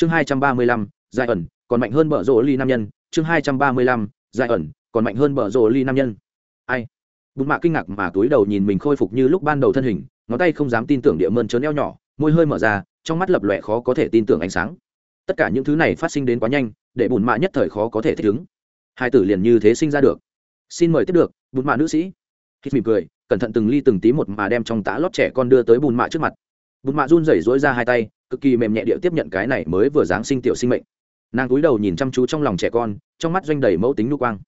chương hai trăm ba mươi lăm giải ẩn, còn mạnh hơn bờ rộ ly nam nhân. Chương hai trăm ba mươi lăm giải ẩn, còn mạnh hơn bờ rộ ly nam nhân. Ai? Bùn mạ kinh ngạc mà túi đầu nhìn mình khôi phục như lúc ban đầu thân hình, ngón tay không dám tin tưởng địa mơn trớn eo nhỏ, môi hơi mở ra, trong mắt lập lòe khó có thể tin tưởng ánh sáng. Tất cả những thứ này phát sinh đến quá nhanh, để bùn mạ nhất thời khó có thể thích ứng. Hai tử liền như thế sinh ra được. Xin mời tiếp được bùn mạ nữ sĩ. Hít mỉm cười, cẩn thận từng ly từng tí một mà đem trong tã lót trẻ con đưa tới bùn mạ trước mặt. Bùn mạ run rẩy rỗi ra hai tay cực kỳ mềm nhẹ địa tiếp nhận cái này mới vừa giáng sinh tiểu sinh mệnh. Nàng cúi đầu nhìn chăm chú trong lòng trẻ con, trong mắt doanh đầy mẫu tính nu quang.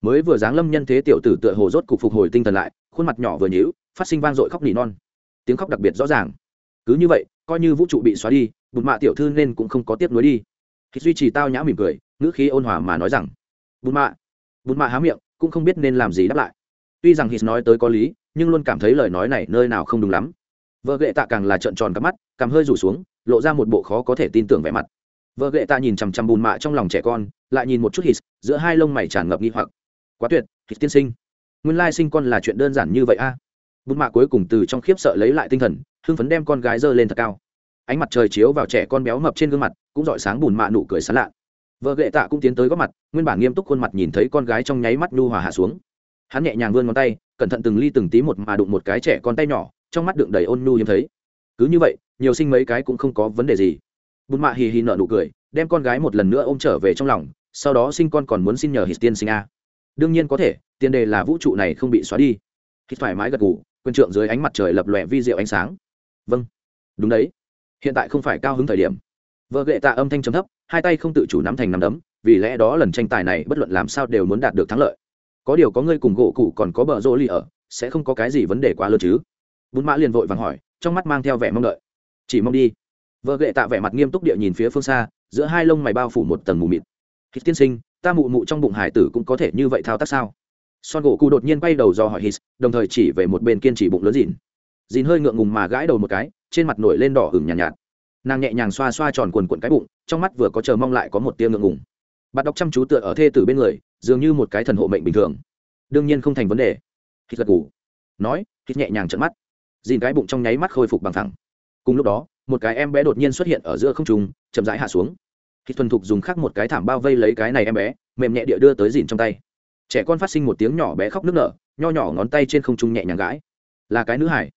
Mới vừa giáng lâm nhân thế tiểu tử tựa hồ rốt cục phục hồi tinh thần lại, khuôn mặt nhỏ vừa nhíu, phát sinh vang dội khóc nỉ non. Tiếng khóc đặc biệt rõ ràng. Cứ như vậy, coi như vũ trụ bị xóa đi, bụt mạ tiểu thư nên cũng không có tiếp nối đi. Khi duy trì tao nhã mỉm cười, ngữ khí ôn hòa mà nói rằng, bụt mạ. Bụt mạ há miệng, cũng không biết nên làm gì đáp lại. Tuy rằng hít nói tới có lý, nhưng luôn cảm thấy lời nói này nơi nào không đúng lắm. Vợ ghệ tạ càng là trợn tròn cắp mắt, cằm hơi rủ xuống lộ ra một bộ khó có thể tin tưởng vẻ mặt. Vợ ghệ ta nhìn chằm chằm bùn mạ trong lòng trẻ con, lại nhìn một chút hít giữa hai lông mày tràn ngập nghi hoặc. Quá tuyệt hít tiên sinh. Nguyên lai sinh con là chuyện đơn giản như vậy a. À? bùn mạ cuối cùng từ trong khiếp sợ lấy lại tinh thần, hưng phấn đem con gái giơ lên thật cao. Ánh mặt trời chiếu vào trẻ con béo mập trên gương mặt, cũng dọi sáng bùn mạ nụ cười sán lạ. Vợ ghệ tạ cũng tiến tới góp mặt, nguyên bản nghiêm túc khuôn mặt nhìn thấy con gái trong nháy mắt nhu hòa hạ xuống. Hắn nhẹ nhàng vươn ngón tay, cẩn thận từng ly từng tí một mà đụng một cái trẻ con tay nhỏ, trong mắt đựng đầy ôn nhu hiếm thấy. Cứ như vậy nhiều sinh mấy cái cũng không có vấn đề gì. Bùn mạ hì hì nợ nụ cười đem con gái một lần nữa ôm trở về trong lòng sau đó sinh con còn muốn xin nhờ hít tiên sinh a. Đương nhiên có thể tiền đề là vũ trụ này không bị xóa đi. Hít thoải mái gật gù, quân trượng dưới ánh mặt trời lập lòe vi diệu ánh sáng. Vâng. Đúng đấy. Hiện tại không phải cao hứng thời điểm. Vợ gệ tạ âm thanh chấm thấp hai tay không tự chủ nắm thành nắm đấm vì lẽ đó lần tranh tài này bất luận làm sao đều muốn đạt được thắng lợi. Có điều có ngươi cùng gỗ cụ còn có bờ rô ly ở sẽ không có cái gì vấn đề quá lớn chứ. Bún mã liền vội vàng hỏi trong mắt mang theo vẻ mong đợi chỉ mong đi. Vợ gệ tạ vẻ mặt nghiêm túc địa nhìn phía phương xa giữa hai lông mày bao phủ một tầng mù mịt. Hít tiên sinh ta mụ mụ trong bụng hải tử cũng có thể như vậy thao tác sao? Son gỗ cụ đột nhiên quay đầu do hỏi hít đồng thời chỉ về một bên kiên trì bụng lớn dìn dìn hơi ngượng ngùng mà gãi đầu một cái trên mặt nổi lên đỏ hửng nhàn nhạt, nhạt. Nàng nhẹ nhàng xoa xoa tròn quần quận cái bụng trong mắt vừa có chờ mong lại có một tia ngượng ngùng. Bạn đọc chăm chú tựa ở thê tử bên người dường như một cái thần hộ mệnh bình thường. Đương nhiên không thành vấn đề. Hít gật ngủ nói hít nhẹ nhàng trận mắt. Dìn cái bụng trong nháy mắt khôi phục bằng thẳng cùng lúc đó, một cái em bé đột nhiên xuất hiện ở giữa không trung, chậm rãi hạ xuống. Khi thuần thục dùng khắc một cái thảm bao vây lấy cái này em bé, mềm nhẹ địa đưa tới dìn trong tay. Trẻ con phát sinh một tiếng nhỏ bé khóc nức nở, nho nhỏ ngón tay trên không trung nhẹ nhàng gãi. Là cái nữ hải.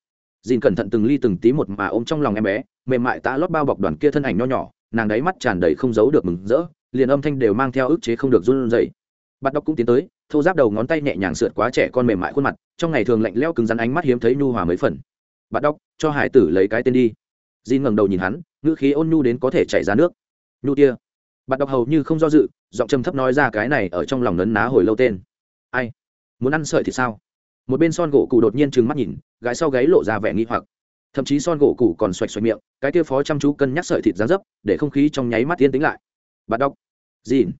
Dìn cẩn thận từng ly từng tí một mà ôm trong lòng em bé, mềm mại tã lót bao bọc đoàn kia thân ảnh nho nhỏ, nàng đáy mắt tràn đầy không giấu được mừng rỡ, liền âm thanh đều mang theo ức chế không được run rẩy. Bắt đọc cũng tiến tới, thô giáp đầu ngón tay nhẹ nhàng sượt quá trẻ con mềm mại khuôn mặt, trong ngày thường lạnh lẽo cứng rắn ánh mắt hiếm thấy nhu hòa mấy phần bạn đọc cho hải tử lấy cái tên đi Jin ngẩng đầu nhìn hắn, ngữ khí ôn nhu đến có thể chảy ra nước. "Nhu tia." Bạn đọc hầu như không do dự, giọng trầm thấp nói ra cái này ở trong lòng nấn ná hồi lâu tên. "Ai? Muốn ăn sợi thì sao?" Một bên son gỗ cụ đột nhiên trừng mắt nhìn, gái sau gáy lộ ra vẻ nghi hoặc. Thậm chí son gỗ cụ còn xoạch xoạch miệng, cái tia phó chăm chú cân nhắc sợi thịt dáng dấp, để không khí trong nháy mắt yên tĩnh lại. "Bạn đọc." dìn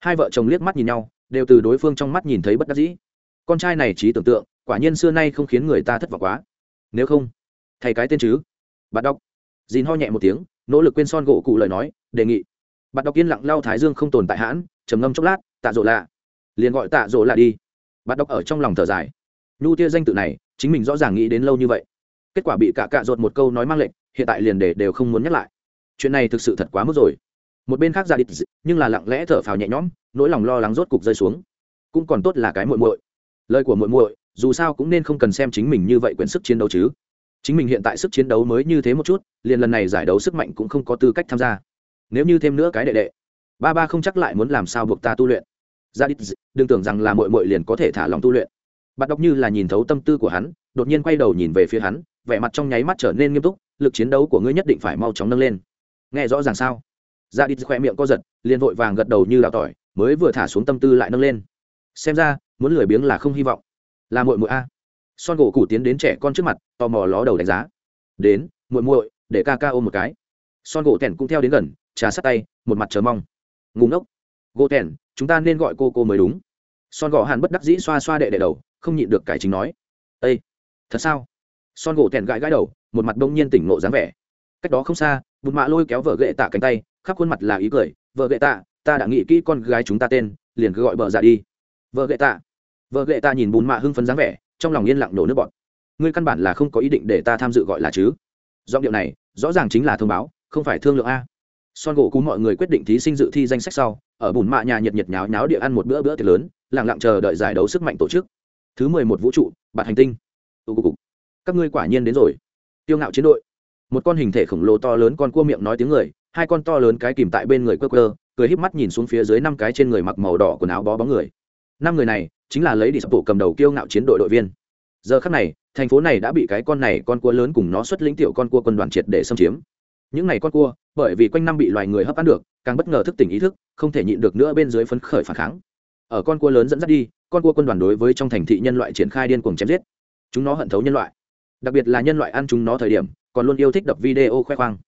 Hai vợ chồng liếc mắt nhìn nhau, đều từ đối phương trong mắt nhìn thấy bất đắc dĩ. Con trai này trí tưởng tượng, quả nhiên xưa nay không khiến người ta thất vọng quá. Nếu không, thay cái tên chứ. Bạn đọc. Dìn ho nhẹ một tiếng nỗ lực quên son gỗ cụ lời nói đề nghị. Bạn đọc yên lặng lao thái dương không tồn tại hãn trầm ngâm chốc lát tạ rộ lạ. Liền gọi tạ rộ lạ đi. Bạn đọc ở trong lòng thở dài. Nhu tia danh tự này chính mình rõ ràng nghĩ đến lâu như vậy. Kết quả bị cả cạ rột một câu nói mang lệnh hiện tại liền để đều không muốn nhắc lại. Chuyện này thực sự thật quá mức rồi. Một bên khác ra đít nhưng là lặng lẽ thở phào nhẹ nhõm nỗi lòng lo lắng rốt cục rơi xuống. Cũng còn tốt là cái muội muội. Lời của muội muội dù sao cũng nên không cần xem chính mình như vậy quyển sức chiến đấu chứ. Chính mình hiện tại sức chiến đấu mới như thế một chút, liền lần này giải đấu sức mạnh cũng không có tư cách tham gia. Nếu như thêm nữa cái đệ đệ, ba ba không chắc lại muốn làm sao buộc ta tu luyện. Ra đi, đừng tưởng rằng là mội mội liền có thể thả lòng tu luyện. Bạn đọc như là nhìn thấu tâm tư của hắn, đột nhiên quay đầu nhìn về phía hắn, vẻ mặt trong nháy mắt trở nên nghiêm túc, lực chiến đấu của ngươi nhất định phải mau chóng nâng lên. Nghe rõ ràng sao? Ra đi khoe miệng co giật, liền vội vàng gật đầu như đào tỏi, mới vừa thả xuống tâm tư lại nâng lên. Xem ra, muốn lười biếng là không hy vọng là muội muội a. Son gỗ cụ tiến đến trẻ con trước mặt, tò mò ló đầu đánh giá. Đến, muội muội, để ca ca ôm một cái. Son gỗ tẻn cũng theo đến gần, trà sát tay, một mặt chờ mong. Ngủ ngốc. Gỗ tẻn chúng ta nên gọi cô cô mới đúng. Son gỗ hàn bất đắc dĩ xoa xoa đệ đệ đầu, không nhịn được cải chính nói. Ây thật sao? Son gỗ tẻn gãi gãi đầu, một mặt đông nhiên tỉnh nộ dáng vẻ. Cách đó không xa, bụt mạ lôi kéo vợ gậy tạ cánh tay, khắp khuôn mặt là ý cười. Vợ gậy tạ, ta đã nghĩ kỹ con gái chúng ta tên, liền cứ gọi vợ dạ đi. Vợ gậy tạ vợ lệ ta nhìn bùn mạ hưng phấn dáng vẻ, trong lòng yên lặng nổ nước bọn ngươi căn bản là không có ý định để ta tham dự gọi là chứ? Giọng điệu này, rõ ràng chính là thông báo, không phải thương lượng a. Son gỗ cú mọi người quyết định thí sinh dự thi danh sách sau, ở bùn mạ nhà nhiệt nhiệt nháo nháo địa ăn một bữa bữa tiệc lớn, lặng lặng chờ đợi giải đấu sức mạnh tổ chức. Thứ mười một vũ trụ, bạn hành tinh. Các ngươi quả nhiên đến rồi. Tiêu ngạo chiến đội. Một con hình thể khổng lồ to lớn con cua miệng nói tiếng người, hai con to lớn cái kìm tại bên người quơ quơ, cười híp mắt nhìn xuống phía dưới năm cái trên người mặc màu đỏ quần áo bó bóng người năm người này chính là lấy đi sập bộ cầm đầu kiêu ngạo chiến đội đội viên. Giờ khắc này, thành phố này đã bị cái con này con cua lớn cùng nó xuất lĩnh tiểu con cua quân đoàn triệt để xâm chiếm. Những này con cua, bởi vì quanh năm bị loài người hấp ăn được, càng bất ngờ thức tỉnh ý thức, không thể nhịn được nữa bên dưới phấn khởi phản kháng. Ở con cua lớn dẫn dắt đi, con cua quân đoàn đối với trong thành thị nhân loại triển khai điên cuồng chém giết. Chúng nó hận thấu nhân loại. Đặc biệt là nhân loại ăn chúng nó thời điểm, còn luôn yêu thích đập video khoe khoang.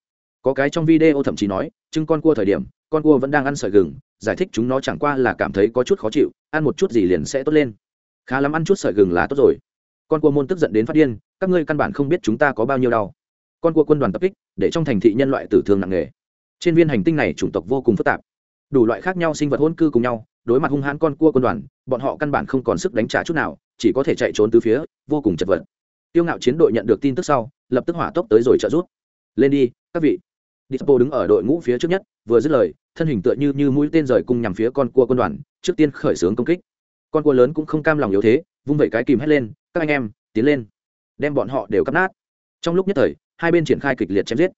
Có cái trong video thậm chí nói chưng con cua thời điểm con cua vẫn đang ăn sợi gừng, giải thích chúng nó chẳng qua là cảm thấy có chút khó chịu, ăn một chút gì liền sẽ tốt lên. Khá lắm ăn chút sợi gừng là tốt rồi. Con cua môn tức giận đến phát điên, các ngươi căn bản không biết chúng ta có bao nhiêu đau. Con cua quân đoàn tập kích, để trong thành thị nhân loại tử thương nặng nề. Trên viên hành tinh này chủng tộc vô cùng phức tạp. Đủ loại khác nhau sinh vật hôn cư cùng nhau, đối mặt hung hãn con cua quân đoàn, bọn họ căn bản không còn sức đánh trả chút nào, chỉ có thể chạy trốn từ phía, vô cùng chật vật. Tiêu ngạo chiến đội nhận được tin tức sau, lập tức hỏa tốc tới rồi trợ rút lên đi, các vị. Dispo đứng ở đội ngũ phía trước nhất, vừa dứt lời, thân hình tựa như như mũi tên rời cung nhằm phía con cua quân đoàn, trước tiên khởi xướng công kích. Con cua lớn cũng không cam lòng yếu thế, vung vẩy cái kìm hét lên, "Các anh em, tiến lên!" Đem bọn họ đều cắt nát. Trong lúc nhất thời, hai bên triển khai kịch liệt chém giết.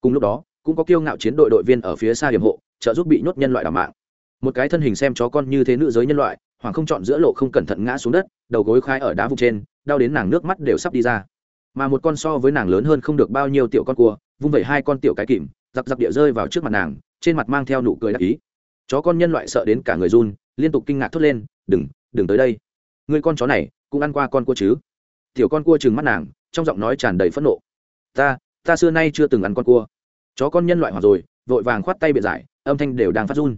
Cùng lúc đó, cũng có kiêu ngạo chiến đội đội viên ở phía xa hiểm hộ, trợ giúp bị nhốt nhân loại đảm mạng. Một cái thân hình xem chó con như thế nữ giới nhân loại, hoàng không chọn giữa lộ không cẩn thận ngã xuống đất, đầu gối khai ở đá vùng trên, đau đến nàng nước mắt đều sắp đi ra. Mà một con so với nàng lớn hơn không được bao nhiêu tiểu con cua, vung vẩy hai con tiểu cái kìm, giặc giặc địa rơi vào trước mặt nàng, trên mặt mang theo nụ cười đặc ý. Chó con nhân loại sợ đến cả người run, liên tục kinh ngạc thốt lên, đừng đừng tới đây. Người con chó này cũng ăn qua con cua chứ? Tiểu con cua trừng mắt nàng, trong giọng nói tràn đầy phẫn nộ. Ta ta xưa nay chưa từng ăn con cua. Chó con nhân loại hoặc rồi, vội vàng khoát tay biện giải, âm thanh đều đang phát run.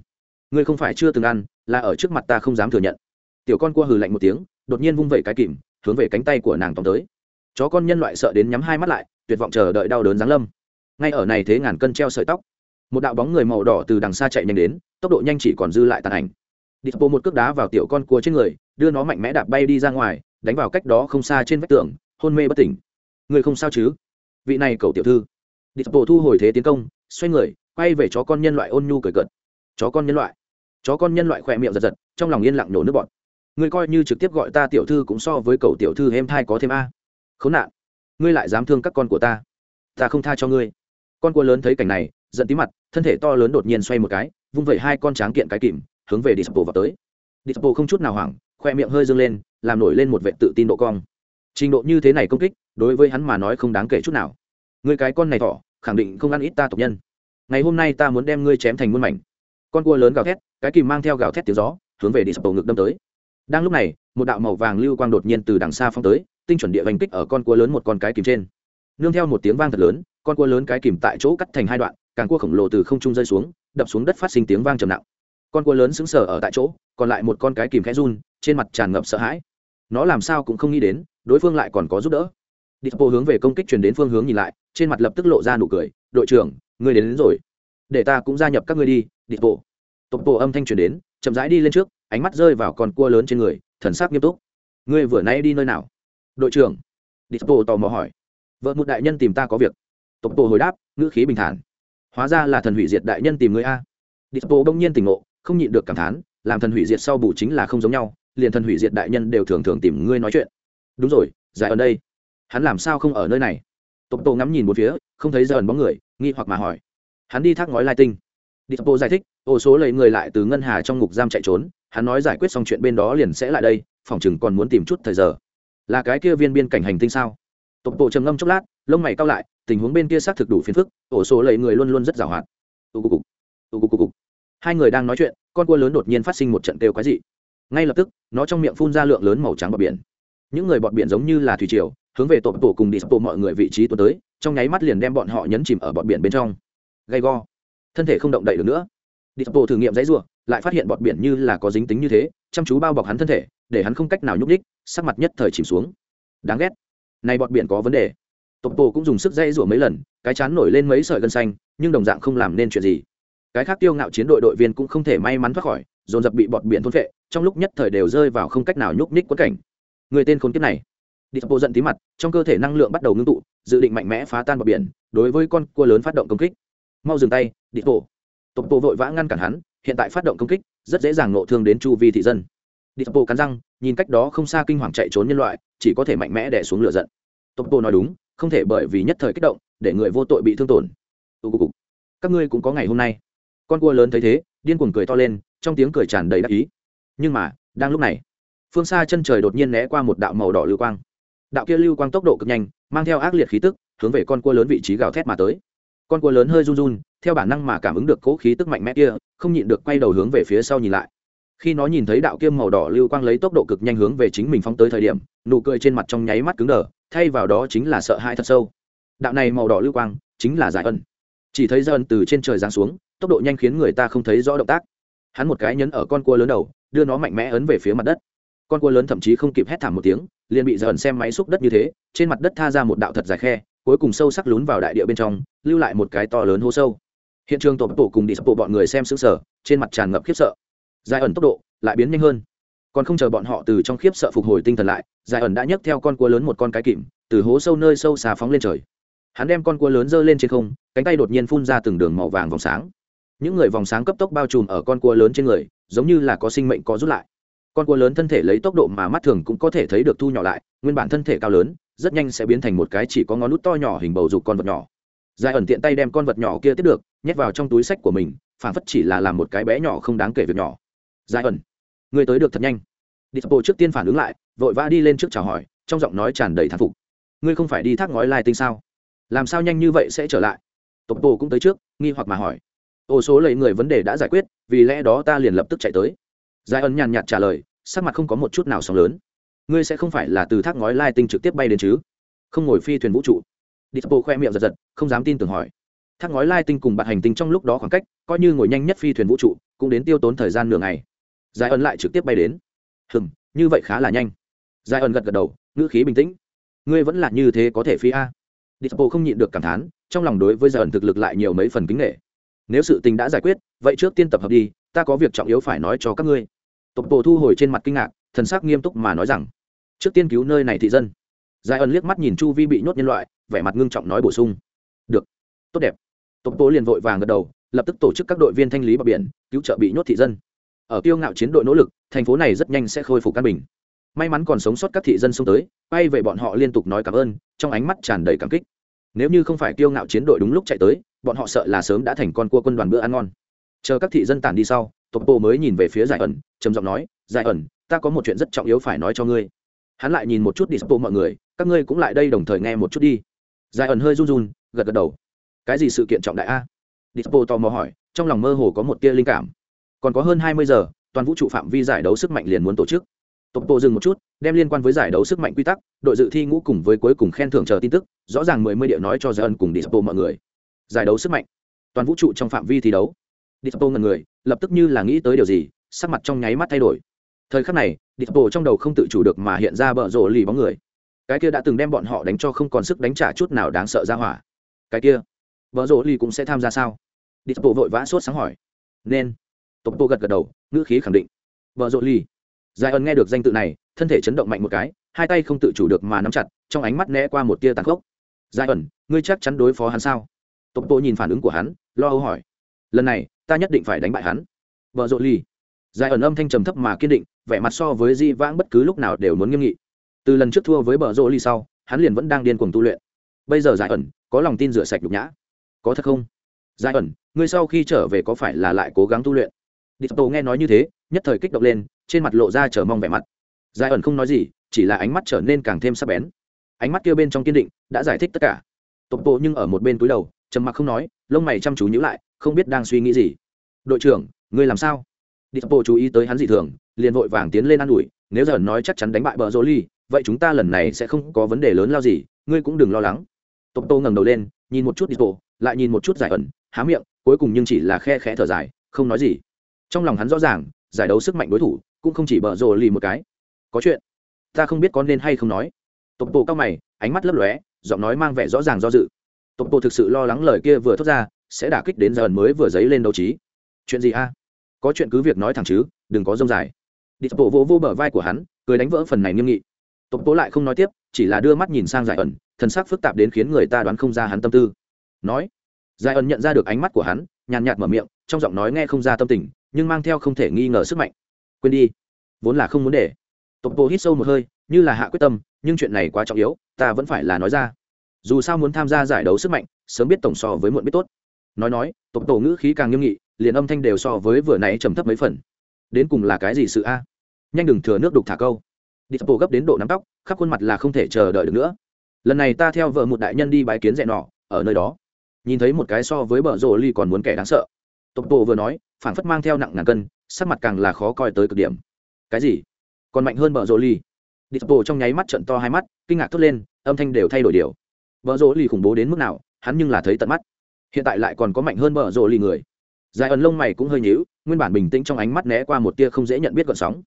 Ngươi không phải chưa từng ăn, là ở trước mặt ta không dám thừa nhận. Tiểu con cua hừ lạnh một tiếng, đột nhiên vung vẩy cái kìm, hướng về cánh tay của nàng tóm tới. Chó con nhân loại sợ đến nhắm hai mắt lại, tuyệt vọng chờ đợi đau đớn giáng lâm ngay ở này thế ngàn cân treo sợi tóc, một đạo bóng người màu đỏ từ đằng xa chạy nhanh đến, tốc độ nhanh chỉ còn dư lại tàn ảnh. Đi bộ một cước đá vào tiểu con cua trên người, đưa nó mạnh mẽ đạp bay đi ra ngoài, đánh vào cách đó không xa trên vách tường, hôn mê bất tỉnh. Người không sao chứ? Vị này cầu tiểu thư. Đi bộ thu hồi thế tiến công, xoay người, quay về chó con nhân loại ôn nhu cười cợt. Chó con nhân loại. Chó con nhân loại khỏe miệng giật giật, trong lòng yên lặng nhổ nước bọt. Ngươi coi như trực tiếp gọi ta tiểu thư cũng so với cậu tiểu thư em thai có thêm a. Khốn nạn. Ngươi lại dám thương các con của ta. Ta không tha cho ngươi con cua lớn thấy cảnh này, giận tí mặt, thân thể to lớn đột nhiên xoay một cái, vung vẩy hai con tráng kiện cái kìm, hướng về dispo vào tới. Dispo không chút nào hoảng, khoe miệng hơi dâng lên, làm nổi lên một vệ tự tin độ cong. Trình độ như thế này công kích, đối với hắn mà nói không đáng kể chút nào. Người cái con này thỏ, khẳng định không ăn ít ta tộc nhân. Ngày hôm nay ta muốn đem ngươi chém thành muôn mảnh. Con cua lớn gào thét, cái kìm mang theo gào thét tiếng gió, hướng về dispo ngực đâm tới. Đang lúc này, một đạo màu vàng lưu quang đột nhiên từ đằng xa phong tới, tinh chuẩn địa vành kích ở con cua lớn một con cái kìm trên. Nương theo một tiếng vang thật lớn con cua lớn cái kìm tại chỗ cắt thành hai đoạn càng cua khổng lồ từ không trung rơi xuống đập xuống đất phát sinh tiếng vang trầm nặng. Con cua lớn xứng sở ở tại chỗ còn lại một con cái kìm khẽ run trên mặt tràn ngập sợ hãi. Nó làm sao cũng không nghĩ đến đối phương lại còn có giúp đỡ. Đi bộ hướng về công kích truyền đến phương hướng nhìn lại trên mặt lập tức lộ ra nụ cười đội trưởng ngươi đến, đến rồi. Để ta cũng gia nhập các ngươi đi đi bộ tộc bộ âm thanh truyền đến chậm rãi đi lên trước ánh mắt rơi vào con cua lớn trên người thần sắc nghiêm túc. Ngươi vừa nãy đi nơi nào? Đội trưởng. Đi bộ tò mò hỏi. Vợ một đại nhân tìm ta có việc tộc bộ hồi đáp, ngữ khí bình thản. Hóa ra là thần hủy diệt đại nhân tìm người a. Đi bộ đông nhiên tỉnh ngộ, không nhịn được cảm thán, làm thần hủy diệt sau bù chính là không giống nhau, liền thần hủy diệt đại nhân đều thường thường tìm ngươi nói chuyện. Đúng rồi, giải ở đây. Hắn làm sao không ở nơi này? Tộc tổ ngắm nhìn một phía, không thấy dần bóng người, nghi hoặc mà hỏi. Hắn đi thác ngói lai tinh. Đi bộ giải thích ổ số lấy người lại từ ngân hà trong ngục giam chạy trốn, hắn nói giải quyết xong chuyện bên đó liền sẽ lại đây, phòng chừng còn muốn tìm chút thời giờ. Là cái kia viên biên cảnh hành tinh sao? Tộc bộ trầm ngâm chốc lát, lông mày cao lại, tình huống bên kia xác thực đủ phiền phức, ổ số lầy người luôn luôn rất giàu hạn hai người đang nói chuyện, con cua lớn đột nhiên phát sinh một trận kêu quái dị. Ngay lập tức, nó trong miệng phun ra lượng lớn màu trắng bọt biển. Những người bọt biển giống như là thủy triều, hướng về tổ tổ cùng đi tổ mọi người vị trí tuần tới, trong nháy mắt liền đem bọn họ nhấn chìm ở bọt biển bên trong. Gay go. Thân thể không động đậy được nữa. Đi tổ thử nghiệm dãy rủa, lại phát hiện bọt biển như là có dính tính như thế, chăm chú bao bọc hắn thân thể, để hắn không cách nào nhúc ních sắc mặt nhất thời chìm xuống. Đáng ghét này bọt biển có vấn đề. Tộc tổ cũng dùng sức dây rủa mấy lần, cái chán nổi lên mấy sợi gân xanh, nhưng đồng dạng không làm nên chuyện gì. Cái khác tiêu ngạo chiến đội đội viên cũng không thể may mắn thoát khỏi, dồn dập bị bọt biển thôn vệ trong lúc nhất thời đều rơi vào không cách nào nhúc nhích quất cảnh. Người tên khốn kiếp này. Đi bộ giận tí mặt, trong cơ thể năng lượng bắt đầu ngưng tụ, dự định mạnh mẽ phá tan bọt biển, đối với con cua lớn phát động công kích. Mau dừng tay, đi tổ. Tộc bộ vội vã ngăn cản hắn, hiện tại phát động công kích, rất dễ dàng nộ thương đến chu vi thị dân. Đi tập bộ cắn răng, nhìn cách đó không xa kinh hoàng chạy trốn nhân loại chỉ có thể mạnh mẽ đè xuống lửa giận. Tộc bộ nói đúng, không thể bởi vì nhất thời kích động, để người vô tội bị thương tổn. Các ngươi cũng có ngày hôm nay. Con cua lớn thấy thế, điên cuồng cười to lên, trong tiếng cười tràn đầy đắc ý. Nhưng mà, đang lúc này, phương xa chân trời đột nhiên né qua một đạo màu đỏ lưu quang. Đạo kia lưu quang tốc độ cực nhanh, mang theo ác liệt khí tức, hướng về con cua lớn vị trí gào thét mà tới. Con cua lớn hơi run run, theo bản năng mà cảm ứng được cỗ khí tức mạnh mẽ kia, không nhịn được quay đầu hướng về phía sau nhìn lại khi nó nhìn thấy đạo kiêm màu đỏ lưu quang lấy tốc độ cực nhanh hướng về chính mình phóng tới thời điểm, nụ cười trên mặt trong nháy mắt cứng đờ, thay vào đó chính là sợ hãi thật sâu. Đạo này màu đỏ lưu quang chính là giải ân. Chỉ thấy giải ân từ trên trời giáng xuống, tốc độ nhanh khiến người ta không thấy rõ động tác. Hắn một cái nhấn ở con cua lớn đầu, đưa nó mạnh mẽ ấn về phía mặt đất. Con cua lớn thậm chí không kịp hét thảm một tiếng, liền bị dần xem máy xúc đất như thế, trên mặt đất tha ra một đạo thật dài khe, cuối cùng sâu sắc lún vào đại địa bên trong, lưu lại một cái to lớn hô sâu. Hiện trường tổ bộ cùng đi sập bộ bọn người xem xứng sở trên mặt tràn ngập khiếp sợ giải ẩn tốc độ lại biến nhanh hơn. Còn không chờ bọn họ từ trong khiếp sợ phục hồi tinh thần lại giải ẩn đã nhấc theo con cua lớn một con cái kìm, từ hố sâu nơi sâu xà phóng lên trời. Hắn đem con cua lớn giơ lên trên không, cánh tay đột nhiên phun ra từng đường màu vàng vòng sáng. Những người vòng sáng cấp tốc bao trùm ở con cua lớn trên người, giống như là có sinh mệnh có rút lại. Con cua lớn thân thể lấy tốc độ mà mắt thường cũng có thể thấy được thu nhỏ lại, nguyên bản thân thể cao lớn, rất nhanh sẽ biến thành một cái chỉ có ngón nút to nhỏ hình bầu dục con vật nhỏ. Giải ẩn tiện tay đem con vật nhỏ kia tiếp được, nhét vào trong túi sách của mình, phản phất chỉ là làm một cái bé nhỏ không đáng kể việc nhỏ giải ẩn. Người tới được thật nhanh. Đi bộ trước tiên phản ứng lại, vội vã đi lên trước chào hỏi, trong giọng nói tràn đầy thán phục. Ngươi không phải đi thác ngói lai tinh sao? Làm sao nhanh như vậy sẽ trở lại? Tộc bộ cũng tới trước, nghi hoặc mà hỏi. Ô số lấy người vấn đề đã giải quyết, vì lẽ đó ta liền lập tức chạy tới. Giải ẩn nhàn nhạt trả lời, sắc mặt không có một chút nào sóng lớn. Ngươi sẽ không phải là từ thác ngói lai tinh trực tiếp bay đến chứ? Không ngồi phi thuyền vũ trụ. Đi bộ khoe miệng giật giật, không dám tin tưởng hỏi. Thác ngói lai tinh cùng bạn hành tinh trong lúc đó khoảng cách, coi như ngồi nhanh nhất phi thuyền vũ trụ, cũng đến tiêu tốn thời gian nửa ngày giải ẩn lại trực tiếp bay đến. Hừm, như vậy khá là nhanh. Giải ẩn gật gật đầu, ngữ khí bình tĩnh. Ngươi vẫn là như thế có thể phi a. Dispo không nhịn được cảm thán, trong lòng đối với giải ẩn thực lực lại nhiều mấy phần kính nghệ nếu sự tình đã giải quyết, vậy trước tiên tập hợp đi, ta có việc trọng yếu phải nói cho các ngươi. Tộc bộ thu hồi trên mặt kinh ngạc, thần sắc nghiêm túc mà nói rằng, trước tiên cứu nơi này thị dân. Giải ẩn liếc mắt nhìn chu vi bị nhốt nhân loại, vẻ mặt ngưng trọng nói bổ sung, được, tốt đẹp. Tộc bộ liền vội vàng gật đầu, lập tức tổ chức các đội viên thanh lý bờ biển, cứu trợ bị nhốt thị dân ở kiêu ngạo chiến đội nỗ lực, thành phố này rất nhanh sẽ khôi phục căn bình. May mắn còn sống sót các thị dân xông tới bay về bọn họ liên tục nói cảm ơn, trong ánh mắt tràn đầy cảm kích. Nếu như không phải kiêu ngạo chiến đội đúng lúc chạy tới, bọn họ sợ là sớm đã thành con cua quân đoàn bữa ăn ngon. Chờ các thị dân tản đi sau tộc bộ mới nhìn về phía giải ẩn, trầm giọng nói, giải ẩn, ta có một chuyện rất trọng yếu phải nói cho ngươi. Hắn lại nhìn một chút đi bộ mọi người, các ngươi cũng lại đây đồng thời nghe một chút đi. Giải ẩn hơi run run, gật gật đầu. Cái gì sự kiện trọng đại a? Dispo tò mò hỏi, trong lòng mơ hồ có một tia linh cảm còn có hơn hai mươi giờ, toàn vũ trụ phạm vi giải đấu sức mạnh liền muốn tổ chức. Tộc bộ dừng một chút, đem liên quan với giải đấu sức mạnh quy tắc, đội dự thi ngũ cùng với cuối cùng khen thưởng chờ tin tức, rõ ràng mười mươi điệu nói cho giải ẩn cùng dispo mọi người. Giải đấu sức mạnh. Toàn vũ trụ trong phạm vi thi đấu. Dispo ngần người, lập tức như là nghĩ tới điều gì, sắc mặt trong nháy mắt thay đổi. Thời khắc này, dispo trong đầu không tự chủ được mà hiện ra bợ rộ lì bóng người. Cái kia đã từng đem bọn họ đánh cho không còn sức đánh trả chút nào đáng sợ ra hỏa. Cái kia, bờ rộ lì cũng sẽ tham gia sao? Dispo vội vã sốt sáng hỏi. Nên topo gật gật đầu, ngữ khí khẳng định. Bờ rộ Ly. giải ân nghe được danh tự này, thân thể chấn động mạnh một cái, hai tay không tự chủ được mà nắm chặt, trong ánh mắt né qua một tia tàn khốc. Giải ẩn ngươi chắc chắn đối phó hắn sao? Topo nhìn phản ứng của hắn, lo âu hỏi. Lần này, ta nhất định phải đánh bại hắn. Vợ rộ ly. Giải ẩn âm thanh trầm thấp mà kiên định, vẻ mặt so với di vãng bất cứ lúc nào đều muốn nghiêm nghị. Từ lần trước thua với bờ rộ ly sau, hắn liền vẫn đang điên cuồng tu luyện. Bây giờ giải ẩn có lòng tin rửa sạch nhục nhã. Có thật không? Giải ẩn ngươi sau khi trở về có phải là lại cố gắng tu luyện? Đi tổ nghe nói như thế, nhất thời kích động lên, trên mặt lộ ra chờ mong vẻ mặt. Giải ẩn không nói gì, chỉ là ánh mắt trở nên càng thêm sắc bén. Ánh mắt kia bên trong kiên định, đã giải thích tất cả. Tộc bộ nhưng ở một bên túi đầu, trầm mặc không nói, lông mày chăm chú nhíu lại, không biết đang suy nghĩ gì. Đội trưởng, ngươi làm sao? Đi bộ chú ý tới hắn dị thường, liền vội vàng tiến lên ă n ủi, nếu giờ nói chắc chắn đánh bại bờ rô ly, vậy chúng ta lần này sẽ không có vấn đề lớn lao gì, ngươi cũng đừng lo lắng. Tộc tô ngẩng đầu lên, nhìn một chút đi bộ lại nhìn một chút giải ẩn, há miệng, cuối cùng nhưng chỉ là khe khẽ thở dài, không nói gì trong lòng hắn rõ ràng, giải đấu sức mạnh đối thủ cũng không chỉ bờ rồ lì một cái. Có chuyện, ta không biết có nên hay không nói. Tộc bộ cao mày, ánh mắt lấp lóe, giọng nói mang vẻ rõ ràng do dự. Tộc bộ thực sự lo lắng lời kia vừa thốt ra, sẽ đả kích đến giờ mới vừa dấy lên đấu trí. Chuyện gì a? Có chuyện cứ việc nói thẳng chứ, đừng có dông dài. Đi bộ vô vô bờ vai của hắn, cười đánh vỡ phần này nghiêm nghị. Tộc bố lại không nói tiếp, chỉ là đưa mắt nhìn sang giải ẩn, thần sắc phức tạp đến khiến người ta đoán không ra hắn tâm tư. Nói, giải ẩn nhận ra được ánh mắt của hắn, nhàn nhạt mở miệng, trong giọng nói nghe không ra tâm tình nhưng mang theo không thể nghi ngờ sức mạnh. Quên đi. Vốn là không muốn để. Tộc bộ hít sâu một hơi, như là hạ quyết tâm, nhưng chuyện này quá trọng yếu, ta vẫn phải là nói ra. Dù sao muốn tham gia giải đấu sức mạnh, sớm biết tổng so với muộn biết tốt. Nói nói, tộc tổ ngữ khí càng nghiêm nghị, liền âm thanh đều so với vừa nãy trầm thấp mấy phần. Đến cùng là cái gì sự a? Nhanh đừng thừa nước đục thả câu. Đi bộ gấp đến độ nắm tóc, khắp khuôn mặt là không thể chờ đợi được nữa. Lần này ta theo vợ một đại nhân đi bái kiến dẹ nọ, ở nơi đó. Nhìn thấy một cái so với bờ rồ ly còn muốn kẻ đáng sợ. Tộc bộ vừa nói phản phất mang theo nặng ngàn cân, sắc mặt càng là khó coi tới cực điểm. Cái gì? Còn mạnh hơn bờ rồ ly đi bộ trong nháy mắt trận to hai mắt, kinh ngạc thốt lên, âm thanh đều thay đổi điều. Bờ rồ ly khủng bố đến mức nào, hắn nhưng là thấy tận mắt. Hiện tại lại còn có mạnh hơn bờ rồ ly người. Dài ẩn lông mày cũng hơi nhíu, nguyên bản bình tĩnh trong ánh mắt né qua một tia không dễ nhận biết gợn sóng.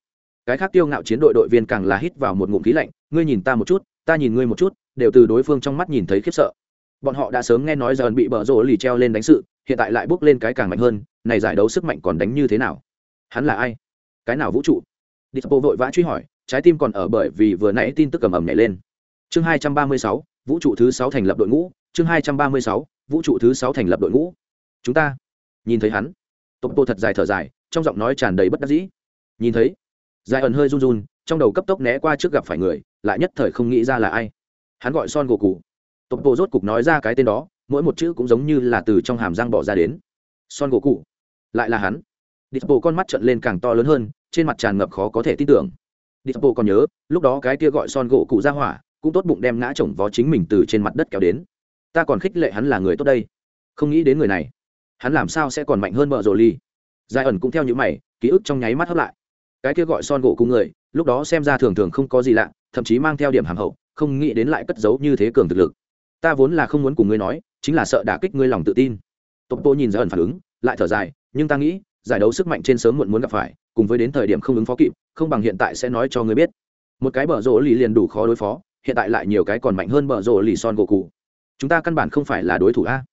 Cái khác tiêu ngạo chiến đội đội viên càng là hít vào một ngụm khí lạnh, ngươi nhìn ta một chút, ta nhìn ngươi một chút, đều từ đối phương trong mắt nhìn thấy khiếp sợ. Bọn họ đã sớm nghe nói giờ bị bờ rồ lì treo lên đánh sự, hiện tại lại bước lên cái càng mạnh hơn này giải đấu sức mạnh còn đánh như thế nào? Hắn là ai? Cái nào vũ trụ? Dispo vội vã truy hỏi, trái tim còn ở bởi vì vừa nãy tin tức cầm ầm nhảy lên. Chương hai trăm ba mươi sáu, vũ trụ thứ sáu thành lập đội ngũ, chương hai trăm ba mươi sáu, vũ trụ thứ sáu thành lập đội ngũ. Chúng ta nhìn thấy hắn. Tộc tô thật dài thở dài, trong giọng nói tràn đầy bất đắc dĩ. Nhìn thấy. Dài ẩn hơi run run, trong đầu cấp tốc né qua trước gặp phải người, lại nhất thời không nghĩ ra là ai. Hắn gọi son gỗ cụ tộc tô rốt cục nói ra cái tên đó, mỗi một chữ cũng giống như là từ trong hàm răng bỏ ra đến. Son gỗ cụ lại là hắn Dispo con mắt trợn lên càng to lớn hơn, trên mặt tràn ngập khó có thể tin tưởng. Dispo còn nhớ, lúc đó cái kia gọi son gỗ cụ ra hỏa, cũng tốt bụng đem ngã chồng vó chính mình từ trên mặt đất kéo đến. Ta còn khích lệ hắn là người tốt đây, không nghĩ đến người này, hắn làm sao sẽ còn mạnh hơn vợ rồ ly. Giai ẩn cũng theo những mày, ký ức trong nháy mắt hấp lại. Cái kia gọi son gỗ cụ người, lúc đó xem ra thường thường không có gì lạ, thậm chí mang theo điểm hàm hậu, không nghĩ đến lại cất giấu như thế cường thực lực. Ta vốn là không muốn cùng ngươi nói, chính là sợ đả kích ngươi lòng tự tin. Topo nhìn Giai ẩn phản ứng, lại thở dài, nhưng ta nghĩ, giải đấu sức mạnh trên sớm muộn muốn gặp phải cùng với đến thời điểm không ứng phó kịp không bằng hiện tại sẽ nói cho ngươi biết. Một cái bờ rỗ lì liền đủ khó đối phó hiện tại lại nhiều cái còn mạnh hơn bờ rỗ lì son gỗ cụ. Chúng ta căn bản không phải là đối thủ a.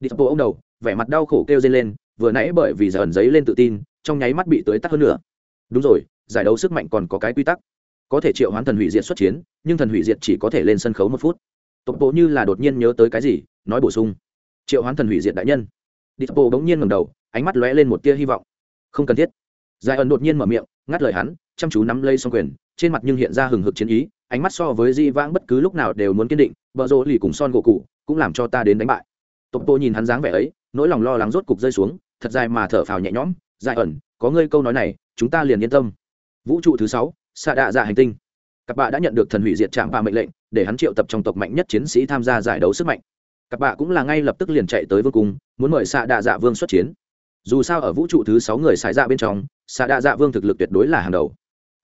Đi bộ ông đầu vẻ mặt đau khổ kêu dây lên vừa nãy bởi vì giờ ẩn giấy lên tự tin trong nháy mắt bị tới tắt hơn nữa. Đúng rồi giải đấu sức mạnh còn có cái quy tắc. Có thể triệu hoán thần hủy diệt xuất chiến nhưng thần hủy diệt chỉ có thể lên sân khấu một phút. Tộc bộ như là đột nhiên nhớ tới cái gì nói bổ sung. Triệu hoán thần hủy diệt đại nhân. Đi bộ bỗng nhiên ngầm đầu ánh mắt lóe lên một tia hy vọng. Không cần thiết. Giải ẩn đột nhiên mở miệng, ngắt lời hắn, chăm chú nắm lây xong quyền, trên mặt nhưng hiện ra hừng hực chiến ý, ánh mắt so với di vãng bất cứ lúc nào đều muốn kiên định, vợ rỗ lì cùng son gỗ cụ cũng làm cho ta đến đánh bại. Tộc tô nhìn hắn dáng vẻ ấy, nỗi lòng lo lắng rốt cục rơi xuống, thật dài mà thở phào nhẹ nhõm, giải ẩn, có ngươi câu nói này, chúng ta liền yên tâm. Vũ trụ thứ sáu xạ đạ dạ hành tinh. Các bạn đã nhận được thần hủy diệt trạm và mệnh lệnh, để hắn triệu tập trong tộc mạnh nhất chiến sĩ tham gia giải đấu sức mạnh. Các bạn cũng là ngay lập tức liền chạy tới vương cung, muốn mời xạ đạ dạ vương xuất chiến dù sao ở vũ trụ thứ sáu người xài dạ bên trong xạ đạ dạ vương thực lực tuyệt đối là hàng đầu.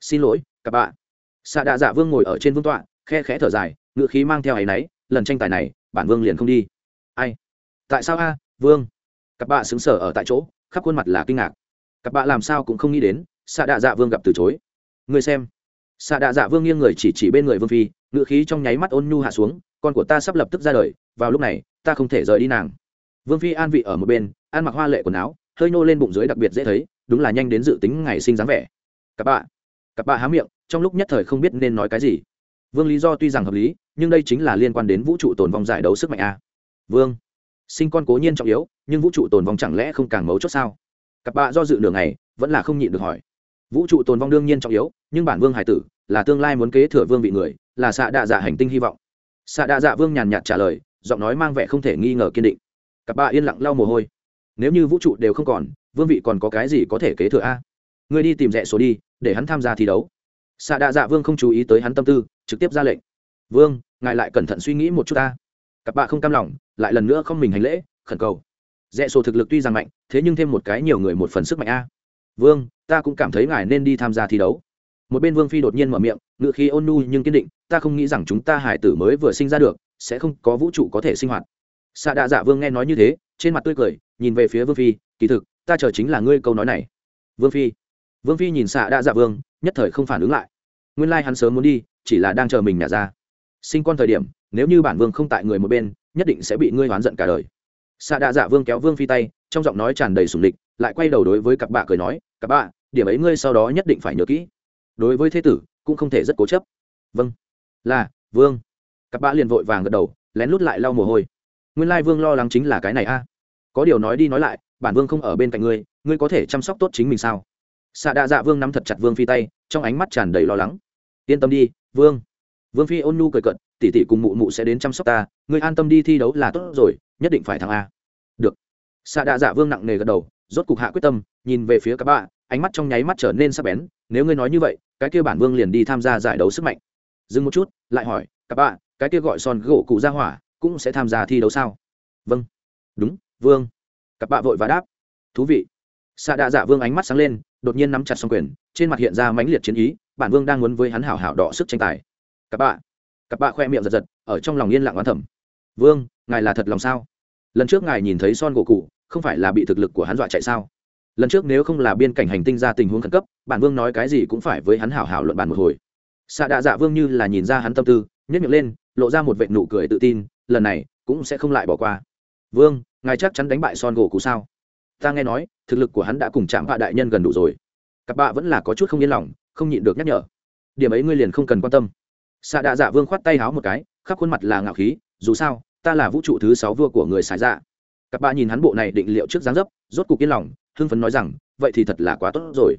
Xin lỗi, các bạn. Xạ đạ dạ vương ngồi ở trên vương tọa, khe khẽ thở dài, ngựa khí mang theo áy náy, lần tranh tài này, bản vương liền không đi. Ai? Tại sao a? Vương. Các bạn xứng sở ở tại chỗ, khắp khuôn mặt là kinh ngạc. Các bạn làm sao cũng không nghĩ đến xạ đạ dạ vương gặp từ chối. Người xem. Xạ đạ dạ vương nghiêng người chỉ chỉ bên người vương phi, ngựa khí trong nháy mắt ôn nhu hạ xuống, con của ta sắp lập tức ra đời, vào lúc này, ta không thể rời đi nàng. Vương phi an vị ở một bên, ăn mặc hoa lệ quần áo hơi nô lên bụng dưới đặc biệt dễ thấy, đúng là nhanh đến dự tính ngày sinh dáng vẻ. Các bạn cặp bạ há miệng, trong lúc nhất thời không biết nên nói cái gì. Vương lý do tuy rằng hợp lý, nhưng đây chính là liên quan đến vũ trụ tồn vong giải đấu sức mạnh a. Vương. Sinh con cố nhiên trọng yếu, nhưng vũ trụ tồn vong chẳng lẽ không càng mấu chốt sao? Cặp bạ do dự đường này vẫn là không nhịn được hỏi. Vũ trụ tồn vong đương nhiên trọng yếu, nhưng bản vương hải tử, là tương lai muốn kế thừa vương vị người, là xạ đạ dạ hành tinh hy vọng. Xạ đạ dạ vương nhàn nhạt trả lời, giọng nói mang vẻ không thể nghi ngờ kiên định. Cặp bạ yên lặng lau mồ hôi nếu như vũ trụ đều không còn, vương vị còn có cái gì có thể kế thừa a? Người đi tìm rẽ số đi, để hắn tham gia thi đấu. Xạ đạ dạ vương không chú ý tới hắn tâm tư, trực tiếp ra lệnh. Vương, ngài lại cẩn thận suy nghĩ một chút ta. Các bạn không cam lòng, lại lần nữa không mình hành lễ, khẩn cầu. Rẽ số thực lực tuy rằng mạnh, thế nhưng thêm một cái nhiều người một phần sức mạnh a. Vương, ta cũng cảm thấy ngài nên đi tham gia thi đấu. Một bên vương phi đột nhiên mở miệng ngự khí ôn nu nhưng kiên định, ta không nghĩ rằng chúng ta hải tử mới vừa sinh ra được, sẽ không có vũ trụ có thể sinh hoạt. Xạ đạ dạ vương nghe nói như thế trên mặt tươi cười, nhìn về phía vương phi, kỳ thực, ta chờ chính là ngươi câu nói này. Vương phi? Vương phi nhìn xạ đã dạ vương, nhất thời không phản ứng lại. Nguyên lai、like、hắn sớm muốn đi, chỉ là đang chờ mình nhả ra. Sinh con thời điểm, nếu như bản vương không tại người một bên, nhất định sẽ bị ngươi oán giận cả đời. Xạ đạ dạ vương kéo vương phi tay, trong giọng nói tràn đầy sùng địch lại quay đầu đối với cặp bạ cười nói, cặp bạ, điểm ấy ngươi sau đó nhất định phải nhớ kỹ. Đối với thế tử, cũng không thể rất cố chấp. Vâng. Là, vương. Cặp bạ liền vội vàng gật đầu, lén lút lại lau mồ hôi nguyên lai vương lo lắng chính là cái này a. À? Có điều nói đi nói lại, bản vương không ở bên cạnh ngươi ngươi có thể chăm sóc tốt chính mình sao? Xạ đạ dạ vương nắm thật chặt vương phi tay, trong ánh mắt tràn đầy lo lắng. Yên tâm đi, vương. Vương phi ôn nhu cười cận tỷ tỷ cùng mụ mụ sẽ đến chăm sóc ta, ngươi an tâm đi thi đấu là tốt rồi, nhất định phải thắng a. Được. Xạ đạ dạ vương nặng nề gật đầu, rốt cục hạ quyết tâm, nhìn về phía các bạn, ánh mắt trong nháy mắt trở nên sắc bén, nếu ngươi nói như vậy, cái kia bản vương liền đi tham gia giải đấu sức mạnh. Dừng một chút, lại hỏi, các bạn, cái kia gọi son gỗ cụ ra hỏa cũng sẽ tham gia thi đấu sao? Vâng. Đúng, vương. Cặp bạ vội và đáp. Thú vị. Xạ đạ dạ vương ánh mắt sáng lên, đột nhiên nắm chặt xong quyền, trên mặt hiện ra mãnh liệt chiến ý, bản vương đang muốn với hắn hảo hảo đỏ sức tranh tài. Cặp bạ. Cặp bạ khoe miệng giật giật, ở trong lòng yên lặng oán thẩm vương, ngài là thật lòng sao? Lần trước ngài nhìn thấy son gỗ cụ, không phải là bị thực lực của hắn dọa chạy sao? Lần trước nếu không là biên cảnh hành tinh ra tình huống khẩn cấp, bản vương nói cái gì cũng phải với hắn hảo hảo luận bàn một hồi. Xạ đạ dạ vương như là nhìn ra hắn tâm tư nhét miệng lên, lộ ra một vệ nụ cười tự tin lần này cũng sẽ không lại bỏ qua. Vương, ngài chắc chắn đánh bại son gỗ cụ sao? Ta nghe nói, thực lực của hắn đã cùng chạm vạ đại nhân gần đủ rồi. Cặp bạ vẫn là có chút không yên lòng, không nhịn được nhắc nhở. Điểm ấy ngươi liền không cần quan tâm. Xạ đạ dạ vương khoát tay háo một cái, khắp khuôn mặt là ngạo khí, dù sao, ta là vũ trụ thứ sáu vua của người xài dạ. Cặp bạ nhìn hắn bộ này định liệu trước dáng dấp, rốt cục yên lòng, hưng phấn nói rằng, vậy thì thật là quá tốt rồi.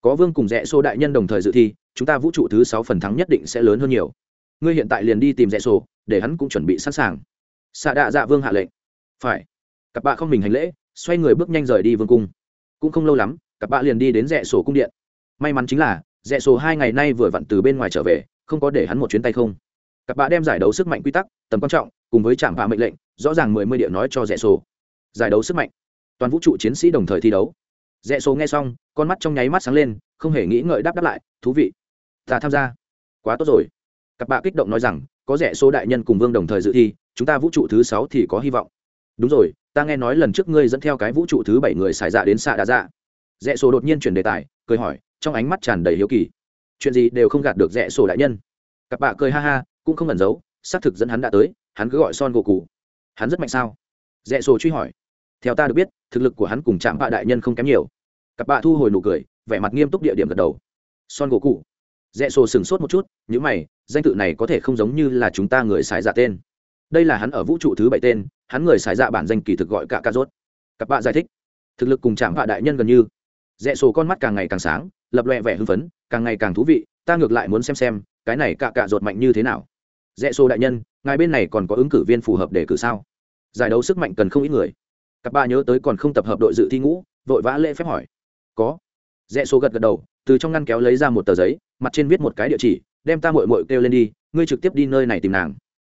Có vương cùng dạ rẽ xô đại nhân đồng thời dự thi, chúng ta vũ trụ thứ sáu phần thắng nhất định sẽ lớn hơn nhiều ngươi hiện tại liền đi tìm rẽ Sổ, để hắn cũng chuẩn bị sẵn sàng. Xạ đạ dạ vương hạ lệnh. Phải. Cặp bạ không mình hành lễ xoay người bước nhanh rời đi vương cung. Cũng không lâu lắm cặp bạ liền đi đến rẽ sổ cung điện. May mắn chính là rẽ sổ hai ngày nay vừa vặn từ bên ngoài trở về không có để hắn một chuyến tay không. Cặp bạ đem giải đấu sức mạnh quy tắc tầm quan trọng cùng với trạm vạ mệnh lệnh rõ ràng mười mươi địa nói cho rẽ sổ. Giải đấu sức mạnh. Toàn vũ trụ chiến sĩ đồng thời thi đấu. Rẽ Sổ nghe xong con mắt trong nháy mắt sáng lên không hề nghĩ ngợi đáp đáp lại thú vị. Ta tham gia. Quá tốt rồi cặp bạ kích động nói rằng, có rẽ số đại nhân cùng vương đồng thời dự thi, chúng ta vũ trụ thứ sáu thì có hy vọng. Đúng rồi, ta nghe nói lần trước ngươi dẫn theo cái vũ trụ thứ bảy người xài dạ đến xạ đà dạ. Rẽ số đột nhiên chuyển đề tài, cười hỏi, trong ánh mắt tràn đầy hiếu kỳ. Chuyện gì đều không gạt được rẽ sổ đại nhân. Cặp bạ cười ha ha, cũng không ẩn giấu, xác thực dẫn hắn đã tới, hắn cứ gọi son gỗ cụ hắn rất mạnh sao? Rẽ sổ truy hỏi. Theo ta được biết, thực lực của hắn cùng chạm bạ đại nhân không kém nhiều. Cặp bạ thu hồi nụ cười, vẻ mặt nghiêm túc địa điểm gật đầu. Son gỗ cụ rẽ sổ sửng sốt một chút những mày, danh tự này có thể không giống như là chúng ta người xài dạ tên. Đây là hắn ở vũ trụ thứ bảy tên, hắn người xài dạ bản danh kỳ thực gọi cả ca rốt. Các bạn giải thích. Thực lực cùng chạm vạ đại nhân gần như. Rẽ sổ con mắt càng ngày càng sáng, lập loẹ vẻ hưng phấn, càng ngày càng thú vị, ta ngược lại muốn xem xem, cái này cạ cạ rột mạnh như thế nào. Rẽ sổ đại nhân, ngài bên này còn có ứng cử viên phù hợp để cử sao? Giải đấu sức mạnh cần không ít người. Các ba nhớ tới còn không tập hợp đội dự thi ngũ, vội vã lễ phép hỏi. Có. Rẽ sổ gật gật đầu, từ trong ngăn kéo lấy ra một tờ giấy mặt trên viết một cái địa chỉ, đem ta mội mội kêu lên đi, ngươi trực tiếp đi nơi này tìm nàng.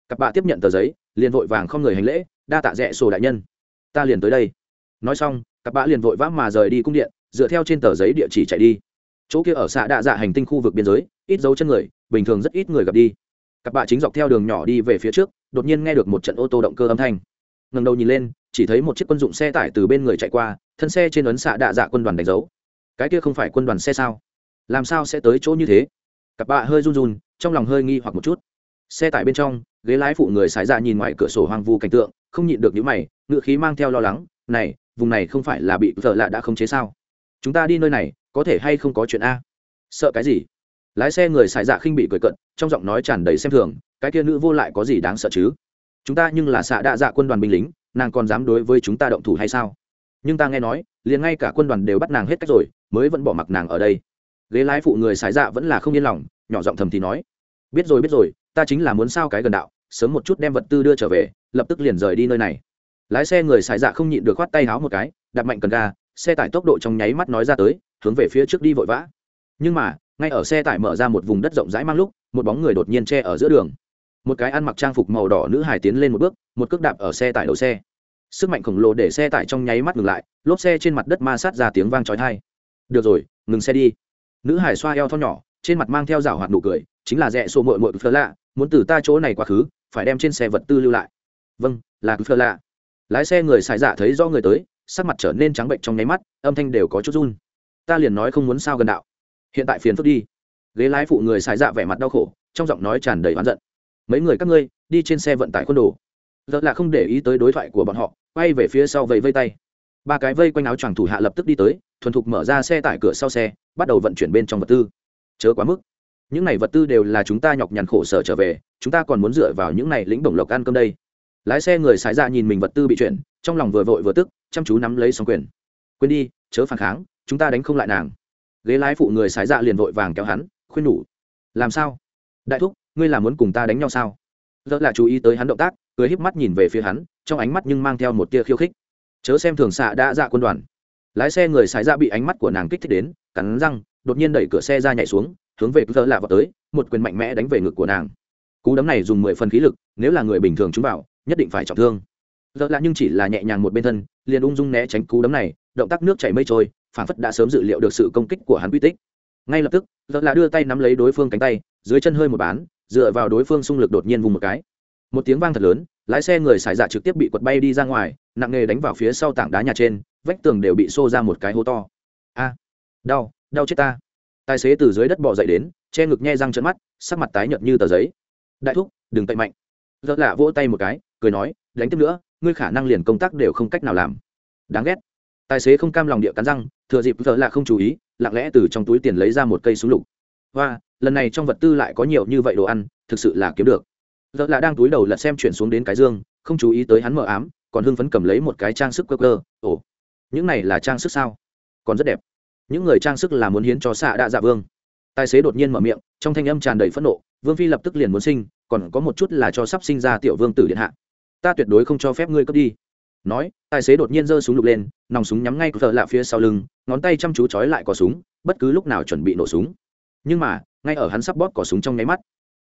Cặp bạ tiếp nhận tờ giấy, liền vội vàng không người hành lễ, đa tạ rẽ sổ đại nhân. Ta liền tới đây. Nói xong, cặp bạ liền vội vã mà rời đi cung điện, dựa theo trên tờ giấy địa chỉ chạy đi. Chỗ kia ở xã đạ dạ hành tinh khu vực biên giới, ít dấu chân người, bình thường rất ít người gặp đi. Cặp bạ chính dọc theo đường nhỏ đi về phía trước, đột nhiên nghe được một trận ô tô động cơ âm thanh. Ngần đầu nhìn lên, chỉ thấy một chiếc quân dụng xe tải từ bên người chạy qua, thân xe trên ấn xạ đạ dạ quân đoàn đánh dấu. Cái kia không phải quân đoàn xe sao? Làm sao sẽ tới chỗ như thế? Cặp bạ hơi run run, trong lòng hơi nghi hoặc một chút. Xe tải bên trong, ghế lái phụ người xài ra dạ nhìn ngoài cửa sổ hoang vu cảnh tượng, không nhịn được những mày ngựa khí mang theo lo lắng, này, vùng này không phải là bị vợ lạ đã không chế sao? Chúng ta đi nơi này, có thể hay không có chuyện a? Sợ cái gì? Lái xe người xài dạ khinh bị cười cận, trong giọng nói tràn đầy xem thường, cái kia nữ vô lại có gì đáng sợ chứ? Chúng ta nhưng là xạ đạ dạ quân đoàn binh lính, nàng còn dám đối với chúng ta động thủ hay sao? Nhưng ta nghe nói, liền ngay cả quân đoàn đều bắt nàng hết cách rồi, mới vẫn bỏ mặc nàng ở đây ghế lái phụ người xài dạ vẫn là không yên lòng, nhỏ giọng thầm thì nói, biết rồi biết rồi, ta chính là muốn sao cái gần đạo, sớm một chút đem vật tư đưa trở về, lập tức liền rời đi nơi này. Lái xe người xài dạ không nhịn được khoát tay háo một cái, đạp mạnh cần ga, xe tải tốc độ trong nháy mắt nói ra tới, hướng về phía trước đi vội vã. Nhưng mà, ngay ở xe tải mở ra một vùng đất rộng rãi mang lúc, một bóng người đột nhiên che ở giữa đường. Một cái ăn mặc trang phục màu đỏ nữ hải tiến lên một bước, một cước đạp ở xe tải đầu xe. Sức mạnh khổng lồ để xe tải trong nháy mắt ngừng lại, lốp xe trên mặt đất ma sát ra tiếng vang trói thai được rồi, ngừng xe đi nữ hải xoa eo thon nhỏ, trên mặt mang theo rảo hoạt nụ cười, chính là rẽ sổ mội mội phơ lạ, muốn từ ta chỗ này quá khứ, phải đem trên xe vật tư lưu lại. Vâng là phơ lạ. Lái xe người xài giả thấy do người tới, sắc mặt trở nên trắng bệnh trong nháy mắt, âm thanh đều có chút run. Ta liền nói không muốn sao gần đạo. Hiện tại phiền phức đi. Ghế lái phụ người xài dạ vẻ mặt đau khổ, trong giọng nói tràn đầy oán giận. Mấy người các ngươi, đi trên xe vận tải quân đồ. Rất là không để ý tới đối thoại của bọn họ, quay về phía sau vẫy vây tay ba cái vây quanh áo choàng thủ hạ lập tức đi tới, thuần thục mở ra xe tải cửa sau xe, bắt đầu vận chuyển bên trong vật tư. Chớ quá mức. Những này vật tư đều là chúng ta nhọc nhằn khổ sở trở về, chúng ta còn muốn dựa vào những này lĩnh bổng lộc ăn cơm đây. Lái xe người sái ra nhìn mình vật tư bị chuyển, trong lòng vừa vội vừa tức, chăm chú nắm lấy song quyền. Quên đi, chớ phản kháng, chúng ta đánh không lại nàng. Ghế lái phụ người sái dạ liền vội vàng kéo hắn, khuyên nhủ. Làm sao? Đại thúc, ngươi là muốn cùng ta đánh nhau sao? Rất là chú ý tới hắn động tác, cười híp mắt nhìn về phía hắn, trong ánh mắt nhưng mang theo một tia khiêu khích chớ xem thường xạ đã dạ quân đoàn. Lái xe người sái ra dạ bị ánh mắt của nàng kích thích đến, cắn răng, đột nhiên đẩy cửa xe ra nhảy xuống, hướng về cứ lạ vào tới, một quyền mạnh mẽ đánh về ngực của nàng. Cú đấm này dùng mười phần khí lực, nếu là người bình thường chúng bảo nhất định phải trọng thương. Giờ lạ nhưng chỉ là nhẹ nhàng một bên thân, liền ung dung né tránh cú đấm này, động tác nước chảy mây trôi phản phất đã sớm dự liệu được sự công kích của hắn quy tích. Ngay lập tức giờ lạ đưa tay nắm lấy đối phương cánh tay, dưới chân hơi một bán, dựa vào đối phương xung lực đột nhiên vùng một cái. Một tiếng vang thật lớn, lái xe người xài dạ trực tiếp bị quật bay đi ra ngoài nặng nề đánh vào phía sau tảng đá nhà trên, vách tường đều bị xô ra một cái hố to. A, đau đau chết ta. Tài xế từ dưới đất bỏ dậy đến, che ngực nhe răng trận mắt, sắc mặt tái nhợt như tờ giấy. Đại thúc, đừng tệ mạnh. Giơ lạ vỗ tay một cái, cười nói, đánh tiếp nữa, ngươi khả năng liền công tác đều không cách nào làm. Đáng ghét. Tài xế không cam lòng địa cắn răng, thừa dịp giờ lạ không chú ý, lặng lẽ từ trong túi tiền lấy ra một cây súng lục. Và lần này trong vật tư lại có nhiều như vậy đồ ăn, thực sự là kiếm được. Giờ lạ đang túi đầu lật xem chuyển xuống đến cái dương, không chú ý tới hắn mờ ám còn hưng phấn cầm lấy một cái trang sức cơ cơ ồ, những này là trang sức sao? Còn rất đẹp. Những người trang sức là muốn hiến cho xạ đạ dạ vương. Tài xế đột nhiên mở miệng, trong thanh âm tràn đầy phẫn nộ, vương phi lập tức liền muốn sinh, còn có một chút là cho sắp sinh ra tiểu vương tử điện hạ. Ta tuyệt đối không cho phép ngươi cướp đi. Nói, tài xế đột nhiên giơ súng lục lên, nòng súng nhắm ngay cờ lạ phía sau lưng, ngón tay chăm chú trói lại cò súng, bất cứ lúc nào chuẩn bị nổ súng. Nhưng mà, ngay ở hắn sắp bóp cò súng trong nháy mắt,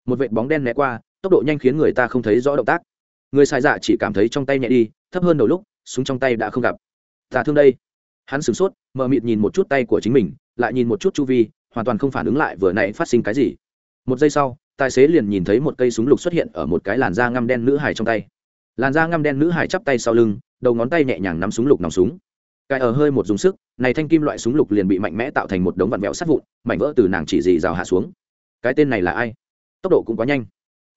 một vệt bóng đen né qua, tốc độ nhanh khiến người ta không thấy rõ động tác. Người sai dạ chỉ cảm thấy trong tay nhẹ đi thấp hơn đầu lúc, súng trong tay đã không gặp. Tà thương đây. Hắn sửng sốt, mờ mịt nhìn một chút tay của chính mình, lại nhìn một chút chu vi, hoàn toàn không phản ứng lại vừa nãy phát sinh cái gì. Một giây sau, tài xế liền nhìn thấy một cây súng lục xuất hiện ở một cái làn da ngăm đen nữ hải trong tay. Làn da ngăm đen nữ hải chắp tay sau lưng, đầu ngón tay nhẹ nhàng nắm súng lục nòng súng. Cài ở hơi một dùng sức, này thanh kim loại súng lục liền bị mạnh mẽ tạo thành một đống vặn vẹo sắt vụn, mảnh vỡ từ nàng chỉ dì rào hạ xuống. Cái tên này là ai? Tốc độ cũng quá nhanh.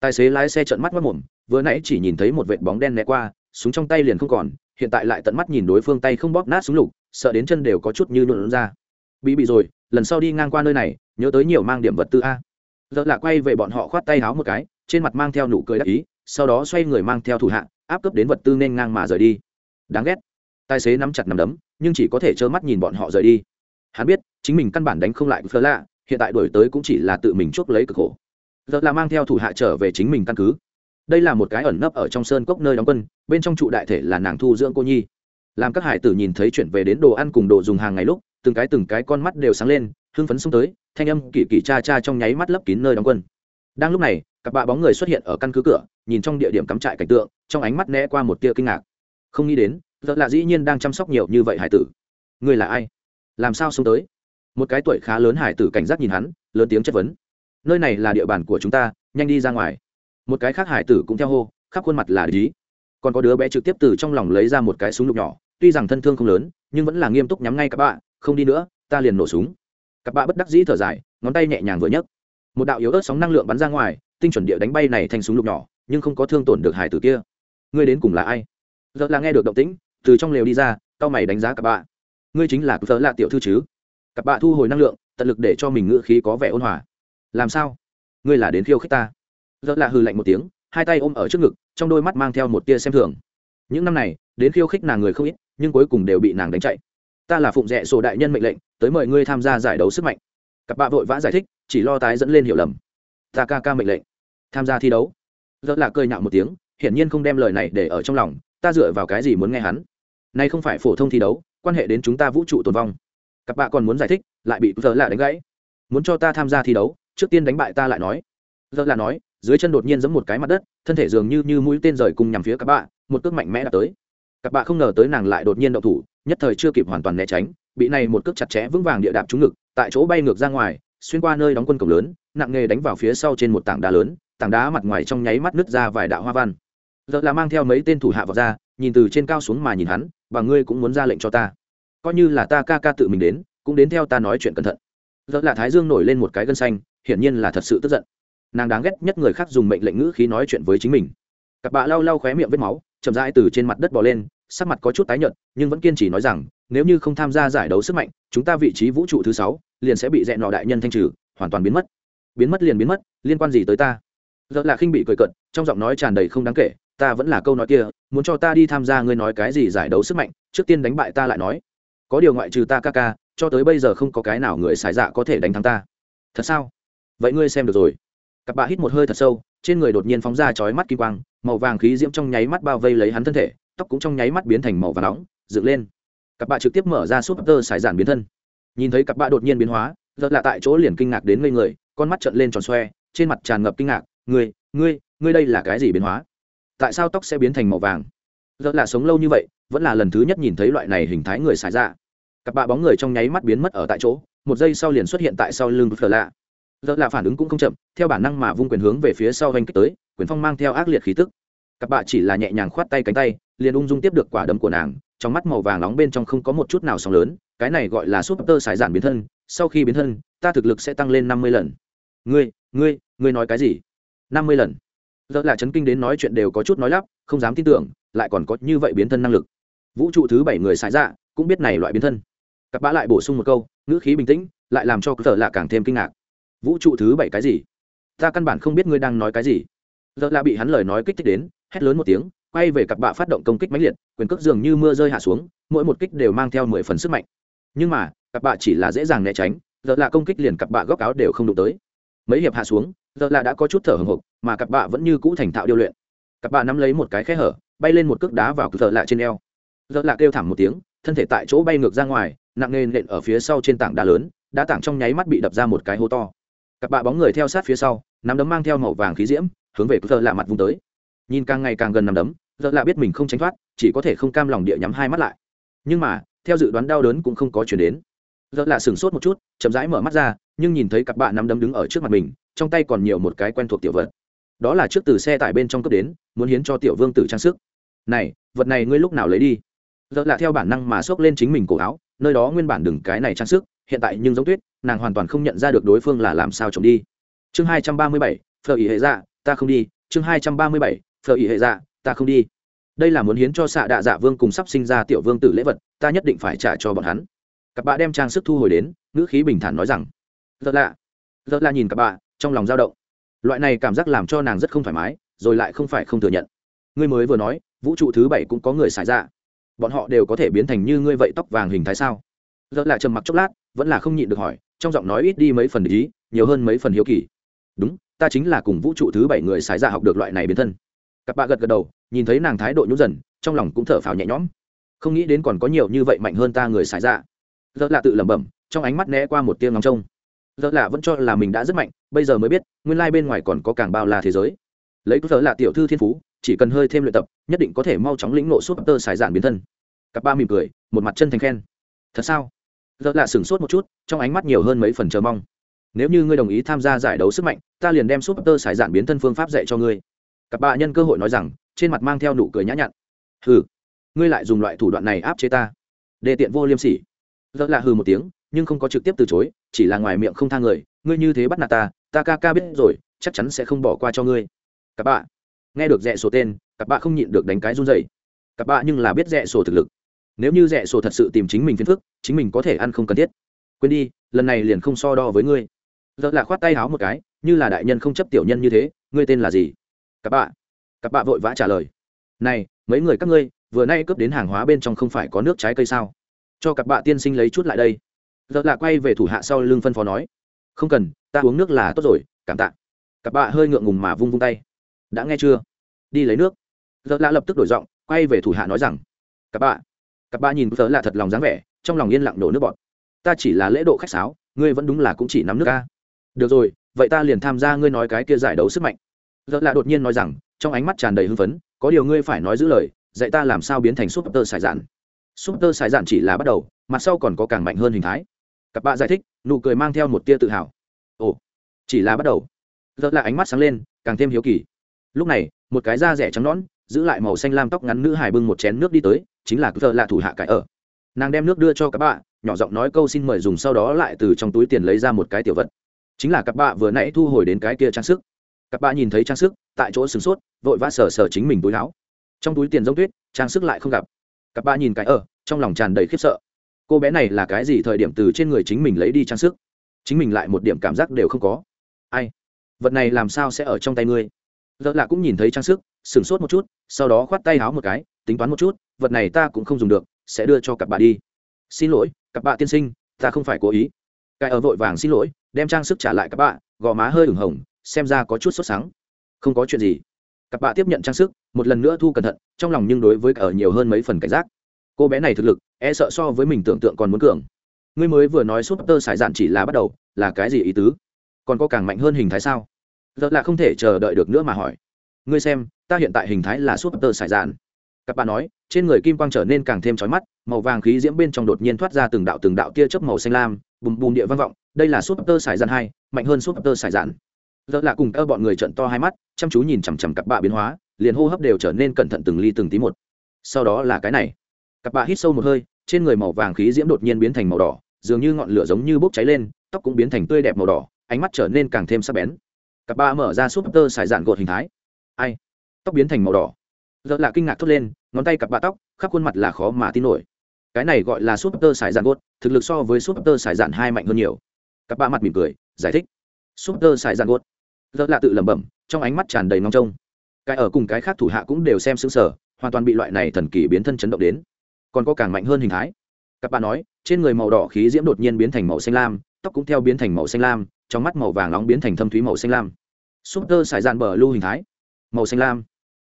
Tài xế lái xe trợn mắt mất mồm, vừa nãy chỉ nhìn thấy một vệt bóng đen né qua súng trong tay liền không còn, hiện tại lại tận mắt nhìn đối phương tay không bóp nát súng lục, sợ đến chân đều có chút như nhuộn ra. Bị bị rồi, lần sau đi ngang qua nơi này, nhớ tới nhiều mang điểm vật tư a. Giờ là quay về bọn họ khoát tay háo một cái, trên mặt mang theo nụ cười đắc ý, sau đó xoay người mang theo thủ hạ, áp cấp đến vật tư nên ngang mà rời đi. Đáng ghét. Tài xế nắm chặt nằm đấm, nhưng chỉ có thể trơ mắt nhìn bọn họ rời đi. Hắn biết, chính mình căn bản đánh không lại phơ lạ hiện tại đổi tới cũng chỉ là tự mình chuốc lấy cực khổ. Giờ là mang theo thủ hạ trở về chính mình căn cứ đây là một cái ẩn nấp ở trong sơn cốc nơi đóng quân, bên trong trụ đại thể là nàng thu dưỡng cô nhi. Làm các hải tử nhìn thấy chuyển về đến đồ ăn cùng đồ dùng hàng ngày lúc, từng cái từng cái con mắt đều sáng lên, hưng phấn xông tới, thanh âm kỳ kỳ cha cha trong nháy mắt lấp kín nơi đóng quân. Đang lúc này, cặp bạ bóng người xuất hiện ở căn cứ cửa, nhìn trong địa điểm cắm trại cảnh tượng, trong ánh mắt né qua một tia kinh ngạc. Không nghĩ đến giờ là dĩ nhiên đang chăm sóc nhiều như vậy hải tử. Người là ai? Làm sao xông tới? Một cái tuổi khá lớn hải tử cảnh giác nhìn hắn, lớn tiếng chất vấn. Nơi này là địa bàn của chúng ta, nhanh đi ra ngoài một cái khác hải tử cũng theo hô, khắp khuôn mặt là lý còn có đứa bé trực tiếp từ trong lòng lấy ra một cái súng lục nhỏ, tuy rằng thân thương không lớn, nhưng vẫn là nghiêm túc nhắm ngay các bạn, không đi nữa, ta liền nổ súng. Các bạn bất đắc dĩ thở dài, ngón tay nhẹ nhàng vừa nhấc. Một đạo yếu ớt sóng năng lượng bắn ra ngoài, tinh chuẩn địa đánh bay này thành súng lục nhỏ, nhưng không có thương tổn được hải tử kia. Ngươi đến cùng là ai? Giờ là nghe được động tĩnh, từ trong lều đi ra tao mày đánh giá các bạn. Ngươi chính là cờ là tiểu thư chứ? Các bạn thu hồi năng lượng, tận lực để cho mình ngựa khí có vẻ ôn hòa. Làm sao? Ngươi là đến khiêu khích ta? Giờ là hừ lạnh một tiếng, hai tay ôm ở trước ngực, trong đôi mắt mang theo một tia xem thường. Những năm này, đến khiêu khích nàng người không ít, nhưng cuối cùng đều bị nàng đánh chạy. Ta là phụng rẽ sổ đại nhân mệnh lệnh, tới mời ngươi tham gia giải đấu sức mạnh. Cặp bạ vội vã giải thích, chỉ lo tái dẫn lên hiểu lầm. Ta ca ca mệnh lệnh. Tham gia thi đấu. Giờ là cười nhạo một tiếng, hiển nhiên không đem lời này để ở trong lòng, ta dựa vào cái gì muốn nghe hắn? Nay không phải phổ thông thi đấu, quan hệ đến chúng ta vũ trụ tồn vong. Cặp bạ còn muốn giải thích, lại bị giờ là đánh gãy. Muốn cho ta tham gia thi đấu, trước tiên đánh bại ta lại nói. Giờ là nói dưới chân đột nhiên giẫm một cái mặt đất, thân thể dường như như mũi tên rời cùng nhằm phía các bạn. một cước mạnh mẽ đã tới. Các bạn không ngờ tới nàng lại đột nhiên động thủ, nhất thời chưa kịp hoàn toàn né tránh, bị này một cước chặt chẽ vững vàng địa đạp trúng ngực, tại chỗ bay ngược ra ngoài, xuyên qua nơi đóng quân cổng lớn, nặng nghề đánh vào phía sau trên một tảng đá lớn, tảng đá mặt ngoài trong nháy mắt nứt ra vài đạo hoa văn. Giờ là mang theo mấy tên thủ hạ vào ra, nhìn từ trên cao xuống mà nhìn hắn và ngươi cũng muốn ra lệnh cho ta. Coi như là ta ca ca tự mình đến, cũng đến theo ta nói chuyện cẩn thận. Giờ là thái dương nổi lên một cái gân xanh, hiển nhiên là thật sự tức giận nàng đáng ghét nhất người khác dùng mệnh lệnh ngữ khí nói chuyện với chính mình. Cặp bạ lau lau khóe miệng vết máu, chậm rãi từ trên mặt đất bò lên, sắc mặt có chút tái nhợt, nhưng vẫn kiên trì nói rằng, nếu như không tham gia giải đấu sức mạnh, chúng ta vị trí vũ trụ thứ sáu liền sẽ bị dẹn nọ đại nhân thanh trừ, hoàn toàn biến mất. Biến mất liền biến mất, liên quan gì tới ta? Giờ là khinh bị cười cận trong giọng nói tràn đầy không đáng kể, ta vẫn là câu nói kia, muốn cho ta đi tham gia ngươi nói cái gì giải đấu sức mạnh, trước tiên đánh bại ta lại nói. Có điều ngoại trừ ta ca ca, cho tới bây giờ không có cái nào người xài dạ có thể đánh thắng ta. Thật sao? Vậy ngươi xem được rồi cặp bạ hít một hơi thật sâu, trên người đột nhiên phóng ra chói mắt kim quang, màu vàng khí diễm trong nháy mắt bao vây lấy hắn thân thể, tóc cũng trong nháy mắt biến thành màu vàng nóng, dựng lên. Cặp bạ trực tiếp mở ra súp tơ sải giản biến thân. Nhìn thấy cặp bạ đột nhiên biến hóa rất là tại chỗ liền kinh ngạc đến ngây người, con mắt trợn lên tròn xoe, trên mặt tràn ngập kinh ngạc, ngươi ngươi ngươi đây là cái gì biến hóa? Tại sao tóc sẽ biến thành màu vàng? Rất là sống lâu như vậy, vẫn là lần thứ nhất nhìn thấy loại này hình thái người xài ra. Cặp bạ bóng người trong nháy mắt biến mất ở tại chỗ, một giây sau liền xuất hiện tại sau lưng phở lạ rất là phản ứng cũng không chậm, theo bản năng mà vung quyền hướng về phía sau hành kích tới, quyền phong mang theo ác liệt khí tức. Cặp bạ chỉ là nhẹ nhàng khoát tay cánh tay, liền ung dung tiếp được quả đấm của nàng, trong mắt màu vàng nóng bên trong không có một chút nào sóng lớn, cái này gọi là súp tơ sải giản biến thân, sau khi biến thân, ta thực lực sẽ tăng lên năm mươi lần. Ngươi ngươi ngươi nói cái gì? Năm mươi lần. Rất là chấn kinh đến nói chuyện đều có chút nói lắp, không dám tin tưởng, lại còn có như vậy biến thân năng lực. Vũ trụ thứ bảy người sải dạ cũng biết này loại biến thân. Cặp bã lại bổ sung một câu, ngữ khí bình tĩnh, lại làm cho cờ là càng thêm kinh ngạc vũ trụ thứ bảy cái gì? Ta căn bản không biết ngươi đang nói cái gì. Giờ là bị hắn lời nói kích thích đến, hét lớn một tiếng, quay về cặp bạ phát động công kích mãnh liệt, quyền cước dường như mưa rơi hạ xuống, mỗi một kích đều mang theo mười phần sức mạnh. Nhưng mà, cặp bạ chỉ là dễ dàng né tránh, giờ là công kích liền cặp bạ góc áo đều không đụng tới. Mấy hiệp hạ xuống, giờ là đã có chút thở hồng hộc, mà cặp bạ vẫn như cũ thành thạo điêu luyện. Cặp bạ nắm lấy một cái khe hở, bay lên một cước đá vào giờ lạ trên eo. Giờ lạ kêu thảm một tiếng, thân thể tại chỗ bay ngược ra ngoài, nặng nề nện ở phía sau trên tảng đá lớn, đá tảng trong nháy mắt bị đập ra một cái hố to cặp bạ bóng người theo sát phía sau, nắm đấm mang theo màu vàng khí diễm, hướng về cờ lạ mặt vung tới. Nhìn càng ngày càng gần nằm đấm giờ lạ biết mình không tránh thoát, chỉ có thể không cam lòng địa nhắm hai mắt lại. Nhưng mà, theo dự đoán đau đớn cũng không có chuyển đến. Giờ lạ sửng sốt một chút, chậm rãi mở mắt ra, nhưng nhìn thấy cặp bạ nắm đấm đứng ở trước mặt mình, trong tay còn nhiều một cái quen thuộc tiểu vật. Đó là trước từ xe tải bên trong cấp đến, muốn hiến cho tiểu vương tử trang sức. Này, vật này ngươi lúc nào lấy đi? Giờ lạ theo bản năng mà xốc lên chính mình cổ áo, nơi đó nguyên bản đừng cái này trang sức hiện tại nhưng giống tuyết, nàng hoàn toàn không nhận ra được đối phương là làm sao chồng đi. Chương hai trăm ba mươi bảy, phở ý hệ dạ ta không đi. Chương hai trăm ba mươi bảy, phở ý hệ dạ ta không đi. Đây là muốn hiến cho xạ đạ dạ vương cùng sắp sinh ra tiểu vương tử lễ vật, ta nhất định phải trả cho bọn hắn. Cặp bạ đem trang sức thu hồi đến, ngữ khí bình thản nói rằng, rất lạ. Rất lạ nhìn cặp bạ trong lòng dao động. Loại này cảm giác làm cho nàng rất không thoải mái, rồi lại không phải không thừa nhận. Ngươi mới vừa nói, vũ trụ thứ bảy cũng có người xài ra bọn họ đều có thể biến thành như ngươi vậy tóc vàng hình thái sao? Rất lạ trầm mặc chốc lát vẫn là không nhịn được hỏi, trong giọng nói ít đi mấy phần ý, nhiều hơn mấy phần hiếu kỳ. Đúng, ta chính là cùng vũ trụ thứ bảy người xài ra học được loại này biến thân. Cặp bạ gật gật đầu, nhìn thấy nàng thái độ nhún dần, trong lòng cũng thở phào nhẹ nhõm. Không nghĩ đến còn có nhiều như vậy mạnh hơn ta người xài ra rất là tự lẩm bẩm, trong ánh mắt né qua một tiếng ngóng trông. Rất là vẫn cho là mình đã rất mạnh, bây giờ mới biết, nguyên lai bên ngoài còn có càng bao la thế giới. Lấy cứ là tiểu thư thiên phú, chỉ cần hơi thêm luyện tập, nhất định có thể mau chóng lĩnh nộ súp tơ xài giản biến thân. Cặp ba mỉm cười, một mặt chân thành khen. Thật sao? Rất là sửng sốt một chút, trong ánh mắt nhiều hơn mấy phần chờ mong. Nếu như ngươi đồng ý tham gia giải đấu sức mạnh, ta liền đem súp tơ xài giản biến thân phương pháp dạy cho ngươi. Cặp bạ nhân cơ hội nói rằng, trên mặt mang theo nụ cười nhã nhặn. Hừ, ngươi lại dùng loại thủ đoạn này áp chế ta. Đề tiện vô liêm sỉ. Rất là hừ một tiếng, nhưng không có trực tiếp từ chối, chỉ là ngoài miệng không tha người, ngươi như thế bắt nạt ta ta ca ca biết rồi, chắc chắn sẽ không bỏ qua cho ngươi. Các bạn nghe được rẽ sổ tên các bạn không nhịn được đánh cái run dày các bạn nhưng là biết rẽ sổ thực lực nếu như rẻ sổ thật sự tìm chính mình phiền phức, chính mình có thể ăn không cần thiết. Quên đi, lần này liền không so đo với ngươi. Rất là khoát tay háo một cái, như là đại nhân không chấp tiểu nhân như thế, ngươi tên là gì? Các bạn các bạn vội vã trả lời. Này, mấy người các ngươi, vừa nay cướp đến hàng hóa bên trong không phải có nước trái cây sao? Cho các bạn tiên sinh lấy chút lại đây. Giờ là quay về thủ hạ sau lưng phân phó nói. Không cần, ta uống nước là tốt rồi, cảm tạ. Các bạn hơi ngượng ngùng mà vung vung tay. Đã nghe chưa? Đi lấy nước. Giờ là lập tức đổi giọng, quay về thủ hạ nói rằng. Các bạn cặp ba nhìn tớ là thật lòng dáng vẻ, trong lòng yên lặng nổ nước bọt. Ta chỉ là lễ độ khách sáo, ngươi vẫn đúng là cũng chỉ nắm nước ca. Được rồi, vậy ta liền tham gia ngươi nói cái kia giải đấu sức mạnh. Tớ là đột nhiên nói rằng, trong ánh mắt tràn đầy hưng phấn, có điều ngươi phải nói giữ lời, dạy ta làm sao biến thành súp tơ sải dạn súp tơ sải dạn chỉ là bắt đầu mặt sau còn có càng mạnh hơn hình thái. Cặp bạ giải thích, nụ cười mang theo một tia tự hào. Ồ, chỉ là bắt đầu. Rất là ánh mắt sáng lên, càng thêm hiếu kỳ. Lúc này, một cái da rẻ trắng nõn, giữ lại màu xanh lam tóc ngắn nữ hải bưng một chén nước đi tới chính là giờ là thủ hạ cải ở. Nàng đem nước đưa cho các bạn nhỏ giọng nói câu xin mời dùng sau đó lại từ trong túi tiền lấy ra một cái tiểu vật. Chính là các bạn vừa nãy thu hồi đến cái kia trang sức. Các bạn nhìn thấy trang sức, tại chỗ sửng sốt, vội vã sờ sờ chính mình túi áo. Trong túi tiền giống tuyết, trang sức lại không gặp. Các bạn nhìn cái ở, trong lòng tràn đầy khiếp sợ. Cô bé này là cái gì thời điểm từ trên người chính mình lấy đi trang sức? Chính mình lại một điểm cảm giác đều không có. Ai? Vật này làm sao sẽ ở trong tay ngươi? Giờ lạ cũng nhìn thấy trang sức, sửng sốt một chút, sau đó khoát tay háo một cái, tính toán một chút vật này ta cũng không dùng được, sẽ đưa cho cặp bà đi. Xin lỗi, cặp bà tiên sinh, ta không phải cố ý. Cài ở vội vàng xin lỗi, đem trang sức trả lại các bạn gò má hơi ửng hồng, xem ra có chút sốt sáng không có chuyện gì. Cặp bạn tiếp nhận trang sức, một lần nữa thu cẩn thận, trong lòng nhưng đối với cả ở nhiều hơn mấy phần cảnh giác. Cô bé này thực lực e sợ so với mình tưởng tượng còn muốn cường. Ngươi mới vừa nói súp tơ sải dạn chỉ là bắt đầu, là cái gì ý tứ? Còn có càng mạnh hơn hình thái sao? Giờ là không thể chờ đợi được nữa mà hỏi. Ngươi xem, ta hiện tại hình thái là súp tơ sải dạn các bà nói, trên người kim quang trở nên càng thêm chói mắt, màu vàng khí diễm bên trong đột nhiên thoát ra từng đạo từng đạo tia chớp màu xanh lam, bùm bùm địa vang vọng, đây là súp tơ sải dạn hai, mạnh hơn súp tơ sải dạn giờ là cùng các bọn người trận to hai mắt, chăm chú nhìn chằm chằm cặp bạ biến hóa, liền hô hấp đều trở nên cẩn thận từng ly từng tí một. Sau đó là cái này. Cặp bạ hít sâu một hơi, trên người màu vàng khí diễm đột nhiên biến thành màu đỏ, dường như ngọn lửa giống như bốc cháy lên, tóc cũng biến thành tươi đẹp màu đỏ, ánh mắt trở nên càng thêm sắc bén. Cặp bạ mở ra súp tơ sải dạn gột hình thái. Ai? Tóc biến thành màu đỏ giờ là kinh ngạc thốt lên, ngón tay cặp bạ tóc, khắp khuôn mặt là khó mà tin nổi. Cái này gọi là súp tơ sải dạn thực lực so với súp tơ sải dạn hai mạnh hơn nhiều. Cặp bạ mặt mỉm cười, giải thích. Súp tơ sải dạn giờ là tự lẩm bẩm, trong ánh mắt tràn đầy ngóng trông. Cái ở cùng cái khác thủ hạ cũng đều xem xứng sở hoàn toàn bị loại này thần kỳ biến thân chấn động đến. Còn có càng mạnh hơn hình thái. Các bạn nói, trên người màu đỏ khí diễm đột nhiên biến thành màu xanh lam, tóc cũng theo biến thành màu xanh lam, trong mắt màu vàng nóng biến thành thâm thúy màu xanh lam. Súp tơ xài dạn bờ lưu hình thái. Màu xanh lam.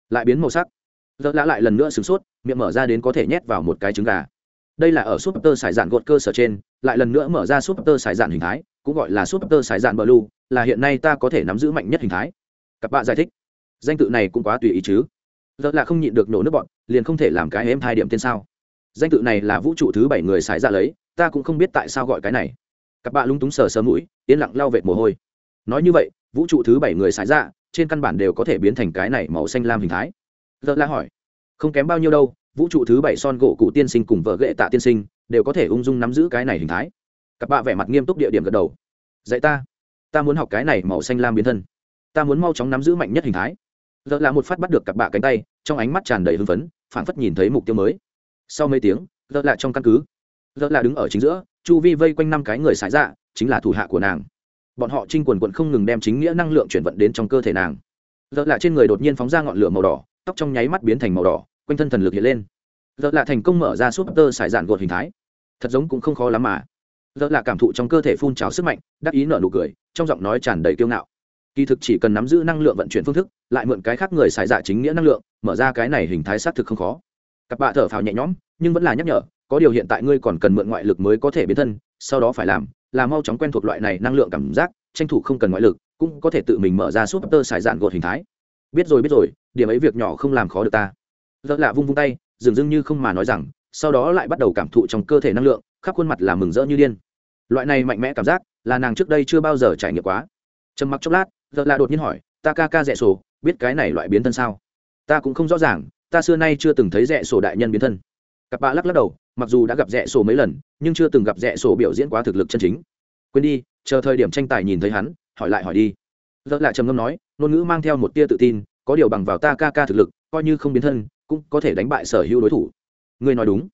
Lại biến màu sắc giờ lã lại lần nữa sửng sốt, miệng mở ra đến có thể nhét vào một cái trứng gà. Đây là ở súp tơ xài dạn gột cơ sở trên, lại lần nữa mở ra súp tơ xài dạn hình thái, cũng gọi là súp tơ xài dạn bờ là hiện nay ta có thể nắm giữ mạnh nhất hình thái. Các bạn giải thích. Danh tự này cũng quá tùy ý chứ. Giờ là không nhịn được nổ nước bọn liền không thể làm cái em hai điểm tên sao. Danh tự này là vũ trụ thứ bảy người xài ra lấy, ta cũng không biết tại sao gọi cái này. Các bạn lúng túng sờ sờ mũi, yên lặng lau vệt mồ hôi. Nói như vậy, vũ trụ thứ bảy người xài ra trên căn bản đều có thể biến thành cái này màu xanh lam hình thái giờ la hỏi, không kém bao nhiêu đâu, vũ trụ thứ bảy son gỗ cụ tiên sinh cùng vợ ghệ tạ tiên sinh đều có thể ung dung nắm giữ cái này hình thái. Cặp bạ vẻ mặt nghiêm túc địa điểm gật đầu. Dạy ta ta muốn học cái này màu xanh lam biến thân. Ta muốn mau chóng nắm giữ mạnh nhất hình thái. Giờ là một phát bắt được cặp bạ cánh tay, trong ánh mắt tràn đầy hưng phấn, phảng phất nhìn thấy mục tiêu mới. Sau mấy tiếng, giờ là trong căn cứ, giờ là đứng ở chính giữa, chu vi vây quanh năm cái người xài dạ chính là thủ hạ của nàng. Bọn họ trinh quần quận không ngừng đem chính nghĩa năng lượng chuyển vận đến trong cơ thể nàng. Giờ là trên người đột nhiên phóng ra ngọn lửa màu đỏ tóc trong nháy mắt biến thành màu đỏ, quanh thân thần lực hiện lên. Giờ là thành công mở ra súp tơ xài dạn gột hình thái. Thật giống cũng không khó lắm mà. Giờ là cảm thụ trong cơ thể phun trào sức mạnh, đắc ý nở nụ cười, trong giọng nói tràn đầy kiêu ngạo. Kỳ thực chỉ cần nắm giữ năng lượng vận chuyển phương thức, lại mượn cái khác người xài dạ chính nghĩa năng lượng, mở ra cái này hình thái xác thực không khó. Cặp bạ thở phào nhẹ nhõm, nhưng vẫn là nhắc nhở, có điều hiện tại ngươi còn cần mượn ngoại lực mới có thể biến thân, sau đó phải làm là mau chóng quen thuộc loại này năng lượng cảm giác, tranh thủ không cần ngoại lực, cũng có thể tự mình mở ra súp tơ xài dạn gột hình thái. Biết rồi biết rồi điểm ấy việc nhỏ không làm khó được ta. Rất lạ vung vung tay dường dưng như không mà nói rằng, sau đó lại bắt đầu cảm thụ trong cơ thể năng lượng, khắp khuôn mặt là mừng rỡ như điên. Loại này mạnh mẽ cảm giác, là nàng trước đây chưa bao giờ trải nghiệm quá. Trầm mặc chốc lát rất lạ đột nhiên hỏi, ta ca ca rẽ sổ, biết cái này loại biến thân sao? Ta cũng không rõ ràng, ta xưa nay chưa từng thấy rẽ sổ đại nhân biến thân. Cặp bạ lắc lắc đầu, mặc dù đã gặp rẽ sổ mấy lần, nhưng chưa từng gặp rẽ sổ biểu diễn quá thực lực chân chính. Quên đi, chờ thời điểm tranh tài nhìn thấy hắn, hỏi lại hỏi đi. Rất lạ trầm ngâm nói, ngôn ngữ mang theo một tia tự tin có điều bằng vào ta ca ca thực lực, coi như không biến thân, cũng có thể đánh bại sở hữu đối thủ. Ngươi nói đúng.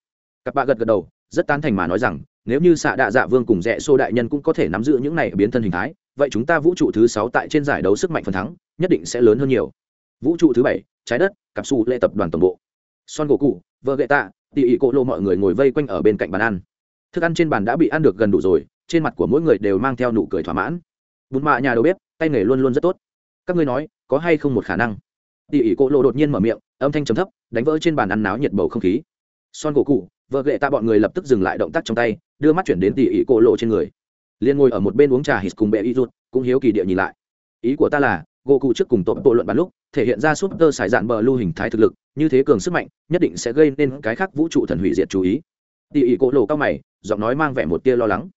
Cặp bạ gật gật đầu, rất tán thành mà nói rằng, nếu như xạ đạ dạ vương cùng rẽ xô đại nhân cũng có thể nắm giữ những này biến thân hình thái, vậy chúng ta vũ trụ thứ sáu tại trên giải đấu sức mạnh phần thắng, nhất định sẽ lớn hơn nhiều. Vũ trụ thứ bảy, trái đất, cặp su lệ tập đoàn tổng bộ. Son gỗ cụ, vợ gậy tạ, tỉ ỉ cỗ lô mọi người ngồi vây quanh ở bên cạnh bàn ăn. Thức ăn trên bàn đã bị ăn được gần đủ rồi, trên mặt của mỗi người đều mang theo nụ cười thỏa mãn. Bún mạ nhà đầu bếp, tay nghề luôn luôn rất tốt các ngươi nói, có hay không một khả năng? Tỉ ỉ cỗ lô đột nhiên mở miệng, âm thanh trầm thấp, đánh vỡ trên bàn ăn náo nhiệt bầu không khí. Son gỗ cụ, vợ gậy tạ bọn người lập tức dừng lại động tác trong tay, đưa mắt chuyển đến tỉ ỉ cỗ lộ trên người. Liên ngồi ở một bên uống trà hít cùng bệ y rút cũng hiếu kỳ địa nhìn lại. Ý của ta là, gỗ cụ trước cùng tội bộ luận bàn lúc, thể hiện ra súp tơ sải dạn bờ lưu hình thái thực lực, như thế cường sức mạnh, nhất định sẽ gây nên cái khác vũ trụ thần hủy diệt chú ý. Tỉ ỉ cỗ lộ cao mày, giọng nói mang vẻ một tia lo lắng.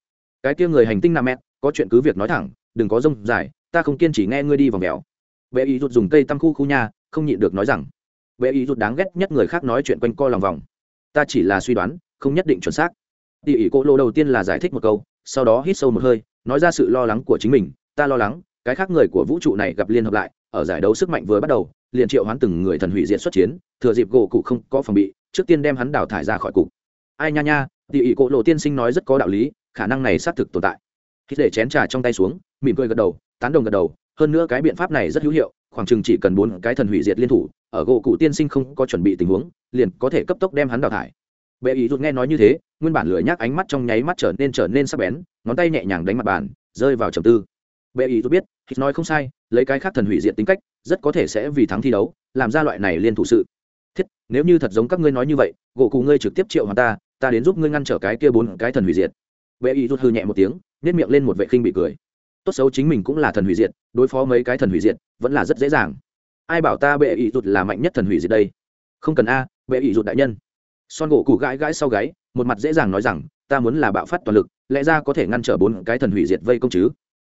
Cái tia người hành tinh nam mét có chuyện cứ việc nói thẳng, đừng có rông dài ta không kiên chỉ nghe ngươi đi vòng mèo bệ y rút dùng cây tăm khu khu nha, không nhịn được nói rằng, bệ y rút đáng ghét nhất người khác nói chuyện quanh co lòng vòng. Ta chỉ là suy đoán, không nhất định chuẩn xác. Tỉ ỉ cô lô đầu tiên là giải thích một câu, sau đó hít sâu một hơi, nói ra sự lo lắng của chính mình. Ta lo lắng, cái khác người của vũ trụ này gặp liên hợp lại, ở giải đấu sức mạnh vừa bắt đầu, liền triệu hoán từng người thần hủy diện xuất chiến, thừa dịp gỗ cụ không có phòng bị, trước tiên đem hắn đào thải ra khỏi cục. Ai nha nha, tỉ ỉ cô lộ tiên sinh nói rất có đạo lý, khả năng này xác thực tồn tại. Khi để chén trà trong tay xuống, mỉm cười gật đầu tán đồng gật đầu, hơn nữa cái biện pháp này rất hữu hiệu, khoảng chừng chỉ cần bốn cái thần hủy diệt liên thủ, ở gỗ cụ tiên sinh không có chuẩn bị tình huống, liền có thể cấp tốc đem hắn đào thải. Bệ ý rút nghe nói như thế, nguyên bản lười nhác ánh mắt trong nháy mắt trở nên trở nên sắc bén, ngón tay nhẹ nhàng đánh mặt bàn, rơi vào trầm tư. Bệ ý rút biết hít nói không sai, lấy cái khác thần hủy diệt tính cách, rất có thể sẽ vì thắng thi đấu, làm ra loại này liên thủ sự. Thiết, nếu như thật giống các ngươi nói như vậy, gỗ cụ ngươi trực tiếp triệu hoàng ta ta đến giúp ngươi ngăn trở cái kia bốn cái thần hủy diệt. Bệ ý rút hư nhẹ một tiếng nếp miệng lên một vệ khinh bị cười tốt xấu chính mình cũng là thần hủy diệt, đối phó mấy cái thần hủy diệt vẫn là rất dễ dàng. Ai bảo ta bệ ý rụt là mạnh nhất thần hủy diệt đây? Không cần a, bệ ý rụt đại nhân. Son gỗ cụ gãi gãi sau gáy, một mặt dễ dàng nói rằng, ta muốn là bạo phát toàn lực, lẽ ra có thể ngăn trở bốn cái thần hủy diệt vây công chứ?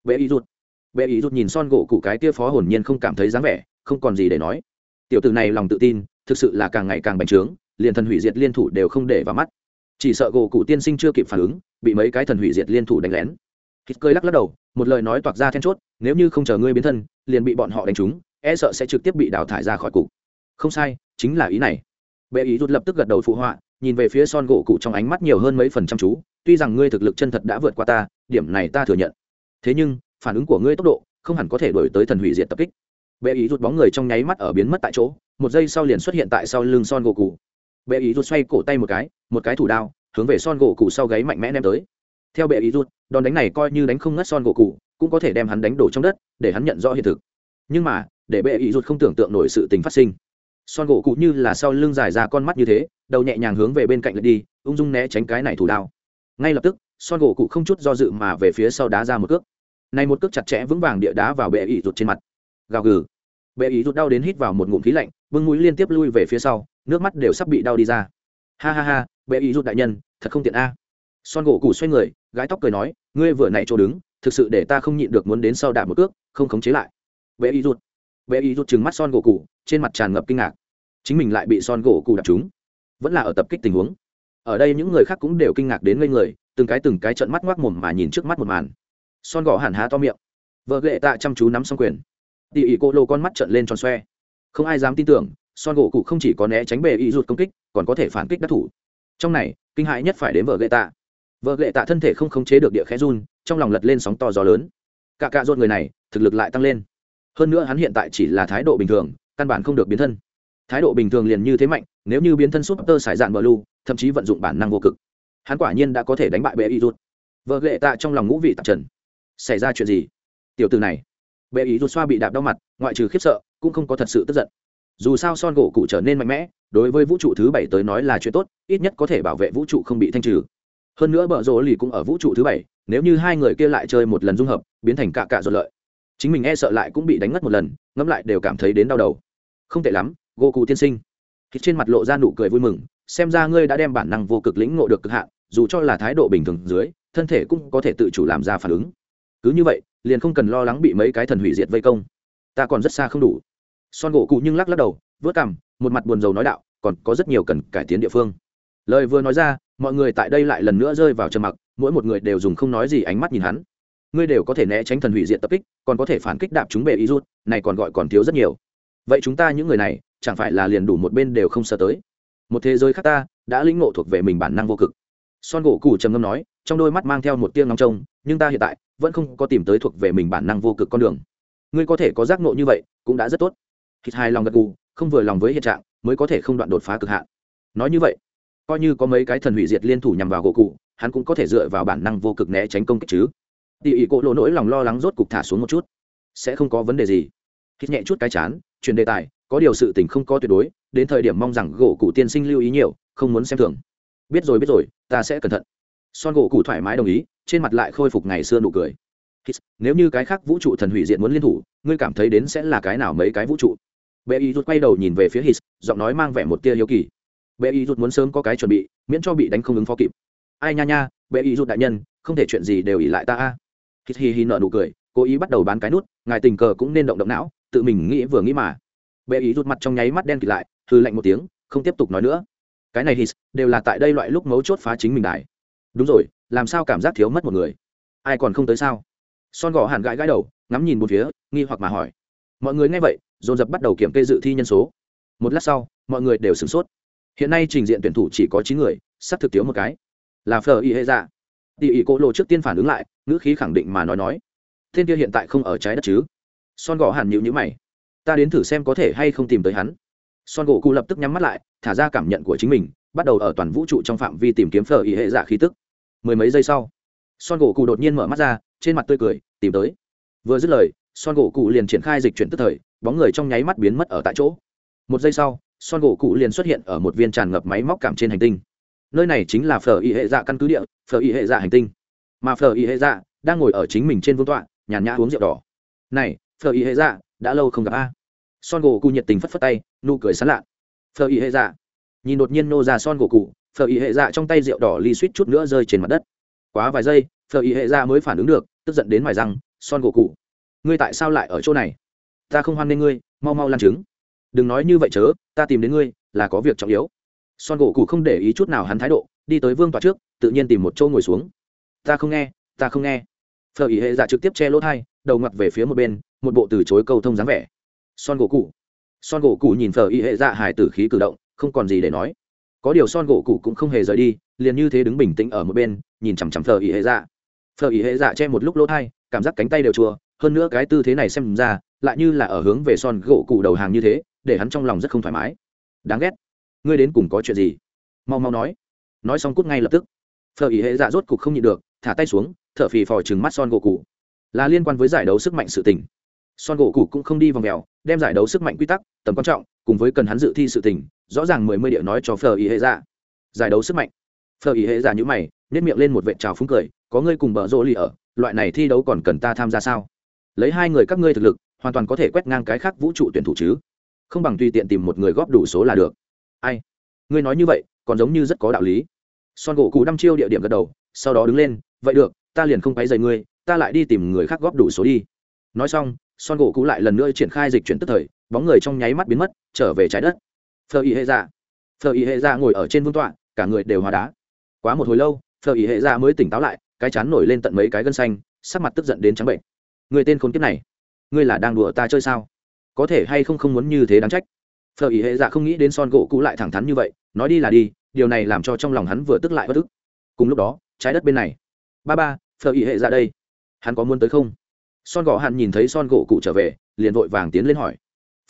Bệ ý rụt. Bệ ý rụt nhìn son gỗ cụ cái kia phó hồn nhiên không cảm thấy dáng vẻ, không còn gì để nói. Tiểu tử này lòng tự tin, thực sự là càng ngày càng bành trướng, liền thần hủy diệt liên thủ đều không để vào mắt. Chỉ sợ gỗ cụ tiên sinh chưa kịp phản ứng, bị mấy cái thần hủy diệt liên thủ đánh lén hít cơi lắc lắc đầu, một lời nói toạc ra then chốt, nếu như không chờ ngươi biến thân, liền bị bọn họ đánh trúng e sợ sẽ trực tiếp bị đào thải ra khỏi cục. Không sai, chính là ý này. Bệ ý rút lập tức gật đầu phụ họa, nhìn về phía son gỗ cụ trong ánh mắt nhiều hơn mấy phần chăm chú, tuy rằng ngươi thực lực chân thật đã vượt qua ta, điểm này ta thừa nhận. Thế nhưng, phản ứng của ngươi tốc độ, không hẳn có thể đổi tới thần hủy diệt tập kích. Bệ ý rút bóng người trong nháy mắt ở biến mất tại chỗ, một giây sau liền xuất hiện tại sau lưng son gỗ cụ. Bệ ý rút xoay cổ tay một cái một cái thủ đao, hướng về son gỗ cụ sau gáy mạnh mẽ ném tới theo bệ ý rút, đòn đánh này coi như đánh không ngất son gỗ cụ, cũng có thể đem hắn đánh đổ trong đất, để hắn nhận rõ hiện thực. Nhưng mà, để bệ ý rút không tưởng tượng nổi sự tình phát sinh. Son gỗ cụ như là sau lưng dài ra con mắt như thế, đầu nhẹ nhàng hướng về bên cạnh lật đi, ung dung né tránh cái này thủ đao. Ngay lập tức, son gỗ cụ không chút do dự mà về phía sau đá ra một cước. Này một cước chặt chẽ vững vàng địa đá vào bệ ý rút trên mặt. Gào gừ. Bệ ý rút đau đến hít vào một ngụm khí lạnh, bưng mũi liên tiếp lui về phía sau, nước mắt đều sắp bị đau đi ra. Ha ha ha, bệ ý rút đại nhân, thật không tiện a. Son gỗ cụ xoay người gái tóc cười nói, ngươi vừa nãy chỗ đứng, thực sự để ta không nhịn được muốn đến sau đạp một cước, không khống chế lại. Vệ y rút vệ y rút trừng mắt son gỗ cụ trên mặt tràn ngập kinh ngạc. Chính mình lại bị son gỗ cụ đập chúng vẫn là ở tập kích tình huống. Ở đây những người khác cũng đều kinh ngạc đến ngây người, từng cái từng cái trận mắt ngoác mồm mà nhìn trước mắt một màn. Son gỗ hẳn há to miệng. Vợ ghệ tạ chăm chú nắm xong quyền. Tỉ ỉ cô lô con mắt trận lên tròn xoe. Không ai dám tin tưởng, son gỗ cụ không chỉ có né tránh bề y rụt công kích, còn có thể phản kích đắc thủ. Trong này, kinh hại nhất phải đến vợ ghệ tạ vợ ghệ tạ thân thể không khống chế được địa khẽ run, trong lòng lật lên sóng to gió lớn. Cả cạ rốt người này, thực lực lại tăng lên. Hơn nữa hắn hiện tại chỉ là thái độ bình thường, căn bản không được biến thân. Thái độ bình thường liền như thế mạnh, nếu như biến thân súp tơ sải dạn bờ lu thậm chí vận dụng bản năng vô cực, hắn quả nhiên đã có thể đánh bại bệ y rút vợ ghệ tạ trong lòng ngũ vị tạp trần. Xảy ra chuyện gì? Tiểu từ này. Bệ ý rút xoa bị đạp đau mặt, ngoại trừ khiếp sợ, cũng không có thật sự tức giận. Dù sao son gỗ cụ trở nên mạnh mẽ, đối với vũ trụ thứ bảy tới nói là chuyện tốt, ít nhất có thể bảo vệ vũ trụ không bị thanh trừ hơn nữa bợ rỗ lì cũng ở vũ trụ thứ bảy, nếu như hai người kia lại chơi một lần dung hợp, biến thành cạ cạ rồi lợi. Chính mình e sợ lại cũng bị đánh ngất một lần, ngẫm lại đều cảm thấy đến đau đầu. Không tệ lắm gỗ cụ tiên sinh. Khi trên mặt lộ ra nụ cười vui mừng, xem ra ngươi đã đem bản năng vô cực lĩnh ngộ được cực hạn, dù cho là thái độ bình thường dưới, thân thể cũng có thể tự chủ làm ra phản ứng. Cứ như vậy, liền không cần lo lắng bị mấy cái thần hủy diệt vây công. Ta còn rất xa không đủ. Son gỗ cụ nhưng lắc lắc đầu, vớt cằm, một mặt buồn rầu nói đạo, còn có rất nhiều cần cải tiến địa phương. Lời vừa nói ra mọi người tại đây lại lần nữa rơi vào trầm mặc, mỗi một người đều dùng không nói gì ánh mắt nhìn hắn. Ngươi đều có thể né tránh thần hủy diện tập kích, còn có thể phản kích đạp chúng bề ý rút, này còn gọi còn thiếu rất nhiều. Vậy chúng ta những người này, chẳng phải là liền đủ một bên đều không sợ tới? Một thế giới khác ta, đã lĩnh ngộ thuộc về mình bản năng vô cực. Son gỗ cù trầm ngâm nói, trong đôi mắt mang theo một tiếng ngóng trông, nhưng ta hiện tại, vẫn không có tìm tới thuộc về mình bản năng vô cực con đường. Ngươi có thể có giác ngộ như vậy, cũng đã rất tốt. Hít hai lòng gật gù, không vừa lòng với hiện trạng, mới có thể không đoạn đột phá cực hạn. Nói như vậy coi như có mấy cái thần hủy diệt liên thủ nhằm vào gỗ cụ hắn cũng có thể dựa vào bản năng vô cực né tránh công kích chứ. Tỉ ỉ cỗ lỗ nỗi lòng lo lắng rốt cục thả xuống một chút. Sẽ không có vấn đề gì. Hít nhẹ chút cái chán chuyển đề tài có điều sự tình không có tuyệt đối đến thời điểm mong rằng gỗ cụ tiên sinh lưu ý nhiều không muốn xem thường. Biết rồi biết rồi ta sẽ cẩn thận. Son gỗ cụ thoải mái đồng ý trên mặt lại khôi phục ngày xưa nụ cười. Hít, nếu như cái khác vũ trụ thần hủy diệt muốn liên thủ ngươi cảm thấy đến sẽ là cái nào mấy cái vũ trụ? Bệ y rút quay đầu nhìn về phía hít giọng nói mang vẻ một tia hiếu kỳ bệ y rút muốn sớm có cái chuẩn bị, miễn cho bị đánh không ứng phó kịp. Ai nha nha bệ y rút đại nhân, không thể chuyện gì đều ỉ lại ta a. Hít hi hi nợ nụ cười, cố ý bắt đầu bán cái nút, ngài tình cờ cũng nên động động não, tự mình nghĩ vừa nghĩ mà. Bệ ý rút mặt trong nháy mắt đen kịt lại hư lạnh một tiếng, không tiếp tục nói nữa. Cái này hít, đều là tại đây loại lúc mấu chốt phá chính mình đài đúng rồi, làm sao cảm giác thiếu mất một người? Ai còn không tới sao? Son gò hàn gãi gãi đầu, ngắm nhìn một phía, nghi hoặc mà hỏi. Mọi người nghe vậy, dồn dập bắt đầu kiểm kê dự thi nhân số. Một lát sau, mọi người đều sửng sốt hiện nay trình diện tuyển thủ chỉ có chín người, sắp thực thiếu một cái. Là phờ y hệ dạ tỉ ỉ cô lộ trước tiên phản ứng lại, ngữ khí khẳng định mà nói nói. Thiên kia hiện tại không ở trái đất chứ? Son gò hàn nhịu nhữ mày. Ta đến thử xem có thể hay không tìm tới hắn. Son gỗ cụ lập tức nhắm mắt lại, thả ra cảm nhận của chính mình, bắt đầu ở toàn vũ trụ trong phạm vi tìm kiếm phở ý hệ dạ khí tức. Mười mấy giây sau, son gỗ cụ đột nhiên mở mắt ra, trên mặt tươi cười, tìm tới. Vừa dứt lời, son gỗ cụ liền triển khai dịch chuyển tức thời, bóng người trong nháy mắt biến mất ở tại chỗ. Một giây sau son gỗ cụ liền xuất hiện ở một viên tràn ngập máy móc cảm trên hành tinh. Nơi này chính là phở y hệ dạ căn cứ địa, phở y hệ dạ hành tinh. Mà phở y hệ dạ đang ngồi ở chính mình trên vương tọa, nhàn nhã uống rượu đỏ. Này, phở y hệ dạ đã lâu không gặp a. Son gỗ cụ nhiệt tình phất phất tay, nụ cười sán lạ. Phở y hệ dạ. Nhìn đột nhiên nô ra son gỗ cụ, phở y hệ dạ trong tay rượu đỏ ly suýt chút nữa rơi trên mặt đất. Quá vài giây, phở y hệ dạ mới phản ứng được, tức giận đến ngoài răng, son gỗ cụ, ngươi tại sao lại ở chỗ này? Ta không hoan nghê ngươi, mau mau lan chứng đừng nói như vậy chớ, ta tìm đến ngươi là có việc trọng yếu. Son gỗ cụ không để ý chút nào hắn thái độ, đi tới vương tòa trước, tự nhiên tìm một chỗ ngồi xuống. Ta không nghe, ta không nghe. Phở ý hệ dạ trực tiếp che lỗ thai, đầu ngặt về phía một bên, một bộ từ chối câu thông dáng vẻ. Son gỗ cụ son gỗ cụ nhìn phở ý hệ dạ hải tử khí cử động, không còn gì để nói. Có điều son gỗ cụ cũng không hề rời đi, liền như thế đứng bình tĩnh ở một bên, nhìn chằm chằm phở ý hệ dạ. Phở ý hệ dạ che một lúc lỗ thai, cảm giác cánh tay đều chùa, hơn nữa cái tư thế này xem ra, lại như là ở hướng về son gỗ cụ đầu hàng như thế để hắn trong lòng rất không thoải mái. Đáng ghét. Ngươi đến cùng có chuyện gì? Mau mau nói. Nói xong cút ngay lập tức. Phở ý hệ dạ rốt cục không nhịn được, thả tay xuống, thở phì phò chừng mắt son gỗ cụ là liên quan với giải đấu sức mạnh sự tình. Son gỗ cụ cũng không đi vòng mèo đem giải đấu sức mạnh quy tắc, tầm quan trọng, cùng với cần hắn dự thi sự tình, rõ ràng mười mươi địa nói cho phở ý hệ dạ. Giải đấu sức mạnh. Phở ý hệ dạ như mày nhét miệng lên một vệ trào phúng cười, có ngươi cùng bờ rỗ lì ở, loại này thi đấu còn cần ta tham gia sao? Lấy hai người các ngươi thực lực, hoàn toàn có thể quét ngang cái khác vũ trụ tuyển thủ chứ không bằng tùy tiện tìm một người góp đủ số là được. Ai? Ngươi nói như vậy, còn giống như rất có đạo lý. Son gỗ cụ đăm chiêu địa điểm gật đầu, sau đó đứng lên, vậy được, ta liền không quấy dày ngươi, ta lại đi tìm người khác góp đủ số đi. Nói xong, son gỗ cụ lại lần nữa triển khai dịch chuyển tức thời, bóng người trong nháy mắt biến mất, trở về trái đất. Phờ ý hệ ra phờ ý hệ ra ngồi ở trên vương tọa, cả người đều hóa đá. Quá một hồi lâu, phờ ý hệ ra mới tỉnh táo lại, cái chán nổi lên tận mấy cái gân xanh, sắc mặt tức giận đến trắng bệnh người tên khốn kiếp này, ngươi là đang đùa ta chơi sao? Có thể hay không không muốn như thế đáng trách. Phở ý hệ dạ không nghĩ đến son gỗ cũ lại thẳng thắn như vậy, nói đi là đi, điều này làm cho trong lòng hắn vừa tức lại bất ức cùng lúc đó, trái đất bên này. Ba ba, Phở ý hệ dạ đây. Hắn có muốn tới không? Son gỗ hạn nhìn thấy son gỗ cụ trở về, liền vội vàng tiến lên hỏi.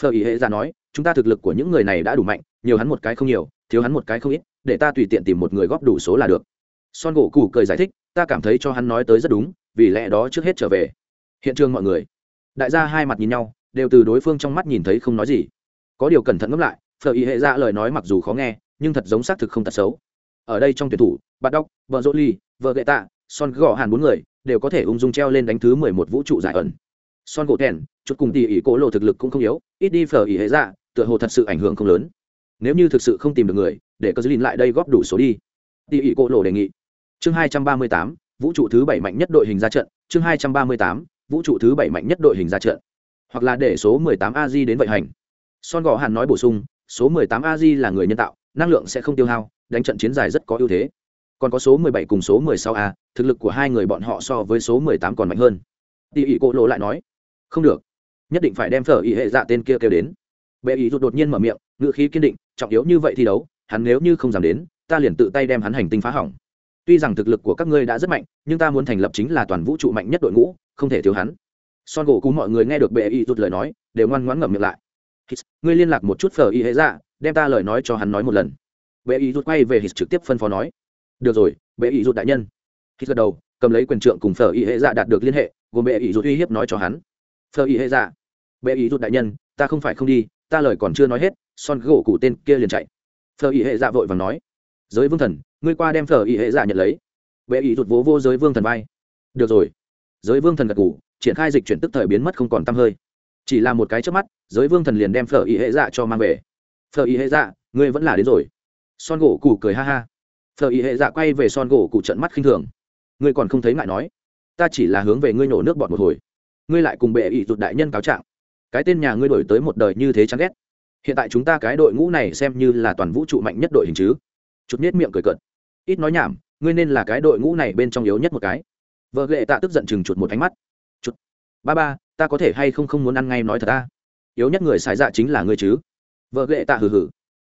Phở ý hệ dạ nói, chúng ta thực lực của những người này đã đủ mạnh, nhiều hắn một cái không nhiều, thiếu hắn một cái không ít, để ta tùy tiện tìm một người góp đủ số là được. Son gỗ cụ cười giải thích, ta cảm thấy cho hắn nói tới rất đúng, vì lẽ đó trước hết trở về. Hiện trường mọi người. Đại gia hai mặt nhìn nhau đều từ đối phương trong mắt nhìn thấy không nói gì. Có điều cẩn thận ngẫm lại, phở ý hệ ra lời nói mặc dù khó nghe, nhưng thật giống xác thực không tật xấu. Ở đây trong tuyển thủ, bạt đốc, vợ dỗ ly vợ gậy tạ, son gõ hàn bốn người, đều có thể ung dung treo lên đánh thứ mười một vũ trụ giải ẩn. Son gỗ thèn chút cùng tỉ ỉ cố lộ thực lực cũng không yếu, ít đi phở ý hệ ra tựa hồ thật sự ảnh hưởng không lớn. Nếu như thực sự không tìm được người, để cơ dư lại đây góp đủ số đi. Tỉ ỉ cố lộ đề nghị. Chương hai trăm ba mươi tám, vũ trụ thứ bảy mạnh nhất đội hình ra trận. Chương hai trăm ba mươi tám, vũ trụ thứ bảy mạnh nhất đội hình ra trận hoặc là để số 18 a di đến vậy hành. Son gò hàn nói bổ sung, số 18 a di là người nhân tạo, năng lượng sẽ không tiêu hao, đánh trận chiến dài rất có ưu thế. Còn có số 17 cùng số 16 a, thực lực của hai người bọn họ so với số 18 còn mạnh hơn. Tỉ ỉ cô lộ lại nói, không được, nhất định phải đem phở ý hệ dạ tên kia kêu đến. Bệ ý rụt đột nhiên mở miệng ngự khí kiên định, trọng yếu như vậy thi đấu, hắn nếu như không dám đến, ta liền tự tay đem hắn hành tinh phá hỏng. Tuy rằng thực lực của các ngươi đã rất mạnh, nhưng ta muốn thành lập chính là toàn vũ trụ mạnh nhất đội ngũ, không thể thiếu hắn son gỗ cú mọi người nghe được bệ y rút lời nói, đều ngoan ngoãn ngậm miệng lại. Hít, ngươi liên lạc một chút phở y Hễ dạ đem ta lời nói cho hắn nói một lần. Bệ y rút quay về hít trực tiếp phân phó nói. Được rồi, bệ y rút đại nhân. Hít gật đầu, cầm lấy quyền trượng cùng phở y Hễ dạ đạt được liên hệ, gồm bệ y rút uy hiếp nói cho hắn. Phở y Hễ dạ. Bệ y rút đại nhân, ta không phải không đi, ta lời còn chưa nói hết, son gỗ cụ tên kia liền chạy. Phở y hệ dạ vội vàng nói. Giới vương thần, ngươi qua đem phở y hệ dạ nhận lấy. Bệ y rút vố vô giới vương thần vai. Được rồi. Giới vương thần gật cụ triển khai dịch chuyển tức thời biến mất không còn t hơi. Chỉ là một cái trước mắt, giới vương thần liền đem phở y hệ dạ cho mang về. Phở y hệ dạ ngươi vẫn là đến rồi. Son gỗ cụ cười ha ha. Phở y hệ dạ quay về son gỗ cụ trận mắt khinh thường. Ngươi còn không thấy ngại nói. Ta chỉ là hướng về ngươi nổ nước bọt một hồi. Ngươi lại cùng bệ ủy rụt đại nhân cáo trạng. Cái tên nhà ngươi đổi tới một đời như thế chán ghét. Hiện tại chúng ta cái đội ngũ này xem như là toàn vũ trụ mạnh nhất đội hình chứ. Chút nết miệng cười cợt. Ít nói nhảm, ngươi nên là cái đội ngũ này bên trong yếu nhất một cái. Vợ ghệ tạ tức giận chừng chuột một ánh mắt ba ba, ta có thể hay không không muốn ăn ngay nói thật ta? Yếu nhất người xài dạ chính là ngươi chứ. Vợ ghệ tạ hừ hừ.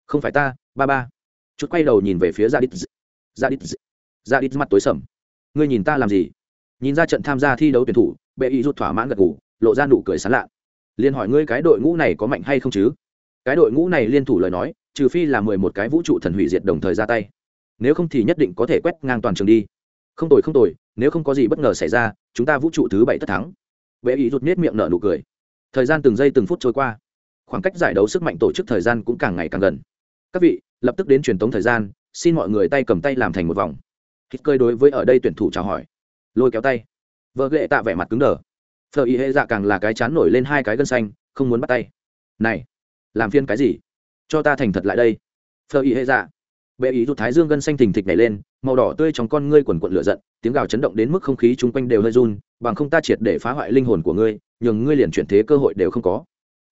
Không phải ta, ba ba. Chút quay đầu nhìn về phía gia đít gia dạ đít gia dạ đít mặt tối sầm. Ngươi nhìn ta làm gì? Nhìn ra trận tham gia thi đấu tuyển thủ, bệ y rút thỏa mãn gật ngủ lộ ra nụ cười sán lạ. Liền hỏi ngươi cái đội ngũ này có mạnh hay không chứ? Cái đội ngũ này liên thủ lời nói, trừ phi là mười một cái vũ trụ thần hủy diệt đồng thời ra tay. Nếu không thì nhất định có thể quét ngang toàn trường đi. Không tồi không tồi, nếu không có gì bất ngờ xảy ra, chúng ta vũ trụ thứ bảy tất thắng. Bệ ý rụt nết miệng nở nụ cười. Thời gian từng giây từng phút trôi qua. Khoảng cách giải đấu sức mạnh tổ chức thời gian cũng càng ngày càng gần. Các vị, lập tức đến truyền tống thời gian, xin mọi người tay cầm tay làm thành một vòng. Kịch cơi đối với ở đây tuyển thủ chào hỏi. Lôi kéo tay. Vợ lệ tạ vẻ mặt cứng đờ. Phở Y hệ dạ càng là cái chán nổi lên hai cái gân xanh, không muốn bắt tay. Này, làm phiên cái gì? Cho ta thành thật lại đây. Phở Y hệ dạ bệ ý rút thái dương gân xanh thình thịch nhảy lên, màu đỏ tươi trong con ngươi quần quận lửa giận, tiếng gào chấn động đến mức không khí chung quanh đều hơi run, bằng không ta triệt để phá hoại linh hồn của ngươi, nhường ngươi liền chuyển thế cơ hội đều không có.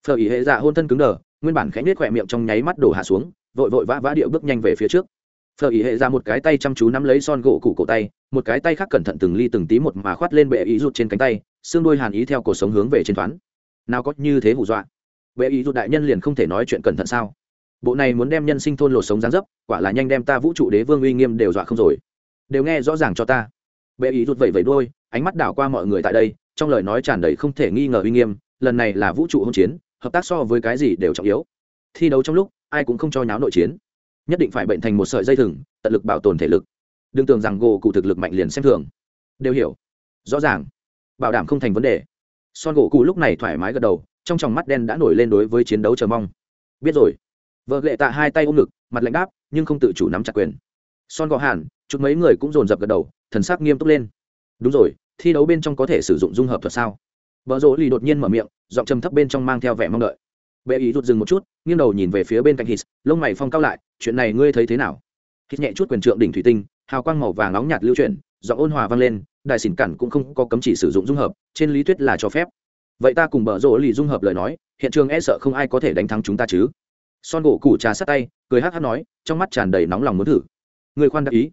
Phở ý hệ dạ hôn thân cứng đờ, nguyên bản khẽ nết khỏe miệng trong nháy mắt đổ hạ xuống, vội vội vã vã điệu bước nhanh về phía trước. Phở ý hệ ra một cái tay chăm chú nắm lấy son gỗ cụ cổ tay, một cái tay khác cẩn thận từng ly từng tí một mà khoát lên bệ ý rút trên cánh tay, xương đôi hàn ý theo cuộc sống hướng về trên thoáng nào có như thế hù dọa. Bệ ý rút đại nhân liền không thể nói chuyện cẩn thận sao? Bộ này muốn đem nhân sinh thôn lột sống gián dấp, quả là nhanh đem ta vũ trụ đế vương uy nghiêm đều dọa không rồi. Đều nghe rõ ràng cho ta. Bệ ý rụt vẩy vẩy đôi ánh mắt đảo qua mọi người tại đây, trong lời nói tràn đầy không thể nghi ngờ uy nghiêm, lần này là vũ trụ hỗn chiến, hợp tác so với cái gì đều trọng yếu. Thi đấu trong lúc, ai cũng không cho nháo nội chiến. Nhất định phải bệnh thành một sợi dây thừng, tận lực bảo tồn thể lực. Đừng tưởng rằng gỗ cụ thực lực mạnh liền xem thường. Đều hiểu. Rõ ràng. Bảo đảm không thành vấn đề. Son gỗ cụ lúc này thoải mái gật đầu, trong tròng mắt đen đã nổi lên đối với chiến đấu chờ mong. Biết rồi vợ lệ tạ hai tay ôm ngực, mặt lạnh đáp, nhưng không tự chủ nắm chặt quyền. Son gò hàn chút mấy người cũng dồn dập gật đầu, thần sắc nghiêm túc lên. Đúng rồi, thi đấu bên trong có thể sử dụng dung hợp thuật sao? Vợ rỗ lì đột nhiên mở miệng, giọng trầm thấp bên trong mang theo vẻ mong đợi. Bệ ý rụt dừng một chút, nghiêng đầu nhìn về phía bên cạnh hít lông mày phong cao lại, chuyện này ngươi thấy thế nào? Hít nhẹ chút quyền trượng đỉnh thủy tinh, hào quang màu vàng nóng nhạt lưu chuyển, giọng ôn hòa vang lên, đại xỉn cản cũng không có cấm chỉ sử dụng dung hợp, trên lý thuyết là cho phép. Vậy ta cùng bờ rỗ lì dung hợp lời nói, hiện trường e sợ không ai có thể đánh thắng chúng ta chứ? Son gỗ củ trà sát tay, cười hát hát nói, trong mắt tràn đầy nóng lòng muốn thử. Người khoan đắc ý.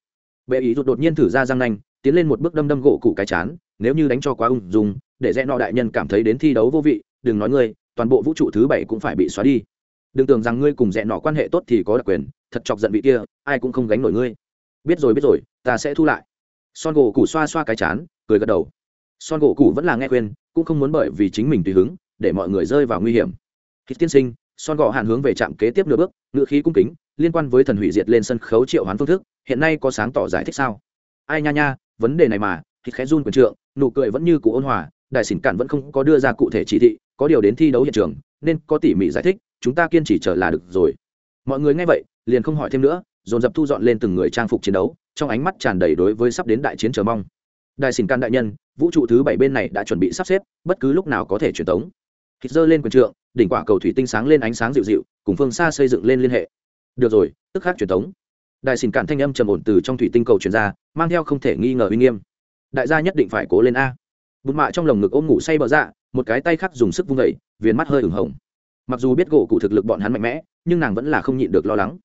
Bệ ý rụt đột nhiên thử ra răng nanh, tiến lên một bước đâm đâm gỗ củ cái chán, nếu như đánh cho quá ung dung, để rẽ nọ đại nhân cảm thấy đến thi đấu vô vị, đừng nói ngươi, toàn bộ vũ trụ thứ bảy cũng phải bị xóa đi. Đừng tưởng rằng ngươi cùng rẽ nọ quan hệ tốt thì có đặc quyền, thật chọc giận vị kia, ai cũng không gánh nổi ngươi. Biết rồi biết rồi, ta sẽ thu lại. Son gỗ củ xoa xoa cái chán, cười gật đầu. Son gỗ củ vẫn là nghe khuyên, cũng không muốn bởi vì chính mình tùy hứng, để mọi người rơi vào nguy hiểm. Hít tiên sinh son gò hạn hướng về trạm kế tiếp nửa bước ngự khí cung kính, liên quan với thần hủy diệt lên sân khấu triệu hoán phương thức, hiện nay có sáng tỏ giải thích sao? Ai nha nha, vấn đề này mà, thì khẽ run quyền trượng, nụ cười vẫn như cụ ôn hòa, đại xỉn cản vẫn không có đưa ra cụ thể chỉ thị, có điều đến thi đấu hiện trường, nên có tỉ mỉ giải thích, chúng ta kiên trì chờ là được rồi. Mọi người nghe vậy, liền không hỏi thêm nữa, dồn dập thu dọn lên từng người trang phục chiến đấu, trong ánh mắt tràn đầy đối với sắp đến đại chiến chờ mong. Đại xỉn can đại nhân, vũ trụ thứ bảy bên này đã chuẩn bị sắp xếp, bất cứ lúc nào có thể truyền tống. Thịt dơ lên quần trượng đỉnh quả cầu thủy tinh sáng lên ánh sáng dịu dịu, cùng phương xa xây dựng lên liên hệ. Được rồi, tức khắc truyền tống đại xin cản thanh âm trầm ổn từ trong thủy tinh cầu truyền ra, mang theo không thể nghi ngờ uy nghiêm. Đại gia nhất định phải cố lên a. Bụt mạ trong lồng ngực ôm ngủ say bờ dạ một cái tay khác dùng sức vung vẩy viền mắt hơi ửng hồng. Mặc dù biết gỗ cụ thực lực bọn hắn mạnh mẽ, nhưng nàng vẫn là không nhịn được lo lắng.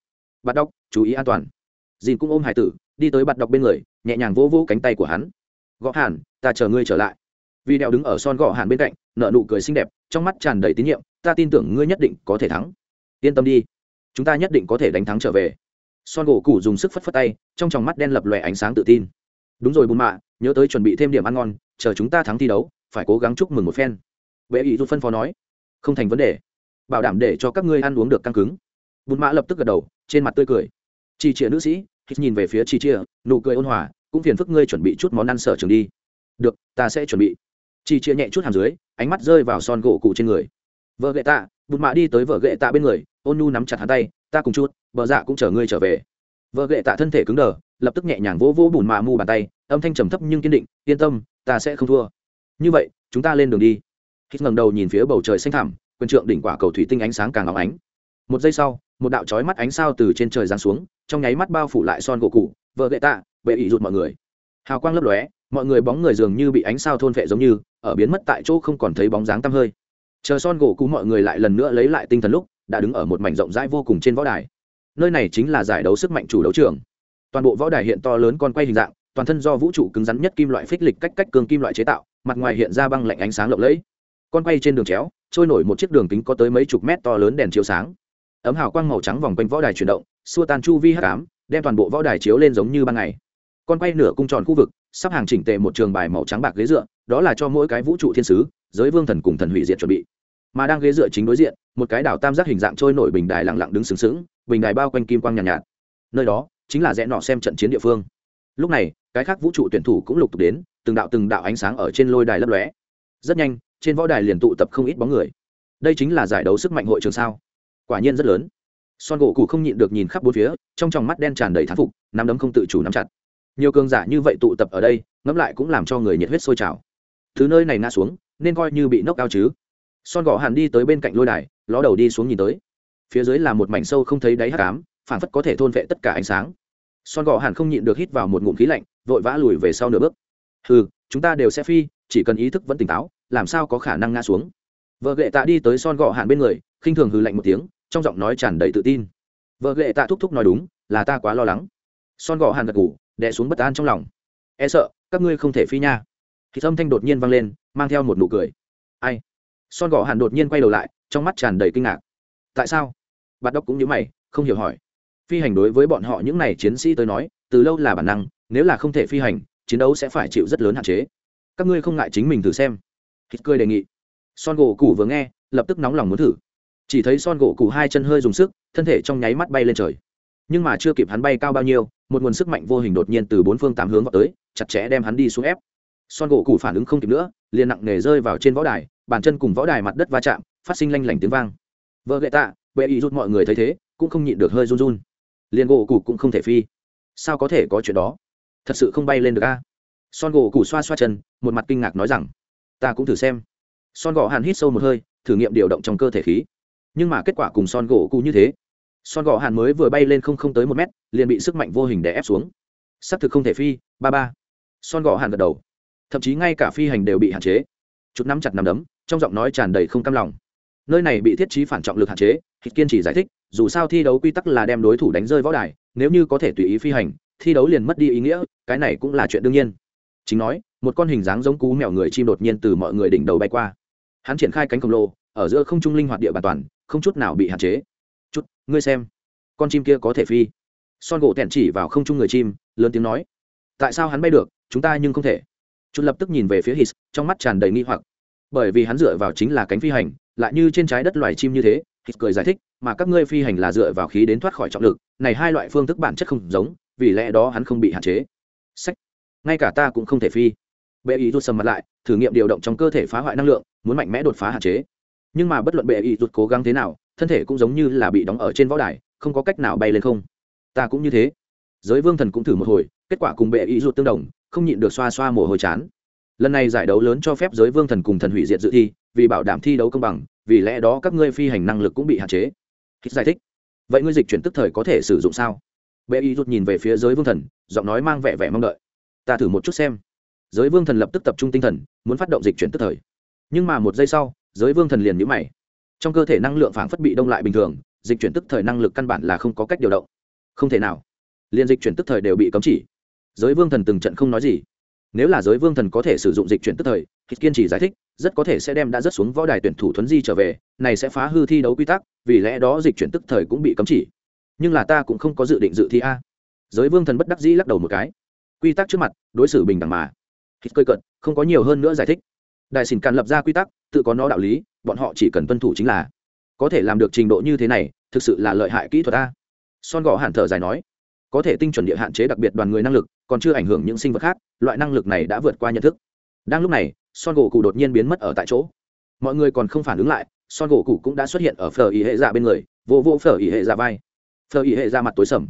Bắt đọc, chú ý an toàn. Dìn cũng ôm hải tử, đi tới bắt đọc bên người, nhẹ nhàng vỗ vỗ cánh tay của hắn. Gõ hàn, ta chờ ngươi trở lại. Vì đeo đứng ở son gõ hàn bên cạnh nợ nụ cười xinh đẹp, trong mắt tràn đầy tín nhiệm ta tin tưởng ngươi nhất định có thể thắng. Yên tâm đi. Chúng ta nhất định có thể đánh thắng trở về. Son gỗ cụ dùng sức phất phất tay, trong tròng mắt đen lập lòe ánh sáng tự tin. Đúng rồi bùn mạ, nhớ tới chuẩn bị thêm điểm ăn ngon, chờ chúng ta thắng thi đấu, phải cố gắng chúc mừng một phen. Vệ ý rút phân phó nói. Không thành vấn đề. Bảo đảm để cho các ngươi ăn uống được căng cứng. Bùn mạ lập tức gật đầu, trên mặt tươi cười. Chị chĩa nữ sĩ, hít nhìn về phía chị chĩa nụ cười ôn hòa, cũng phiền phức ngươi chuẩn bị chút món ăn sở trường đi. Được, ta sẽ chuẩn bị. Chị chĩa nhẹ chút hàm dưới, ánh mắt rơi vào son gỗ cụ trên người vợ gậy tạ, bụt mạ đi tới vợ gậy tạ bên người, ôn nhu nắm chặt hắn tay, ta cùng chút vợ dạ cũng chở ngươi trở về. Vợ gậy tạ thân thể cứng đờ, lập tức nhẹ nhàng vỗ vỗ bùn mạ mu bàn tay, âm thanh trầm thấp nhưng kiên định, yên tâm, ta sẽ không thua. Như vậy, chúng ta lên đường đi. Hít ngẩng đầu nhìn phía bầu trời xanh thẳm, quyền trượng đỉnh quả cầu thủy tinh ánh sáng càng óng ánh. Một giây sau, một đạo chói mắt ánh sao từ trên trời giáng xuống, trong nháy mắt bao phủ lại son gỗ cụ vợ gậy tạ, bệ ỉ rụt mọi người. Hào quang lấp lóe, mọi người bóng người dường như bị ánh sao thôn phệ giống như, ở biến mất tại chỗ không còn thấy bóng dáng tăm hơi chờ son gỗ cụ mọi người lại lần nữa lấy lại tinh thần lúc, đã đứng ở một mảnh rộng rãi vô cùng trên võ đài. Nơi này chính là giải đấu sức mạnh chủ đấu trường. Toàn bộ võ đài hiện to lớn con quay hình dạng, toàn thân do vũ trụ cứng rắn nhất kim loại phích lịch cách cách cường kim loại chế tạo, mặt ngoài hiện ra băng lạnh ánh sáng lộng lẫy. Con quay trên đường chéo, trôi nổi một chiếc đường kính có tới mấy chục mét to lớn đèn chiếu sáng. Ấm hào quang màu trắng vòng quanh võ đài chuyển động, xua tan chu vi h tám đem toàn bộ võ đài chiếu lên giống như ban ngày. Con quay nửa cung tròn khu vực, sắp hàng chỉnh tề một trường bài màu trắng bạc ghế dựa, đó là cho mỗi cái vũ trụ thiên sứ giới vương thần cùng thần hủy diệt chuẩn bị. Mà đang ghế dựa chính đối diện một cái đảo tam giác hình dạng trôi nổi bình đài lặng lặng đứng sừng sững bình đài bao quanh kim quang nhàn nhạt, nhạt. Nơi đó chính là rẽ nọ xem trận chiến địa phương. Lúc này cái khác vũ trụ tuyển thủ cũng lục tục đến từng đạo từng đạo ánh sáng ở trên lôi đài lấp lóe. Rất nhanh trên võ đài liền tụ tập không ít bóng người. Đây chính là giải đấu sức mạnh hội trường sao. Quả nhiên rất lớn. Son gỗ cụ không nhịn được nhìn khắp bốn phía trong tròng mắt đen tràn đầy thán phục nắm đấm không tự chủ nắm chặt. Nhiều cường giả như vậy tụ tập ở đây ngẫm lại cũng làm cho người nhiệt huyết sôi trào. Thứ nơi này ngã xuống nên coi như bị nốc cao chứ. Son gò hàn đi tới bên cạnh lôi đài, ló đầu đi xuống nhìn tới. Phía dưới là một mảnh sâu không thấy đáy hát cám phản phất có thể thôn vệ tất cả ánh sáng. Son gò hàn không nhịn được hít vào một ngụm khí lạnh, vội vã lùi về sau nửa bước. Ừ chúng ta đều sẽ phi, chỉ cần ý thức vẫn tỉnh táo, làm sao có khả năng ngã xuống. Vợ ghệ tạ đi tới son gò hàn bên người, khinh thường hừ lạnh một tiếng, trong giọng nói tràn đầy tự tin. Vợ ghệ tạ thúc thúc nói đúng, là ta quá lo lắng. Son gò hàn gật ngủ đè xuống bất an trong lòng. E sợ, các ngươi không thể phi nha thì âm thanh đột nhiên vang lên, mang theo một nụ cười. Ai? Son gò hàn đột nhiên quay đầu lại, trong mắt tràn đầy kinh ngạc. Tại sao? Bạt đốc cũng như mày, không hiểu hỏi. Phi hành đối với bọn họ những n à y chiến sĩ tới nói, từ lâu là bản năng, nếu là không thể phi hành, chiến đấu sẽ phải chịu rất lớn hạn chế. Các ngươi không ngại chính mình thử xem. Hít cười đề nghị. Son gỗ củ vừa nghe, lập tức nóng lòng muốn thử. Chỉ thấy son gỗ củ hai chân hơi dùng sức, thân thể trong nháy mắt bay lên trời. Nhưng mà chưa kịp hắn bay cao bao nhiêu, một nguồn sức mạnh vô hình đột nhiên từ bốn phương tám hướng vào tới, chặt chẽ đem hắn đi xuống ép son gỗ củ phản ứng không kịp nữa, liền nặng nề rơi vào trên võ đài, bàn chân cùng võ đài mặt đất va chạm, phát sinh lanh lảnh tiếng vang. Vợ gậy tạ, bệ ý rút mọi người thấy thế, cũng không nhịn được hơi run run. Liền gỗ củ cũng không thể phi. Sao có thể có chuyện đó? Thật sự không bay lên được a. Son gỗ củ xoa xoa chân, một mặt kinh ngạc nói rằng, ta cũng thử xem. Son gỗ hàn hít sâu một hơi, thử nghiệm điều động trong cơ thể khí. Nhưng mà kết quả cùng son gỗ cụ như thế. Son gỗ hàn mới vừa bay lên không không tới một mét, liền bị sức mạnh vô hình đè ép xuống. Xác thực không thể phi, ba ba. Son gỗ hàn gật đầu thậm chí ngay cả phi hành đều bị hạn chế. Chút nắm chặt nắm đấm, trong giọng nói tràn đầy không cam lòng. Nơi này bị thiết trí phản trọng lực hạn chế, hít kiên trì giải thích, dù sao thi đấu quy tắc là đem đối thủ đánh rơi võ đài, nếu như có thể tùy ý phi hành, thi đấu liền mất đi ý nghĩa, cái này cũng là chuyện đương nhiên. Chính nói, một con hình dáng giống cú mèo người chim đột nhiên từ mọi người đỉnh đầu bay qua. Hắn triển khai cánh khổng lồ, ở giữa không trung linh hoạt địa bàn toàn, không chút nào bị hạn chế. Chút, ngươi xem, con chim kia có thể phi. Son gỗ tẻn chỉ vào không trung người chim, lớn tiếng nói. Tại sao hắn bay được, chúng ta nhưng không thể? Chút lập tức nhìn về phía hít trong mắt tràn đầy nghi hoặc. Bởi vì hắn dựa vào chính là cánh phi hành, lại như trên trái đất loài chim như thế hít cười giải thích, mà các ngươi phi hành là dựa vào khí đến thoát khỏi trọng lực, này hai loại phương thức bản chất không giống, vì lẽ đó hắn không bị hạn chế. Sách. Ngay cả ta cũng không thể phi. Bệ ý rút sầm mặt lại, thử nghiệm điều động trong cơ thể phá hoại năng lượng, muốn mạnh mẽ đột phá hạn chế. Nhưng mà bất luận bệ ý rút cố gắng thế nào, thân thể cũng giống như là bị đóng ở trên võ đài, không có cách nào bay lên không. Ta cũng như thế. Giới vương thần cũng thử một hồi, kết quả cùng bệ ý rút tương đồng không nhịn được xoa xoa mồ hôi chán. Lần này giải đấu lớn cho phép giới vương thần cùng thần hủy diệt dự thi, vì bảo đảm thi đấu công bằng, vì lẽ đó các ngươi phi hành năng lực cũng bị hạn chế. Hít giải thích. Vậy ngươi dịch chuyển tức thời có thể sử dụng sao? Bệ y rút nhìn về phía giới vương thần, giọng nói mang vẻ vẻ mong đợi. Ta thử một chút xem. Giới vương thần lập tức tập trung tinh thần, muốn phát động dịch chuyển tức thời. Nhưng mà một giây sau, giới vương thần liền nhũ mày. Trong cơ thể năng lượng phảng phất bị đông lại bình thường, dịch chuyển tức thời năng lực căn bản là không có cách điều động. Không thể nào. Liền dịch chuyển tức thời đều bị cấm chỉ giới vương thần từng trận không nói gì. Nếu là giới vương thần có thể sử dụng dịch chuyển tức thời, thì kiên trì giải thích, rất có thể sẽ đem đã rất xuống võ đài tuyển thủ thuấn di trở về, này sẽ phá hư thi đấu quy tắc, vì lẽ đó dịch chuyển tức thời cũng bị cấm chỉ. Nhưng là ta cũng không có dự định dự thi a. Giới vương thần bất đắc dĩ lắc đầu một cái. Quy tắc trước mặt, đối xử bình đẳng mà. Hít cơi cận không có nhiều hơn nữa giải thích. Đại xin càn lập ra quy tắc, tự có nó đạo lý, bọn họ chỉ cần tuân thủ chính là. Có thể làm được trình độ như thế này, thực sự là lợi hại kỹ thuật a. Son gõ hẳn thở dài nói. Có thể tinh chuẩn địa hạn chế đặc biệt đoàn người năng lực còn chưa ảnh hưởng những sinh vật khác, loại năng lực này đã vượt qua nhận thức. Đang lúc này, son gỗ cụ đột nhiên biến mất ở tại chỗ. Mọi người còn không phản ứng lại, son gỗ cụ cũng đã xuất hiện ở phở ý hệ dạ bên người, vô vô phở ý hệ dạ vai. Phở ý hệ dạ mặt tối sầm.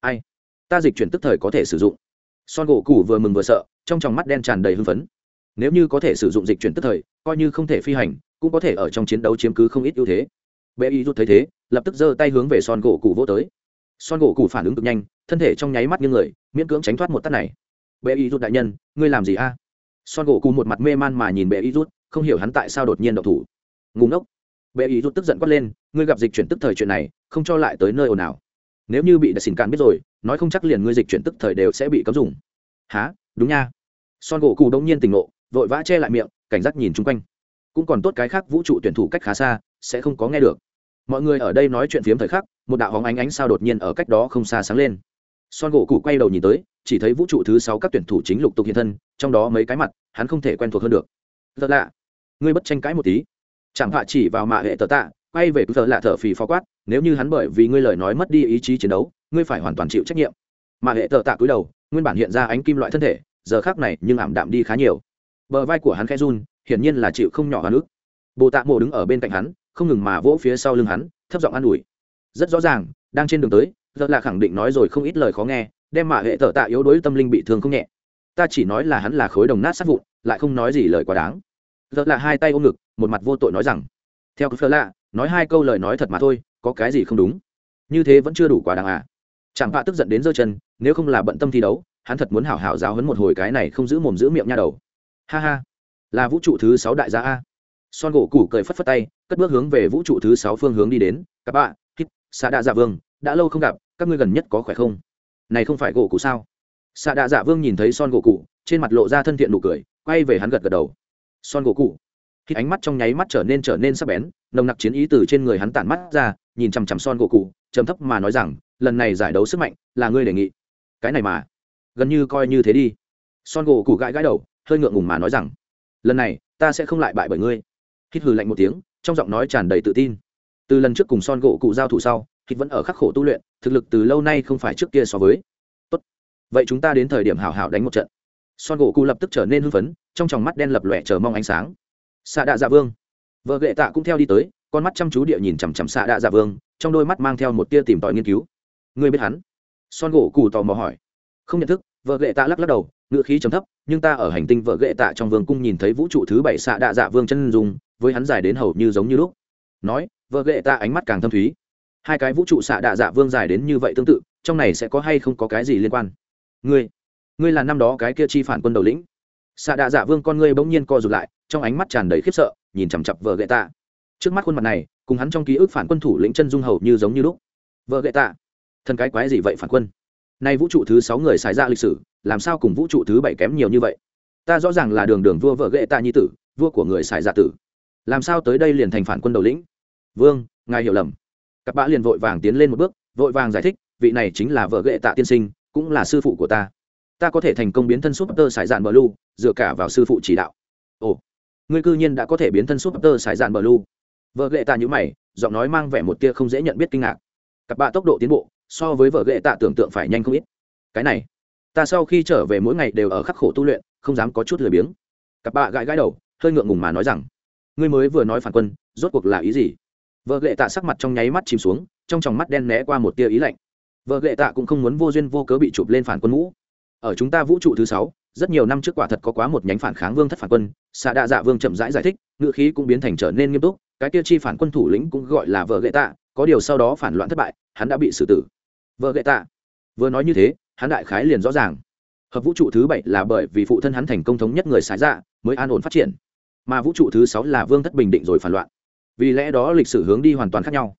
Ai? Ta dịch chuyển tức thời có thể sử dụng. Son gỗ cụ vừa mừng vừa sợ, trong tròng mắt đen tràn đầy hưng phấn. Nếu như có thể sử dụng dịch chuyển tức thời, coi như không thể phi hành, cũng có thể ở trong chiến đấu chiếm cứ không ít ưu thế. Bệ y rút thấy thế, lập tức giơ tay hướng về son gỗ cụ vô tới son gỗ cụ phản ứng cực nhanh, thân thể trong nháy mắt như người, miễn cưỡng tránh thoát một tắt này. Bệ y rút đại nhân, ngươi làm gì a? Son gỗ cụ một mặt mê man mà nhìn bệ y rút, không hiểu hắn tại sao đột nhiên độc thủ. Ngùng ốc bệ y rút tức giận quát lên, ngươi gặp dịch chuyển tức thời chuyện này, không cho lại tới nơi ồn ào. Nếu như bị đại xỉn càn biết rồi, nói không chắc liền ngươi dịch chuyển tức thời đều sẽ bị cấm dùng. Há đúng nha. Son gỗ cụ đông nhiên tỉnh ngộ, vội vã che lại miệng, cảnh giác nhìn chung quanh. Cũng còn tốt cái khác vũ trụ tuyển thủ cách khá xa, sẽ không có nghe được mọi người ở đây nói chuyện phiếm thời khắc, một đạo hóng ánh ánh sao đột nhiên ở cách đó không xa sáng lên. Son gỗ cụ quay đầu nhìn tới, chỉ thấy vũ trụ thứ sáu các tuyển thủ chính lục tục hiện thân, trong đó mấy cái mặt, hắn không thể quen thuộc hơn được. Thật lạ, ngươi bất tranh cãi một tí. Chẳng hạ chỉ vào mạ hệ tờ tạ, quay về cứ thợ lạ thở phì phó quát, nếu như hắn bởi vì ngươi lời nói mất đi ý chí chiến đấu, ngươi phải hoàn toàn chịu trách nhiệm. Mạ hệ tờ tạ cúi đầu, nguyên bản hiện ra ánh kim loại thân thể, giờ khác này nhưng ảm đạm đi khá nhiều. Bờ vai của hắn khe run, hiển nhiên là chịu không nhỏ hoa nước bồ tạ mộ đứng ở bên cạnh hắn không ngừng mà vỗ phía sau lưng hắn, thấp giọng an ủi. Rất rõ ràng, đang trên đường tới rất là khẳng định nói rồi không ít lời khó nghe, đem mạ hệ tờ tạ yếu đuối tâm linh bị thương không nhẹ. Ta chỉ nói là hắn là khối đồng nát sát vụn, lại không nói gì lời quá đáng. Rất là hai tay ôm ngực, một mặt vô tội nói rằng, theo cứ phơ lạ, nói hai câu lời nói thật mà thôi, có cái gì không đúng? Như thế vẫn chưa đủ quá đáng à? Chẳng bạ tức giận đến giơ chân, nếu không là bận tâm thi đấu, hắn thật muốn hảo hảo giáo hấn một hồi cái này không giữ mồm giữ miệng nha đầu. Ha ha, là vũ trụ thứ sáu đại gia a. Son gỗ củ cười phất phất tay cất bước hướng về vũ trụ thứ sáu phương hướng đi đến. Các bạn, hít xã đạ dạ vương, đã lâu không gặp, các ngươi gần nhất có khỏe không? Này không phải gỗ cụ sao? Xạ đạ dạ vương nhìn thấy son gỗ cụ trên mặt lộ ra thân thiện nụ cười, quay về hắn gật gật đầu. Son gỗ cụ khi ánh mắt trong nháy mắt trở nên trở nên sắc bén, nồng nặc chiến ý từ trên người hắn tản mắt ra, nhìn chằm chằm son gỗ cụ trầm thấp mà nói rằng, lần này giải đấu sức mạnh là ngươi đề nghị. Cái này mà, gần như coi như thế đi. Son gỗ cụ gãi gãi đầu, hơi ngượng ngùng mà nói rằng, lần này, ta sẽ không lại bại bởi ngươi. Hít hừ lạnh một tiếng trong giọng nói tràn đầy tự tin. Từ lần trước cùng son gỗ cụ giao thủ sau hít vẫn ở khắc khổ tu luyện, thực lực từ lâu nay không phải trước kia so với. Tốt. Vậy chúng ta đến thời điểm hảo hảo đánh một trận. Son gỗ cụ lập tức trở nên hưng phấn, trong tròng mắt đen lập lòe chờ mong ánh sáng. Xạ đạ dạ vương. Vợ gệ tạ cũng theo đi tới, con mắt chăm chú địa nhìn chằm chằm xạ đạ dạ vương, trong đôi mắt mang theo một tia tìm tòi nghiên cứu. Ngươi biết hắn? Son gỗ cụ tò mò hỏi. Không nhận thức, vợ gệ tạ lắc lắc đầu ngựa khí trầm thấp, nhưng ta ở hành tinh vợ gệ tạ trong vương cung nhìn thấy vũ trụ thứ bảy xạ đạ dạ vương chân dùng với hắn dài đến hầu như giống như lúc. Nói, vợ ghệ tạ ánh mắt càng thâm thúy. Hai cái vũ trụ xạ đạ dạ vương dài đến như vậy tương tự, trong này sẽ có hay không có cái gì liên quan? Ngươi ngươi là năm đó cái kia chi phản quân đầu lĩnh. Xạ đạ dạ vương con ngươi bỗng nhiên co rụt lại, trong ánh mắt tràn đầy khiếp sợ, nhìn chằm chặp vợ ghệ tạ trước mắt khuôn mặt này, cùng hắn trong ký ức phản quân thủ lĩnh chân dung hầu như giống như lúc. Vợ ghệ tạ thân cái quái gì vậy phản quân? Nay vũ trụ thứ sáu người xài ra lịch sử, làm sao cùng vũ trụ thứ bảy kém nhiều như vậy? Ta rõ ràng là đường đường vua vợ ghệ tạ nhi tử, vua của người xài giả tử làm sao tới đây liền thành phản quân đầu lĩnh? Vương, ngài hiểu lầm. Các bã liền vội vàng tiến lên một bước, vội vàng giải thích, vị này chính là vợ ghệ tạ tiên sinh, cũng là sư phụ của ta. Ta có thể thành công biến thân súp tơ sải dạn bờ lu dựa cả vào sư phụ chỉ đạo. Ồ, ngươi cư nhiên đã có thể biến thân súp tơ sải dạn bờ lu vợ ghệ tạ nhữ mày, giọng nói mang vẻ một tia không dễ nhận biết kinh ngạc. Cặp bạ tốc độ tiến bộ, so với vợ ghệ tạ tưởng tượng phải nhanh không ít. Cái này, ta sau khi trở về mỗi ngày đều ở khắc khổ tu luyện, không dám có chút lười biếng. Cặp bạ gãi gãi đầu, hơi ngượng ngùng mà nói rằng ngươi mới vừa nói phản quân rốt cuộc là ý gì? Vợ lệ tạ sắc mặt trong nháy mắt chìm xuống trong tròng mắt đen né qua một tia ý lạnh. Vợ lệ tạ cũng không muốn vô duyên vô cớ bị chụp lên phản quân ngũ ở chúng ta vũ trụ thứ sáu rất nhiều năm trước quả thật có quá một nhánh phản kháng vương thất phản quân xạ đạ dạ vương chậm rãi giải, giải thích ngự khí cũng biến thành trở nên nghiêm túc cái tiêu chi phản quân thủ lĩnh cũng gọi là vợ lệ tạ có điều sau đó phản loạn thất bại hắn đã bị xử tử. Vợ lệ tạ vừa nói như thế hắn đại khái liền rõ ràng. Hợp vũ trụ thứ bảy là bởi vì phụ thân hắn thành công thống nhất người xài dạ mới an ổn phát triển mà vũ trụ thứ sáu là vương thất bình định rồi phản loạn. Vì lẽ đó lịch sử hướng đi hoàn toàn khác nhau.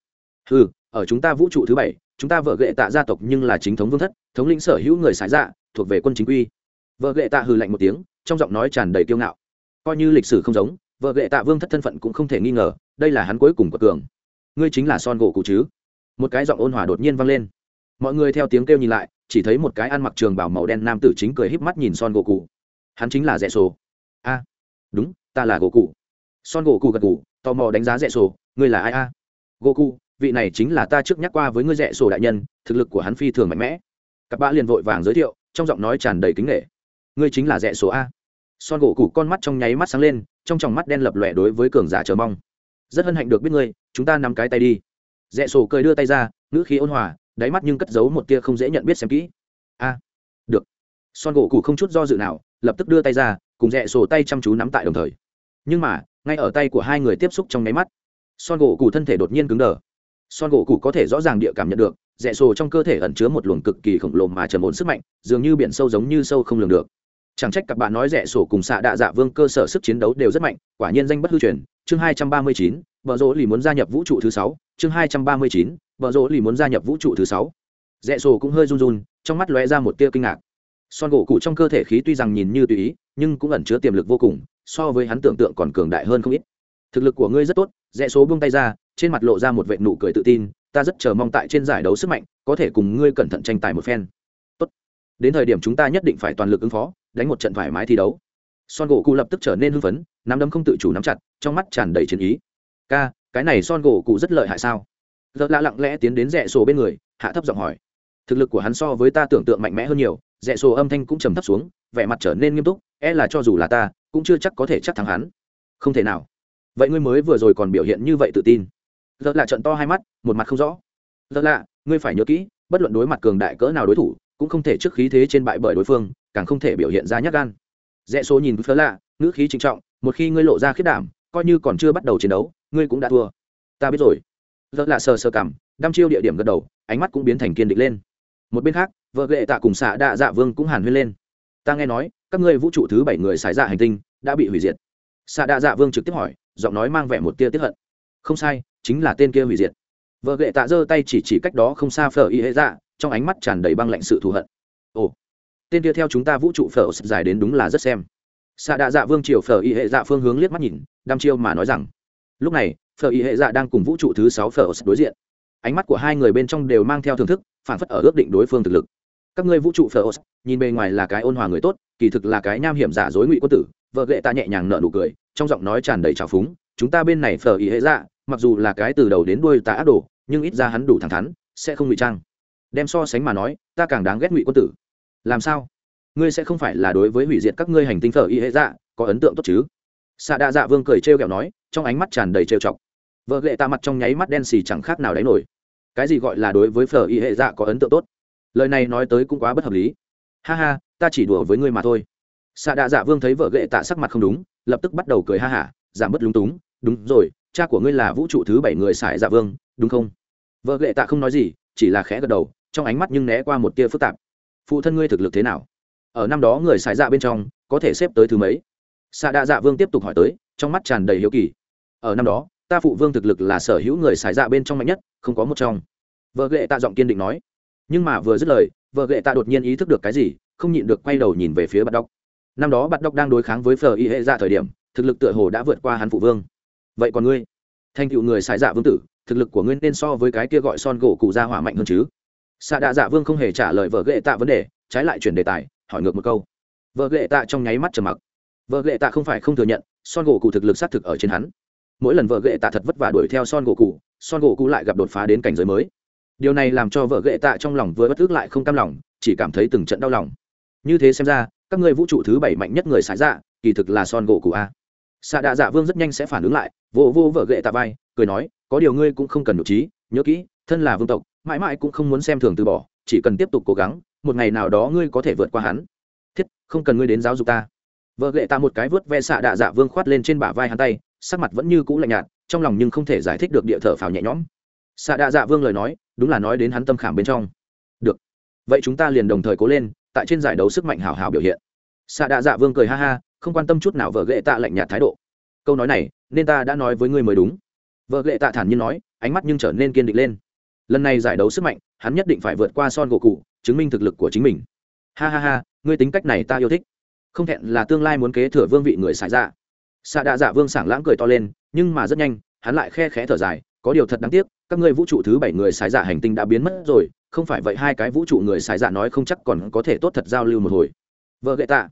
Ừ ở chúng ta vũ trụ thứ bảy, chúng ta vợ gệ tạ gia tộc nhưng là chính thống vương thất, thống lĩnh sở hữu người xài dạ thuộc về quân chính quy. Vợ gệ tạ hừ lạnh một tiếng, trong giọng nói tràn đầy kiêu ngạo. Coi như lịch sử không giống, vợ gệ tạ vương thất thân phận cũng không thể nghi ngờ, đây là hắn cuối cùng của cường. Ngươi chính là son gỗ cụ chứ? Một cái giọng ôn hòa đột nhiên vang lên. Mọi người theo tiếng kêu nhìn lại, chỉ thấy một cái ăn mặc trường bảo màu đen nam tử chính cười híp mắt nhìn son gỗ cụ. Hắn chính là rẽ sổ a, đúng ta là gỗ cụ son gỗ cụ gật cụ tò mò đánh giá rẽ sổ, ngươi là ai a? Goku, vị này chính là ta trước nhắc qua với ngươi rẽ sổ đại nhân, thực lực của hắn phi thường mạnh mẽ. Cặp bã liền vội vàng giới thiệu, trong giọng nói tràn đầy kính nghệ. Ngươi chính là rẽ sổ a? Son gỗ cụ con mắt trong nháy mắt sáng lên, trong tròng mắt đen lập lòe đối với cường giả chờ mong. Rất hân hạnh được biết ngươi, chúng ta nắm cái tay đi. Rẽ sổ cười đưa tay ra, ngữ khí ôn hòa, đáy mắt nhưng cất giấu một tia không dễ nhận biết xem kỹ. A, được. Son gỗ cụ không chút do dự nào, lập tức đưa tay ra, cùng rẽ sổ tay chăm chú nắm tại đồng thời nhưng mà, ngay ở tay của hai người tiếp xúc trong nháy mắt, son gỗ cụ thân thể đột nhiên cứng đờ. Son gỗ cụ có thể rõ ràng địa cảm nhận được, rẽ sổ trong cơ thể ẩn chứa một luồng cực kỳ khổng lồ mà trầm ổn sức mạnh, dường như biển sâu giống như sâu không lường được. Chẳng trách các bạn nói rẽ sổ cùng xạ đạ dạ vương cơ sở sức chiến đấu đều rất mạnh, quả nhiên danh bất hư truyền. Chương hai trăm ba mươi chín, vợ rỗ lì muốn gia nhập vũ trụ thứ sáu. Chương hai trăm ba mươi chín, vợ rỗ lì muốn gia nhập vũ trụ thứ sáu. Rẽ sổ cũng hơi run run, trong mắt lóe ra một tia kinh ngạc. Son gỗ cụ trong cơ thể khí tuy rằng nhìn như tùy ý, nhưng cũng ẩn chứa tiềm lực vô cùng so với hắn tưởng tượng còn cường đại hơn không ít. Thực lực của ngươi rất tốt, rẽ số buông tay ra, trên mặt lộ ra một vệ nụ cười tự tin, ta rất chờ mong tại trên giải đấu sức mạnh, có thể cùng ngươi cẩn thận tranh tài một phen. Tốt. Đến thời điểm chúng ta nhất định phải toàn lực ứng phó, đánh một trận thoải mái thi đấu. Son gỗ cụ lập tức trở nên hưng phấn, nắm đấm không tự chủ nắm chặt, trong mắt tràn đầy chiến ý. Ca, cái này son gỗ cụ rất lợi hại sao? Giật lạ lặng lẽ tiến đến rẽ sổ bên người, hạ thấp giọng hỏi. Thực lực của hắn so với ta tưởng tượng mạnh mẽ hơn nhiều, rẽ sổ âm thanh cũng trầm thấp xuống, vẻ mặt trở nên nghiêm túc e là cho dù là ta cũng chưa chắc có thể chắc thắng hắn. Không thể nào. Vậy ngươi mới vừa rồi còn biểu hiện như vậy tự tin. Giờ lạ trận to hai mắt, một mặt không rõ. Giờ lạ, ngươi phải nhớ kỹ, bất luận đối mặt cường đại cỡ nào đối thủ, cũng không thể trước khí thế trên bại bởi đối phương, càng không thể biểu hiện ra nhát gan. Rẽ số nhìn phớ lạ, ngữ khí trinh trọng, một khi ngươi lộ ra khiết đảm, coi như còn chưa bắt đầu chiến đấu, ngươi cũng đã thua. Ta biết rồi. Rất lạ sờ sờ cảm, đăm chiêu địa điểm gật đầu, ánh mắt cũng biến thành kiên định lên. Một bên khác, vợ ghệ tạ cùng xạ đạ dạ vương cũng hàn huyên lên ta nghe nói, các ngươi vũ trụ thứ bảy người xài dạ hành tinh, đã bị hủy diệt. Xạ đạ dạ vương trực tiếp hỏi, giọng nói mang vẻ một tia tiếp hận. Không sai, chính là tên kia hủy diệt. Vợ gệ tạ giơ tay chỉ chỉ cách đó không xa phở y hệ dạ trong ánh mắt tràn đầy băng lạnh sự thù hận. Ồ, tên kia theo chúng ta vũ trụ phở dài đến đúng là rất xem. Xạ đạ dạ vương triều phở y hệ dạ phương hướng liếc mắt nhìn, đăm chiêu mà nói rằng, lúc này, phở y hệ dạ đang cùng vũ trụ thứ sáu phở đối diện. Ánh mắt của hai người bên trong đều mang theo thưởng thức, phản phất ở ước định đối phương thực lực các ngươi vũ trụ phở nhìn bề ngoài là cái ôn hòa người tốt, kỳ thực là cái nham hiểm giả dối ngụy quân tử, vợ ghệ ta nhẹ nhàng nở nụ cười, trong giọng nói tràn đầy trào phúng, chúng ta bên này phở ý hệ dạ mặc dù là cái từ đầu đến đuôi ta ác đồ, nhưng ít ra hắn đủ thẳng thắn, sẽ không ngụy trang. Đem so sánh mà nói, ta càng đáng ghét ngụy quân tử. Làm sao? Ngươi sẽ không phải là đối với hủy diệt các ngươi hành tinh phở y hệ dạ có ấn tượng tốt chứ? Xạ đa dạ vương cười trêu ghẹo nói, trong ánh mắt tràn đầy trêu chọc. Vợ lệ ta mặt trong nháy mắt đen xì chẳng khác nào đáy nổi. Cái gì gọi là đối với phở y hệ dạ có ấn tượng tốt? Lời này nói tới cũng quá bất hợp lý. Ha ha, ta chỉ đùa với ngươi mà thôi. Xạ đạ dạ vương thấy vợ ghệ tạ sắc mặt không đúng, lập tức bắt đầu cười ha hả, giảm bớt lúng túng. Đúng rồi, cha của ngươi là vũ trụ thứ bảy người xài dạ vương, đúng không? Vợ ghệ tạ không nói gì, chỉ là khẽ gật đầu, trong ánh mắt nhưng né qua một tia phức tạp. Phụ thân ngươi thực lực thế nào? Ở năm đó người xài dạ bên trong, có thể xếp tới thứ mấy? Xạ đạ dạ vương tiếp tục hỏi tới, trong mắt tràn đầy hiếu kỳ. Ở năm đó, ta phụ vương thực lực là sở hữu người xài dạ bên trong mạnh nhất, không có một trong. Vợ ghệ tạ giọng kiên định nói nhưng mà vừa dứt lời, vợ gệ tạ đột nhiên ý thức được cái gì, không nhịn được quay đầu nhìn về phía bắt đốc. Năm đó bắt đốc đang đối kháng với phờ y hệ dạ thời điểm, thực lực tựa hồ đã vượt qua hắn phụ vương. Vậy còn ngươi? Thành cựu người xài dạ vương tử, thực lực của ngươi nên so với cái kia gọi son gỗ cụ ra hỏa mạnh hơn chứ? Xạ đạ dạ vương không hề trả lời vợ gệ tạ vấn đề, trái lại chuyển đề tài, hỏi ngược một câu. Vợ gệ tạ trong nháy mắt trầm mặc. Vợ gệ tạ không phải không thừa nhận, son gỗ cụ thực lực xác thực ở trên hắn. Mỗi lần vợ gệ tạ thật vất vả đuổi theo son gỗ cụ, son gỗ cụ lại gặp đột phá đến cảnh giới mới điều này làm cho vợ ghệ tạ trong lòng vừa bất ước lại không cam lòng, chỉ cảm thấy từng trận đau lòng. Như thế xem ra, các ngươi vũ trụ thứ bảy mạnh nhất người xài dạ kỳ thực là son gỗ cụ a. Xạ đạ dạ vương rất nhanh sẽ phản ứng lại, vô vô vợ ghệ tạ vai, cười nói, có điều ngươi cũng không cần nhục trí, nhớ kỹ, thân là vương tộc, mãi mãi cũng không muốn xem thường từ bỏ, chỉ cần tiếp tục cố gắng, một ngày nào đó ngươi có thể vượt qua hắn. Thiết, không cần ngươi đến giáo dục ta. Vợ ghệ ta một cái vớt ve xạ đạ dạ vương khoát lên trên bả vai hắn tay, sắc mặt vẫn như cũ lạnh nhạt, trong lòng nhưng không thể giải thích được địa thở phào nhẹ nhõm xạ đạ dạ vương lời nói, đúng là nói đến hắn tâm khảm bên trong. Được. Vậy chúng ta liền đồng thời cố lên, tại trên giải đấu sức mạnh hào hào biểu hiện. Xạ đạ dạ vương cười ha ha, không quan tâm chút nào vợ ghệ tạ lạnh nhạt thái độ. Câu nói này, nên ta đã nói với ngươi mới đúng. Vợ ghệ tạ thản nhiên nói, ánh mắt nhưng trở nên kiên định lên. Lần này giải đấu sức mạnh, hắn nhất định phải vượt qua son gỗ cụ chứng minh thực lực của chính mình. Ha ha ha, ngươi tính cách này ta yêu thích. Không thẹn là tương lai muốn kế thừa vương vị người xài ra xạ đạ dạ vương sảng lãng cười to lên, nhưng mà rất nhanh, hắn lại khe khẽ thở dài có điều thật đáng tiếc, các ngươi vũ trụ thứ bảy người xài dạ hành tinh đã biến mất rồi, không phải vậy hai cái vũ trụ người xài dạ nói không chắc còn có thể tốt thật giao lưu một hồi. Vợ gậy tạ,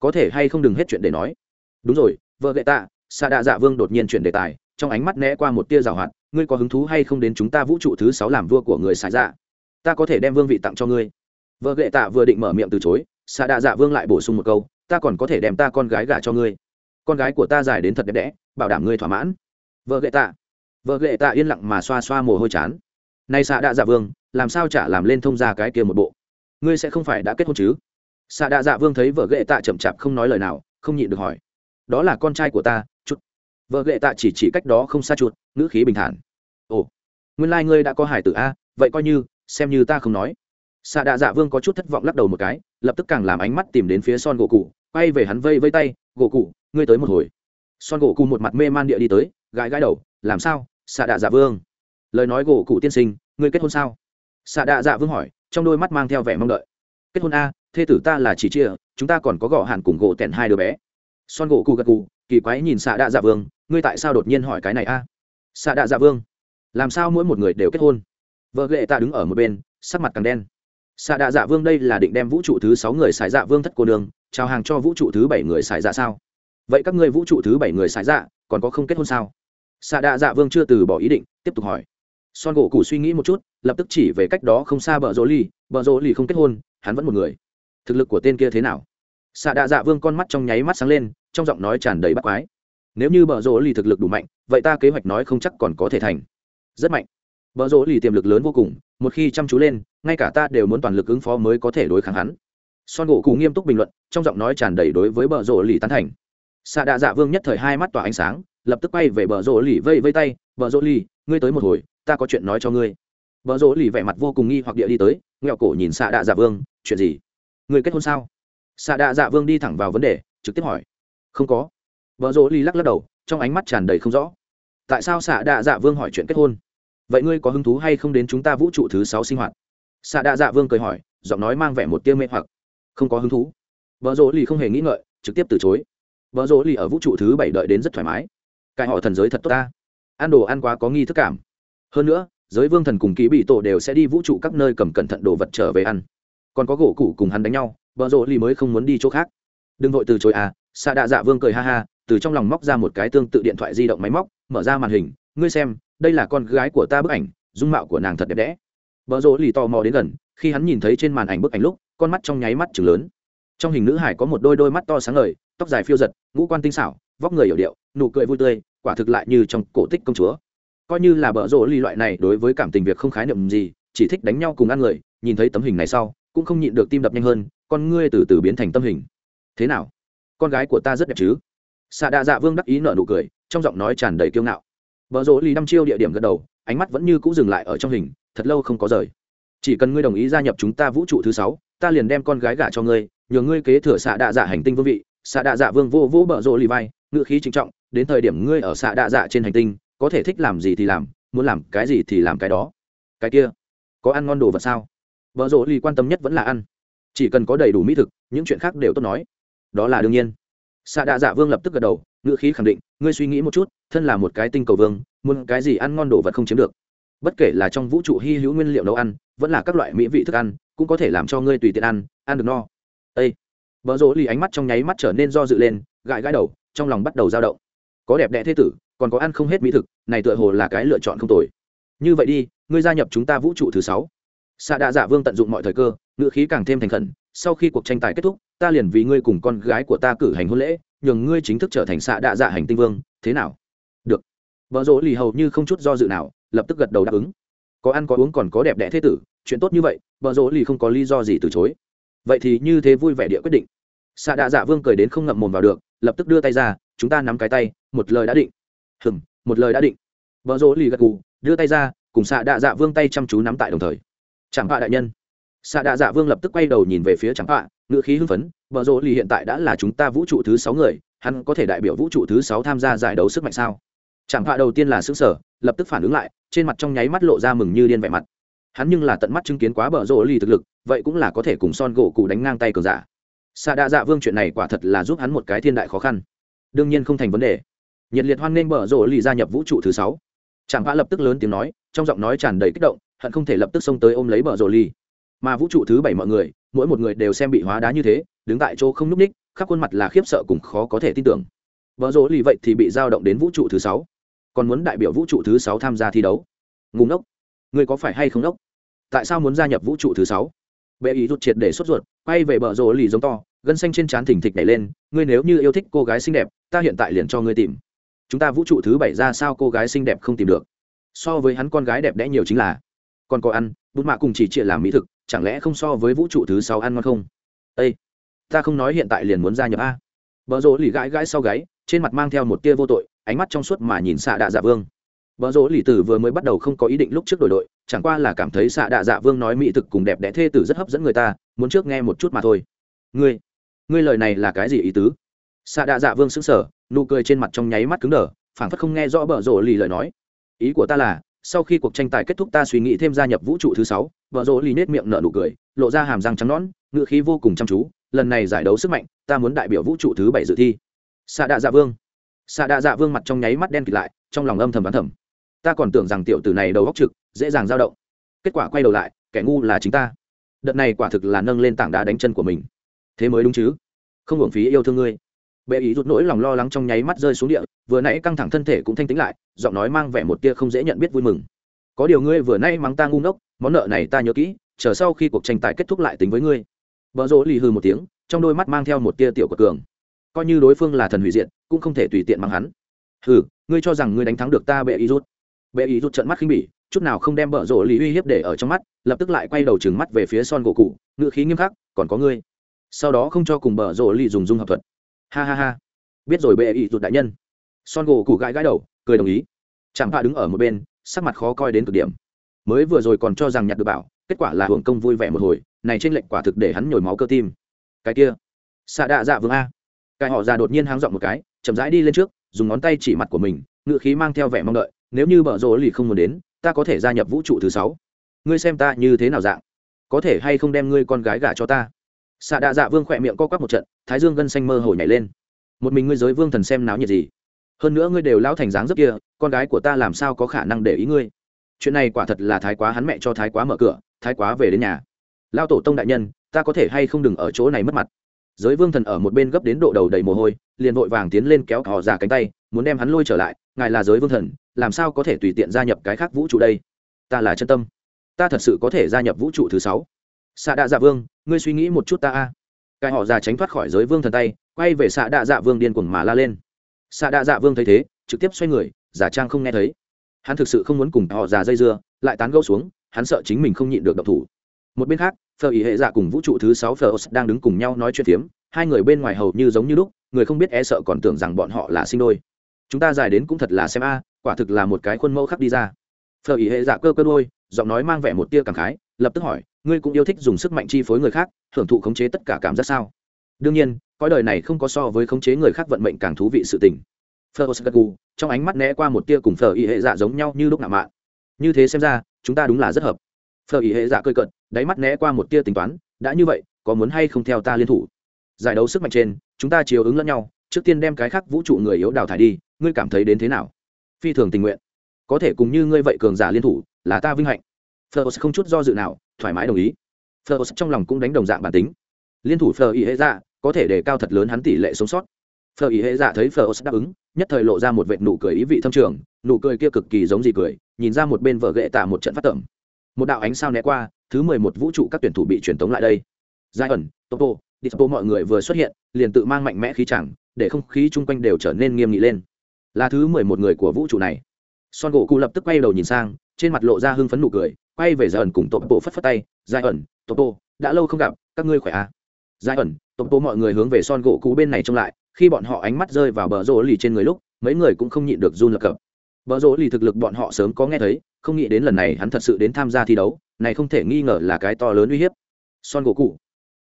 có thể hay không đừng hết chuyện để nói. Đúng rồi, vợ gậy tạ xa đạ dạ vương đột nhiên chuyển đề tài, trong ánh mắt né qua một tia rào hoạt, ngươi có hứng thú hay không đến chúng ta vũ trụ thứ sáu làm vua của người xài dạ? Ta có thể đem vương vị tặng cho ngươi. Vợ gậy tạ vừa định mở miệng từ chối xa đạ dạ vương lại bổ sung một câu, ta còn có thể đem ta con gái gả cho ngươi. Con gái của ta dài đến thật đẹp đẽ, bảo đảm ngươi thỏa mãn. Vợ gậy tạ vợ ghệ tạ yên lặng mà xoa xoa mồ hôi chán. Nay xạ đạ dạ vương, làm sao chả làm lên thông ra cái kia một bộ? Ngươi sẽ không phải đã kết hôn chứ? Xạ đạ dạ vương thấy vợ ghệ tạ chậm chạp không nói lời nào, không nhịn được hỏi. Đó là con trai của ta, chút. Vợ ghệ tạ chỉ chỉ cách đó không xa chuột, ngữ khí bình thản. Ồ, nguyên lai、like、ngươi đã có hải tử a, vậy coi như, xem như ta không nói. Xạ đạ dạ vương có chút thất vọng lắc đầu một cái, lập tức càng làm ánh mắt tìm đến phía son gỗ cụ quay về hắn vây vây tay, gỗ cụ ngươi tới một hồi. Son gỗ cụ một mặt mê man địa đi tới, gãi gãi đầu, làm sao? Xạ đạ dạ vương. Lời nói gỗ cụ tiên sinh, ngươi kết hôn sao? Xạ đạ dạ vương hỏi, trong đôi mắt mang theo vẻ mong đợi. Kết hôn a, thê tử ta là chỉ chia, chúng ta còn có gõ hàn cùng gỗ tẹn hai đứa bé. Son gỗ cụ gật cụ kỳ quái nhìn xạ đạ dạ vương, ngươi tại sao đột nhiên hỏi cái này a? Xạ đạ dạ vương. Làm sao mỗi một người đều kết hôn? Vợ ghệ ta đứng ở một bên, sắc mặt càng đen. Xạ đạ dạ vương đây là định đem vũ trụ thứ sáu người xài dạ vương thất cô đường trao hàng cho vũ trụ thứ bảy người xài dạ sao? Vậy các ngươi vũ trụ thứ bảy người xài dạ còn có không kết hôn sao? Xạ đạ dạ vương chưa từ bỏ ý định, tiếp tục hỏi. Son gỗ cụ suy nghĩ một chút, lập tức chỉ về cách đó không xa bờ rỗ ly bờ rỗ ly không kết hôn, hắn vẫn một người. Thực lực của tên kia thế nào? Xạ đạ dạ vương con mắt trong nháy mắt sáng lên, trong giọng nói tràn đầy bắt quái. Nếu như bờ rỗ ly thực lực đủ mạnh, vậy ta kế hoạch nói không chắc còn có thể thành. Rất mạnh. Bờ rỗ ly tiềm lực lớn vô cùng, một khi chăm chú lên, ngay cả ta đều muốn toàn lực ứng phó mới có thể đối kháng hắn. Son gỗ cụ nghiêm túc bình luận, trong giọng nói tràn đầy đối với bờ rỗ ly tán thành. Xạ đạ dạ vương nhất thời hai mắt tỏa ánh sáng lập tức quay về bờ rỗ ly vây vây tay, bờ rỗ ly ngươi tới một hồi, ta có chuyện nói cho ngươi. Bờ rỗ ly vẻ mặt vô cùng nghi hoặc địa đi tới, nghẹo cổ nhìn xạ đạ dạ vương, chuyện gì? Người kết hôn sao? Xạ đạ dạ vương đi thẳng vào vấn đề, trực tiếp hỏi, không có. Vợ rỗ ly lắc lắc đầu, trong ánh mắt tràn đầy không rõ, tại sao xạ đạ dạ vương hỏi chuyện kết hôn? Vậy ngươi có hứng thú hay không đến chúng ta vũ trụ thứ sáu sinh hoạt? Xạ đạ dạ vương cười hỏi, giọng nói mang vẻ một tiêu mê hoặc, không có hứng thú. Vợ rỗ ly không hề nghĩ ngợi, trực tiếp từ chối. Vợ rỗ ly ở vũ trụ thứ bảy đợi đến rất thoải mái. Cái họ thần giới thật tốt ta. Ăn đồ ăn quá có nghi thức cảm. Hơn nữa, giới vương thần cùng ký bị tổ đều sẽ đi vũ trụ các nơi cầm cẩn thận đồ vật trở về ăn. Còn có gỗ cụ cùng hắn đánh nhau vợ rỗ ly mới không muốn đi chỗ khác. Đừng vội từ chối à xạ đạ dạ vương cười ha ha, từ trong lòng móc ra một cái tương tự điện thoại di động máy móc, mở ra màn hình, ngươi xem, đây là con gái của ta bức ảnh, dung mạo của nàng thật đẹp đẽ. Vợ rỗ lì tò mò đến gần, khi hắn nhìn thấy trên màn ảnh bức ảnh lúc, con mắt trong nháy mắt chừng lớn. Trong hình nữ hải có một đôi đôi mắt to sáng ngời, tóc dài phiêu giật, ngũ quan tinh xảo vóc người hiểu điệu, nụ cười vui tươi, quả thực lại như trong cổ tích công chúa. Coi như là bợ rỗ lì loại này đối với cảm tình việc không khái niệm gì, chỉ thích đánh nhau cùng ăn người, nhìn thấy tấm hình này sau, cũng không nhịn được tim đập nhanh hơn, con ngươi từ từ biến thành tâm hình. Thế nào? Con gái của ta rất đẹp chứ? Xạ đạ dạ vương đắc ý nợ nụ cười, trong giọng nói tràn đầy kiêu ngạo. Vợ rỗ lì năm chiêu địa điểm gật đầu, ánh mắt vẫn như cũ dừng lại ở trong hình, thật lâu không có rời. Chỉ cần ngươi đồng ý gia nhập chúng ta vũ trụ thứ sáu, ta liền đem con gái gả cho ngươi, nhờ ngươi kế thừa xạ đạ dạ hành tinh vương vị, xạ đạ dạ vương vô vũ bợ rỗ lì vai ngự khí trinh trọng, đến thời điểm ngươi ở xạ đạ dạ trên hành tinh, có thể thích làm gì thì làm, muốn làm cái gì thì làm cái đó. Cái kia, có ăn ngon đồ vật sao? Vợ rỗ ly quan tâm nhất vẫn là ăn. Chỉ cần có đầy đủ mỹ thực, những chuyện khác đều tốt nói. Đó là đương nhiên. Xạ đạ dạ vương lập tức gật đầu, ngữ khí khẳng định, ngươi suy nghĩ một chút, thân là một cái tinh cầu vương, muốn cái gì ăn ngon đồ vật không chiếm được. Bất kể là trong vũ trụ hy hữu nguyên liệu nấu ăn, vẫn là các loại mỹ vị thức ăn, cũng có thể làm cho ngươi tùy tiện ăn ăn được no. Ây vợ rỗ ly ánh mắt trong nháy mắt trở nên do dự lên, gãi gãi đầu trong lòng bắt đầu dao động. Có đẹp đẽ thế tử, còn có ăn không hết mỹ thực, này tựa hồ là cái lựa chọn không tồi. Như vậy đi, ngươi gia nhập chúng ta vũ trụ thứ sáu. Xạ đạ dạ vương tận dụng mọi thời cơ ngựa khí càng thêm thành khẩn, sau khi cuộc tranh tài kết thúc, ta liền vì ngươi cùng con gái của ta cử hành hôn lễ, nhường ngươi chính thức trở thành xạ đạ dạ hành tinh vương, thế nào? Được. Vợ rỗ lì hầu như không chút do dự nào, lập tức gật đầu đáp ứng. Có ăn có uống còn có đẹp đẽ thế tử, chuyện tốt như vậy, vợ rỗ lì không có lý do gì từ chối. Vậy thì như thế vui vẻ địa quyết định. Xạ đạ dạ vương cười đến không ngậm mồm vào được lập tức đưa tay ra, chúng ta nắm cái tay, một lời đã định. Hừng một lời đã định. Vợ rỗ lì gật gù, đưa tay ra, cùng xạ đạ dạ vương tay chăm chú nắm tại đồng thời. Chẳng bạ đại nhân. Xạ đạ dạ vương lập tức quay đầu nhìn về phía chẳng bạ ngữ khí hưng phấn, vợ rỗ lì hiện tại đã là chúng ta vũ trụ thứ sáu người, hắn có thể đại biểu vũ trụ thứ sáu tham gia giải đấu sức mạnh sao? Chẳng bạ đầu tiên là xứng sở lập tức phản ứng lại, trên mặt trong nháy mắt lộ ra mừng như điên vẻ mặt. Hắn nhưng là tận mắt chứng kiến quá bờ rỗ lì thực lực, vậy cũng là có thể cùng son gỗ cụ đánh ngang tay cờ giả xạ đạ dạ vương chuyện này quả thật là giúp hắn một cái thiên đại khó khăn. Đương nhiên không thành vấn đề. Nhiệt liệt hoan nghênh bờ rộ lì gia nhập vũ trụ thứ sáu. Chẳng bạ lập tức lớn tiếng nói, trong giọng nói tràn đầy kích động, hận không thể lập tức xông tới ôm lấy bờ rộ lì. Mà vũ trụ thứ bảy mọi người, mỗi một người đều xem bị hóa đá như thế, đứng tại chỗ không n ú c ních khắp khuôn mặt là khiếp sợ cùng khó có thể tin tưởng. Vợ rỗ lì vậy thì bị giao động đến vũ trụ thứ sáu. Còn muốn đại biểu vũ trụ thứ sáu tham gia thi đấu. Ngùng ốc người có phải hay không ốc tại sao muốn gia nhập vũ trụ thứ sáu? Bệ ý rút triệt để sốt ruột quay về bờ rỗ lì giống to, gân xanh trên trán thỉnh thịch nhảy lên, ngươi nếu như yêu thích cô gái xinh đẹp, ta hiện tại liền cho ngươi tìm. Chúng ta vũ trụ thứ bảy ra sao cô gái xinh đẹp không tìm được? So với hắn con gái đẹp đẽ nhiều chính là, còn có ăn, bút mạ cùng chỉ chia làm mỹ thực, chẳng lẽ không so với vũ trụ thứ sáu ăn ngon không? Ây ta không nói hiện tại liền muốn gia nhập a. Vợ rỗ lì gãi gãi sau gáy, trên mặt mang theo một tia vô tội, ánh mắt trong suốt mà nhìn xạ đạ dạ vương. Vợ rỗ lì tử vừa mới bắt đầu không có ý định lúc trước đổi đội, chẳng qua là cảm thấy xạ đạ dạ vương nói mỹ thực cùng đẹp đẽ thê tử rất hấp dẫn người ta muốn trước nghe một chút mà thôi. Ngươi ngươi lời này là cái gì ý tứ? Xạ đạ dạ vương xứng sở nụ cười trên mặt trong nháy mắt cứng đờ, phảng phất không nghe rõ bờ rộ lì lời nói. Ý của ta là, sau khi cuộc tranh tài kết thúc ta suy nghĩ thêm gia nhập vũ trụ thứ sáu vợ rỗ lì nết miệng nở nụ cười, lộ ra hàm răng trắng nõn ngự khí vô cùng chăm chú, lần này giải đấu sức mạnh, ta muốn đại biểu vũ trụ thứ bảy dự thi. Xạ đạ dạ vương. Xạ đạ dạ vương mặt trong nháy mắt đen kịt lại, trong lòng âm thầm đoán thầm. Ta còn tưởng rằng tiểu tử này đầu góc trực, dễ dàng dao động. Kết quả quay đầu lại, kẻ ngu là chính ta đợt này quả thực là nâng lên tảng đá đánh chân của mình. Thế mới đúng chứ? Không hưởng phí yêu thương ngươi. Bệ ý rút nỗi lòng lo lắng trong nháy mắt rơi xuống địa, vừa nãy căng thẳng thân thể cũng thanh tĩnh lại, giọng nói mang vẻ một tia không dễ nhận biết vui mừng. Có điều ngươi vừa nay mắng ta ngu ngốc, món nợ này ta nhớ kỹ, chờ sau khi cuộc tranh tài kết thúc lại tính với ngươi. Vợ rỗ lì hư một tiếng, trong đôi mắt mang theo một tia tiểu của cường. Coi như đối phương là thần hủy diện cũng không thể tùy tiện mắng hắn. Hừ, ngươi cho rằng ngươi đánh thắng được ta bệ ý rút bệ ý rút trận mắt khinh bỉ chút nào không đem bợ rỗ lì uy hiếp để ở trong mắt, lập tức lại quay đầu trừng mắt về phía son gỗ cụ ngự khí nghiêm khắc, còn có ngươi. Sau đó không cho cùng bờ rỗ lì dùng dung hợp thuật. Ha ha ha. Biết rồi bệ ý rụt đại nhân. Son gỗ cụ gãi gãi đầu, cười đồng ý. Chẳng pa đứng ở một bên, sắc mặt khó coi đến cực điểm. Mới vừa rồi còn cho rằng nhặt được bảo, kết quả là hưởng công vui vẻ một hồi, này trên lệnh quả thực để hắn nhồi máu cơ tim. Cái kia. Xạ đạ dạ vương a. Cái họ già đột nhiên háng dọn một cái, chậm rãi đi lên trước, dùng ngón tay chỉ mặt của mình ngựa khí mang theo vẻ mong đợi, nếu như bợ rỗ lì không muốn đến ta có thể gia nhập vũ trụ thứ sáu. Ngươi xem ta như thế nào dạng? Có thể hay không đem ngươi con gái gả cho ta? Xạ đạ dạ vương khỏe miệng co quắp một trận, thái dương gân xanh mơ hồ nhảy lên. Một mình ngươi giới vương thần xem náo nhiệt gì? Hơn nữa ngươi đều lão thành dáng rất kia, con gái của ta làm sao có khả năng để ý ngươi? Chuyện này quả thật là thái quá hắn mẹ cho thái quá mở cửa, thái quá về đến nhà. Lao tổ tông đại nhân, ta có thể hay không đừng ở chỗ này mất mặt? Giới vương thần ở một bên gấp đến độ đầu đầy mồ hôi, liền vội vàng tiến lên kéo thò ra cánh tay, muốn đem hắn lôi trở lại, ngài là giới vương thần làm sao có thể tùy tiện gia nhập cái khác vũ trụ đây? Ta là chân tâm. Ta thật sự có thể gia nhập vũ trụ thứ sáu. Xạ đạ dạ vương, ngươi suy nghĩ một chút ta a. Cái họ già tránh thoát khỏi giới vương thần tay, quay về xạ đạ dạ vương điên cuồng mà la lên. Xạ đạ dạ vương thấy thế, trực tiếp xoay người, giả trang không nghe thấy. Hắn thực sự không muốn cùng họ già dây dưa, lại tán gẫu xuống, hắn sợ chính mình không nhịn được độc thủ. Một bên khác phờ ý hệ dạ cùng vũ trụ thứ sáu phờ đang đứng cùng nhau nói chuyện phiếm, hai người bên ngoài hầu như giống như lúc, người không biết e sợ còn tưởng rằng bọn họ là sinh đôi. Chúng ta dài đến cũng thật là xem a quả thực là một cái khuôn mẫu khắc đi ra. Phờ ý hệ dạ cơ cơ đôi, giọng nói mang vẻ một tia cảm khái, lập tức hỏi, ngươi cũng yêu thích dùng sức mạnh chi phối người khác, hưởng thụ khống chế tất cả cảm giác sao? Đương nhiên, cõi đời này không có so với khống chế người khác vận mệnh càng thú vị sự tình. Phờ oscagu trong ánh mắt né qua một tia cùng phờ ý hệ dạ giống nhau như lúc nạ mạ như thế xem ra, chúng ta đúng là rất hợp. Phờ ý hệ dạ cơi cận đáy mắt né qua một tia tính toán, đã như vậy, có muốn hay không theo ta liên thủ? Giải đấu sức mạnh trên, chúng ta chiều ứng lẫn nhau, trước tiên đem cái khác vũ trụ người yếu đào thải đi, ngươi cảm thấy đến thế nào? Phi thường tình nguyện. Có thể cùng như ngươi vậy cường giả liên thủ, là ta vinh hạnh. Fleurs không chút do dự nào, thoải mái đồng ý. Fleurs trong lòng cũng đánh đồng dạng bản tính. Liên thủ Fleur y hệ dạ có thể để cao thật lớn hắn tỷ lệ sống sót. Fleur y hệ dạ thấy Fleurs đáp ứng, nhất thời lộ ra một vệt nụ cười ý vị thâm trường, nụ cười kia cực kỳ giống gì cười, nhìn ra một bên vợ ghệ tạ một trận phát tẩm. Một đạo ánh sao né qua, thứ mười một vũ trụ các tuyển thủ bị truyền tống lại đây. Giai ẩn, topo, dispo mọi người vừa xuất hiện, liền tự mang mạnh mẽ khí chẳng, để không khí chung quanh đều trở nên nghiêm nghị lên là thứ mười một người của vũ trụ này. Son gỗ cụ lập tức quay đầu nhìn sang, trên mặt lộ ra hưng phấn nụ cười, quay về giải ẩn cùng topo phất phất tay giải ẩn topo đã lâu không gặp, các ngươi khỏe à? Giải ẩn topo mọi người hướng về son gỗ cụ bên này trông lại, khi bọn họ ánh mắt rơi vào bờ rỗ lì trên người lúc, mấy người cũng không nhịn được run lập cập. Bờ rỗ lì thực lực bọn họ sớm có nghe thấy, không nghĩ đến lần này hắn thật sự đến tham gia thi đấu, này không thể nghi ngờ là cái to lớn uy hiếp. Son gỗ cụ.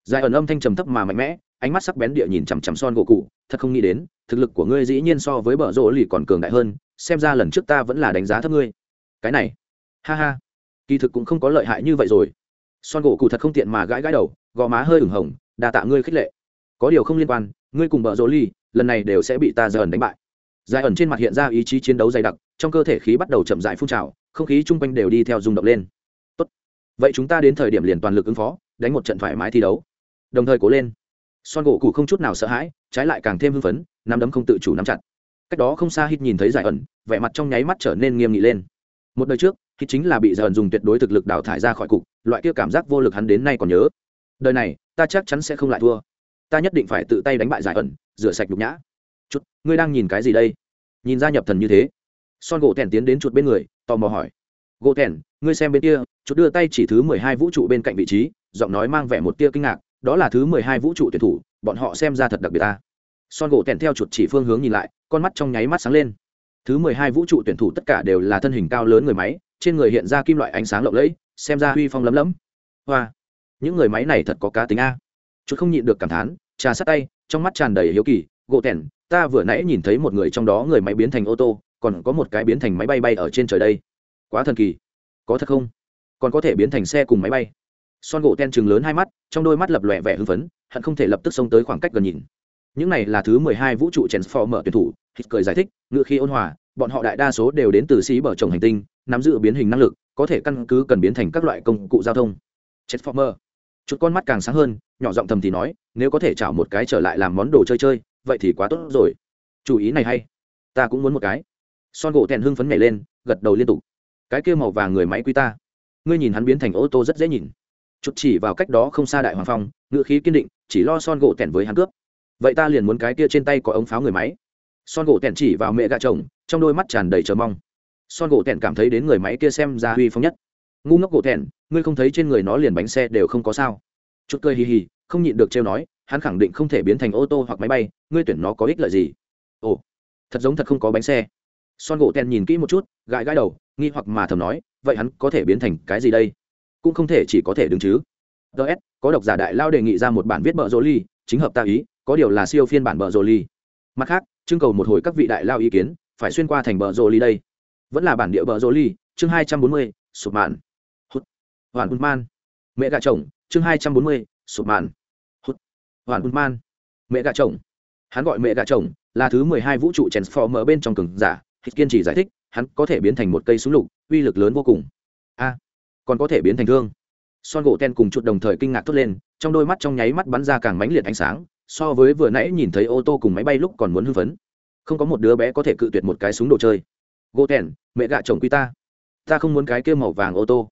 Giải ẩn âm thanh trầm thấp mà mạnh mẽ ánh mắt sắc bén địa nhìn chằm chằm son gỗ cụ thật không nghĩ đến, thực lực của ngươi dĩ nhiên so với bờ rỗ lì còn cường đại hơn, xem ra lần trước ta vẫn là đánh giá thấp ngươi. Cái này, ha ha, kỳ thực cũng không có lợi hại như vậy rồi. Son gỗ cụ thật không tiện mà gãi gãi đầu, gò má hơi ửng hồng đà tạ ngươi khích lệ. Có điều không liên quan, ngươi cùng bờ rỗ lì, lần này đều sẽ bị ta dần đánh bại. Dài ẩn trên mặt hiện ra ý chí chiến đấu dày đặc, trong cơ thể khí bắt đầu chậm dại phun trào, không khí chung quanh đều đi theo rung động lên. Tốt. vậy chúng ta đến thời điểm liền toàn lực ứng phó, đánh một trận thoải mái thi đấu. Đồng thời cố lên son gỗ cụ không chút nào sợ hãi, trái lại càng thêm hưng phấn, nắm đấm không tự chủ nắm chặt. Cách đó không xa hít nhìn thấy giải ẩn, vẻ mặt trong nháy mắt trở nên nghiêm nghị lên. Một đời trước, hít chính là bị giải ẩn dùng tuyệt đối thực lực đào thải ra khỏi cục, loại kia cảm giác vô lực hắn đến nay còn nhớ. Đời này, ta chắc chắn sẽ không lại thua. Ta nhất định phải tự tay đánh bại giải ẩn, rửa sạch nhục nhã. Chút, ngươi đang nhìn cái gì đây? Nhìn ra nhập thần như thế. Son gỗ thèn tiến đến chuột bên người, tò mò hỏi. Gỗ thèn, ngươi xem bên kia chuột đưa tay chỉ thứ mười hai vũ trụ bên cạnh vị trí, giọng nói mang vẻ một tia kinh ngạc đó là thứ mười hai vũ trụ tuyển thủ, bọn họ xem ra thật đặc biệt ta. Son gỗ tèn theo chuột chỉ phương hướng nhìn lại, con mắt trong nháy mắt sáng lên. Thứ mười hai vũ trụ tuyển thủ tất cả đều là thân hình cao lớn người máy, trên người hiện ra kim loại ánh sáng lộng lẫy, xem ra huy phong lấm lấm hoa, những người máy này thật có cá tính a. Chuột không nhịn được cảm thán, trà sát tay, trong mắt tràn đầy hiếu kỳ, gỗ tèn, ta vừa nãy nhìn thấy một người trong đó người máy biến thành ô tô, còn có một cái biến thành máy bay bay ở trên trời đây. Quá thần kỳ. Có thật không? Còn có thể biến thành xe cùng máy bay son gỗ ten chừng lớn hai mắt, trong đôi mắt lập lòe vẻ hưng phấn, hận không thể lập tức xông tới khoảng cách gần nhìn. Những này là thứ mười hai vũ trụ mở tuyển thủ hít cười giải thích ngự khi ôn hòa, bọn họ đại đa số đều đến từ sĩ bờ trồng hành tinh, nắm giữ biến hình năng lực, có thể căn cứ cần biến thành các loại công cụ giao thông. Transformer. Chút con mắt càng sáng hơn, nhỏ giọng thầm thì nói, nếu có thể chảo một cái trở lại làm món đồ chơi chơi, vậy thì quá tốt rồi. Chủ ý này hay. Ta cũng muốn một cái. Son gỗ tèn hưng phấn nhảy lên, gật đầu liên tục. Cái kia màu vàng người máy quy ta. Ngươi nhìn hắn biến thành ô tô rất dễ nhìn chụt chỉ vào cách đó không xa đại hoàng phong ngự khí kiên định, chỉ lo son gỗ tẻn với hắn cướp. Vậy ta liền muốn cái kia trên tay có ống pháo người máy. Son gỗ tẻn chỉ vào mẹ gà chồng, trong đôi mắt tràn đầy chờ mong. Son gỗ tẻn cảm thấy đến người máy kia xem ra huy phong nhất. Ngu ngốc gỗ tẻn ngươi không thấy trên người nó liền bánh xe đều không có sao? Chút cười hì hì, không nhịn được trêu nói, hắn khẳng định không thể biến thành ô tô hoặc máy bay, ngươi tuyển nó có ích lợi gì? Ồ, thật giống thật không có bánh xe. Son gỗ tèn nhìn kỹ một chút, gãi gãi đầu, nghi hoặc mà thầm nói, vậy hắn có thể biến thành cái gì đây? Cũng không thể chỉ có thể đứng chứ. Ts có độc giả đại lao đề nghị ra một bản viết bợ rô ly, chính hợp ta ý, có điều là siêu phiên bản bợ rô ly. Mặt khác, trưng cầu một hồi các vị đại lao ý kiến, phải xuyên qua thành bờ rô ly đây. Vẫn là bản địa bờ rô ly, chương hai trăm bốn mươi, sụp mạn hút. Hoàn hút man mẹ gà chồng, chương hai trăm bốn mươi, sụp mạn hút. Hoàn hút man mẹ gà chồng. Hắn gọi mẹ gà chồng, là thứ mười hai vũ trụ transformer bên trong cường giả hít kiên trì giải thích, hắn có thể biến thành một cây súng lục, uy lực lớn vô cùng. A còn có thể biến thành thương. Son gỗ ten cùng chuột đồng thời kinh ngạc thốt lên, trong đôi mắt trong nháy mắt bắn ra càng mãnh liệt ánh sáng, so với vừa nãy nhìn thấy ô tô cùng máy bay lúc còn muốn hưng phấn. Không có một đứa bé có thể cự tuyệt một cái súng đồ chơi. Gỗ tèn mẹ gạ chồng quy ta. Ta không muốn cái kia màu vàng ô tô.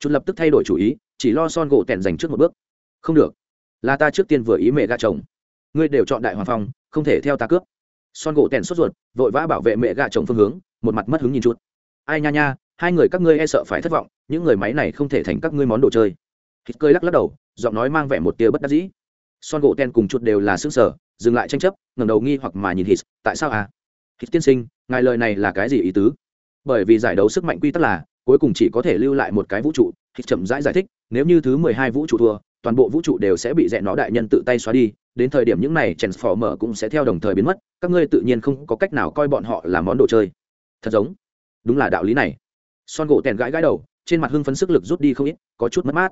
Chút lập tức thay đổi chủ ý, chỉ lo son gỗ tèn dành trước một bước. Không được. Là ta trước tiên vừa ý mẹ gạ chồng. Ngươi đều chọn đại hoàng phong, không thể theo ta cướp. Son gỗ tèn sốt ruột, vội vã bảo vệ mẹ gạ chồng phương hướng, một mặt mất hứng nhìn chút ai nha nha, hai người các ngươi e sợ phải thất vọng những người máy này không thể thành các ngươi món đồ chơi. Hít cơi lắc lắc đầu, giọng nói mang vẻ một tia bất đắc dĩ. Son gỗ ten cùng chuột đều là xương sở dừng lại tranh chấp, ngẩng đầu nghi hoặc mà nhìn hít, tại sao à? Hít tiên sinh, ngài lời này là cái gì ý tứ? Bởi vì giải đấu sức mạnh quy tắc là, cuối cùng chỉ có thể lưu lại một cái vũ trụ. Hít chậm rãi giải thích, nếu như thứ mười hai vũ trụ thua, toàn bộ vũ trụ đều sẽ bị dẹn nó đại nhân tự tay xóa đi. Đến thời điểm những này, transformer cũng sẽ theo đồng thời biến mất. Các ngươi tự nhiên không có cách nào coi bọn họ là món đồ chơi. Thật giống. Đúng là đạo lý này. Son gỗ tèn gãi gãi đầu trên mặt hưng phấn sức lực rút đi không ít, có chút mất mát.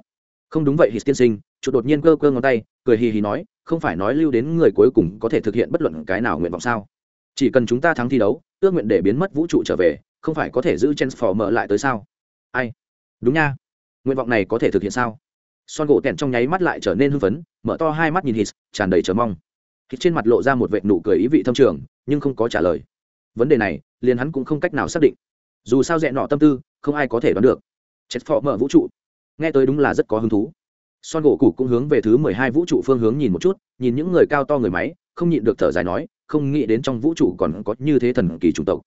Không đúng vậy hít tiên sinh, chuột đột nhiên cơ cơ ngón tay, cười hì hì nói, không phải nói lưu đến người cuối cùng có thể thực hiện bất luận cái nào nguyện vọng sao? Chỉ cần chúng ta thắng thi đấu, ước nguyện để biến mất vũ trụ trở về, không phải có thể giữ mở lại tới sao? Ai? Đúng nha. Nguyện vọng này có thể thực hiện sao? Son gỗ tẹn trong nháy mắt lại trở nên hưng phấn, mở to hai mắt nhìn hít tràn đầy chờ mong. Hít trên mặt lộ ra một vệ nụ cười ý vị thâm trường, nhưng không có trả lời. Vấn đề này, liền hắn cũng không cách nào xác định. Dù sao rẽ nọ tâm tư, không ai có thể đoán được chết phò mở vũ trụ. Nghe tới đúng là rất có hứng thú. Son gỗ cụ cũng hướng về thứ mười hai vũ trụ phương hướng nhìn một chút, nhìn những người cao to người máy, không nhịn được thở dài nói, không nghĩ đến trong vũ trụ còn có như thế thần kỳ chủng tộc.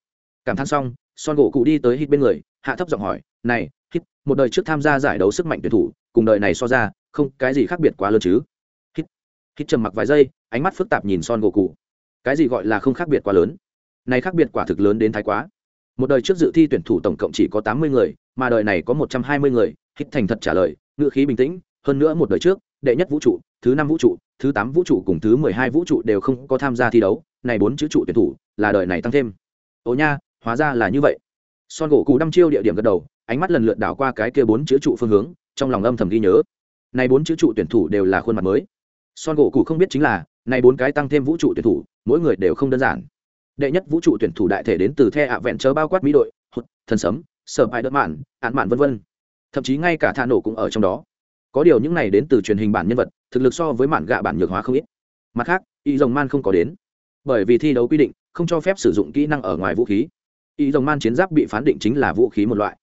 Cảm thán xong, son gỗ cụ đi tới hít bên người, hạ thấp giọng hỏi, này, hít, một đời trước tham gia giải đấu sức mạnh tuyển thủ, cùng đời này so ra, không cái gì khác biệt quá lớn chứ? Hít hít trầm mặc vài giây, ánh mắt phức tạp nhìn son gỗ cụ cái gì gọi là không khác biệt quá lớn? Này khác biệt quả thực lớn đến thái quá. Một đời trước dự thi tuyển thủ tổng cộng chỉ có tám mươi người mà đời này có một trăm hai mươi người, hít thành thật trả lời, ngữ khí bình tĩnh, hơn nữa một đời trước, đệ nhất vũ trụ, thứ năm vũ trụ, thứ tám vũ trụ cùng thứ mười hai vũ trụ đều không có tham gia thi đấu, này bốn chữ trụ tuyển thủ, là đời này tăng thêm. Ồ nha, hóa ra là như vậy. Son gỗ cù đăm chiêu địa điểm gật đầu, ánh mắt lần lượt đảo qua cái kia bốn chữ trụ phương hướng, trong lòng âm thầm ghi nhớ. Này bốn chữ trụ tuyển thủ đều là khuôn mặt mới. Son gỗ cù không biết chính là, này bốn cái tăng thêm vũ trụ tuyển thủ, mỗi người đều không đơn giản. Đệ nhất vũ trụ tuyển thủ đại thể đến từ the ạ vẹn chớ bao quát mỹ đội, hụt, thần sấm sở bài đất mạn ạn mạn vân vân. Thậm chí ngay cả thả nổ cũng ở trong đó. Có điều những này đến từ truyền hình bản nhân vật thực lực so với mạn gạ bản nhược hóa không ít. Mặt khác y dòng man không có đến. Bởi vì thi đấu quy định không cho phép sử dụng kỹ năng ở ngoài vũ khí. Y dòng man chiến giáp bị phán định chính là vũ khí một loại.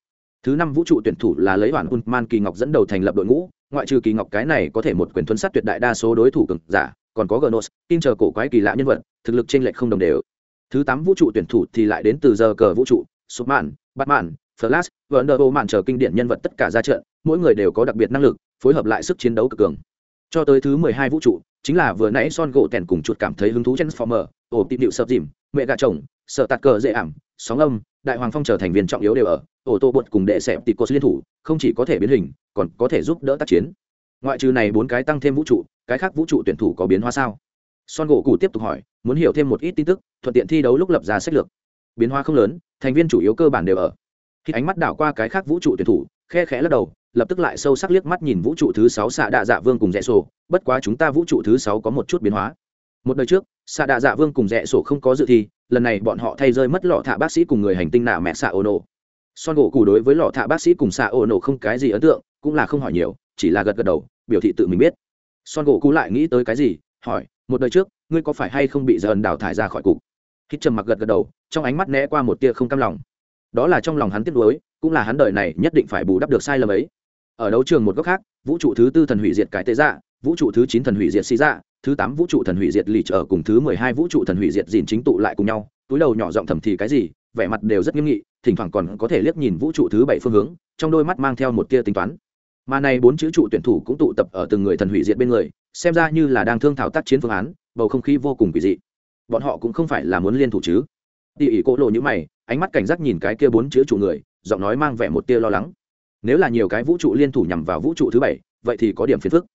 Thứ năm vũ trụ tuyển thủ là lấy hoàn man kỳ ngọc dẫn đầu thành lập đội ngũ ngoại trừ kỳ ngọc cái này có thể một quyền thuấn sát tuyệt đại đa số đối thủ cực giả còn có gnos tin chờ cổ quái kỳ lạ nhân vật thực lực trên lệch không đồng đều. Thứ tám vũ trụ tuyển thủ thì lại đến từ giờ cờ vũ trụ xuất mạn, bắt mạn flash, wonder woman chờ kinh điển nhân vật tất cả ra trận, mỗi người đều có đặc biệt năng lực, phối hợp lại sức chiến đấu cực cường. Cho tới thứ mười hai vũ trụ, chính là vừa nãy son gỗ tèn cùng chuột cảm thấy hứng thú transformer ổ tìm điệu sập dìm, mẹ gà chồng, sợ tạt cờ dễ ảm, sóng âm, đại hoàng phong trở thành viên trọng yếu đều ở ô tô bột cùng đệ sẹp tịt cột liên thủ, không chỉ có thể biến hình, còn có thể giúp đỡ tác chiến. Ngoại trừ này bốn cái tăng thêm vũ trụ, cái khác vũ trụ tuyển thủ có biến hóa sao? Son gỗ cụ tiếp tục hỏi, muốn hiểu thêm một ít tin tức, thuận tiện thi đấu lúc lập ra sách lược. Biến hóa không lớn, thành viên chủ yếu cơ bản đều ở khi ánh mắt đảo qua cái khác vũ trụ tuyển thủ, khe khẽ lắc đầu, lập tức lại sâu sắc liếc mắt nhìn vũ trụ thứ sáu xạ đạ dạ vương cùng rẽ sổ. Bất quá chúng ta vũ trụ thứ sáu có một chút biến hóa. Một đời trước xạ đạ dạ vương cùng rẽ sổ không có dự thi, lần này bọn họ thay rơi mất lọ thạ bác sĩ cùng người hành tinh nạ mẹ xạ ô nổ. Son gỗ cù đối với lọ thạ bác sĩ cùng xạ ô nổ không cái gì ấn tượng, cũng là không hỏi nhiều, chỉ là gật gật đầu, biểu thị tự mình biết. Son gỗ cù lại nghĩ tới cái gì, hỏi, một đời trước, ngươi có phải hay không bị dần đào thải ra khỏi cục? Hít trầm mặc gật gật đầu, trong ánh mắt né qua một tia không cam lòng đó là trong lòng hắn tiếc nuối, cũng là hắn đời này nhất định phải bù đắp được sai lầm ấy. Ở đấu trường một góc khác, vũ trụ thứ tư thần hủy diệt cái tế dạ vũ trụ thứ chín thần hủy diệt xì dạ thứ tám vũ trụ thần hủy diệt lì trở cùng thứ mười hai vũ trụ thần hủy diệt dìn chính tụ lại cùng nhau, túi đầu nhỏ giọng thầm thì cái gì, vẻ mặt đều rất nghiêm nghị, thỉnh thoảng còn có thể liếc nhìn vũ trụ thứ bảy phương hướng, trong đôi mắt mang theo một tia tính toán. Mà này bốn chữ trụ tuyển thủ cũng tụ tập ở từng người thần hủy diệt bên người, xem ra như là đang thương thảo tác chiến phương án, bầu không khí vô cùng quỷ dị. Bọn họ cũng không phải là muốn liên thủ chứ. Tỉ ỉ cỗ lộ như mày ánh mắt cảnh giác nhìn cái kia bốn chữ trụ người, giọng nói mang vẻ một tia lo lắng. Nếu là nhiều cái vũ trụ liên thủ nhằm vào vũ trụ thứ bảy, vậy thì có điểm phiền phức.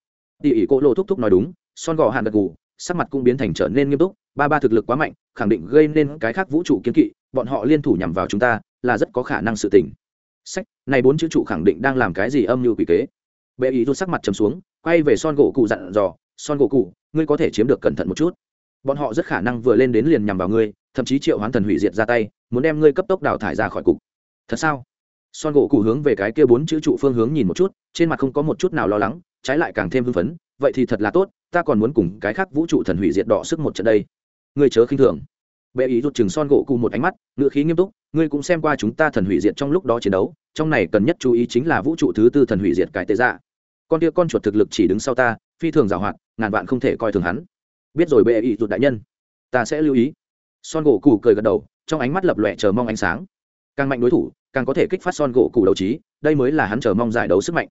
Tỉ ỉ cô lộ thúc thúc nói đúng, son gò hạn gật gù, sắc mặt cũng biến thành trở nên nghiêm túc, ba ba thực lực quá mạnh, khẳng định gây nên cái khác vũ trụ kiến kỵ, bọn họ liên thủ nhằm vào chúng ta, là rất có khả năng sự tình. Sách, này bốn chữ trụ khẳng định đang làm cái gì âm mưu quỷ kế. Bệ ý rút sắc mặt trầm xuống, quay về son gỗ cụ dặn dò, son gỗ cụ, ngươi có thể chiếm được cẩn thận một chút bọn họ rất khả năng vừa lên đến liền nhằm vào ngươi, thậm chí triệu hoán thần hủy diệt ra tay, muốn đem ngươi cấp tốc đào thải ra khỏi cục. Thật sao? Son gỗ cụ hướng về cái kia bốn chữ trụ phương hướng nhìn một chút, trên mặt không có một chút nào lo lắng, trái lại càng thêm hưng phấn, vậy thì thật là tốt, ta còn muốn cùng cái khác vũ trụ thần hủy diệt đỏ sức một trận đây. Ngươi chớ khinh thường. Bệ ý rút chừng son gỗ cụ một ánh mắt ngựa khí nghiêm túc, ngươi cũng xem qua chúng ta thần hủy diệt trong lúc đó chiến đấu, trong này cần nhất chú ý chính là vũ trụ thứ tư thần hủy diệt cái tế dạ. Con kia con chuột thực lực chỉ đứng sau ta, phi thường giảo hoạt, ngàn vạn không thể coi thường hắn biết rồi bệ ý rụt đại nhân. Ta sẽ lưu ý. Son gỗ cụ cười gật đầu, trong ánh mắt lập lòe chờ mong ánh sáng. Càng mạnh đối thủ, càng có thể kích phát son gỗ cụ đấu trí, đây mới là hắn chờ mong giải đấu sức mạnh.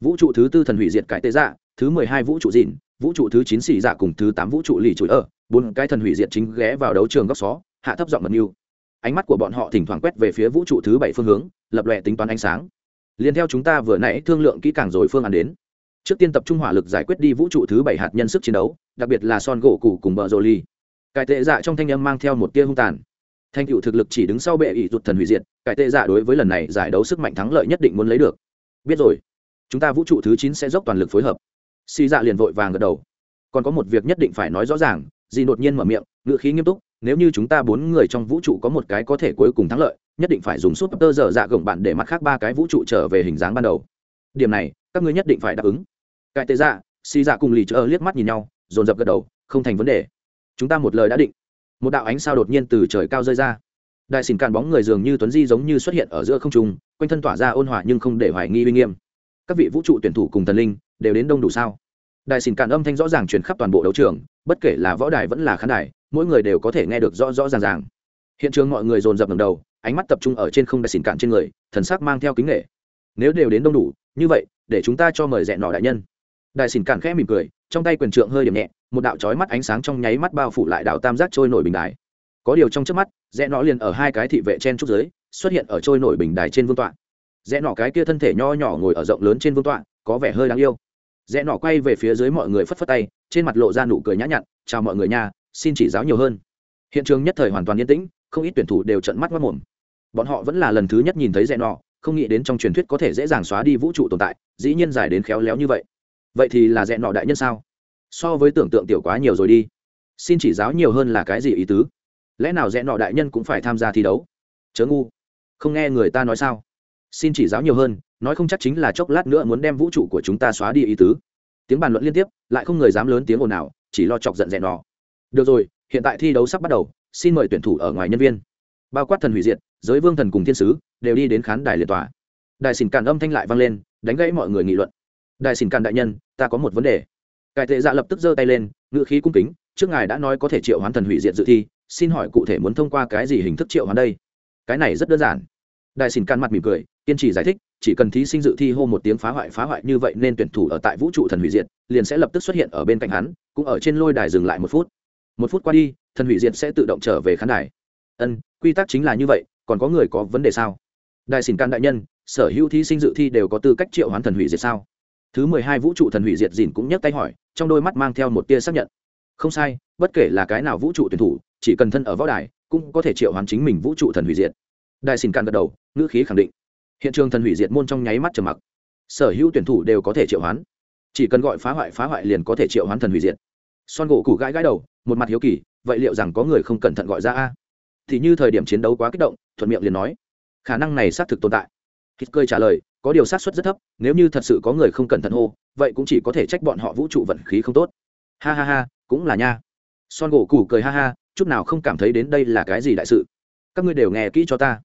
Vũ trụ thứ tư thần hủy diệt cái tế dạ thứ mười hai vũ trụ dịn, vũ trụ thứ chín xì dạ cùng thứ tám vũ trụ lì trụi ở bốn cái thần hủy diệt chính ghé vào đấu trường góc xó, hạ thấp giọng mật mưu. Ánh mắt của bọn họ thỉnh thoảng quét về phía vũ trụ thứ bảy phương hướng, lập lòe tính toán ánh sáng. Liền theo chúng ta vừa nãy thương lượng kỹ càng rồi phương án đến trước tiên tập trung hỏa lực giải quyết đi vũ trụ thứ bảy hạt nhân sức chiến đấu, đặc biệt là son gỗ cụ cùng bờ rồ ly cải tệ dạ trong thanh âm mang theo một tia hung tàn. Thanh cựu thực lực chỉ đứng sau bệ ỷ rụt thần hủy diệt, cải tệ dạ đối với lần này giải đấu sức mạnh thắng lợi nhất định muốn lấy được. Biết rồi. Chúng ta vũ trụ thứ chín sẽ dốc toàn lực phối hợp. Xì dạ liền vội vàng gật đầu. Còn có một việc nhất định phải nói rõ ràng, dì đột nhiên mở miệng ngự khí nghiêm túc, nếu như chúng ta bốn người trong vũ trụ có một cái có thể cuối cùng thắng lợi, nhất định phải dùng suốt tơ dở dạ gồng bạn để mắt khác ba cái vũ trụ trở về hình dáng ban đầu. Điểm này, các ngươi nhất định phải đáp ứng cải tệ dạ xì dạ cùng lì chờ liếc mắt nhìn nhau, dồn dập gật đầu, không thành vấn đề. Chúng ta một lời đã định. Một đạo ánh sao đột nhiên từ trời cao rơi ra. Đại xỉn càn bóng người dường như tuấn di giống như xuất hiện ở giữa không trung, quanh thân tỏa ra ôn hòa nhưng không để hoài nghi uy nghiêm. Các vị vũ trụ tuyển thủ cùng thần linh, đều đến đông đủ sao? Đại xỉn càn âm thanh rõ ràng truyền khắp toàn bộ đấu trường, bất kể là võ đài vẫn là khán đài, mỗi người đều có thể nghe được rõ rõ ràng ràng. Hiện trường mọi người dồn dập ngầm đầu, ánh mắt tập trung ở trên không đại xỉn cạn trên người, thần sắc mang theo kính nghệ nếu đều đến đông đủ, như vậy, để chúng ta cho mời dẹn nọ đại nhân đại xỉn cản khẽ mỉm cười, trong tay quyền trượng hơi điểm nhẹ, một đạo chói mắt ánh sáng trong nháy mắt bao phủ lại đạo tam giác trôi nổi bình đài. Có điều trong trước mắt, rẽ nọ liền ở hai cái thị vệ trên trúc giới xuất hiện ở trôi nổi bình đài trên vương tọa. Rẽ nọ cái kia thân thể nho nhỏ ngồi ở rộng lớn trên vương tọa, có vẻ hơi đáng yêu. Rẽ nọ quay về phía dưới mọi người phất phất tay, trên mặt lộ ra nụ cười nhã nhặn, chào mọi người nha, xin chỉ giáo nhiều hơn. Hiện trường nhất thời hoàn toàn yên tĩnh, không ít tuyển thủ đều trận mắt mất mồm bọn họ vẫn là lần thứ nhất nhìn thấy rẽ nọ, không nghĩ đến trong truyền thuyết có thể dễ dàng xóa đi vũ trụ tồn tại, dĩ nhiên giải đến khéo léo như vậy vậy thì là dẹn nọ đại nhân sao? So với tưởng tượng tiểu quá nhiều rồi đi. Xin chỉ giáo nhiều hơn là cái gì ý tứ? Lẽ nào dẹn nọ đại nhân cũng phải tham gia thi đấu? Chớ ngu. Không nghe người ta nói sao? Xin chỉ giáo nhiều hơn, nói không chắc chính là chốc lát nữa muốn đem vũ trụ của chúng ta xóa đi ý tứ. Tiếng bàn luận liên tiếp, lại không người dám lớn tiếng ồn nào chỉ lo chọc giận dẹn nọ. Được rồi, hiện tại thi đấu sắp bắt đầu, xin mời tuyển thủ ở ngoài nhân viên. Bao quát thần hủy diệt, giới vương thần cùng thiên sứ, đều đi đến khán đài liệt tòa. Đại xỉn cản âm thanh lại vang lên, đánh gãy mọi người nghị luận đại xin càn đại nhân, ta có một vấn đề. Cải tệ dạ lập tức giơ tay lên ngự khí cung kính, trước ngài đã nói có thể triệu hoán thần hủy diệt dự thi, xin hỏi cụ thể muốn thông qua cái gì hình thức triệu hoán đây? Cái này rất đơn giản. Đại xin can mặt mỉm cười, kiên trì giải thích, chỉ cần thí sinh dự thi hô một tiếng phá hoại phá hoại như vậy nên tuyển thủ ở tại vũ trụ thần hủy diệt, liền sẽ lập tức xuất hiện ở bên cạnh hắn, cũng ở trên lôi đài dừng lại một phút. Một phút qua đi, thần hủy diệt sẽ tự động trở về khán đài. Ân, quy tắc chính là như vậy, còn có người có vấn đề sao? Đại xin can đại nhân, sở hữu thí sinh dự thi đều có tư cách triệu hoán thần hủy diệt sao? Thứ mười hai vũ trụ thần hủy diệt dìn cũng nhấc tay hỏi, trong đôi mắt mang theo một tia xác nhận. Không sai, bất kể là cái nào vũ trụ tuyển thủ, chỉ cần thân ở võ đài, cũng có thể triệu hoàn chính mình vũ trụ thần hủy diệt. Đại xin càn gật đầu, ngữ khí khẳng định. Hiện trường thần hủy diệt môn trong nháy mắt trầm mặc. Sở hữu tuyển thủ đều có thể triệu hoán. Chỉ cần gọi phá hoại phá hoại liền có thể triệu hoán thần hủy diệt. Son gỗ củ gãi gãi đầu, một mặt hiếu kỳ, vậy liệu rằng có người không cẩn thận gọi ra a? Thì như thời điểm chiến đấu quá kích động, thuận miệng liền nói, khả năng này xác thực tồn tại. Hít cơi trả lời có điều xác suất rất thấp, nếu như thật sự có người không cẩn thận hô, vậy cũng chỉ có thể trách bọn họ vũ trụ vận khí không tốt. Ha ha ha, cũng là nha. Son gỗ củ cười ha ha, chút nào không cảm thấy đến đây là cái gì đại sự. Các ngươi đều nghe kỹ cho ta.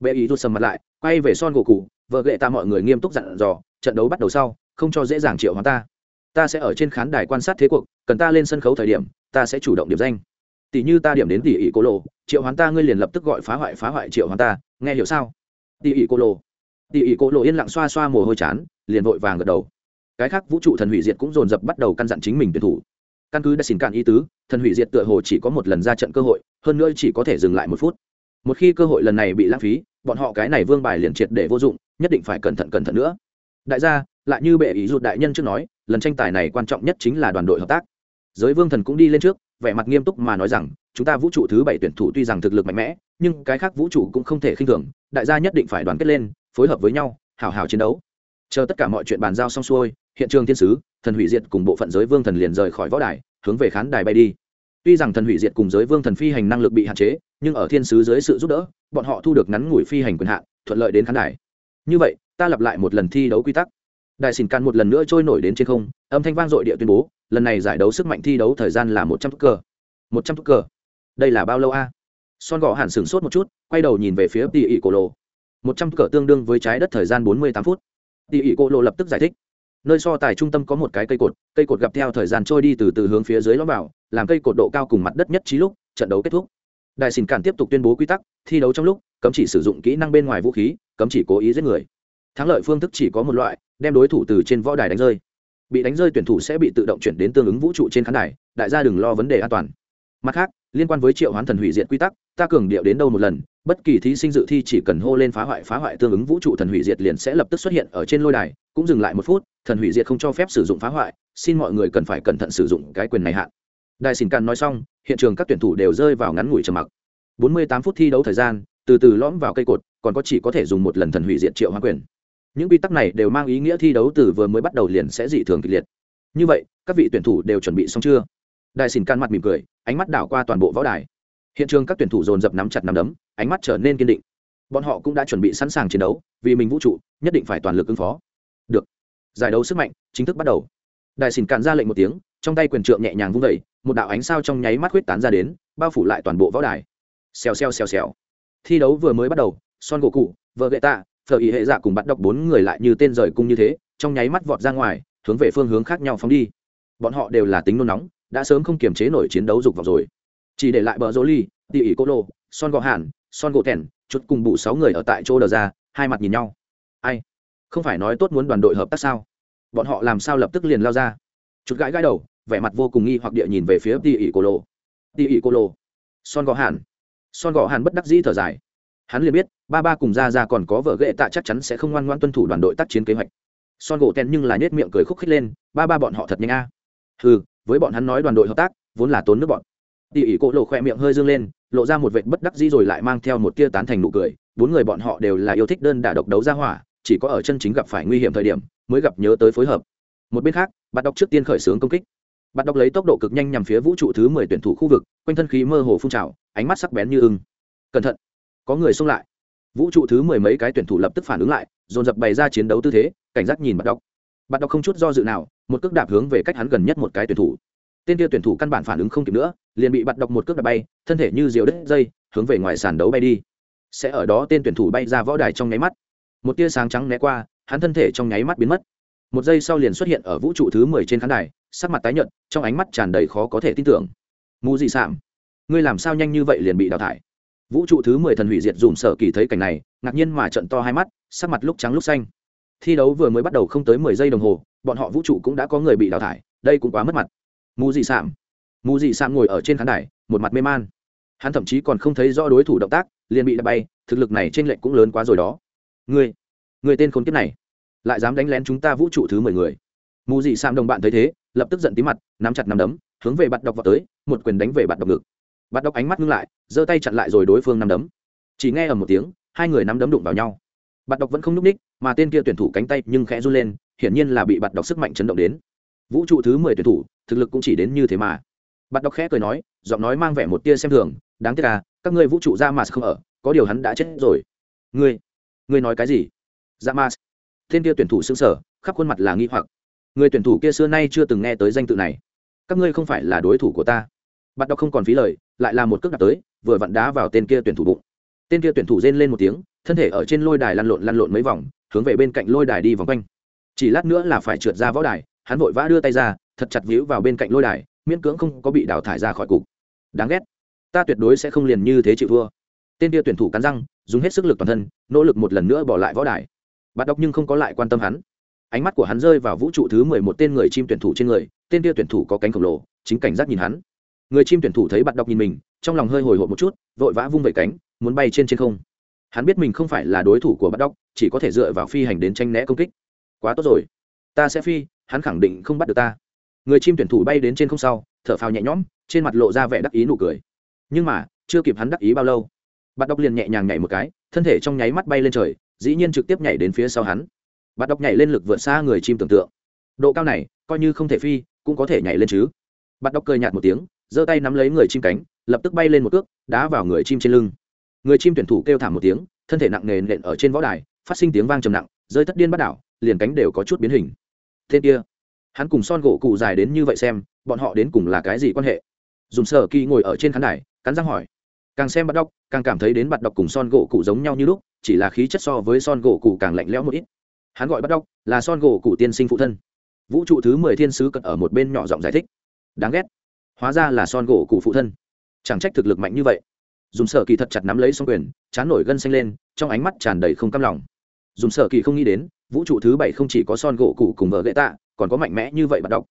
Bệ ý rút sầm mặt lại, quay về son gỗ củ vợ gệ ta mọi người nghiêm túc dặn dò, trận đấu bắt đầu sau, không cho dễ dàng triệu hóa ta. Ta sẽ ở trên khán đài quan sát thế cuộc, cần ta lên sân khấu thời điểm, ta sẽ chủ động điểm danh. Tỷ như ta điểm đến tỷ ỷ cô lộ triệu hoán ta ngươi liền lập tức gọi phá hoại phá hoại triệu hoán ta, nghe hiểu sao? Tỷ ỷ cô lộ tỉ ỉ cổ lộ yên lặng xoa xoa mồ hôi chán, liền vội vàng gật đầu. Cái khác vũ trụ thần hủy diệt cũng dồn dập bắt đầu căn dặn chính mình tuyển thủ. Căn cứ đã xin cạn ý tứ, thần hủy diệt tựa hồ chỉ có một lần ra trận cơ hội, hơn nữa chỉ có thể dừng lại một phút. Một khi cơ hội lần này bị lãng phí, bọn họ cái này vương bài liền triệt để vô dụng, nhất định phải cẩn thận cẩn thận nữa. Đại gia, lại như bệ ý rụt đại nhân trước nói, lần tranh tài này quan trọng nhất chính là đoàn đội hợp tác. Giới vương thần cũng đi lên trước, vẻ mặt nghiêm túc mà nói rằng, chúng ta vũ trụ thứ bảy tuyển thủ tuy rằng thực lực mạnh mẽ, nhưng cái khác vũ trụ cũng không thể khinh thường, đại gia nhất định phải đoàn kết lên phối hợp với nhau, hào hào chiến đấu. Chờ tất cả mọi chuyện bàn giao xong xuôi, hiện trường thiên sứ, thần hủy diệt cùng bộ phận giới vương thần liền rời khỏi võ đài, hướng về khán đài bay đi. Tuy rằng thần hủy diệt cùng giới vương thần phi hành năng lực bị hạn chế, nhưng ở thiên sứ dưới sự giúp đỡ, bọn họ thu được ngắn ngủi phi hành quyền hạn, thuận lợi đến khán đài. Như vậy, ta lặp lại một lần thi đấu quy tắc. Đại xin can một lần nữa trôi nổi đến trên không, âm thanh vang dội địa tuyên bố, lần này giải đấu sức mạnh thi đấu thời gian là một trăm cờ. Một trăm cờ. Đây là bao lâu a? Son gõ hẳn sửng sốt một chút, quay đầu nhìn về phía tỉ ỉ cổ lộ một trăm cờ tương đương với trái đất thời gian bốn mươi tám phút. Tỉ ỉ cô lộ lập tức giải thích. Nơi so tài trung tâm có một cái cây cột cây cột gặp theo thời gian trôi đi từ từ hướng phía dưới lõm vào, làm cây cột độ cao cùng mặt đất nhất trí lúc, trận đấu kết thúc. Đại xin cản tiếp tục tuyên bố quy tắc, thi đấu trong lúc, cấm chỉ sử dụng kỹ năng bên ngoài vũ khí, cấm chỉ cố ý giết người. Thắng lợi phương thức chỉ có một loại, đem đối thủ từ trên võ đài đánh rơi. Bị đánh rơi tuyển thủ sẽ bị tự động chuyển đến tương ứng vũ trụ trên khán đài, đại gia đừng lo vấn đề an toàn. Mặt khác, liên quan với triệu hoán thần hủy diệt quy tắc, ta cường điệu đến đâu một lần bất kỳ thí sinh dự thi chỉ cần hô lên phá hoại phá hoại tương ứng vũ trụ thần hủy diệt liền sẽ lập tức xuất hiện ở trên lôi đài, cũng dừng lại một phút, thần hủy diệt không cho phép sử dụng phá hoại, xin mọi người cần phải cẩn thận sử dụng cái quyền này hạn. Đại xin càn nói xong, hiện trường các tuyển thủ đều rơi vào ngắn ngủi trầm mặc. 48 phút thi đấu thời gian, từ từ lõm vào cây cột, còn có chỉ có thể dùng một lần thần hủy diệt triệu hoa quyền. Những quy tắc này đều mang ý nghĩa thi đấu từ vừa mới bắt đầu liền sẽ dị thường kịch liệt. Như vậy, các vị tuyển thủ đều chuẩn bị xong chưa? Đại xin can mặt mỉm cười, ánh mắt đảo qua toàn bộ võ đài hiện trường các tuyển thủ dồn dập nắm chặt nắm đấm, ánh mắt trở nên kiên định. Bọn họ cũng đã chuẩn bị sẵn sàng chiến đấu, vì mình vũ trụ, nhất định phải toàn lực ứng phó. Được. Giải đấu sức mạnh chính thức bắt đầu. Đại xin càn ra lệnh một tiếng, trong tay quyền trượng nhẹ nhàng vung vẩy một đạo ánh sao trong nháy mắt huyết tán ra đến, bao phủ lại toàn bộ võ đài. Xèo xèo xèo xèo. Thi đấu vừa mới bắt đầu, son gỗ cụ vợ gậy tạ, phở ý hệ dạ cùng bắt đọc bốn người lại như tên rời cung như thế, trong nháy mắt vọt ra ngoài, hướng về phương hướng khác nhau phóng đi. Bọn họ đều là tính nôn nóng, đã sớm không kiềm chế nổi chiến đấu dục vọng rồi chỉ để lại bờ rô ly, tỉ ỉ cô lô, son gò hàn, son gỗ tèn chút cùng bụ sáu người ở tại chỗ đờ ra, hai mặt nhìn nhau. Ai? Không phải nói tốt muốn đoàn đội hợp tác sao? Bọn họ làm sao lập tức liền lao ra? Chút gãi gãi đầu, vẻ mặt vô cùng nghi hoặc địa nhìn về phía tỉ ỉ cô lô. Tỉ ỉ cô lô. Son gò hàn. Son gò hàn bất đắc dĩ thở dài. Hắn liền biết, ba ba cùng ra ra còn có vợ ghệ tạ chắc chắn sẽ không ngoan ngoan tuân thủ đoàn đội tác chiến kế hoạch. Son gỗ ten nhưng là nhét miệng cười khúc khích lên, ba ba bọn họ thật nhanh a. À. ừ với bọn hắn nói đoàn đội hợp tác, vốn là tốn nước bọn tỉ ỉ cô lộ khoe miệng hơi dương lên, lộ ra một vệt bất đắc dĩ rồi lại mang theo một tia tán thành nụ cười. Bốn người bọn họ đều là yêu thích đơn đả độc đấu ra hỏa, chỉ có ở chân chính gặp phải nguy hiểm thời điểm mới gặp nhớ tới phối hợp. Một bên khác bắt đọc trước tiên khởi xướng công kích. Bắt đọc lấy tốc độ cực nhanh nhằm phía vũ trụ thứ mười tuyển thủ khu vực, quanh thân khí mơ hồ phun trào, ánh mắt sắc bén như ưng. Cẩn thận, có người xông lại. Vũ trụ thứ mười mấy cái tuyển thủ lập tức phản ứng lại, dồn dập bày ra chiến đấu tư thế, cảnh giác nhìn bắt đọc bắt đọc không chút do dự nào, một cước đạp hướng về cách hắn gần nhất một cái tuyển thủ tên kia tuyển thủ căn bản phản ứng không kịp nữa, liền bị bắt đọc một cước đạp bay, thân thể như diều đất dây, hướng về ngoài sàn đấu bay đi. Sẽ ở đó tên tuyển thủ bay ra võ đài trong nháy mắt. Một tia sáng trắng né qua, hắn thân thể trong nháy mắt biến mất. Một giây sau liền xuất hiện ở vũ trụ thứ mười trên khán đài, sắc mặt tái nhợt, trong ánh mắt tràn đầy khó có thể tin tưởng. Mù dị sạm. Ngươi làm sao nhanh như vậy liền bị đào thải? Vũ trụ thứ mười thần hủy diệt dùm sở kỳ thấy cảnh này, ngạc nhiên mà trận to hai mắt, sắc mặt lúc trắng lúc xanh. Thi đấu vừa mới bắt đầu không tới mười giây đồng hồ, bọn họ vũ trụ cũng đã có người bị đào thải, đây cũng quá mất mặt mù dị sạm. Mù dị sạm ngồi ở trên khán đài, một mặt mê man. Hắn thậm chí còn không thấy rõ đối thủ động tác, liền bị đập bay, thực lực này trên lệnh cũng lớn quá rồi đó. Người người tên khốn kiếp này, lại dám đánh lén chúng ta vũ trụ thứ mười người. Mù dị sạm đồng bạn thấy thế, lập tức giận tí mặt, nắm chặt nắm đấm, hướng về bạt đọc vào tới, một quyền đánh về bạt đọc ngực. Bạt đọc ánh mắt ngưng lại, giơ tay chặn lại rồi đối phương nắm đấm. Chỉ nghe ở một tiếng, hai người nắm đấm đụng vào nhau. Bạt đọc vẫn không nhúc ních, mà tên kia tuyển thủ cánh tay nhưng khẽ run lên, hiển nhiên là bị bạt đọc sức mạnh chấn động đến vũ trụ thứ mười tuyển thủ, thực lực cũng chỉ đến như thế mà. Bạn đọc khẽ cười nói, giọng nói mang vẻ một tia xem thường, đáng tiếc là các ngươi vũ trụ dạ ra mà không ở, có điều hắn đã chết rồi. Ngươi ngươi nói cái gì? Dạ ra mà tên kia tuyển thủ xương sở khắp khuôn mặt là nghi hoặc. Người tuyển thủ kia xưa nay chưa từng nghe tới danh tự này. Các ngươi không phải là đối thủ của ta. Bạn đọc không còn phí lời, lại là một cước đặt tới, vừa vặn đá vào tên kia tuyển thủ bụng. Tên kia tuyển thủ rên lên một tiếng, thân thể ở trên lôi đài lăn lộn lăn lộn mấy vòng, hướng về bên cạnh lôi đài đi vòng quanh. Chỉ lát nữa là phải trượt ra võ đài hắn vội vã đưa tay ra, thật chặt víu vào bên cạnh lôi đài, miễn cưỡng không có bị đào thải ra khỏi cục. Đáng ghét. Ta tuyệt đối sẽ không liền như thế chịu thua. Tên kia tuyển thủ cắn răng, dùng hết sức lực toàn thân, nỗ lực một lần nữa bỏ lại võ đài. Bắt đọc nhưng không có lại quan tâm hắn. Ánh mắt của hắn rơi vào vũ trụ thứ mười một tên người chim tuyển thủ trên người, tên kia tuyển thủ có cánh khổng lồ, chính cảnh giác nhìn hắn. Người chim tuyển thủ thấy bạn đọc nhìn mình, trong lòng hơi hồi hộp một chút, vội vã vung vẩy cánh, muốn bay trên trên không. Hắn biết mình không phải là đối thủ của bắt đọc chỉ có thể dựa vào phi hành đến tranh né công kích. Quá tốt rồi. Ta sẽ phi hắn khẳng định không bắt được ta. Người chim tuyển thủ bay đến trên không sau, thở phào nhẹ nhõm, trên mặt lộ ra vẻ đắc ý nụ cười. Nhưng mà, chưa kịp hắn đắc ý bao lâu bạn đọc liền nhẹ nhàng nhảy một cái, thân thể trong nháy mắt bay lên trời, dĩ nhiên trực tiếp nhảy đến phía sau hắn. Bạn đọc nhảy lên lực vượt xa người chim tưởng tượng. Độ cao này, coi như không thể phi, cũng có thể nhảy lên chứ. Bạn đọc cười nhạt một tiếng, giơ tay nắm lấy người chim cánh, lập tức bay lên một cước, đá vào người chim trên lưng. Người chim tuyển thủ kêu thảm một tiếng, thân thể nặng nề nện ở trên võ đài, phát sinh tiếng vang trầm nặng, rơi thất điên bắt đảo, liền cánh đều có chút biến hình tên kia. Hắn cùng son gỗ cụ dài đến như vậy xem, bọn họ đến cùng là cái gì quan hệ? Dùng sở kỳ ngồi ở trên khán đài, cắn răng hỏi. Càng xem bắt đọc, càng cảm thấy đến bắt đọc cùng son gỗ cụ giống nhau như lúc, chỉ là khí chất so với son gỗ cụ càng lạnh lẽo một ít. Hắn gọi bắt đọc là son gỗ cụ tiên sinh phụ thân. Vũ trụ thứ mười thiên sứ cận ở một bên nhỏ giọng giải thích. Đáng ghét. Hóa ra là son gỗ cụ phụ thân. Chẳng trách thực lực mạnh như vậy. Dùng sở kỳ thật chặt nắm lấy xong quyền, chán nổi gân xanh lên, trong ánh mắt tràn đầy không cam lòng. Dùng sở kỳ không nghĩ đến vũ trụ thứ bảy không chỉ có son gỗ cụ cùng vợ gậy tạ, còn có mạnh mẽ như vậy bạn đọc.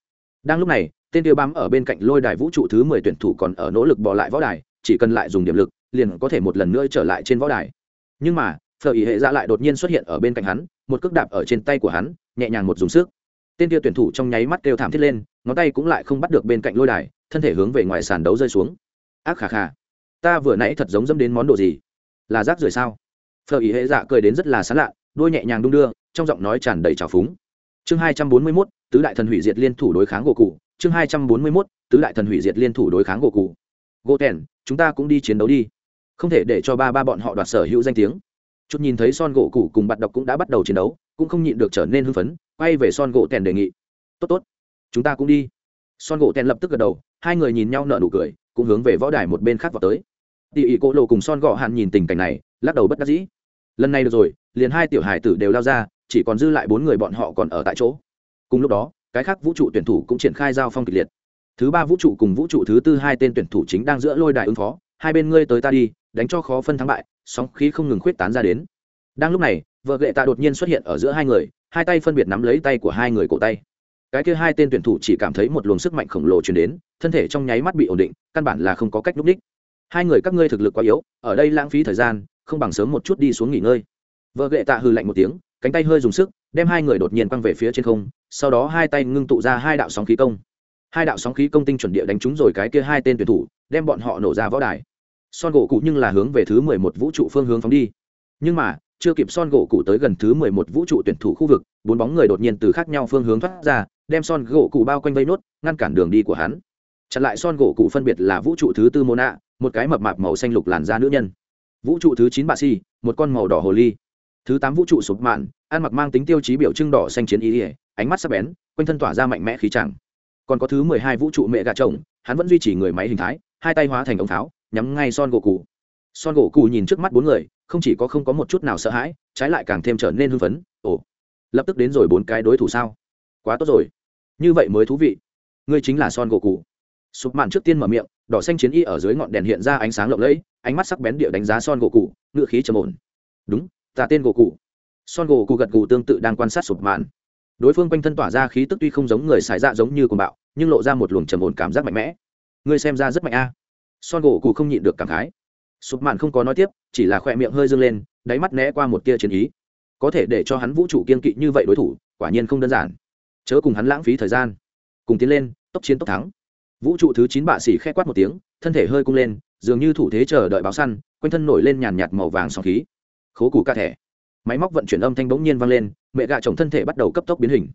Đang lúc này, tên tiêu bám ở bên cạnh lôi đài vũ trụ thứ mười tuyển thủ còn ở nỗ lực bỏ lại võ đài, chỉ cần lại dùng điểm lực, liền có thể một lần nữa trở lại trên võ đài. Nhưng mà, phở ý hệ dạ lại đột nhiên xuất hiện ở bên cạnh hắn, một cước đạp ở trên tay của hắn, nhẹ nhàng một dùng sức. Tên tiêu tuyển thủ trong nháy mắt kêu thảm thiết lên, ngón tay cũng lại không bắt được bên cạnh lôi đài, thân thể hướng về ngoài sàn đấu rơi xuống. Ác khà khà, ta vừa nãy thật giống dâm đến món đồ gì? Là rác rưởi sao? Phở ý hệ dạ cười đến rất là sán lạ đuôi nhẹ nhàng đung đưa trong giọng nói tràn đầy trào phúng. Chương hai trăm bốn mươi mốt, tứ đại thần hủy diệt liên thủ đối kháng gỗ cụ chương hai trăm bốn mươi mốt, tứ đại thần hủy diệt liên thủ đối kháng gỗ cụ gỗ tèn chúng ta cũng đi chiến đấu đi. Không thể để cho ba ba bọn họ đoạt sở hữu danh tiếng. Chút nhìn thấy son gỗ cụ cùng bạn đọc cũng đã bắt đầu chiến đấu, cũng không nhịn được trở nên hưng phấn, quay về son gỗ tèn đề nghị. Tốt tốt, chúng ta cũng đi. Son gỗ tèn lập tức gật đầu, hai người nhìn nhau nở nụ cười, cũng hướng về võ đài một bên khác vào tới. Tỉ ỉ cỗ lộ cùng son gõ hạn nhìn tình cảnh này, lắc đầu bất đắc dĩ. Lần này được rồi, liền hai tiểu hải tử đều lao ra chỉ còn dư lại bốn người bọn họ còn ở tại chỗ. Cùng lúc đó, cái khác vũ trụ tuyển thủ cũng triển khai giao phong kịch liệt. Thứ ba vũ trụ cùng vũ trụ thứ tư hai tên tuyển thủ chính đang giữa lôi đài ứng phó. Hai bên ngươi tới ta đi, đánh cho khó phân thắng bại, sóng khí không ngừng khuyết tán ra đến. Đang lúc này, vợ gệ tạ đột nhiên xuất hiện ở giữa hai người, hai tay phân biệt nắm lấy tay của hai người cổ tay. Cái kia hai tên tuyển thủ chỉ cảm thấy một luồng sức mạnh khổng lồ chuyển đến, thân thể trong nháy mắt bị ổn định, căn bản là không có cách núp đích hai người các ngươi thực lực quá yếu, ở đây lãng phí thời gian, không bằng sớm một chút đi xuống nghỉ ngơi. Vợ gệ tạ hư lạnh một tiếng cánh tay hơi dùng sức, đem hai người đột nhiên quăng về phía trên không, sau đó hai tay ngưng tụ ra hai đạo sóng khí công. Hai đạo sóng khí công tinh chuẩn địa đánh trúng rồi cái kia hai tên tuyển thủ, đem bọn họ nổ ra võ đài. Son gỗ cụ nhưng là hướng về thứ mười một vũ trụ phương hướng phóng đi. Nhưng mà, chưa kịp son gỗ cụ tới gần thứ mười một vũ trụ tuyển thủ khu vực, bốn bóng người đột nhiên từ khác nhau phương hướng thoát ra, đem son gỗ cụ bao quanh vây nốt, ngăn cản đường đi của hắn. Chặn lại son gỗ cụ phân biệt là vũ trụ thứ tư mô nạ một cái mập mạp màu xanh lục làn da nữ nhân. Vũ trụ thứ chín bạ si, một con màu đỏ hồ ly thứ tám vũ trụ sụp mạn, ăn mặc mang tính tiêu chí biểu trưng đỏ xanh chiến ý ỉa ánh mắt sắc bén, quanh thân tỏa ra mạnh mẽ khí chẳng còn có thứ mười hai vũ trụ mẹ gà chồng, hắn vẫn duy trì người máy hình thái, hai tay hóa thành ống tháo, nhắm ngay son gỗ cụ son gỗ cụ nhìn trước mắt bốn người, không chỉ có không có một chút nào sợ hãi, trái lại càng thêm trở nên hưng phấn. Ồ, lập tức đến rồi bốn cái đối thủ sao? Quá tốt rồi. Như vậy mới thú vị. Ngươi chính là son gỗ cụ sụp mạn trước tiên mở miệng, đỏ xanh chiến y ở dưới ngọn đèn hiện ra ánh sáng lộng lẫy, ánh mắt sắc bén địa đánh giá son gỗ cụ ngựa khí trầm ổn. Đúng ta tên gỗ cụ. Son gỗ cụ gật gù tương tự đang quan sát sụp mạn đối phương quanh thân tỏa ra khí tức tuy không giống người xài dạ giống như cuồng bạo, nhưng lộ ra một luồng trầm ổn cảm giác mạnh mẽ. Ngươi xem ra rất mạnh a. Son gỗ cụ không nhịn được cảm khái. Sụp mạn không có nói tiếp, chỉ là khỏe miệng hơi dâng lên, đáy mắt né qua một tia chiến ý. Có thể để cho hắn vũ trụ kiên kỵ như vậy đối thủ, quả nhiên không đơn giản. Chớ cùng hắn lãng phí thời gian. Cùng tiến lên, tốc chiến tốc thắng. Vũ trụ thứ chín bạ xỉ k h ẽ quát một tiếng, thân thể hơi cung lên, dường như thủ thế chờ đợi báo săn, quanh thân nổi lên nhàn nhạt màu vàng sóng khí khố củ ca thẻ. Máy móc vận chuyển âm thanh bỗng nhiên vang lên, mẹ gạ chồng thân thể bắt đầu cấp tốc biến hình.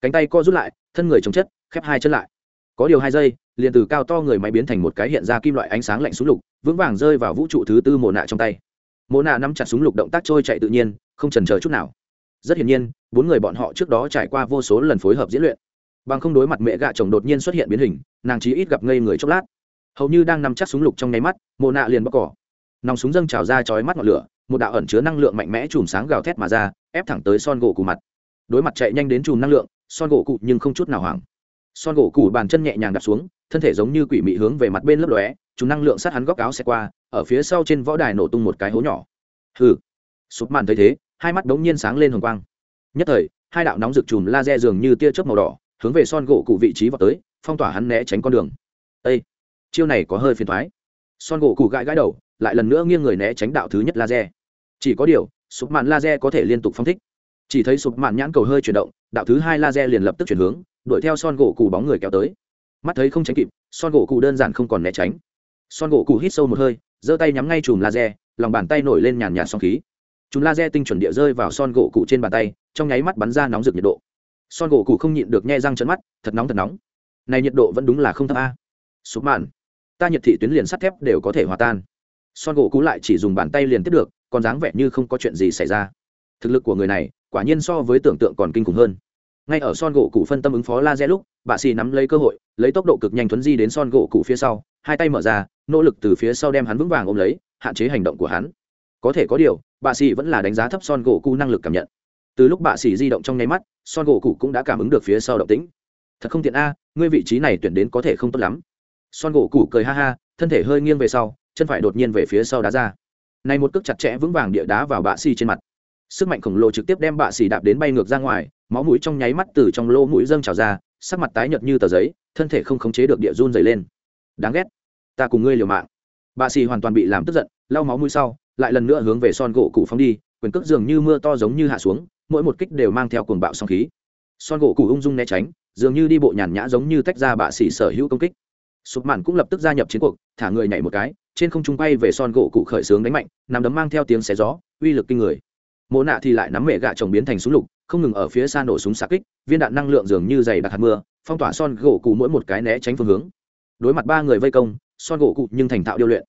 Cánh tay co rút lại, thân người chống chất, khép hai chân lại. Có điều hai giây, liền từ cao to người máy biến thành một cái hiện ra kim loại ánh sáng lạnh súng lục, vững vàng rơi vào vũ trụ thứ tư mồ nạ trong tay. Mồ nạ nắm chặt súng lục động tác trôi chạy tự nhiên, không trần chờ chút nào. Rất hiển nhiên, bốn người bọn họ trước đó trải qua vô số lần phối hợp diễn luyện. Bằng không đối mặt mẹ gạ chồng đột nhiên xuất hiện biến hình, nàng chí ít gặp ngây người chốc lát. Hầu như đang nằm chắc súng lục trong nháy mắt mồ nạ liền bóc cỏ. Nòng súng dâng trào ra chói mắt ngọn lửa một đạo ẩn chứa năng lượng mạnh mẽ chùm sáng gào thét mà ra ép thẳng tới son gỗ cụ mặt. Đối mặt chạy nhanh đến chùm năng lượng son gỗ cụ nhưng không chút nào hoảng. Son gỗ cụ bàn chân nhẹ nhàng đặt xuống thân thể giống như quỷ mị hướng về mặt bên lấp lóe chùm năng lượng sát hắn góc áo xe qua ở phía sau trên võ đài nổ tung một cái hố nhỏ. Hừ. Sụp màn thấy thế hai mắt đống nhiên sáng lên hồng quang. Nhất thời hai đạo nóng rực chùm laser dường như tia chớp màu đỏ hướng về son gỗ cụ vị trí vào tới phong tỏa hắn né tránh con đường. Ê, chiêu này có hơi phiền thoái. Son gỗ cụ gãi gãi đầu lại lần nữa nghiêng người né tránh đạo thứ nhất laser chỉ có điều, sụp màn laser có thể liên tục phong thích. Chỉ thấy sụp màn nhãn cầu hơi chuyển động, đạo thứ hai laser liền lập tức chuyển hướng, đuổi theo son gỗ cụ bóng người kéo tới. Mắt thấy không tránh kịp, son gỗ cụ đơn giản không còn né tránh. Son gỗ cụ hít sâu một hơi, giơ tay nhắm ngay chùm laser, lòng bàn tay nổi lên nhàn nhạt song khí. Chùm laser tinh chuẩn địa rơi vào son gỗ cụ trên bàn tay, trong nháy mắt bắn ra nóng rực nhiệt độ. Son gỗ cụ không nhịn được nhe răng trận mắt, thật nóng thật nóng. Này nhiệt độ vẫn đúng là không thấp a. Sụp mạn, ta nhiệt thị tuyến liền sắt thép đều có thể hòa tan. Son gỗ cụ lại chỉ dùng bàn tay liền tiếp được còn dáng vẻ như không có chuyện gì xảy ra. Thực lực của người này, quả nhiên so với tưởng tượng còn kinh khủng hơn. Ngay ở son gỗ cụ phân tâm ứng phó la rẽ lúc, bà xì nắm lấy cơ hội, lấy tốc độ cực nhanh thuấn di đến son gỗ cụ phía sau, hai tay mở ra, nỗ lực từ phía sau đem hắn vững vàng ôm lấy, hạn chế hành động của hắn. Có thể có điều, bà xì vẫn là đánh giá thấp son gỗ cụ năng lực cảm nhận. Từ lúc bà xì di động trong nháy mắt, son gỗ cụ cũng đã cảm ứng được phía sau động tĩnh. Thật không tiện a, ngươi vị trí này tuyển đến có thể không tốt lắm. Son gỗ cụ cười ha ha, thân thể hơi nghiêng về sau, chân phải đột nhiên về phía sau đá ra này một cước chặt chẽ vững vàng địa đá vào bạ xì trên mặt. Sức mạnh khổng lồ trực tiếp đem bạ xì đạp đến bay ngược ra ngoài, máu mũi trong nháy mắt từ trong lỗ mũi dâng trào ra, sắc mặt tái nhợt như tờ giấy, thân thể không khống chế được địa run dày lên. Đáng ghét. Ta cùng ngươi liều mạng. Bạ xì hoàn toàn bị làm tức giận, lau máu mũi sau, lại lần nữa hướng về son gỗ cụ phóng đi, quyền cước dường như mưa to giống như hạ xuống, mỗi một kích đều mang theo cuồng bạo song khí. Son gỗ cụ ung dung né tránh, dường như đi bộ nhàn nhã giống như tách ra bạ xì sở hữu công kích. Sụp mạn cũng lập tức gia nhập chiến cuộc, thả người nhảy một cái trên không trung bay về son gỗ cụ khởi sướng đánh mạnh nằm đấm mang theo tiếng xé gió, uy lực kinh người. Mộ nạ thì lại nắm mẹ gạ chồng biến thành súng lục, không ngừng ở phía xa nổ súng xạ kích, viên đạn năng lượng dường như dày đặc hạt mưa, phong tỏa son gỗ cụ mỗi một cái né tránh phương hướng. Đối mặt ba người vây công, son gỗ cụ nhưng thành thạo điêu luyện.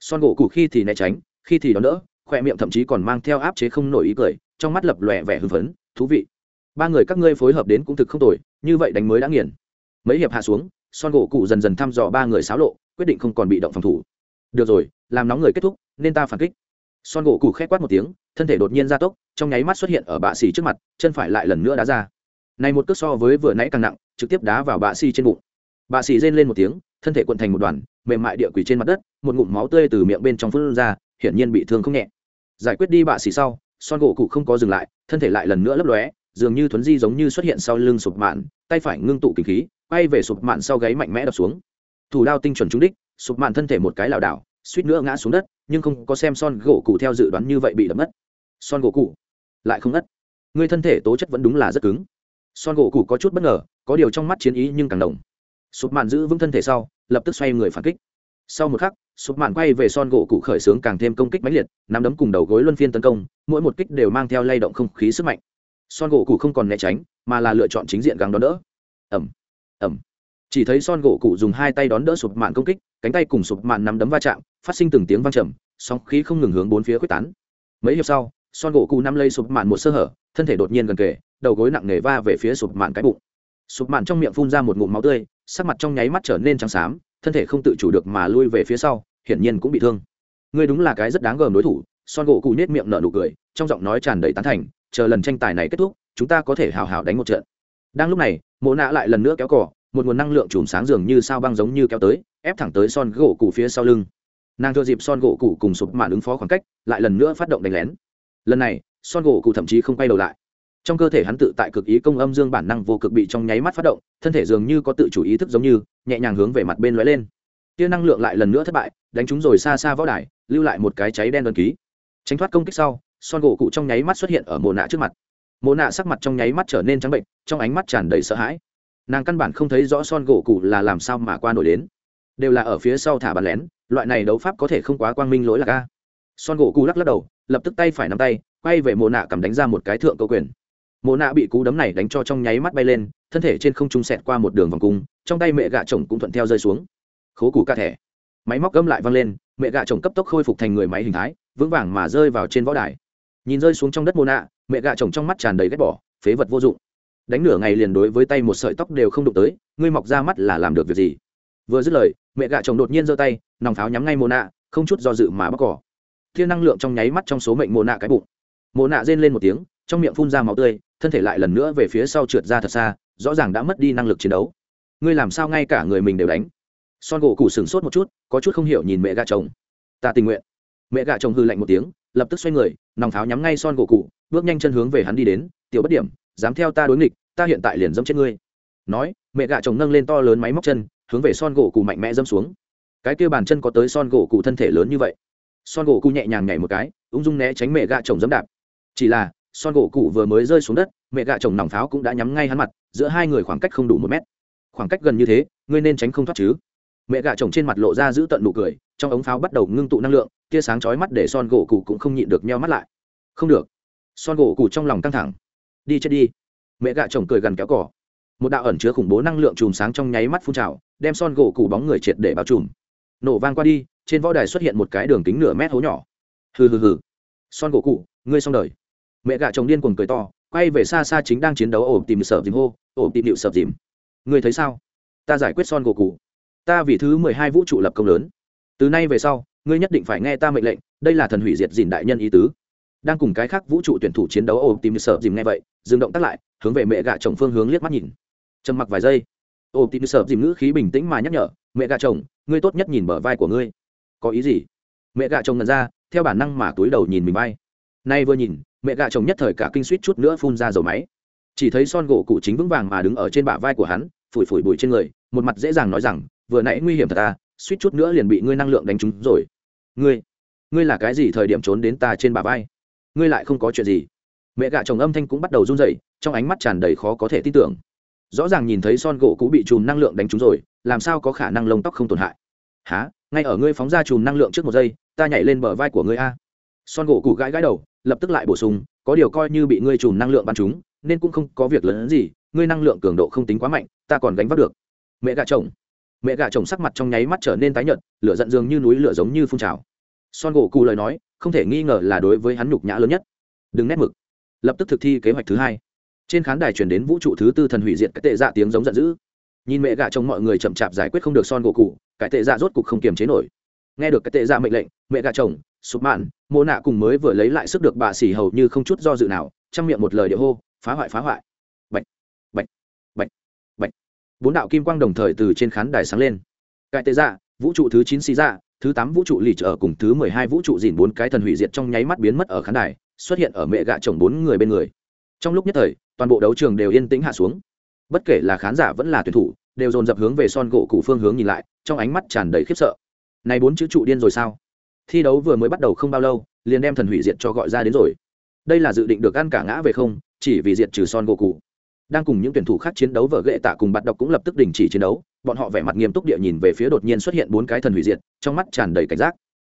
Son gỗ cụ khi thì né tránh, khi thì đón đỡ khoe miệng thậm chí còn mang theo áp chế không nổi ý cười, trong mắt lập lòe vẻ hưng phấn, thú vị. Ba người các ngươi phối hợp đến cũng thực không tồi, như vậy đánh mới đã nghiền. Mấy hiệp hạ xuống, son gỗ cụ dần dần thăm dò ba người xáo lộ, quyết định không còn bị động phòng thủ được rồi, làm nóng người kết thúc, nên ta phản kích. Son gỗ cụ k h é quát một tiếng, thân thể đột nhiên gia tốc, trong nháy mắt xuất hiện ở bạ xì trước mặt, chân phải lại lần nữa đá ra. Này một cước so với vừa nãy càng nặng, trực tiếp đá vào bạ xì trên bụng. Bạ xì rên lên một tiếng, thân thể quận thành một đoàn, mềm mại địa quỷ trên mặt đất, một ngụm máu tươi từ miệng bên trong phun ra, hiển nhiên bị thương không nhẹ. Giải quyết đi bạ xì sau, son gỗ cụ không có dừng lại, thân thể lại lần nữa lấp lóe, dường như thuấn di giống như xuất hiện sau lưng sụp mạn, tay phải ngưng tụ kinh khí, quay về sụp mạn sau gáy mạnh mẽ đập xuống. Thủ đao tinh chuẩn trúng đích sụp mạn thân thể một cái lảo đảo, suýt nữa ngã xuống đất, nhưng không có xem son gỗ cụ theo dự đoán như vậy bị đập mất. Son gỗ cụ lại không ngất. Người thân thể tố chất vẫn đúng là rất cứng. Son gỗ cụ có chút bất ngờ, có điều trong mắt chiến ý nhưng càng đồng sụp mạn giữ vững thân thể sau, lập tức xoay người phản kích. Sau một khắc, sụp mạn quay về son gỗ cụ khởi xướng càng thêm công kích mãnh liệt, nắm đấm cùng đầu gối luân phiên tấn công, mỗi một kích đều mang theo lay động không khí sức mạnh. Son gỗ cụ không còn né tránh, mà là lựa chọn chính diện gắng đón đỡ. Ẩm ẩm chỉ thấy son gỗ cụ dùng hai tay đón đỡ sụp mạn công kích, cánh tay cùng sụp mạn nắm đấm va chạm, phát sinh từng tiếng vang trầm, sóng khí không ngừng hướng bốn phía quyết tán. Mấy hiệp sau, son gỗ cụ nắm lấy sụp mạn một sơ hở, thân thể đột nhiên gần kề, đầu gối nặng nề va về phía sụp mạn cái bụng. Sụp mạn trong miệng phun ra một ngụm máu tươi, sắc mặt trong nháy mắt trở nên trắng xám, thân thể không tự chủ được mà lui về phía sau, hiển nhiên cũng bị thương. Ngươi đúng là cái rất đáng gờm đối thủ, son gỗ cụ nết miệng nở nụ cười, trong giọng nói tràn đầy tán thành, chờ lần tranh tài này kết thúc, chúng ta có thể hào hào đánh một trận. Đang lúc này, mộ nạ lại lần nữa kéo cỏ một nguồn năng lượng chùm sáng dường như sao băng giống như kéo tới, ép thẳng tới son gỗ cụ phía sau lưng. Nàng thừa dịp son gỗ cụ cùng sụp mạn ứng phó khoảng cách, lại lần nữa phát động đánh lén. Lần này, son gỗ cụ thậm chí không quay đầu lại. Trong cơ thể hắn tự tại cực ý công âm dương bản năng vô cực bị trong nháy mắt phát động, thân thể dường như có tự chủ ý thức giống như, nhẹ nhàng hướng về mặt bên lóe lên. Tia năng lượng lại lần nữa thất bại, đánh chúng rồi xa xa võ đài, lưu lại một cái cháy đen đơn ký. Tránh thoát công kích sau, son gỗ cụ trong nháy mắt xuất hiện ở mồ nạ trước mặt. Mồ nạ sắc mặt trong nháy mắt trở nên trắng bệnh, trong ánh mắt tràn đầy sợ hãi nàng căn bản không thấy rõ son gỗ cụ là làm sao mà qua nổi đến. Đều là ở phía sau thả bàn lén, loại này đấu pháp có thể không quá quang minh lỗi là ca son gỗ cụ lắc lắc đầu, lập tức tay phải nắm tay, quay về mồ nạ cầm đánh ra một cái thượng câu quyền. Mồ nạ bị cú đấm này đánh cho trong nháy mắt bay lên, thân thể trên không trung xẹt qua một đường vòng cung, trong tay mẹ gạ chồng cũng thuận theo rơi xuống. Khố củ ca thẻ. Máy móc gâm lại văng lên, mẹ gạ chồng cấp tốc khôi phục thành người máy hình thái, vững vàng mà rơi vào trên võ đài. Nhìn rơi xuống trong đất mồ nạ, mẹ gạ chồng trong mắt tràn đầy ghét bỏ, phế vật vô dụng đánh nửa ngày liền đối với tay một sợi tóc đều không đụng tới, ngươi mọc ra mắt là làm được việc gì? Vừa dứt lời, mẹ gạ chồng đột nhiên giơ tay, nòng pháo nhắm ngay mồ nạ, không chút do dự mà bóc cỏ. Thiên năng lượng trong nháy mắt trong số mệnh mồ nạ cái bụng. Mồ nạ rên lên một tiếng, trong miệng phun ra máu tươi, thân thể lại lần nữa về phía sau trượt ra thật xa, rõ ràng đã mất đi năng lực chiến đấu. Ngươi làm sao ngay cả người mình đều đánh? Son gỗ củ sửng sốt một chút, có chút không hiểu nhìn mẹ gạ chồng. Ta tình nguyện. Mẹ gạ chồng hư lạnh một tiếng, lập tức xoay người, nòng pháo nhắm ngay son gỗ cụ bước nhanh chân hướng về hắn đi đến, tiểu bất điểm dám theo ta đối nghịch, ta hiện tại liền dẫm chết ngươi. Nói, mẹ gạ chồng nâng lên to lớn máy móc chân, hướng về son gỗ cụ mạnh mẽ dâm xuống. Cái kia bàn chân có tới son gỗ cụ thân thể lớn như vậy. Son gỗ cụ nhẹ nhàng nhảy một cái, ung dung né tránh mẹ gạ chồng dẫm đạp. Chỉ là, son gỗ cụ vừa mới rơi xuống đất, mẹ gạ chồng nòng pháo cũng đã nhắm ngay hắn mặt, giữa hai người khoảng cách không đủ một mét. Khoảng cách gần như thế, ngươi nên tránh không thoát chứ. Mẹ gạ chồng trên mặt lộ ra giữ tận nụ cười, trong ống pháo bắt đầu ngưng tụ năng lượng, tia sáng chói mắt để son gỗ cụ cũng không nhịn được nheo mắt lại. Không được. Son gỗ cụ trong lòng căng thẳng đi chết đi. Mẹ gạ chồng cười gần kéo cỏ một đạo ẩn chứa khủng bố năng lượng chùm sáng trong nháy mắt phun trào, đem son gỗ cù bóng người triệt để bao trùm. Nổ vang qua đi, trên võ đài xuất hiện một cái đường kính nửa mét hố nhỏ. Hừ hừ hừ. Son gỗ cụ ngươi xong đời. Mẹ gạ chồng điên cuồng cười to, quay về xa xa chính đang chiến đấu ổ tìm sợ dìm hô, ổ tìm điệu sợ dìm. Ngươi thấy sao? Ta giải quyết son gỗ cụ ta vì thứ mười hai vũ trụ lập công lớn. Từ nay về sau, ngươi nhất định phải nghe ta mệnh lệnh, đây là thần hủy diệt dìn đại nhân ý tứ. Đang cùng cái khác vũ trụ tuyển thủ chiến đấu ổ tìm sợ dìm nghe vậy dừng động tác lại, hướng về mẹ gạ chồng phương hướng liếc mắt nhìn. Trầm mặc vài giây ôm tìm sợ dìm ngữ khí bình tĩnh mà nhắc nhở, mẹ gạ chồng, ngươi tốt nhất nhìn bờ vai của ngươi. Có ý gì? Mẹ gạ chồng ngần ra, theo bản năng mà túi đầu nhìn mình bay nay vừa nhìn, mẹ gạ chồng nhất thời cả kinh suýt chút nữa phun ra dầu máy. Chỉ thấy son gỗ cụ chính vững vàng mà đứng ở trên bả vai của hắn, phủi phủi bụi trên người, một mặt dễ dàng nói rằng, vừa nãy nguy hiểm thật ta suýt chút nữa liền bị ngươi năng lượng đánh trúng rồi. Ngươi ngươi là cái gì thời điểm trốn đến ta trên bả vai? Ngươi lại không có chuyện gì mẹ gạ chồng âm thanh cũng bắt đầu run rẩy, trong ánh mắt tràn đầy khó có thể tin tưởng. Rõ ràng nhìn thấy son gỗ cũ bị chùm năng lượng đánh trúng rồi, làm sao có khả năng lông tóc không tổn hại? Há ngay ở ngươi phóng ra chùm năng lượng trước một giây, ta nhảy lên bờ vai của ngươi a. Son gỗ cụ gãi gãi đầu, lập tức lại bổ sung, có điều coi như bị ngươi chùm năng lượng bắn trúng, nên cũng không có việc lớn gì, ngươi năng lượng cường độ không tính quá mạnh, ta còn gánh vác được. Mẹ gạ chồng. Mẹ gạ chồng sắc mặt trong nháy mắt trở nên tái nhợt, lửa giận dường như núi lửa giống như phun trào. Son gỗ cụ lời nói, không thể nghi ngờ là đối với hắn nhục nhã lớn nhất. Đừng nét mực lập tức thực thi kế hoạch thứ hai. Trên khán đài chuyển đến vũ trụ thứ tư thần hủy diệt cái tệ dạ tiếng giống giận dữ. Nhìn mẹ gạ chồng mọi người chậm chạp giải quyết không được son gỗ cụ cái tệ dạ rốt cục không kiềm chế nổi. Nghe được cái tệ dạ mệnh lệnh, mẹ gạ chồng sụp mạn mô nạ cùng mới vừa lấy lại sức được bà xỉ hầu như không chút do dự nào, trong miệng một lời điệu hô, phá hoại phá hoại. Bệnh bệnh bệnh bệnh bốn đạo kim quang đồng thời từ trên khán đài sáng lên. Cái tệ dạ vũ trụ thứ chín xì dạ thứ tám vũ trụ lì ở cùng thứ mười hai vũ trụ dìn bốn cái thần hủy diệt trong nháy mắt biến mất ở khán đài xuất hiện ở mẹ gạ chồng bốn người bên người. Trong lúc nhất thời, toàn bộ đấu trường đều yên tĩnh hạ xuống. Bất kể là khán giả vẫn là tuyển thủ, đều dồn dập hướng về son gỗ cụ phương hướng nhìn lại, trong ánh mắt tràn đầy khiếp sợ. Này bốn chữ trụ điên rồi sao? Thi đấu vừa mới bắt đầu không bao lâu, liền đem thần hủy diệt cho gọi ra đến rồi. Đây là dự định được ăn cả ngã về không, chỉ vì diệt trừ son gỗ cụ đang cùng những tuyển thủ khác chiến đấu vở ghệ tạ cùng bạn đọc cũng lập tức đình chỉ chiến đấu, bọn họ vẻ mặt nghiêm túc địa nhìn về phía đột nhiên xuất hiện bốn cái thần hủy diệt, trong mắt tràn đầy cảnh giác.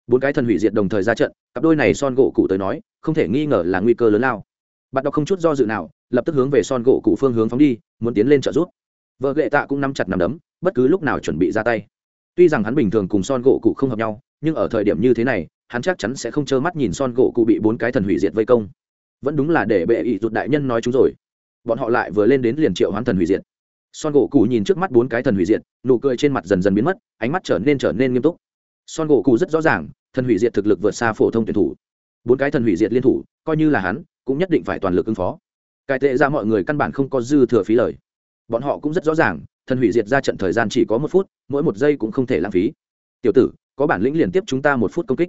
Bốn cái thần hủy diệt đồng thời ra trận, cặp đôi này son gỗ cụ tới nói không thể nghi ngờ là nguy cơ lớn lao. Bạn đọc không chút do dự nào, lập tức hướng về son gỗ cụ phương hướng phóng đi, muốn tiến lên trợ giúp. Vợ ghệ tạ cũng nắm chặt nắm đấm, bất cứ lúc nào chuẩn bị ra tay. Tuy rằng hắn bình thường cùng son gỗ cụ không hợp nhau, nhưng ở thời điểm như thế này, hắn chắc chắn sẽ không trơ mắt nhìn son gỗ cụ bị bốn cái thần hủy diệt vây công. Vẫn đúng là để bệ ỵ rụt đại nhân nói chúng rồi. Bọn họ lại vừa lên đến liền triệu hoán thần hủy diệt. Son gỗ cụ nhìn trước mắt bốn cái thần hủy diệt, nụ cười trên mặt dần dần biến mất, ánh mắt trở nên trở nên nghiêm túc. Son gỗ cụ rất rõ ràng, thần hủy diệt thực lực vượt xa phổ thông tuyển thủ bốn cái thần hủy diệt liên thủ, coi như là hắn, cũng nhất định phải toàn lực ứng phó. Cải tệ ra mọi người căn bản không có dư thừa phí lời. Bọn họ cũng rất rõ ràng, thần hủy diệt ra trận thời gian chỉ có một phút, mỗi một giây cũng không thể lãng phí. Tiểu tử, có bản lĩnh liền tiếp chúng ta một phút công kích.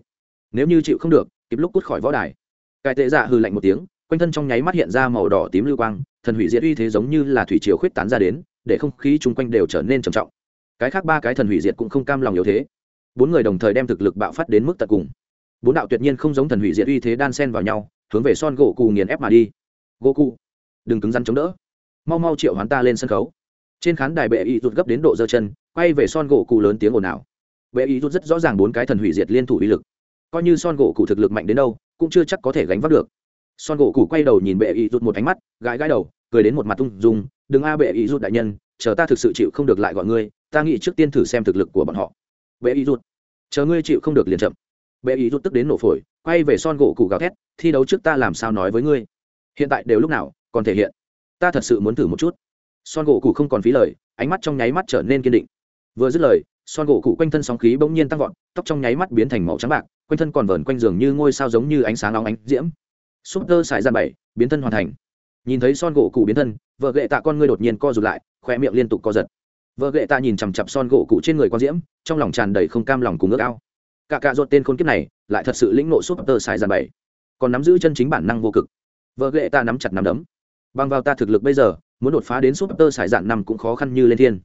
Nếu như chịu không được, kịp lúc cút khỏi võ đài. Cải tệ dạ hư lạnh một tiếng, quanh thân trong nháy mắt hiện ra màu đỏ tím lưu quang, thần hủy diệt uy thế giống như là thủy chiều khuyết tán ra đến, để không khí chung quanh đều trở nên trầm trọng. Cái khác ba cái thần hủy diệt cũng không cam lòng yếu thế. Bốn người đồng thời đem thực lực bạo phát đến mức tận cùng bốn đạo tuyệt nhiên không giống thần hủy diệt uy thế đan sen vào nhau, hướng về son gỗ cù nghiền ép mà đi. Gỗ cụ đừng cứng rắn chống đỡ. Mau mau triệu hoán ta lên sân khấu. Trên khán đài bệ y rút gấp đến độ giơ chân, quay về son gỗ cụ lớn tiếng ồn ào. Bệ y rút rất rõ ràng bốn cái thần hủy diệt liên thủ uy lực. Coi như son gỗ cụ thực lực mạnh đến đâu, cũng chưa chắc có thể gánh vác được. Son gỗ cụ quay đầu nhìn bệ y rút một ánh mắt, gãi gãi đầu, cười đến một mặt tung dung, đừng a, bệ y rút đại nhân, chờ ta thực sự chịu không được lại gọi ngươi, ta nghĩ trước tiên thử xem thực lực của bọn họ. Bệ y rút chờ ngươi chịu không được liền chậm bệ ý rút tức đến nổ phổi, quay về son gỗ cụ gào thét, thi đấu trước ta làm sao nói với ngươi? Hiện tại đều lúc nào, còn thể hiện. Ta thật sự muốn thử một chút. Son gỗ cụ không còn phí lời, ánh mắt trong nháy mắt trở nên kiên định. Vừa dứt lời, son gỗ cụ quanh thân sóng khí bỗng nhiên tăng vọt, tóc trong nháy mắt biến thành màu trắng bạc, quanh thân còn vờn quanh giường như ngôi sao giống như ánh sáng nóng ánh diễm. Súp tơ xài ra bảy, biến thân hoàn thành. Nhìn thấy son gỗ cụ biến thân, vợ gệ tạ con ngươi đột nhiên co rụt lại khoe miệng liên tục co giật. Vợ gệ tạ nhìn chằm chặp son gỗ cụ trên người con diễm, trong lòng tràn đầy không cam lòng cùng ước ao cả cạ ruột tên khôn kiếp này lại thật sự lĩnh nộ súp tơ xài dàn bảy còn nắm giữ chân chính bản năng vô cực. Vợ ghệ ta nắm chặt nắm đấm. Bằng vào ta thực lực bây giờ, muốn đột phá đến súp tơ xài dạn năm cũng khó khăn như lên thiên.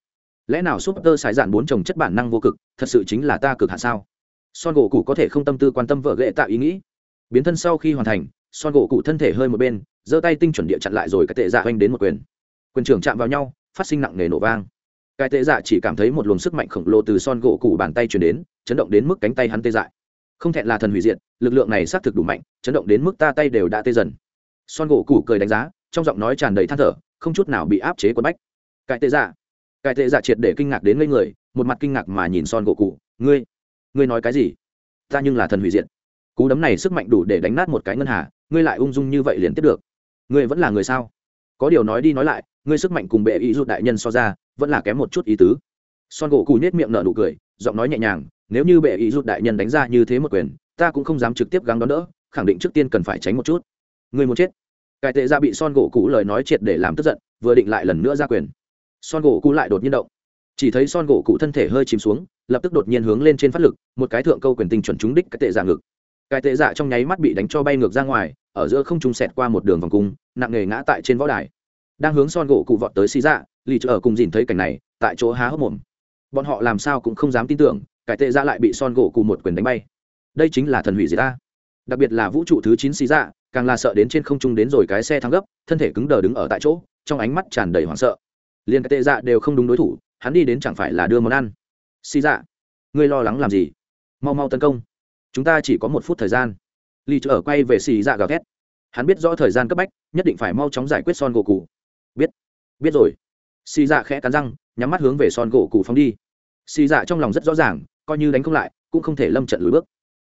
Lẽ nào súp tơ xài dạn bốn trồng chất bản năng vô cực, thật sự chính là ta cực hạ sao? Son gỗ cụ có thể không tâm tư quan tâm vợ ghệ tạo ý nghĩ. Biến thân sau khi hoàn thành, son gỗ cụ thân thể hơi một bên, giơ tay tinh chuẩn địa chặn lại rồi cái tệ dạ oanh đến một quyền. Quyền trưởng chạm vào nhau, phát sinh nặng nề nổ vang cái tệ dạ chỉ cảm thấy một luồng sức mạnh khổng lồ từ son gỗ cụ bàn tay chuyển đến, chấn động đến mức cánh tay hắn tê dại. Không thẹn là thần hủy diệt, lực lượng này xác thực đủ mạnh, chấn động đến mức ta tay đều đã tê dần. Son gỗ cụ cười đánh giá, trong giọng nói tràn đầy than thở, không chút nào bị áp chế quấn bách. Cái tệ dạ. Cái tệ dạ triệt để kinh ngạc đến ngây người, một mặt kinh ngạc mà nhìn son gỗ cụ ngươi ngươi nói cái gì? Ta nhưng là thần hủy diệt. Cú đấm này sức mạnh đủ để đánh nát một cái ngân hà, ngươi lại ung dung như vậy liền tiếp được. Ngươi vẫn là người sao? Có điều nói đi nói lại, ngươi sức mạnh cùng bệ ý rút đại nhân so ra, vẫn là kém một chút ý tứ. Son gỗ cù nết miệng nở nụ cười, giọng nói nhẹ nhàng, nếu như bệ ý rút đại nhân đánh ra như thế một quyền, ta cũng không dám trực tiếp gắng đón đỡ, khẳng định trước tiên cần phải tránh một chút. Ngươi muốn chết. Cải tệ ra bị son gỗ cũ lời nói triệt để làm tức giận, vừa định lại lần nữa ra quyền. Son gỗ cũ lại đột nhiên động. Chỉ thấy son gỗ cụ thân thể hơi chìm xuống, lập tức đột nhiên hướng lên trên phát lực, một cái thượng câu quyền tinh chuẩn trúng đích cái tệ giả ngực. Cái tệ giả trong nháy mắt bị đánh cho bay ngược ra ngoài ở giữa không trung sẹt qua một đường vòng cung, nặng nề ngã tại trên võ đài. Đang hướng son gỗ cụ vọt tới xì dạ lì chợ cùng dìn thấy cảnh này, tại chỗ há hốc mồm. Bọn họ làm sao cũng không dám tin tưởng, cải tệ ra lại bị son gỗ cụ một quyền đánh bay. Đây chính là thần hủy diệt ta. Đặc biệt là vũ trụ thứ chín xì dạ càng là sợ đến trên không trung đến rồi cái xe thắng gấp, thân thể cứng đờ đứng ở tại chỗ, trong ánh mắt tràn đầy hoảng sợ. Liền cái tệ dạ đều không đúng đối thủ, hắn đi đến chẳng phải là đưa món ăn. Xì dạ ngươi lo lắng làm gì? Mau mau tấn công. Chúng ta chỉ có một phút thời gian lì Trở quay về xì dạ gào thét. Hắn biết rõ thời gian cấp bách, nhất định phải mau chóng giải quyết son gỗ cụ biết. Biết rồi. Xì dạ khẽ cắn răng, nhắm mắt hướng về son gỗ cụ phóng đi. Xì dạ trong lòng rất rõ ràng, coi như đánh không lại, cũng không thể lâm trận lùi bước.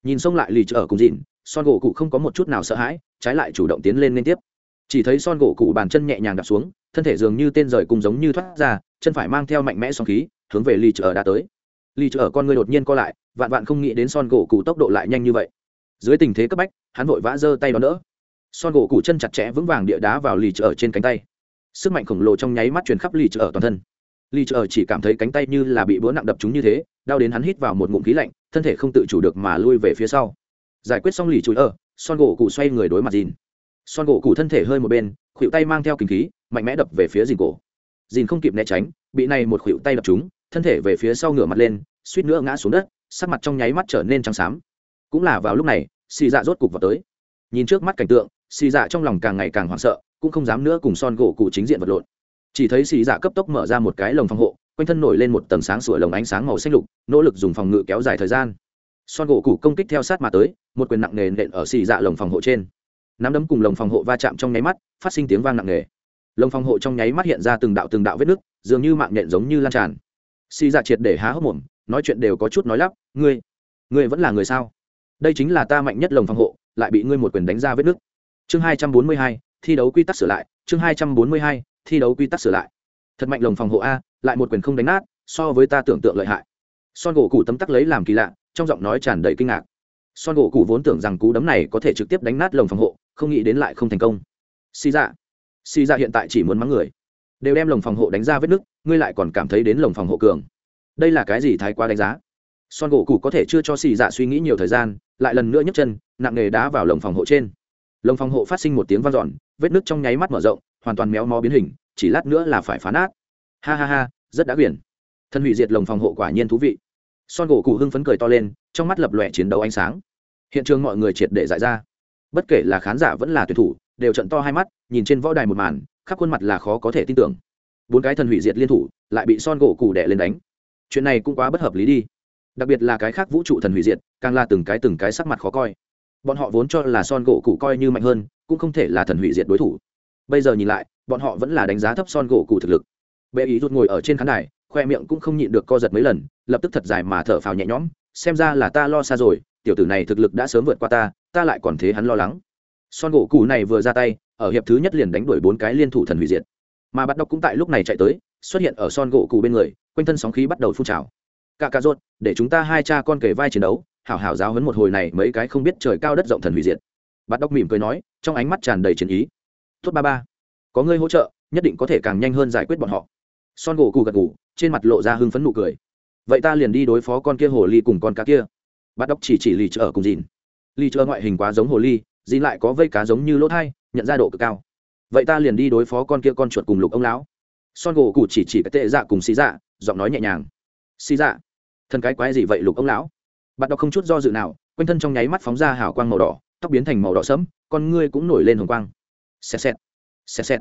Nhìn xông lại lì Trở cùng dịn, son gỗ cụ không có một chút nào sợ hãi, trái lại chủ động tiến lên liên tiếp. Chỉ thấy son gỗ cụ bàn chân nhẹ nhàng đạp xuống, thân thể dường như tên rời cùng giống như thoát ra, chân phải mang theo mạnh mẽ song khí, hướng về lì trở đã tới. Lì trở con người đột nhiên co lại, vạn vạn không nghĩ đến son gỗ cụ tốc độ lại nhanh như vậy dưới tình thế cấp bách hắn vội vã giơ tay đón đỡ. Son gỗ cụ chân chặt chẽ vững vàng địa đá vào lì chờ trên cánh tay. Sức mạnh khổng lồ trong nháy mắt truyền khắp lì chờ toàn thân. Lì chờ chỉ cảm thấy cánh tay như là bị búa nặng đập chúng như thế đau đến hắn hít vào một ngụm khí lạnh thân thể không tự chủ được mà lui về phía sau. Giải quyết xong lì chùi ở son gỗ cụ xoay người đối mặt dìn son gỗ cụ thân thể hơi một bên khuỵu tay mang theo kinh khí mạnh mẽ đập về phía dìn cổ. Dìn không kịp né tránh bị này một khuỵu tay đập chúng, thân thể về phía sau ngửa mặt lên suýt nữa ngã xuống đất sắc mặt trong nháy mắt trở nên trắng xám cũng là vào lúc này, xì dạ rốt cục vào tới. Nhìn trước mắt cảnh tượng, xì dạ trong lòng càng ngày càng hoảng sợ, cũng không dám nữa cùng son gỗ cụ chính diện vật lộn. Chỉ thấy xì dạ cấp tốc mở ra một cái lồng phòng hộ, quanh thân nổi lên một tầng sáng sủa lồng ánh sáng màu xanh lục, nỗ lực dùng phòng ngự kéo dài thời gian. Son gỗ cụ công kích theo sát mà tới, một quyền nặng nề nện ở xì dạ lồng phòng hộ trên. Nắm đấm cùng lồng phòng hộ va chạm trong nháy mắt, phát sinh tiếng vang nặng nề. Lồng phòng hộ trong nháy mắt hiện ra từng đạo từng đạo vết nứt, dường như mạng nện giống như lan tràn. Xì dạ triệt để há hốc mồm, nói chuyện đều có chút nói lắp, ngươi ngươi vẫn là người sao? Đây chính là ta mạnh nhất lồng phòng hộ, lại bị ngươi một quyền đánh ra vết nứt. Chương hai trăm bốn mươi hai, thi đấu quy tắc sửa lại. Chương hai trăm bốn mươi hai, thi đấu quy tắc sửa lại. Thật mạnh lồng phòng hộ a, lại một quyền không đánh nát, so với ta tưởng tượng lợi hại. Son gỗ cụ tấm tắc lấy làm kỳ lạ, trong giọng nói tràn đầy kinh ngạc. Son gỗ cụ vốn tưởng rằng cú đấm này có thể trực tiếp đánh nát lồng phòng hộ, không nghĩ đến lại không thành công. Xì dạ. Xì dạ hiện tại chỉ muốn mắng người. Đều đem lồng phòng hộ đánh ra vết nứt, ngươi lại còn cảm thấy đến lồng phòng hộ cường. Đây là cái gì thái quá đánh giá? Son gỗ cụ có thể chưa cho xì dạ suy nghĩ nhiều thời gian lại lần nữa nhấc chân, nặng nề đá vào lồng phòng hộ trên. Lồng phòng hộ phát sinh một tiếng vang dọn, vết nứt trong nháy mắt mở rộng, hoàn toàn méo mó biến hình, chỉ lát nữa là phải phá nát. Ha ha ha, rất đã quyển. Thân hủy diệt lồng phòng hộ quả nhiên thú vị. Son gỗ cụ hưng phấn cười to lên, trong mắt lập lòe chiến đấu ánh sáng. Hiện trường mọi người triệt để giải ra. Bất kể là khán giả vẫn là tuyển thủ, đều trận to hai mắt, nhìn trên võ đài một màn, khắp khuôn mặt là khó có thể tin tưởng. Bốn cái thần hủy diệt liên thủ, lại bị son gỗ cụ đẻ lên đánh. Chuyện này cũng quá bất hợp lý đi đặc biệt là cái khác vũ trụ thần hủy diệt, càng là từng cái từng cái sắc mặt khó coi. Bọn họ vốn cho là son gỗ cụ coi như mạnh hơn, cũng không thể là thần hủy diệt đối thủ. Bây giờ nhìn lại, bọn họ vẫn là đánh giá thấp son gỗ cụ thực lực. Bệ ý rút ngồi ở trên khán đài, khoe miệng cũng không nhịn được co giật mấy lần, lập tức thật dài mà thở phào nhẹ nhõm, xem ra là ta lo xa rồi, tiểu tử này thực lực đã sớm vượt qua ta ta lại còn thế hắn lo lắng. Son gỗ cụ này vừa ra tay, ở hiệp thứ nhất liền đánh đuổi bốn cái liên thủ thần hủy diệt. Mà bắt đọc cũng tại lúc này chạy tới, xuất hiện ở son gỗ cụ bên người, quanh thân sóng khí bắt đầu phun trào cả cà rốt, để chúng ta hai cha con kề vai chiến đấu, hảo hảo giáo hấn một hồi này mấy cái không biết trời cao đất rộng thần hủy diệt. Bạt đốc mỉm cười nói, trong ánh mắt tràn đầy chiến ý. Tốt ba ba, có ngươi hỗ trợ, nhất định có thể càng nhanh hơn giải quyết bọn họ. Son gỗ cụ gật ngủ trên mặt lộ ra hưng phấn nụ cười. Vậy ta liền đi đối phó con kia hồ ly cùng con cá kia. Bát đốc chỉ chỉ lì chợ cùng dìn. Lì chợ ngoại hình quá giống hồ ly, dìn lại có vây cá giống như lỗ thai nhận ra độ cực cao. Vậy ta liền đi đối phó con kia con chuột cùng lục ông lão. Son gỗ cụ chỉ chỉ cái tệ dạ cùng xì dạ giọng nói nhẹ nhàng. Xì dạ thần cái quái gì vậy lục ông lão? Bạn đọc không chút do dự nào, quanh thân trong nháy mắt phóng ra hào quang màu đỏ, tóc biến thành màu đỏ sẫm, con ngươi cũng nổi lên hồng quang. Xẹt xẹt xẹt xẹt.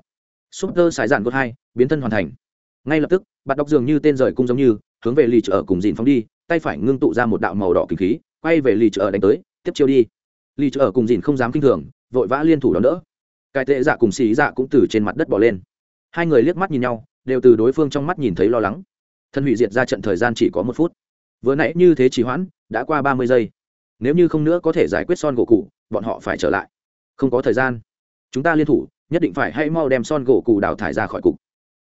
Súp tơ sải dạn cốt hai, biến thân hoàn thành. Ngay lập tức bạn đọc dường như tên rời cung giống như, hướng về lì chợ cùng dìn phóng đi, tay phải ngưng tụ ra một đạo màu đỏ kinh khí, quay về lì chợ đánh tới, tiếp chiêu đi. Lì chợ cùng dìn không dám kinh thường, vội vã liên thủ đón đỡ. Cái tệ dạ cùng xì dạ cũng từ trên mặt đất bỏ lên. Hai người liếc mắt nhìn nhau, đều từ đối phương trong mắt nhìn thấy lo lắng. Thân hủy diệt ra trận thời gian chỉ có một phút vừa nãy như thế trì hoãn, đã qua ba mươi giây. Nếu như không nữa có thể giải quyết son gỗ cụ bọn họ phải trở lại. Không có thời gian. Chúng ta liên thủ, nhất định phải hãy mau đem son gỗ cụ đào thải ra khỏi cục.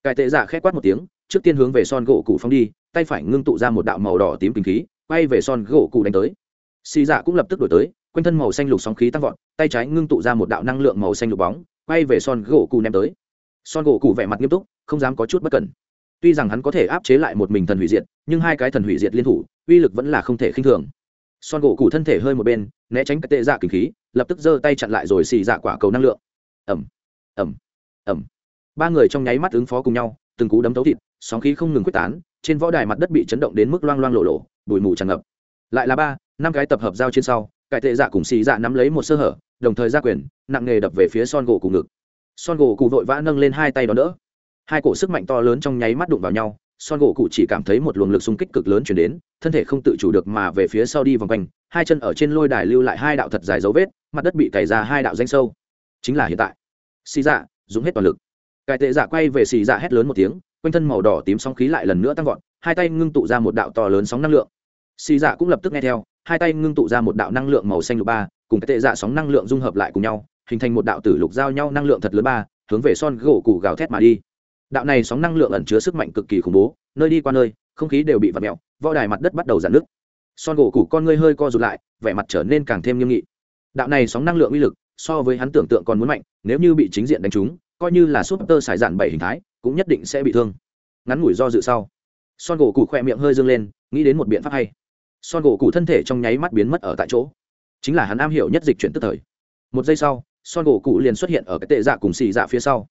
Cải tệ giả dạ khét quát một tiếng, trước tiên hướng về son gỗ cụ phóng đi, tay phải ngưng tụ ra một đạo màu đỏ tím kinh khí, quay về son gỗ cụ đánh tới. Xì dạ cũng lập tức đổi tới, quanh thân màu xanh lục sóng khí tăng vọt, tay trái ngưng tụ ra một đạo năng lượng màu xanh lục bóng, quay về son gỗ cụ ném tới. Son gỗ cụ vẻ mặt nghiêm túc, không dám có chút bất cẩn tuy rằng hắn có thể áp chế lại một mình thần hủy diệt, nhưng hai cái thần hủy diệt liên thủ, uy lực vẫn là không thể khinh thường. Son gỗ cụ thân thể hơi một bên, né tránh cái tệ dạ kinh khí, lập tức giơ tay chặn lại rồi xì dạ quả cầu năng lượng. Ẩm ẩm ẩm ba người trong nháy mắt ứng phó cùng nhau, từng cú đấm tấu thịt, sóng khí không ngừng quyết tán, trên võ đài mặt đất bị chấn động đến mức loang loang lộ lộ bụi mù tràn ngập. Lại là ba, năm cái tập hợp giao trên sau cải tệ dạ cùng xì dạ nắm lấy một sơ hở, đồng thời ra quyền, nặng nghề đập về phía son gỗ cụ ngực. Son gỗ cụ vội vã nâng lên hai tay đó đỡ hai cổ sức mạnh to lớn trong nháy mắt đụng vào nhau, son gỗ cụ chỉ cảm thấy một luồng lực xung kích cực lớn chuyển đến, thân thể không tự chủ được mà về phía sau đi vòng quanh, hai chân ở trên lôi đài lưu lại hai đạo thật dài dấu vết, mặt đất bị cày ra hai đạo danh sâu. Chính là hiện tại. Xì dạ dùng hết toàn lực. Cải tệ dạ quay về xì dạ hét lớn một tiếng, quanh thân màu đỏ tím sóng khí lại lần nữa tăng vọt, hai tay ngưng tụ ra một đạo to lớn sóng năng lượng. Xì dạ cũng lập tức nghe theo, hai tay ngưng tụ ra một đạo năng lượng màu xanh lục ba, cùng cái tệ dạ sóng năng lượng dung hợp lại cùng nhau, hình thành một đạo tử lục giao nhau năng lượng thật lớn ba, hướng về son gỗ cụ gào thét mà đi đạo này sóng năng lượng ẩn chứa sức mạnh cực kỳ khủng bố, nơi đi qua nơi, không khí đều bị vặt mẹo võ đài mặt đất bắt đầu giãn nước son gỗ củ con ngươi hơi co rụt lại, vẻ mặt trở nên càng thêm nghiêm nghị. Đạo này sóng năng lượng uy lực, so với hắn tưởng tượng còn muốn mạnh, nếu như bị chính diện đánh trúng, coi như là súp tơ sải dạn bảy hình thái, cũng nhất định sẽ bị thương. Ngắn ngủi do dự sau, son gỗ củ khỏe miệng hơi dâng lên, nghĩ đến một biện pháp hay. Son gỗ củ thân thể trong nháy mắt biến mất ở tại chỗ. Chính là hắn am hiểu nhất dịch chuyển tức thời. Một giây sau, son gỗ cụ liền xuất hiện ở cái tệ dạ cùng xì dạ phía sau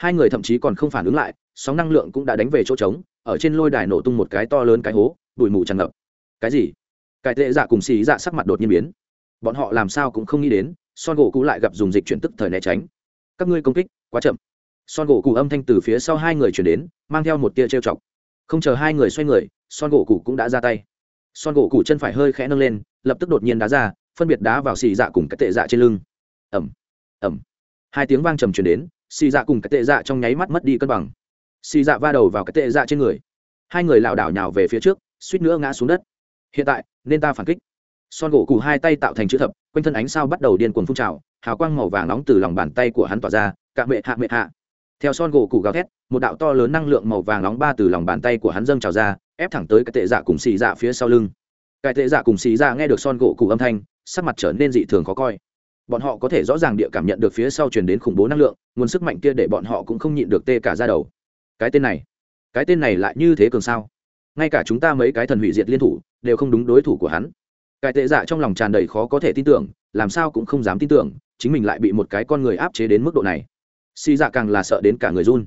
hai người thậm chí còn không phản ứng lại, sóng năng lượng cũng đã đánh về chỗ trống, ở trên lôi đài nổ tung một cái to lớn cái hố đùi mù tràn ngập. Cái gì? Cái tệ dạ cùng xì dạ sắc mặt đột nhiên biến. Bọn họ làm sao cũng không nghĩ đến, son gỗ cụ lại gặp dùng dịch chuyển tức thời né tránh. Các ngươi công kích, quá chậm. Son gỗ cụ âm thanh từ phía sau hai người chuyển đến, mang theo một tia trêu chọc. Không chờ hai người xoay người, son gỗ cụ cũng đã ra tay. Son gỗ cụ chân phải hơi khẽ nâng lên, lập tức đột nhiên đá ra, phân biệt đá vào xì dạ cùng cái tệ dạ trên lưng. Ẩm ẩm hai tiếng vang trầm truyền đến xì dạ cùng cái tệ dạ trong nháy mắt mất đi cân bằng. Xì dạ va đầu vào cái tệ dạ trên người. Hai người lảo đảo nhào về phía trước, suýt nữa ngã xuống đất. Hiện tại, nên ta phản kích. Son gỗ cụ hai tay tạo thành chữ thập, quanh thân ánh sao bắt đầu điên cuồng phun trào, hào quang màu vàng nóng từ lòng bàn tay của hắn tỏa ra, cạ mệ hạ mệ hạ. Theo son gỗ cụ gào thét, một đạo to lớn năng lượng màu vàng nóng ba từ lòng bàn tay của hắn dâng trào ra, ép thẳng tới cái tệ dạ cùng xì dạ phía sau lưng. Cái tệ dạ cùng xì dạ nghe được son gỗ cụ âm thanh, sắc mặt trở nên dị thường khó coi bọn họ có thể rõ ràng địa cảm nhận được phía sau truyền đến khủng bố năng lượng, nguồn sức mạnh kia để bọn họ cũng không nhịn được tê cả ra đầu. Cái tên này, cái tên này lại như thế cường sao? Ngay cả chúng ta mấy cái thần hủy diệt liên thủ, đều không đúng đối thủ của hắn. Cái tệ dạ trong lòng tràn đầy khó có thể tin tưởng, làm sao cũng không dám tin tưởng, chính mình lại bị một cái con người áp chế đến mức độ này. Xì dạ càng là sợ đến cả người run.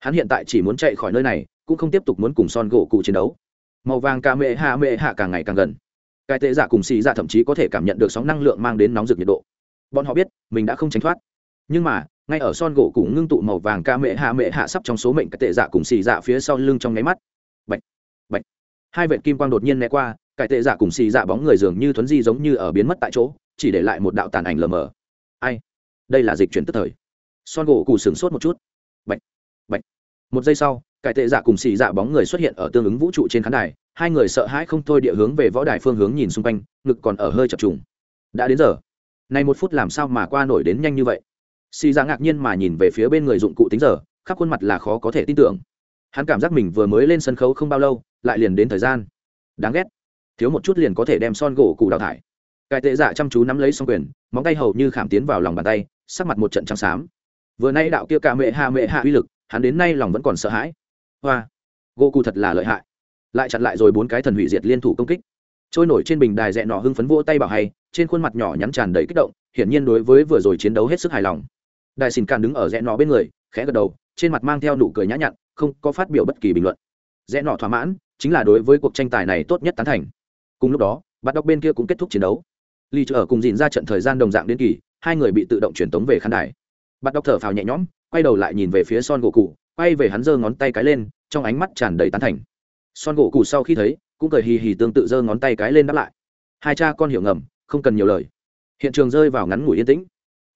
Hắn hiện tại chỉ muốn chạy khỏi nơi này, cũng không tiếp tục muốn cùng son gỗ cụ chiến đấu. Màu vàng ca mệ hạ mệ hạ càng ngày càng gần. Cái tệ dạ cùng xì dạ thậm chí có thể cảm nhận được sóng năng lượng mang đến nóng rực nhiệt độ bọn họ biết mình đã không tránh thoát. Nhưng mà ngay ở son gỗ cũng ngưng tụ màu vàng ca mệ hạ mệ hạ sắp trong số mệnh cái tệ dạ cùng xì dạ phía sau lưng trong nháy mắt. Bạch, bạch. hai vệt kim quang đột nhiên né qua cái tệ dạ cùng xì dạ bóng người dường như thuấn di giống như ở biến mất tại chỗ chỉ để lại một đạo tàn ảnh lờ mờ. Ai? Đây là dịch chuyển tức thời. Son gỗ cụ sửng sốt một chút. Bạch, bạch. một giây sau cải tệ dạ cùng xì dạ bóng người xuất hiện ở tương ứng vũ trụ trên khán đài. Hai người sợ hãi không thôi địa hướng về võ đài phương hướng nhìn xung quanh ngực còn ở hơi chập trùng. Đã đến giờ này một phút làm sao mà qua nổi đến nhanh như vậy? Xì ra ngạc nhiên mà nhìn về phía bên người dụng cụ tính giờ, khắp khuôn mặt là khó có thể tin tưởng. Hắn cảm giác mình vừa mới lên sân khấu không bao lâu, lại liền đến thời gian. Đáng ghét. Thiếu một chút liền có thể đem son gỗ cụ đào thải. Cải tệ dạ chăm chú nắm lấy xong quyền, móng tay hầu như khảm tiến vào lòng bàn tay, sắc mặt một trận trắng xám. Vừa nay đạo kia cả mẹ hạ mẹ hạ uy lực, hắn đến nay lòng vẫn còn sợ hãi. Hoa. Gỗ cụ thật là lợi hại. Lại chặn lại rồi bốn cái thần hủy diệt liên thủ công kích. Trôi nổi trên bình đài dẹ nọ hưng phấn vỗ tay bảo hay trên khuôn mặt nhỏ nhắn tràn đầy kích động, hiển nhiên đối với vừa rồi chiến đấu hết sức hài lòng. Đại xin càn đứng ở rẽ nọ bên người, khẽ gật đầu, trên mặt mang theo nụ cười nhã nhặn, không có phát biểu bất kỳ bình luận. Rẽ nọ thỏa mãn, chính là đối với cuộc tranh tài này tốt nhất tán thành. Cùng lúc đó, bắt đọc bên kia cũng kết thúc chiến đấu. Ly ở cùng dìn ra trận thời gian đồng dạng đến kỳ, hai người bị tự động truyền tống về khán đài. Bắt đọc thở phào nhẹ nhõm, quay đầu lại nhìn về phía son gỗ cụ quay về hắn giơ ngón tay cái lên, trong ánh mắt tràn đầy tán thành. Son gỗ cụ sau khi thấy, cũng cười hì hì tương tự giơ ngón tay cái lên đáp lại. Hai cha con hiểu ngầm không cần nhiều lời. Hiện trường rơi vào ngắn ngủi yên tĩnh.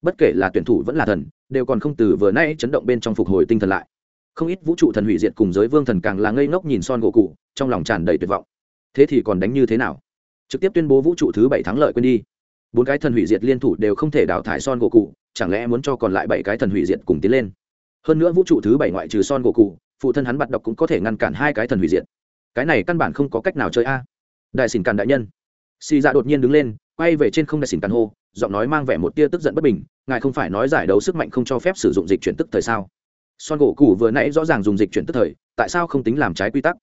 Bất kể là tuyển thủ vẫn là thần, đều còn không từ vừa nay chấn động bên trong phục hồi tinh thần lại. Không ít vũ trụ thần hủy diệt cùng giới vương thần càng là ngây ngốc nhìn son gỗ cụ trong lòng tràn đầy tuyệt vọng. Thế thì còn đánh như thế nào? Trực tiếp tuyên bố vũ trụ thứ bảy thắng lợi quên đi. Bốn cái thần hủy diệt liên thủ đều không thể đào thải son gỗ cụ chẳng lẽ muốn cho còn lại bảy cái thần hủy diệt cùng tiến lên? Hơn nữa vũ trụ thứ bảy ngoại trừ son gỗ cụ phụ thân hắn bắt đọc cũng có thể ngăn cản hai cái thần hủy diệt. Cái này căn bản không có cách nào chơi a. Đại xỉn càn đại nhân xì dạ đột nhiên đứng lên, quay về trên không đại xỉn tàn hô, giọng nói mang vẻ một tia tức giận bất bình, ngài không phải nói giải đấu sức mạnh không cho phép sử dụng dịch chuyển tức thời sao? Son gỗ cụ vừa nãy rõ ràng dùng dịch chuyển tức thời, tại sao không tính làm trái quy tắc?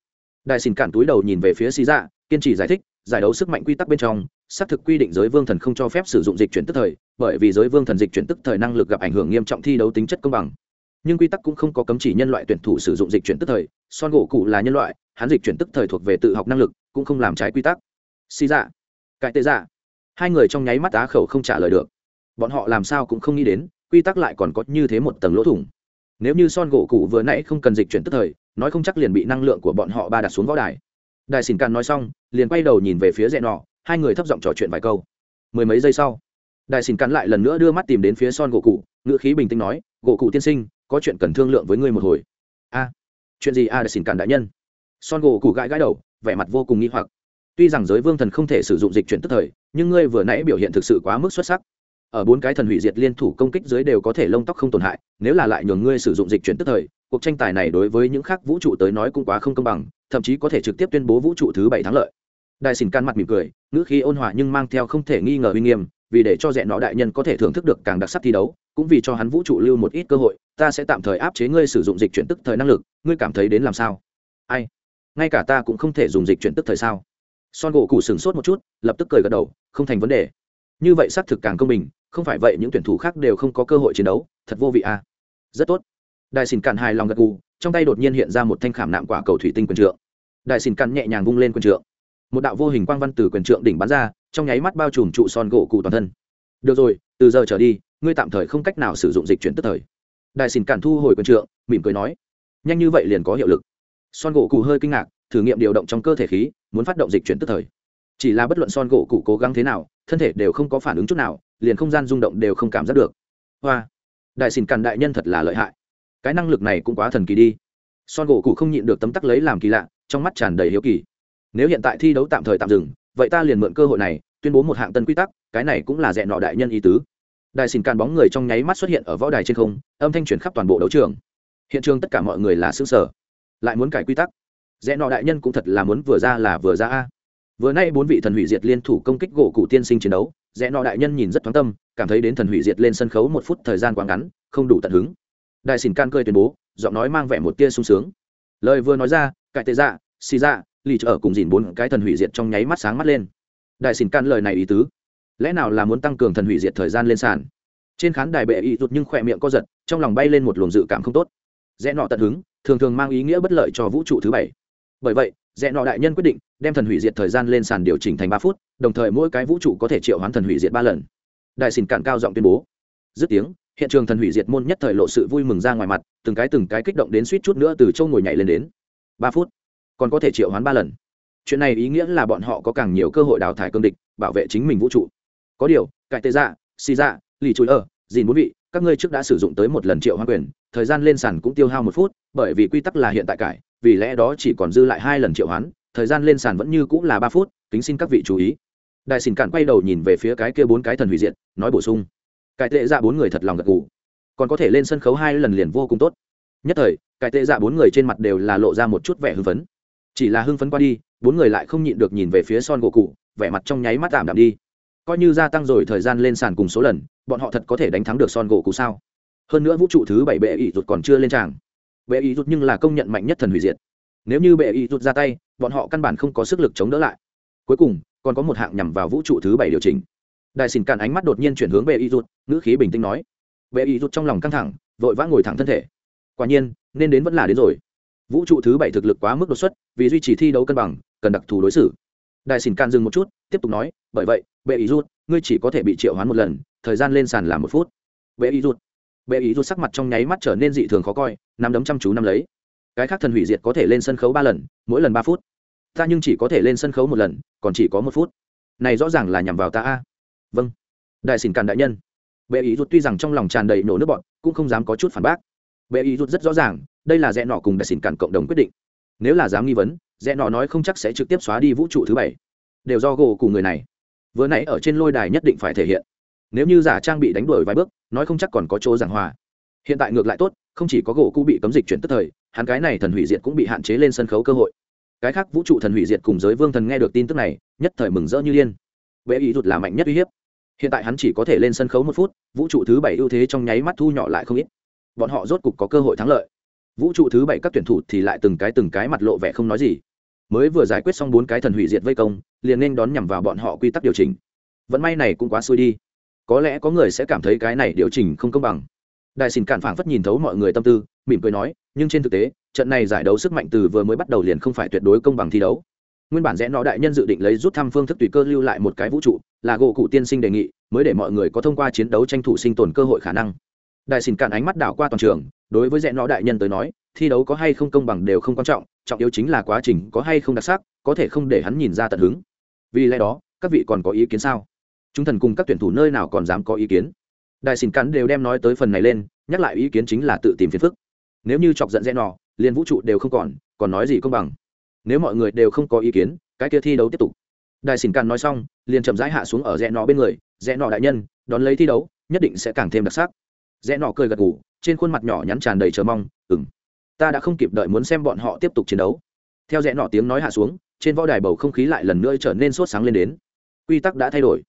Đại xỉn cản túi đầu nhìn về phía xì dạ kiên trì giải thích, giải đấu sức mạnh quy tắc bên trong, xác thực quy định giới vương thần không cho phép sử dụng dịch chuyển tức thời, bởi vì giới vương thần dịch chuyển tức thời năng lực gặp ảnh hưởng nghiêm trọng thi đấu tính chất công bằng. Nhưng quy tắc cũng không có cấm chỉ nhân loại tuyển thủ sử dụng dịch chuyển tức thời, son gỗ cụ là nhân loại, hắn dịch chuyển tức thời thuộc về tự học năng lực, cũng không làm trái quy tắc. Xì dạ cải tệ dạ. Hai người trong nháy mắt á khẩu không trả lời được. Bọn họ làm sao cũng không nghĩ đến, quy tắc lại còn có như thế một tầng lỗ thủng. Nếu như son gỗ cụ vừa nãy không cần dịch chuyển tức thời, nói không chắc liền bị năng lượng của bọn họ ba đặt xuống võ đài. Đại xỉn càn nói xong, liền quay đầu nhìn về phía rẽ nọ, hai người thấp giọng trò chuyện vài câu. Mười mấy giây sau đại xỉn càn lại lần nữa đưa mắt tìm đến phía son gỗ cụ ngữ khí bình tĩnh nói, gỗ cụ tiên sinh, có chuyện cần thương lượng với ngươi một hồi. A, chuyện gì? A đại xỉn càn đại nhân. Son gỗ cụ gãi gãi đầu, vẻ mặt vô cùng nghi hoặc tuy rằng giới vương thần không thể sử dụng dịch chuyển tức thời, nhưng ngươi vừa nãy biểu hiện thực sự quá mức xuất sắc. Ở bốn cái thần hủy diệt liên thủ công kích dưới đều có thể lông tóc không tổn hại, nếu là lại nhường ngươi sử dụng dịch chuyển tức thời, cuộc tranh tài này đối với những khác vũ trụ tới nói cũng quá không công bằng, thậm chí có thể trực tiếp tuyên bố vũ trụ thứ bảy thắng lợi. Đại xin can mặt mỉm cười, ngữ khí ôn hòa nhưng mang theo không thể nghi ngờ uy nghiêm, vì để cho rẽ nó đại nhân có thể thưởng thức được càng đặc sắc thi đấu, cũng vì cho hắn vũ trụ lưu một ít cơ hội, ta sẽ tạm thời áp chế ngươi sử dụng dịch chuyển tức thời năng lực, ngươi cảm thấy đến làm sao? Ai? Ngay cả ta cũng không thể dùng dịch chuyển tức thời sao? Son gỗ cụ sửng sốt một chút, lập tức cười gật đầu, không thành vấn đề. Như vậy xác thực càng công bình, không phải vậy những tuyển thủ khác đều không có cơ hội chiến đấu, thật vô vị à. Rất tốt. Đại xin cạn hài lòng gật gù, trong tay đột nhiên hiện ra một thanh khảm nạm quả cầu thủy tinh quyền trượng. Đại xin cạn nhẹ nhàng vung lên quyền trượng. Một đạo vô hình quang văn từ quyền trượng đỉnh bắn ra, trong nháy mắt bao trùm trụ son gỗ cụ toàn thân. Được rồi, từ giờ trở đi, ngươi tạm thời không cách nào sử dụng dịch chuyển tức thời. Đại xin cản thu hồi quyền trượng, mỉm cười nói. Nhanh như vậy liền có hiệu lực. Son gỗ cụ hơi kinh ngạc thử nghiệm điều động trong cơ thể khí, muốn phát động dịch chuyển tức thời. Chỉ là bất luận son gỗ cụ cố gắng thế nào, thân thể đều không có phản ứng chút nào, liền không gian rung động đều không cảm giác được. Hoa! Đại xin càn đại nhân thật là lợi hại. Cái năng lực này cũng quá thần kỳ đi. Son gỗ cụ không nhịn được tấm tắc lấy làm kỳ lạ, trong mắt tràn đầy hiếu kỳ. Nếu hiện tại thi đấu tạm thời tạm dừng, vậy ta liền mượn cơ hội này, tuyên bố một hạng tân quy tắc, cái này cũng là dẹn nọ đại nhân ý tứ. Đại xin càn bóng người trong nháy mắt xuất hiện ở võ đài trên không, âm thanh chuyển khắp toàn bộ đấu trường. Hiện trường tất cả mọi người là xứ sở lại muốn cải quy tắc. Rẽ nọ đại nhân cũng thật là muốn vừa ra là vừa ra a. Vừa nay bốn vị thần hủy diệt liên thủ công kích gỗ cụ tiên sinh chiến đấu, rẽ nọ đại nhân nhìn rất thoáng tâm, cảm thấy đến thần hủy diệt lên sân khấu một phút thời gian quá ngắn, không đủ tận hứng. Đại xỉn can cơi tuyên bố, giọng nói mang vẻ một tia sung sướng. Lời vừa nói ra, cải tệ dạ xì dạ lì trở cùng dìn bốn cái thần hủy diệt trong nháy mắt sáng mắt lên. Đại xỉn can lời này ý tứ, lẽ nào là muốn tăng cường thần hủy diệt thời gian lên sàn? Trên khán đài bệ y rụt nhưng khỏe miệng co giật, trong lòng bay lên một luồng dự cảm không tốt. Rẽ nọ tận hứng, thường thường mang ý nghĩa bất lợi cho vũ trụ thứ bảy bởi vậy, rẽ nọ đại nhân quyết định đem thần hủy diệt thời gian lên sàn điều chỉnh thành ba phút, đồng thời mỗi cái vũ trụ có thể triệu hoán thần hủy diệt ba lần. Đại xin cạn cao giọng tuyên bố. Dứt tiếng, hiện trường thần hủy diệt môn nhất thời lộ sự vui mừng ra ngoài mặt, từng cái từng cái kích động đến suýt chút nữa từ châu ngồi nhảy lên đến. Ba phút, còn có thể triệu hoán ba lần. Chuyện này ý nghĩa là bọn họ có càng nhiều cơ hội đào thải cương địch, bảo vệ chính mình vũ trụ. Có điều, cải tê dạ xì dạ lì chùi ở dìn bốn vị, các ngươi trước đã sử dụng tới một lần triệu hoán quyền, thời gian lên sàn cũng tiêu hao một phút, bởi vì quy tắc là hiện tại cải vì lẽ đó chỉ còn dư lại hai lần triệu hoán, thời gian lên sàn vẫn như cũng là ba phút, kính xin các vị chú ý. Đại xin cạn quay đầu nhìn về phía cái kia bốn cái thần hủy diệt, nói bổ sung. Cải tệ dạ bốn người thật lòng gật gù. Còn có thể lên sân khấu hai lần liền vô cùng tốt. Nhất thời, cải tệ dạ bốn người trên mặt đều là lộ ra một chút vẻ hưng phấn. Chỉ là hưng phấn qua đi, bốn người lại không nhịn được nhìn về phía son gỗ cụ vẻ mặt trong nháy mắt tạm đạm đi. Coi như gia tăng rồi thời gian lên sàn cùng số lần, bọn họ thật có thể đánh thắng được son gỗ cụ sao? Hơn nữa vũ trụ thứ bảy bệ ỷ rụt còn chưa lên tràng bệ ý rút nhưng là công nhận mạnh nhất thần hủy diệt. Nếu như bệ ý rút ra tay, bọn họ căn bản không có sức lực chống đỡ lại. Cuối cùng, còn có một hạng nhằm vào vũ trụ thứ bảy điều chỉnh. Đại xin cạn ánh mắt đột nhiên chuyển hướng bệ ý rút ngữ khí bình tĩnh nói. Bệ ý rút trong lòng căng thẳng, vội vã ngồi thẳng thân thể. Quả nhiên, nên đến vẫn là đến rồi. Vũ trụ thứ bảy thực lực quá mức đột xuất, vì duy trì thi đấu cân bằng, cần đặc thù đối xử. Đại xin can dừng một chút, tiếp tục nói, bởi vậy, bệ ý rút ngươi chỉ có thể bị triệu hoán một lần, thời gian lên sàn là một phút. Bệ ý rút bệ ý rút sắc mặt trong nháy mắt trở nên dị thường khó coi, nắm đấm chăm chú nắm lấy. Cái khác thần hủy diệt có thể lên sân khấu ba lần, mỗi lần ba phút. Ta nhưng chỉ có thể lên sân khấu một lần, còn chỉ có một phút. Này rõ ràng là nhằm vào ta a. Vâng. Đại xỉn càn đại nhân. Bệ ý rút tuy rằng trong lòng tràn đầy nổ nước bọn cũng không dám có chút phản bác. Bệ ý rút rất rõ ràng, đây là rẽ nọ cùng đại xỉn càn cộng đồng quyết định. Nếu là dám nghi vấn, rẽ nọ nói không chắc sẽ trực tiếp xóa đi vũ trụ thứ bảy. Đều do gỗ cùng người này. Vừa nãy ở trên lôi đài nhất định phải thể hiện nếu như giả trang bị đánh đuổi vài bước, nói không chắc còn có chỗ giảng hòa. Hiện tại ngược lại tốt, không chỉ có gỗ cũ bị cấm dịch chuyển tức thời, hắn cái này thần hủy diệt cũng bị hạn chế lên sân khấu cơ hội. Cái khác vũ trụ thần hủy diệt cùng giới vương thần nghe được tin tức này, nhất thời mừng rỡ như điên. Bệ ý rụt là mạnh nhất uy hiếp. Hiện tại hắn chỉ có thể lên sân khấu một phút, vũ trụ thứ bảy ưu thế trong nháy mắt thu nhỏ lại không ít. Bọn họ rốt cục có cơ hội thắng lợi. Vũ trụ thứ bảy các tuyển thủ thì lại từng cái từng cái mặt lộ vẻ không nói gì. Mới vừa giải quyết xong bốn cái thần hủy diệt vây công, liền nên đón nhằm vào bọn họ quy tắc điều chỉnh. Vận may này cũng quá xui đi có lẽ có người sẽ cảm thấy cái này điều chỉnh không công bằng. Đại xin cản phảng phất nhìn thấu mọi người tâm tư, mỉm cười nói, nhưng trên thực tế, trận này giải đấu sức mạnh từ vừa mới bắt đầu liền không phải tuyệt đối công bằng thi đấu. Nguyên bản rẽ nó đại nhân dự định lấy rút thăm phương thức tùy cơ lưu lại một cái vũ trụ, là gỗ cụ tiên sinh đề nghị, mới để mọi người có thông qua chiến đấu tranh thủ sinh tồn cơ hội khả năng. Đại xin cản ánh mắt đảo qua toàn trường, đối với rẽ nó đại nhân tới nói, thi đấu có hay không công bằng đều không quan trọng trọng yếu chính là quá trình có hay không đặc sắc, có thể không để hắn nhìn ra tận hứng. Vì lẽ đó, các vị còn có ý kiến sao? Chúng thần cùng các tuyển thủ nơi nào còn dám có ý kiến. Đại xin cắn đều đem nói tới phần này lên, nhắc lại ý kiến chính là tự tìm phiền phức. Nếu như chọc giận rẽ nọ, liền vũ trụ đều không còn còn nói gì công bằng? Nếu mọi người đều không có ý kiến, cái kia thi đấu tiếp tục. Đại xin cắn nói xong, liền chậm rãi hạ xuống ở rẽ nọ bên người. Rẽ nọ đại nhân, đón lấy thi đấu, nhất định sẽ càng thêm đặc sắc. Rẽ nọ cười gật ngủ trên khuôn mặt nhỏ nhắn tràn đầy chờ mong ừng ta đã không kịp đợi muốn xem bọn họ tiếp tục chiến đấu. Theo rẽ nọ tiếng nói hạ xuống, trên võ đài bầu không khí lại lần nữa trở nên sốt sáng lên đến. Quy tắc đã thay đổi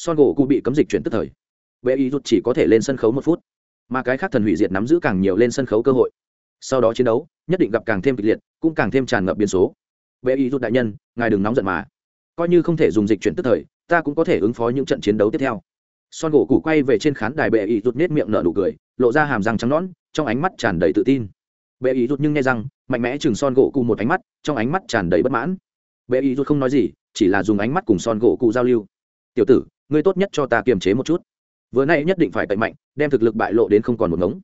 son gỗ cụ bị cấm dịch chuyển tức thời. Bệ ý rút chỉ có thể lên sân khấu một phút. Mà cái khác thần hủy diệt nắm giữ càng nhiều lên sân khấu cơ hội. Sau đó chiến đấu, nhất định gặp càng thêm kịch liệt, cũng càng thêm tràn ngập biến số. Bệ ý rút đại nhân, ngài đừng nóng giận mà. Coi như không thể dùng dịch chuyển tức thời, ta cũng có thể ứng phó những trận chiến đấu tiếp theo. Son gỗ cụ quay về trên khán đài bệ ý rút nết miệng nở nụ cười, lộ ra hàm răng trắng nõn, trong ánh mắt tràn đầy tự tin. Bệ ý rút nhưng nghe rằng, mạnh mẽ chừng son gỗ cụ một ánh mắt, trong ánh mắt tràn đầy bất mãn. Bệ ý rút không nói gì, chỉ là dùng ánh mắt cùng son gỗ cụ giao lưu. Tiểu tử ngươi tốt nhất cho ta kiềm chế một chút. Vừa nay nhất định phải cậy mạnh đem thực lực bại lộ đến không còn một ngống.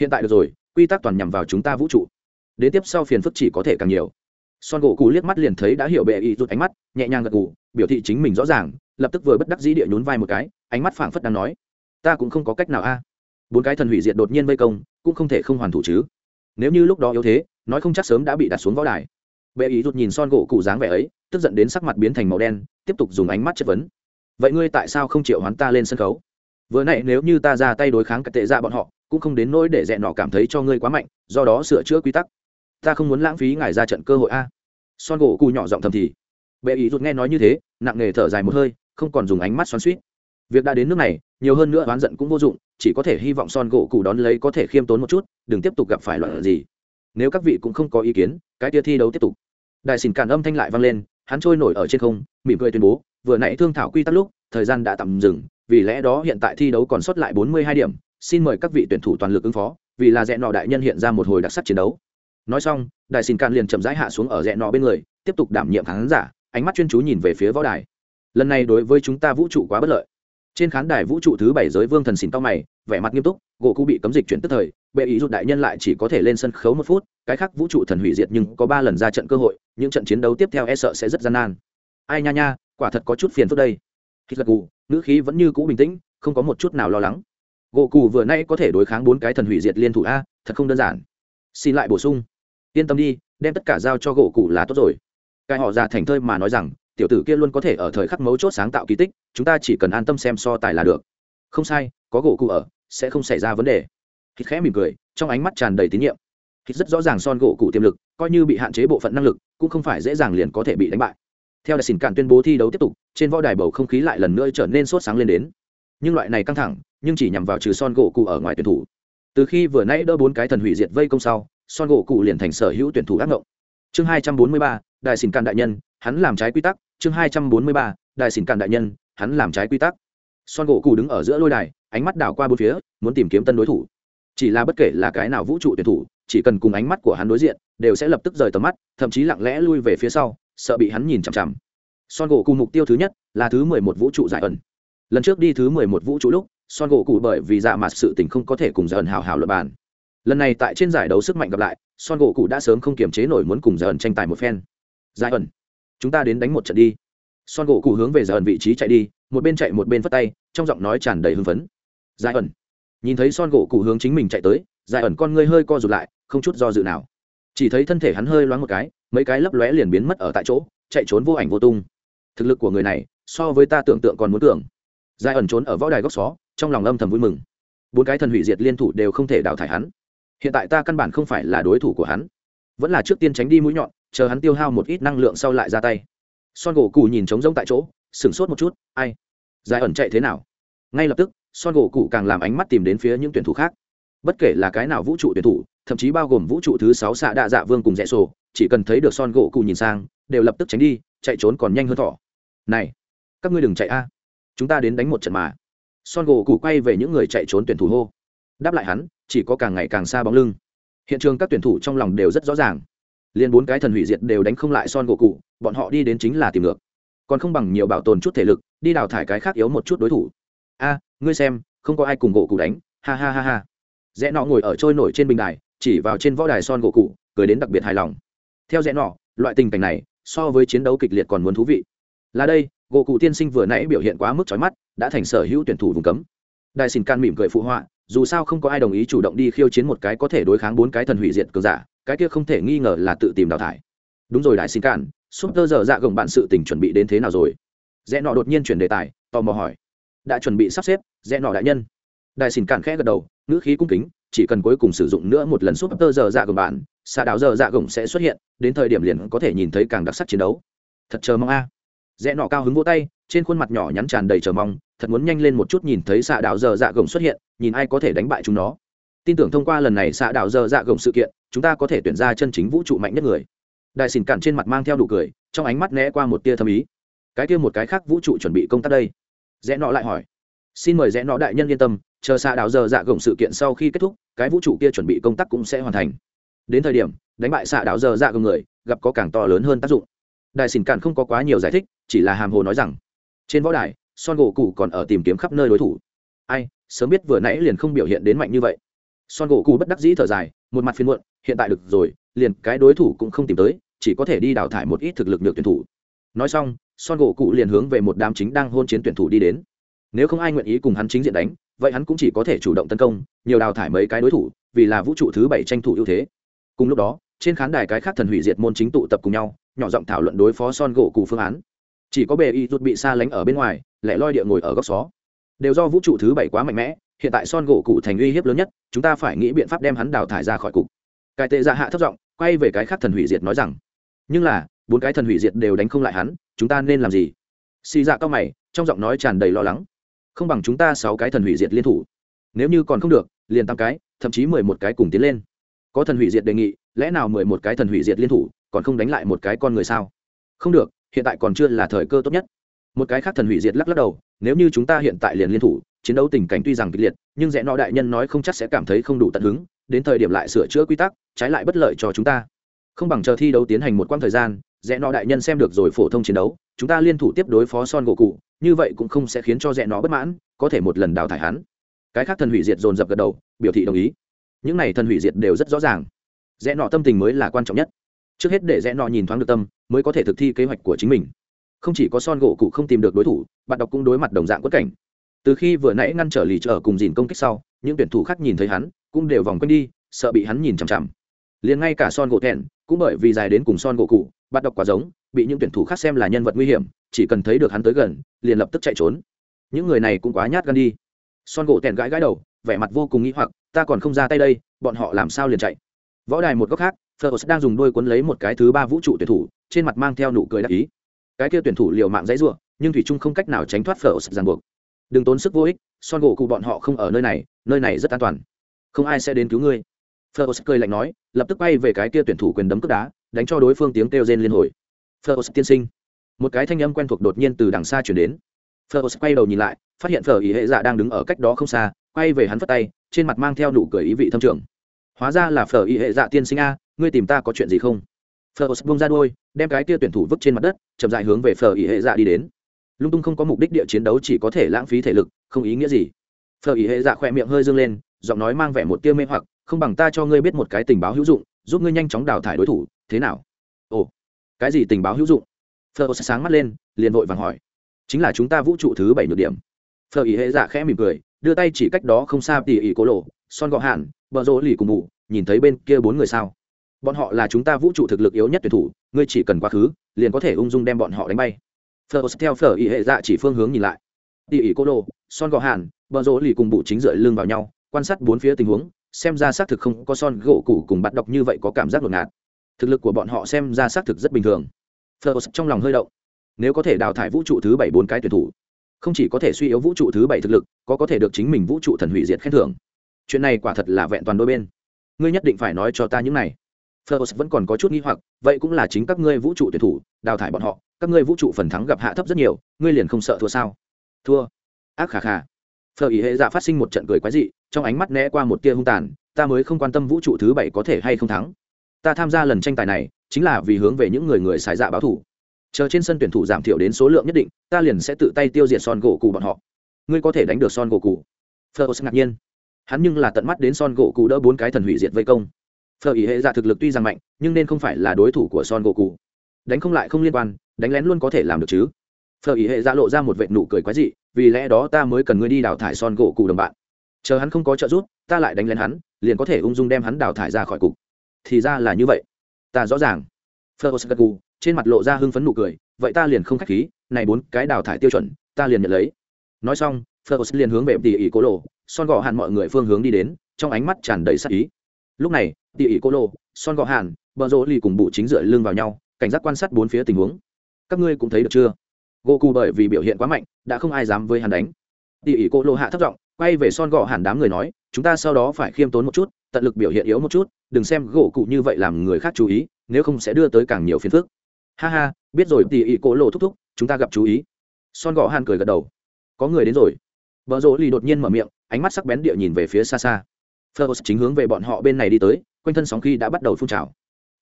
Hiện tại được rồi quy tắc toàn nhằm vào chúng ta vũ trụ. Đến tiếp sau phiền phức chỉ có thể càng nhiều. Son gỗ cụ liếc mắt liền thấy đã hiểu bệ Y rút ánh mắt nhẹ nhàng gật gù, biểu thị chính mình rõ ràng lập tức vừa bất đắc dĩ địa nhún vai một cái ánh mắt phảng phất đang nói ta cũng không có cách nào a. Bốn cái thần hủy diệt đột nhiên vây công cũng không thể không hoàn thủ chứ. Nếu như lúc đó yếu thế nói không chắc sớm đã bị đặt xuống võ đài. Bệ ý rút nhìn son gỗ cụ dáng vẻ ấy tức giận đến sắc mặt biến thành màu đen tiếp tục dùng ánh mắt chất vấn vậy ngươi tại sao không chịu hoán ta lên sân khấu? Vừa nãy nếu như ta ra tay đối kháng cải tệ ra bọn họ, cũng không đến nỗi để dẹn nọ cảm thấy cho ngươi quá mạnh, do đó sửa chữa quy tắc. Ta không muốn lãng phí ngài ra trận cơ hội a. Son gỗ cù nhỏ giọng thầm thì. Bệ ý rút nghe nói như thế, nặng nề thở dài một hơi, không còn dùng ánh mắt xoắn suýt việc đã đến nước này, nhiều hơn nữa oán giận cũng vô dụng, chỉ có thể hy vọng son gỗ cù đón lấy có thể khiêm tốn một chút, đừng tiếp tục gặp phải loạn gì. Nếu các vị cũng không có ý kiến, cái tia thi đấu tiếp tục. Đại xỉn cản âm thanh lại vang lên, hắn trôi nổi ở trên không, mỉm cười tuyên bố vừa nãy thương thảo quy tắc lúc, thời gian đã tạm dừng, vì lẽ đó hiện tại thi đấu còn sót lại bốn mươi hai điểm, xin mời các vị tuyển thủ toàn lực ứng phó, vì là rẽ nọ đại nhân hiện ra một hồi đặc sắc chiến đấu. Nói xong, đại xin can liền chậm rãi hạ xuống ở rẽ nọ bên người, tiếp tục đảm nhiệm khán giả, ánh mắt chuyên chú nhìn về phía võ đài. Lần này đối với chúng ta vũ trụ quá bất lợi. Trên khán đài vũ trụ thứ bảy giới vương thần xin to mày, vẻ mặt nghiêm túc, gỗ cụ bị cấm dịch chuyển tức thời, bệ ý rụt đại nhân lại chỉ có thể lên sân khấu một phút, cái khác vũ trụ thần hủy diệt nhưng có ba lần ra trận cơ hội, những trận chiến đấu tiếp theo e sợ sẽ rất gian nan. Ai nha nha quả thật có chút phiền phức đây. Khi gật cụ ngữ khí vẫn như cũ bình tĩnh, không có một chút nào lo lắng. Gỗ cụ vừa nay có thể đối kháng bốn cái thần hủy diệt liên thủ a, thật không đơn giản. Xin lại bổ sung. Yên tâm đi, đem tất cả giao cho gỗ cụ là tốt rồi. Cái họ già thành thơi mà nói rằng, tiểu tử kia luôn có thể ở thời khắc mấu chốt sáng tạo kỳ tích, chúng ta chỉ cần an tâm xem so tài là được. Không sai, có gỗ cụ ở, sẽ không xảy ra vấn đề. Hít khẽ mỉm cười, trong ánh mắt tràn đầy tín nhiệm. Hít rất rõ ràng son gỗ cụ tiềm lực, coi như bị hạn chế bộ phận năng lực, cũng không phải dễ dàng liền có thể bị đánh bại theo đại xỉn cạn tuyên bố thi đấu tiếp tục, trên võ đài bầu không khí lại lần nữa trở nên sốt sáng lên đến. Nhưng loại này căng thẳng, nhưng chỉ nhằm vào trừ son gỗ cụ ở ngoài tuyển thủ. Từ khi vừa nãy đỡ bốn cái thần hủy diệt vây công sau, son gỗ cụ liền thành sở hữu tuyển thủ ác ngộng. Chương hai trăm bốn mươi ba, đại xỉn cạn đại nhân, hắn làm trái quy tắc. Chương hai trăm bốn mươi ba, đại xỉn cạn đại nhân, hắn làm trái quy tắc. Son gỗ cụ đứng ở giữa lôi đài, ánh mắt đảo qua bốn phía, muốn tìm kiếm tân đối thủ chỉ là bất kể là cái nào vũ trụ tuyển thủ, chỉ cần cùng ánh mắt của hắn đối diện, đều sẽ lập tức rời tầm mắt, thậm chí lặng lẽ lui về phía sau, sợ bị hắn nhìn chằm chằm. Son gỗ cùng mục tiêu thứ nhất là thứ mười một vũ trụ giải ẩn. Lần trước đi thứ mười một vũ trụ lúc, son gỗ cụ bởi vì dạ mặt sự tình không có thể cùng giải ẩn hào hào luật bàn. Lần này tại trên giải đấu sức mạnh gặp lại, son gỗ cụ đã sớm không kiềm chế nổi muốn cùng giải ẩn tranh tài một phen. Giải ẩn. Chúng ta đến đánh một trận đi. Son gỗ cụ hướng về giải ẩn vị trí chạy đi, một bên chạy một bên phất tay, trong giọng nói tràn đầy hưng phấn. Giải ẩn nhìn thấy son gỗ cụ hướng chính mình chạy tới, dài ẩn con ngươi hơi co rụt lại, không chút do dự nào. Chỉ thấy thân thể hắn hơi loáng một cái, mấy cái lấp lóe liền biến mất ở tại chỗ, chạy trốn vô ảnh vô tung. Thực lực của người này, so với ta tưởng tượng còn muốn tưởng. Dài ẩn trốn ở võ đài góc xó, trong lòng âm thầm vui mừng. Bốn cái thần hủy diệt liên thủ đều không thể đào thải hắn. Hiện tại ta căn bản không phải là đối thủ của hắn. Vẫn là trước tiên tránh đi mũi nhọn, chờ hắn tiêu hao một ít năng lượng sau lại ra tay. Son gỗ cụ nhìn trống rỗng tại chỗ, sửng sốt một chút, ai? Dài ẩn chạy thế nào? Ngay lập tức son gỗ cụ càng làm ánh mắt tìm đến phía những tuyển thủ khác. Bất kể là cái nào vũ trụ tuyển thủ, thậm chí bao gồm vũ trụ thứ sáu xạ đạ dạ vương cùng rẽ sổ, chỉ cần thấy được son gỗ cụ nhìn sang, đều lập tức tránh đi, chạy trốn còn nhanh hơn thỏ. Này, các ngươi đừng chạy a. Chúng ta đến đánh một trận mà. Son gỗ cụ quay về những người chạy trốn tuyển thủ hô. Đáp lại hắn, chỉ có càng ngày càng xa bóng lưng. Hiện trường các tuyển thủ trong lòng đều rất rõ ràng. Liền bốn cái thần hủy diệt đều đánh không lại son gỗ cụ, bọn họ đi đến chính là tìm ngược. Còn không bằng nhiều bảo tồn chút thể lực, đi đào thải cái khác yếu một chút đối thủ. A ngươi xem, không có ai cùng gỗ cụ đánh, ha ha ha ha. Rẽ nọ ngồi ở trôi nổi trên bình đài, chỉ vào trên võ đài son gỗ cụ cười đến đặc biệt hài lòng. Theo rẽ nọ, loại tình cảnh này, so với chiến đấu kịch liệt còn muốn thú vị. Là đây, gỗ cụ tiên sinh vừa nãy biểu hiện quá mức trói mắt, đã thành sở hữu tuyển thủ vùng cấm. Đại xin can mỉm cười phụ họa, dù sao không có ai đồng ý chủ động đi khiêu chiến một cái có thể đối kháng bốn cái thần hủy diệt cường giả, cái kia không thể nghi ngờ là tự tìm đào thải. Đúng rồi đại xin can súp tơ giờ dạ gồng bạn sự tình chuẩn bị đến thế nào rồi? Rẽ nọ đột nhiên chuyển đề tài, tò mò hỏi đã chuẩn bị sắp xếp, rẽ nọ đại nhân. Đại xin cản khẽ gật đầu, ngữ khí cung kính, chỉ cần cuối cùng sử dụng nữa một lần súp tơ giờ dạ gồng bạn, xạ đạo giờ dạ gồng sẽ xuất hiện, đến thời điểm liền có thể nhìn thấy càng đặc sắc chiến đấu. Thật chờ mong a. À. rẽ nọ cao hứng vỗ tay, trên khuôn mặt nhỏ nhắn tràn đầy chờ mong, thật muốn nhanh lên một chút nhìn thấy xạ đạo giờ dạ gồng xuất hiện, nhìn ai có thể đánh bại chúng nó. Tin tưởng thông qua lần này xạ đạo giờ dạ gồng sự kiện, chúng ta có thể tuyển ra chân chính vũ trụ mạnh nhất người. Đại xỉn cản trên mặt mang theo đủ cười, trong ánh mắt né qua một tia thâm ý. Cái kia một cái khác vũ trụ chuẩn bị công tác đây rẽ nọ lại hỏi. Xin mời rẽ nọ đại nhân yên tâm, chờ xạ đạo giờ dạ gồng sự kiện sau khi kết thúc, cái vũ trụ kia chuẩn bị công tác cũng sẽ hoàn thành. Đến thời điểm, đánh bại xạ đạo giờ dạ gồng người, gặp có càng to lớn hơn tác dụng. Đại xỉn cản không có quá nhiều giải thích, chỉ là hàm hồ nói rằng, trên võ đài, son gỗ cụ còn ở tìm kiếm khắp nơi đối thủ. Ai, sớm biết vừa nãy liền không biểu hiện đến mạnh như vậy. Son gỗ cụ bất đắc dĩ thở dài, một mặt phiên muộn, hiện tại được rồi, liền cái đối thủ cũng không tìm tới, chỉ có thể đi đào thải một ít thực lực được tuyển thủ. Nói xong son gỗ cụ liền hướng về một đám chính đang hôn chiến tuyển thủ đi đến. Nếu không ai nguyện ý cùng hắn chính diện đánh, vậy hắn cũng chỉ có thể chủ động tấn công, nhiều đào thải mấy cái đối thủ, vì là vũ trụ thứ bảy tranh thủ ưu thế. Cùng lúc đó, trên khán đài cái khác thần hủy diệt môn chính tụ tập cùng nhau, nhỏ giọng thảo luận đối phó son gỗ cụ phương án. Chỉ có bề y rút bị xa lánh ở bên ngoài lẻ loi địa ngồi ở góc xó. Đều do vũ trụ thứ bảy quá mạnh mẽ, hiện tại son gỗ cụ thành uy hiếp lớn nhất, chúng ta phải nghĩ biện pháp đem hắn đào thải ra khỏi cục. Cải tệ dạ hạ thấp giọng, quay về cái khác thần hủy diệt nói rằng, nhưng là bốn cái thần hủy diệt đều đánh không lại hắn, chúng ta nên làm gì? Xì dạ cao mày, trong giọng nói tràn đầy lo lắng. Không bằng chúng ta sáu cái thần hủy diệt liên thủ. Nếu như còn không được, liền tám cái, thậm chí mười một cái cùng tiến lên. Có thần hủy diệt đề nghị, lẽ nào mười một cái thần hủy diệt liên thủ, còn không đánh lại một cái con người sao? Không được, hiện tại còn chưa là thời cơ tốt nhất. Một cái khác thần hủy diệt lắc lắc đầu, nếu như chúng ta hiện tại liền liên thủ, chiến đấu tình cảnh tuy rằng kịch liệt, nhưng rẽ nọ đại nhân nói không chắc sẽ cảm thấy không đủ tận hứng, đến thời điểm lại sửa chữa quy tắc, trái lại bất lợi cho chúng ta. Không bằng chờ thi đấu tiến hành một quãng thời gian rẽ nọ đại nhân xem được rồi phổ thông chiến đấu, chúng ta liên thủ tiếp đối phó son gỗ cụ như vậy cũng không sẽ khiến cho rẽ nọ bất mãn, có thể một lần đào thải hắn. Cái khác thần hủy diệt dồn dập gật đầu, biểu thị đồng ý. Những này thần hủy diệt đều rất rõ ràng. Rẽ nọ tâm tình mới là quan trọng nhất. Trước hết để rẽ nọ nhìn thoáng được tâm, mới có thể thực thi kế hoạch của chính mình. Không chỉ có son gỗ cụ không tìm được đối thủ, bạn đọc cũng đối mặt đồng dạng quất cảnh. Từ khi vừa nãy ngăn trở lì trở cùng dìn công kích sau, những tuyển thủ khác nhìn thấy hắn, cũng đều vòng quanh đi, sợ bị hắn nhìn chằm chằm. Liền ngay cả son gỗ thẹn cũng bởi vì dài đến cùng son gỗ cụ bắt đọc quá giống, bị những tuyển thủ khác xem là nhân vật nguy hiểm, chỉ cần thấy được hắn tới gần, liền lập tức chạy trốn. Những người này cũng quá nhát gan đi. Son gỗ tèn gãi gãi đầu, vẻ mặt vô cùng nghĩ hoặc, ta còn không ra tay đây, bọn họ làm sao liền chạy? Võ đài một góc khác Phlos đang dùng đôi cuốn lấy một cái thứ ba vũ trụ tuyển thủ, trên mặt mang theo nụ cười đắc ý. Cái kia tuyển thủ liều mạng dãy ruộng nhưng thủy trung không cách nào tránh thoát Phlos ràng buộc. Đừng tốn sức vô ích, son gỗ cụ bọn họ không ở nơi này nơi này rất an toàn. Không ai sẽ đến cứu ngươi. Phlos cười lạnh nói, lập tức bay về cái kia tuyển thủ quyền đấm cướp đá đánh cho đối phương tiếng kêu rên liên hồi. Phlos tiên sinh. Một cái thanh âm quen thuộc đột nhiên từ đằng xa chuyển đến. Phlos quay đầu nhìn lại, phát hiện phở ý hệ dạ đang đứng ở cách đó không xa, quay về hắn phất tay, trên mặt mang theo nụ cười ý vị thâm trường. Hóa ra là phở ý hệ dạ tiên sinh a, ngươi tìm ta có chuyện gì không? Phở buông ra đôi đem cái tia tuyển thủ vứt trên mặt đất, chậm dại hướng về phở ý hệ dạ đi đến. Lung tung không có mục đích địa chiến đấu chỉ có thể lãng phí thể lực, không ý nghĩa gì. Phở ý hệ dạ khỏe miệng hơi dương lên, giọng nói mang vẻ một tia mê hoặc, không bằng ta cho ngươi biết một cái tình báo hữu dụng, giúp ngươi nhanh chóng đào thải đối thủ thế nào? Ồ, cái gì tình báo hữu dụng? Phở sáng mắt lên, liền vội vàng hỏi. Chính là chúng ta vũ trụ thứ bảy nhược điểm. Phở ý hệ dạ khẽ mỉm cười, đưa tay chỉ cách đó không xa tỉ ỉ cố lộ, son gọ hạn bờ rỗ lì cùng mù, nhìn thấy bên kia bốn người sao. Bọn họ là chúng ta vũ trụ thực lực yếu nhất tuyển thủ, ngươi chỉ cần quá khứ, liền có thể ung dung đem bọn họ đánh bay. Phờ theo phờ ý hệ dạ chỉ phương hướng nhìn lại. Tỉ ỉ cô lộ, son gọ hàn bờ rỗ lì cùng bụ chính rưỡi lưng vào nhau, quan sát bốn phía tình huống, xem ra xác thực không có son gỗ củ cùng bắt đọc như vậy có cảm giác ngột ngạt thực lực của bọn họ xem ra xác thực rất bình thường phờ trong lòng hơi động nếu có thể đào thải vũ trụ thứ bảy bốn cái tuyển thủ không chỉ có thể suy yếu vũ trụ thứ bảy thực lực có có thể được chính mình vũ trụ thần hủy diệt khen thưởng chuyện này quả thật là vẹn toàn đôi bên ngươi nhất định phải nói cho ta những này Phlos vẫn còn có chút nghi hoặc, vậy cũng là chính các ngươi vũ trụ tuyển thủ, đào thải bọn họ, các ngươi vũ trụ phần thắng gặp hạ thấp rất nhiều, ngươi liền không sợ thua sao? Thua? Ác khả khả. Phở ý hệ dạ phát sinh một trận cười quái dị, trong ánh mắt né qua một tia hung tàn, ta mới không quan tâm vũ trụ thứ bảy có thể hay không thắng. Ta tham gia lần tranh tài này, chính là vì hướng về những người người xài dạ báo thủ. Chờ trên sân tuyển thủ giảm thiểu đến số lượng nhất định, ta liền sẽ tự tay tiêu diệt son gỗ cụ bọn họ. Ngươi có thể đánh được son gỗ cụ? Phlos ngạc nhiên. Hắn nhưng là tận mắt đến son gỗ cụ đỡ bốn cái thần hủy diệt vây công phở ý hệ dạ thực lực tuy rằng mạnh nhưng nên không phải là đối thủ của son gỗ cụ đánh không lại không liên quan đánh lén luôn có thể làm được chứ phở ý hệ dạ lộ ra một vệ nụ cười quái dị vì lẽ đó ta mới cần ngươi đi đào thải son gỗ cụ đồng bạn chờ hắn không có trợ giúp ta lại đánh lén hắn liền có thể ung dung đem hắn đào thải ra khỏi cục thì ra là như vậy. Ta rõ ràng. Phở trên mặt lộ ra hưng phấn nụ cười, vậy ta liền không khách khí, này bốn cái đào thải tiêu chuẩn, ta liền nhận lấy. Nói xong phở liền hướng về tỉ ỉ cố lộ son Gò hàn mọi người phương hướng đi đến, trong ánh mắt tràn đầy sắc ý. Lúc này tỉ ỉ cô lô son gọ hàn, bờ rỗ lì cùng bụ chính dựa lưng vào nhau, cảnh giác quan sát bốn phía tình huống. Các ngươi cũng thấy được chưa? Goku bởi vì biểu hiện quá mạnh, đã không ai dám với hắn đánh. Tỉ ỉ cô lô hạ thấp giọng quay về son gọ hàn đám người nói chúng ta sau đó phải khiêm tốn một chút tận lực biểu hiện yếu một chút đừng xem gỗ cụ như vậy làm người khác chú ý nếu không sẽ đưa tới càng nhiều phiền phức ha ha biết rồi tỉ ỉ cổ lộ thúc thúc chúng ta gặp chú ý son gọ hàn cười gật đầu có người đến rồi vợ rỗ lì đột nhiên mở miệng ánh mắt sắc bén địa nhìn về phía xa xa Phlos chính hướng về bọn họ bên này đi tới, quanh thân sóng khí đã bắt đầu phun trào.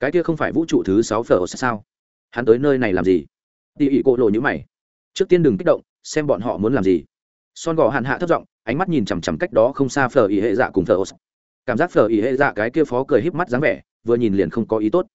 Cái kia không phải vũ trụ thứ sáu Phlos sao? Hắn tới nơi này làm gì? Tỷ ỷ Cổ lộ như mày. Trước tiên đừng kích động, xem bọn họ muốn làm gì. Son gò hàn hạ thấp giọng, ánh mắt nhìn chằm chằm cách đó không xa Phở ý hệ dạ cùng Phlos. Cảm giác Phở ý hệ dạ cái kia phó cười híp mắt dáng vẻ, vừa nhìn liền không có ý tốt.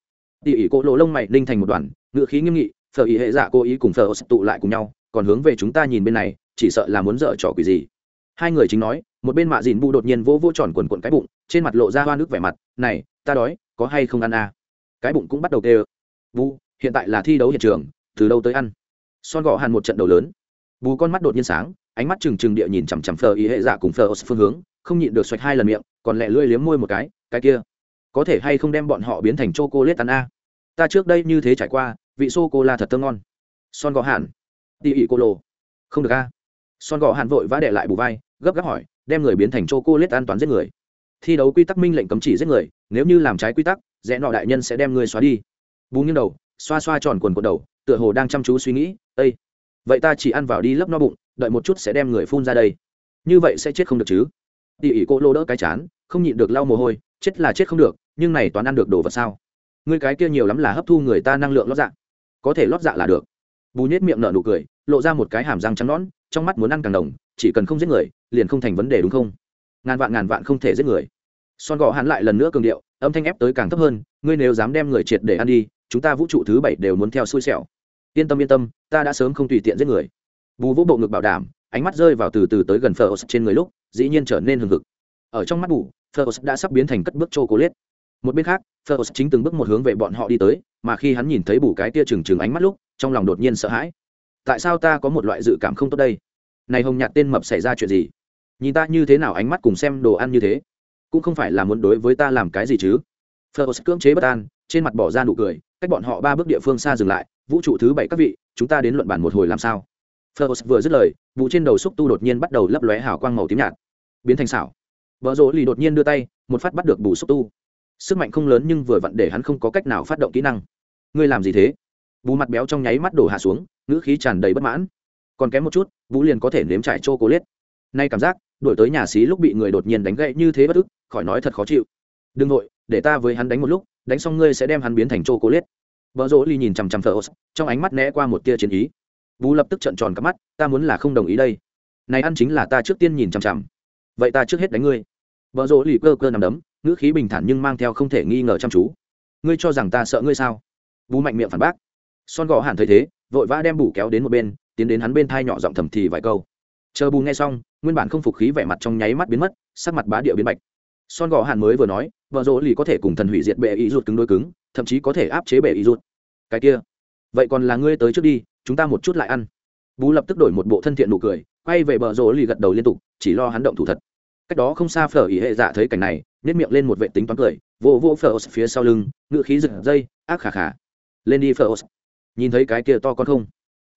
tỉ ỉ cô lộ lông mày ninh thành một đoàn, ngựa khí nghiêm nghị, Phở ý hệ dạ cố ý cùng Phlos tụ lại cùng nhau, còn hướng về chúng ta nhìn bên này, chỉ sợ là muốn dở trò quỷ gì. Hai người chính nói, một bên mạ dìn bu đột nhiên vỗ vỗ tròn quần quần cái bụng trên mặt lộ ra hoa nước vẻ mặt này ta đói có hay không ăn à? cái bụng cũng bắt đầu kêu bu hiện tại là thi đấu hiện trường từ đâu tới ăn son gọ hàn một trận đầu lớn bù con mắt đột nhiên sáng ánh mắt trừng trừng địa nhìn chằm chằm phờ ý hệ dạ cùng phờ phương hướng, không nhịn được xoạch hai lần miệng, còn lẹ lưỡi liếm môi một cái cái kia, có thể hay không đem bọn họ biến thành chô cô lết tàn a? Ta trước đây như thế trải qua, vị sô cô la thật thơm ngon. Son gò hàn, tỉ ỉ cô lô. Không được a. Son gò hàn vội vã đệ lại bù vai, gấp gáp hỏi, đem người biến thành chô cô lết an toàn giết người. Thi đấu quy tắc minh lệnh cấm chỉ giết người, nếu như làm trái quy tắc, rẽ nọ đại nhân sẽ đem người xóa đi. Bù nghiêng đầu, xoa xoa tròn quần quần đầu, tựa hồ đang chăm chú suy nghĩ ây vậy ta chỉ ăn vào đi lấp no bụng đợi một chút sẽ đem người phun ra đây. Như vậy sẽ chết không được chứ? Tỉ ỉ cô lô đỡ cái chán, không nhịn được lau mồ hôi, chết là chết không được, nhưng này toán ăn được đồ vật sao? Người cái kia nhiều lắm là hấp thu người ta năng lượng lót dạ. Có thể lót dạ là được. Bù nhét miệng nở nụ cười, lộ ra một cái hàm răng trắng nõn, trong mắt muốn ăn càng đồng, chỉ cần không giết người, liền không thành vấn đề đúng không? Ngàn vạn ngàn vạn không thể giết người. Son gò hắn lại lần nữa cường điệu, âm thanh ép tới càng thấp hơn, ngươi nếu dám đem người triệt để ăn đi, chúng ta vũ trụ thứ bảy đều muốn theo xui xẻo. Yên tâm yên tâm, ta đã sớm không tùy tiện giết người bù vũ bộ ngực bảo đảm, ánh mắt rơi vào từ từ tới gần phờ trên người lúc, dĩ nhiên trở nên hừng hực. Ở trong mắt bù phờ đã sắp biến thành cất bước chô cố liết một bên khác phờ chính từng bước một hướng về bọn họ đi tới, mà khi hắn nhìn thấy bù cái tia trừng trừng ánh mắt lúc, trong lòng đột nhiên sợ hãi. Tại sao ta có một loại dự cảm không tốt đây? Này hồng nhạt tên mập xảy ra chuyện gì? Nhìn ta như thế nào ánh mắt cùng xem đồ ăn như thế? Cũng không phải là muốn đối với ta làm cái gì chứ? Phơ cưỡng chế bất an, trên mặt bỏ ra nụ cười, cách bọn họ ba bước địa phương xa dừng lại, vũ trụ thứ bảy các vị, chúng ta đến luận bản một hồi làm sao? Phlos vừa dứt lời, vụ trên đầu xúc tu đột nhiên bắt đầu lấp lóe hào quang màu tím nhạt, biến thành xảo. Vợ rỗ lì đột nhiên đưa tay, một phát bắt được bù xúc tu. Sức mạnh không lớn nhưng vừa vặn để hắn không có cách nào phát động kỹ năng. Ngươi làm gì thế? Bù mặt béo trong nháy mắt đổ hạ xuống, ngữ khí tràn đầy bất mãn. Còn kém một chút, Vũ liền có thể nếm trải chocolate. Nay cảm giác, đuổi tới nhà xí lúc bị người đột nhiên đánh gậy như thế bất ức, khỏi nói thật khó chịu. Đừng nội, để ta với hắn đánh một lúc, đánh xong ngươi sẽ đem hắn biến thành chocolate. Vợ rỗ lì nhìn chằm chằm Phlos, trong ánh mắt né qua một tia chiến ý vũ lập tức trợn tròn cắp mắt, ta muốn là không đồng ý đây. Này ăn chính là ta trước tiên nhìn chằm chằm. Vậy ta trước hết đánh ngươi. Vợ rỗ lì cơ cơ nằm đấm, ngữ khí bình thản nhưng mang theo không thể nghi ngờ chăm chú. Ngươi cho rằng ta sợ ngươi sao? Vũ mạnh miệng phản bác. Son gò hẳn thấy thế, vội vã đem bù kéo đến một bên, tiến đến hắn bên thai nhỏ giọng thầm thì vài câu. Chờ bù nghe xong, nguyên bản không phục khí vẻ mặt trong nháy mắt biến mất, sắc mặt bá địa biến bạch. Son gò hàn mới vừa nói, vợ rỗ lì có thể cùng thần hủy diệt bệ ý rụt cứng đôi cứng, thậm chí có thể áp chế bệ ý rụt cái kia, vậy còn là ngươi tới trước đi chúng ta một chút lại ăn. Bú lập tức đổi một bộ thân thiện nụ cười, quay về bờ rồ lì gật đầu liên tục, chỉ lo hắn động thủ thật. Cách đó không xa phở ý hệ dạ thấy cảnh này nếp miệng lên một vệ tính toán cười, vô vô phở phía sau lưng, ngựa khí rực dây, ác khả khả lên đi phở nhìn thấy cái kia to con không?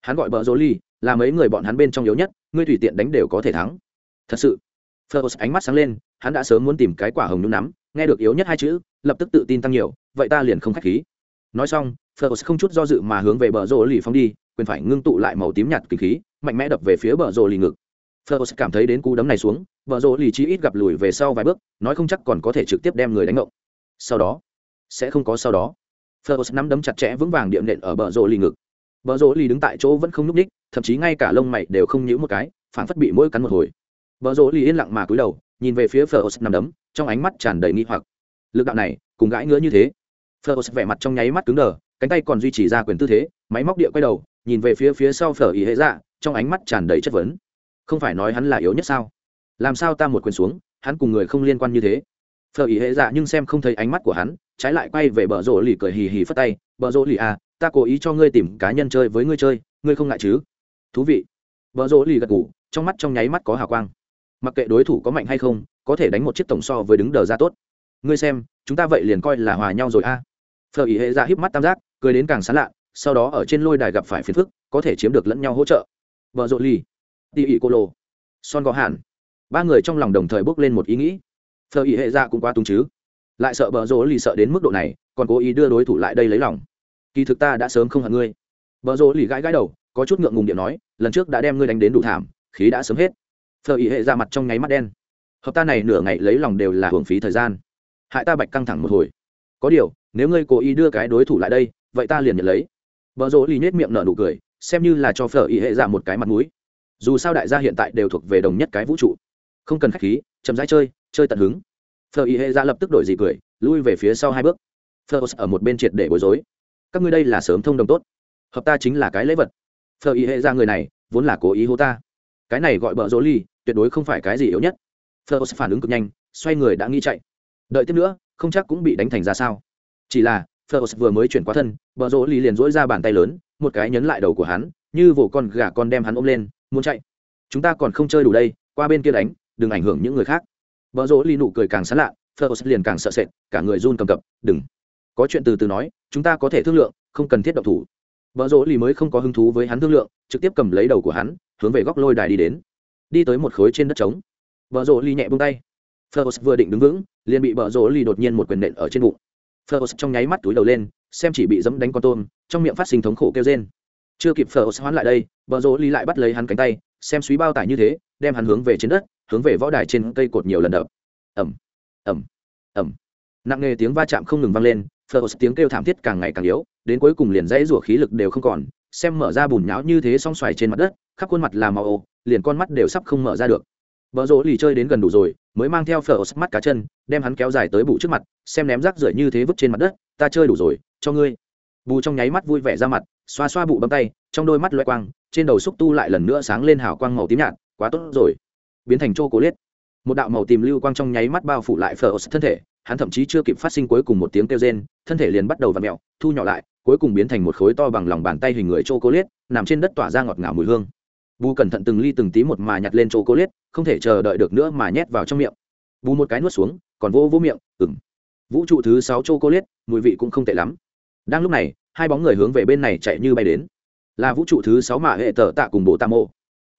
Hắn gọi bờ rồ lì, là mấy người bọn hắn bên trong yếu nhất, ngươi tùy tiện đánh đều có thể thắng. Thật sự. Phở ánh mắt sáng lên, hắn đã sớm muốn tìm cái quả hồng nhúng nắm, nghe được yếu nhất hai chữ, lập tức tự tin tăng nhiều, vậy ta liền không khách khí. Nói xong, phở không chút do dự mà hướng về bờ rồ lì phóng đi quyền phải ngưng tụ lại màu tím nhạt kinh khí mạnh mẽ đập về phía bờ rồ lì ngực phơ cảm thấy đến cú đấm này xuống, bờ rồ lì chi ít gặp lùi về sau vài bước, nói không chắc còn có thể trực tiếp đem người đánh ngộng. Sau đó, sẽ không có sau đó. phơ nắm đấm chặt chẽ vững vàng điệm nện ở bờ rồ lì ngực. Bờ rồ lì đứng tại chỗ vẫn không núc ních, thậm chí ngay cả lông mày đều không nhíu một cái, phản phất bị mũi cắn một hồi. Bờ rồ lì yên lặng mà cúi đầu, nhìn về phía Fleurs nắm đấm, trong ánh mắt tràn đầy nghi hoặc. Lực đạo này, cùng gãi ngứa như thế. Fleurs vẻ mặt trong nháy mắt cứng đờ, cánh tay còn duy trì ra quyền tư thế, máy móc địa quay đầu, nhìn về phía phía sau phở ý hệ dạ trong ánh mắt tràn đầy chất vấn. Không phải nói hắn là yếu nhất sao? Làm sao ta một quyền xuống, hắn cùng người không liên quan như thế? Phở ý hệ dạ nhưng xem không thấy ánh mắt của hắn, trái lại quay về bờ rỗ lì cười hì hì phất tay. Bờ rỗ lì à ta cố ý cho ngươi tìm cá nhân chơi với ngươi chơi, ngươi không ngại chứ? Thú vị. Bờ rỗ lì gật ngủ trong mắt trong nháy mắt có hào quang. Mặc kệ đối thủ có mạnh hay không, có thể đánh một chiếc tổng so với đứng đờ ra tốt. Ngươi xem, chúng ta vậy liền coi là hòa nhau rồi a à. phở ý hệ dạ híp mắt tam giác, cười đến càng sán lạ sau đó ở trên lôi đài gặp phải phiền phức, có thể chiếm được lẫn nhau hỗ trợ. Vợ rộ ly tỉ ỉ cô lô, son gò hàn. Ba người trong lòng đồng thời bước lên một ý nghĩ. Phờ ý hệ ra cũng quá túng chứ. Lại sợ bờ rỗ lì sợ đến mức độ này, còn cố ý đưa đối thủ lại đây lấy lòng. Kỳ thực ta đã sớm không hận ngươi. Bờ rỗ lì gãi gãi đầu, có chút ngượng ngùng điện nói, lần trước đã đem ngươi đánh đến đủ thảm, khí đã sớm hết. Phờ ý hệ ra mặt trong nháy mắt đen. Hợp ta này nửa ngày lấy lòng đều là hưởng phí thời gian. Hại ta bạch căng thẳng một hồi. Có điều, nếu ngươi cố ý đưa cái đối thủ lại đây, vậy ta liền nhận lấy vợ rỗ lì nhếch miệng nở nụ cười, xem như là cho phở ý hệ dạ một cái mặt mũi. Dù sao đại gia hiện tại đều thuộc về đồng nhất cái vũ trụ, không cần khách khí, chậm rãi chơi, chơi tận hứng. Phở ý hệ dạ lập tức đổi gì cười, lui về phía sau hai bước. Phở dạ ở một bên triệt để bối rối. Các ngươi đây là sớm thông đồng tốt, hợp ta chính là cái lễ vật. Phở ý hệ dạ người này, vốn là cố ý hô ta. Cái này gọi bờ rỗ lì, tuyệt đối không phải cái gì yếu nhất. Phở dạ phản ứng cực nhanh, xoay người đã nghĩ chạy. Đợi tiếp nữa, không chắc cũng bị đánh thành ra sao. Chỉ là, Fleurs vừa mới chuyển qua thân, bờ rỗ Lý liền dỗi ra bàn tay lớn, một cái nhấn lại đầu của hắn, như vồ con gà con đem hắn ôm lên, muốn chạy. Chúng ta còn không chơi đủ đây, qua bên kia đánh, đừng ảnh hưởng những người khác. Bờ rỗ Lý nụ cười càng sán lạ, Fleurs liền càng sợ sệt, cả người run cầm cập, đừng. Có chuyện từ từ nói, chúng ta có thể thương lượng, không cần thiết động thủ. Bờ rỗ Lý mới không có hứng thú với hắn thương lượng, trực tiếp cầm lấy đầu của hắn, hướng về góc lôi đài đi đến. Đi tới một khối trên đất trống. Bờ rỗ Lý nhẹ buông tay. Fleurs vừa định đứng vững, liền bị bờ rỗ Lý đột nhiên một quyền nện ở trên bụng Phlos trong nháy mắt túi đầu lên, xem chỉ bị dẫm đánh con tôm, trong miệng phát sinh thống khổ kêu rên. Chưa kịp Phlos hoán lại đây, Bờ Rỗ Lý lại bắt lấy hắn cánh tay, xem suý bao tải như thế, đem hắn hướng về trên đất, hướng về võ đài trên cây cột nhiều lần đập. Ầm, ầm, ầm. Nặng nề tiếng va chạm không ngừng vang lên, Phlos tiếng kêu thảm thiết càng ngày càng yếu, đến cuối cùng liền dãy rủa khí lực đều không còn, xem mở ra bùn nhão như thế song xoài trên mặt đất, khắp khuôn mặt là màu ô, liền con mắt đều sắp không mở ra được. Bờ rỗ lì chơi đến gần đủ rồi, mới mang theo phở mắt cá chân, đem hắn kéo dài tới bụ trước mặt, xem ném rác rưởi như thế vứt trên mặt đất, ta chơi đủ rồi, cho ngươi. Bù trong nháy mắt vui vẻ ra mặt, xoa xoa bụ bấm tay, trong đôi mắt loé quang, trên đầu xúc tu lại lần nữa sáng lên hào quang màu tím nhạt, quá tốt rồi. Biến thành chocolate. Một đạo màu tím lưu quang trong nháy mắt bao phủ lại phở thân thể, hắn thậm chí chưa kịp phát sinh cuối cùng một tiếng kêu rên thân thể liền bắt đầu v ặ mẹo thu nhỏ lại cuối cùng biến thành một khối to bằng lòng bàn tay hình người chô cố liết nằm trên đất tỏa ra ngọt ngào mùi hương bù cẩn thận từng ly từng tí một mà nhặt lên chỗ cô lết liết không thể chờ đợi được nữa mà nhét vào trong miệng. Bù một cái nuốt xuống, còn vô vô miệng ừng vũ trụ thứ sáu chỗ cô lết liết mùi vị cũng không tệ lắm. Đang lúc này, hai bóng người hướng về bên này chạy như bay đến. Là vũ trụ thứ sáu mà hệ tờ tạ cùng bộ tạ mô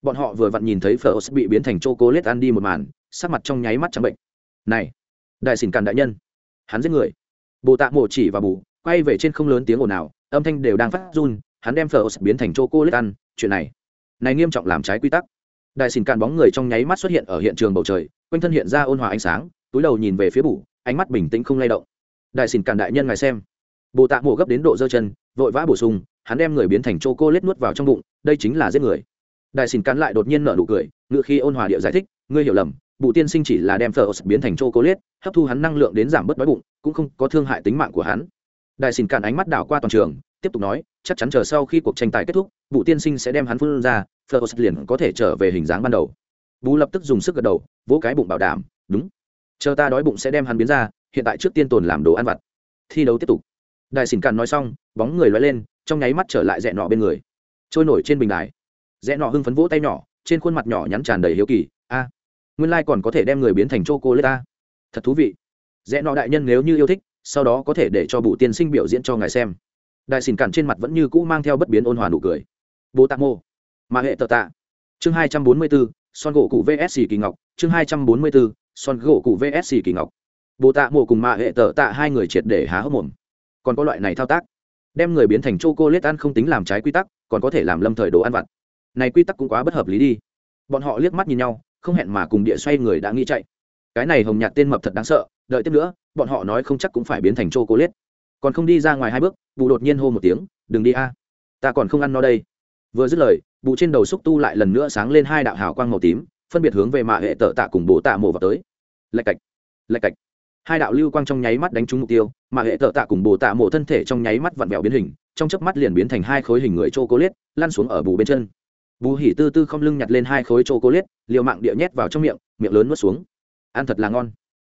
bọn họ vừa vặn nhìn thấy phở bị biến thành chỗ cô lết liết ăn đi một màn, sắc mặt trong nháy mắt trắng bệnh. Này, đại xỉn càn đại nhân, hắn giết người. Bồ tạ mộ chỉ và bù, quay về trên không lớn tiếng ồn ào, âm thanh đều đang phát run, hắn đem phở biến thành chỗ cô lết ăn, chuyện này này nghiêm trọng làm trái quy tắc. Đại xin cạn bóng người trong nháy mắt xuất hiện ở hiện trường bầu trời quanh thân hiện ra ôn hòa ánh sáng túi đầu nhìn về phía bù ánh mắt bình tĩnh không lay động. Đại xin cạn đại nhân ngài xem. Bồ tạ mổ gấp đến độ dơ chân vội vã bổ sung hắn đem người biến thành chô cô lết nuốt vào trong bụng đây chính là giết người. Đại xin cạn lại đột nhiên nở nụ cười ngự khi ôn hòa địa giải thích ngươi hiểu lầm bụ tiên sinh chỉ là đem thờ biến thành châu cô lết, hấp thu hắn năng lượng đến giảm bớt đói bụng cũng không có thương hại tính mạng của hắn. Đại xin cản ánh mắt đảo qua toàn trường tiếp tục nói, chắc chắn chờ sau khi cuộc tranh tài kết thúc vũ tiên sinh sẽ đem hắn phun ra phở liền có thể trở về hình dáng ban đầu. Bú lập tức dùng sức gật đầu, vỗ cái bụng bảo đảm, đúng. Chờ ta đói bụng sẽ đem hắn biến ra, hiện tại trước tiên tồn làm đồ ăn vặt. Thi đấu tiếp tục. Đại xin cản nói xong, bóng người loay lên, trong nháy mắt trở lại rẽ nọ bên người. Trôi nổi trên bình đài. Rẽ nọ hưng phấn vỗ tay nhỏ, trên khuôn mặt nhỏ nhắn tràn đầy hiếu kỳ, a, nguyên lai còn có thể đem người biến thành chô cô lê ta thật thú vị. Rẽ nọ đại nhân nếu như yêu thích, sau đó có thể để cho bụ tiên sinh biểu diễn cho ngài xem đại xỉn cản trên mặt vẫn như cũ mang theo bất biến ôn hòa nụ cười. Bố tạ mô. Mà hệ tờ tạ. Chương hai trăm bốn mươi bốn, son gỗ cụ vsc kỳ ngọc. Chương hai trăm bốn mươi bốn, son gỗ cụ vsc kỳ ngọc. Bố tạ mô cùng mạ hệ tờ tạ hai người triệt để há hốc mồm. Còn có loại này thao tác. Đem người biến thành chô cô lết ăn không tính làm trái quy tắc, còn có thể làm lâm thời đồ ăn vặt. Này quy tắc cũng quá bất hợp lý đi. Bọn họ liếc mắt nhìn nhau, không hẹn mà cùng địa xoay người đã nghĩ chạy. Cái này hồng nhạt tên mập thật đáng sợ, đợi tiếp nữa, bọn họ nói không chắc cũng phải biến thành chô cô lết còn không đi ra ngoài hai bước, bù đột nhiên hô một tiếng, đừng đi a, ta còn không ăn no đây. Vừa dứt lời, bù trên đầu xúc tu lại lần nữa sáng lên hai đạo hào quang màu tím, phân biệt hướng về mạ hệ tợ tạ cùng bồ tạ mổ vào tới. Lạch cạch lạch cạch. Hai đạo lưu quang trong nháy mắt đánh trúng mục tiêu mà hệ tợ tạ cùng bồ tạ mổ thân thể trong nháy mắt vặn vẹo biến hình, trong chớp mắt liền biến thành hai khối hình người chô cô liết lăn xuống ở bù bên chân. Bù hỉ tư tư không lưng nhặt lên hai khối chô cô liết liều mạng địa nhét vào trong miệng miệng lớn nuốt xuống. Ăn thật là ngon.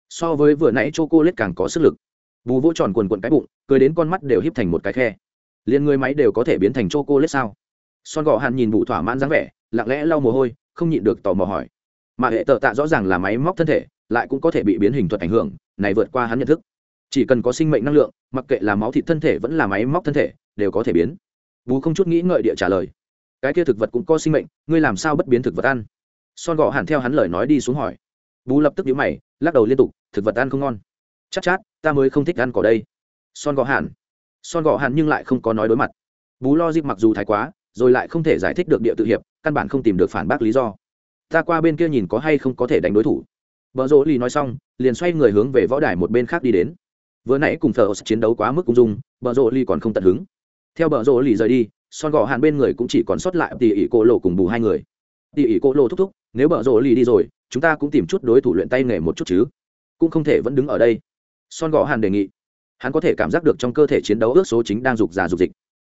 So với vừa nãy chô cô liết càng có sức lực bù vỗ tròn quần quần cái bụng, cười đến con mắt đều híp thành một cái khe. Liền người máy đều có thể biến thành chô cô sao? Son gò hàn nhìn bụ thỏa mãn dáng vẻ, lặng lẽ lau mồ hôi, không nhịn được tò mò hỏi. Mà hệ tợ tạ rõ ràng là máy móc thân thể, lại cũng có thể bị biến hình thuật ảnh hưởng, này vượt qua hắn nhận thức. Chỉ cần có sinh mệnh năng lượng, mặc kệ là máu thịt thân thể vẫn là máy móc thân thể, đều có thể biến. Bù không chút nghĩ ngợi địa trả lời. Cái kia thực vật cũng có sinh mệnh, ngươi làm sao bất biến thực vật ăn? Son gò hàn theo hắn lời nói đi xuống hỏi. Bú lập tức nhíu mày, lắc đầu liên tục, thực vật ăn không ngon chắc chát, chát ta mới không thích ăn cỏ đây. Son gò hàn, son gò hàn nhưng lại không có nói đối mặt. Bú lo dịp mặc dù thái quá rồi lại không thể giải thích được địa tự hiệp căn bản không tìm được phản bác lý do. Ta qua bên kia nhìn có hay không có thể đánh đối thủ. Vợ rỗ lì nói xong liền xoay người hướng về võ đài một bên khác đi đến. Vừa nãy cùng thờ chiến đấu quá mức cung dung vợ rỗ lì còn không tận hứng. Theo vợ rỗ lì rời đi son gò hàn bên người cũng chỉ còn sót lại tỉ ỉ cô lộ cùng bù hai người. Tỉ ỉ cô lộ thúc thúc nếu vợ rỗ lì đi rồi chúng ta cũng tìm chút đối thủ luyện tay nghề một chút chứ. Cũng không thể vẫn đứng ở đây son gõ hàn đề nghị, hắn có thể cảm giác được trong cơ thể chiến đấu ước số chính đang rục già rục dịch.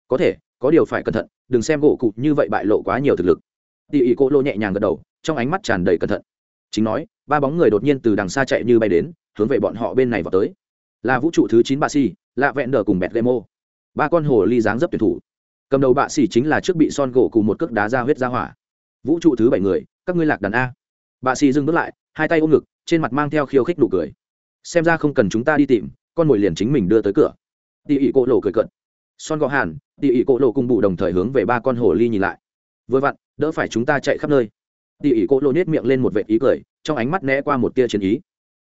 Có thể, có điều phải cẩn thận, đừng xem gỗ cụ như vậy bại lộ quá nhiều thực lực. Tỉ ỉ cô lô nhẹ nhàng gật đầu, trong ánh mắt tràn đầy cẩn thận. Chính nói, ba bóng người đột nhiên từ đằng xa chạy như bay đến, hướng về bọn họ bên này vào tới. Là vũ trụ thứ chín bạ si lạ vẹn đờ cùng bẹt lê mô. ba con hồ ly dáng dấp tuyển thủ. Cầm đầu bạ xỉ chính là trước bị son gỗ cùng một cước đá ra huyết ra hỏa. Vũ trụ thứ bảy người, các ngươi lạc đàn a. Bạ xỉ dừng bước lại, hai tay ôm ngực, trên mặt mang theo khiêu khích nụ cười xem ra không cần chúng ta đi tìm, con mồi liền chính mình đưa tới cửa. Tỉ ỉ cổ lộ cười cận son gò hàn, tỉ ỉ cổ lộ cùng bụ đồng thời hướng về ba con hồ ly nhìn lại. Vừa vặn, đỡ phải chúng ta chạy khắp nơi. Tỉ ỉ cổ lộ nhét miệng lên một vệ ý cười, trong ánh mắt né qua một tia chiến ý.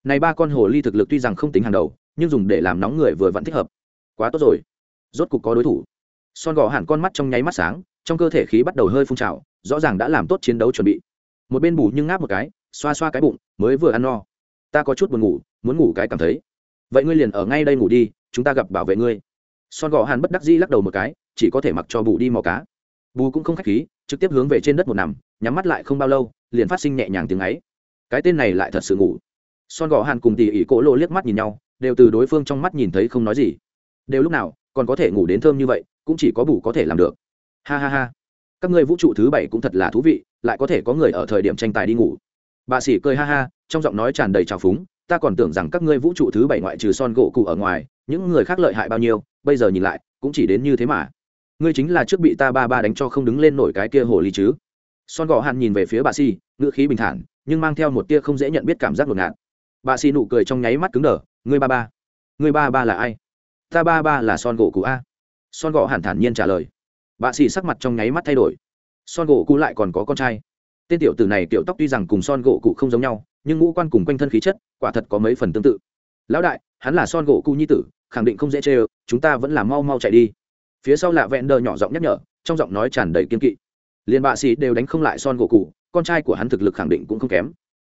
Này ba con hồ ly thực lực tuy rằng không tính hàng đầu, nhưng dùng để làm nóng người vừa vặn thích hợp. Quá tốt rồi. Rốt cục có đối thủ. Son gò hẳn con mắt trong nháy mắt sáng, trong cơ thể khí bắt đầu hơi phun trào, rõ ràng đã làm tốt chiến đấu chuẩn bị. Một bên bù nhưng ngáp một cái, xoa xoa cái bụng, mới vừa ăn no. Ta có chút buồn ngủ muốn ngủ cái cảm thấy. Vậy ngươi liền ở ngay đây ngủ đi, chúng ta gặp bảo vệ ngươi. Son gò hàn bất đắc dĩ lắc đầu một cái, chỉ có thể mặc cho bù đi mò cá. Bù cũng không khách khí, trực tiếp hướng về trên đất một nằm, nhắm mắt lại không bao lâu, liền phát sinh nhẹ nhàng tiếng ấy. Cái tên này lại thật sự ngủ. Son gò hàn cùng tỉ ỉ cỗ lộ liếc mắt nhìn nhau, đều từ đối phương trong mắt nhìn thấy không nói gì. Đều lúc nào, còn có thể ngủ đến thơm như vậy, cũng chỉ có bù có thể làm được. Ha ha ha. Các ngươi vũ trụ thứ bảy cũng thật là thú vị, lại có thể có người ở thời điểm tranh tài đi ngủ. Bà sĩ cười ha ha, trong giọng nói tràn đầy trào phúng ta còn tưởng rằng các ngươi vũ trụ thứ bảy ngoại trừ son gỗ cụ ở ngoài, những người khác lợi hại bao nhiêu, bây giờ nhìn lại, cũng chỉ đến như thế mà. Ngươi chính là trước bị ta ba ba đánh cho không đứng lên nổi cái kia hồ ly chứ. Son gò hạn nhìn về phía bà si, ngữ khí bình thản, nhưng mang theo một tia không dễ nhận biết cảm giác ngột ngạt. Bà si nụ cười trong nháy mắt cứng đờ, ngươi ba ba, ngươi ba ba là ai? Ta ba ba là son gỗ cụ a? Son gò hàn thản nhiên trả lời. Bà si sắc mặt trong nháy mắt thay đổi. Son gỗ cụ lại còn có con trai tên tiểu tử này tiểu tóc tuy rằng cùng son gỗ cụ không giống nhau, nhưng ngũ quan cùng quanh thân khí chất, quả thật có mấy phần tương tự. Lão đại, hắn là son gỗ cụ nhi tử, khẳng định không dễ chê ơ, chúng ta vẫn là mau mau chạy đi. Phía sau lạ vẹn đờ nhỏ giọng nhắc nhở, trong giọng nói tràn đầy kiên kỵ. Liền bạ sĩ đều đánh không lại son gỗ cụ, con trai của hắn thực lực khẳng định cũng không kém.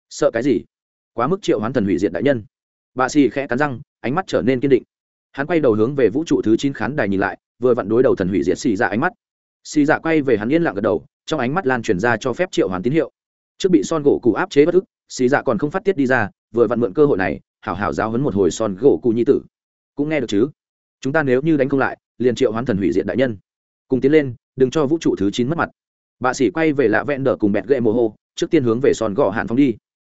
Sợ cái gì? Quá mức triệu hoán thần hủy diệt đại nhân. Bạ sĩ khẽ cắn răng, ánh mắt trở nên kiên định. Hắn quay đầu hướng về vũ trụ thứ chín khán đài nhìn lại, vừa vặn đối đầu thần hủy diệt xì dạ ánh mắt. Xì dạ quay về hắn yên lặng gật đầu trong ánh mắt lan truyền ra cho phép triệu hoàn tín hiệu. Trước bị son gỗ cụ áp chế bất ức, xì dạ còn không phát tiết đi ra, vừa vặn mượn cơ hội này, hảo hảo giáo hấn một hồi son gỗ cụ nhi tử. Cũng nghe được chứ? Chúng ta nếu như đánh không lại, liền triệu hoán thần hủy diện đại nhân. Cùng tiến lên, đừng cho vũ trụ thứ chín mất mặt. Bà sĩ quay về lạ vẹn đờ cùng bẹt gậy mồ hô, trước tiên hướng về son gò hạn phóng đi.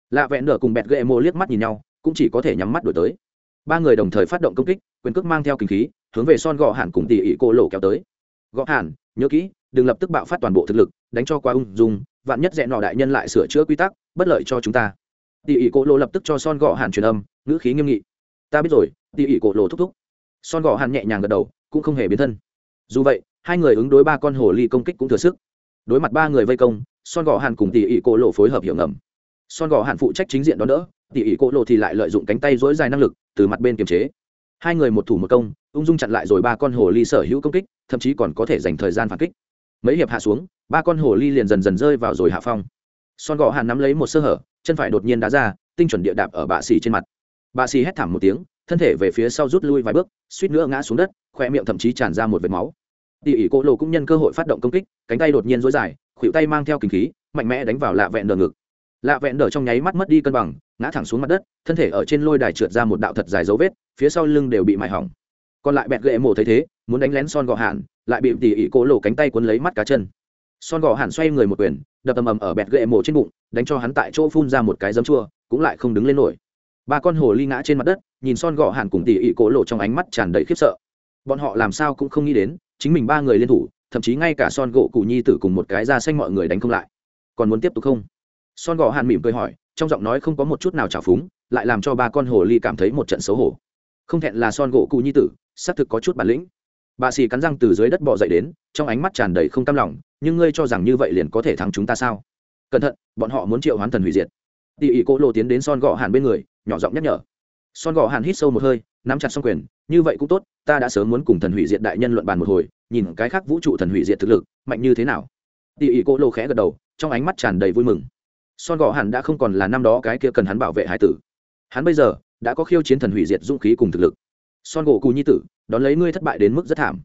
Lạ vẹn đờ cùng bẹt gậy mồ liếc mắt nhìn nhau, cũng chỉ có thể nhắm mắt đổi tới. Ba người đồng thời phát động công kích, quyền cước mang theo kinh khí, hướng về son gò hạn cùng tỉ ỉ cô lộ kéo tới. Gõ hạn, nhớ kỹ đừng lập tức bạo phát toàn bộ thực lực, đánh cho qua ung dung, vạn nhất rẽ nọ đại nhân lại sửa chữa quy tắc, bất lợi cho chúng ta. Tỉ ỉ cổ lộ lập tức cho son gò hàn truyền âm, ngữ khí nghiêm nghị. Ta biết rồi tỉ ỉ cổ lộ thúc thúc. Son gò hàn nhẹ nhàng gật đầu, cũng không hề biến thân. Dù vậy, hai người ứng đối ba con hồ ly công kích cũng thừa sức. Đối mặt ba người vây công, son gò hàn cùng tỉ ỉ cổ lộ phối hợp hiểu ngầm. Son gò hàn phụ trách chính diện đó đỡ tỉ ỉ cổ lộ thì lại lợi dụng cánh tay dối dài năng lực, từ mặt bên kiềm chế. Hai người một thủ một công, ung dung chặn lại rồi ba con hồ ly sở hữu công kích, thậm chí còn có thể dành thời gian phản kích mấy hiệp hạ xuống, ba con hồ ly liền dần dần rơi vào rồi hạ phong. Son gò hàn nắm lấy một sơ hở, chân phải đột nhiên đá ra, tinh chuẩn địa đạp ở bạ xì trên mặt. Bạ xì hét thảm một tiếng, thân thể về phía sau rút lui vài bước, suýt nữa ngã xuống đất khoe miệng thậm chí tràn ra một vệt máu. Tỉ ỉ cô lộ cũng nhân cơ hội phát động công kích, cánh tay đột nhiên dối dài, khuỷu tay mang theo kinh khí, mạnh mẽ đánh vào lạ vẹn đờ ngực. Lạ vẹn đờ trong nháy mắt mất đi cân bằng, ngã thẳng xuống mặt đất, thân thể ở trên lôi đài trượt ra một đạo thật dài dấu vết, phía sau lưng đều bị mại hỏng. Còn lại bẹt gậy mổ thấy thế muốn đánh lén son gò hạn lại bị tỉ ỉ cô lộ cánh tay cuốn lấy mắt cá chân. Son gò hạn xoay người một quyền, đập ầm ầm ở bẹt gậy mổ trên bụng, đánh cho hắn tại chỗ phun ra một cái giấm chua, cũng lại không đứng lên nổi. Ba con hồ ly ngã trên mặt đất, nhìn son gò hạn cùng tỉ ỉ cô lộ trong ánh mắt tràn đầy khiếp sợ. Bọn họ làm sao cũng không nghĩ đến, chính mình ba người liên thủ, thậm chí ngay cả son gỗ cụ nhi tử cùng một cái ra xanh mọi người đánh không lại. Còn muốn tiếp tục không? Son gò Hạn mỉm cười hỏi, trong giọng nói không có một chút nào trào phúng, lại làm cho ba con hồ ly cảm thấy một trận xấu hổ. Không thẹn là son gỗ cụ nhi tử, xác thực có chút bản lĩnh bà xì cắn răng từ dưới đất bò dậy đến, trong ánh mắt tràn đầy không cam lòng, nhưng ngươi cho rằng như vậy liền có thể thắng chúng ta sao? Cẩn thận, bọn họ muốn triệu hoán thần hủy diệt. Tỉ ỉ cô lộ tiến đến son gò hàn bên người, nhỏ giọng nhắc nhở. Son gò hàn hít sâu một hơi, nắm chặt xong quyền, như vậy cũng tốt, ta đã sớm muốn cùng thần hủy diệt đại nhân luận bàn một hồi, nhìn cái khác vũ trụ thần hủy diệt thực lực, mạnh như thế nào? Tỉ ỉ cô lô khẽ gật đầu, trong ánh mắt tràn đầy vui mừng. Son gò hàn đã không còn là năm đó cái kia cần hắn bảo vệ hải tử. Hắn bây giờ đã có khiêu chiến thần hủy diệt dũng khí cùng thực lực son gỗ cù nhi tử, đón lấy ngươi thất bại đến mức rất thảm.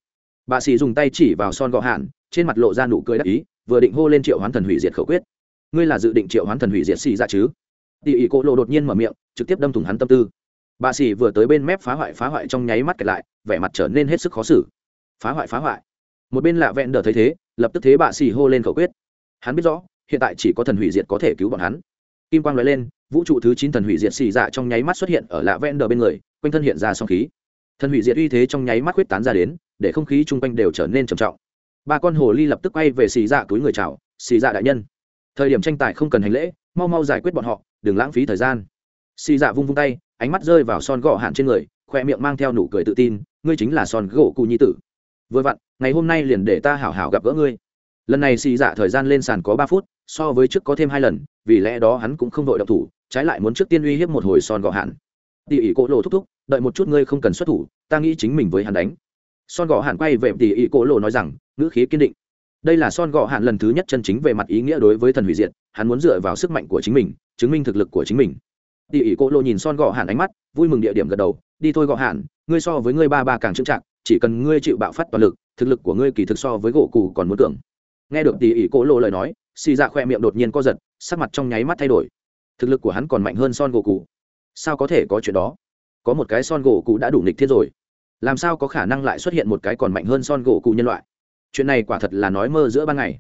Bà xì dùng tay chỉ vào son gò hàn trên mặt lộ ra nụ cười đắc ý, vừa định hô lên triệu hoán thần hủy diệt khẩu quyết. Ngươi là dự định triệu hoán thần hủy diệt xì ra dạ chứ? Tỉ ỉ cô lô đột nhiên mở miệng, trực tiếp đâm thủng hắn tâm tư. Bà xì vừa tới bên mép phá hoại phá hoại trong nháy mắt kẹt lại, vẻ mặt trở nên hết sức khó xử. Phá hoại phá hoại. Một bên lạ vẹn đờ thấy thế, lập tức thế bà xì hô lên khẩu quyết. Hắn biết rõ, hiện tại chỉ có thần hủy diệt có thể cứu bọn hắn. Kim quang nói lên, vũ trụ thứ chín thần hủy diệt xì dạ trong nháy mắt xuất hiện ở lạ vẹn đờ bên người, quanh thân hiện ra song khí thần hủy diệt uy thế trong nháy mắt huyết tán ra đến, để không khí chung quanh đều trở nên trầm trọng. Ba con hồ ly lập tức quay về xì dạ túi người chào, xì dạ đại nhân. Thời điểm tranh tài không cần hành lễ, mau mau giải quyết bọn họ, đừng lãng phí thời gian. Xì dạ vung vung tay, ánh mắt rơi vào son gỗ hạn trên người, khoe miệng mang theo nụ cười tự tin, ngươi chính là son gỗ cụ nhi tử. Vừa vặn, ngày hôm nay liền để ta hảo hảo gặp gỡ ngươi. Lần này xì dạ thời gian lên sàn có ba phút, so với trước có thêm hai lần, vì lẽ đó hắn cũng không đội động thủ, trái lại muốn trước tiên uy hiếp một hồi son gỗ hạn. Tỉ ỉ cỗ lộ thúc thúc đợi một chút ngươi không cần xuất thủ, ta nghĩ chính mình với hắn đánh. Son gò hạn quay về tỷ ý cỗ lộ nói rằng, ngữ khí kiên định. Đây là son gò hạn lần thứ nhất chân chính về mặt ý nghĩa đối với thần hủy diệt, hắn muốn dựa vào sức mạnh của chính mình, chứng minh thực lực của chính mình. Tỷ ý cỗ lộ nhìn son gò hạn ánh mắt, vui mừng địa điểm gật đầu, đi thôi gò hạn ngươi so với ngươi ba ba càng trưng trạng chỉ cần ngươi chịu bạo phát toàn lực, thực lực của ngươi kỳ thực so với gỗ cù còn muốn tưởng nghe được tỷ ý cỗ lộ lời nói, xì dạ khoe miệng đột nhiên co giật, sắc mặt trong nháy mắt thay đổi. Thực lực của hắn còn mạnh hơn son gỗ cù. Sao có thể có chuyện đó? Có một cái son gỗ cụ đã đủ nghịch thiên rồi. Làm sao có khả năng lại xuất hiện một cái còn mạnh hơn son gỗ cụ nhân loại? Chuyện này quả thật là nói mơ giữa ban ngày.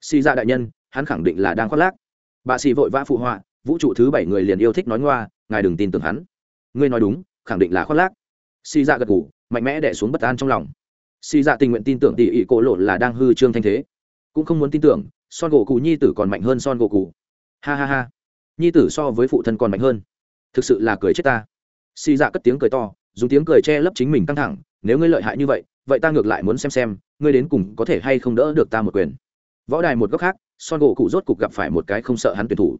Xì dạ đại nhân, hắn khẳng định là đang khoác lác. Bà xì vội vã phụ họa, vũ trụ thứ bảy người liền yêu thích nói ngoa, ngài đừng tin tưởng hắn. Ngươi nói đúng, khẳng định là khoác lác. Xì dạ gật ngủ mạnh mẽ đẻ xuống bất an trong lòng. Xì dạ tình nguyện tin tưởng tỉ ỉ cổ lộ là đang hư trương thanh thế. Cũng không muốn tin tưởng, son gỗ cụ nhi tử còn mạnh hơn son gỗ cụ ha ha ha. Nhi tử so với phụ thân còn mạnh hơn. Thực sự là cười chết ta xì dạ cất tiếng cười to, dùng tiếng cười che lấp chính mình căng thẳng, nếu ngươi lợi hại như vậy vậy ta ngược lại muốn xem xem, ngươi đến cùng có thể hay không đỡ được ta một quyền. Võ đài một góc khác, son gỗ cụ rốt cục gặp phải một cái không sợ hắn tuyển thủ.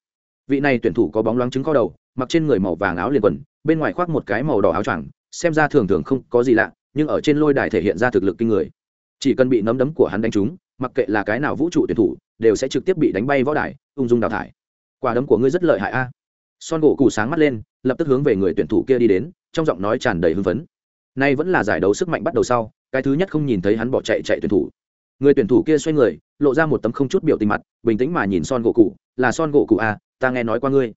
Vị này tuyển thủ có bóng loáng trứng kho đầu, mặc trên người màu vàng áo liền quần, bên ngoài khoác một cái màu đỏ áo choàng, xem ra thường thường không có gì lạ, nhưng ở trên lôi đài thể hiện ra thực lực kinh người. Chỉ cần bị nấm đấm của hắn đánh trúng, mặc kệ là cái nào vũ trụ tuyển thủ, đều sẽ trực tiếp bị đánh bay võ đài, ung dung đào thải. Quả đấm của ngươi rất lợi hại a son gỗ cụ sáng mắt lên, lập tức hướng về người tuyển thủ kia đi đến, trong giọng nói tràn đầy hưng phấn. Nay vẫn là giải đấu sức mạnh bắt đầu sau, cái thứ nhất không nhìn thấy hắn bỏ chạy chạy tuyển thủ. Người tuyển thủ kia xoay người, lộ ra một tấm không chút biểu tình mặt, bình tĩnh mà nhìn son gỗ cụ là son gỗ cụ à ta nghe nói qua ngươi.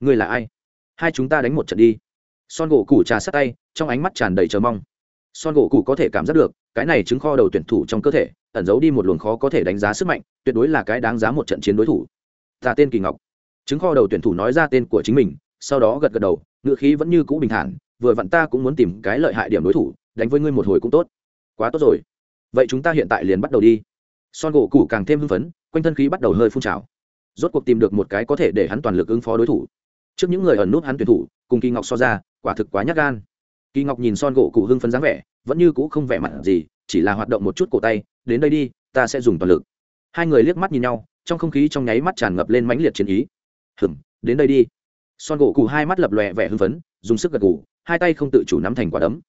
Ngươi là ai? Hai chúng ta đánh một trận đi. Son gỗ cụ trà sát tay, trong ánh mắt tràn đầy chờ mong. Son gỗ cụ có thể cảm giác được, cái này chứng kho đầu tuyển thủ trong cơ thể, ẩn giấu đi một luồng khó có thể đánh giá sức mạnh, tuyệt đối là cái đáng giá một trận chiến đối thủ. Ta tên kỳ ngọc chứng kho đầu tuyển thủ nói ra tên của chính mình, sau đó gật gật đầu ngựa khí vẫn như cũ bình thản, vừa vặn ta cũng muốn tìm cái lợi hại điểm đối thủ, đánh với ngươi một hồi cũng tốt. Quá tốt rồi. Vậy chúng ta hiện tại liền bắt đầu đi. Son gỗ củ càng thêm hưng phấn, quanh thân khí bắt đầu hơi phun trào. Rốt cuộc tìm được một cái có thể để hắn toàn lực ứng phó đối thủ. Trước những người ẩn nút hắn tuyển thủ, cùng kỳ ngọc so ra, quả thực quá nhát gan. Kỳ ngọc nhìn son gỗ cụ hưng phấn dáng vẻ, vẫn như cũ không vẻ mặt gì, chỉ là hoạt động một chút cổ tay, đến đây đi, ta sẽ dùng toàn lực. Hai người liếc mắt nhìn nhau, trong không khí trong nháy mắt tràn ngập lên mãnh liệt chiến ý hừm, đến đây đi. Son gỗ cụ hai mắt lập lòe vẻ hưng phấn, dùng sức gật gù, hai tay không tự chủ nắm thành quả đấm.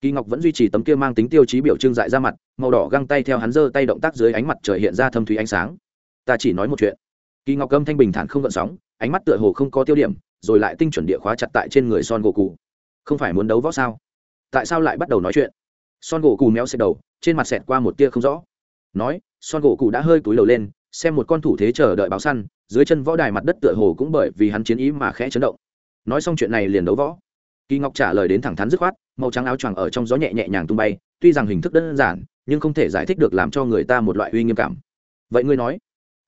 Kỳ ngọc vẫn duy trì tấm kia mang tính tiêu chí biểu trưng dại ra mặt, màu đỏ găng tay theo hắn giơ tay động tác dưới ánh mặt trời hiện ra thâm thúy ánh sáng. Ta chỉ nói một chuyện. Kỳ ngọc âm thanh bình thản không gợn sóng, ánh mắt tựa hồ không có tiêu điểm, rồi lại tinh chuẩn địa khóa chặt tại trên người son gỗ cụ không phải muốn đấu võ sao? Tại sao lại bắt đầu nói chuyện? Son gỗ cụ méo xẹt đầu, trên mặt xẹt qua một tia không rõ. Nói, son gỗ cụ đã hơi túi đầu lên, xem một con thủ thế chờ đợi báo săn dưới chân võ đài mặt đất tựa hồ cũng bởi vì hắn chiến ý mà khẽ chấn động. Nói xong chuyện này liền đấu võ. Kỳ ngọc trả lời đến thẳng thắn dứt khoát, màu trắng áo choàng ở trong gió nhẹ nhẹ nhàng tung bay, tuy rằng hình thức đơn giản, nhưng không thể giải thích được làm cho người ta một loại uy nghiêm cảm. Vậy ngươi nói,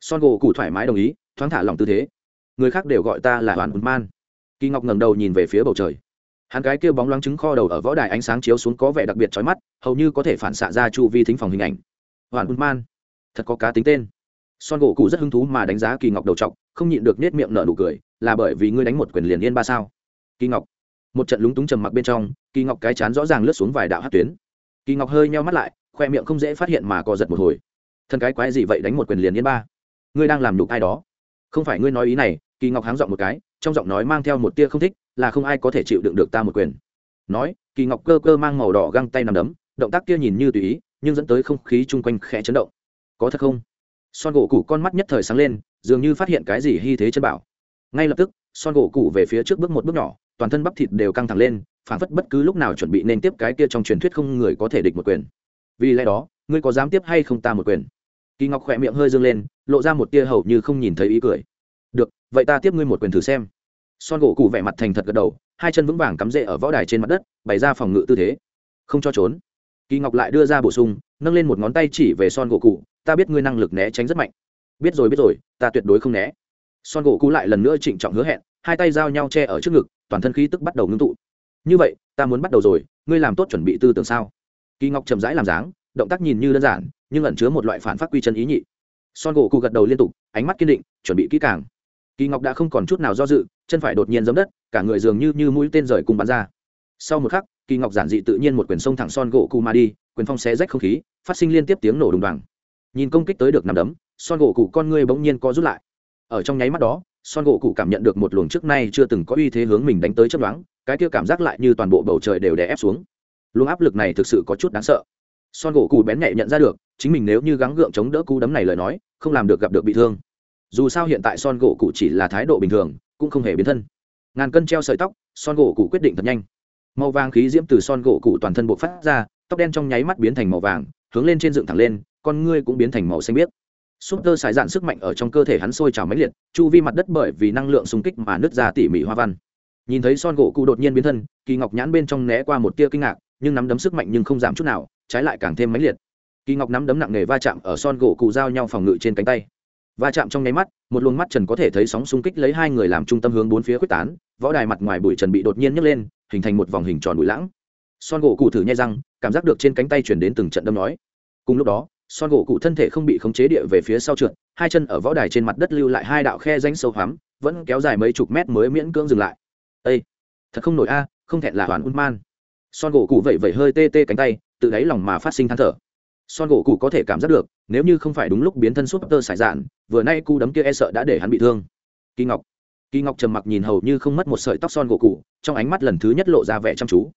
son gỗ cụ thoải mái đồng ý, thoáng thả lòng tư thế. Người khác đều gọi ta là hoàn hùn man. Kỳ ngọc ngẩng đầu nhìn về phía bầu trời. Hắn cái kêu bóng loáng trứng kho đầu ở võ đài ánh sáng chiếu xuống có vẻ đặc biệt chói mắt, hầu như có thể phản xạ ra chu vi thính phòng hình ảnh. Hoàn hùn man, thật có cá tính tên son gỗ cụ rất hứng thú mà đánh giá kỳ ngọc đầu t không nhịn được nết miệng nở nụ cười, là bởi vì ngươi đánh một quyền liền yên ba sao? Kỳ ngọc. Một trận lúng túng trầm mặc bên trong, kỳ ngọc cái chán rõ ràng lướt xuống vài đạo hát tuyến. Kỳ ngọc hơi nheo mắt lại, khoe miệng không dễ phát hiện mà co giật một hồi. Thân cái quái gì vậy đánh một quyền liền yên ba? Ngươi đang làm nhục ai đó? Không phải ngươi nói ý này, kỳ ngọc háng giọng một cái, trong giọng nói mang theo một tia không thích, là không ai có thể chịu đựng được ta một quyền. Nói, kỳ ngọc cơ cơ mang màu đỏ găng tay nằm đấm, động tác kia nhìn như tùy ý, nhưng dẫn tới không khí chung quanh khẽ chấn động. Có thật không? Son gỗ cụ con mắt nhất thời sáng lên, dường như phát hiện cái gì hy thế chân bảo. Ngay lập tức, son gỗ cụ về phía trước bước một bước nhỏ, toàn thân bắp thịt đều căng thẳng lên, phản phất bất cứ lúc nào chuẩn bị nên tiếp cái kia trong truyền thuyết không người có thể địch một quyền. Vì lẽ đó, ngươi có dám tiếp hay không ta một quyền? Kỳ ngọc khỏe miệng hơi dâng lên, lộ ra một tia hầu như không nhìn thấy ý cười. Được, vậy ta tiếp ngươi một quyền thử xem. Son gỗ cụ vẻ mặt thành thật gật đầu, hai chân vững vàng cắm rễ ở võ đài trên mặt đất, bày ra phòng ngự tư thế. Không cho trốn kỳ ngọc lại đưa ra bổ sung, nâng lên một ngón tay chỉ về son gỗ cụ ta biết ngươi năng lực né tránh rất mạnh. Biết rồi biết rồi, ta tuyệt đối không né. Son gỗ cụ lại lần nữa trịnh trọng hứa hẹn, hai tay giao nhau che ở trước ngực, toàn thân khí tức bắt đầu ngưng tụ. Như vậy, ta muốn bắt đầu rồi, ngươi làm tốt chuẩn bị tư tưởng sao? Kỳ ngọc chậm rãi làm dáng, động tác nhìn như đơn giản, nhưng ẩn chứa một loại phản phát quy chân ý nhị. Son gỗ cụ gật đầu liên tục, ánh mắt kiên định, chuẩn bị kỹ càng. Kỳ ngọc đã không còn chút nào do dự, chân phải đột nhiên giấm đất, cả người dường như như mũi tên rời cùng bắn ra sau một khắc, kỳ ngọc giản dị tự nhiên một quyền sông thẳng son gỗ cụ mà đi, quyền phong xé rách không khí, phát sinh liên tiếp tiếng nổ đùng đoàng. Nhìn công kích tới được nằm đấm, son gỗ cụ con ngươi bỗng nhiên co rút lại. Ở trong nháy mắt đó, son gỗ cụ cảm nhận được một luồng trước nay chưa từng có uy thế hướng mình đánh tới chấp đoán cái kia cảm giác lại như toàn bộ bầu trời đều đè ép xuống. Luồng áp lực này thực sự có chút đáng sợ. Son gỗ cụ bén nhạy nhận ra được, chính mình nếu như gắng gượng chống đỡ cú đấm này lời nói, không làm được gặp được bị thương. Dù sao hiện tại son gỗ cụ chỉ là thái độ bình thường, cũng không hề biến thân. Ngàn cân treo sợi tóc, son gỗ cụ quyết định thật nhanh màu vàng khí diễm từ son gỗ cụ toàn thân bộc phát ra, tóc đen trong nháy mắt biến thành màu vàng, hướng lên trên dựng thẳng lên, con ngươi cũng biến thành màu xanh biếc. Súp tơ xài dạn sức mạnh ở trong cơ thể hắn sôi trào máy liệt, chu vi mặt đất bởi vì năng lượng xung kích mà nứt ra tỉ mỉ hoa văn. Nhìn thấy son gỗ cụ đột nhiên biến thân, kỳ ngọc nhãn bên trong né qua một tia kinh ngạc, nhưng nắm đấm sức mạnh nhưng không giảm chút nào, trái lại càng thêm máy liệt. Kỳ ngọc nắm đấm nặng nề va chạm ở son gỗ cụ giao nhau phòng ngự trên cánh tay. Va chạm trong nháy mắt, một luồng mắt trần có thể thấy sóng xung kích lấy hai người làm trung tâm hướng bốn phía quyết tán, võ đài mặt ngoài bụi trần bị đột nhiên nhấc lên hình thành một vòng hình tròn bụi lãng. Son gỗ cụ thử nhai răng, cảm giác được trên cánh tay chuyển đến từng trận đâm nói. Cùng lúc đó, son gỗ cụ thân thể không bị khống chế địa về phía sau trượt, hai chân ở võ đài trên mặt đất lưu lại hai đạo khe danh sâu hoắm, vẫn kéo dài mấy chục mét mới miễn cưỡng dừng lại. Ây thật không nổi a, không thẹn là hoàn un man. Son gỗ cụ vẩy vẩy hơi tê tê cánh tay, tự đáy lòng mà phát sinh than thở. Son gỗ cụ có thể cảm giác được, nếu như không phải đúng lúc biến thân súp tơ sải dạn, vừa nay cu đấm kia e sợ đã để hắn bị thương. Kỳ ngọc kỳ ngọc trầm mặc nhìn hầu như không mất một sợi tóc son gỗ cụ trong ánh mắt lần thứ nhất lộ ra vẻ chăm chú.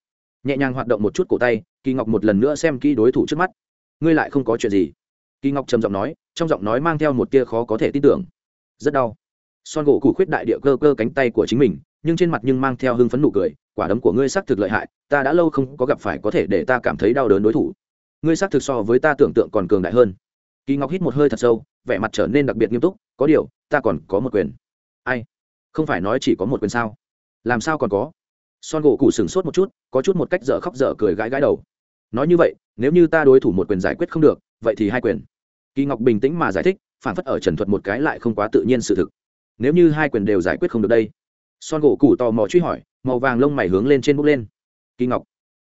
Nhẹ nhàng hoạt động một chút cổ tay, kỳ ngọc một lần nữa xem kỹ đối thủ trước mắt. Ngươi lại không có chuyện gì? Kỳ ngọc trầm giọng nói, trong giọng nói mang theo một tia khó có thể tin tưởng. Rất đau. Son gỗ cụ khuyết đại địa cơ cơ cánh tay của chính mình, nhưng trên mặt nhưng mang theo hưng phấn nụ cười, quả đấm của ngươi xác thực lợi hại, ta đã lâu không có gặp phải có thể để ta cảm thấy đau đớn đối thủ. Ngươi xác thực so với ta tưởng tượng còn cường đại hơn. Kỳ ngọc hít một hơi thật sâu, vẻ mặt trở nên đặc biệt nghiêm túc, có điều, ta còn có một quyền. Ai? Không phải nói chỉ có một quyền sao? Làm sao còn có? Son gỗ cụ sửng sốt một chút, có chút một cách dở khóc dở cười gãi gãi đầu. Nói như vậy, nếu như ta đối thủ một quyền giải quyết không được, vậy thì hai quyền. Kỳ ngọc bình tĩnh mà giải thích, phản phất ở trần thuật một cái lại không quá tự nhiên sự thực. Nếu như hai quyền đều giải quyết không được đây. Son gỗ cụ tò mò truy hỏi, màu vàng lông mày hướng lên trên bốc lên. Kỳ ngọc.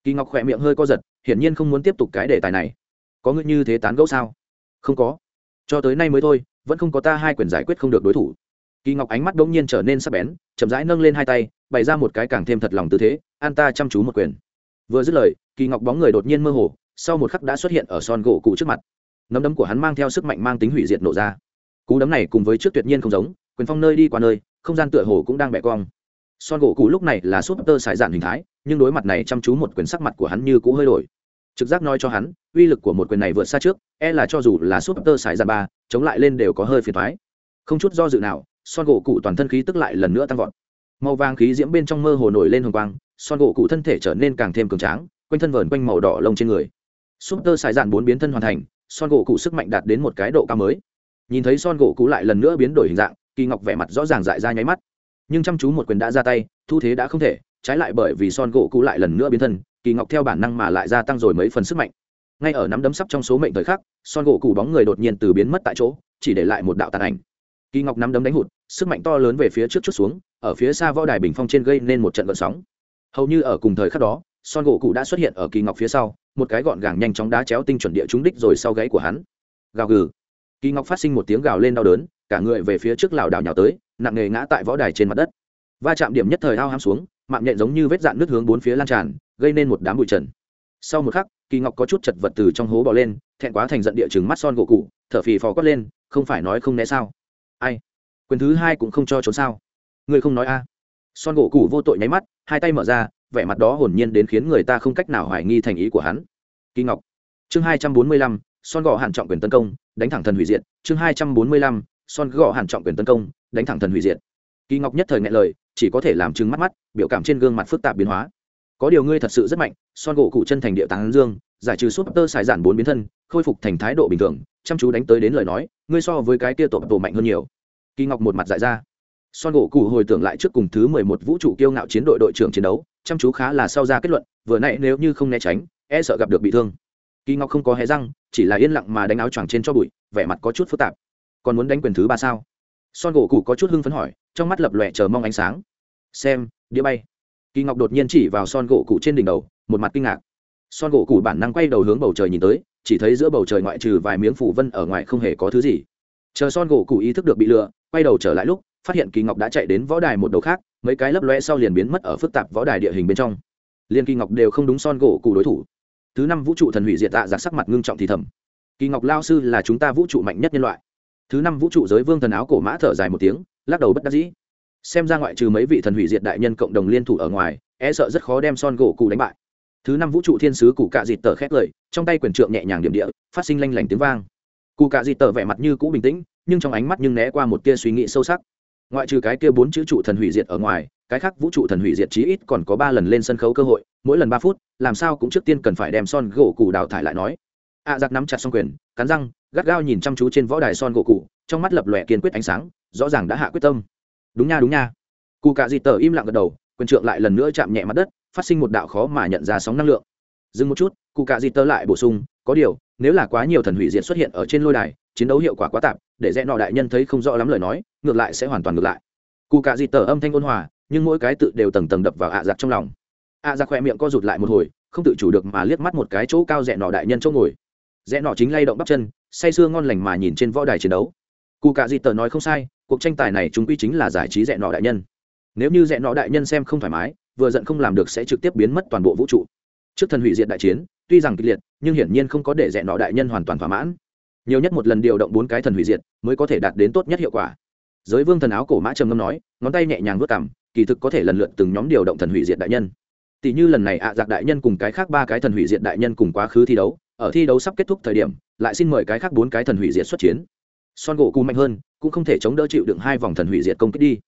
Kỳ ngọc khỏe miệng hơi co giật, hiển nhiên không muốn tiếp tục cái đề tài này. Có ngươi như thế tán gẫu sao? Không có. Cho tới nay mới thôi, vẫn không có ta hai quyền giải quyết không được đối thủ kỳ ngọc ánh mắt đ ỗ n g nhiên trở nên sắc bén, chậm rãi nâng lên hai tay, bày ra một cái càng thêm thật lòng tư thế, an ta chăm chú một quyền. Vừa dứt lời, kỳ ngọc bóng người đột nhiên mơ hồ, sau một khắc đã xuất hiện ở son gỗ cụ trước mặt. Nấm đấm của hắn mang theo sức mạnh mang tính hủy diệt nổ ra. Cú đấm này cùng với trước tuyệt nhiên không giống, quyền phong nơi đi qua nơi, không gian tựa hồ cũng đang bẻ cong. Son gỗ cụ lúc này là súp tơ sải dạn hình thái, nhưng đối mặt này chăm chú một quyền sắc mặt của hắn như cũ hơi đổi. Trực giác nói cho hắn, uy lực của một quyền này vượt xa trước e là cho dù là súp tơ sải dạn ba, chống lại lên đều có hơi phiền thoái không chút do dự nào son gỗ cụ toàn thân khí tức lại lần nữa tăng vọt. Màu vàng khí diễm bên trong mơ hồ nổi lên hồng quang, son gỗ cụ thân thể trở nên càng thêm cường tráng, quanh thân vờn quanh màu đỏ lông trên người. Súp tơ xài dạn bốn biến thân hoàn thành, son gỗ cụ sức mạnh đạt đến một cái độ cao mới. Nhìn thấy son gỗ cụ lại lần nữa biến đổi hình dạng, kỳ ngọc vẻ mặt rõ ràng dại ra nháy mắt. Nhưng chăm chú một quyền đã ra tay, thu thế đã không thể, trái lại bởi vì son gỗ cụ lại lần nữa biến thân, kỳ ngọc theo bản năng mà lại gia tăng rồi mấy phần sức mạnh. Ngay ở nắm đấm sắp trong số mệnh thời khắc, son gỗ cụ bóng người đột nhiên từ biến mất tại chỗ, chỉ để lại một đạo tàn ảnh kỳ ngọc nắm đấm đánh hụt, sức mạnh to lớn về phía trước chút xuống, ở phía xa võ đài bình phong trên gây nên một trận gợn sóng. Hầu như ở cùng thời khắc đó, son gỗ cụ đã xuất hiện ở kỳ ngọc phía sau, một cái gọn gàng nhanh chóng đá chéo tinh chuẩn địa trúng đích rồi sau gáy của hắn. Gào gừ. Kỳ ngọc phát sinh một tiếng gào lên đau đớn, cả người về phía trước lảo đảo nhào tới, nặng nề ngã tại võ đài trên mặt đất. Va chạm điểm nhất thời ao ham xuống, mạng nhện giống như vết dạn nước hướng bốn phía lan tràn, gây nên một đám bụi trần. Sau một khắc, kỳ ngọc có chút chật vật từ trong hố bò lên, thẹn quá thành giận địa chừng mắt son gỗ cụ, thở phì phò quất lên, không phải nói không né sao? Ai? Quyền thứ hai cũng không cho trốn sao? Ngươi không nói a? Son gỗ cụ vô tội nháy mắt, hai tay mở ra, vẻ mặt đó hồn nhiên đến khiến người ta không cách nào hoài nghi thành ý của hắn. Kỳ ngọc. Chương hai trăm bốn mươi lăm, son gỗ hàn trọng quyền tấn công, đánh thẳng thần hủy diệt. Chương hai trăm bốn mươi lăm, son gỗ hàn trọng quyền tấn công, đánh thẳng thần hủy diệt. Kỳ ngọc nhất thời ngại lời, chỉ có thể làm chứng mắt mắt, biểu cảm trên gương mặt phức tạp biến hóa. Có điều ngươi thật sự rất mạnh, son gỗ cụ chân thành địa tán dương, giải trừ súp tơ xài giản bốn biến thân, khôi phục thành thái độ bình thường chăm chú đánh tới đến lời nói, ngươi so với cái kia tổ tổ mạnh hơn nhiều. Kỳ ngọc một mặt dại ra. Son gỗ cụ hồi tưởng lại trước cùng thứ mười một vũ trụ kiêu ngạo chiến đội đội trưởng chiến đấu, chăm chú khá là sau ra kết luận, vừa nãy nếu như không né tránh e sợ gặp được bị thương. Kỳ ngọc không có hé răng, chỉ là yên lặng mà đánh áo choàng trên cho bụi, vẻ mặt có chút phức tạp. Còn muốn đánh quyền thứ ba sao? Son gỗ cụ có chút hưng phấn hỏi, trong mắt lập lòe chờ mong ánh sáng. Xem, đĩa bay. Kỳ ngọc đột nhiên chỉ vào son gỗ cụ trên đỉnh đầu, một mặt kinh ngạc. Son gỗ cụ bản năng quay đầu hướng bầu trời nhìn tới chỉ thấy giữa bầu trời ngoại trừ vài miếng phủ vân ở ngoài không hề có thứ gì. Chờ son gỗ cụ ý thức được bị lừa, quay đầu trở lại lúc, phát hiện kỳ ngọc đã chạy đến võ đài một đầu khác, mấy cái lấp loe sau liền biến mất ở phức tạp võ đài địa hình bên trong. Liên kỳ ngọc đều không đúng son gỗ cụ đối thủ. Thứ năm vũ trụ thần hủy diệt tạ giặc sắc mặt ngưng trọng thì thầm. Kỳ ngọc lao sư là chúng ta vũ trụ mạnh nhất nhân loại. Thứ năm vũ trụ giới vương thần áo cổ mã thở dài một tiếng, lắc đầu bất đắc dĩ. Xem ra ngoại trừ mấy vị thần hủy diệt đại nhân cộng đồng liên thủ ở ngoài e sợ rất khó đem son gỗ cụ đánh bại thứ năm vũ trụ thiên sứ cụ cạ dịt tờ khét lời, trong tay quyền trượng nhẹ nhàng điểm địa, phát sinh lanh lảnh tiếng vang. Cụ cạ dịt tờ vẻ mặt như cũ bình tĩnh, nhưng trong ánh mắt nhưng né qua một tia suy nghĩ sâu sắc. Ngoại trừ cái kia bốn chữ trụ thần hủy diệt ở ngoài, cái khác vũ trụ thần hủy diệt chí ít còn có ba lần lên sân khấu cơ hội, mỗi lần ba phút, làm sao cũng trước tiên cần phải đem son gỗ cụ đào thải lại nói. Ạ giặc nắm chặt xong quyền, cắn răng, gắt gao nhìn chăm chú trên võ đài son gỗ cụ, trong mắt lập lòe kiên quyết ánh sáng, rõ ràng đã hạ quyết tâm. Đúng nha đúng nha. Cụ cạ dịt tờ im lặng gật đầu, quyền trượng lại lần nữa chạm nhẹ mặt đất phát sinh một đạo khó mà nhận ra sóng năng lượng. Dừng một chút, cụ cạ dịt Tơ lại bổ sung, có điều, nếu là quá nhiều thần hủy diệt xuất hiện ở trên lôi đài, chiến đấu hiệu quả quá tạp, để rẽ nọ đại nhân thấy không rõ lắm lời nói, ngược lại sẽ hoàn toàn ngược lại. Cụ cạ dịt tờ âm thanh ôn hòa, nhưng mỗi cái tự đều tầng tầng đập vào ạ giặc trong lòng. Ạ giặc khoe miệng co rụt lại một hồi, không tự chủ được mà liếc mắt một cái chỗ cao rẽ nọ đại nhân chỗ ngồi. Rẽ nọ chính lay động bắp chân, say sưa ngon lành mà nhìn trên võ đài chiến đấu. Cụ cạ dịt tờ nói không sai, cuộc tranh tài này chúng quy chính là giải trí rẽ nọ đại nhân. Nếu như rẽ nọ đại nhân xem không thoải mái vừa giận không làm được sẽ trực tiếp biến mất toàn bộ vũ trụ. Trước thần hủy diệt đại chiến, tuy rằng kịch liệt, nhưng hiển nhiên không có để dẹn nọ đại nhân hoàn toàn thỏa mãn. Nhiều nhất một lần điều động bốn cái thần hủy diệt mới có thể đạt đến tốt nhất hiệu quả. Giới vương thần áo cổ mã trầm ngâm nói, ngón tay nhẹ nhàng vớt cảm kỳ thực có thể lần lượt từng nhóm điều động thần hủy diệt đại nhân. Tỷ như lần này ạ à giặc đại nhân cùng cái khác ba cái thần hủy diệt đại nhân cùng quá khứ thi đấu, ở thi đấu sắp kết thúc thời điểm, lại xin mời cái khác bốn cái thần hủy diệt xuất chiến. Son gỗ cù mạnh hơn, cũng không thể chống đỡ chịu đựng hai vòng thần hủy diệt công kích đi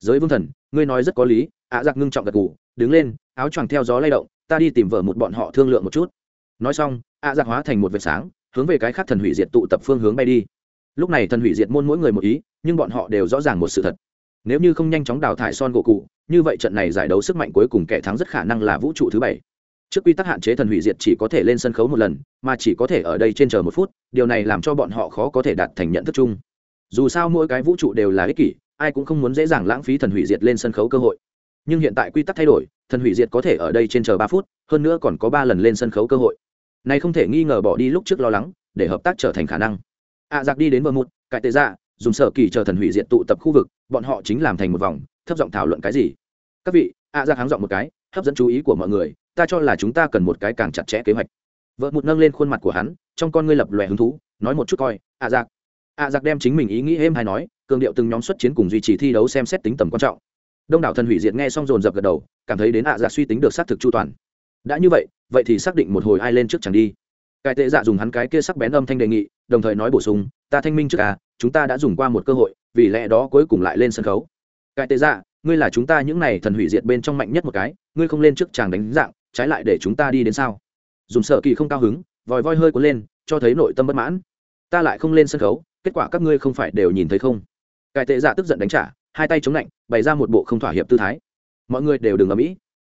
giới vương thần, ngươi nói rất có lý, ạ à giặc ngưng trọng gật cù đứng lên, áo choàng theo gió lay động, ta đi tìm vợ một bọn họ thương lượng một chút. Nói xong, ạ à giặc hóa thành một vệt sáng, hướng về cái khác thần hủy diệt tụ tập phương hướng bay đi. Lúc này thần hủy diệt môn mỗi người một ý, nhưng bọn họ đều rõ ràng một sự thật. Nếu như không nhanh chóng đào thải son gỗ cụ, như vậy trận này giải đấu sức mạnh cuối cùng kẻ thắng rất khả năng là vũ trụ thứ bảy. Trước quy tắc hạn chế thần hủy diệt chỉ có thể lên sân khấu một lần, mà chỉ có thể ở đây trên chờ một phút, điều này làm cho bọn họ khó có thể đạt thành nhận thức chung. Dù sao mỗi cái vũ trụ đều là ích kỷ ai cũng không muốn dễ dàng lãng phí thần hủy diệt lên sân khấu cơ hội. Nhưng hiện tại quy tắc thay đổi thần hủy diệt có thể ở đây trên chờ ba phút hơn nữa còn có ba lần lên sân khấu cơ hội. Này không thể nghi ngờ bỏ đi lúc trước lo lắng để hợp tác trở thành khả năng. Ạ à, giặc đi đến bờ một cải tệ ra dùng sở kỳ chờ thần hủy diệt tụ tập khu vực bọn họ chính làm thành một vòng thấp giọng thảo luận cái gì? Các vị ạ à, giặc háng giọng một cái hấp dẫn chú ý của mọi người ta cho là chúng ta cần một cái càng chặt chẽ kế hoạch. Vợ một nâng lên khuôn mặt của hắn trong con ngươi lập lòe hứng thú nói một chút coi ạ à, giặc. Ạ giặc đem chính mình ý nghĩ êm hay nói cường điệu từng nhóm xuất chiến cùng duy trì thi đấu xem xét tính tầm quan trọng. Đông đảo thần hủy diệt nghe xong dồn dập gật đầu, cảm thấy đến ạ dạ suy tính được xác thực chu toàn. Đã như vậy vậy thì xác định một hồi ai lên trước chẳng đi. Cải tệ dạ dùng hắn cái kia sắc bén âm thanh đề nghị, đồng thời nói bổ sung, ta thanh minh trước à chúng ta đã dùng qua một cơ hội, vì lẽ đó cuối cùng lại lên sân khấu. Cải tệ dạ ngươi là chúng ta những này thần hủy diệt bên trong mạnh nhất một cái, ngươi không lên trước chàng đánh dạng, trái lại để chúng ta đi đến sao? Dùng sợ kỳ không cao hứng, vòi voi hơi cuốn lên, cho thấy nội tâm bất mãn. Ta lại không lên sân khấu, kết quả các ngươi không phải đều nhìn thấy không? Cải tệ dạ tức giận đánh trả, hai tay chống lạnh, bày ra một bộ không thỏa hiệp tư thái. Mọi người đều đừng ở mỹ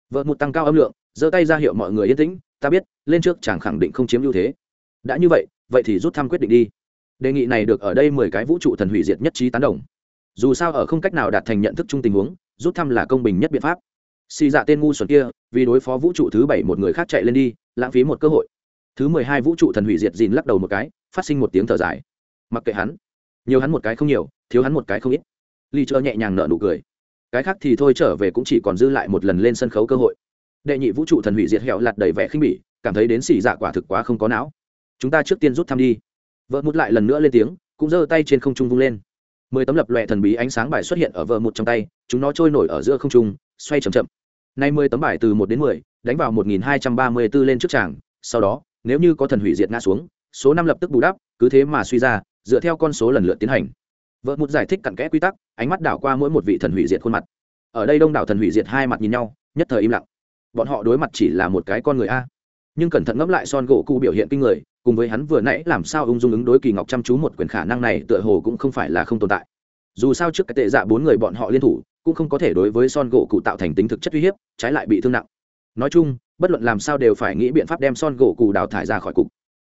vợ một tăng cao âm lượng, giơ tay ra hiệu mọi người yên tĩnh, ta biết, lên trước chàng khẳng định không chiếm ưu thế. Đã như vậy vậy thì rút thăm quyết định đi. Đề nghị này được ở đây mười cái vũ trụ thần hủy diệt nhất trí tán đồng. Dù sao ở không cách nào đạt thành nhận thức chung tình huống, rút thăm là công bình nhất biện pháp. Xì dạ tên ngu xuẩn kia, vì đối phó vũ trụ thứ bảy một người khác chạy lên đi, lãng phí một cơ hội. Thứ mười hai vũ trụ thần hủy diệt dìn lắc đầu một cái, phát sinh một tiếng thở dài. Mặc kệ hắn nhiều hắn một cái không nhiều, thiếu hắn một cái không ít. Ly chơ nhẹ nhàng nở nụ cười. Cái khác thì thôi trở về cũng chỉ còn dư lại một lần lên sân khấu cơ hội. Đệ nhị vũ trụ thần hủy diệt hẹo lạt đầy vẻ khinh bỉ, cảm thấy đến xỉ dạ quả thực quá không có não. Chúng ta trước tiên rút thăm đi. Vợ mút lại lần nữa lên tiếng, cũng giơ tay trên không trung vung lên. Mười tấm lập lòe thần bí ánh sáng bài xuất hiện ở vợ một trong tay, chúng nó trôi nổi ở giữa không trung, xoay chậm chậm. Nay mười tấm bài từ một đến mười, đánh vào một nghìn hai trăm ba mươi b ố lên trước tràng, sau đó, nếu như có thần hủy diệt ngã xuống, số năm lập tức bù đắp, cứ thế mà suy ra dựa theo con số lần lượt tiến hành. Vợ một giải thích cặn kẽ quy tắc, ánh mắt đảo qua mỗi một vị thần hủy diệt khuôn mặt. Ở đây đông đảo thần hủy diệt hai mặt nhìn nhau, nhất thời im lặng. Bọn họ đối mặt chỉ là một cái con người a. Nhưng cẩn thận ngẫm lại son gỗ cụ biểu hiện kinh người, cùng với hắn vừa nãy làm sao ung dung ứng đối kỳ ngọc chăm chú một quyền khả năng này tựa hồ cũng không phải là không tồn tại. Dù sao trước cái tệ dạ bốn người bọn họ liên thủ, cũng không có thể đối với son gỗ cụ tạo thành tính thực chất uy hiếp, trái lại bị thương nặng. Nói chung, bất luận làm sao đều phải nghĩ biện pháp đem son gỗ cụ đào thải ra khỏi cục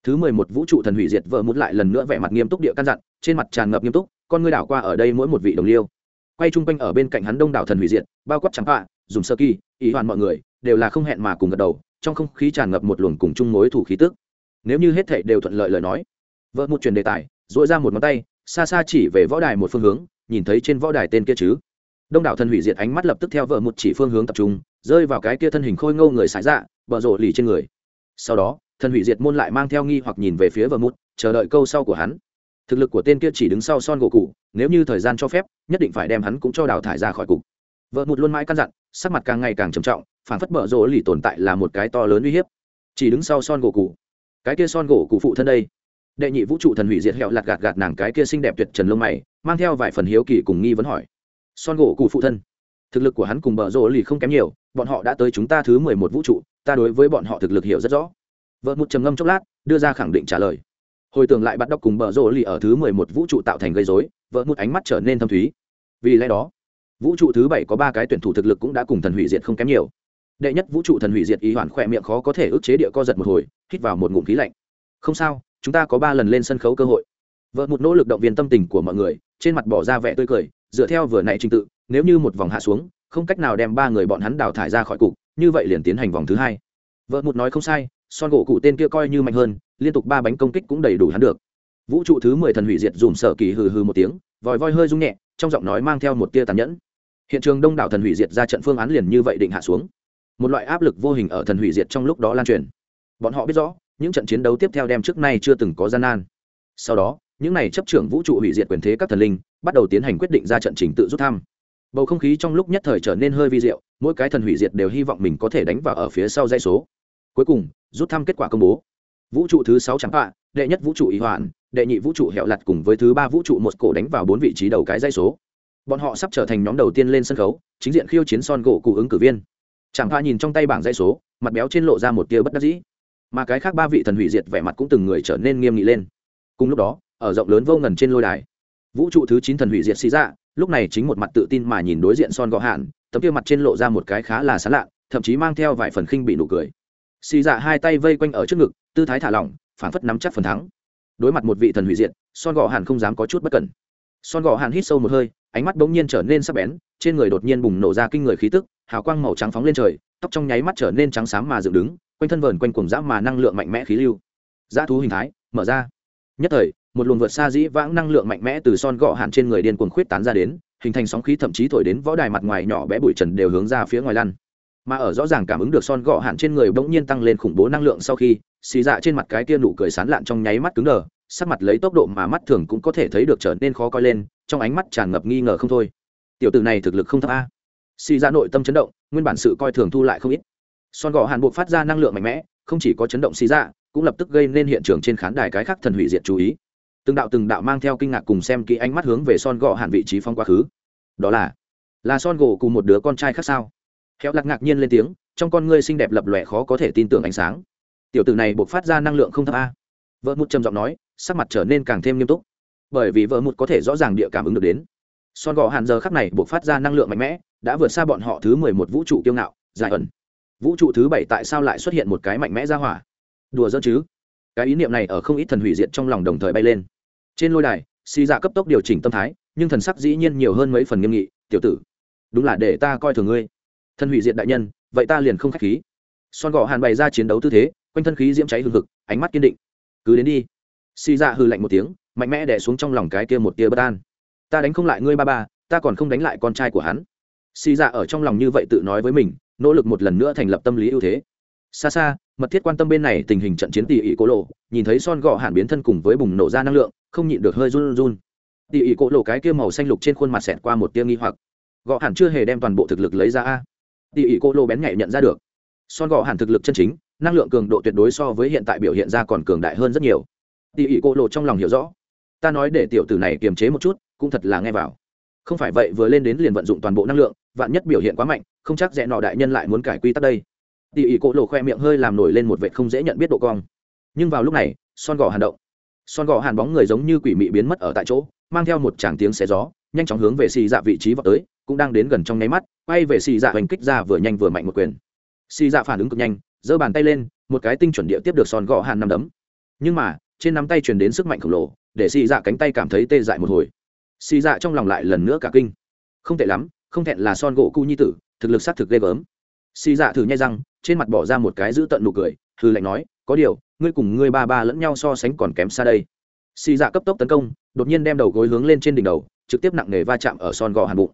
thứ mười một vũ trụ thần hủy diệt vợ mút lại lần nữa vẻ mặt nghiêm túc địa căn dặn, trên mặt tràn ngập nghiêm túc, con ngươi đảo qua ở đây mỗi một vị đồng liêu. Quay chung quanh ở bên cạnh hắn đông đảo thần hủy diệt, bao quát chẳng hạ dùng sơ kỳ, ý hoàn mọi người, đều là không hẹn mà cùng gật đầu, trong không khí tràn ngập một luồng cùng chung mối thủ khí tức. Nếu như hết thảy đều thuận lợi lời nói, vợ một truyền đề tài dội ra một ngón tay, xa xa chỉ về võ đài một phương hướng, nhìn thấy trên võ đài tên kia chứ. Đông đảo thần hủy diệt ánh mắt lập tức theo vợ một chỉ phương hướng tập trung, rơi vào cái kia thân hình khôi ngâu người sải dạ bờ rộ lì trên người. Sau đó thần hủy diệt môn lại mang theo nghi hoặc nhìn về phía vợ mút chờ đợi câu sau của hắn. Thực lực của tên kia chỉ đứng sau son gỗ cụ, nếu như thời gian cho phép, nhất định phải đem hắn cũng cho đào thải ra khỏi cục. Vợ một luôn mãi căn dặn, sắc mặt càng ngày càng trầm trọng, phản phất bở rỗ lì tồn tại là một cái to lớn uy hiếp. Chỉ đứng sau son gỗ cụ. Cái kia son gỗ cụ phụ thân đây. Đệ nhị vũ trụ thần hủy diệt hẹo lạt gạt gạt nàng cái kia xinh đẹp tuyệt trần lông mày, mang theo vài phần hiếu kỳ cùng nghi vấn hỏi. Son gỗ cụ phụ thân. Thực lực của hắn cùng bở rỗ lì không kém nhiều, bọn họ đã tới chúng ta thứ mười một vũ trụ, ta đối với bọn họ thực lực hiểu rất rõ vợ một trầm ngâm chốc lát, đưa ra khẳng định trả lời. Hồi tưởng lại bắt đọc cùng bờ rộ lì ở thứ mười một vũ trụ tạo thành gây dối vợ một ánh mắt trở nên thâm thúy. Vì lẽ đó, vũ trụ thứ bảy có ba cái tuyển thủ thực lực cũng đã cùng thần hủy diệt không kém nhiều. Đệ nhất vũ trụ thần hủy diệt ý hoàn khỏe miệng khó có thể ức chế địa co giật một hồi, hít vào một ngụm khí lạnh. Không sao, chúng ta có ba lần lên sân khấu cơ hội. Vợ một nỗ lực động viên tâm tình của mọi người, trên mặt bỏ ra vẻ tươi cười, dựa theo vừa nãy trình tự, nếu như một vòng hạ xuống, không cách nào đem ba người bọn hắn đào thải ra khỏi cục, như vậy liền tiến hành vòng thứ hai. Vợ một nói không sai son gỗ cụ tên kia coi như mạnh hơn, liên tục ba bánh công kích cũng đầy đủ hắn được. Vũ trụ thứ mười thần hủy diệt dùm sở kỳ hừ hừ một tiếng, vòi voi hơi rung nhẹ, trong giọng nói mang theo một tia tàn nhẫn. Hiện trường đông đảo thần hủy diệt ra trận phương án liền như vậy định hạ xuống. Một loại áp lực vô hình ở thần hủy diệt trong lúc đó lan truyền. Bọn họ biết rõ, những trận chiến đấu tiếp theo đem trước nay chưa từng có gian nan. Sau đó, những này chấp trưởng vũ trụ hủy diệt quyền thế các thần linh, bắt đầu tiến hành quyết định ra trận trình tự rút thăm. Bầu không khí trong lúc nhất thời trở nên hơi vi diệu, mỗi cái thần hủy diệt đều hy vọng mình có thể đánh vào ở phía sau dây số. Cuối cùng rút thăm kết quả công bố. Vũ trụ thứ sáu chẳng bạ đệ nhất vũ trụ y hoạn, đệ nhị vũ trụ hẹo lặt cùng với thứ ba vũ trụ một cổ đánh vào bốn vị trí đầu cái dây số. Bọn họ sắp trở thành nhóm đầu tiên lên sân khấu, chính diện khiêu chiến son gỗ cụ ứng cử viên. Chẳng bạ nhìn trong tay bảng dây số, mặt béo trên lộ ra một tia bất đắc dĩ. Mà cái khác ba vị thần hủy diệt vẻ mặt cũng từng người trở nên nghiêm nghị lên. Cùng lúc đó, ở rộng lớn vô ngần trên lôi đài, vũ trụ thứ chín thần hủy diệt xì ra lúc này chính một mặt tự tin mà nhìn đối diện son gõ hạn, tấm kia mặt trên lộ ra một cái khá là xán lạ, thậm chí mang theo vài phần khinh bị nụ cười xì dạ hai tay vây quanh ở trước ngực, tư thái thả lỏng phản phất nắm chắc phần thắng. Đối mặt một vị thần hủy diệt, son gò hàn không dám có chút bất cẩn. Son gò hàn hít sâu một hơi, ánh mắt bỗng nhiên trở nên sắc bén, trên người đột nhiên bùng nổ ra kinh người khí tức, hào quang màu trắng phóng lên trời, tóc trong nháy mắt trở nên trắng xám mà dựng đứng, quanh thân vờn quanh cùng dã mà năng lượng mạnh mẽ khí lưu. Dã thú hình thái, mở ra. Nhất thời, một luồng vượt xa dĩ vãng năng lượng mạnh mẽ từ son gọ hàn trên người điên cuồng khuyết tán ra đến, hình thành sóng khí thậm chí thổi đến võ đài mặt ngoài nhỏ bé bụi trần đều hướng ra phía ngoài lăn mà ở rõ ràng cảm ứng được son gọ hạn trên người bỗng nhiên tăng lên khủng bố năng lượng sau khi, xì dạ trên mặt cái kia nụ cười sán lạn trong nháy mắt cứng đờ, sắc mặt lấy tốc độ mà mắt thường cũng có thể thấy được trở nên khó coi lên, trong ánh mắt tràn ngập nghi ngờ không thôi. Tiểu tử này thực lực không thấp a. Xì dạ nội tâm chấn động, nguyên bản sự coi thường thu lại không ít. Son gọ hạn buộc phát ra năng lượng mạnh mẽ, không chỉ có chấn động xì dạ cũng lập tức gây nên hiện trường trên khán đài cái khác thần hủy diệt chú ý. Từng đạo từng đạo mang theo kinh ngạc cùng xem kỹ ánh mắt hướng về son gọ hạn vị trí phong quá khứ. Đó là là son gỗ cùng một đứa con trai khác sao? Khéo lạc ngạc nhiên lên tiếng, trong con ngươi xinh đẹp lập lòe khó có thể tin tưởng ánh sáng. Tiểu tử này buộc phát ra năng lượng không thấp a. Vợ một trầm giọng nói, sắc mặt trở nên càng thêm nghiêm túc. Bởi vì vợ một có thể rõ ràng địa cảm ứng được đến. Son gò hàn giờ khắc này buộc phát ra năng lượng mạnh mẽ, đã vượt xa bọn họ thứ mười một vũ trụ kiêu ngạo dài ẩn. Vũ trụ thứ bảy tại sao lại xuất hiện một cái mạnh mẽ ra hỏa? Đùa dỡ chứ? Cái ý niệm này ở không ít thần hủy diệt trong lòng đồng thời bay lên. Trên lôi đài xì dạ cấp tốc điều chỉnh tâm thái, nhưng thần sắc dĩ nhiên nhiều hơn mấy phần nghiêm nghị, tiểu tử, đúng là để ta coi thường ngươi thân hủy diệt đại nhân, vậy ta liền không k h á c h khí. Son gò hàn bày ra chiến đấu tư thế, quanh thân khí diễm cháy hừng hực, ánh mắt kiên định. Cứ đến đi. Xì dạ hư lạnh một tiếng, mạnh mẽ đẻ xuống trong lòng cái kia một tia bất an. Ta đánh không lại ngươi ba ba, ta còn không đánh lại con trai của hắn. Xì dạ ở trong lòng như vậy tự nói với mình, nỗ lực một lần nữa thành lập tâm lý ưu thế. Xa xa, mật thiết quan tâm bên này tình hình trận chiến tỉ ỉ cố lộ, nhìn thấy son gọ hàn biến thân cùng với bùng nổ ra năng lượng, không nhịn được hơi run run. Tỉ ỉ cố lộ cái kia màu xanh lục trên khuôn mặt xẹt qua một tia nghi hoặc. Gọ hàn chưa hề đem toàn bộ thực lực lấy ra a tỉ ỉ cô lô bén nhạy nhận ra được. Son gò hàn thực lực chân chính, năng lượng cường độ tuyệt đối so với hiện tại biểu hiện ra còn cường đại hơn rất nhiều. Tỉ ỉ cô lô trong lòng hiểu rõ. Ta nói để tiểu tử này kiềm chế một chút, cũng thật là nghe vào. Không phải vậy vừa lên đến liền vận dụng toàn bộ năng lượng, vạn nhất biểu hiện quá mạnh, không chắc rẽ nọ đại nhân lại muốn cải quy tắc đây. Tỉ ỉ cô lô khoe miệng hơi làm nổi lên một vệ không dễ nhận biết độ cong. Nhưng vào lúc này, son gò hàn động. Son gò hàn bóng người giống như quỷ mị biến mất ở tại chỗ, mang theo một tràng tiếng xé gió, nhanh chóng hướng về xì dạ vị trí vào tới cũng đang đến gần trong nháy mắt, quay về xì dạ hành kích ra vừa nhanh vừa mạnh một quyền. Xì dạ phản ứng cực nhanh, giơ bàn tay lên, một cái tinh chuẩn địa tiếp được son gò hàn nằm đấm. Nhưng mà, trên nắm tay truyền đến sức mạnh khổng lồ, để xì dạ cánh tay cảm thấy tê dại một hồi. Xì dạ trong lòng lại lần nữa cả kinh. Không tệ lắm, không thẹn là son gỗ cu nhi tử, thực lực xác thực ghê gớm. Xì dạ thử nhai răng, trên mặt bỏ ra một cái giữ tận nụ cười thư lạnh nói, có điều, ngươi cùng ngươi ba ba lẫn nhau so sánh còn kém xa đây. Xì dạ cấp tốc tấn công, đột nhiên đem đầu gối hướng lên trên đỉnh đầu, trực tiếp nặng nề va chạm ở son gò hàn bụng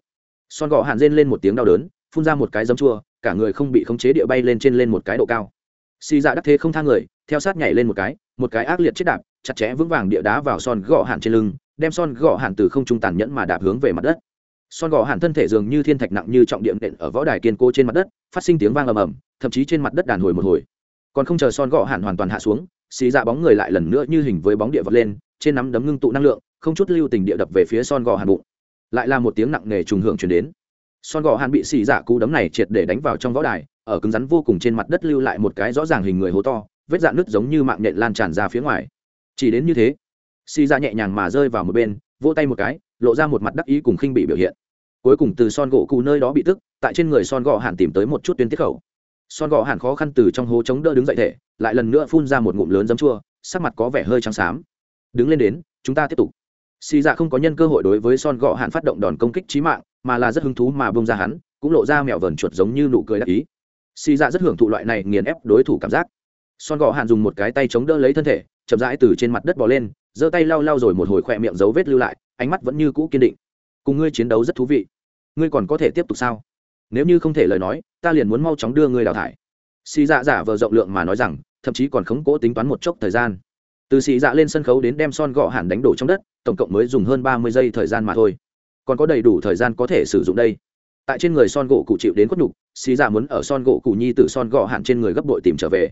son gò hàn rên lên một tiếng đau đớn, phun ra một cái giấm chua, cả người không bị khống chế địa bay lên trên lên một cái độ cao. Xì dạ đắc thế không tha người, theo sát nhảy lên một cái một cái ác liệt chết đạp, chặt chẽ vững vàng địa đá vào son gò hàn trên lưng, đem son gò hàn từ không trung tàn nhẫn mà đạp hướng về mặt đất. Son gò hàn thân thể dường như thiên thạch nặng như trọng điện đệm ở võ đài kiên cố trên mặt đất, phát sinh tiếng vang ầm ầm, thậm chí trên mặt đất đàn hồi một hồi. Còn không chờ son gò hàn hoàn toàn hạ xuống, xì dạ bóng người lại lần nữa như hình với bóng địa vật lên, trên nắm đấm ngưng tụ năng lượng, không chút lưu tình địa đập về phía son gò hàn bụng lại là một tiếng nặng nề trùng hưởng chuyển đến. Son gò hàn bị xì dạ cú đấm này triệt để đánh vào trong võ đài, ở cứng rắn vô cùng trên mặt đất lưu lại một cái rõ ràng hình người hố to, vết dạn nứt giống như mạng nhện lan tràn ra phía ngoài. Chỉ đến như thế, xì dạ nhẹ nhàng mà rơi vào một bên, vỗ tay một cái, lộ ra một mặt đắc ý cùng khinh bị biểu hiện. Cuối cùng từ son gỗ cụ nơi đó bị tức, tại trên người son gò hàn tìm tới một chút tuyến tiết khẩu. Son gò hàn khó khăn từ trong hố chống đỡ đứng dậy thể, lại lần nữa phun ra một ngụm lớn giấm chua, sắc mặt có vẻ hơi trắng xám. Đứng lên đến, chúng ta tiếp tục xì dạ không có nhân cơ hội đối với son gọ hạn phát động đòn công kích trí mạng, mà là rất hứng thú mà bông ra hắn, cũng lộ ra mẹo vờn chuột giống như nụ cười đắc ý. Xì dạ rất hưởng thụ loại này nghiền ép đối thủ cảm giác. Son gọ hạn dùng một cái tay chống đỡ lấy thân thể, chậm rãi từ trên mặt đất bò lên, giơ tay lau lau rồi một hồi khỏe miệng dấu vết lưu lại, ánh mắt vẫn như cũ kiên định. Cùng ngươi chiến đấu rất thú vị. Ngươi còn có thể tiếp tục sao? Nếu như không thể lời nói, ta liền muốn mau chóng đưa ngươi đào thải. Xì dạ giả vờ rộng lượng mà nói rằng, thậm chí còn khống cố tính toán một chốc thời gian từ xì dạ lên sân khấu đến đem son gọ hẳn đánh đổ trong đất, tổng cộng mới dùng hơn ba mươi giây thời gian mà thôi. Còn có đầy đủ thời gian có thể sử dụng đây. Tại trên người son gỗ cụ chịu đến khuất nhục, xì dạ muốn ở son gỗ cụ nhi từ son gọ hẳn trên người gấp đội tìm trở về.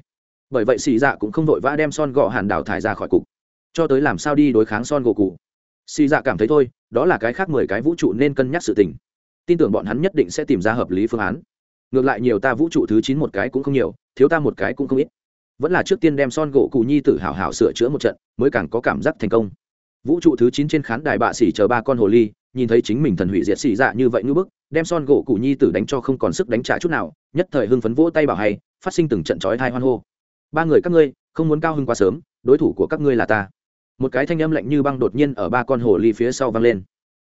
Bởi vậy xì dạ cũng không vội vã đem son gọ hẳn đào thải ra khỏi cục. Cho tới làm sao đi đối kháng son gỗ cụ. Xì dạ cảm thấy thôi, đó là cái khác mười cái vũ trụ nên cân nhắc sự tình. Tin tưởng bọn hắn nhất định sẽ tìm ra hợp lý phương án. Ngược lại nhiều ta vũ trụ thứ chín một cái cũng không nhiều, thiếu ta một cái cũng không ít vẫn là trước tiên đem son gỗ cụ nhi tử hảo hảo sửa chữa một trận, mới càng có cảm giác thành công. Vũ trụ thứ chín trên khán đài bạ xỉ chờ ba con hồ ly, nhìn thấy chính mình thần hủy diệt xỉ dạ như vậy như bức, đem son gỗ cụ nhi tử đánh cho không còn sức đánh trả chút nào, nhất thời hưng phấn vỗ tay bảo hay, phát sinh từng trận chói thai hoan hô. Ba người các ngươi, không muốn cao hưng quá sớm, đối thủ của các ngươi là ta. Một cái thanh âm lạnh như băng đột nhiên ở ba con hồ ly phía sau vang lên.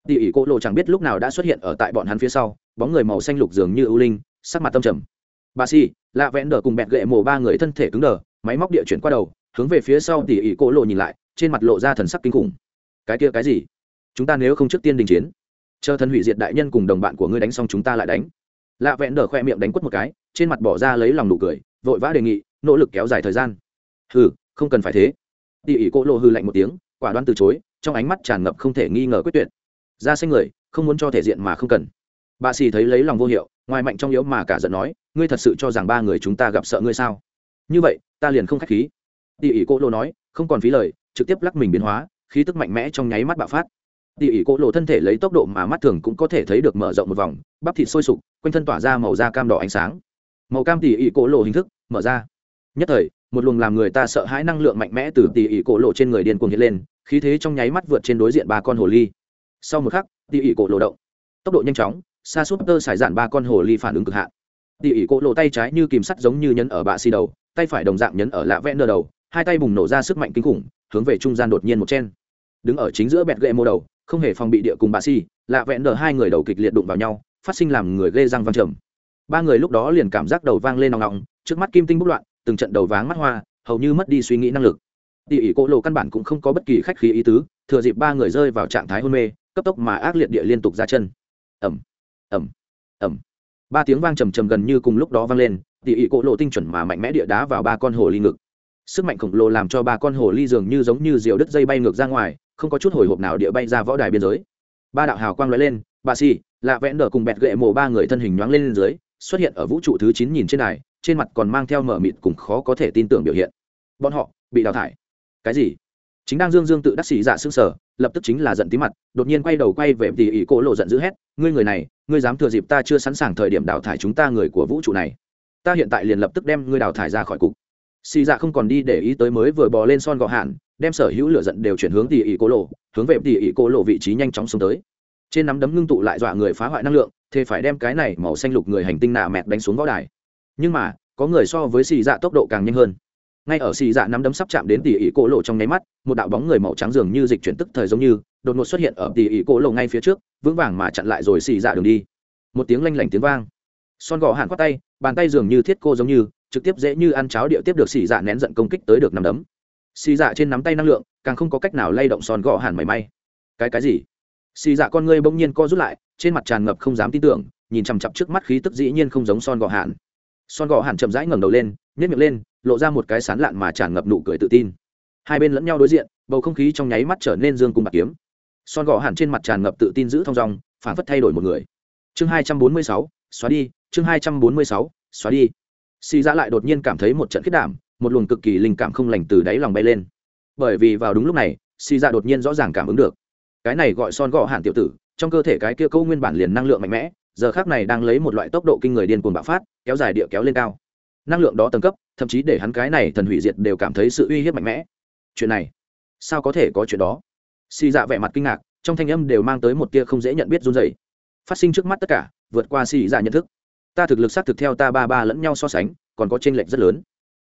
Tỉ ỉ cỗ lộ chẳng biết lúc nào đã xuất hiện ở tại bọn hắn phía sau, bóng người màu xanh lục dường như ưu linh, sắc mặt tâm trầm. Bà si lạ vẽn đờ cùng bẹt gậy mổ ba người thân thể cứng đờ, máy móc địa chuyển qua đầu, hướng về phía sau tỉ ỉ cô lộ nhìn lại, trên mặt lộ ra thần sắc kinh khủng. Cái kia cái gì? Chúng ta nếu không trước tiên đình chiến, chờ thần hủy diệt đại nhân cùng đồng bạn của ngươi đánh xong chúng ta lại đánh. Lạ vẽn đờ khoe miệng đánh quất một cái, trên mặt bỏ ra lấy lòng nụ cười, vội vã đề nghị, nỗ lực kéo dài thời gian. Hừ, không cần phải thế. Tỉ ỉ cô lộ hư lạnh một tiếng, quả đoán từ chối, trong ánh mắt tràn ngập không thể nghi ngờ quyết tuyệt. Ra xanh người, không muốn cho thể diện mà không cần. Bà xì thấy lấy lòng vô hiệu, ngoài mạnh trong yếu mà cả giận nói ngươi thật sự cho rằng ba người chúng ta gặp sợ ngươi sao? Như vậy, ta liền không k h á c h khí. Tỉ ỉ cô lô nói, không còn phí lời, trực tiếp lắc mình biến hóa, khí tức mạnh mẽ trong nháy mắt bạo phát. Tỉ ỉ cô lô thân thể lấy tốc độ mà mắt thường cũng có thể thấy được mở rộng một vòng, bắp thịt sôi sục, quanh thân tỏa ra màu da cam đỏ ánh sáng. Màu cam tỉ ỉ cô lô hình thức, mở ra. Nhất thời, một luồng làm người ta sợ hãi năng lượng mạnh mẽ từ tỉ ỉ cổ lộ trên người điên cuồng hiện lên, khí thế trong nháy mắt vượt trên đối diện ba con hồ ly. Sau một khắc tỉ ỉ cổ lộ động. Tốc độ nhanh chóng, xa súp tơ xài dạn ba con hồ ly phản ứng cực hạn tỉ ỉ cổ lộ tay trái như kìm sắt giống như nhấn ở bạ xì đầu, tay phải đồng dạng nhấn ở lạ vẽ nơ đầu, hai tay bùng nổ ra sức mạnh kinh khủng, hướng về trung gian đột nhiên một chen. Đứng ở chính giữa bẹt gậy mô đầu, không hề phòng bị địa cùng bạ xì, lạ vẽ nơ hai người đầu kịch liệt đụng vào nhau, phát sinh làm người ghê răng văng trầm. Ba người lúc đó liền cảm giác đầu vang lên nòng nòng, trước mắt kim tinh bút loạn, từng trận đầu váng mắt hoa, hầu như mất đi suy nghĩ năng lực. Tỉ ỉ cỗ lộ căn bản cũng không có bất kỳ khách khí ý tứ, thừa dịp ba người rơi vào trạng thái hôn mê, cấp tốc mà ác liệt địa liên tục ra chân. Ẩm ẩm ẩm ba tiếng vang trầm trầm gần như cùng lúc đó vang lên, tỉ ỉ cỗ lộ tinh chuẩn mà mạnh mẽ địa đá vào ba con hồ ly ngực. Sức mạnh khổng lồ làm cho ba con hồ ly dường như giống như diều đứt dây bay ngược ra ngoài, không có chút hồi hộp nào địa bay ra võ đài biên giới. Ba đạo hào quang lóe lên, bà xì, lạ vẽn đờ cùng bẹt gậy mổ ba người thân hình nhoáng lên dưới, xuất hiện ở vũ trụ thứ chín nhìn trên đài, trên mặt còn mang theo mở mịt cùng khó có thể tin tưởng biểu hiện. Bọn họ bị đào thải. Cái gì? Chính đang dương dương tự đắc xì dạ xương sở lập tức chính là giận tí mặt, đột nhiên quay đầu quay về tỉ ỉ cổ lộ giận dữ hét, ngươi người này, ngươi dám thừa dịp ta chưa sẵn sàng thời điểm đào thải chúng ta người của vũ trụ này. Ta hiện tại liền lập tức đem ngươi đào thải ra khỏi cục. Xì dạ không còn đi để ý tới mới vừa bò lên son gọ hạn, đem sở hữu lửa giận đều chuyển hướng tỉ ỉ cổ lộ, hướng về tỉ ỉ cổ lộ vị trí nhanh chóng xuống tới. Trên nắm đấm ngưng tụ lại dọa người phá hoại năng lượng, thế phải đem cái này màu xanh lục người hành tinh nạ mẹt đánh xuống võ đài. Nhưng mà, có người so với xì dạ tốc độ càng nhanh hơn ngay ở xì dạ nắm đấm sắp chạm đến tỉ ỉ cỗ lộ trong nháy mắt, một đạo bóng người màu trắng dường như dịch chuyển tức thời giống như, đột ngột xuất hiện ở tỉ ỉ cỗ lộ ngay phía trước, vững vàng mà chặn lại rồi xì dạ đường đi. Một tiếng lanh lảnh tiếng vang. Son gò hạn quát tay, bàn tay dường như thiết cô giống như, trực tiếp dễ như ăn cháo điệu tiếp được xì dạ nén giận công kích tới được nắm đấm. Xì dạ trên nắm tay năng lượng, càng không có cách nào lay động son gò hạn mảy may. Cái cái gì? Xì dạ con ngươi bỗng nhiên co rút lại, trên mặt tràn ngập không dám tin tưởng, nhìn chằm chặp trước mắt khí tức dĩ nhiên không giống son gò hạn. Son gò hạn chậm rãi ngẩng đầu lên nhét miệng lên lộ ra một cái sán lạn mà tràn ngập nụ cười tự tin. Hai bên lẫn nhau đối diện, bầu không khí trong nháy mắt trở nên dương cung bạc kiếm. Son gò hàn trên mặt tràn ngập tự tin giữ thong dong phản phất thay đổi một người. Chương hai trăm bốn mươi sáu, xóa đi, chương hai trăm bốn mươi sáu, xóa đi. Xì ra lại đột nhiên cảm thấy một trận khiết đảm, một luồng cực kỳ linh cảm không lành từ đáy lòng bay lên. Bởi vì vào đúng lúc này, xì ra đột nhiên rõ ràng cảm ứng được. Cái này gọi son gò hàn tiểu tử, trong cơ thể cái kia câu nguyên bản liền năng lượng mạnh mẽ, giờ khác này đang lấy một loại tốc độ kinh người điên cuồng bạo phát, kéo dài địa kéo lên cao. Năng lượng đó tầng cấp thậm chí để hắn cái này thần hủy diệt đều cảm thấy sự uy hiếp mạnh mẽ. Chuyện này, sao có thể có chuyện đó? Xì dạ vẻ mặt kinh ngạc, trong thanh âm đều mang tới một tia không dễ nhận biết run dày phát sinh trước mắt tất cả, vượt qua xì dạ nhận thức. Ta thực lực xác thực theo ta ba ba lẫn nhau so sánh, còn có tranh lệch rất lớn.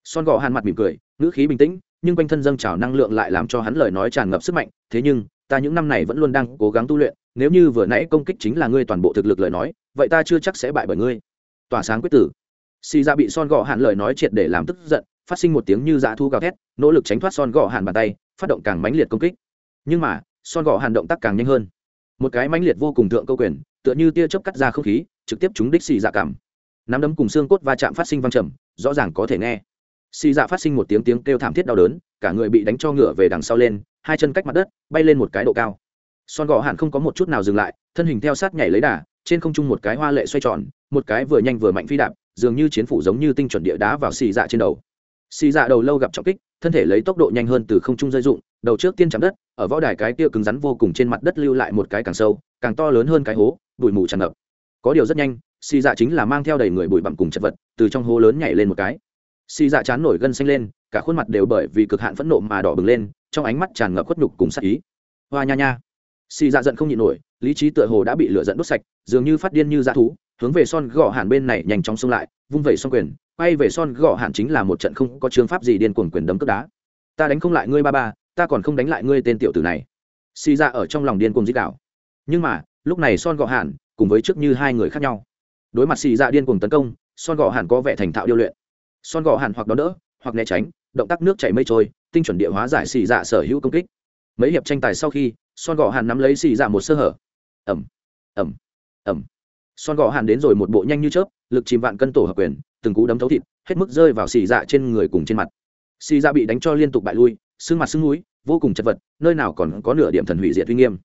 Son gò hàn mặt mỉm cười, ngữ khí bình tĩnh, nhưng quanh thân dâng trào năng lượng lại làm cho hắn lời nói tràn ngập sức mạnh. Thế nhưng, ta những năm này vẫn luôn đang cố gắng tu luyện, nếu như vừa nãy công kích chính là ngươi toàn bộ thực lực lời nói, vậy ta chưa chắc sẽ bại bởi ngươi. Tỏa sáng quyết tử xì ra bị son gọ hạn lời nói triệt để làm tức giận, phát sinh một tiếng như dã thu gào thét, nỗ lực tránh thoát son gọ hạn bàn tay, phát động càng mãnh liệt công kích. Nhưng mà, son gọ hạn động tác càng nhanh hơn. Một cái mãnh liệt vô cùng thượng câu quyền, tựa như tia chớp cắt ra không khí, trực tiếp trúng đích xì dạ cảm. Nắm đấm cùng xương cốt va chạm phát sinh văng trầm, rõ ràng có thể nghe. Xì dạ phát sinh một tiếng tiếng kêu thảm thiết đau đớn, cả người bị đánh cho ngửa về đằng sau lên, hai chân cách mặt đất, bay lên một cái độ cao. Son gọ hạn không có một chút nào dừng lại, thân hình theo sát nhảy lấy đà, trên không trung một cái hoa lệ xoay tròn, một cái vừa nhanh vừa mạnh phi đạp dường như chiến phủ giống như tinh chuẩn địa đá vào xì dạ trên đầu. Xì dạ đầu lâu gặp trọng kích, thân thể lấy tốc độ nhanh hơn từ không trung rơi dụng đầu trước tiên chạm đất, ở võ đài cái kia cứng rắn vô cùng trên mặt đất lưu lại một cái càng sâu, càng to lớn hơn cái hố, bụi mù tràn ngập. Có điều rất nhanh, xì dạ chính là mang theo đầy người bụi bặm cùng chật vật, từ trong hố lớn nhảy lên một cái. Xì dạ chán nổi gân xanh lên, cả khuôn mặt đều bởi vì cực hạn phẫn nộ mà đỏ bừng lên, trong ánh mắt tràn ngập khuất nhục cùng sắc ý. Hoa nha nha. Xì dạ giận không nhịn nổi, lý trí tựa hồ đã bị lửa dẫn đốt sạch, dường như phát điên như dã thú hướng về son gõ hạn bên này nhanh chóng xông lại, vung vẩy xong quyền, quay về son gõ hạn chính là một trận không có chương pháp gì điên cuồng quyền đấm cướp đá. Ta đánh không lại ngươi ba ba, ta còn không đánh lại ngươi tên tiểu tử này. Xì ra ở trong lòng điên cuồng dích đạo nhưng mà, lúc này son gõ hạn cùng với trước như hai người khác nhau. Đối mặt xì ra điên cuồng tấn công, son gõ hạn có vẻ thành thạo điêu luyện. Son gõ hạn hoặc đón đỡ, hoặc né tránh, động tác nước chảy mây trôi, tinh chuẩn địa hóa giải xì dạ sở hữu công kích. Mấy hiệp tranh tài sau khi, son gõ hàn nắm lấy xì dạ một sơ hở. Ẩm ẩm ẩm son gõ hàn đến rồi một bộ nhanh như chớp, lực chìm vạn cân tổ hợp quyền, từng cú đấm thấu thịt, hết mức rơi vào xì dạ trên người cùng trên mặt. Xì dạ bị đánh cho liên tục bại lui, xương mặt xương núi, vô cùng chật vật, nơi nào còn có nửa điểm thần hủy diệt uy nghiêm.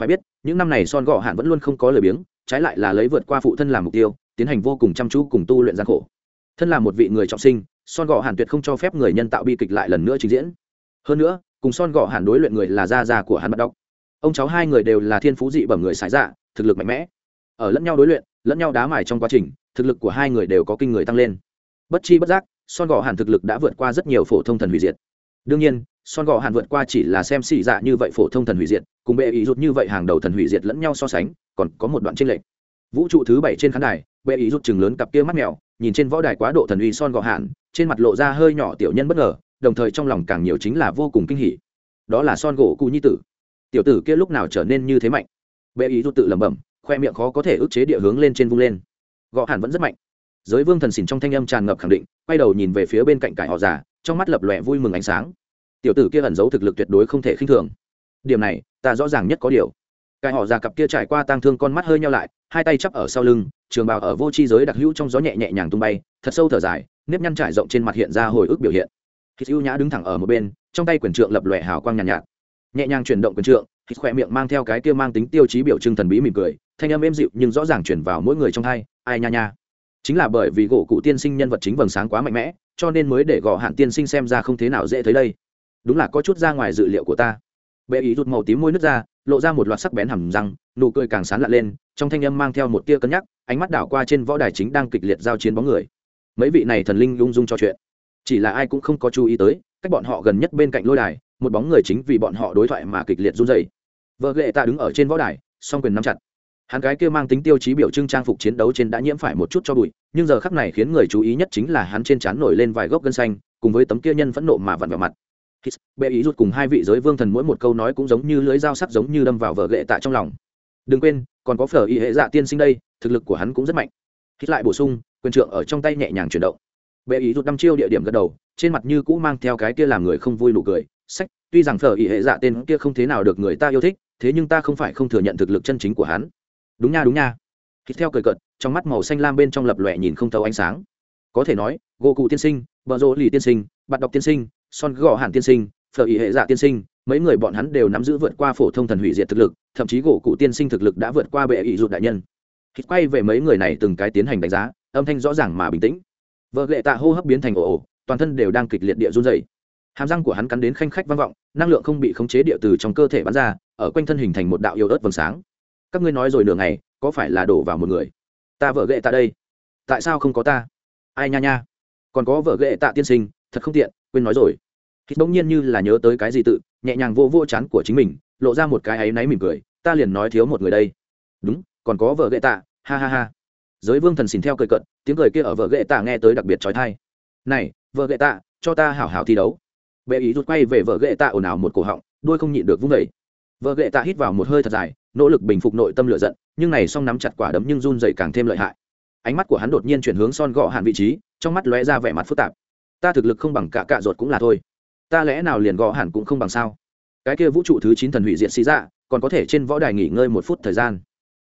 Phải biết, những năm này son gõ Hàn vẫn luôn không có lời biếng, trái lại là lấy vượt qua phụ thân làm mục tiêu, tiến hành vô cùng chăm chú cùng tu luyện gian khổ. Thân là một vị người trọng sinh, son gõ Hàn tuyệt không cho phép người nhân tạo bi kịch lại lần nữa trình diễn. Hơn nữa, cùng son gõ Hàn đối luyện người là gia già của hắn bắt đọc. Ông cháu hai người đều là thiên phú dị bẩm người sải dạ thực lực mạnh mẽ ở lẫn nhau đối luyện, lẫn nhau đá mài trong quá trình, thực lực của hai người đều có kinh người tăng lên. Bất chi bất giác, son gò hàn thực lực đã vượt qua rất nhiều phổ thông thần hủy diệt. Đương nhiên, son gò hàn vượt qua chỉ là xem xì dạ như vậy phổ thông thần hủy diệt, cùng bệ ý rút như vậy hàng đầu thần hủy diệt lẫn nhau so sánh, còn có một đoạn tranh lệch. Vũ trụ thứ bảy trên khán đài, bệ ý rút chừng lớn cặp kia mắt mèo, nhìn trên võ đài quá độ thần uy son gò hàn, trên mặt lộ ra hơi nhỏ tiểu nhân bất ngờ, đồng thời trong lòng càng nhiều chính là vô cùng kinh hỉ. Đó là son gỗ cụ nhi tử. Tiểu tử kia lúc nào trở nên như thế mạnh? Bệ ý rút tự lẩm bẩm khoe miệng khó có thể ức chế địa hướng lên trên vung lên. Gõ hàn vẫn rất mạnh. Giới vương thần xỉn trong thanh âm tràn ngập khẳng định quay đầu nhìn về phía bên cạnh cải họ già trong mắt lập lòe vui mừng ánh sáng. Tiểu tử kia ẩn giấu thực lực tuyệt đối không thể khinh thường. Điểm này ta rõ ràng nhất có điều. Cải họ già cặp kia trải qua tang thương con mắt hơi nhau lại hai tay chắp ở sau lưng trường bào ở vô tri giới đặc hữu trong gió nhẹ nhẹ nhàng tung bay thật sâu thở dài nếp nhăn trải rộng trên mặt hiện ra hồi ức biểu hiện. Khi ưu nhã đứng thẳng ở một bên trong tay quyền trượng lập lòe hào quang nhàn nhạt, nhạt nhẹ nhàng chuyển động quyền trượng hít khỏe miệng mang theo cái kia mang tính tiêu chí biểu trưng thần bí mỉm cười, thanh âm êm dịu nhưng rõ ràng chuyển vào mỗi người trong hai, ai nha nha. Chính là bởi vì gỗ cụ tiên sinh nhân vật chính vầng sáng quá mạnh mẽ, cho nên mới để gò hạn tiên sinh xem ra không thế nào dễ thấy đây. Đúng là có chút ra ngoài dự liệu của ta. Bệ ý rụt màu tím môi nước ra, lộ ra một loạt sắc bén hầm răng, nụ cười càng sán lạ lên, trong thanh âm mang theo một tia cân nhắc, ánh mắt đảo qua trên võ đài chính đang kịch liệt giao chiến bóng người. Mấy vị này thần linh lung dung cho chuyện. Chỉ là ai cũng không có chú ý tới, cách bọn họ gần nhất bên cạnh lôi đài, một bóng người chính vì bọn họ đối thoại mà kịch liệt run dày vợ lệ ta đứng ở trên võ đài song quyền nắm chặt. Hắn cái kia mang tính tiêu chí biểu trưng trang phục chiến đấu trên đã nhiễm phải một chút cho bụi nhưng giờ khắc này khiến người chú ý nhất chính là hắn trên trán nổi lên vài gốc gân xanh cùng với tấm kia nhân phẫn nộ mà vặn vào mặt. Hít, bệ ý rút cùng hai vị giới vương thần mỗi một câu nói cũng giống như lưới dao sắc giống như đâm vào vợ lệ tạ trong lòng. Đừng quên còn có phở y hệ dạ tiên sinh đây thực lực của hắn cũng rất mạnh. Hít lại bổ sung quyền trượng ở trong tay nhẹ nhàng chuyển động. Bệ ý rút năm chiêu địa điểm gật đầu trên mặt như cũ mang theo cái kia làm người không vui nụ cười sách tuy rằng phở ý hệ dạ tên kia không thế nào được người ta yêu thích, thế nhưng ta không phải không thừa nhận thực lực chân chính của hắn. Đúng nha đúng nha. Khi theo cười cợt, trong mắt màu xanh lam bên trong lập lòe nhìn không thấu ánh sáng. Có thể nói gỗ cụ tiên sinh, bờ rỗ lì tiên sinh bạn đọc tiên sinh, son gò hàn tiên sinh, phở ý hệ dạ tiên sinh, mấy người bọn hắn đều nắm giữ vượt qua phổ thông thần hủy diệt thực lực, thậm chí gỗ cụ tiên sinh thực lực đã vượt qua bệ ý dụt đại nhân. Khi quay về mấy người này từng cái tiến hành đánh giá, âm thanh rõ ràng mà bình tĩnh. Vợ lệ tạ hô hấp biến thành ồ ồ, toàn thân đều đang kịch liệt địa run dày hàm răng của hắn cắn đến khanh khách vang vọng, năng lượng không bị khống chế địa từ trong cơ thể bắn ra, ở quanh thân hình thành một đạo yêu ớt vầng sáng. Các ngươi nói rồi nửa ngày, có phải là đổ vào một người? Ta vợ ghệ tạ đây. Tại sao không có ta? Ai nha nha. Còn có vợ ghệ tạ tiên sinh, thật không tiện, quên nói rồi. Hít bỗng nhiên như là nhớ tới cái gì tự, nhẹ nhàng vô vô chán của chính mình, lộ ra một cái áy náy mỉm cười, ta liền nói thiếu một người đây. Đúng, còn có vợ ghệ tạ, ha ha ha. Giới vương thần xin theo cười cận tiếng cười kia ở vợ ghệ tạ nghe tới đặc biệt trói thai. Này, vợ ghệ tạ, cho ta hảo hảo thi đấu bệ ý rút quay về vợ ghệ tạ ồn ào một cổ họng, đuôi không nhịn được vung vẩy vợ ghệ tạ hít vào một hơi thật dài, nỗ lực bình phục nội tâm lửa giận, nhưng này song nắm chặt quả đấm nhưng run dậy càng thêm lợi hại. Ánh mắt của hắn đột nhiên chuyển hướng son gọ hạn vị trí, trong mắt lóe ra vẻ mặt phức tạp. Ta thực lực không bằng cả cạ ruột cũng là thôi. Ta lẽ nào liền gọ hẳn cũng không bằng sao? Cái kia vũ trụ thứ chín thần hủy diện xì dạ còn có thể trên võ đài nghỉ ngơi một phút thời gian.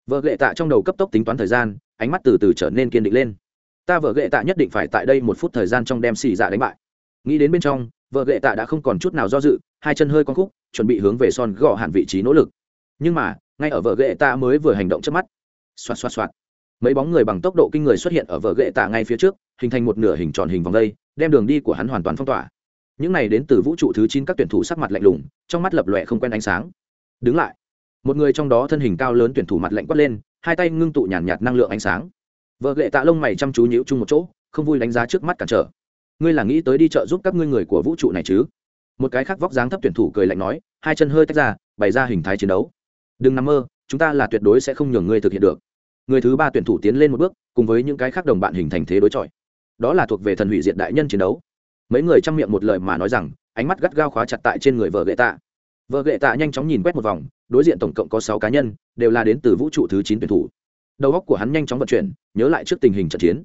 Vợ ghệ tạ trong đầu cấp tốc tính toán thời gian, ánh mắt từ từ trở nên kiên định lên. Ta vợ ghệ tạ nhất định phải tại đây một phút thời gian trong đem xì dạ đánh bại. Nghĩ đến bên trong vợ ghệ tạ đã không còn chút nào do dự hai chân hơi con khúc chuẩn bị hướng về son gò hạn vị trí nỗ lực. Nhưng mà ngay ở vợ ghệ tạ mới vừa hành động trước mắt. Xoạt xoạt xoạt. Mấy bóng người bằng tốc độ kinh người xuất hiện ở vợ ghệ tạ ngay phía trước hình thành một nửa hình tròn hình vòng đây đem đường đi của hắn hoàn toàn phong tỏa. Những này đến từ vũ trụ thứ chín các tuyển thủ sắc mặt lạnh lùng trong mắt lập lòe không quen ánh sáng. Đứng lại. Một người trong đó thân hình cao lớn tuyển thủ mặt lạnh quát lên hai tay ngưng tụ nhàn nhạt, nhạt năng lượng ánh sáng. Vợ ghệ tạ lông mày chăm chú nhíu chung một chỗ không vui đánh giá trước mắt cản trở ngươi là nghĩ tới đi chợ giúp các ngươi người của vũ trụ này chứ? Một cái khác vóc dáng thấp tuyển thủ cười lạnh nói, hai chân hơi tách ra, bày ra hình thái chiến đấu. Đừng nằm mơ, chúng ta là tuyệt đối sẽ không nhường ngươi thực hiện được. Người thứ ba tuyển thủ tiến lên một bước, cùng với những cái khác đồng bạn hình thành thế đối chọi. Đó là thuộc về thần hủy diệt đại nhân chiến đấu. Mấy người chăm miệng một lời mà nói rằng, ánh mắt gắt gao khóa chặt tại trên người vợ gậy tạ. Vợ gậy tạ nhanh chóng nhìn quét một vòng, đối diện tổng cộng có sáu cá nhân, đều là đến từ vũ trụ thứ chín tuyển thủ. Đầu óc của hắn nhanh chóng vận chuyển, nhớ lại trước tình hình trận chiến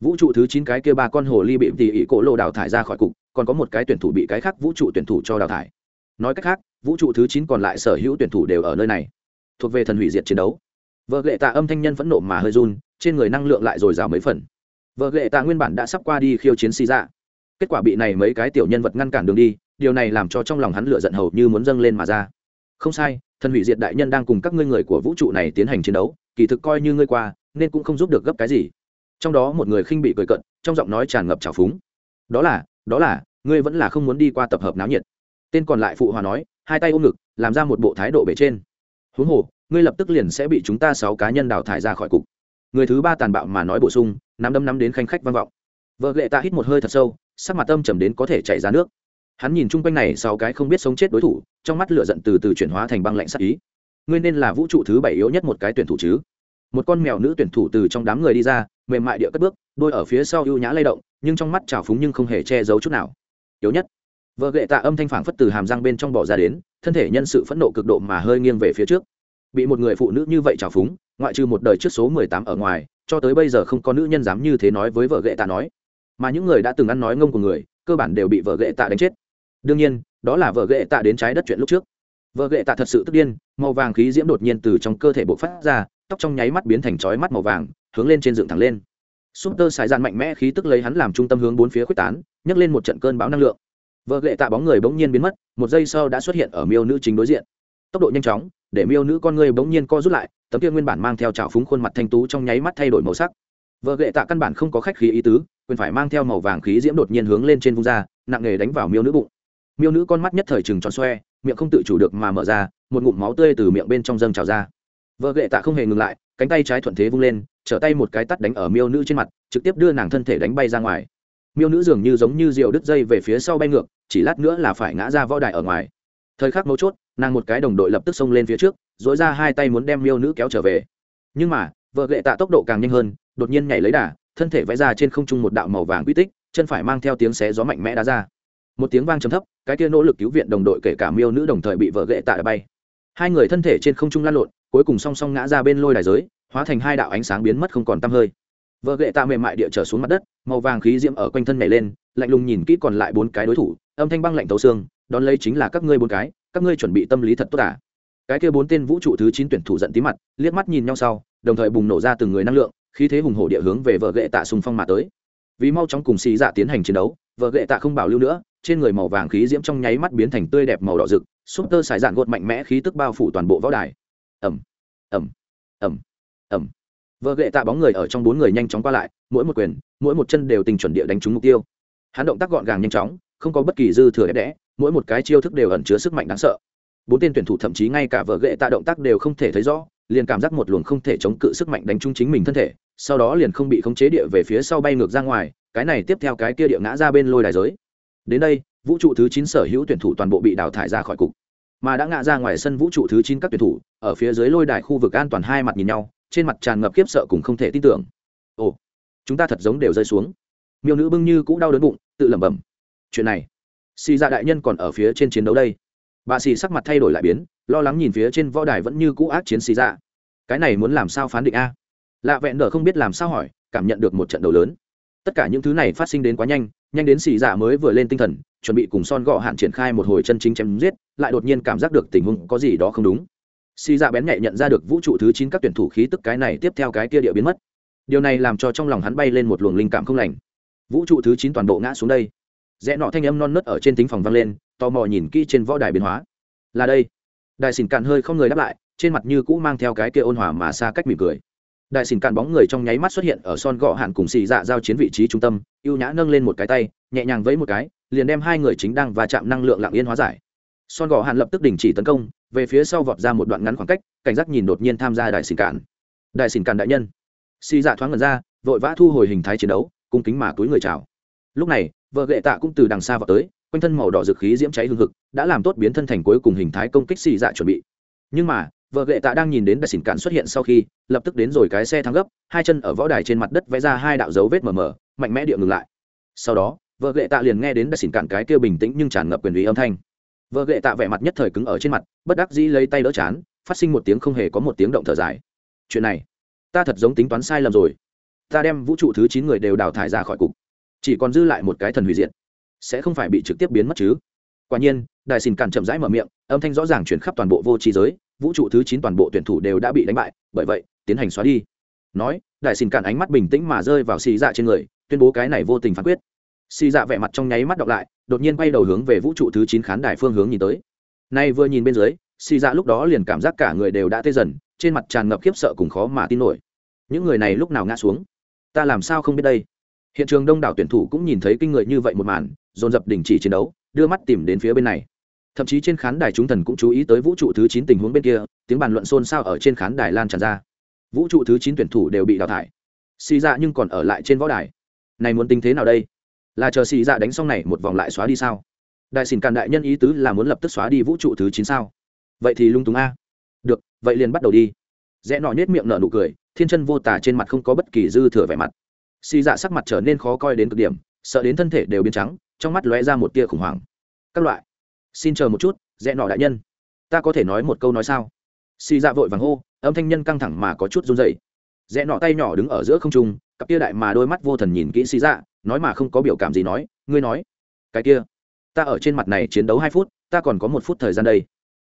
vũ trụ thứ chín cái kia ba con hồ ly bị tỉ ỉ cổ lộ đào thải ra khỏi cục, còn có một cái tuyển thủ bị cái khác vũ trụ tuyển thủ cho đào thải. Nói cách khác, vũ trụ thứ chín còn lại sở hữu tuyển thủ đều ở nơi này, thuộc về thần hủy diệt chiến đấu. Vợ gệ tạ âm thanh nhân phẫn nộ mà hơi run, trên người năng lượng lại dồi dào mấy phần. Vợ gệ tạ nguyên bản đã sắp qua đi khiêu chiến xì ra kết quả bị này mấy cái tiểu nhân vật ngăn cản đường đi, điều này làm cho trong lòng hắn lựa giận hầu như muốn dâng lên mà ra. Không sai, thần hủy diệt đại nhân đang cùng các ngươi người của vũ trụ này tiến hành chiến đấu, kỳ thực coi như ngươi qua, nên cũng không giúp được gấp cái gì trong đó một người khinh bị cười cận trong giọng nói tràn ngập trào phúng. Đó là đó là, ngươi vẫn là không muốn đi qua tập hợp náo nhiệt. Tên còn lại phụ hòa nói, hai tay ôm ngực, làm ra một bộ thái độ bể trên. Huống hồ, ngươi lập tức liền sẽ bị chúng ta sáu cá nhân đào thải ra khỏi cục. Người thứ ba tàn bạo mà nói bổ sung, nắm đấm nắm đến khanh khách vang vọng. Vợ lệ ta hít một hơi thật sâu, sắc mặt tâm trầm đến có thể chảy ra nước. Hắn nhìn chung quanh này sáu cái không biết sống chết đối thủ, trong mắt lửa giận từ từ chuyển hóa thành băng lạnh sắc ý. Ngươi nên là vũ trụ thứ bảy yếu nhất một cái tuyển thủ chứ? Một con mèo nữ tuyển thủ từ trong đám người đi ra, mềm mại địa cất bước, đôi ở phía sau ưu nhã lay động, nhưng trong mắt trào phúng nhưng không hề che giấu chút nào. Yếu nhất, vợ gệ tạ âm thanh phản phất từ hàm răng bên trong bỏ ra đến, thân thể nhân sự phẫn nộ cực độ mà hơi nghiêng về phía trước. Bị một người phụ nữ như vậy trào phúng, ngoại trừ một đời trước số mười tám ở ngoài, cho tới bây giờ không có nữ nhân dám như thế nói với vợ gệ tạ nói. Mà những người đã từng ăn nói ngông của người, cơ bản đều bị vợ gệ tạ đánh chết. Đương nhiên, đó là vợ gệ tạ đến trái đất chuyện lúc trước. Vợ gệ tạ thật sự tức điên, màu vàng khí diễm đột nhiên từ trong cơ thể bộc phát ra tóc trong nháy mắt biến thành chói mắt màu vàng, hướng lên trên dựng thẳng lên. Súp tơ xài dạn mạnh mẽ khí tức lấy hắn làm trung tâm hướng bốn phía quyết tán, nhấc lên một trận cơn bão năng lượng. Vợ ghệ tạ bóng người bỗng nhiên biến mất, một giây sau đã xuất hiện ở miêu nữ chính đối diện. Tốc độ nhanh chóng, để miêu nữ con người bỗng nhiên co rút lại, tấm kia nguyên bản mang theo trào phúng khuôn mặt thanh tú trong nháy mắt thay đổi màu sắc. Vợ ghệ tạ căn bản không có khách khí ý tứ, quyền phải mang theo màu vàng khí diễm đột nhiên hướng lên trên vung ra, nặng nghề đánh vào miêu nữ bụng. Miêu nữ con mắt nhất thời chừng tròn xoe, miệng không tự chủ được mà mở ra, một ngụm máu tươi từ miệng bên trong dâng trào ra vợ ghệ tạ không hề ngừng lại, cánh tay trái thuận thế vung lên, trở tay một cái tắt đánh ở miêu nữ trên mặt, trực tiếp đưa nàng thân thể đánh bay ra ngoài. Miêu nữ dường như giống như rượu đứt dây về phía sau bay ngược, chỉ lát nữa là phải ngã ra võ đài ở ngoài. Thời khắc mấu chốt, nàng một cái đồng đội lập tức xông lên phía trước dối ra hai tay muốn đem miêu nữ kéo trở về. Nhưng mà, vợ gệ tạ tốc độ càng nhanh hơn, đột nhiên nhảy lấy đà, thân thể vẽ ra trên không trung một đạo màu vàng quy tích, chân phải mang theo tiếng xé gió mạnh mẽ đá ra. Một tiếng vang trầm thấp, cái kia nỗ lực cứu viện đồng đội kể cả miêu nữ đồng thời bị vợ gệ tạ bay. Hai người thân thể trên không trung lan lộn cuối cùng song song ngã ra bên lôi đài giới, hóa thành hai đạo ánh sáng biến mất không còn tăm hơi. Vợ gệ tạ mềm mại địa trở xuống mặt đất, màu vàng khí diễm ở quanh thân nhảy lên, lạnh lùng nhìn kỹ còn lại bốn cái đối thủ, âm thanh băng lạnh tấu xương, đón lấy chính là các ngươi bốn cái, các ngươi chuẩn bị tâm lý thật tốt cả cái kia bốn tên vũ trụ thứ chín tuyển thủ giận tí mặt, liếc mắt nhìn nhau sau, đồng thời bùng nổ ra từng người năng lượng, khí thế hùng hổ địa hướng về vợ gệ tạ xung phong mà tới. Vì mau chóng cùng xì dạ tiến hành chiến đấu, vợ gệ tạ không bảo lưu nữa, trên người màu vàng khí diễm trong nháy mắt biến thành tươi đẹp màu đỏ rực, súp tơ xài dạn gột mạnh mẽ khí tức bao phủ toàn bộ võ đài ẩm ẩm ẩm ẩm vợ gệ tạ bóng người ở trong bốn người nhanh chóng qua lại, mỗi một quyền, mỗi một chân đều tình chuẩn địa đánh trúng mục tiêu. Hắn động tác gọn gàng nhanh chóng, không có bất kỳ dư thừa đẹp đẽ, mỗi một cái chiêu thức đều ẩn chứa sức mạnh đáng sợ. Bốn tên tuyển thủ thậm chí ngay cả vợ gệ tạ động tác đều không thể thấy rõ, liền cảm giác một luồng không thể chống cự sức mạnh đánh trúng chính mình thân thể, sau đó liền không bị khống chế địa về phía sau bay ngược ra ngoài, cái này tiếp theo cái kia địa ngã ra bên lôi đài giới. Đến đây, vũ trụ thứ chín sở hữu tuyển thủ toàn bộ bị đào thải ra khỏi cục mà đã ngã ra ngoài sân vũ trụ thứ chín các tuyển thủ, ở phía dưới lôi đài khu vực an toàn hai mặt nhìn nhau, trên mặt tràn ngập khiếp sợ cùng không thể tin tưởng. Ồ, chúng ta thật giống đều rơi xuống. Miêu nữ bưng như cũ đau đớn bụng, tự lẩm bẩm. Chuyện này, xì dạ đại nhân còn ở phía trên chiến đấu đây. Bà xì sắc mặt thay đổi lại biến, lo lắng nhìn phía trên võ đài vẫn như cũ ác chiến xì dạ. Cái này muốn làm sao phán định a? Lạ vẹn đờ không biết làm sao hỏi, cảm nhận được một trận đấu lớn. Tất cả những thứ này phát sinh đến quá nhanh nhanh đến xì dạ mới vừa lên tinh thần chuẩn bị cùng son gọ hạn triển khai một hồi chân chính chém giết, lại đột nhiên cảm giác được tình huống có gì đó không đúng. Si dạ bén nhạy nhận ra được vũ trụ thứ chín các tuyển thủ khí tức cái này tiếp theo cái kia địa biến mất. Điều này làm cho trong lòng hắn bay lên một luồng linh cảm không lành. Vũ trụ thứ chín toàn bộ ngã xuống đây. Rẽ nọ thanh âm non nớt ở trên tính phòng vang lên, tò mò nhìn kỹ trên võ đài biến hóa. Là đây. Đại xỉn cạn hơi không người đáp lại, trên mặt như cũ mang theo cái kia ôn hòa mà xa cách mỉm cười. Đại xỉn cạn bóng người trong nháy mắt xuất hiện ở son gọ hạn cùng xì dạ giao chiến vị trí trung tâm, ưu nhã nâng lên một cái tay, nhẹ nhàng vẫy một cái liền đem hai người chính đang va chạm năng lượng lặng yên hóa giải. Son gọ hàn lập tức đình chỉ tấn công, về phía sau vọt ra một đoạn ngắn khoảng cách, cảnh giác nhìn đột nhiên tham gia đại xỉn cản. đại xỉn cản đại nhân. Xì dạ thoáng ngần ra, vội vã thu hồi hình thái chiến đấu, cung kính mà túi người chào. Lúc này, vợ gệ tạ cũng từ đằng xa vào tới, quanh thân màu đỏ rực khí diễm cháy hương hực, đã làm tốt biến thân thành cuối cùng hình thái công kích xì dạ chuẩn bị. Nhưng mà, vợ gệ tạ đang nhìn đến đại xỉn cạn xuất hiện sau khi, lập tức đến rồi cái xe thắng gấp, hai chân ở võ đài trên mặt đất vẽ ra hai đạo dấu vết mờ mờ, mạnh mẽ địa ngừng lại. Sau đó vợ gệ tạ liền nghe đến đại xỉn cạn cái kia bình tĩnh nhưng tràn ngập quyền uy âm thanh. Vợ gệ tạ vẻ mặt nhất thời cứng ở trên mặt, bất đắc dĩ lấy tay đỡ chán, phát sinh một tiếng không hề có một tiếng động thở dài. Chuyện này, ta thật giống tính toán sai lầm rồi. Ta đem vũ trụ thứ chín người đều đào thải ra khỏi cục. Chỉ còn dư lại một cái thần hủy diệt. Sẽ không phải bị trực tiếp biến mất chứ? Quả nhiên đại xin Cản chậm rãi mở miệng, âm thanh rõ ràng chuyển khắp toàn bộ vô trí giới, vũ trụ thứ chín toàn bộ tuyển thủ đều đã bị đánh bại, bởi vậy, tiến hành xóa đi. Nói đại xin Cản ánh mắt bình tĩnh mà rơi vào xì dạ trên người, tuyên bố cái này vô tình phán quyết xì dạ vẻ mặt trong nháy mắt đọc lại, đột nhiên quay đầu hướng về vũ trụ thứ chín khán đài phương hướng nhìn tới. Nay vừa nhìn bên dưới, xì dạ lúc đó liền cảm giác cả người đều đã tê dần, trên mặt tràn ngập khiếp sợ cùng khó mà tin nổi. Những người này lúc nào ngã xuống? Ta làm sao không biết đây? Hiện trường đông đảo tuyển thủ cũng nhìn thấy kinh người như vậy một màn, dồn dập đình chỉ chiến đấu, đưa mắt tìm đến phía bên này. Thậm chí trên khán đài chúng thần cũng chú ý tới vũ trụ thứ chín tình huống bên kia, tiếng bàn luận xôn xao ở trên khán đài lan tràn ra. Vũ trụ thứ chín tuyển thủ đều bị đào thải. Xì dạ nhưng còn ở lại trên võ đài. Này muốn tính thế nào đây? Là chờ xì dạ đánh xong này một vòng lại xóa đi sao? Đại xin càn đại nhân ý tứ là muốn lập tức xóa đi vũ trụ thứ chín sao? Vậy thì lung túng a. Được, vậy liền bắt đầu đi. Rẽ nọ nhét miệng nở nụ cười, thiên chân vô tả trên mặt không có bất kỳ dư thừa vẻ mặt. Xì dạ sắc mặt trở nên khó coi đến cực điểm, sợ đến thân thể đều biến trắng, trong mắt lóe ra một tia khủng hoảng. Các loại, xin chờ một chút, rẽ nọ đại nhân. Ta có thể nói một câu nói sao? Xì dạ vội vàng hô, âm thanh nhân căng thẳng mà có chút run dậy rẽ nọ tay nhỏ đứng ở giữa không trung, cặp tia đại mà đôi mắt vô thần nhìn kỹ xì dạ nói mà không có biểu cảm gì nói, ngươi nói, cái kia, ta ở trên mặt này chiến đấu hai phút, ta còn có một phút thời gian đây.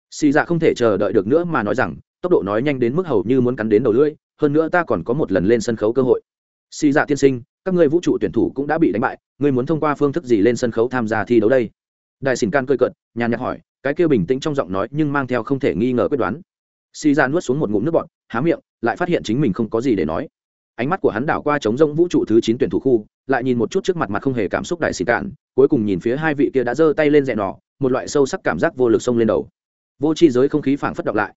Xì dạ không thể chờ đợi được nữa mà nói rằng, tốc độ nói nhanh đến mức hầu như muốn cắn đến đầu lưỡi, hơn nữa ta còn có một lần lên sân khấu cơ hội. Xì dạ tiên sinh, các ngươi vũ trụ tuyển thủ cũng đã bị đánh bại, ngươi muốn thông qua phương thức gì lên sân khấu tham gia thi đấu đây? Đại sìn can cơi cận nhà nhạc hỏi, cái kia bình tĩnh trong giọng nói nhưng mang theo không thể nghi ngờ quyết đoán. Xì dạ nuốt xuống một ngụm nước bọt, há miệng, lại phát hiện chính mình không có gì để nói ánh mắt của hắn đảo qua trống rông vũ trụ thứ chín tuyển thủ khu lại nhìn một chút trước mặt mặt không hề cảm xúc đại xì cạn cuối cùng nhìn phía hai vị kia đã giơ tay lên dẹn nọ, một loại sâu sắc cảm giác vô lực xông lên đầu. Vô tri giới không khí phảng phất đọc lại.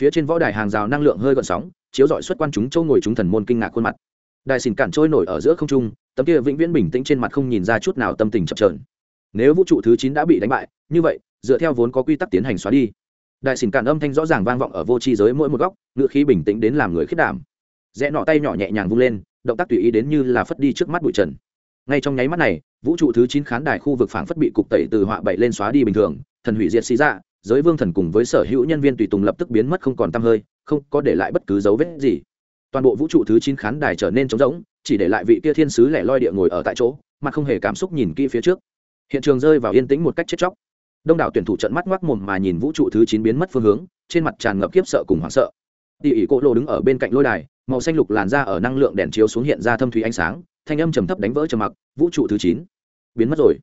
Phía trên võ đài hàng rào năng lượng hơi gợn sóng chiếu dọi xuất quan chúng châu ngồi chúng thần môn kinh ngạc khuôn mặt. Đại xỉn cản trôi nổi ở giữa không trung tấm kia vĩnh viễn bình tĩnh trên mặt không nhìn ra chút nào tâm tình chập chờn. Nếu vũ trụ thứ chín đã bị đánh bại như vậy dựa theo vốn có quy tắc tiến hành xóa đi. Đại xỉn cản âm thanh rõ ràng vang vọng ở vô tri giới mỗi một góc ngữ khí bình tĩnh đến làm người khiết đảm rẽ nọ tay nhỏ nhẹ nhàng vung lên, động tác tùy ý đến như là phất đi trước mắt bụi trần. Ngay trong nháy mắt này, vũ trụ thứ chín khán đài khu vực phảng phất bị cục tẩy từ họa bậy lên xóa đi bình thường, thần hủy diệt xí ra, giới vương thần cùng với sở hữu nhân viên tùy tùng lập tức biến mất không còn t hơi, không có để lại bất cứ dấu vết gì. Toàn bộ vũ trụ thứ chín khán đài trở nên trống rỗng, chỉ để lại vị kia thiên sứ lẻ loi địa ngồi ở tại chỗ mặt không hề cảm xúc nhìn kỹ phía trước. Hiện trường rơi vào yên tĩnh một cách chết chóc. Đông đảo tuyển thủ trận mắt ngoác mồm mà nhìn vũ trụ thứ chín biến mất phương hướng, trên mặt tràn ngập kiếp sợ cùng hoảng sợ. Tỉ ỉ cỗ lô đứng ở bên cạnh lôi đài màu xanh lục làn ra ở năng lượng đèn chiếu xuống hiện ra thâm thủy ánh sáng, thanh âm trầm thấp đánh vỡ trầm mặc, vũ trụ thứ chín. Biến mất rồi.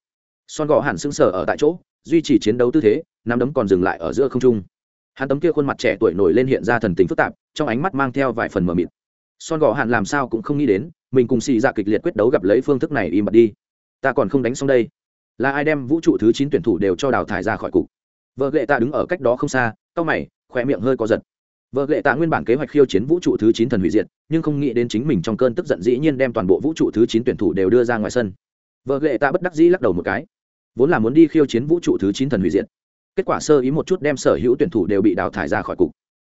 Son gò hẳn sững sờ ở tại chỗ, duy trì chiến đấu tư thế, nắm đấm còn dừng lại ở giữa không trung. Hắn tấm kia khuôn mặt trẻ tuổi nổi lên hiện ra thần tình phức tạp, trong ánh mắt mang theo vài phần mờ mịt. Son gò hẳn làm sao cũng không nghĩ đến, mình cùng xì ra kịch liệt quyết đấu gặp lấy phương thức này im bặt đi. Ta còn không đánh xong đây. Là ai đem vũ trụ thứ chín tuyển thủ đều cho đào thải ra khỏi cục? Vợ lệ ta đứng ở cách đó không xa, cau mày khoe miệng hơi có giật vợ lệ tạ nguyên bản kế hoạch khiêu chiến vũ trụ thứ chín thần hủy diệt, nhưng không nghĩ đến chính mình trong cơn tức giận dĩ nhiên đem toàn bộ vũ trụ thứ chín tuyển thủ đều đưa ra ngoài sân. Vợ lệ tạ bất đắc dĩ lắc đầu một cái. Vốn là muốn đi khiêu chiến vũ trụ thứ chín thần hủy diệt, kết quả sơ ý một chút đem sở hữu tuyển thủ đều bị đào thải ra khỏi cục.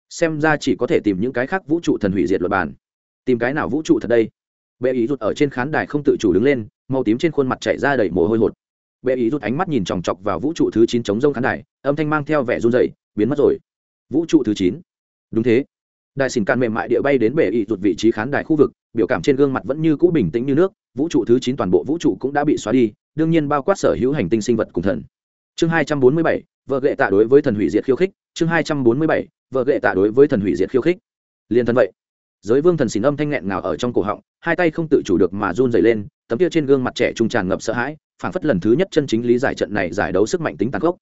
Xem ra chỉ có thể tìm những cái khác vũ trụ thần hủy diệt luật bàn tìm cái nào vũ trụ thật đây? Bệ ý rụt ở trên khán đài không tự chủ đứng lên, màu tím trên khuôn mặt chảy ra đầy mồ hôi hột. Bệ ý rút ánh mắt nhìn chòng chọc vào vũ trụ thứ chín chống rông khán đài, âm thanh mang theo vẻ run dày biến mất rồi. Vũ trụ thứ chín đúng thế. Đại xỉn cạn mềm mại địa bay đến bệ ý rụt vị trí khán đài khu vực, biểu cảm trên gương mặt vẫn như cũ bình tĩnh như nước, vũ trụ thứ chín toàn bộ vũ trụ cũng đã bị xóa đi, đương nhiên bao quát sở hữu hành tinh sinh vật cùng thần. Chương hai trăm bốn mươi bảy, vợ gệ tạ đối với thần hủy diệt khiêu khích, chương hai trăm bốn mươi bảy, vợ gệ tạ đối với thần hủy diệt khiêu khích. Liên thân vậy. Giới vương thần xỉn âm thanh nghẹn ngào ở trong cổ họng, hai tay không tự chủ được mà run dày lên, tấm kia trên gương mặt trẻ trung tràn ngập sợ hãi, phảng phất lần thứ nhất chân chính lý giải trận này giải đấu sức mạnh tính tàn gốc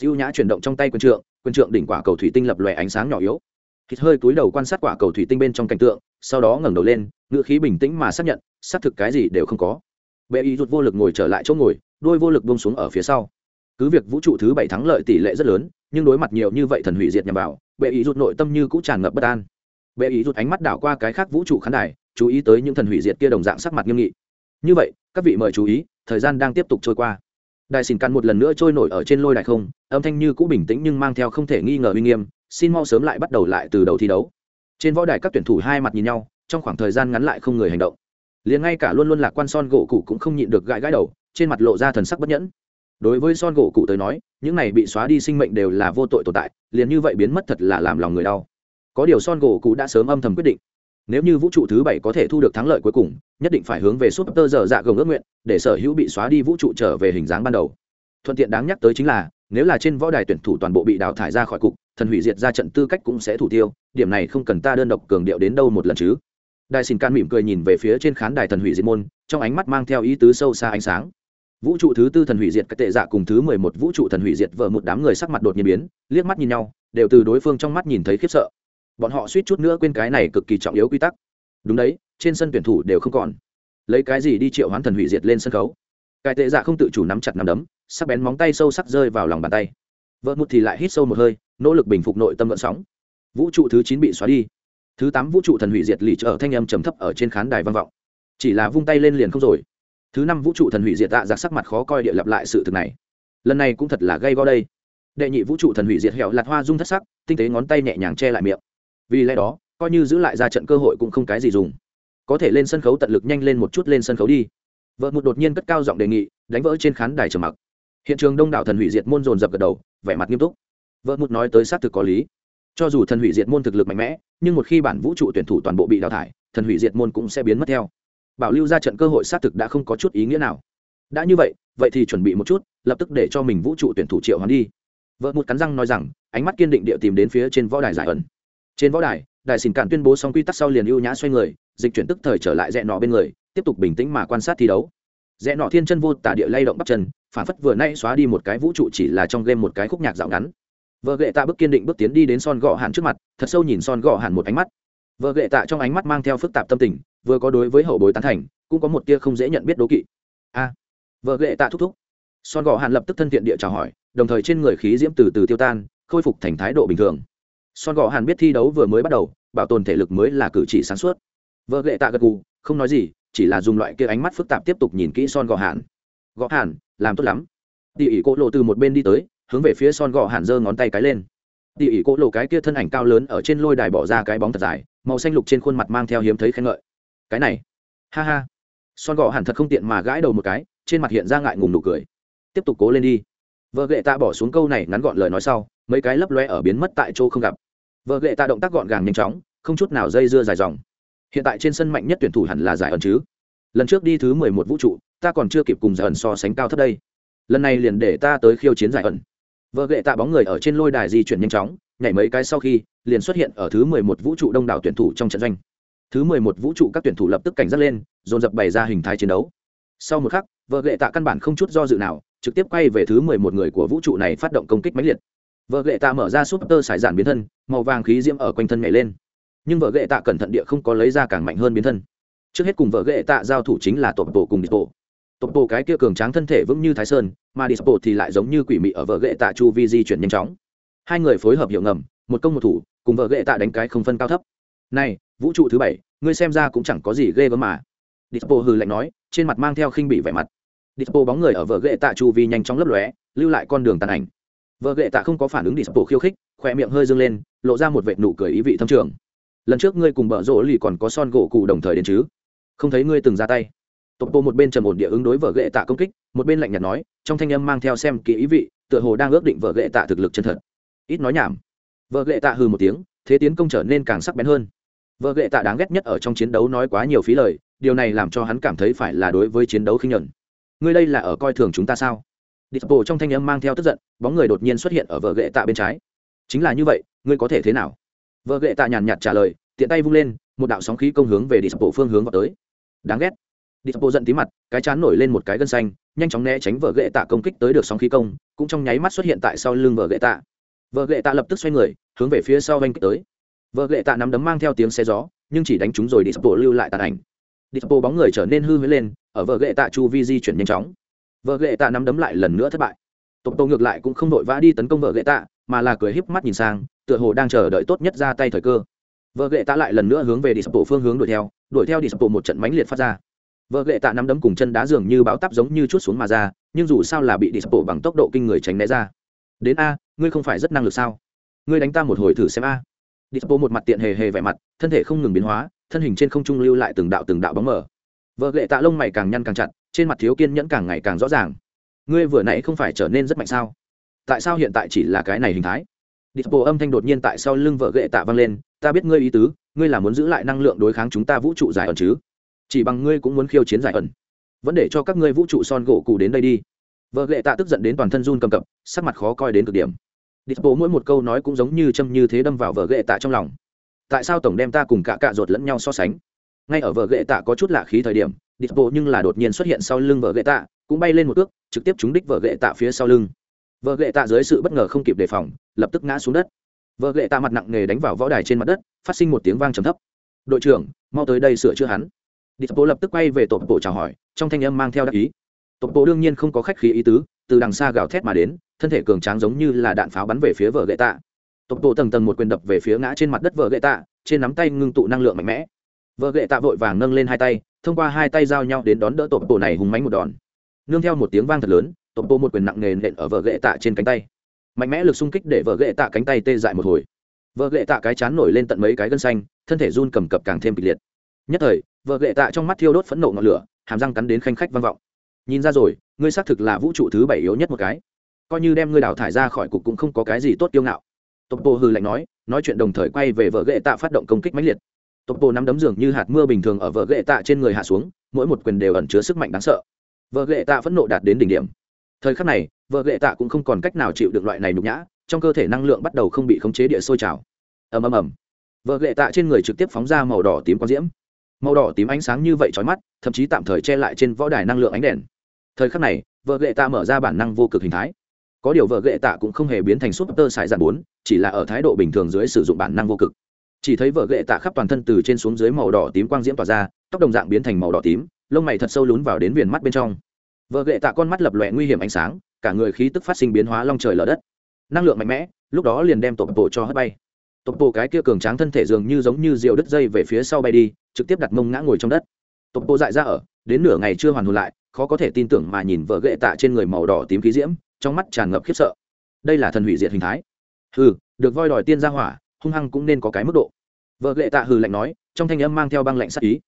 khi ưu nhã chuyển động trong tay quân trượng quân trượng đỉnh quả cầu thủy tinh lập lòe ánh sáng nhỏ yếu hít hơi cúi đầu quan sát quả cầu thủy tinh bên trong cảnh tượng, sau đó ngẩng đầu lên ngựa khí bình tĩnh mà xác nhận, xác thực cái gì đều không có. Bệ y rút vô lực ngồi trở lại chỗ ngồi, đôi vô lực bông xuống ở phía sau. Cứ việc vũ trụ thứ bảy thắng lợi tỷ lệ rất lớn, nhưng đối mặt nhiều như vậy thần hủy diệt nhằm vào, bệ ý rút nội tâm như cũng tràn ngập bất an. Bệ ý rút ánh mắt đảo qua cái khác vũ trụ khán đài, chú ý tới những thần hủy diệt kia đồng dạng sắc mặt nghiêm nghị. Như vậy, các vị mời chú ý, thời gian đang tiếp tục trôi qua. Đài xin căn một lần nữa trôi nổi ở trên lôi đài không, âm thanh như cũ bình tĩnh nhưng mang theo không thể nghi ngờ uy nghiêm xin mau sớm lại bắt đầu lại từ đầu thi đấu. Trên võ đài các tuyển thủ hai mặt nhìn nhau, trong khoảng thời gian ngắn lại không người hành động. Liền ngay cả luôn luôn lạc quan son gỗ cụ cũng không nhịn được gãi gãi đầu, trên mặt lộ ra thần sắc bất nhẫn. Đối với son gỗ cụ tới nói, những này bị xóa đi sinh mệnh đều là vô tội tồn tại, liền như vậy biến mất thật là làm lòng người đau. Có điều son gỗ cụ đã sớm âm thầm quyết định, nếu như vũ trụ thứ bảy có thể thu được thắng lợi cuối cùng, nhất định phải hướng về súp tơ dở dạ gồng ước nguyện, để sở hữu bị xóa đi vũ trụ trở về hình dáng ban đầu. Thuận tiện đáng nhắc tới chính là nếu là trên võ đài tuyển thủ toàn bộ bị đào thải ra khỏi cục, thần hủy diệt ra trận tư cách cũng sẽ thủ tiêu, điểm này không cần ta đơn độc cường điệu đến đâu một lần chứ. Đài xin can mỉm cười nhìn về phía trên khán đài thần hủy diệt môn, trong ánh mắt mang theo ý tứ sâu xa ánh sáng. Vũ trụ thứ tư thần hủy diệt các tệ dạ cùng thứ mười một vũ trụ thần hủy diệt vợ một đám người sắc mặt đột nhiên biến, liếc mắt nhìn nhau, đều từ đối phương trong mắt nhìn thấy khiếp sợ. Bọn họ suýt chút nữa quên cái này cực kỳ trọng yếu quy tắc. Đúng đấy, trên sân tuyển thủ đều không còn. Lấy cái gì đi triệu hoán thần hủy diệt lên sân khấu? Cái tệ dạ không tự chủ nắm chặt nắm đấm, sắc bén móng tay sâu sắc rơi vào lòng bàn tay. Vợ một thì lại hít sâu một hơi, nỗ lực bình phục nội tâm vận sóng. Vũ trụ thứ chín bị xóa đi. Thứ tám vũ trụ thần hủy diệt lì trở thanh âm trầm thấp ở trên khán đài văn vọng. Chỉ là vung tay lên liền không rồi. Thứ năm vũ trụ thần hủy diệt tạ giặc sắc mặt khó coi địa lặp lại sự thực này. Lần này cũng thật là gây go đây. Đệ nhị vũ trụ thần hủy diệt hẹo lạt hoa dung thất sắc, tinh tế ngón tay nhẹ nhàng che lại miệng. Vì lẽ đó, coi như giữ lại ra trận cơ hội cũng không cái gì dùng. Có thể lên sân khấu tận lực nhanh lên một chút lên sân khấu đi vợ một đột nhiên cất cao giọng đề nghị, đánh vỡ trên khán đài trầm mặc. Hiện trường đông đảo thần hủy diệt môn dồn dập gật đầu, vẻ mặt nghiêm túc. Vợ một nói tới xác thực có lý. Cho dù thần hủy diệt môn thực lực mạnh mẽ, nhưng một khi bản vũ trụ tuyển thủ toàn bộ bị đào thải, thần hủy diệt môn cũng sẽ biến mất theo. Bảo lưu ra trận cơ hội xác thực đã không có chút ý nghĩa nào. Đã như vậy vậy thì chuẩn bị một chút, lập tức để cho mình vũ trụ tuyển thủ triệu hắn đi. Vợ một cắn răng nói rằng, ánh mắt kiên định địa tìm đến phía trên võ đài giải ẩn. Trên võ đài đại xin cản tuyên bố xong quy tắc sau liền ưu nhã xoay người, dịch chuyển tức thời trở lại rẽ nọ bên người tiếp tục bình tĩnh mà quan sát thi đấu. Rẽ nọ thiên chân vô tả địa lay động bắt chân, phản phất vừa nay xóa đi một cái vũ trụ chỉ là trong game một cái khúc nhạc dạo ngắn. Vợ gệ tạ bước kiên định bước tiến đi đến son gọ hàn trước mặt, thật sâu nhìn son gọ hàn một ánh mắt. Vợ gệ tạ trong ánh mắt mang theo phức tạp tâm tình, vừa có đối với hậu bối tán thành, cũng có một tia không dễ nhận biết đố kỵ. A! Vợ gệ tạ thúc thúc. Son gọ hàn lập tức thân thiện địa chào hỏi, đồng thời trên người khí diễm từ từ tiêu tan, khôi phục thành thái độ bình thường. Son gọ hàn biết thi đấu vừa mới bắt đầu, bảo tồn thể lực mới là cử chỉ sáng suốt. Vợ gệ tạ gật gù, không nói gì chỉ là dùng loại kia ánh mắt phức tạp tiếp tục nhìn kỹ son gò hàn. Gò hàn, làm tốt lắm. Tỉ ỉ cỗ lộ từ một bên đi tới, hướng về phía son gò hàn giơ ngón tay cái lên. Tỉ ỉ cỗ lộ cái kia thân ảnh cao lớn ở trên lôi đài bỏ ra cái bóng thật dài, màu xanh lục trên khuôn mặt mang theo hiếm thấy khen ngợi. Cái này, ha ha. Son gò hàn thật không tiện mà gãi đầu một cái, trên mặt hiện ra ngại ngùng nụ cười. Tiếp tục cố lên đi. Vợ gệ ta bỏ xuống câu này ngắn gọn lời nói sau, mấy cái lấp loe ở biến mất tại chỗ không gặp. Vợ gệ ta động tác gọn gàng nhanh chóng, không chút nào dây dưa dài dòng hiện tại trên sân mạnh nhất tuyển thủ hẳn là giải ẩn chứ. Lần trước đi thứ mười một vũ trụ, ta còn chưa kịp cùng giải ẩn so sánh cao thấp đây. Lần này liền để ta tới khiêu chiến giải ẩn. Vợ gệ tạ bóng người ở trên lôi đài di chuyển nhanh chóng, nhảy mấy cái sau khi, liền xuất hiện ở thứ mười một vũ trụ đông đảo tuyển thủ trong trận doanh. Thứ mười một vũ trụ các tuyển thủ lập tức cảnh giác lên, dồn dập bày ra hình thái chiến đấu. Sau một khắc, vợ gệ tạ căn bản không chút do dự nào, trực tiếp quay về thứ mười một người của vũ trụ này phát động công kích mãnh liệt. Vợ gệ tạ mở ra súp tơ sải giản biến thân, màu vàng khí diễm ở quanh thân nhảy lên nhưng vợ ghệ tạ cẩn thận địa không có lấy ra càng mạnh hơn biến thân. Trước hết cùng vợ ghệ tạ giao thủ chính là tột bộ cùng đi bộ tột bộ cái kia cường tráng thân thể vững như thái sơn, mà đi bộ thì lại giống như quỷ mị ở vợ ghệ tạ chu vi di chuyển nhanh chóng. Hai người phối hợp hiệu ngầm, một công một thủ, cùng vợ ghệ tạ đánh cái không phân cao thấp. Này, vũ trụ thứ bảy, ngươi xem ra cũng chẳng có gì ghê gớm mà. Dispo hừ lạnh nói, trên mặt mang theo khinh bị vẻ mặt. Dispo bóng người ở vợ ghệ tạ chu vi nhanh chóng lấp lóe, lưu lại con đường tàn ảnh. Vợ ghệ tạ không có phản ứng dispo khiêu khích khỏe miệng hơi dâng lên, lộ ra một vệt nụ cười ý vị thâm trường lần trước ngươi cùng bợ rỗ lì còn có son gỗ cụ đồng thời đến chứ? Không thấy ngươi từng ra tay. Tộc bộ một bên trầm ổn địa ứng đối vợ ghệ tạ công kích một bên lạnh nhạt nói trong thanh âm mang theo xem kỹ ý vị tựa hồ đang ước định vợ ghệ tạ thực lực chân thật. Ít nói nhảm. Vợ ghệ tạ hừ một tiếng thế tiến công trở nên càng sắc bén hơn. Vợ ghệ tạ đáng ghét nhất ở trong chiến đấu nói quá nhiều phí lời điều này làm cho hắn cảm thấy phải là đối với chiến đấu khinh nhuận ngươi đây là ở coi thường chúng ta sao? Dispo trong thanh âm mang theo tức giận, bóng người đột nhiên xuất hiện ở vợ ghệ tạ bên trái. Chính là như vậy, ngươi có thể thế nào? Vợ ghệ tạ nhàn nhạt trả lời, tiện tay vung lên, một đạo sóng khí công hướng về điệp sập bộ phương hướng vào tới. Đáng ghét. điệp sập bộ giận tí mặt, cái chán nổi lên một cái gân xanh, nhanh chóng né tránh vợ ghệ tạ công kích tới được sóng khí công, cũng trong nháy mắt xuất hiện tại sau lưng vợ ghệ tạ. Vợ ghệ tạ lập tức xoay người, hướng về phía sau vành tới. Vợ ghệ tạ nắm đấm mang theo tiếng xe gió, nhưng chỉ đánh trúng rồi điệp sập bộ lưu lại tàn ảnh. Điệp sập bộ bóng người trở nên hư huyễn lên, ở vợ ghệ tạ chu vi di chuyển nhanh chóng vợ ghệ tạ nắm đấm lại lần nữa thất bại tộc tô ngược lại cũng không vội vã đi tấn công vợ ghệ tạ mà là cười híp mắt nhìn sang tựa hồ đang chờ đợi tốt nhất ra tay thời cơ. Vợ gậy tạ lại lần nữa hướng về đi sập bộ phương hướng đuổi theo đuổi theo đi sập bộ một trận mãnh liệt phát ra. Vợ gậy tạ nắm đấm cùng chân đá dường như báo tắp giống như chút xuống mà ra, nhưng dù sao là bị đi sập bộ bằng tốc độ kinh người tránh né ra. Đến a, ngươi không phải rất năng lực sao? Ngươi đánh ta một hồi thử xem a. Đi sập bộ một mặt tiện hề hề vẻ mặt, thân thể không ngừng biến hóa, thân hình trên không trung lưu lại từng đạo từng đạo bóng mở vợ gậy tạ lông mày càng nhăn càng chặt, trên mặt thiếu kiên nhẫn càng ngày càng rõ ràng. Ngươi vừa nãy không phải trở nên rất mạnh sao? Tại sao hiện tại chỉ là cái này hình thái? Địch bộ âm thanh đột nhiên tại sau lưng vợ ghệ tạ vang lên ta biết ngươi ý tứ ngươi là muốn giữ lại năng lượng đối kháng chúng ta vũ trụ giải ẩn chứ? Chỉ bằng ngươi cũng muốn khiêu chiến giải ẩn. Vẫn để cho các ngươi vũ trụ son gỗ cụ đến đây đi. Vợ ghệ tạ tức giận đến toàn thân run cầm cập sắc mặt khó coi đến cực điểm. Địch bộ mỗi một câu nói cũng giống như châm như thế đâm vào vợ ghệ tạ trong lòng. Tại sao tổng đem ta cùng cả cạ ruột lẫn nhau so sánh? Ngay ở vợ ghệ tạ có chút lạ khí thời điểm địch bộ nhưng là đột nhiên xuất hiện sau lưng vợ ghệ tạ cũng bay lên một cước, trực tiếp trúng đích vợ ghệ tạ phía sau lưng vợ lệ tạ dưới sự bất ngờ không kịp đề phòng, lập tức ngã xuống đất. Vợ lệ tạ mặt nặng nề đánh vào võ đài trên mặt đất, phát sinh một tiếng vang trầm thấp. Đội trưởng, mau tới đây sửa chữa hắn. Địch bộ lập tức quay về tổ bộ chào hỏi, trong thanh âm mang theo đắc ý. Tổ bộ đương nhiên không có khách khí ý tứ, từ đằng xa gào thét mà đến, thân thể cường tráng giống như là đạn pháo bắn về phía vợ lệ tạ. Tổ bộ tầng tầng một quyền đập về phía ngã trên mặt đất vợ lệ tạ, trên nắm tay ngưng tụ năng lượng mạnh mẽ. Vợ lệ tạ vội vàng nâng lên hai tay, thông qua hai tay giao nhau đến đón đỡ tổ bộ này hùng mánh một đòn. Nương theo một tiếng vang thật lớn tổng bộ một quyền nặng nề nện ở vợ ghệ tạ trên cánh tay. Mạnh mẽ lực xung kích để vợ ghệ tạ cánh tay tê dại một hồi. Vợ ghệ tạ cái chán nổi lên tận mấy cái gân xanh, thân thể run cầm cập càng thêm kịch liệt. Nhất thời vợ ghệ tạ trong mắt thiêu đốt phẫn nộ ngọn lửa, hàm răng cắn đến khanh khách vang vọng. Nhìn ra rồi, ngươi xác thực là vũ trụ thứ bảy yếu nhất một cái. Coi như đem ngươi đào thải ra khỏi cục cũng không có cái gì tốt kiêu ngạo. Tộc bộ hư lạnh nói nói chuyện đồng thời quay về vợ ghệ tạ phát động công kích mãnh liệt. Tộc bộ nắm đấm dường như hạt mưa bình thường ở vợ ghệ tạ trên người hạ xuống, mỗi một quyền đều ẩn chứa sức mạnh đáng sợ. Vợ ghệ tạ phẫn nộ đạt đến đỉnh điểm thời khắc này, vợ ghệ tạ cũng không còn cách nào chịu được loại này nhục nhã, trong cơ thể năng lượng bắt đầu không bị khống chế địa sôi trào. Ầm ầm ầm. Vợ ghệ tạ trên người trực tiếp phóng ra màu đỏ tím quang diễm. Màu đỏ tím ánh sáng như vậy trói mắt, thậm chí tạm thời che lại trên võ đài năng lượng ánh đèn. Thời khắc này, vợ ghệ tạ mở ra bản năng vô cực hình thái. Có điều vợ ghệ tạ cũng không hề biến thành súp tơ sải dạn bốn, chỉ là ở thái độ bình thường dưới sử dụng bản năng vô cực. Chỉ thấy vợ ghệ tạ khắp toàn thân từ trên xuống dưới màu đỏ tím quang diễm tỏa ra, tóc đồng dạng biến thành màu đỏ tím, lông mày thật sâu lún vào đến viền mắt bên trong vợ ghệ tạ con mắt lập lòe nguy hiểm ánh sáng cả người khí tức phát sinh biến hóa long trời lở đất. Năng lượng mạnh mẽ lúc đó liền đem tộc bộ cho hất bay. Tộc bộ cái kia cường tráng thân thể dường như giống như rượu đứt dây về phía sau bay đi trực tiếp đặt mông ngã ngồi trong đất. Tộc bộ dại ra ở đến nửa ngày chưa hoàn hồn lại khó có thể tin tưởng mà nhìn vợ ghệ tạ trên người màu đỏ tím khí diễm trong mắt tràn ngập khiếp sợ. Đây là thần hủy diệt hình thái. Hừ, được voi đòi tiên ra hỏa hung hăng cũng nên có cái mức độ. Vợ ghệ tạ hừ lạnh nói trong thanh âm mang theo băng lạnh sắc ý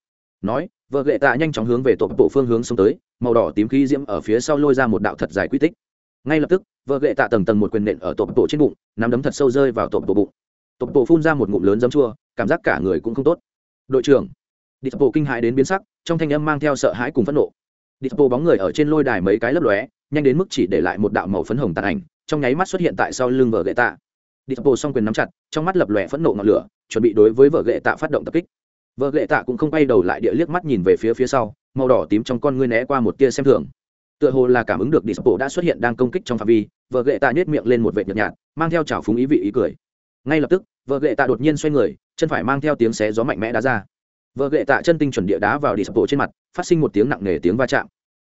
nói, vợ ghệ tạ nhanh chóng hướng về tổ bộ phương hướng xông tới, màu đỏ tím khí diễm ở phía sau lôi ra một đạo thật dài quy tích. Ngay lập tức, vợ ghệ tạ tầng tầng một quyền nện ở tổ bộ trên bụng, nắm đấm thật sâu rơi vào tổ bộ bụng. Tổ bộ phun ra một ngụm lớn giấm chua, cảm giác cả người cũng không tốt. Đội trưởng. Đi bộ kinh hãi đến biến sắc, trong thanh âm mang theo sợ hãi cùng phẫn nộ. Đi bộ bóng người ở trên lôi đài mấy cái lấp lóe, nhanh đến mức chỉ để lại một đạo màu phấn hồng tàn ảnh, trong nháy mắt xuất hiện tại sau lưng vợ ghệ tạ. Đi bộ xong quyền nắm chặt, trong mắt lập lòe phẫn nộ ngọn lửa, chuẩn bị đối với vợ ghệ tạ phát động tập kích vợ ghệ tạ cũng không quay đầu lại địa liếc mắt nhìn về phía phía sau, màu đỏ tím trong con ngươi né qua một tia xem thường. Tựa hồ là cảm ứng được dispo đã xuất hiện đang công kích trong phạm vi, vợ ghệ tạ nhét miệng lên một vệ nhợt nhạt, mang theo trào phúng ý vị ý cười. Ngay lập tức, vợ ghệ tạ đột nhiên xoay người, chân phải mang theo tiếng xé gió mạnh mẽ đá ra. Vợ ghệ tạ chân tinh chuẩn địa đá vào dispo trên mặt, phát sinh một tiếng nặng nề tiếng va chạm.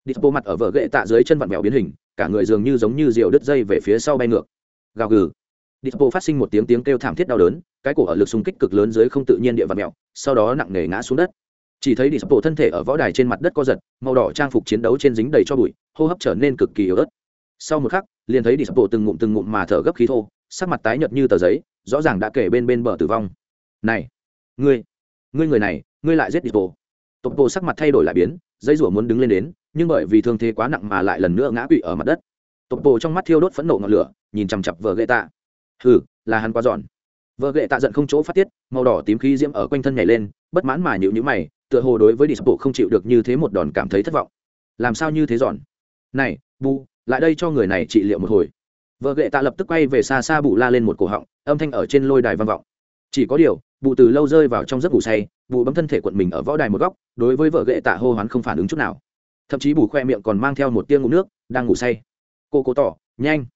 Dispo mặt ở vợ ghệ tạ dưới chân vặn vẹo biến hình, cả người dường như giống như diều đứt dây về phía sau bay ngược. Gào gừ dispo phát sinh một tiếng tiếng kêu thảm thiết đau đớn, cái cổ ở lực xung kích cực lớn dưới không tự nhiên địa vật mèo, sau đó nặng nề ngã xuống đất. Chỉ thấy dispo thân thể ở võ đài trên mặt đất co giật, màu đỏ trang phục chiến đấu trên dính đầy cho bụi, hô hấp trở nên cực kỳ yếu ớt. Sau một khắc, liền thấy dispo từng ngụm từng ngụm mà thở gấp khí thô, sắc mặt tái nhợt như tờ giấy, rõ ràng đã kể bên bên bờ tử vong. Này, ngươi ngươi người này, ngươi lại giết dispo topo sắc mặt thay đổi lại biến dây rủa muốn đứng lên đến, nhưng bởi vì thương thế quá nặng mà lại lần nữa ngã quỵ ở mặt đất. Tộc bộ trong mắt thiêu đốt phẫn nộ ngọn lửa, nhìn chằm chằm vợ ghệ hừ, là hắn quá giòn. Vợ ghệ tạ giận không chỗ phát tiết, màu đỏ tím khí diễm ở quanh thân nhảy lên, bất mãn mà nhịu nhữ mày, tựa hồ đối với dispo không chịu được như thế một đòn cảm thấy thất vọng. Làm sao như thế giòn? Này, bu, lại đây cho người này trị liệu một hồi. Vợ ghệ tạ lập tức quay về xa xa bụ la lên một cổ họng, âm thanh ở trên lôi đài vang vọng. Chỉ có điều, bụ từ lâu rơi vào trong giấc ngủ say, bụ bấm thân thể quận mình ở võ đài một góc, đối với vợ ghệ tạ hô hoán không phản ứng chút nào. Thậm chí bù khoe miệng còn mang theo một tiếng ngủ nước, đang ngủ say. Cô cố tỏ, nhanh,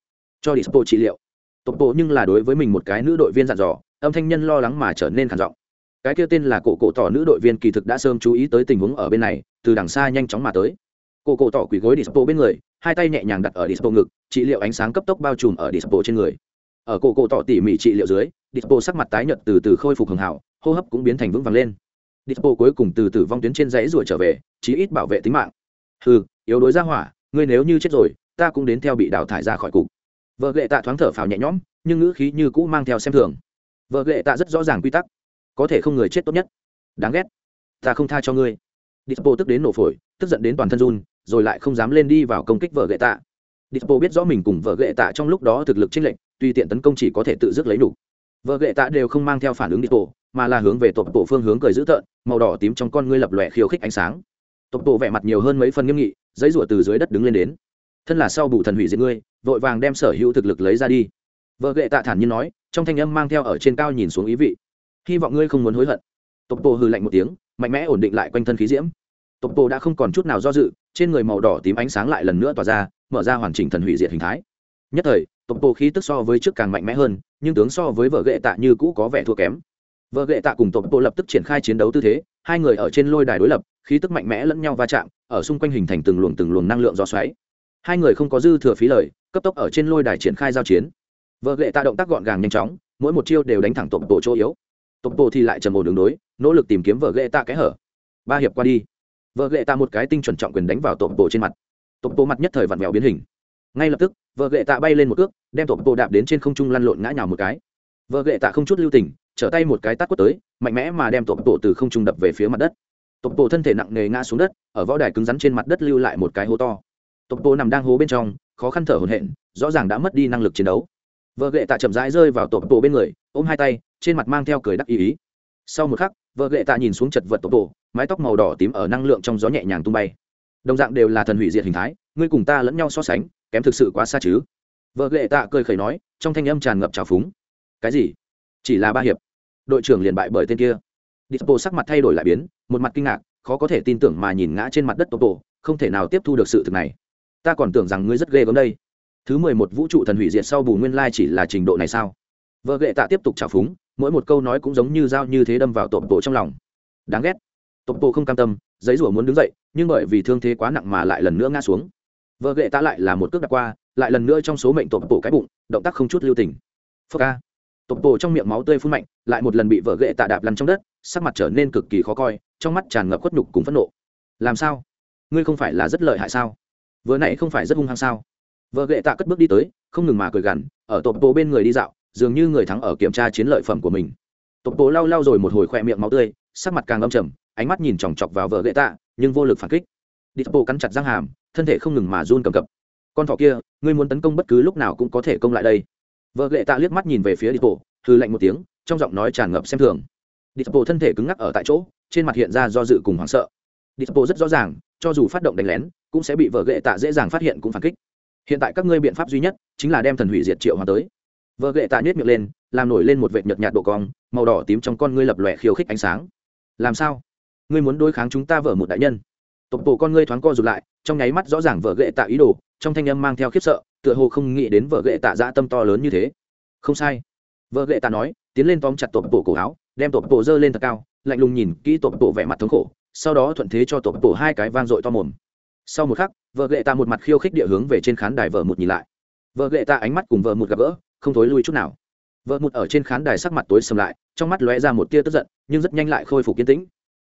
cho đi bộ trị liệu tộc bộ nhưng là đối với mình một cái nữ đội viên dặn dò, âm thanh nhân lo lắng mà trở nên khản giọng. Cái kia tên là cổ cổ tỏ nữ đội viên kỳ thực đã sớm chú ý tới tình huống ở bên này, từ đằng xa nhanh chóng mà tới. Cổ cổ tỏ quỳ gối dispo bên người, hai tay nhẹ nhàng đặt ở dispo ngực, trị liệu ánh sáng cấp tốc bao trùm ở dispo trên người. Ở cổ cổ tỏ tỉ mỉ trị liệu dưới, dispo sắc mặt tái nhợt từ từ khôi phục hưởng hảo, hô hấp cũng biến thành vững vàng lên. Dispo cuối cùng từ từ vong tuyến trên dãy ruồi trở về, chí ít bảo vệ tính mạng. Hừ, yếu đối ra hỏa, ngươi nếu như chết rồi, ta cũng đến theo bị đào thải ra khỏi cục vợ ghệ tạ thoáng thở phào nhẹ nhõm, nhưng ngữ khí như cũ mang theo xem thường. Vợ ghệ tạ rất rõ ràng quy tắc. Có thể không người chết tốt nhất. Đáng ghét. Ta không tha cho ngươi. Dispo tức đến nổ phổi, tức giận đến toàn thân run, rồi lại không dám lên đi vào công kích vợ ghệ tạ. Dispo biết rõ mình cùng vợ ghệ tạ trong lúc đó thực lực chênh lệch, tuy tiện tấn công chỉ có thể tự dứt lấy đủ. Vợ ghệ tạ đều không mang theo phản ứng dispo, mà là hướng về tộc bộ phương hướng cười dữ tợn, màu đỏ tím trong con ngươi lập lòe khiêu khích ánh sáng. Tộc bộ vẻ mặt nhiều hơn mấy phần nghiêm nghị, giấy rủa từ dưới đất đứng lên đến thân là sau bù thần hủy diệt ngươi, vội vàng đem sở hữu thực lực lấy ra đi. Vợ ghệ tạ thản nhiên nói, trong thanh âm mang theo ở trên cao nhìn xuống ý vị. Hy vọng ngươi không muốn hối hận. Tộc bộ hư lạnh một tiếng, mạnh mẽ ổn định lại quanh thân khí diễm. Tộc bộ đã không còn chút nào do dự, trên người màu đỏ tím ánh sáng lại lần nữa tỏa ra, mở ra hoàn chỉnh thần hủy diệt hình thái. Nhất thời, tộc bộ khí tức so với trước càng mạnh mẽ hơn, nhưng tướng so với vợ ghệ tạ như cũ có vẻ thua kém. Vợ ghệ tạ cùng tộc bộ lập tức triển khai chiến đấu tư thế, hai người ở trên lôi đài đối lập, khí tức mạnh mẽ lẫn nhau va chạm, ở xung quanh hình thành từng luồng từng luồng năng lượng do xoáy hai người không có dư thừa phí lời, cấp tốc ở trên lôi đài triển khai giao chiến. Vợ ghệ tạ động tác gọn gàng nhanh chóng, mỗi một chiêu đều đánh thẳng tổng bộ chỗ yếu. Tổng bộ thì lại trầm ổ đường đối, nỗ lực tìm kiếm vợ ghệ tạ kẽ hở. Ba hiệp qua đi, vợ ghệ tạ một cái tinh chuẩn trọng quyền đánh vào tổng bộ trên mặt. Tổng bộ mặt nhất thời vặn vẹo biến hình. Ngay lập tức, vợ ghệ tạ bay lên một cước, đem tổng bộ đạp đến trên không trung lăn lộn ngã nhào một cái. Vợ ghệ tạ không chút lưu tình, trở tay một cái tát quất tới, mạnh mẽ mà đem tổng bộ từ không trung đập về phía mặt đất. Tổng bộ thân thể nặng nề ngã xuống đất, ở võ đài cứng rắn trên mặt đất lưu lại một cái hố to tộc bộ nằm đang hố bên trong, khó khăn thở hổn hển, rõ ràng đã mất đi năng lực chiến đấu. Vợ Gệ tạ chậm rãi rơi vào tộc bộ bên người, ôm hai tay, trên mặt mang theo cười đắc ý ý. Sau một khắc, vợ Gệ tạ nhìn xuống chật vật tộc bộ mái tóc màu đỏ tím ở năng lượng trong gió nhẹ nhàng tung bay. Đồng dạng đều là thần hủy diệt hình thái, ngươi cùng ta lẫn nhau so sánh, kém thực sự quá xa chứ? Vợ Gệ tạ cười khẩy nói, trong thanh âm tràn ngập trào phúng. Cái gì? Chỉ là ba hiệp. Đội trưởng liền bại bởi tên kia. Dispo sắc mặt thay đổi lại biến, một mặt kinh ngạc, khó có thể tin tưởng mà nhìn ngã trên mặt đất tộc bộ không thể nào tiếp thu được sự thực này ta còn tưởng rằng ngươi rất ghê gớm đây. Thứ mười một vũ trụ thần hủy diệt sau bù nguyên lai chỉ là trình độ này sao? Vợ ghệ tạ tiếp tục trào phúng, mỗi một câu nói cũng giống như dao như thế đâm vào tộc bộ trong lòng. Đáng ghét. Tộc bộ không cam tâm, giấy rủa muốn đứng dậy, nhưng bởi vì thương thế quá nặng mà lại lần nữa ngã xuống. Vợ ghệ tạ lại là một cước đặt qua, lại lần nữa trong số mệnh tộc bộ cái bụng, động tác không chút lưu tình. Phơ ca tộc bộ trong miệng máu tươi phun mạnh, lại một lần bị vợ ghệ tạ đạp lăn trong đất, sắc mặt trở nên cực kỳ khó coi, trong mắt tràn ngập khuất nhục cùng phẫn nộ. Làm sao? Ngươi không phải là rất lợi hại sao? Vừa nãy không phải rất hung hăng sao? Vợ ghệ tạ cất bước đi tới, không ngừng mà cười gằn, ở tộc bộ bên người đi dạo, dường như người thắng ở kiểm tra chiến lợi phẩm của mình. Tộc bộ lau lau rồi một hồi khoe miệng máu tươi, sắc mặt càng âm trầm, ánh mắt nhìn chòng chọc vào vợ ghệ tạ, nhưng vô lực phản kích. Đi bộ cắn chặt răng hàm, thân thể không ngừng mà run cầm cập. Con thỏ kia, ngươi muốn tấn công bất cứ lúc nào cũng có thể công lại đây. Vợ ghệ tạ liếc mắt nhìn về phía đi bộ thư lạnh một tiếng, trong giọng nói tràn ngập xem thường. Đi bộ thân thể cứng ngắc ở tại chỗ, trên mặt hiện ra do dự cùng hoảng sợ. Đi bộ rất rõ ràng, cho dù phát động đánh lén cũng sẽ bị vợ gệ tạ dễ dàng phát hiện cũng phản kích. Hiện tại các ngươi biện pháp duy nhất chính là đem thần hủy diệt triệu hòa tới. Vợ gệ tạ nhét miệng lên, làm nổi lên một vệt nhợt nhạt độ cong, màu đỏ tím trong con ngươi lập lòe khiêu khích ánh sáng. Làm sao? Ngươi muốn đối kháng chúng ta vợ một đại nhân? Tộc bộ con ngươi thoáng co rụt lại, trong nháy mắt rõ ràng vợ gệ tạ ý đồ, trong thanh âm mang theo khiếp sợ, tựa hồ không nghĩ đến vợ gệ tạ dã tâm to lớn như thế. Không sai. Vợ gệ tạ nói, tiến lên tóm chặt tộc bộ cổ áo, đem tộc bộ dơ lên thật cao, lạnh lùng nhìn kỹ tộc bộ vẻ mặt thống khổ, sau đó thuận thế cho tộc bộ hai cái vang dội to mồm sau một khắc, vợ ghệ tạ một mặt khiêu khích địa hướng về trên khán đài vợ một nhìn lại. Vợ ghệ tạ ánh mắt cùng vợ một gặp gỡ, không thối lui chút nào. Vợ một ở trên khán đài sắc mặt tối sầm lại, trong mắt lóe ra một tia tức giận, nhưng rất nhanh lại khôi phục kiên tĩnh.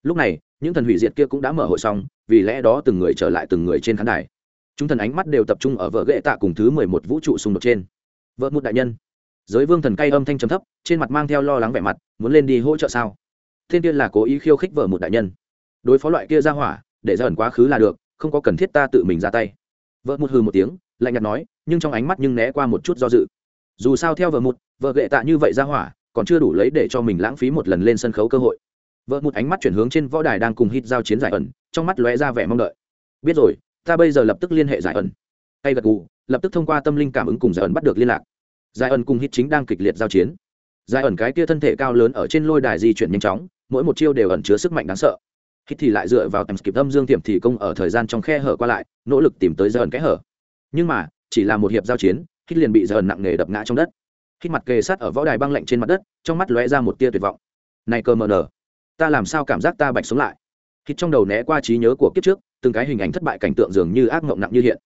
Lúc này, những thần hủy diệt kia cũng đã mở hội xong, vì lẽ đó từng người trở lại từng người trên khán đài. Chúng thần ánh mắt đều tập trung ở vợ ghệ tạ cùng thứ mười một vũ trụ xung đột trên. Vợ một đại nhân, giới vương thần cay âm thanh trầm thấp, trên mặt mang theo lo lắng vẻ mặt, muốn lên đi hỗ trợ sao? Thiên tiên là cố ý khiêu khích vợ một đại nhân. Đối phó loại kia ra hỏa, để ra ẩn quá khứ là được không có cần thiết ta tự mình ra tay. Vợ một hừ một tiếng, lạnh nhạt nói, nhưng trong ánh mắt nhưng né qua một chút do dự. Dù sao theo vợ một vợ gệ tạ như vậy ra hỏa, còn chưa đủ lấy để cho mình lãng phí một lần lên sân khấu cơ hội. Vợ một ánh mắt chuyển hướng trên võ đài đang cùng hít giao chiến giải ẩn, trong mắt lóe ra vẻ mong đợi. Biết rồi, ta bây giờ lập tức liên hệ giải ẩn. Tay gật gù, lập tức thông qua tâm linh cảm ứng cùng giải ẩn bắt được liên lạc. Giải ẩn cùng hít chính đang kịch liệt giao chiến. Giải ẩn cái kia thân thể cao lớn ở trên lôi đài di chuyển nhanh chóng, mỗi một chiêu đều ẩn chứa sức mạnh đáng sợ hít thì lại dựa vào tầm kịp âm dương tiệm thì công ở thời gian trong khe hở qua lại, nỗ lực tìm tới dần kẽ hở. Nhưng mà, chỉ là một hiệp giao chiến, hít liền bị dần nặng nề đập ngã trong đất. Hít mặt kề sát ở võ đài băng lạnh trên mặt đất, trong mắt lóe ra một tia tuyệt vọng. Này cơ mờ nở, ta làm sao cảm giác ta bạch sống lại? Hít trong đầu né qua trí nhớ của kiếp trước, từng cái hình ảnh thất bại cảnh tượng dường như ác mộng nặng như hiện.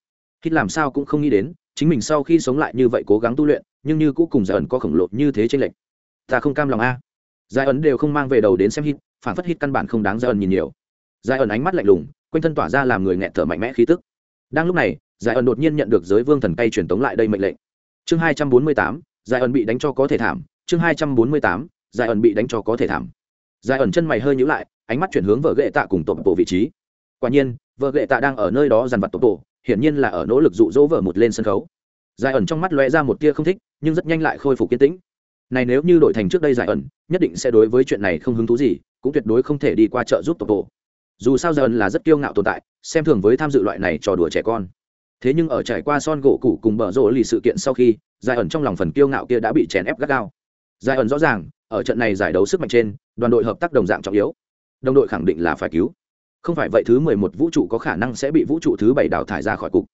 Hít làm sao cũng không nghĩ đến, chính mình sau khi sống lại như vậy cố gắng tu luyện, nhưng như cũ cùng giải ẩn có khổng lồ như thế trên lệnh ta không cam lòng a. Giải ẩn đều không mang về đầu đến xem hít phản phất hít căn bản không đáng giải ẩn nhìn nhiều. Giải ẩn ánh mắt lạnh lùng, quanh thân tỏa ra làm người nghẹt thở mạnh mẽ khí tức. Đang lúc này giải ẩn đột nhiên nhận được giới vương thần cây truyền tống lại đây mệnh lệnh. Chương hai trăm bốn mươi tám giải ẩn bị đánh cho có thể thảm. Chương hai trăm bốn mươi tám giải ẩn bị đánh cho có thể thảm. Giải ẩn chân mày hơi nhíu lại, ánh mắt chuyển hướng vợ gệ tạ cùng tổ bộ vị trí. Quả nhiên, vợ gệ tạ đang ở nơi đó dằn vặt tổ bộ hiển nhiên là ở nỗ lực dụ dỗ vợ một lên sân khấu. Giải ẩn trong mắt lóe ra một tia không thích, nhưng rất nhanh lại khôi phục kiên tĩnh. Này nếu như đổi thành trước đây giải ẩn nhất định sẽ đối với chuyện này không hứng thú gì cũng tuyệt đối không thể đi qua chợ giúp tổ. Bộ dù sao giờ là rất kiêu ngạo tồn tại, xem thường với tham dự loại này trò đùa trẻ con. Thế nhưng ở trải qua son gỗ cũ cùng bờ rộ lì sự kiện sau khi giải ẩn trong lòng phần kiêu ngạo kia đã bị chèn ép gắt gao. Giải ẩn rõ ràng, ở trận này giải đấu sức mạnh trên, đoàn đội hợp tác đồng dạng trọng yếu. Đồng đội khẳng định là phải cứu. Không phải vậy thứ mười một vũ trụ có khả năng sẽ bị vũ trụ thứ bảy đào thải ra khỏi cục.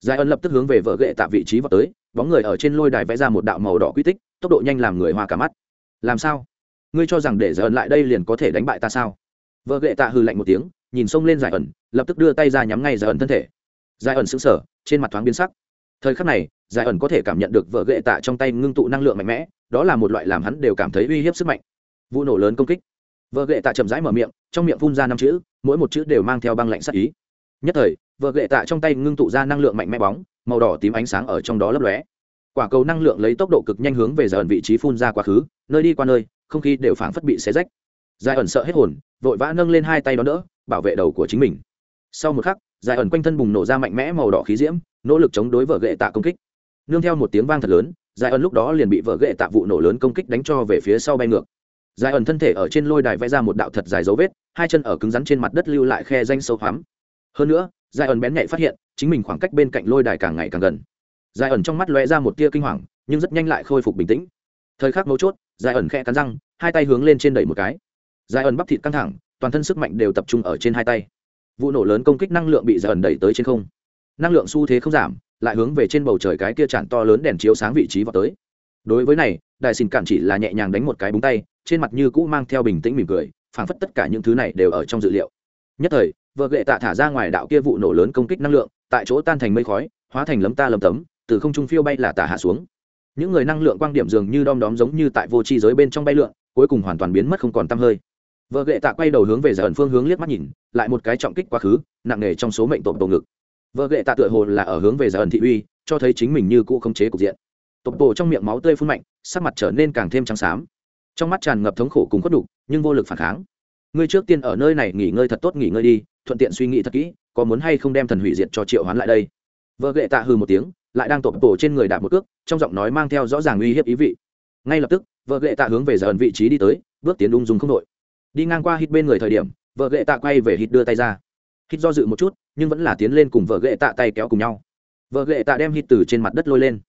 Giải ẩn lập tức hướng về vợ ghệ tạ vị trí vào tới, bóng người ở trên lôi đài vẽ ra một đạo màu đỏ quy tích, tốc độ nhanh làm người hoa cả mắt. Làm sao? Ngươi cho rằng để giải ẩn lại đây liền có thể đánh bại ta sao? Vợ ghệ tạ hư lạnh một tiếng, nhìn xông lên giải ẩn, lập tức đưa tay ra nhắm ngay giải ẩn thân thể. Giải ẩn sững sờ, trên mặt thoáng biến sắc. Thời khắc này, giải ẩn có thể cảm nhận được vợ ghệ tạ trong tay ngưng tụ năng lượng mạnh mẽ, đó là một loại làm hắn đều cảm thấy uy hiếp sức mạnh. Vụ nổ lớn công kích. Vợ ghệ tạ chậm rãi mở miệng, trong miệng phun ra năm chữ, mỗi một chữ đều mang theo băng lạnh sắc ý. Nhất thời, vợ ghệ tạ trong tay ngưng tụ ra năng lượng mạnh mẽ bóng, màu đỏ tím ánh sáng ở trong đó lấp lóe. Quả cầu năng lượng lấy tốc độ cực nhanh hướng về giải ẩn vị trí phun ra quá khứ, nơi đi qua nơi không khí đều phảng phất bị xé rách. Giải ẩn sợ hết hồn, vội vã nâng lên hai tay đó đỡ, bảo vệ đầu của chính mình. Sau một khắc, giải ẩn quanh thân bùng nổ ra mạnh mẽ màu đỏ khí diễm, nỗ lực chống đối vợ gậy tạ công kích. Nương theo một tiếng vang thật lớn, giải ẩn lúc đó liền bị vợ gậy tạ vụ nổ lớn công kích đánh cho về phía sau bay ngược. Giải ẩn thân thể ở trên lôi đài vẽ ra một đạo thật dài dấu vết, hai chân ở cứng rắn trên mặt đất lưu lại khe danh sâu hoắm. Hơn nữa, giải ẩn bén nhạy phát hiện, chính mình khoảng cách bên cạnh lôi đài càng ngày càng gần. Giải ẩn trong mắt lóe ra một tia kinh hoàng, nhưng rất nhanh lại khôi phục bình tĩnh. Thời khắc mấu chốt, giải ẩn khẽ cắn răng hai tay hướng lên trên đẩy một cái. Giải ẩn bắp thịt căng thẳng, toàn thân sức mạnh đều tập trung ở trên hai tay. Vụ nổ lớn công kích năng lượng bị giải ẩn đẩy tới trên không. Năng lượng xu thế không giảm, lại hướng về trên bầu trời cái kia tràn to lớn đèn chiếu sáng vị trí vào tới. Đối với này, đại xin cản chỉ là nhẹ nhàng đánh một cái búng tay, trên mặt như cũ mang theo bình tĩnh mỉm cười, phảng phất tất cả những thứ này đều ở trong dự liệu. Nhất thời, vợ gệ tạ thả ra ngoài đạo kia vụ nổ lớn công kích năng lượng, tại chỗ tan thành mây khói, hóa thành lấm ta lấm tấm, từ không trung phiêu bay là tả hạ xuống. Những người năng lượng quang điểm dường như đom đóm giống như tại vô tri giới bên trong bay lượn cuối cùng hoàn toàn biến mất không còn tăm hơi. Vợ gệ tạ quay đầu hướng về giải ẩn phương hướng liếc mắt nhìn, lại một cái trọng kích quá khứ, nặng nề trong số mệnh tộp tổ ngực. Vợ gệ tạ tựa hồ là ở hướng về giải ẩn thị uy, cho thấy chính mình như cũ không chế cục diện. Tộp tổ trong miệng máu tươi phun mạnh, sắc mặt trở nên càng thêm trắng xám. Trong mắt tràn ngập thống khổ cùng khuất đục nhưng vô lực phản kháng. Ngươi trước tiên ở nơi này nghỉ ngơi thật tốt, nghỉ ngơi đi, thuận tiện suy nghĩ thật kỹ, có muốn hay không đem thần hủy diệt cho triệu hoán lại đây? Vợ gệ tạ hư một tiếng, lại đang tộp tổ trên người đạp một cước, trong giọng nói mang theo rõ ràng uy hiếp ý vị ngay lập tức, vợ gệ tạ hướng về giờ ẩn vị trí đi tới, bước tiến ung dung không đội. Đi ngang qua hít bên người thời điểm, vợ gệ tạ quay về hít đưa tay ra. Hít do dự một chút, nhưng vẫn là tiến lên cùng vợ gệ tạ tay kéo cùng nhau. Vợ gệ tạ đem hít từ trên mặt đất lôi lên.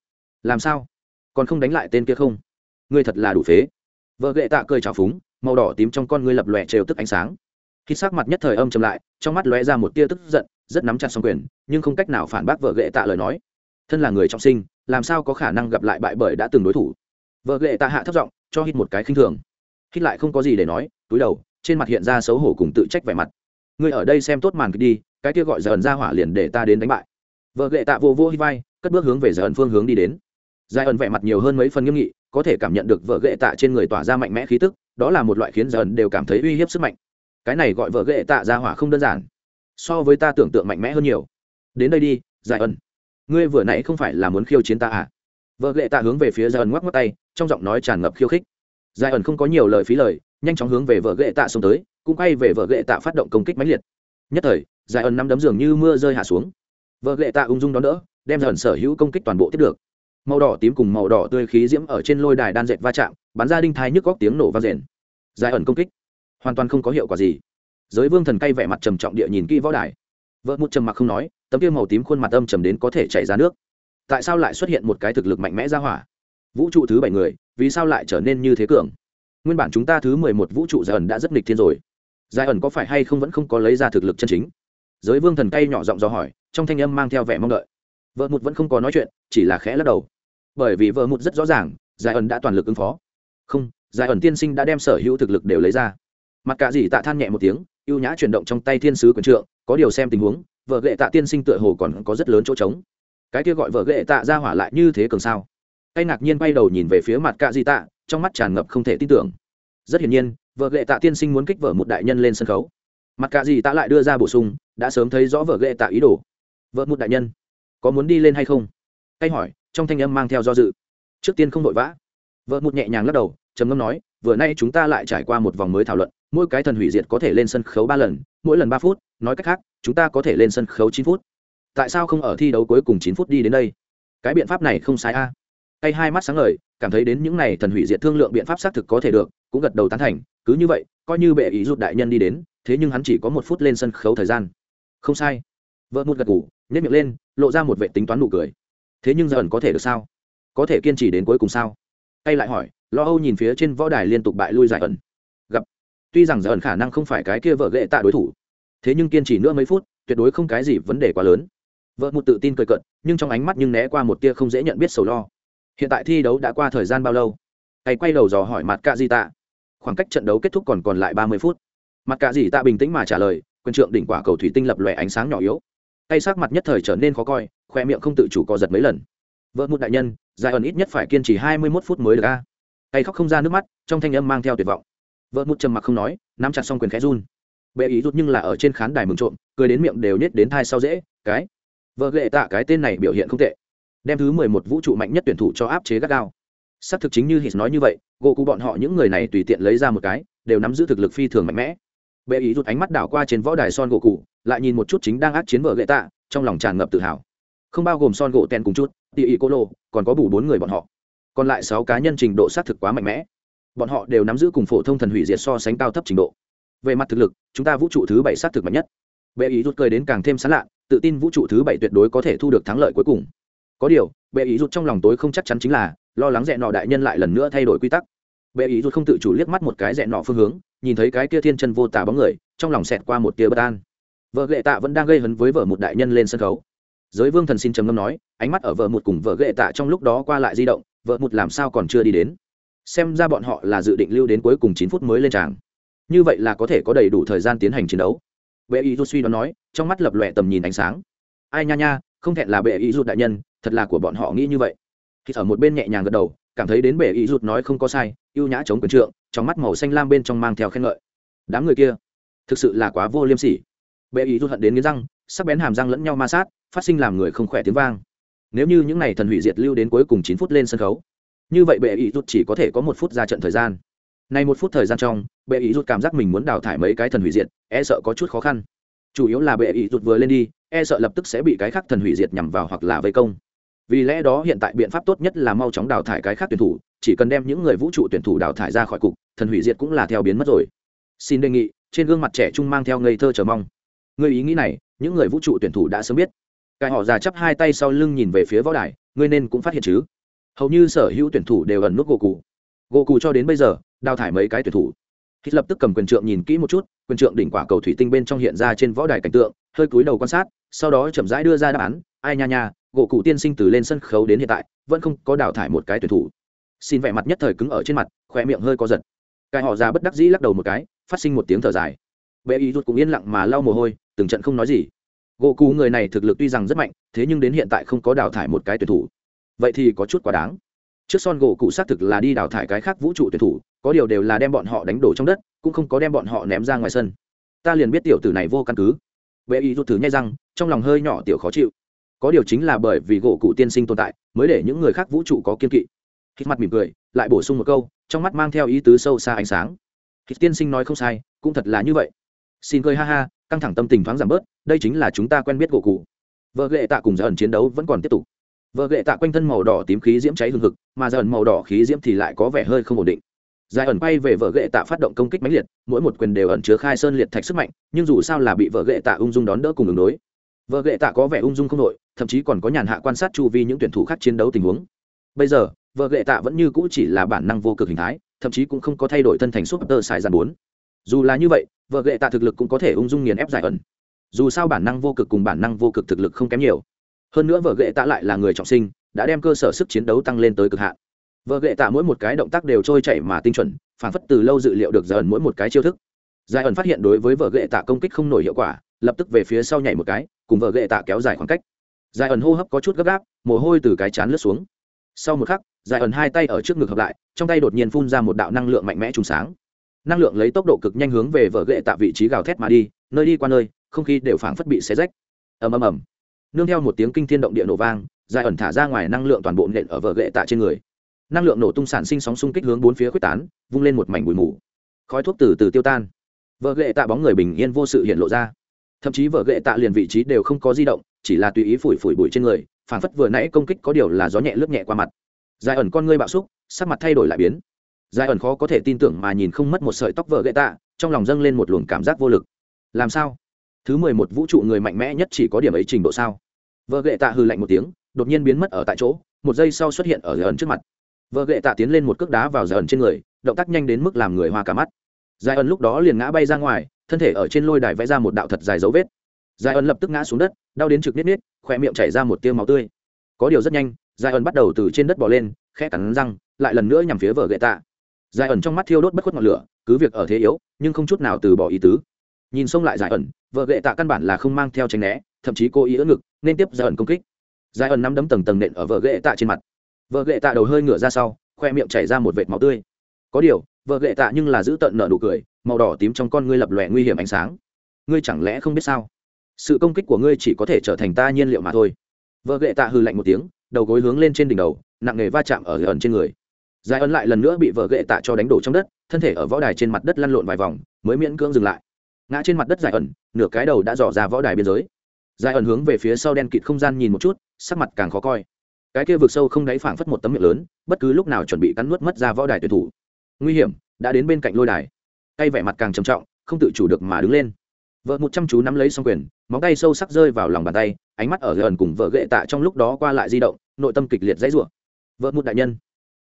Làm sao? Còn không đánh lại tên kia không? Ngươi thật là đủ phế. Vợ gệ tạ cười trào phúng, màu đỏ tím trong con ngươi lập lòe trêu tức ánh sáng. Hít sắc mặt nhất thời âm chậm lại, trong mắt lóe ra một tia tức giận, rất nắm chặt song quyền, nhưng không cách nào phản bác vợ gệ tạ lời nói. Thân là người trọng sinh, làm sao có khả năng gặp lại bại bởi đã từng đối thủ? Vợ ghệ tạ hạ thấp giọng, cho hít một cái khinh thường. Hít lại không có gì để nói, túi đầu, trên mặt hiện ra xấu hổ cùng tự trách vẻ mặt. Ngươi ở đây xem tốt màn kịch đi, cái kia gọi giờ ẩn ra hỏa liền để ta đến đánh bại. Vợ ghệ tạ vô vô hít vai, cất bước hướng về giờ ẩn phương hướng đi đến. Giải ẩn vẻ mặt nhiều hơn mấy phần nghiêm nghị, có thể cảm nhận được vợ ghệ tạ trên người tỏa ra mạnh mẽ khí tức, đó là một loại khiến giờ ẩn đều cảm thấy uy hiếp sức mạnh. Cái này gọi vợ ghệ tạ ra hỏa không đơn giản, so với ta tưởng tượng mạnh mẽ hơn nhiều. Đến đây đi giải ẩn ngươi vừa nãy không phải là muốn khiêu chiến ta à? Vợ ghệ tạ hướng về phía giải ẩn ngoắc ngoắc tay trong giọng nói tràn ngập khiêu khích. Giải ẩn không có nhiều lời phí lời, nhanh chóng hướng về vợ gậy tạ xông tới, cũng quay về vợ gậy tạ phát động công kích mãnh liệt. Nhất thời giải ẩn năm đấm dường như mưa rơi hạ xuống. Vợ gậy tạ ung dung đón đỡ, đem giải ẩn sở hữu công kích toàn bộ tiếp được. Màu đỏ tím cùng màu đỏ tươi khí diễm ở trên lôi đài đan dệt va chạm, bắn ra đinh thai nhức góc tiếng nổ vang rền. Giải ẩn công kích, hoàn toàn không có hiệu quả gì. Giới vương thần cay vẻ mặt trầm trọng địa nhìn kỹ võ đài. Vợ một trầm mặc không nói, tấm kia màu tím khuôn mặt âm trầm đến có thể chảy ra nước. Tại sao lại xuất hiện một cái thực lực mạnh mẽ ra hỏa? Vũ trụ thứ bảy người, vì sao lại trở nên như thế cường? Nguyên bản chúng ta thứ mười một vũ trụ giải ẩn đã rất nghịch thiên rồi. Giải ẩn có phải hay không vẫn không có lấy ra thực lực chân chính? Giới vương thần cay nhỏ giọng do hỏi, trong thanh âm mang theo vẻ mong đợi. Vợ một vẫn không có nói chuyện, chỉ là khẽ lắc đầu. Bởi vì vợ một rất rõ ràng, giải ẩn đã toàn lực ứng phó. Không, giải ẩn tiên sinh đã đem sở hữu thực lực đều lấy ra. Mặt cả gì tạ than nhẹ một tiếng y ê u nhã chuyển động trong tay thiên sứ quyền trượng, có điều xem tình huống, vợ gệ tạ tiên sinh tựa hồ còn có rất lớn chỗ trống. Cái kia gọi vợ gệ tạ ra hỏa lại như thế cường sao? Tay ngạc nhiên bay đầu nhìn về phía mặt cạ di tạ, trong mắt tràn ngập không thể tin tưởng. Rất hiển nhiên, vợ ghệ tạ tiên sinh muốn kích vợ một đại nhân lên sân khấu. Mặt cạ di tạ lại đưa ra bổ sung, đã sớm thấy rõ vợ ghệ tạ ý đồ. Vợ một đại nhân, có muốn đi lên hay không? Tay hỏi, trong thanh âm mang theo do dự. Trước tiên không vội vã. Vợ một nhẹ nhàng lắc đầu, trầm ngâm nói, vừa nay chúng ta lại trải qua một vòng mới thảo luận, mỗi cái thần hủy diệt có thể lên sân khấu ba lần, mỗi lần ba phút, nói cách khác, chúng ta có thể lên sân khấu chín phút. Tại sao không ở thi đấu cuối cùng chín phút đi đến đây? Cái biện pháp này không sai a tay hai mắt sáng ngời, cảm thấy đến những này thần hủy diệt thương lượng biện pháp xác thực có thể được, cũng gật đầu tán thành, cứ như vậy, coi như bệ ý rút đại nhân đi đến, thế nhưng hắn chỉ có một phút lên sân khấu thời gian. Không sai. Vợ một gật ngủ nhét miệng lên, lộ ra một vệ tính toán nụ cười. Thế nhưng giờ ẩn có thể được sao? Có thể kiên trì đến cuối cùng sao? Tay lại hỏi, lo âu nhìn phía trên võ đài liên tục bại lui giải ẩn. Gặp. Tuy rằng giờ ẩn khả năng không phải cái kia vợ ghệ tạ đối thủ, thế nhưng kiên trì nữa mấy phút, tuyệt đối không cái gì vấn đề quá lớn. Vợ một tự tin cười cận nhưng trong ánh mắt nhưng né qua một tia không dễ nhận biết sầu lo hiện tại thi đấu đã qua thời gian bao lâu? Tay quay đầu dò hỏi mặt cạ di tạ. Khoảng cách trận đấu kết thúc còn còn lại ba mươi phút. Mặt cạ di tạ bình tĩnh mà trả lời quân trượng đỉnh quả cầu thủy tinh lập lòe ánh sáng nhỏ yếu. Tay sắc mặt nhất thời trở nên khó coi, khoe miệng không tự chủ co giật mấy lần. Vợ một đại nhân dài ẩn ít nhất phải kiên trì hai mươi mốt phút mới được a. Tay khóc không ra nước mắt, trong thanh âm mang theo tuyệt vọng. Vợ một trầm mặc không nói, nắm chặt xong quyền khẽ run. Bệ ý rút nhưng là ở trên khán đài mừng trộm, cười đến miệng đều nhét đến thai sau dễ, cái. Vợ ghệ tạ cái tên này biểu hiện không tệ đem thứ mười một vũ trụ mạnh nhất tuyển thủ cho áp chế gắt gao. Xác thực chính như hít nói như vậy, gỗ cụ bọn họ những người này tùy tiện lấy ra một cái, đều nắm giữ thực lực phi thường mạnh mẽ. Bệ ý rút ánh mắt đảo qua trên võ đài son gỗ cụ, lại nhìn một chút chính đang át chiến vợ ghệ tạ, trong lòng tràn ngập tự hào. Không bao gồm son gỗ tèn cùng chút tỉ ý cô lô, còn có bù bốn người bọn họ. Còn lại sáu cá nhân trình độ xác thực quá mạnh mẽ. Bọn họ đều nắm giữ cùng phổ thông thần hủy diệt so sánh cao thấp trình độ. Về mặt thực lực, chúng ta vũ trụ thứ bảy xác thực mạnh nhất. Bệ ý rút cười đến càng thêm sán lạ tự tin vũ trụ thứ bảy tuyệt đối có thể thu được thắng lợi cuối cùng có điều, bệ ý rút trong lòng tối không chắc chắn chính là, lo lắng rẽ nọ đại nhân lại lần nữa thay đổi quy tắc. Bệ ý rút không tự chủ liếc mắt một cái rẽ nọ phương hướng, nhìn thấy cái kia thiên chân vô tả bóng người, trong lòng xẹt qua một tia bất an. Vợ gệ tạ vẫn đang gây hấn với vợ một đại nhân lên sân khấu. Giới vương thần xin trầm ngâm nói, ánh mắt ở vợ một cùng vợ gệ tạ trong lúc đó qua lại di động, vợ một làm sao còn chưa đi đến? Xem ra bọn họ là dự định lưu đến cuối cùng chín phút mới lên tràng. Như vậy là có thể có đầy đủ thời gian tiến hành chiến đấu. Bệ ý rút suy đoán nói, trong mắt lập lòe tầm nhìn ánh sáng. Ai nha nha, không thẹn là bệ ý rút đại nhân thật là của bọn họ nghĩ như vậy. Khi ở một bên nhẹ nhàng gật đầu, cảm thấy đến bệ ý rụt nói không có sai, ưu nhã chống quyền trượng, trong mắt màu xanh lam bên trong mang theo khen ngợi. Đám người kia, thực sự là quá vô liêm sỉ. Bệ ý rút hận đến nghiến răng, sắc bén hàm răng lẫn nhau ma sát, phát sinh làm người không khỏe tiếng vang. Nếu như những n à y thần hủy diệt lưu đến cuối cùng chín phút lên sân khấu, như vậy bệ ý rút chỉ có thể có một phút ra trận thời gian. Nay một phút thời gian trong bệ ý rút cảm giác mình muốn đào thải mấy cái thần hủy diệt e sợ có chút khó khăn. Chủ yếu là bệ ý rút vừa lên đi e sợ lập tức sẽ bị cái khác thần hủy diệt nhằm vào hoặc là vây công vì lẽ đó hiện tại biện pháp tốt nhất là mau chóng đào thải cái khác tuyển thủ, chỉ cần đem những người vũ trụ tuyển thủ đào thải ra khỏi cục, thần hủy diệt cũng là theo biến mất rồi. Xin đề nghị, trên gương mặt trẻ trung mang theo ngây thơ chờ mong. Người ý nghĩ này, những người vũ trụ tuyển thủ đã sớm biết. Cái họ già chắp hai tay sau lưng nhìn về phía võ đài, ngươi nên cũng phát hiện chứ. Hầu như sở hữu tuyển thủ đều ẩn nút gỗ cụ gỗ cụ cho đến bây giờ, đào thải mấy cái tuyển thủ. Hít lập tức cầm quyền trượng nhìn kỹ một chút, quyền trượng đỉnh quả cầu thủy tinh bên trong hiện ra trên võ đài cảnh tượng, hơi cúi đầu quan sát, sau đó chậm rãi đưa ra đáp án, ai nha nha gỗ cụ tiên sinh từ lên sân khấu đến hiện tại, vẫn không có đào thải một cái tuyển thủ. Xin vẻ mặt nhất thời cứng ở trên mặt khỏe miệng hơi có giật. Cái họ ra bất đắc dĩ lắc đầu một cái, phát sinh một tiếng thở dài. Bệ y rút cũng yên lặng mà lau mồ hôi, từng trận không nói gì. Gỗ cụ người này thực lực tuy rằng rất mạnh, thế nhưng đến hiện tại không có đào thải một cái tuyển thủ. Vậy thì có chút quá đáng. Trước son gỗ cụ xác thực là đi đào thải cái khác vũ trụ tuyển thủ, có điều đều là đem bọn họ đánh đổ trong đất, cũng không có đem bọn họ ném ra ngoài sân. Ta liền biết tiểu tử này vô căn cứ. Bé y rút thứ nhai răng, trong lòng hơi nhỏ tiểu khó chịu có điều chính là bởi vì gỗ cụ tiên sinh tồn tại, mới để những người khác vũ trụ có kiên kỵ. Hít mặt mỉm cười, lại bổ sung một câu, trong mắt mang theo ý tứ sâu xa ánh sáng. Hít tiên sinh nói không sai, cũng thật là như vậy. Xin cười ha ha, căng thẳng tâm tình thoáng giảm bớt, đây chính là chúng ta quen biết gỗ cụ. Vợ ghệ tạ cùng giờ ẩn chiến đấu vẫn còn tiếp tục. Vợ ghệ tạ quanh thân màu đỏ tím khí diễm cháy hừng hực, mà giờ ẩn màu đỏ khí diễm thì lại có vẻ hơi không ổn định. Giải ẩn bay về vợ ghệ tạ phát động công kích mãnh liệt, mỗi một quyền đều ẩn chứa khai sơn liệt thạch sức mạnh, nhưng dù sao là bị vợ ghệ tạ ung dung đón đỡ cùng đường đối. Vợ ghệ tạ có vẻ ung dung không đội thậm chí còn có nhàn hạ quan sát chu vi những tuyển thủ khác chiến đấu tình huống. Bây giờ, vợ ghệ tạ vẫn như cũ chỉ là bản năng vô cực hình thái, thậm chí cũng không có thay đổi thân thành súp tơ xài dàn bốn. Dù là như vậy, vợ ghệ tạ thực lực cũng có thể ung dung nghiền ép giải ẩn. Dù sao bản năng vô cực cùng bản năng vô cực thực lực không kém nhiều. Hơn nữa vợ ghệ tạ lại là người trọng sinh, đã đem cơ sở sức chiến đấu tăng lên tới cực hạn. Vợ ghệ tạ mỗi một cái động tác đều trôi chảy mà tinh chuẩn, phản phất từ lâu dự liệu được giải ẩn mỗi một cái chiêu thức. Giải ẩn phát hiện đối với vợ ghệ tạ công kích không nổi hiệu quả, lập tức về phía sau nhảy một cái, cùng vợ ghệ tạ kéo dài khoảng cách giải ẩn hô hấp có chút gấp gáp, mồ hôi từ cái chán lướt xuống. Sau một khắc giải ẩn hai tay ở trước ngực hợp lại, trong tay đột nhiên phun ra một đạo năng lượng mạnh mẽ trùng sáng. Năng lượng lấy tốc độ cực nhanh hướng về vở ghệ tạ vị trí gào thét mà đi, nơi đi qua nơi, không khí đều phảng phất bị xé rách. Ầm ầm ầm. Nương theo một tiếng kinh thiên động địa nổ vang giải ẩn thả ra ngoài năng lượng toàn bộ nện ở vở ghệ tạ trên người. Năng lượng nổ tung sản sinh sóng xung kích hướng bốn phía quyết tán, vung lên một mảnh bụi mù. Khói thuốc từ từ tiêu tan. Vợ ghệ tạ bóng người bình yên vô sự hiện lộ ra. Thậm chí vợ ghệ tạ liền vị trí đều không có di động chỉ là tùy ý phủi phủi bụi trên người, phảng phất vừa nãy công kích có điều là gió nhẹ lướt nhẹ qua mặt. Dài ẩn con ngươi bạo xúc, sắc mặt thay đổi lại biến. Dài ẩn khó có thể tin tưởng mà nhìn không mất một sợi tóc vợ gậy tạ, trong lòng dâng lên một luồng cảm giác vô lực. Làm sao? Thứ mười một vũ trụ người mạnh mẽ nhất chỉ có điểm ấy trình độ sao? Vợ gậy tạ hư lạnh một tiếng, đột nhiên biến mất ở tại chỗ, một giây sau xuất hiện ở dài ẩn trước mặt. Vợ gậy tạ tiến lên một cước đá vào dài ẩn trên người, động tác nhanh đến mức làm người hoa cả mắt. Dài ẩn lúc đó liền ngã bay ra ngoài, thân thể ở trên lôi đài vẽ ra một đạo thật dài dấu vết giải Ân lập tức ngã xuống đất, đau đến trực nít nít khoe miệng chảy ra một tiêu máu tươi. Có điều rất nhanh giải Ân bắt đầu từ trên đất bỏ lên, khẽ cắn răng, lại lần nữa nhằm phía vợ gậy tạ. Giải ẩn trong mắt thiêu đốt bất khuất ngọn lửa, cứ việc ở thế yếu, nhưng không chút nào từ bỏ ý tứ. Nhìn xông lại giải ẩn vợ gậy tạ căn bản là không mang theo tránh né, thậm chí cô ý ỡ ngực, nên tiếp giải ẩn công kích. Giải ẩn nắm đấm tầng tầng nện ở vợ gậy tạ trên mặt. Vợ gậy tạ đầu hơi ngửa ra sau, khoe miệng chảy ra một vệt máu tươi. Có điều vợ gậy tạ nhưng là giữ tận nợ nụ cười, màu đỏ tím trong con ngươi lập lòe nguy hiểm ánh sáng. Ngươi chẳng lẽ không biết sao? Sự công kích của ngươi chỉ có thể trở thành ta nhiên liệu mà thôi. Vợ ghệ tạ hư lạnh một tiếng, đầu gối hướng lên trên đỉnh đầu, nặng nề va chạm ở ẩn trên người. Giải ẩn lại lần nữa bị vợ ghệ tạ cho đánh đổ trong đất, thân thể ở võ đài trên mặt đất lăn lộn vài vòng, mới miễn cưỡng dừng lại. Ngã trên mặt đất giải ẩn, nửa cái đầu đã dò ra võ đài biên giới. Giải ẩn hướng về phía sau đen kịt không gian nhìn một chút, sắc mặt càng khó coi. Cái kia vực sâu không đáy phảng phất một tấm miệng lớn, bất cứ lúc nào chuẩn bị cắn nuốt mất ra võ đài tuyển thủ. Nguy hiểm, đã đến bên cạnh lôi đài. Tay vẻ mặt càng trầm trọng, không tự chủ được mà đứng lên. Vợ một trăm chú nắm lấy xong quyền móng tay sâu sắc rơi vào lòng bàn tay, ánh mắt ở gần cùng vợ ghệ tạ trong lúc đó qua lại di động, nội tâm kịch liệt dãy rủa. Vợ một đại nhân.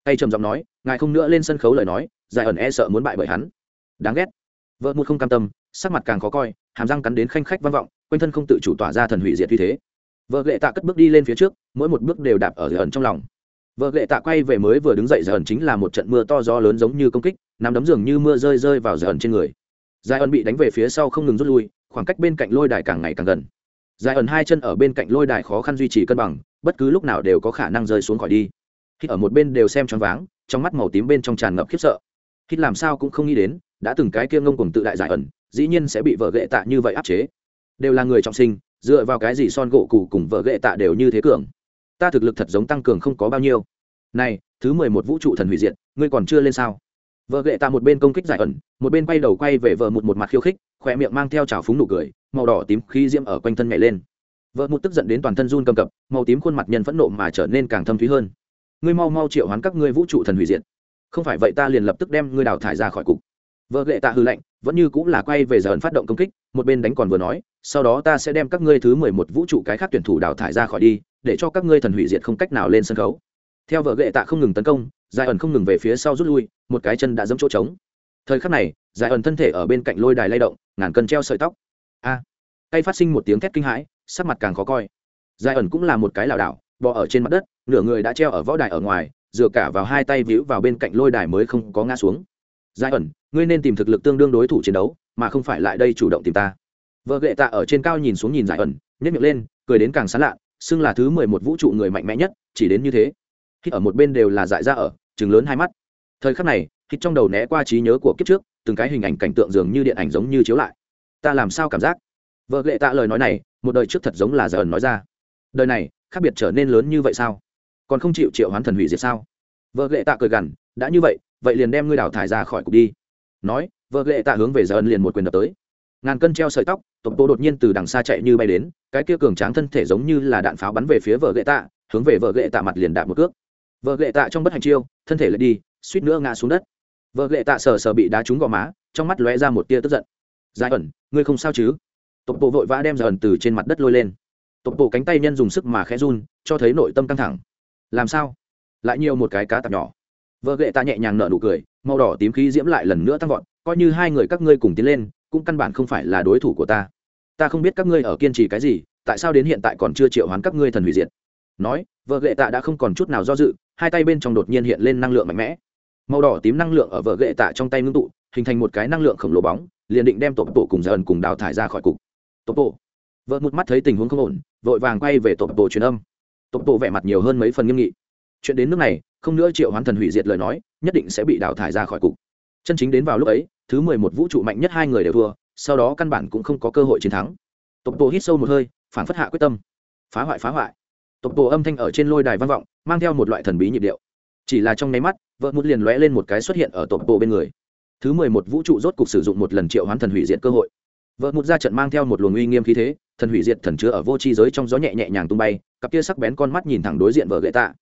Tay trầm giọng nói, ngài không nữa lên sân khấu lời nói, giải ẩn e sợ muốn bại bởi hắn. Đáng ghét. Vợ một không cam tâm, sắc mặt càng khó coi, hàm răng cắn đến khanh khách vang vọng, quanh thân không tự chủ tỏa ra thần hủy diệt như thế. Vợ ghệ tạ cất bước đi lên phía trước, mỗi một bước đều đạp ở giải ẩn trong lòng. Vợ ghệ tạ quay về mới vừa đứng dậy, giải ẩn chính là một trận mưa to gió lớn giống như công kích nằm đấm dường như mưa rơi rơi vào giải ẩn trên người. Giải ẩn bị đánh về phía sau không ngừng rút lui khoảng cách bên cạnh lôi đài càng ngày càng gần. Giải ẩn hai chân ở bên cạnh lôi đài khó khăn duy trì cân bằng, bất cứ lúc nào đều có khả năng rơi xuống khỏi đi. Khi ở một bên đều xem choáng váng, trong mắt màu tím bên trong tràn ngập khiếp sợ. Khi làm sao cũng không nghĩ đến, đã từng cái kia ngông cùng tự đại giải ẩn, dĩ nhiên sẽ bị vợ ghệ tạ như vậy áp chế. Đều là người trọng sinh, dựa vào cái gì son gỗ cụ cùng vợ ghệ tạ đều như thế cường? Ta thực lực thật giống tăng cường không có bao nhiêu. Này, thứ mười một vũ trụ thần hủy diệt, ngươi còn chưa lên sao? Vợ ghệ tạ một bên công kích giải ẩn, một bên quay đầu quay về vợ một một mặt khiêu khích, khỏe miệng mang theo trào phúng nụ cười, màu đỏ tím khi diễm ở quanh thân nhảy lên. Vợ một tức giận đến toàn thân run cầm cập, màu tím khuôn mặt nhân phẫn nộ mà trở nên càng thâm thúy hơn. Ngươi mau mau triệu hoán các ngươi vũ trụ thần hủy diệt. Không phải vậy ta liền lập tức đem ngươi đào thải ra khỏi cục. Vợ ghệ tạ hư lệnh vẫn như cũng là quay về giờ ẩn phát động công kích, một bên đánh còn vừa nói, sau đó ta sẽ đem các ngươi thứ mười một vũ trụ cái khác tuyển thủ đào thải ra khỏi đi, để cho các ngươi thần hủy diệt không cách nào lên sân khấu. Theo vợ ghệ tạ không ngừng tấn công giải ẩn không ngừng về phía sau rút lui một cái chân đã dẫm chỗ trống. Thời khắc này giải ẩn thân thể ở bên cạnh lôi đài lay động ngàn cân treo sợi tóc. A! À, tay phát sinh một tiếng thét kinh hãi sắc mặt càng khó coi. Giải ẩn cũng là một cái lảo đảo bò ở trên mặt đất nửa người đã treo ở võ đài ở ngoài dựa cả vào hai tay víu vào bên cạnh lôi đài mới không có ngã xuống. Giải ẩn ngươi nên tìm thực lực tương đương đối thủ chiến đấu mà không phải lại đây chủ động tìm ta. Vợ ghệ tạ ở trên cao nhìn xuống nhìn giải ẩn nhét miệng lên cười đến càng sán lạ xưng là thứ mười một vũ trụ người mạnh mẽ nhất chỉ đến như thế. Khi ở một bên đều là dại ra ở chừng lớn hai mắt. Thời khắc này khi trong đầu né qua trí nhớ của kiếp trước, từng cái hình ảnh cảnh tượng dường như điện ảnh giống như chiếu lại. Ta làm sao cảm giác? Vợ ghệ tạ lời nói này, một đời trước thật giống là giờ ẩn nói ra. Đời này, khác biệt trở nên lớn như vậy sao? Còn không chịu triệu hoán thần hủy diệt sao? Vợ ghệ tạ cười gằn, đã như vậy vậy liền đem ngươi đào thải ra khỏi cục đi. Nói, vợ ghệ tạ hướng về giờ ẩn liền một quyền đập tới. Ngàn cân treo sợi tóc tổng tố đột nhiên từ đằng xa chạy như bay đến, cái kia cường tráng thân thể giống như là đạn pháo bắn về phía vợ lệ tạ, hướng về vợ lệ tạ mặt liền đạp một cước vợ ghệ tạ trong bất hành chiêu, thân thể lại đi, suýt nữa ngã xuống đất. Vợ ghệ tạ sờ sờ bị đá trúng gò má, trong mắt lóe ra một tia tức giận. Giải ẩn, ngươi không sao chứ? Tộc bộ vội vã đem giải ẩn từ trên mặt đất lôi lên. Tộc bộ cánh tay nhân dùng sức mà khẽ run, cho thấy nội tâm căng thẳng. Làm sao? Lại nhiều một cái cá tạp nhỏ. Vợ ghệ tạ nhẹ nhàng nở nụ cười, màu đỏ tím khí diễm lại lần nữa tăng vọt, coi như hai người các ngươi cùng tiến lên, cũng căn bản không phải là đối thủ của ta. Ta không biết các ngươi ở kiên trì cái gì, tại sao đến hiện tại còn chưa triệu hoán các ngươi thần hủy diệt nói, vợ gậy tạ đã không còn chút nào do dự, hai tay bên trong đột nhiên hiện lên năng lượng mạnh mẽ. Màu đỏ tím năng lượng ở vợ gậy tạ trong tay ngưng tụ, hình thành một cái năng lượng khổng lồ bóng, liền định đem tổ bộ cùng dần cùng đào thải ra khỏi cục. Tổ bộ. Vợ một mắt thấy tình huống không ổn, vội vàng quay về tổ bộ truyền âm. Tổ bộ vẻ mặt nhiều hơn mấy phần nghiêm nghị. Chuyện đến nước này, không nữa triệu hoán thần hủy diệt lời nói, nhất định sẽ bị đào thải ra khỏi cục. Chân chính đến vào lúc ấy, thứ mười một vũ trụ mạnh nhất hai người đều thua, sau đó căn bản cũng không có cơ hội chiến thắng. Tổ bộ hít sâu một hơi, phản phất hạ quyết tâm. Phá hoại phá hoại tộc bộ âm thanh ở trên lôi đài vang vọng, mang theo một loại thần bí nhịp điệu. Chỉ là trong nháy mắt, vợ mút liền lóe lên một cái xuất hiện ở tộc bộ bên người. Thứ mười một vũ trụ rốt cục sử dụng một lần triệu hoán thần hủy diệt cơ hội. Vợ mút ra trận mang theo một luồng uy nghiêm khí thế, thần hủy diệt thần chứa ở vô tri giới trong gió nhẹ nhẹ nhàng tung bay, cặp kia sắc bén con mắt nhìn thẳng đối diện vợ gậy tạ.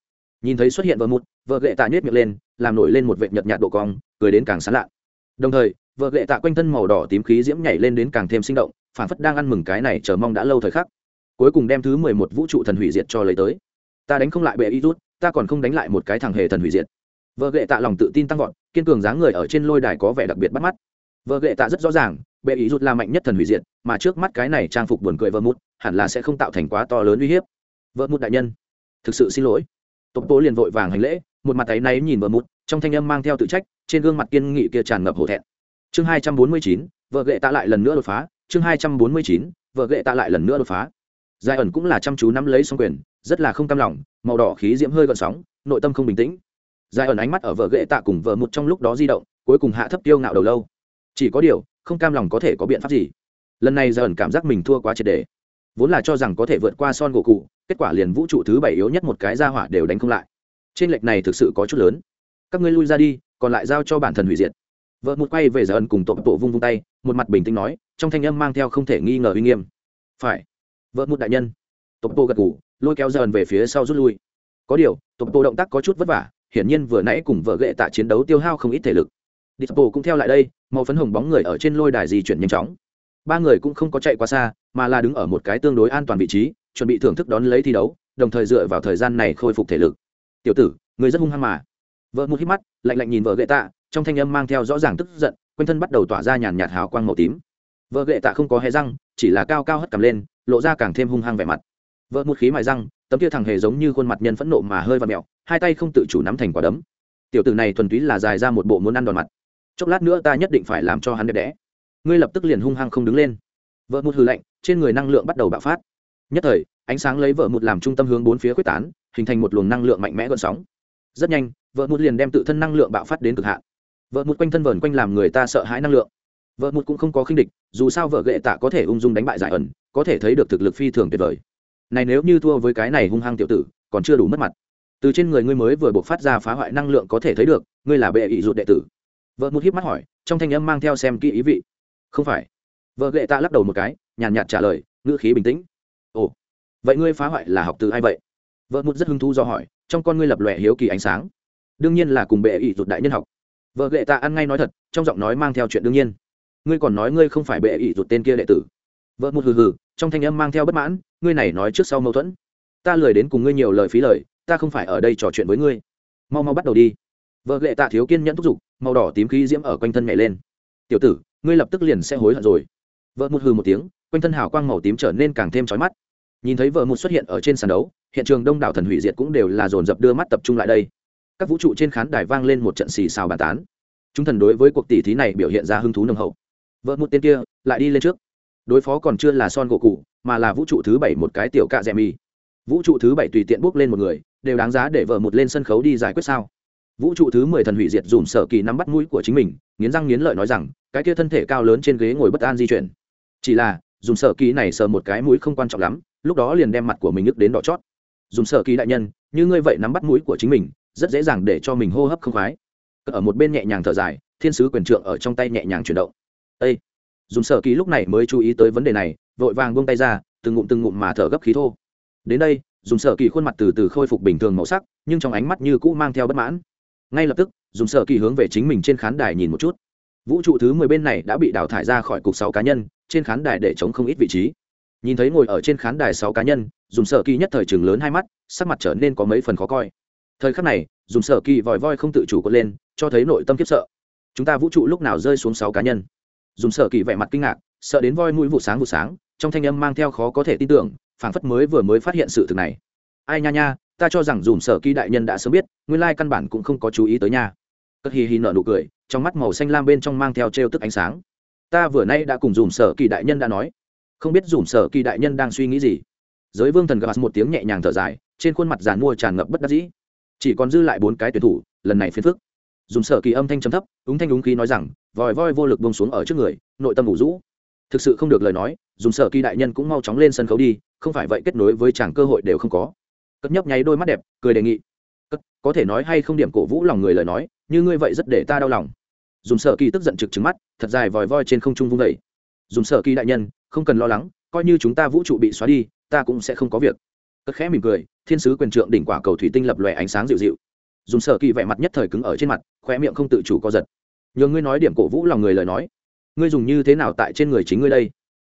Nhìn thấy xuất hiện vợ mút vợ gậy tạ nhét miệng lên, làm nổi lên một vệt nhợt nhạt độ cong, cười đến càng sán lạ. Đồng thời, vợ gậy tạ quanh thân màu đỏ tím khí diễm nhảy lên đến càng thêm sinh động, phản phất đang ăn mừng cái này chờ mong đã lâu thời khắc cuối cùng đem thứ mười một vũ trụ thần hủy diệt cho lấy tới. Ta đánh không lại bệ y rút, ta còn không đánh lại một cái thằng hề thần hủy diệt. Vợ gậy tạ lòng tự tin tăng vọt, kiên cường dáng người ở trên lôi đài có vẻ đặc biệt bắt mắt. Vợ gậy tạ rất rõ ràng, bệ ý rút là mạnh nhất thần hủy diệt, mà trước mắt cái này trang phục buồn cười vợ mút hẳn là sẽ không tạo thành quá to lớn uy hiếp. Vợ mút đại nhân, thực sự xin lỗi. Tộc tố liền vội vàng hành lễ, một mặt tay náy nhìn vợ mút trong thanh âm mang theo tự trách, trên gương mặt kiên nghị kia tràn ngập hổ thẹn. Chương hai trăm bốn mươi chín, vợ gậy tạ lại lần nữa đột phá, chương hai trăm bốn mươi chín, vợ gậy tạ lại lần nữa đột phá giải ẩn cũng là chăm chú nắm lấy xong quyền, rất là không cam lòng, màu đỏ khí diễm hơi gợn sóng, nội tâm không bình tĩnh. Giải ẩn ánh mắt ở vợ ghệ tạ cùng vợ một trong lúc đó di động, cuối cùng hạ thấp tiêu ngạo đầu lâu. Chỉ có điều, không cam lòng có thể có biện pháp gì? Lần này giải ẩn cảm giác mình thua quá triệt đề. Vốn là cho rằng có thể vượt qua son gỗ cụ, kết quả liền vũ trụ thứ bảy yếu nhất một cái ra hỏa đều đánh không lại. Trên lệch này thực sự có chút lớn. Các ngươi lui ra đi, còn lại giao cho bản thân hủy diệt. Vợ một quay về giải ẩn cùng tổ bộ vung vung tay, một mặt bình tĩnh nói, trong thanh âm mang theo không thể nghi ngờ uy nghiêm. Phải vợ một đại nhân tổ bộ gật ngủ lôi kéo dần về phía sau rút lui có điều tổ bộ động tác có chút vất vả hiển nhiên vừa nãy cùng vợ ghệ tạ chiến đấu tiêu hao không ít thể lực Dispo cũng theo lại đây, màu phấn hồng bóng người ở trên lôi đài di chuyển nhanh chóng. Ba người cũng không có chạy quá xa, mà là đứng ở một cái tương đối an toàn vị trí, chuẩn bị thưởng thức đón lấy thi đấu, đồng thời dựa vào thời gian này khôi phục thể lực. "Tiểu tử, người rất hung hăng mà." Vợ một hít mắt, lạnh lạnh nhìn vợ gậy tạ, trong thanh âm mang theo rõ ràng tức giận quanh thân bắt đầu tỏa ra nhàn nhạt hào quang màu tím vợ gệ tạ không có hé răng chỉ là cao cao hất cầm lên, lộ ra càng thêm hung hăng vẻ mặt. Vợ một khí mài răng, tấm kia thằng hề giống như khuôn mặt nhân phẫn nộ mà hơi và mẹo, hai tay không tự chủ nắm thành quả đấm. Tiểu tử này thuần túy là dài ra một bộ muốn ăn đòn mặt. Chốc lát nữa ta nhất định phải làm cho hắn đẹp đẽ. Ngươi lập tức liền hung hăng không đứng lên. Vợ một hư lạnh, trên người năng lượng bắt đầu bạo phát. Nhất thời, ánh sáng lấy vợ một làm trung tâm hướng bốn phía quyết tán, hình thành một luồng năng lượng mạnh mẽ gợn sóng. Rất nhanh vợ một liền đem tự thân năng lượng bạo phát đến cực hạn. Vợ một quanh thân vờn quanh làm người ta sợ hãi năng lượng vợ một cũng không có khinh địch, dù sao vợ gệ tạ có thể ung dung đánh bại giải ẩn, có thể thấy được thực lực phi thường tuyệt vời. Này nếu như thua với cái này hung hăng tiểu tử, còn chưa đủ mất mặt. Từ trên người ngươi mới vừa buộc phát ra phá hoại năng lượng có thể thấy được, ngươi là bệ ỵ ruột đệ tử. Vợ một hiếp mắt hỏi, trong thanh âm mang theo xem kỹ ý vị. Không phải. Vợ gệ tạ lắc đầu một cái, nhàn nhạt trả lời, ngữ khí bình tĩnh. Ồ, vậy ngươi phá hoại là học từ ai vậy? Vợ một rất hứng thú do hỏi, trong con ngươi lập lòe hiếu kỳ ánh sáng. Đương nhiên là cùng bệ ỵ ruột đại nhân học. Vợ gệ tạ ăn ngay nói thật, trong giọng nói mang theo chuyện đương nhiên ngươi còn nói ngươi không phải bệ ỷ rụt tên kia đệ tử. Vợ một hừ hừ, trong thanh âm mang theo bất mãn, ngươi này nói trước sau mâu thuẫn. Ta lười đến cùng ngươi nhiều lời phí lời, ta không phải ở đây trò chuyện với ngươi. Mau mau bắt đầu đi. Vợ lệ tạ thiếu kiên nhẫn thúc giục, màu đỏ tím khí diễm ở quanh thân nhảy lên. Tiểu tử, ngươi lập tức liền sẽ hối hận rồi. Vợ một hừ một tiếng, quanh thân hào quang màu tím trở nên càng thêm trói mắt. Nhìn thấy vợ một xuất hiện ở trên sàn đấu, hiện trường đông đảo thần hủy diệt cũng đều là dồn dập đưa mắt tập trung lại đây. Các vũ trụ trên khán đài vang lên một trận xì xào bàn tán. Chúng thần đối với cuộc tỷ thí này biểu hiện ra hứng thú nồng hậu vợ một tên kia, lại đi lên trước. Đối phó còn chưa là son gỗ cụ mà là vũ trụ thứ bảy một cái tiểu cạ rẻ mì. Vũ trụ thứ bảy tùy tiện bước lên một người, đều đáng giá để vợ một lên sân khấu đi giải quyết sao. Vũ trụ thứ mười thần hủy diệt dùm sở kỳ nắm bắt mũi của chính mình, nghiến răng nghiến lợi nói rằng, cái kia thân thể cao lớn trên ghế ngồi bất an di chuyển. Chỉ là dùng sở kỳ này sờ một cái mũi không quan trọng lắm, lúc đó liền đem mặt của mình nhức đến đỏ chót. Dùng sở kỳ đại nhân, như ngươi vậy nắm bắt mũi của chính mình, rất dễ dàng để cho mình hô hấp không khoái. Ở một bên nhẹ nhàng thở dài, thiên sứ quyền trượng ở trong tay nhẹ nhàng chuyển động ây dùng sở kỳ lúc này mới chú ý tới vấn đề này, vội vàng buông tay ra, từng ngụm từng ngụm mà thở gấp khí thô. Đến đây, dùng sở kỳ khuôn mặt từ từ khôi phục bình thường màu sắc, nhưng trong ánh mắt như cũ mang theo bất mãn. Ngay lập tức, dùng sở kỳ hướng về chính mình trên khán đài nhìn một chút. Vũ trụ thứ mười bên này đã bị đào thải ra khỏi cục sáu cá nhân, trên khán đài để chống không ít vị trí. Nhìn thấy ngồi ở trên khán đài sáu cá nhân, dùng sở kỳ nhất thời chừng lớn hai mắt, sắc mặt trở nên có mấy phần khó coi. Thời khắc này, dùng sở kỳ vòi voi không tự chủ quật lên, cho thấy nội tâm kiếp sợ. Chúng ta vũ trụ lúc nào rơi xuống sáu cá nhân? Dùng sở kỳ vẻ mặt kinh ngạc, sợ đến voi mũi vụ sáng vụ sáng, trong thanh âm mang theo khó có thể tin tưởng, phảng phất mới vừa mới phát hiện sự thực này. Ai nha nha, ta cho rằng dùng sở kỳ đại nhân đã sớm biết, nguyên lai căn bản cũng không có chú ý tới nha. Cất hì hì nở nụ cười, trong mắt màu xanh lam bên trong mang theo t tức ánh sáng. Ta vừa nay đã cùng dùng sở kỳ đại nhân đã nói. Không biết dùng sở kỳ đại nhân đang suy nghĩ gì. Giới vương thần gặp một tiếng nhẹ nhàng thở dài, trên khuôn mặt giàn mua tràn ngập bất đắc dĩ. Chỉ còn dư lại bốn cái tuyển thủ, lần này phiền phức dùng sở kỳ âm thanh chấm thấp, úng thanh úng khí nói rằng, vòi voi vô lực bông xuống ở trước người, nội tâm ủ rũ. Thực sự không được lời nói, dùng sở kỳ đại nhân cũng mau chóng lên sân khấu đi, không phải vậy kết nối với chàng cơ hội đều không có. Cất nhấp nháy đôi mắt đẹp, cười đề nghị. Cất, có thể nói hay không điểm cổ vũ lòng người lời nói, như ngươi vậy rất để ta đau lòng. Dùng sở kỳ tức giận trực trứng mắt, thật dài vòi voi trên không trung vung vẩy dùng sở kỳ đại nhân, không cần lo lắng, coi như chúng ta vũ trụ bị xóa đi, ta cũng sẽ không có việc. Cất khẽ mỉm cười, thiên sứ quyền trượng đỉnh quả cầu thủy tinh lập lòe ánh sáng dịu dịu. Dùng sở kỳ vẻ mặt nhất thời cứng ở trên mặt khoe miệng không tự chủ co giật. Nhờ ngươi nói điểm cổ vũ lòng người lời nói. Ngươi dùng như thế nào tại trên người chính ngươi đây?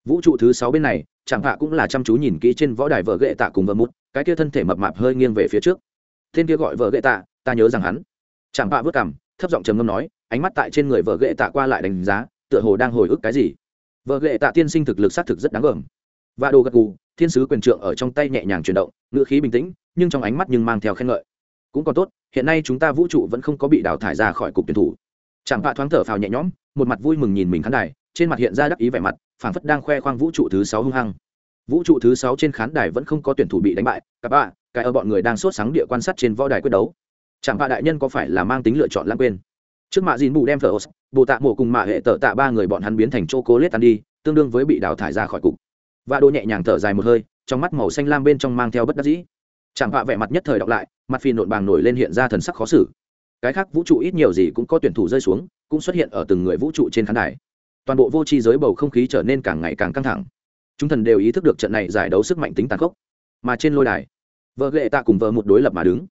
Vũ trụ thứ sáu bên này chẳng hạ cũng là chăm chú nhìn kỹ trên võ đài vợ gệ tạ cùng vợ mút cái kia thân thể mập mạp hơi nghiêng về phía trước. Tên kia gọi vợ gệ tạ, ta nhớ rằng hắn. Chẳng hạ vớt cảm thấp giọng trầm ngâm nói, ánh mắt tại trên người vợ gệ tạ qua lại đánh giá, tựa hồ đang hồi ức cái gì. Vợ gệ tạ tiên sinh thực lực xác thực rất đáng gờm. Và đồ gật gù, thiên sứ quyền trượng ở trong tay nhẹ nhàng chuyển động, ngữ khí bình tĩnh, nhưng trong ánh mắt nhưng mang theo khen ngợi cũng còn tốt, hiện nay chúng ta vũ trụ vẫn không có bị đào thải ra khỏi cục tuyển thủ. Chẳng bạ thoáng thở phào nhẹ nhõm, một mặt vui mừng nhìn mình khán đài, trên mặt hiện ra đắc ý vẻ mặt, phảng phất đang khoe khoang vũ trụ thứ sáu hung hăng. Vũ trụ thứ sáu trên khán đài vẫn không có tuyển thủ bị đánh bại các bạn cái ở bọn người đang sốt sáng địa quan sát trên võ đài quyết đấu. Chẳng bạ đại nhân có phải là mang tính lựa chọn lãng quên? Trước mạ dìn bù đem thờ bồ tạ mộ cùng mạ hệ tờ tạ ba người bọn hắn biến thành chô cố lết tan đi, tương đương với bị đào thải ra khỏi cục. Và đồ nhẹ nhàng thở dài một hơi, trong mắt màu xanh lam bên trong mang theo bất đắc dĩ chẳng bạ vẻ mặt nhất thời đọc lại, mặt phi nộn bàng nổi lên hiện ra thần sắc khó xử. Cái khác vũ trụ ít nhiều gì cũng có tuyển thủ rơi xuống, cũng xuất hiện ở từng người vũ trụ trên khán đài. Toàn bộ vô tri giới bầu không khí trở nên càng ngày càng căng thẳng. Chúng thần đều ý thức được trận này giải đấu sức mạnh tính tàn khốc. Mà trên lôi đài, vợ ghệ tạ cùng vợ một đối lập mà đứng.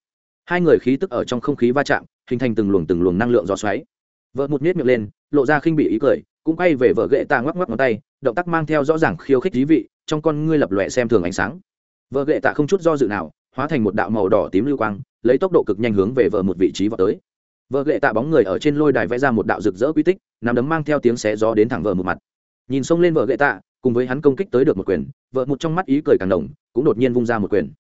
Hai người khí tức ở trong không khí va chạm, hình thành từng luồng từng luồng năng lượng gió xoáy. Vợ một miết miệng lên, lộ ra khinh bị ý cười, cũng quay về vợ ghệ tạ ngoắc ngoắc ngón tay, động tác mang theo rõ ràng khiêu khích thí vị, trong con ngươi lập lòe xem thường ánh sáng. Vợ ghệ tạ không chút do dự nào hóa thành một đạo màu đỏ tím lưu quang, lấy tốc độ cực nhanh hướng về vợ một vị trí vào tới. Vợ ghệ tạ bóng người ở trên lôi đài vẽ ra một đạo rực rỡ quy tích nằm đấm mang theo tiếng xé gió đến thẳng vợ một mặt. Nhìn xông lên vợ ghệ tạ, cùng với hắn công kích tới được một quyền, vợ một trong mắt ý cười càng đồng cũng đột nhiên vung ra một quyền.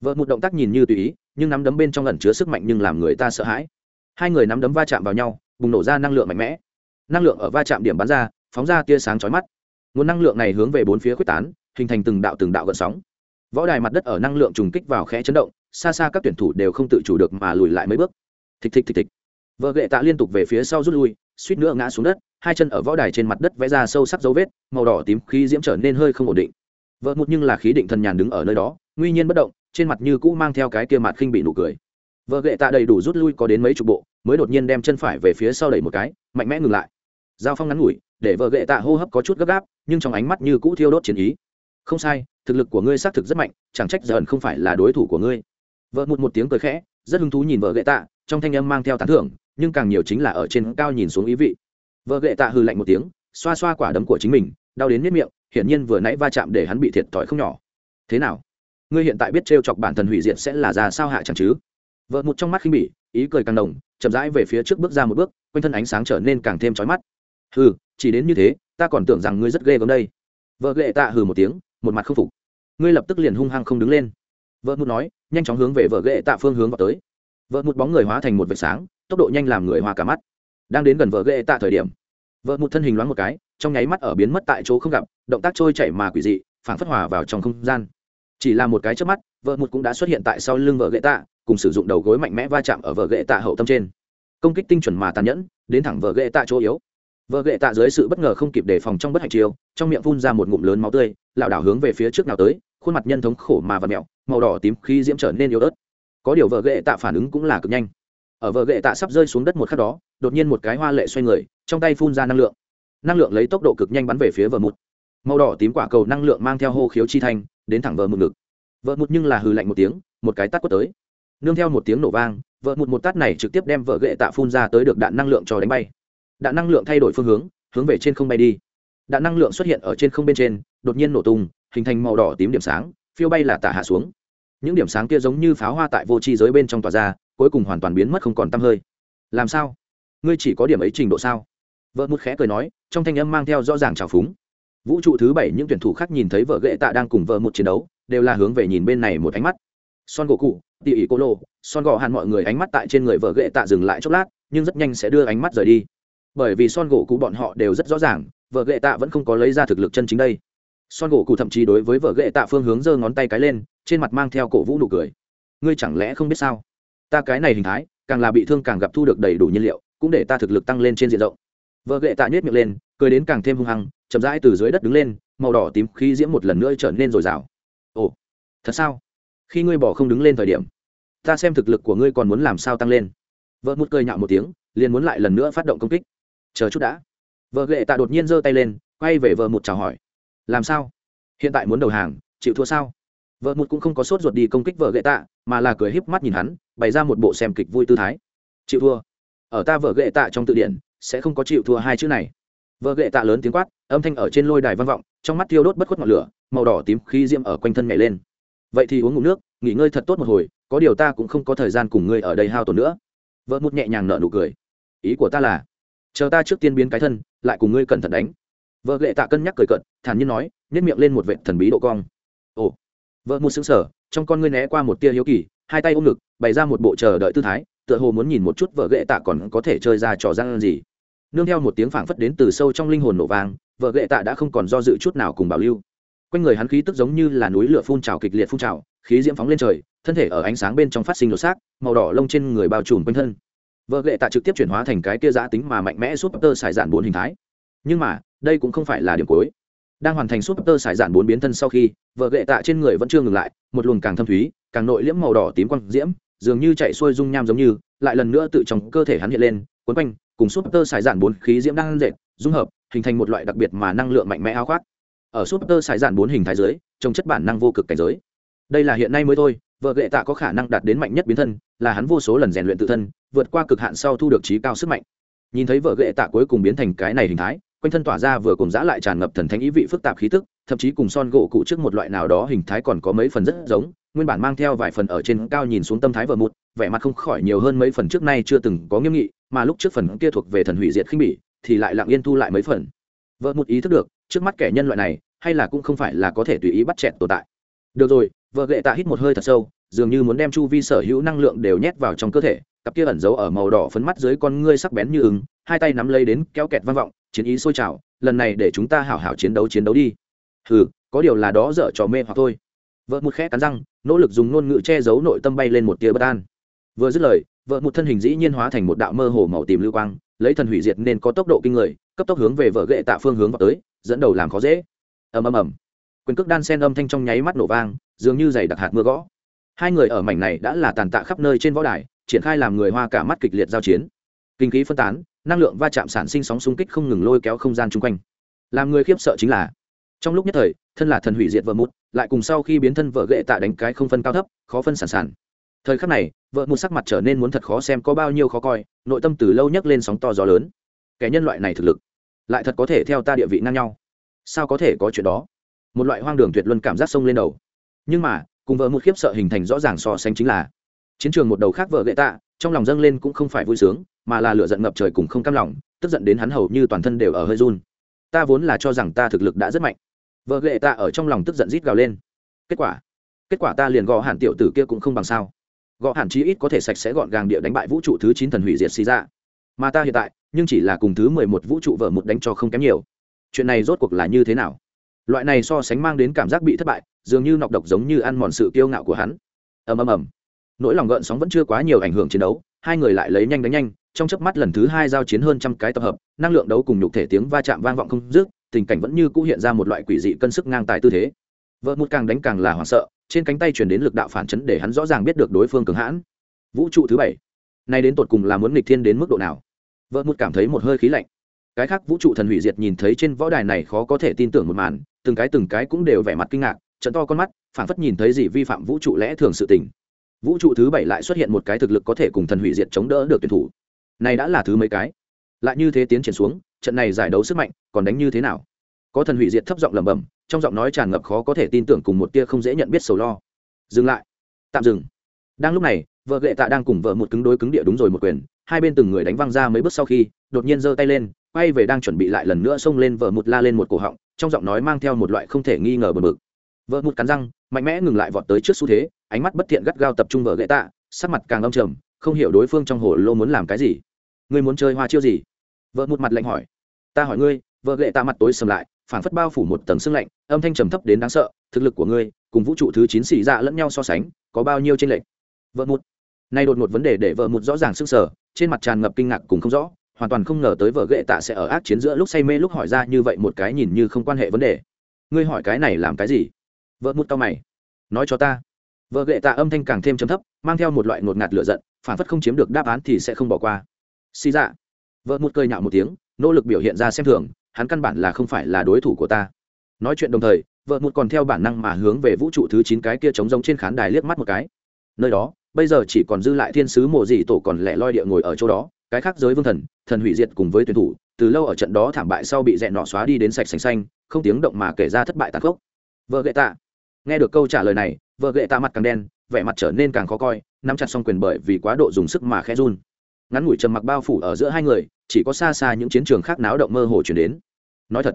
Vợ một động tác nhìn như tùy ý, nhưng nắm đấm bên trong ẩn chứa sức mạnh nhưng làm người ta sợ hãi. Hai người nắm đấm va chạm vào nhau, bùng nổ ra năng lượng mạnh mẽ. Năng lượng ở va chạm điểm bắn ra, phóng ra tia sáng chói mắt. Nguồn năng lượng này hướng về bốn phía quyết tán, hình thành từng đạo từng đạo gợn sóng võ đài mặt đất ở năng lượng trùng kích vào khẽ chấn động, xa xa các tuyển thủ đều không tự chủ được mà lùi lại mấy bước. Thịch thịch thịch thịch. Vợ gậy tạ liên tục về phía sau rút lui, suýt nữa ngã xuống đất, hai chân ở võ đài trên mặt đất vẽ ra sâu sắc dấu vết, màu đỏ tím khí diễm trở nên hơi không ổn định. Vợ một nhưng là khí định thần nhàn đứng ở nơi đó, nguy nhiên bất động, trên mặt như cũ mang theo cái kia mặt khinh bị nụ cười. Vợ gậy tạ đầy đủ rút lui có đến mấy chục bộ, mới đột nhiên đem chân phải về phía sau đẩy một cái, mạnh mẽ ngừng lại. Giao phong ngắn ngủi, để vợ gậy tạ hô hấp có chút gấp gáp, nhưng trong ánh mắt như cũ thiêu đốt chiến ý không sai, thực lực của ngươi xác thực rất mạnh, chẳng trách giờ ẩn không phải là đối thủ của ngươi. Vợ một một tiếng cười khẽ, rất hứng thú nhìn vợ gậy tạ, trong thanh âm mang theo tán thưởng, nhưng càng nhiều chính là ở trên cao nhìn xuống ý vị. Vợ gậy tạ hư lạnh một tiếng, xoa xoa quả đấm của chính mình, đau đến nếp miệng, hiển nhiên vừa nãy va chạm để hắn bị thiệt thòi không nhỏ. Thế nào? Ngươi hiện tại biết trêu chọc bản thân hủy diệt sẽ là ra sao hạ chẳng chứ? Vợ một trong mắt khinh bỉ, ý cười càng đồng chậm rãi về phía trước bước ra một bước, quanh thân ánh sáng trở nên càng thêm trói mắt. Hừ, chỉ đến như thế, ta còn tưởng rằng ngươi rất ghê gớm đây. Vợ ghệ tạ hừ một tiếng một mặt không phục. Ngươi lập tức liền hung hăng không đứng lên. Vợ một nói, nhanh chóng hướng về vợ ghệ tạ phương hướng vào tới. Vợ một bóng người hóa thành một vệt sáng, tốc độ nhanh làm người hoa cả mắt. Đang đến gần vợ ghệ tạ thời điểm, vợ một thân hình loáng một cái, trong nháy mắt ở biến mất tại chỗ không gặp, động tác trôi chảy mà quỷ dị, phảng phất hòa vào trong không gian. Chỉ là một cái trước mắt, vợ một cũng đã xuất hiện tại sau lưng vợ ghệ tạ, cùng sử dụng đầu gối mạnh mẽ va chạm ở vợ ghệ tạ hậu tâm trên. Công kích tinh chuẩn mà tàn nhẫn, đến thẳng vợ ghệ tạ chỗ yếu. Vợ ghệ tạ dưới sự bất ngờ không kịp đề phòng trong bất hạnh chiều trong miệng phun ra một ngụm lớn máu tươi lảo đảo hướng về phía trước nào tới, khuôn mặt nhân thống khổ mà và mẹo màu đỏ tím khi diễm trở nên yếu ớt. Có điều vợ ghệ tạ phản ứng cũng là cực nhanh. Ở vợ ghệ tạ sắp rơi xuống đất một khắc đó, đột nhiên một cái hoa lệ xoay người, trong tay phun ra năng lượng. Năng lượng lấy tốc độ cực nhanh bắn về phía vợ mụt. Màu đỏ tím quả cầu năng lượng mang theo hô khiếu chi thanh, đến thẳng vợ mụt ngực. Vợ mụt nhưng là hừ lạnh một tiếng, một cái tắt quất tới. Nương theo một tiếng nổ vang, vợ mụt một tát này trực tiếp đem vợ gậy tạ phun ra tới được đạn năng lượng cho đánh bay. Đạn năng lượng thay đổi phương hướng hướng về trên không bay đi đạn năng lượng xuất hiện ở trên không bên trên, đột nhiên nổ tung, hình thành màu đỏ tím điểm sáng, phiêu bay là tả hạ xuống. Những điểm sáng kia giống như pháo hoa tại vô tri giới bên trong tòa ra, cuối cùng hoàn toàn biến mất không còn tăm hơi. Làm sao? Ngươi chỉ có điểm ấy trình độ sao? Vợ mút khẽ cười nói, trong thanh âm mang theo rõ ràng trào phúng. Vũ trụ thứ bảy những tuyển thủ khác nhìn thấy vợ ghệ tạ đang cùng vợ một chiến đấu, đều là hướng về nhìn bên này một ánh mắt. Son gỗ cụ tỉ ỉ cô lô, son gò hàn mọi người ánh mắt tại trên người vợ ghệ tạ dừng lại chốc lát, nhưng rất nhanh sẽ đưa ánh mắt rời đi. Bởi vì son gỗ cụ bọn họ đều rất rõ ràng vợ ghệ tạ vẫn không có lấy ra thực lực chân chính đây. Son gỗ cụ thậm chí đối với vợ ghệ tạ phương hướng giơ ngón tay cái lên, trên mặt mang theo cổ vũ nụ cười. Ngươi chẳng lẽ không biết sao? Ta cái này hình thái, càng là bị thương càng gặp thu được đầy đủ nhiên liệu, cũng để ta thực lực tăng lên trên diện rộng. Vợ ghệ tạ nhét miệng lên, cười đến càng thêm hung hăng, chậm rãi từ dưới đất đứng lên, màu đỏ tím khí diễm một lần nữa trở nên dồi dào. Ồ, thật sao? Khi ngươi bỏ không đứng lên thời điểm, ta xem thực lực của ngươi còn muốn làm sao tăng lên. Vợ một cười nhạo một tiếng, liền muốn lại lần nữa phát động công kích. Chờ chút đã vợ ghệ tạ đột nhiên giơ tay lên, quay về vợ một chào hỏi. Làm sao? Hiện tại muốn đầu hàng, chịu thua sao? Vợ một cũng không có sốt ruột đi công kích vợ ghệ tạ, mà là cười híp mắt nhìn hắn, bày ra một bộ xem kịch vui tư thái. Chịu thua. Ở ta vợ ghệ tạ trong tự điển, sẽ không có chịu thua hai chữ này. Vợ ghệ tạ lớn tiếng quát, âm thanh ở trên lôi đài vang vọng, trong mắt thiêu đốt bất khuất ngọn lửa, màu đỏ tím khi diễm ở quanh thân nhảy lên. Vậy thì uống ngụm nước, nghỉ ngơi thật tốt một hồi, có điều ta cũng không có thời gian cùng ngươi ở đây hao tổn nữa. Vợ một nhẹ nhàng nở nụ cười. Ý của ta là, chờ ta trước tiên biến cái thân lại cùng ngươi cẩn thận đánh. Vợ lệ tạ cân nhắc cười cận thản nhiên nói nhét miệng lên một vệ thần bí độ cong. Ồ. Vợ một xứng sở trong con ngươi né qua một tia hiếu kỳ, hai tay ôm ngực, bày ra một bộ chờ đợi tư thái, tựa hồ muốn nhìn một chút vợ lệ tạ còn có thể chơi ra trò răng gì. Nương theo một tiếng phảng phất đến từ sâu trong linh hồn nổ vang, vợ lệ tạ đã không còn do dự chút nào cùng bảo lưu. Quanh người hắn khí tức giống như là núi lửa phun trào kịch liệt phun trào, khí diễm phóng lên trời, thân thể ở ánh sáng bên trong phát sinh lột xác, màu đỏ lông trên người bao trùm quanh thân vợ lệ tạ trực tiếp chuyển hóa thành cái kia giã tính mà mạnh mẽ giúp tơ xài dạn bốn hình thái. Nhưng mà, đây cũng không phải là điểm cuối. Đang hoàn thành súp tơ xài dạn bốn biến thân sau khi, vợ lệ tạ trên người vẫn chưa ngừng lại, một luồng càng thâm thúy, càng nội liễm màu đỏ tím quang diễm, dường như chạy xuôi dung nham giống như, lại lần nữa tự trong cơ thể hắn hiện lên quấn quanh, cùng súp tơ xài dạn bốn khí diễm đang dệt, dung hợp, hình thành một loại đặc biệt mà năng lượng mạnh mẽ áo khoác. Ở súp tơ xài dạn bốn hình thái dưới trong chất bản năng vô cực cảnh giới. Đây là hiện nay mới thôi, vợ gậy tạ có khả năng đạt đến mạnh nhất biến thân, là hắn vô số lần rèn luyện tự thân vượt qua cực hạn sau thu được trí cao sức mạnh. Nhìn thấy vợ ghệ tạ cuối cùng biến thành cái này hình thái, quanh thân tỏa ra vừa cùng giã lại tràn ngập thần thánh ý vị phức tạp khí tức, thậm chí cùng son gỗ cụ trước một loại nào đó hình thái còn có mấy phần rất giống, nguyên bản mang theo vài phần ở trên cao nhìn xuống tâm thái vợ một vẻ mặt không khỏi nhiều hơn mấy phần trước nay chưa từng có nghiêm nghị, mà lúc trước phần kia thuộc về thần hủy diệt khinh bỉ, thì lại lặng yên thu lại mấy phần. Vợ một ý thức được, trước mắt kẻ nhân loại này, hay là cũng không phải là có thể tùy ý bắt chẹt tồn tại. Được rồi, vợ ghệ tạ hít một hơi thật sâu, dường như muốn đem chu vi sở hữu năng lượng đều nhét vào trong cơ thể cặp kia ẩn giấu ở màu đỏ phấn mắt dưới con ngươi sắc bén như ứng hai tay nắm lấy đến kéo kẹt vang vọng, chiến ý sôi trào, lần này để chúng ta hảo hảo chiến đấu chiến đấu đi. Ừ có điều là đó dở trò mê hoặc thôi. Vợ một khẽ cắn răng, nỗ lực dùng ngôn ngữ che giấu nội tâm bay lên một tia bất an. Vừa dứt lời, vợ một thân hình dĩ nhiên hóa thành một đạo mơ hồ màu tím lưu quang, lấy thần hủy diệt nên có tốc độ kinh người, cấp tốc hướng về vợ gệ tạ phương hướng vào tới, dẫn đầu làm khó dễ. Ầm ầm ầm. Quyền cước đan sen âm thanh trong nháy mắt nổ vang, dường như giày đặc hạt mưa gõ. Hai người ở mảnh này đã là tàn tạ khắp nơi trên võ đài triển khai làm người hoa cả mắt kịch liệt giao chiến. Kinh khí phân tán, năng lượng va chạm sản sinh sóng xung kích không ngừng lôi kéo không gian chung quanh. Làm người khiếp sợ chính là, trong lúc nhất thời, thân là thần hủy diệt vợ mút lại cùng sau khi biến thân vợ ghệ tạ đánh cái không phân cao thấp, khó phân sản sản. Thời khắc này, vợ một sắc mặt trở nên muốn thật khó xem có bao nhiêu khó coi, nội tâm từ lâu nhấc lên sóng to gió lớn. Kẻ nhân loại này thực lực, lại thật có thể theo ta địa vị ngang nhau. Sao có thể có chuyện đó? Một loại hoang đường tuyệt luân cảm giác sông lên đầu. Nhưng mà, cùng vợ một khiếp sợ hình thành rõ ràng so sánh chính là chiến trường một đầu khác vợ gậy tạ, trong lòng dâng lên cũng không phải vui sướng, mà là lửa giận ngập trời cùng không cam lòng, tức giận đến hắn hầu như toàn thân đều ở hơi run. Ta vốn là cho rằng ta thực lực đã rất mạnh. Vợ gậy tạ ở trong lòng tức giận rít gào lên. Kết quả? Kết quả ta liền gõ hẳn tiểu tử kia cũng không bằng sao. Gõ hẳn chí ít có thể sạch sẽ gọn gàng địa đánh bại vũ trụ thứ chín thần hủy diệt xì ra mà ta hiện tại, nhưng chỉ là cùng thứ mười một vũ trụ vợ một đánh cho không kém nhiều. Chuyện này rốt cuộc là như thế nào? Loại này so sánh mang đến cảm giác bị thất bại, dường như nọc độc giống như ăn mòn sự kiêu ngạo của hắn. Ầm ầm ầm nỗi lòng gợn sóng vẫn chưa quá nhiều ảnh hưởng chiến đấu, hai người lại lấy nhanh đánh nhanh, trong chớp mắt lần thứ hai giao chiến hơn trăm cái tập hợp, năng lượng đấu cùng nhục thể tiếng va chạm vang vọng không dứt, tình cảnh vẫn như cũ hiện ra một loại quỷ dị cân sức ngang tài tư thế. Vợ một càng đánh càng là hoảng sợ, trên cánh tay truyền đến lực đạo phản chấn để hắn rõ ràng biết được đối phương cường hãn. Vũ trụ thứ bảy. Nay đến tột cùng là muốn nghịch thiên đến mức độ nào? Vợ một cảm thấy một hơi khí lạnh. Cái khác vũ trụ thần hủy diệt nhìn thấy trên võ đài này khó có thể tin tưởng một màn, từng cái từng cái cũng đều vẻ mặt kinh ngạc, trận to con mắt phản phất nhìn thấy gì vi phạm vũ trụ lẽ thường sự tình vũ trụ thứ bảy lại xuất hiện một cái thực lực có thể cùng thần hủy diệt chống đỡ được tuyển thủ. Này đã là thứ mấy cái? Lại như thế tiến triển xuống, trận này giải đấu sức mạnh còn đánh như thế nào? Có thần hủy diệt thấp giọng lẩm bẩm, trong giọng nói tràn ngập khó có thể tin tưởng cùng một tia không dễ nhận biết sầu lo. Dừng lại. Tạm dừng. Đang lúc này, vợ gệ tạ đang cùng vợ một cứng đối cứng địa đúng rồi một quyền, hai bên từng người đánh văng ra mấy bước sau khi, đột nhiên giơ tay lên, quay về đang chuẩn bị lại lần nữa xông lên vợ một la lên một cổ họng, trong giọng nói mang theo một loại không thể nghi ngờ bờ mực vợ một cắn răng, mạnh mẽ ngừng lại vọt tới trước xu thế, ánh mắt bất thiện gắt gao tập trung vợ gậy tạ sắc mặt càng âm trầm, không hiểu đối phương trong hồ lô muốn làm cái gì. Ngươi muốn chơi hoa chiêu gì? Vợ một mặt lạnh hỏi. Ta hỏi ngươi. Vợ gậy tạ mặt tối sầm lại phản phất bao phủ một tầng sương lạnh, âm thanh trầm thấp đến đáng sợ, thực lực của ngươi, cùng vũ trụ thứ chín xì dạ lẫn nhau so sánh, có bao nhiêu trên lệch? Vợ một nay đột một vấn đề để vợ một rõ ràng sức sở trên mặt tràn ngập kinh ngạc cùng không rõ, hoàn toàn không ngờ tới vợ ghệ tạ sẽ ở ác chiến giữa lúc say mê lúc hỏi ra như vậy một cái nhìn như không quan hệ vấn đề. Ngươi hỏi cái này làm cái gì? Vợ mút cao mày. Nói cho ta. Vợ ghệ tạ âm thanh càng thêm chấm thấp, mang theo một loại ngột ngạt lửa giận, phản phất không chiếm được đáp án thì sẽ không bỏ qua. Xì dạ. Vợ mút cười nhạo một tiếng, nỗ lực biểu hiện ra xem thường, hắn căn bản là không phải là đối thủ của ta. Nói chuyện đồng thời vợ mút còn theo bản năng mà hướng về vũ trụ thứ chín cái kia trống giống trên khán đài liếc mắt một cái. Nơi đó, bây giờ chỉ còn dư lại thiên sứ mộ dị tổ còn lẻ loi địa ngồi ở chỗ đó, cái khác giới vương thần thần hủy diệt cùng với tuyển thủ, từ lâu ở trận đó thảm bại sau bị dẹn nọ xóa đi đến sạch sành xanh, không tiếng động mà kể ra thất bại tàn khốc. Vợ gệ tạ nghe được câu trả lời này, vợ gệ tạ mặt càng đen, vẻ mặt trở nên càng khó coi, nắm chặt xong quyền bởi vì quá độ dùng sức mà khẽ run. Ngắn ngủi trầm mặc bao phủ ở giữa hai người, chỉ có xa xa những chiến trường khác náo động mơ hồ chuyển đến. Nói thật,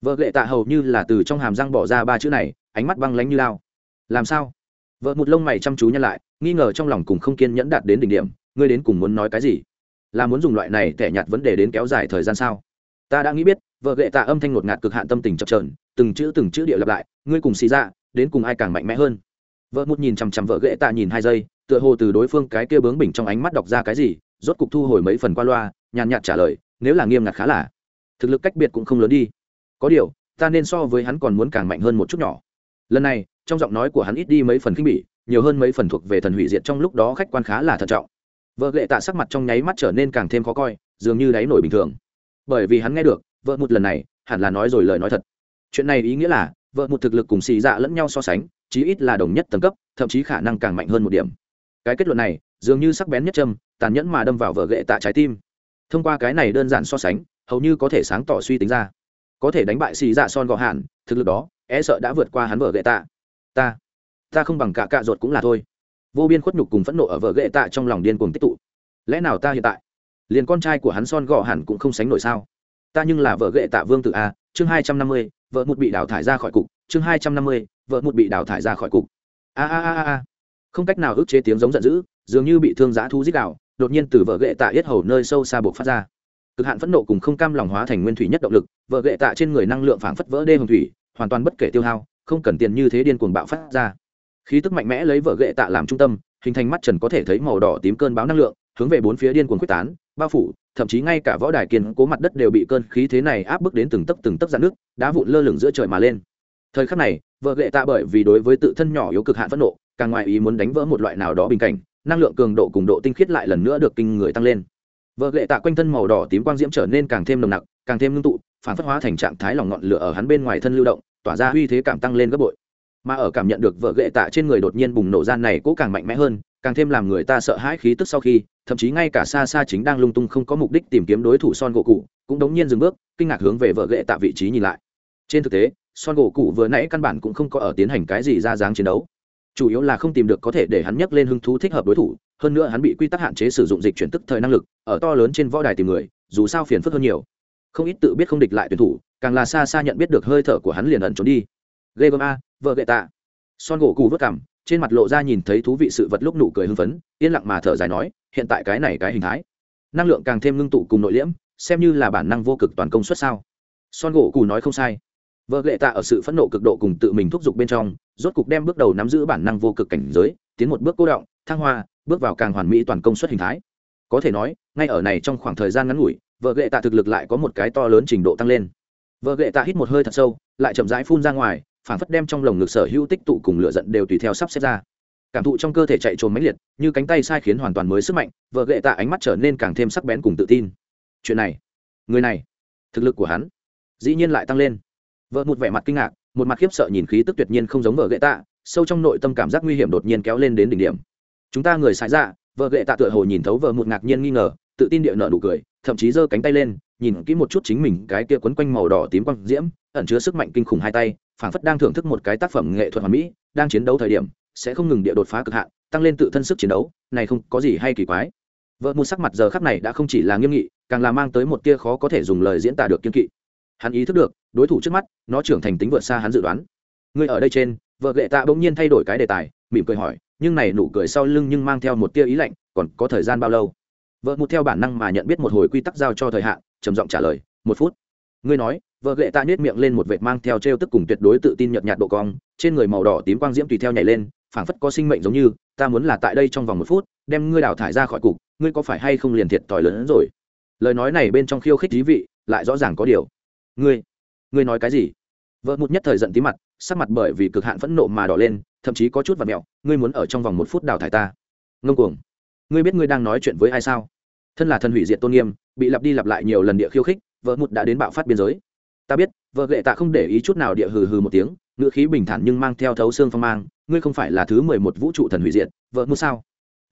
vợ gệ tạ hầu như là từ trong hàm răng bỏ ra ba chữ này, ánh mắt băng lánh như lao. Làm sao? Vợ một lông mày chăm chú nhăn lại, nghi ngờ trong lòng cùng không kiên nhẫn đạt đến đỉnh điểm, ngươi đến cùng muốn nói cái gì? Là muốn dùng loại này tẻ nhạt vấn đề đến kéo dài thời gian sao? Ta đã nghĩ biết, vợ gệ tạ âm thanh ngột ngạt cực hạn tâm tình chập trờn từng chữ từng chữ địa lặp lại, ngươi cùng xì ra đến cùng ai càng mạnh mẽ hơn. Vợ một nhìn chằm chằm vợ ghệ tạ nhìn hai giây, tựa hồ từ đối phương cái kia bướng bỉnh trong ánh mắt đọc ra cái gì, rốt cục thu hồi mấy phần qua loa, nhàn nhạt trả lời, nếu là nghiêm ngặt khá là, thực lực cách biệt cũng không lớn đi. Có điều, ta nên so với hắn còn muốn càng mạnh hơn một chút nhỏ. Lần này, trong giọng nói của hắn ít đi mấy phần khinh bỉ, nhiều hơn mấy phần thuộc về thần hủy diệt trong lúc đó khách quan khá là thận trọng. Vợ ghệ tạ sắc mặt trong nháy mắt trở nên càng thêm khó coi, dường như đáy nổi bình thường. Bởi vì hắn nghe được, vợ một lần này hẳn là nói rồi lời nói thật. Chuyện này ý nghĩa là vợ một thực lực cùng xì dạ lẫn nhau so sánh, chí ít là đồng nhất tầng cấp, thậm chí khả năng càng mạnh hơn một điểm. Cái kết luận này, dường như sắc bén nhất châm, tàn nhẫn mà đâm vào vợ gệ tạ trái tim. Thông qua cái này đơn giản so sánh, hầu như có thể sáng tỏ suy tính ra. Có thể đánh bại xì dạ son gò hạn, thực lực đó e sợ đã vượt qua hắn vợ gệ tạ. Ta ta không bằng cả cạ ruột cũng là thôi. Vô biên khuất nhục cùng phẫn nộ ở vợ gệ tạ trong lòng điên cuồng tích tụ. Lẽ nào ta hiện tại, liền con trai của hắn son gò hẳn cũng không sánh nổi sao? Ta nhưng là vợ gệ tạ vương tự a, chương hai trăm năm mươi vợ một bị đào thải ra khỏi cục, chương hai trăm năm mươi, vợ một bị đào thải ra khỏi cục. A a a a không cách nào ức chế tiếng giống giận dữ, dường như bị thương giã thu dích đạo, đột nhiên từ vợ ghệ tạ yết hầu nơi sâu xa buộc phát ra. Cực hạn phẫn nộ cùng không cam lòng hóa thành nguyên thủy nhất động lực, vợ ghệ tạ trên người năng lượng phảng phất vỡ đê hồng thủy, hoàn toàn bất kể tiêu hao, không cần tiền như thế điên cuồng bạo phát ra. Khí tức mạnh mẽ lấy vợ ghệ tạ làm trung tâm, hình thành mắt trần có thể thấy màu đỏ tím cơn báo năng lượng, hướng về bốn phía điên cuồng quyết tán, bao phủ thậm chí ngay cả võ đài kiên cố mặt đất đều bị cơn khí thế này áp bức đến từng tấc từng tấc dạn nước, đá vụn lơ lửng giữa trời mà lên. Thời khắc này, vợ ghệ tạ bởi vì đối với tự thân nhỏ yếu cực hạn phẫn nộ, càng ngoài ý muốn đánh vỡ một loại nào đó bình cảnh, năng lượng cường độ cùng độ tinh khiết lại lần nữa được kinh người tăng lên. Vợ ghệ tạ quanh thân màu đỏ tím quang diễm trở nên càng thêm nồng nặc, càng thêm ngưng tụ, phản phất hóa thành trạng thái lòng ngọn lửa ở hắn bên ngoài thân lưu động, tỏa ra uy thế cảm tăng lên gấp bội. Mà ở cảm nhận được vợ ghệ tạ trên người đột nhiên bùng nổ gian này cũng càng mạnh mẽ hơn, càng thêm làm người ta sợ hãi khí tức sau khi thậm chí ngay cả xa xa chính đang lung tung không có mục đích tìm kiếm đối thủ son gỗ cụ cũng đống nhiên dừng bước, kinh ngạc hướng về vợ ghệ tạ vị trí nhìn lại. Trên thực tế, son gỗ cụ vừa nãy căn bản cũng không có ở tiến hành cái gì ra dáng chiến đấu. Chủ yếu là không tìm được có thể để hắn nhắc lên hứng thú thích hợp đối thủ, hơn nữa hắn bị quy tắc hạn chế sử dụng dịch chuyển tức thời năng lực, ở to lớn trên võ đài tìm người, dù sao phiền phức hơn nhiều. Không ít tự biết không địch lại tuyển thủ, càng là xa xa nhận biết được hơi thở của hắn liền ẩn trốn đi. Ghê gớm a, vợ gậy tạ. Son gỗ cù vất cảm trên mặt lộ ra nhìn thấy thú vị sự vật lúc nụ cười hưng phấn, yên lặng mà thở dài nói, hiện tại cái này cái hình thái, năng lượng càng thêm ngưng tụ cùng nội liễm, xem như là bản năng vô cực toàn công suất sao? Son gỗ cù nói không sai. Vợ lệ tạ ở sự phẫn nộ cực độ cùng tự mình thúc giục bên trong, rốt cục đem bước đầu nắm giữ bản năng vô cực cảnh giới, tiến một bước cố động, thăng hoa, bước vào càng hoàn mỹ toàn công suất hình thái. Có thể nói, ngay ở này trong khoảng thời gian ngắn ngủi, vợ lệ tạ thực lực lại có một cái to lớn trình độ tăng lên. Vợ lệ tạ hít một hơi thật sâu, lại chậm rãi phun ra ngoài phản phất đem trong lồng ngực sở hữu tích tụ cùng lửa giận đều tùy theo sắp xếp ra. Cảm thụ trong cơ thể chạy trốn mãnh liệt, như cánh tay sai khiến hoàn toàn mới sức mạnh, vợ gệ tạ ánh mắt trở nên càng thêm sắc bén cùng tự tin. Chuyện này, người này, thực lực của hắn, dĩ nhiên lại tăng lên. Vợ một vẻ mặt kinh ngạc, một mặt khiếp sợ nhìn khí tức tuyệt nhiên không giống vợ gệ tạ, sâu trong nội tâm cảm giác nguy hiểm đột nhiên kéo lên đến đỉnh điểm. Chúng ta người sai ra vợ gệ tạ tựa hồ nhìn thấu vợ một ngạc nhiên nghi ngờ, tự tin địa nợ nụ cười, thậm chí giơ cánh tay lên, nhìn kỹ một chút chính mình cái kia quấn quanh màu đỏ tím quăng diễm, ẩn chứa sức mạnh kinh khủng hai tay phảng phất đang thưởng thức một cái tác phẩm nghệ thuật hoàn mỹ, đang chiến đấu thời điểm, sẽ không ngừng địa đột phá cực hạn, tăng lên tự thân sức chiến đấu, này không có gì hay kỳ quái. Vợ một sắc mặt giờ khắc này đã không chỉ là nghiêm nghị, càng là mang tới một tia khó có thể dùng lời diễn tả được kiên kỵ. Hắn ý thức được, đối thủ trước mắt, nó trưởng thành tính vượt xa hắn dự đoán. Người ở đây trên, vợ gệ tạ bỗng nhiên thay đổi cái đề tài, mỉm cười hỏi, nhưng này nụ cười sau lưng nhưng mang theo một tia ý lạnh, còn có thời gian bao lâu? Vợ một theo bản năng mà nhận biết một hồi quy tắc giao cho thời hạn, trầm giọng trả lời, một phút. Ngươi nói vợ gệ tạ nhét miệng lên một vệt mang theo t r e o tức cùng tuyệt đối tự tin nhợt nhạt độ cong, trên người màu đỏ tím quang diễm tùy theo nhảy lên, phảng phất có sinh mệnh giống như, ta muốn là tại đây trong vòng một phút, đem ngươi đào thải ra khỏi cục, ngươi có phải hay không liền thiệt thòi lớn hơn rồi? Lời nói này bên trong khiêu khích thí vị, lại rõ ràng có điều. Ngươi ngươi nói cái gì? Vợ một nhất thời giận tí mặt, sắc mặt bởi vì cực hạn phẫn nộ mà đỏ lên, thậm chí có chút và mẹo, ngươi muốn ở trong vòng một phút đào thải ta? Ngông cuồng. Ngươi biết ngươi đang nói chuyện với ai sao? Thân là thần hủy diệt tôn nghiêm, bị lặp đi lặp lại nhiều lần địa khiêu khích, vợ một đã đến bạo phát biên giới ta biết, vợ lệ tạ không để ý chút nào địa hừ hừ một tiếng ngựa khí bình thản nhưng mang theo thấu xương phong mang, ngươi không phải là thứ mười một vũ trụ thần hủy diệt, vợ mua sao?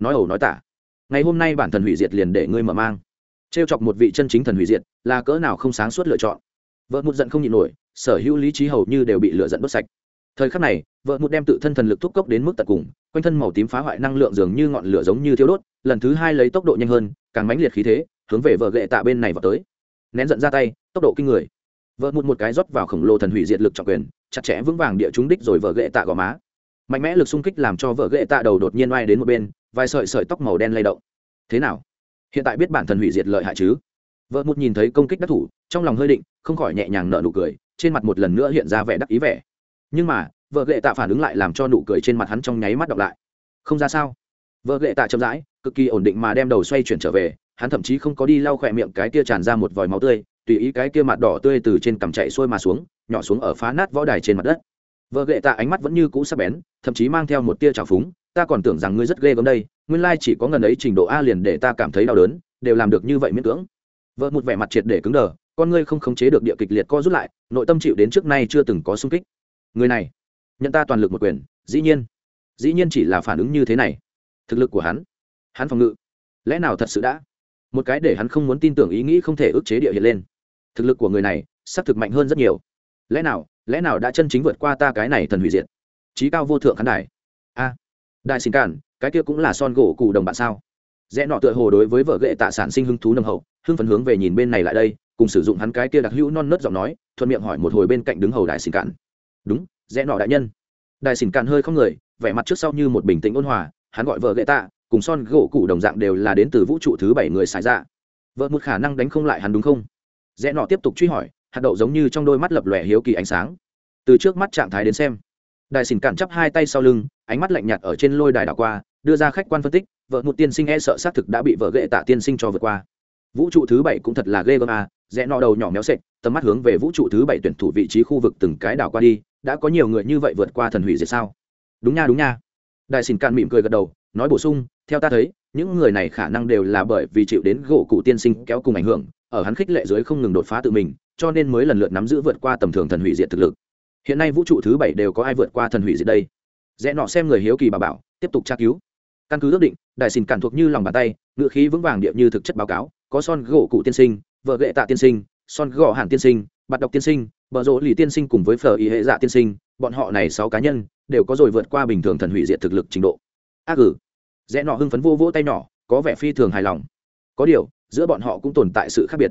Nói ẩu nói tả. Ngày hôm nay bản thần hủy diệt liền để ngươi mở mang. T r e o chọc một vị chân chính thần hủy diệt, là cỡ nào không sáng suốt lựa chọn. Vợ một giận không nhịn nổi, sở hữu lý trí hầu như đều bị lựa giận đốt sạch. Thời khắc này, vợ một đem tự thân thần lực thúc cốc đến mức tận cùng, quanh thân màu tím phá hoại năng lượng dường như ngọn lửa giống như thiêu đốt, lần thứ hai lấy tốc độ nhanh hơn, càng mãnh liệt khí thế, hướng về vợ gệ tạ bên này vào tới. Nén giận ra tay, tốc độ kinh người vợ một một cái rót vào khổng lồ thần hủy diệt lực trọng quyền, chặt chẽ vững vàng địa trúng đích rồi vợ ghệ tạ gò má. Mạnh mẽ lực xung kích làm cho vợ ghệ tạ đầu đột nhiên oai đến một bên, vài sợi sợi tóc màu đen lay động. Thế nào? Hiện tại biết bản thần hủy diệt lợi hại chứ? Vợ một nhìn thấy công kích đắc thủ, trong lòng hơi định, không khỏi nhẹ nhàng nở nụ cười, trên mặt một lần nữa hiện ra vẻ đắc ý vẻ. Nhưng mà vợ ghệ tạ phản ứng lại làm cho nụ cười trên mặt hắn trong nháy mắt đọc lại. Không ra sao? Vợ ghệ tạ chậm rãi, cực kỳ ổn định mà đem đầu xoay chuyển trở về, hắn thậm chí không có đi lau khỏe miệng cái tia tràn ra một vòi máu tươi tùy ý cái kia mặt đỏ tươi từ trên cằm chạy xuôi mà xuống, nhỏ xuống ở phá nát võ đài trên mặt đất. Vợ gệ tạ ánh mắt vẫn như cũ sắc bén, thậm chí mang theo một tia trào phúng, ta còn tưởng rằng ngươi rất ghê gớm đây, nguyên lai chỉ có ngần ấy trình độ a liền để ta cảm thấy đau đớn, đều làm được như vậy miễn cưỡng. Vợ một vẻ mặt triệt để cứng đờ, con ngươi không khống chế được địa kịch liệt co rút lại, nội tâm chịu đến trước nay chưa từng có sung kích. Người này, nhận ta toàn lực một quyền, dĩ nhiên dĩ nhiên chỉ là phản ứng như thế này. Thực lực của hắn hắn phòng ngự, lẽ nào thật sự đã? Một cái để hắn không muốn tin tưởng ý nghĩ không thể ức chế địa hiện lên thực lực của người này, xác thực mạnh hơn rất nhiều. Lẽ nào lẽ nào đã chân chính vượt qua ta cái này thần hủy diệt? Trí cao vô thượng khán đài. A. Đại xin cản, cái kia cũng là son gỗ cụ đồng bạn sao? Rẽ nọ tựa hồ đối với vợ ghệ tạ sản sinh hứng thú nồng hậu, hưng phấn hướng về nhìn bên này lại đây, cùng sử dụng hắn cái kia đặc hữu non nớt giọng nói, thuận miệng hỏi một hồi bên cạnh đứng hầu đại xin cản. Đúng, rẽ nọ đại nhân. Đại xin cản hơi không người, vẻ mặt trước sau như một bình tĩnh ôn hòa, hắn gọi vợ ghệ tạ, cùng son gỗ cụ đồng dạng đều là đến từ vũ trụ thứ bảy người xài ra vợ một khả năng đánh không lại hắn đúng không? Rẽ nọ tiếp tục truy hỏi, hạt đậu giống như trong đôi mắt lập lòe hiếu kỳ ánh sáng. Từ trước mắt trạng thái đến xem đại xỉn cản chắp hai tay sau lưng, ánh mắt lạnh nhạt ở trên lôi đài đảo qua, đưa ra khách quan phân tích, vợ một tiên sinh e sợ xác thực đã bị vợ ghệ tạ tiên sinh cho vượt qua. Vũ trụ thứ bảy cũng thật là ghê gớm à rẽ nọ đầu nhỏ méo sệch tầm mắt hướng về vũ trụ thứ bảy tuyển thủ vị trí khu vực từng cái đảo qua đi, đã có nhiều người như vậy vượt qua thần hủy diệt sao? Đúng nha đúng nha. Đại xỉn cản mỉm cười gật đầu, nói bổ sung, theo ta thấy, những người này khả năng đều là bởi vì chịu đến gỗ cụ tiên sinh kéo cùng ảnh hưởng ở hắn khích lệ dưới không ngừng đột phá tự mình, cho nên mới lần lượt nắm giữ vượt qua tầm thường thần hủy diệt thực lực. Hiện nay vũ trụ thứ bảy đều có ai vượt qua thần hủy diệt đây? Rẽ nọ xem người hiếu kỳ bà bảo, tiếp tục tra cứu. Căn cứ ước định, đại xin cản thuộc như lòng bàn tay, ngựa khí vững vàng địa như thực chất báo cáo, có son gỗ cụ tiên sinh, vợ gệ tạ tiên sinh, son gõ hàn tiên sinh, bạt độc tiên sinh, bờ rỗ lì tiên sinh cùng với phở y hệ dạ tiên sinh, bọn họ này sáu cá nhân đều có rồi vượt qua bình thường thần hủy diệt thực lực trình độ. Ác cử rẽ nọ hưng phấn vô vỗ tay nhỏ, có vẻ phi thường hài lòng. Có điều giữa bọn họ cũng tồn tại sự khác biệt.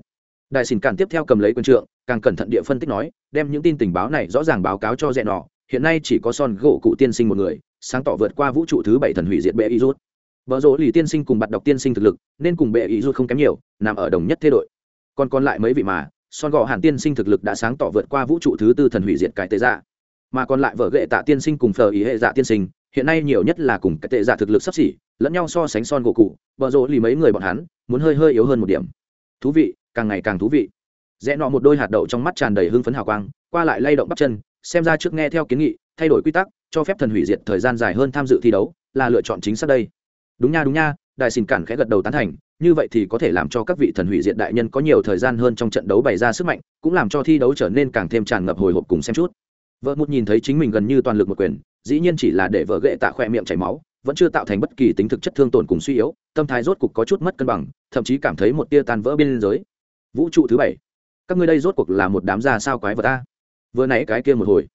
Đại xin cản tiếp theo cầm lấy quân trượng, càng cẩn thận địa phân tích nói, đem những tin tình báo này rõ ràng báo cáo cho dẹn nọ, hiện nay chỉ có son gỗ cụ tiên sinh một người, sáng tỏ vượt qua vũ trụ thứ bảy thần hủy diệt bệ y rút. Vợ rỗ lì tiên sinh cùng bạn đọc tiên sinh thực lực, nên cùng bệ y rút không kém nhiều, nằm ở đồng nhất thế đội. Còn còn lại mấy vị mà, son gò hàn tiên sinh thực lực đã sáng tỏ vượt qua vũ trụ thứ tư thần hủy diệt cái tế ra mà còn lại vợ ghệ tạ tiên sinh cùng phờ ý hệ dạ tiên sinh, hiện nay nhiều nhất là cùng cái tệ dạ thực lực sắp xỉ, lẫn nhau so sánh son gỗ cụ, vợ rỗ lì mấy người bọn hắn, muốn hơi hơi yếu hơn một điểm. Thú vị, càng ngày càng thú vị. Rẽ nọ một đôi hạt đậu trong mắt tràn đầy hưng phấn hào quang, qua lại lay động bắp chân, xem ra trước nghe theo kiến nghị, thay đổi quy tắc, cho phép thần hủy diệt thời gian dài hơn tham dự thi đấu, là lựa chọn chính xác đây. Đúng nha đúng nha, đại xin cản khẽ gật đầu tán thành, như vậy thì có thể làm cho các vị thần hủy diệt đại nhân có nhiều thời gian hơn trong trận đấu bày ra sức mạnh, cũng làm cho thi đấu trở nên càng thêm tràn ngập hồi hộp cùng xem chút vợ một nhìn thấy chính mình gần như toàn lực một quyền, dĩ nhiên chỉ là để vợ gệ tạ khỏe miệng chảy máu, vẫn chưa tạo thành bất kỳ tính thực chất thương tổn cùng suy yếu, tâm thái rốt cục có chút mất cân bằng, thậm chí cảm thấy một tia tan vỡ biên giới. Vũ trụ thứ bảy. Các ngươi đây rốt cuộc là một đám già sao quái vật ta vừa nãy cái kia một hồi.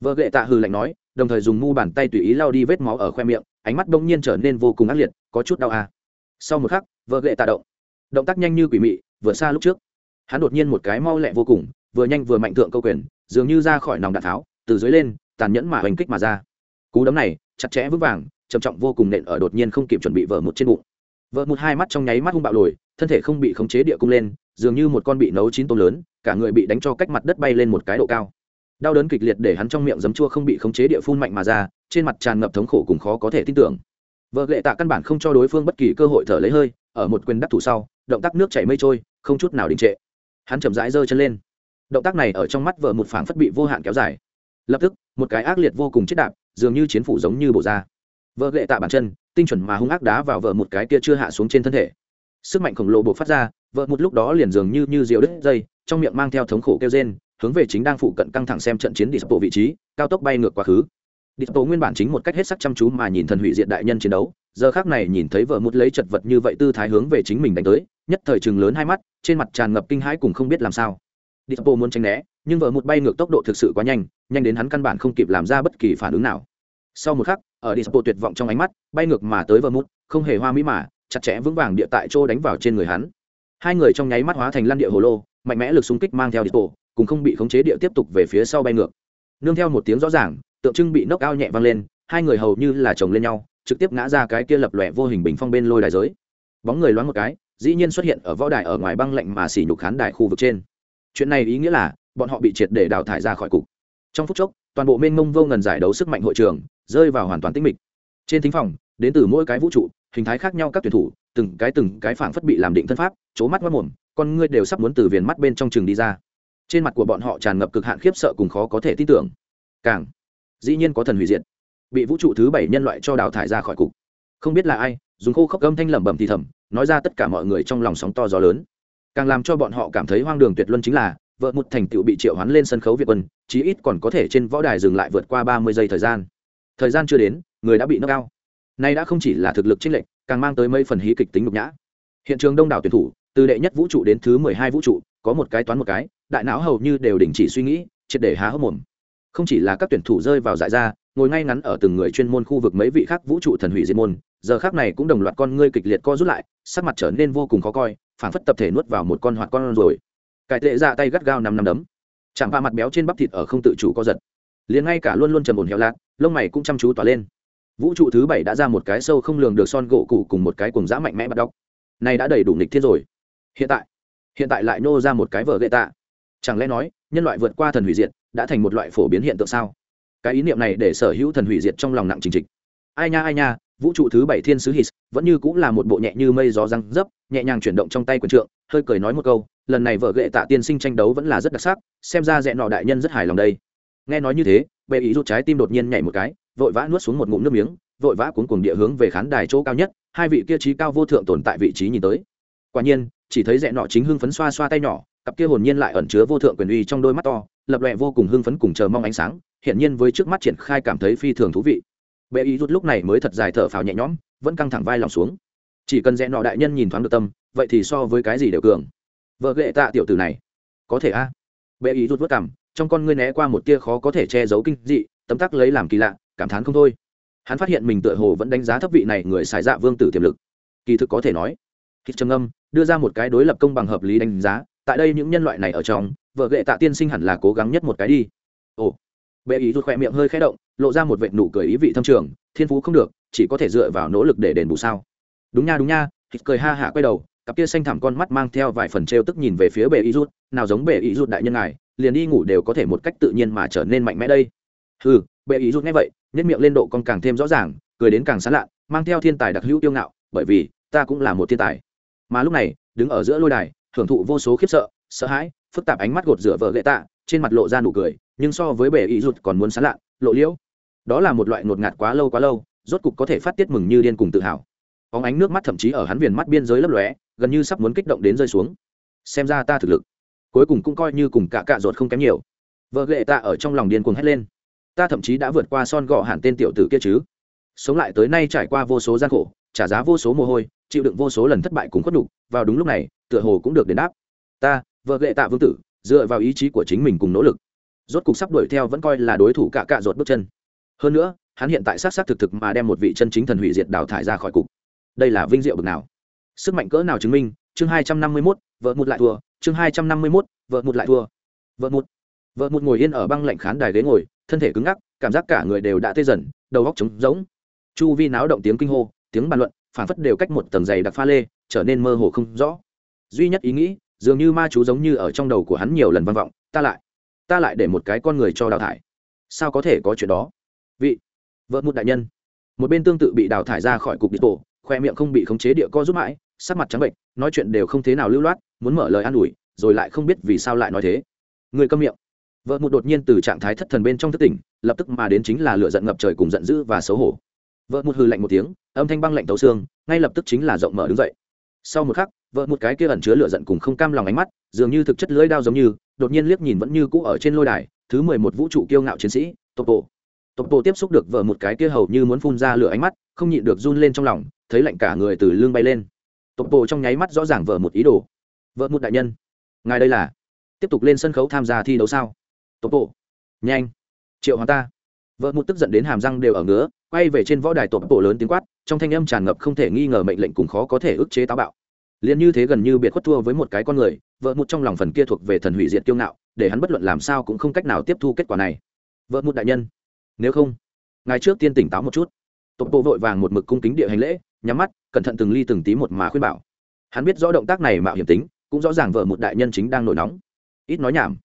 Vợ gệ tạ hừ lạnh nói, đồng thời dùng mu bàn tay tùy ý lao đi vết máu ở khoe miệng, ánh mắt bỗng nhiên trở nên vô cùng ác liệt, có chút đau à. sau một khắc, vợ gệ tạ động. Động tác nhanh như quỷ mị, vừa xa lúc trước. Hắn đột nhiên một cái mau lẹ vô cùng, vừa nhanh vừa mạnh thượng câu quyền, dường như ra khỏi nòng đạn tháo từ dưới lên, tàn nhẫn mà hành kích mà ra. Cú đấm này, chặt chẽ vững vàng, trầm trọng vô cùng nện ở đột nhiên không kịp chuẩn bị vợ một trên bụng. Vợ một hai mắt trong nháy mắt hung bạo lồi, thân thể không bị khống chế địa cung lên, dường như một con bị nấu chín tôm lớn, cả người bị đánh cho cách mặt đất bay lên một cái độ cao. Đau đớn kịch liệt để hắn trong miệng giấm chua không bị khống chế địa phun mạnh mà ra, trên mặt tràn ngập thống khổ cùng khó có thể tin tưởng. Vợ lệ tạ căn bản không cho đối phương bất kỳ cơ hội thở lấy hơi, ở một quyền đắc thủ sau, động tác nước chảy mây trôi, không chút nào đình trệ. Hắn chậm rãi giơ chân lên. Động tác này ở trong mắt vợ một phảng phất bị vô hạn kéo dài lập tức, một cái ác liệt vô cùng chết đạp, dường như chiến phủ giống như bổ ra. Vợ gậy tạ bàn chân, tinh chuẩn mà hung ác đá vào vợ một cái kia chưa hạ xuống trên thân thể. Sức mạnh khổng lồ buộc phát ra, vợ một lúc đó liền dường như như rượu đứt dây, trong miệng mang theo thống khổ kêu rên, hướng về chính đang phụ cận căng thẳng xem trận chiến đi bộ vị trí, cao tốc bay ngược quá khứ. Đi bộ nguyên bản chính một cách hết sắc chăm chú mà nhìn thần hủy diệt đại nhân chiến đấu, giờ khác này nhìn thấy vợ một lấy chật vật như vậy tư thái hướng về chính mình đánh tới, nhất thời chừng lớn hai mắt, trên mặt tràn ngập kinh hãi cùng không biết làm sao. Đi bộ muốn tránh né nhưng vợ một bay ngược tốc độ thực sự quá nhanh nhanh đến hắn căn bản không kịp làm ra bất kỳ phản ứng nào. Sau một khắc, ở đi bộ tuyệt vọng trong ánh mắt, bay ngược mà tới vợ mút không hề hoa mỹ mà, chặt chẽ vững vàng địa tại chỗ đánh vào trên người hắn. Hai người trong nháy mắt hóa thành lăn địa hồ lô, mạnh mẽ lực xung kích mang theo đi bộ cùng không bị khống chế địa tiếp tục về phía sau bay ngược. Nương theo một tiếng rõ ràng, tượng trưng bị nốc ao nhẹ vang lên, hai người hầu như là chồng lên nhau, trực tiếp ngã ra cái kia lập lòe vô hình bình phong bên lôi đài giới. Bóng người loáng một cái, dĩ nhiên xuất hiện ở võ đài ở ngoài băng lạnh mà xỉ nhục khán đài khu vực trên. Chuyện này ý nghĩa là bọn họ bị triệt để đào thải ra khỏi cục. Trong phút chốc, toàn bộ mênh mông vô ngần giải đấu sức mạnh hội trường rơi vào hoàn toàn tĩnh mịch. Trên thính phòng, đến từ mỗi cái vũ trụ, hình thái khác nhau các tuyển thủ, từng cái từng cái phảng phất bị làm định thân pháp, chố mắt mất mồm, con ngươi đều sắp muốn từ viền mắt bên trong trường đi ra. Trên mặt của bọn họ tràn ngập cực hạn khiếp sợ cùng khó có thể tin tưởng. Càng, dĩ nhiên có thần hủy diệt. Bị vũ trụ thứ bảy nhân loại cho đào thải ra khỏi cục. Không biết là ai, dùng khô khốc âm thanh lẩm bẩm thì thầm, nói ra tất cả mọi người trong lòng sóng to gió lớn. Càng làm cho bọn họ cảm thấy hoang đường tuyệt luân chính là vợ một thành tựu bị triệu hoán lên sân khấu việt quân, chí ít còn có thể trên võ đài dừng lại vượt qua ba mươi giây thời gian. Thời gian chưa đến, người đã bị nâng cao nay đã không chỉ là thực lực chênh lệch, càng mang tới mấy phần hí kịch tính nhục nhã. Hiện trường đông đảo tuyển thủ, từ đệ nhất vũ trụ đến thứ mười hai vũ trụ, có một cái toán một cái, đại não hầu như đều đình chỉ suy nghĩ, triệt để há hốc mồm. Không chỉ là các tuyển thủ rơi vào giải ra, ngồi ngay ngắn ở từng người chuyên môn khu vực mấy vị khác vũ trụ thần hủy diệt môn, giờ khác này cũng đồng loạt con ngươi kịch liệt co rút lại, sắc mặt trở nên vô cùng khó coi phản phất tập thể nuốt vào một con hoạt con rồi cải tệ ra tay gắt gao năm năm đấm. Chẳng ba mặt béo trên bắp thịt ở không tự chủ co giật. Liền ngay cả luôn luôn trầm ổn heo lạc lông mày cũng chăm chú tỏa lên. Vũ trụ thứ bảy đã ra một cái sâu không lường được son gỗ cụ cùng một cái cùng dã mạnh mẽ bắt đóc này đã đầy đủ nghịch thiên rồi. Hiện tại hiện tại lại nô ra một cái vở gậy tạ. Chẳng lẽ nói, nhân loại vượt qua thần hủy diệt, đã thành một loại phổ biến hiện tượng sao? Cái ý niệm này để sở hữu thần hủy diệt trong lòng nặng trình trịch. Ai nha ai nha, vũ trụ thứ bảy thiên sứ hít vẫn như cũng là một bộ nhẹ như mây gió răng dấp, nhẹ nhàng chuyển động trong tay quần trượng, hơi cười nói một câu lần này vợ gệ tạ tiên sinh tranh đấu vẫn là rất đặc sắc, xem ra dẹn nọ đại nhân rất hài lòng đây. Nghe nói như thế, bệ ý rút trái tim đột nhiên nhảy một cái, vội vã nuốt xuống một ngụm nước miếng, vội vã cuốn cuồng địa hướng về khán đài chỗ cao nhất, hai vị kia trí cao vô thượng tồn tại vị trí nhìn tới. Quả nhiên, chỉ thấy dẹn nọ chính hưng phấn xoa xoa tay nhỏ, cặp kia hồn nhiên lại ẩn chứa vô thượng quyền uy trong đôi mắt to, lập lòe vô cùng hưng phấn cùng chờ mong ánh sáng hiện nhiên với trước mắt triển khai cảm thấy phi thường thú vị. Bệ ý rút lúc này mới thật dài thở phào nhẹ nhõm, vẫn căng thẳng vai lòng xuống. Chỉ cần rẽ nọ đại nhân nhìn thoáng được tâm, vậy thì so với cái gì đều cường vợ ghệ tạ tiểu tử này. Có thể a. À? bệ ý rút vớt cảm trong con ngươi né qua một tia khó có thể che giấu kinh dị, tấm tắc lấy làm kỳ lạ, cảm thán không thôi. Hắn phát hiện mình tựa hồ vẫn đánh giá thấp vị này người xài dạ vương tử tiềm lực. Kỳ thực có thể nói hít trầm âm đưa ra một cái đối lập công bằng hợp lý đánh giá, tại đây những nhân loại này ở trong, vợ ghệ tạ tiên sinh hẳn là cố gắng nhất một cái đi. Ồ. Bệ ý rút khỏe miệng hơi khẽ động, lộ ra một vệt nụ cười ý vị thâm trường, thiên phú không được, chỉ có thể dựa vào nỗ lực để đền bù sao. Đúng nha đúng nha hít cười ha hạ quay đầu cặp kia xanh thẳm con mắt mang theo vài phần trêu tức nhìn về phía bệ y rút. Nào giống bệ y rút đại nhân ngài, liền đi ngủ đều có thể một cách tự nhiên mà trở nên mạnh mẽ đây. Ừ bệ y rút nghe vậy nhất miệng lên độ con càng thêm rõ ràng, cười đến càng sán lạ, mang theo thiên tài đặc hữu tiêu ngạo, bởi vì, ta cũng là một thiên tài. Mà lúc này, đứng ở giữa lôi đài, hưởng thụ vô số khiếp sợ sợ hãi, phức tạp ánh mắt gột rửa vợ gậy tạ, trên mặt lộ ra nụ cười, nhưng so với bệ ý rụt còn muốn sán lạ, lộ liễu. Đó là một loại ngột ngạt quá lâu quá lâu, rốt cục có thể phát tiết mừng như điên cùng tự hào óng ánh nước mắt thậm chí ở hắn viền mắt biên giới lấp lóe, gần như sắp muốn kích động đến rơi xuống. Xem ra ta thực lực, cuối cùng cũng coi như cùng cả cạ ruột không kém nhiều. Vợ ghệ ta ở trong lòng điên cuồng hét lên. Ta thậm chí đã vượt qua son gọ hẳn tên tiểu tử kia chứ. Sống lại tới nay trải qua vô số gian khổ, trả giá vô số mồ hôi, chịu đựng vô số lần thất bại cùng khuất đục vào đúng lúc này, tựa hồ cũng được đền đáp. Ta, vợ ghệ tạ vương tử, dựa vào ý chí của chính mình cùng nỗ lực. Rốt cục sắp đuổi theo vẫn coi là đối thủ cả cạ ruột bước chân. Hơn nữa, hắn hiện tại sát sát thực thực mà đem một vị chân chính thần hủy diệt đào thải ra khỏi cục đây là vinh diệu bực nào. Sức mạnh cỡ nào chứng minh? Chương hai trăm năm mươi mốt, vợ một lại thua. Chương hai trăm năm mươi mốt, vợ một lại thua. Vợ một. Vợ một ngồi yên ở băng lạnh khán đài ghế ngồi, thân thể cứng ngắc, cảm giác cả người đều đã tê dần, đầu góc trống rỗng. Chu vi náo động tiếng kinh hô, tiếng bàn luận phản phất đều cách một tầng dày đặc pha lê, trở nên mơ hồ không rõ. Duy nhất ý nghĩ, dường như ma chú giống như ở trong đầu của hắn nhiều lần vang vọng, ta lại ta lại để một cái con người cho đào thải. Sao có thể có chuyện đó? Vị, vợ một đại nhân. Một bên tương tự bị đào thải ra khỏi cục điện bộ khoe miệng không bị khống chế địa co giúp mãi, sắc mặt trắng bệnh nói chuyện đều không thế nào lưu loát, muốn mở lời an ủi, rồi lại không biết vì sao lại nói thế. Người câm miệng. Vợ một đột nhiên từ trạng thái thất thần bên trong thất tỉnh, lập tức mà đến chính là lựa giận ngập trời cùng giận dữ và xấu hổ. Vợ một hư lạnh một tiếng, âm thanh băng lạnh tấu xương, ngay lập tức chính là rộng mở đứng dậy. Sau một khắc, vợ một cái kia ẩn chứa lửa giận cùng không cam lòng ánh mắt, dường như thực chất lưỡi đao giống như, đột nhiên liếc nhìn vẫn như cũ ở trên lôi đài, thứ mười một vũ trụ kiêu ngạo chiến sĩ, topo. Topo tiếp xúc được vợ một cái kia hầu như muốn phun ra lửa ánh mắt không nhịn được run lên trong lòng, thấy lạnh cả người từ lưng bay lên. Topo trong nháy mắt rõ ràng vợ một ý đồ. Vợ một đại nhân. Ngài đây là tiếp tục lên sân khấu tham gia thi đấu sao? Topo nhanh. Triệu hoàng ta. Vợ một tức giận đến hàm răng đều ở ngứa, quay về trên võ đài tộc bộ lớn tiếng quát, trong thanh âm tràn ngập không thể nghi ngờ mệnh lệnh cùng khó có thể ức chế táo bạo. Liền như thế gần như biệt khuất thua với một cái con người, vợ một trong lòng phần kia thuộc về thần hủy diệt kiêu ngạo, để hắn bất luận làm sao cũng không cách nào tiếp thu kết quả này. Vợ một đại nhân. Nếu không, ngài trước tiên tỉnh táo một chút tộc bộ vội vàng một mực cung kính địa hành lễ, nhắm mắt, cẩn thận từng ly từng tí một mà khuyên bảo. Hắn biết rõ động tác này mạo hiểm tính, cũng rõ ràng vợ một đại nhân chính đang nổi nóng. Ít nói nhảm.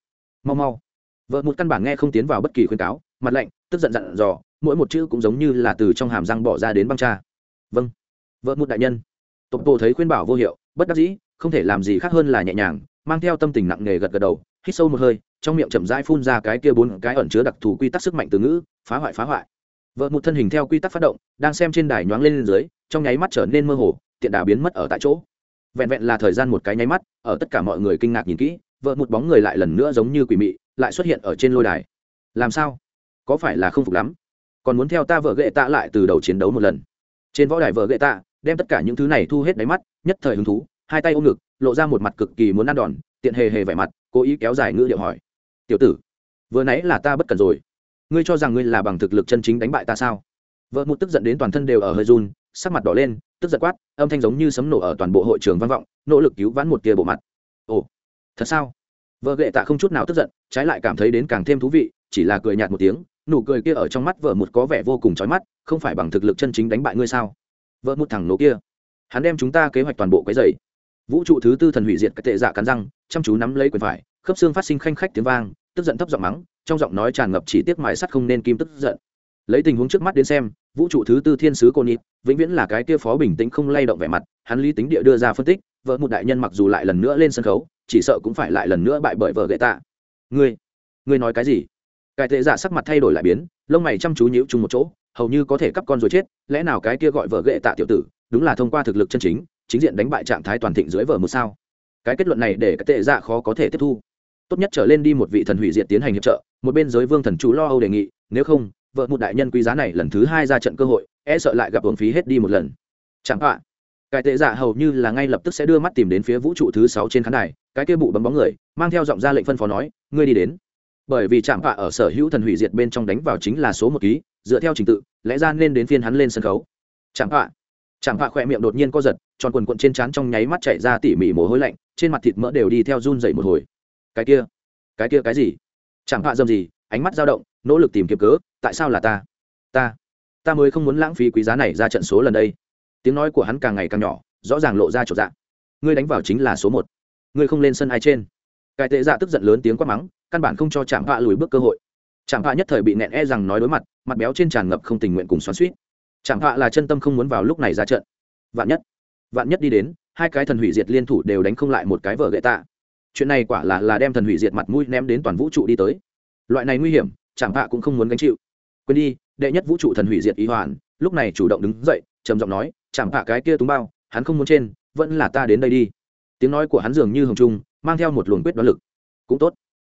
Mau mau. Vợ một căn bản nghe không tiến vào bất kỳ khuyên cáo, mặt lạnh, tức giận dặn dò, mỗi một chữ cũng giống như là từ trong hàm răng bỏ ra đến băng cha. Vâng. Vợ một đại nhân. Tộc bộ thấy khuyên bảo vô hiệu, bất đắc dĩ, không thể làm gì khác hơn là nhẹ nhàng, mang theo tâm tình nặng nề gật gật đầu, hít sâu một hơi, trong miệng chậm rãi phun ra cái kia bốn cái ẩn chứa đặc thù quy tắc sức mạnh từ ngữ, phá hoại phá hoại vợ một thân hình theo quy tắc phát động, đang xem trên đài nhoáng lên dưới, trong nháy mắt trở nên mơ hồ, tiện đà biến mất ở tại chỗ. Vẹn vẹn là thời gian một cái nháy mắt, ở tất cả mọi người kinh ngạc nhìn kỹ, vợ một bóng người lại lần nữa giống như quỷ mị, lại xuất hiện ở trên lôi đài. Làm sao? Có phải là không phục lắm? Còn muốn theo ta vợ ghệ tạ lại từ đầu chiến đấu một lần. Trên võ đài vợ ghệ tạ, đem tất cả những thứ này thu hết đáy mắt, nhất thời hứng thú, hai tay ôm ngực, lộ ra một mặt cực kỳ muốn ăn đòn, tiện hề hề vẻ mặt, cố ý kéo dài ngữ điệu hỏi. Tiểu tử, vừa nãy là ta bất cần rồi ngươi cho rằng ngươi là bằng thực lực chân chính đánh bại ta sao? Vợ một tức giận đến toàn thân đều ở hơi run, sắc mặt đỏ lên, tức giận quát, âm thanh giống như sấm nổ ở toàn bộ hội trường vang vọng, nỗ lực cứu vãn một tia bộ mặt. Ồ, thật sao? Vợ ghệ tạ không chút nào tức giận, trái lại cảm thấy đến càng thêm thú vị, chỉ là cười nhạt một tiếng, nụ cười kia ở trong mắt vợ một có vẻ vô cùng trói mắt, không phải bằng thực lực chân chính đánh bại ngươi sao? Vợ một thằng nổ kia, hắn đem chúng ta kế hoạch toàn bộ cái dày vũ trụ thứ tư thần hủy diệt cái tệ dạ cắn răng, chăm chú nắm lấy quyền phải, khớp xương phát sinh khanh khách tiếng vang tức giận thấp giọng mắng, trong giọng nói tràn ngập chỉ tiếc mài sắt không nên kim tức giận. Lấy tình huống trước mắt đến xem, vũ trụ thứ tư thiên sứ cô nít, vĩnh viễn là cái kia phó bình tĩnh không lay động vẻ mặt, hắn lý tính địa đưa ra phân tích, vợ một đại nhân mặc dù lại lần nữa lên sân khấu, chỉ sợ cũng phải lại lần nữa bại bởi vợ gậy tạ ngươi ngươi nói cái gì? Cái tệ giả sắc mặt thay đổi lại biến, lông mày chăm chú nhíu chung một chỗ, hầu như có thể cắp con rồi chết, lẽ nào cái kia gọi vợ gậy tạ tiểu tử, đúng là thông qua thực lực chân chính chính diện đánh bại trạng thái toàn thịnh dưới vợ một sao? Cái kết luận này để cái tệ dạ khó có thể tiếp thu tốt nhất trở lên đi một vị thần hủy diệt tiến hành hiệp trợ, một bên giới vương thần chú lo âu đề nghị, nếu không, vợ một đại nhân quý giá này lần thứ hai ra trận cơ hội e sợ lại gặp uổng phí hết đi một lần. Chẳng hạn, cái tệ giả hầu như là ngay lập tức sẽ đưa mắt tìm đến phía vũ trụ thứ sáu trên khán đài, cái kia bụ bấm bóng người, mang theo giọng ra lệnh phân phó nói, ngươi đi đến. Bởi vì chạm vạ ở sở hữu thần hủy diệt bên trong đánh vào chính là số một ký, dựa theo trình tự, lẽ ra nên đến phiên hắn lên sân khấu. Chạm vạ chạm vạ khỏe miệng đột nhiên co giật, tròn quần quận trên trán trong nháy mắt chạy ra tỉ mỉ mồ hôi lạnh, trên mặt thịt mỡ đều đi theo run dậy một hồi cái kia cái kia cái gì? Chạm vạ dâm gì, ánh mắt dao động, nỗ lực tìm kiếm cớ, tại sao là ta? Ta ta mới không muốn lãng phí quý giá này ra trận số lần đây. Tiếng nói của hắn càng ngày càng nhỏ, rõ ràng lộ ra trột dạ. Ngươi đánh vào chính là số một. Ngươi không lên sân ai trên. Cái tệ dạ tức giận lớn tiếng quát mắng, căn bản không cho chạm vạ lùi bước cơ hội. Chạm vạ nhất thời bị nẹn e rằng nói đối mặt mặt béo trên tràn ngập không tình nguyện cùng xoắn suýt chạm vạ là chân tâm không muốn vào lúc này ra trận. Vạn nhất vạn nhất đi đến, hai cái thần hủy diệt liên thủ đều đánh không lại một cái vợ gậy tạ chuyện này quả là là đem thần hủy diệt mặt mũi ném đến toàn vũ trụ đi tới. Loại này nguy hiểm, chẳng hạ cũng không muốn gánh chịu. Quên đi, đệ nhất vũ trụ thần hủy diệt ý hoàn, lúc này chủ động đứng dậy, trầm giọng nói, chẳng hạ cái kia túng bao, hắn không muốn trên, vẫn là ta đến đây đi. Tiếng nói của hắn dường như hồng trung, mang theo một luồng quyết đoán lực. Cũng tốt.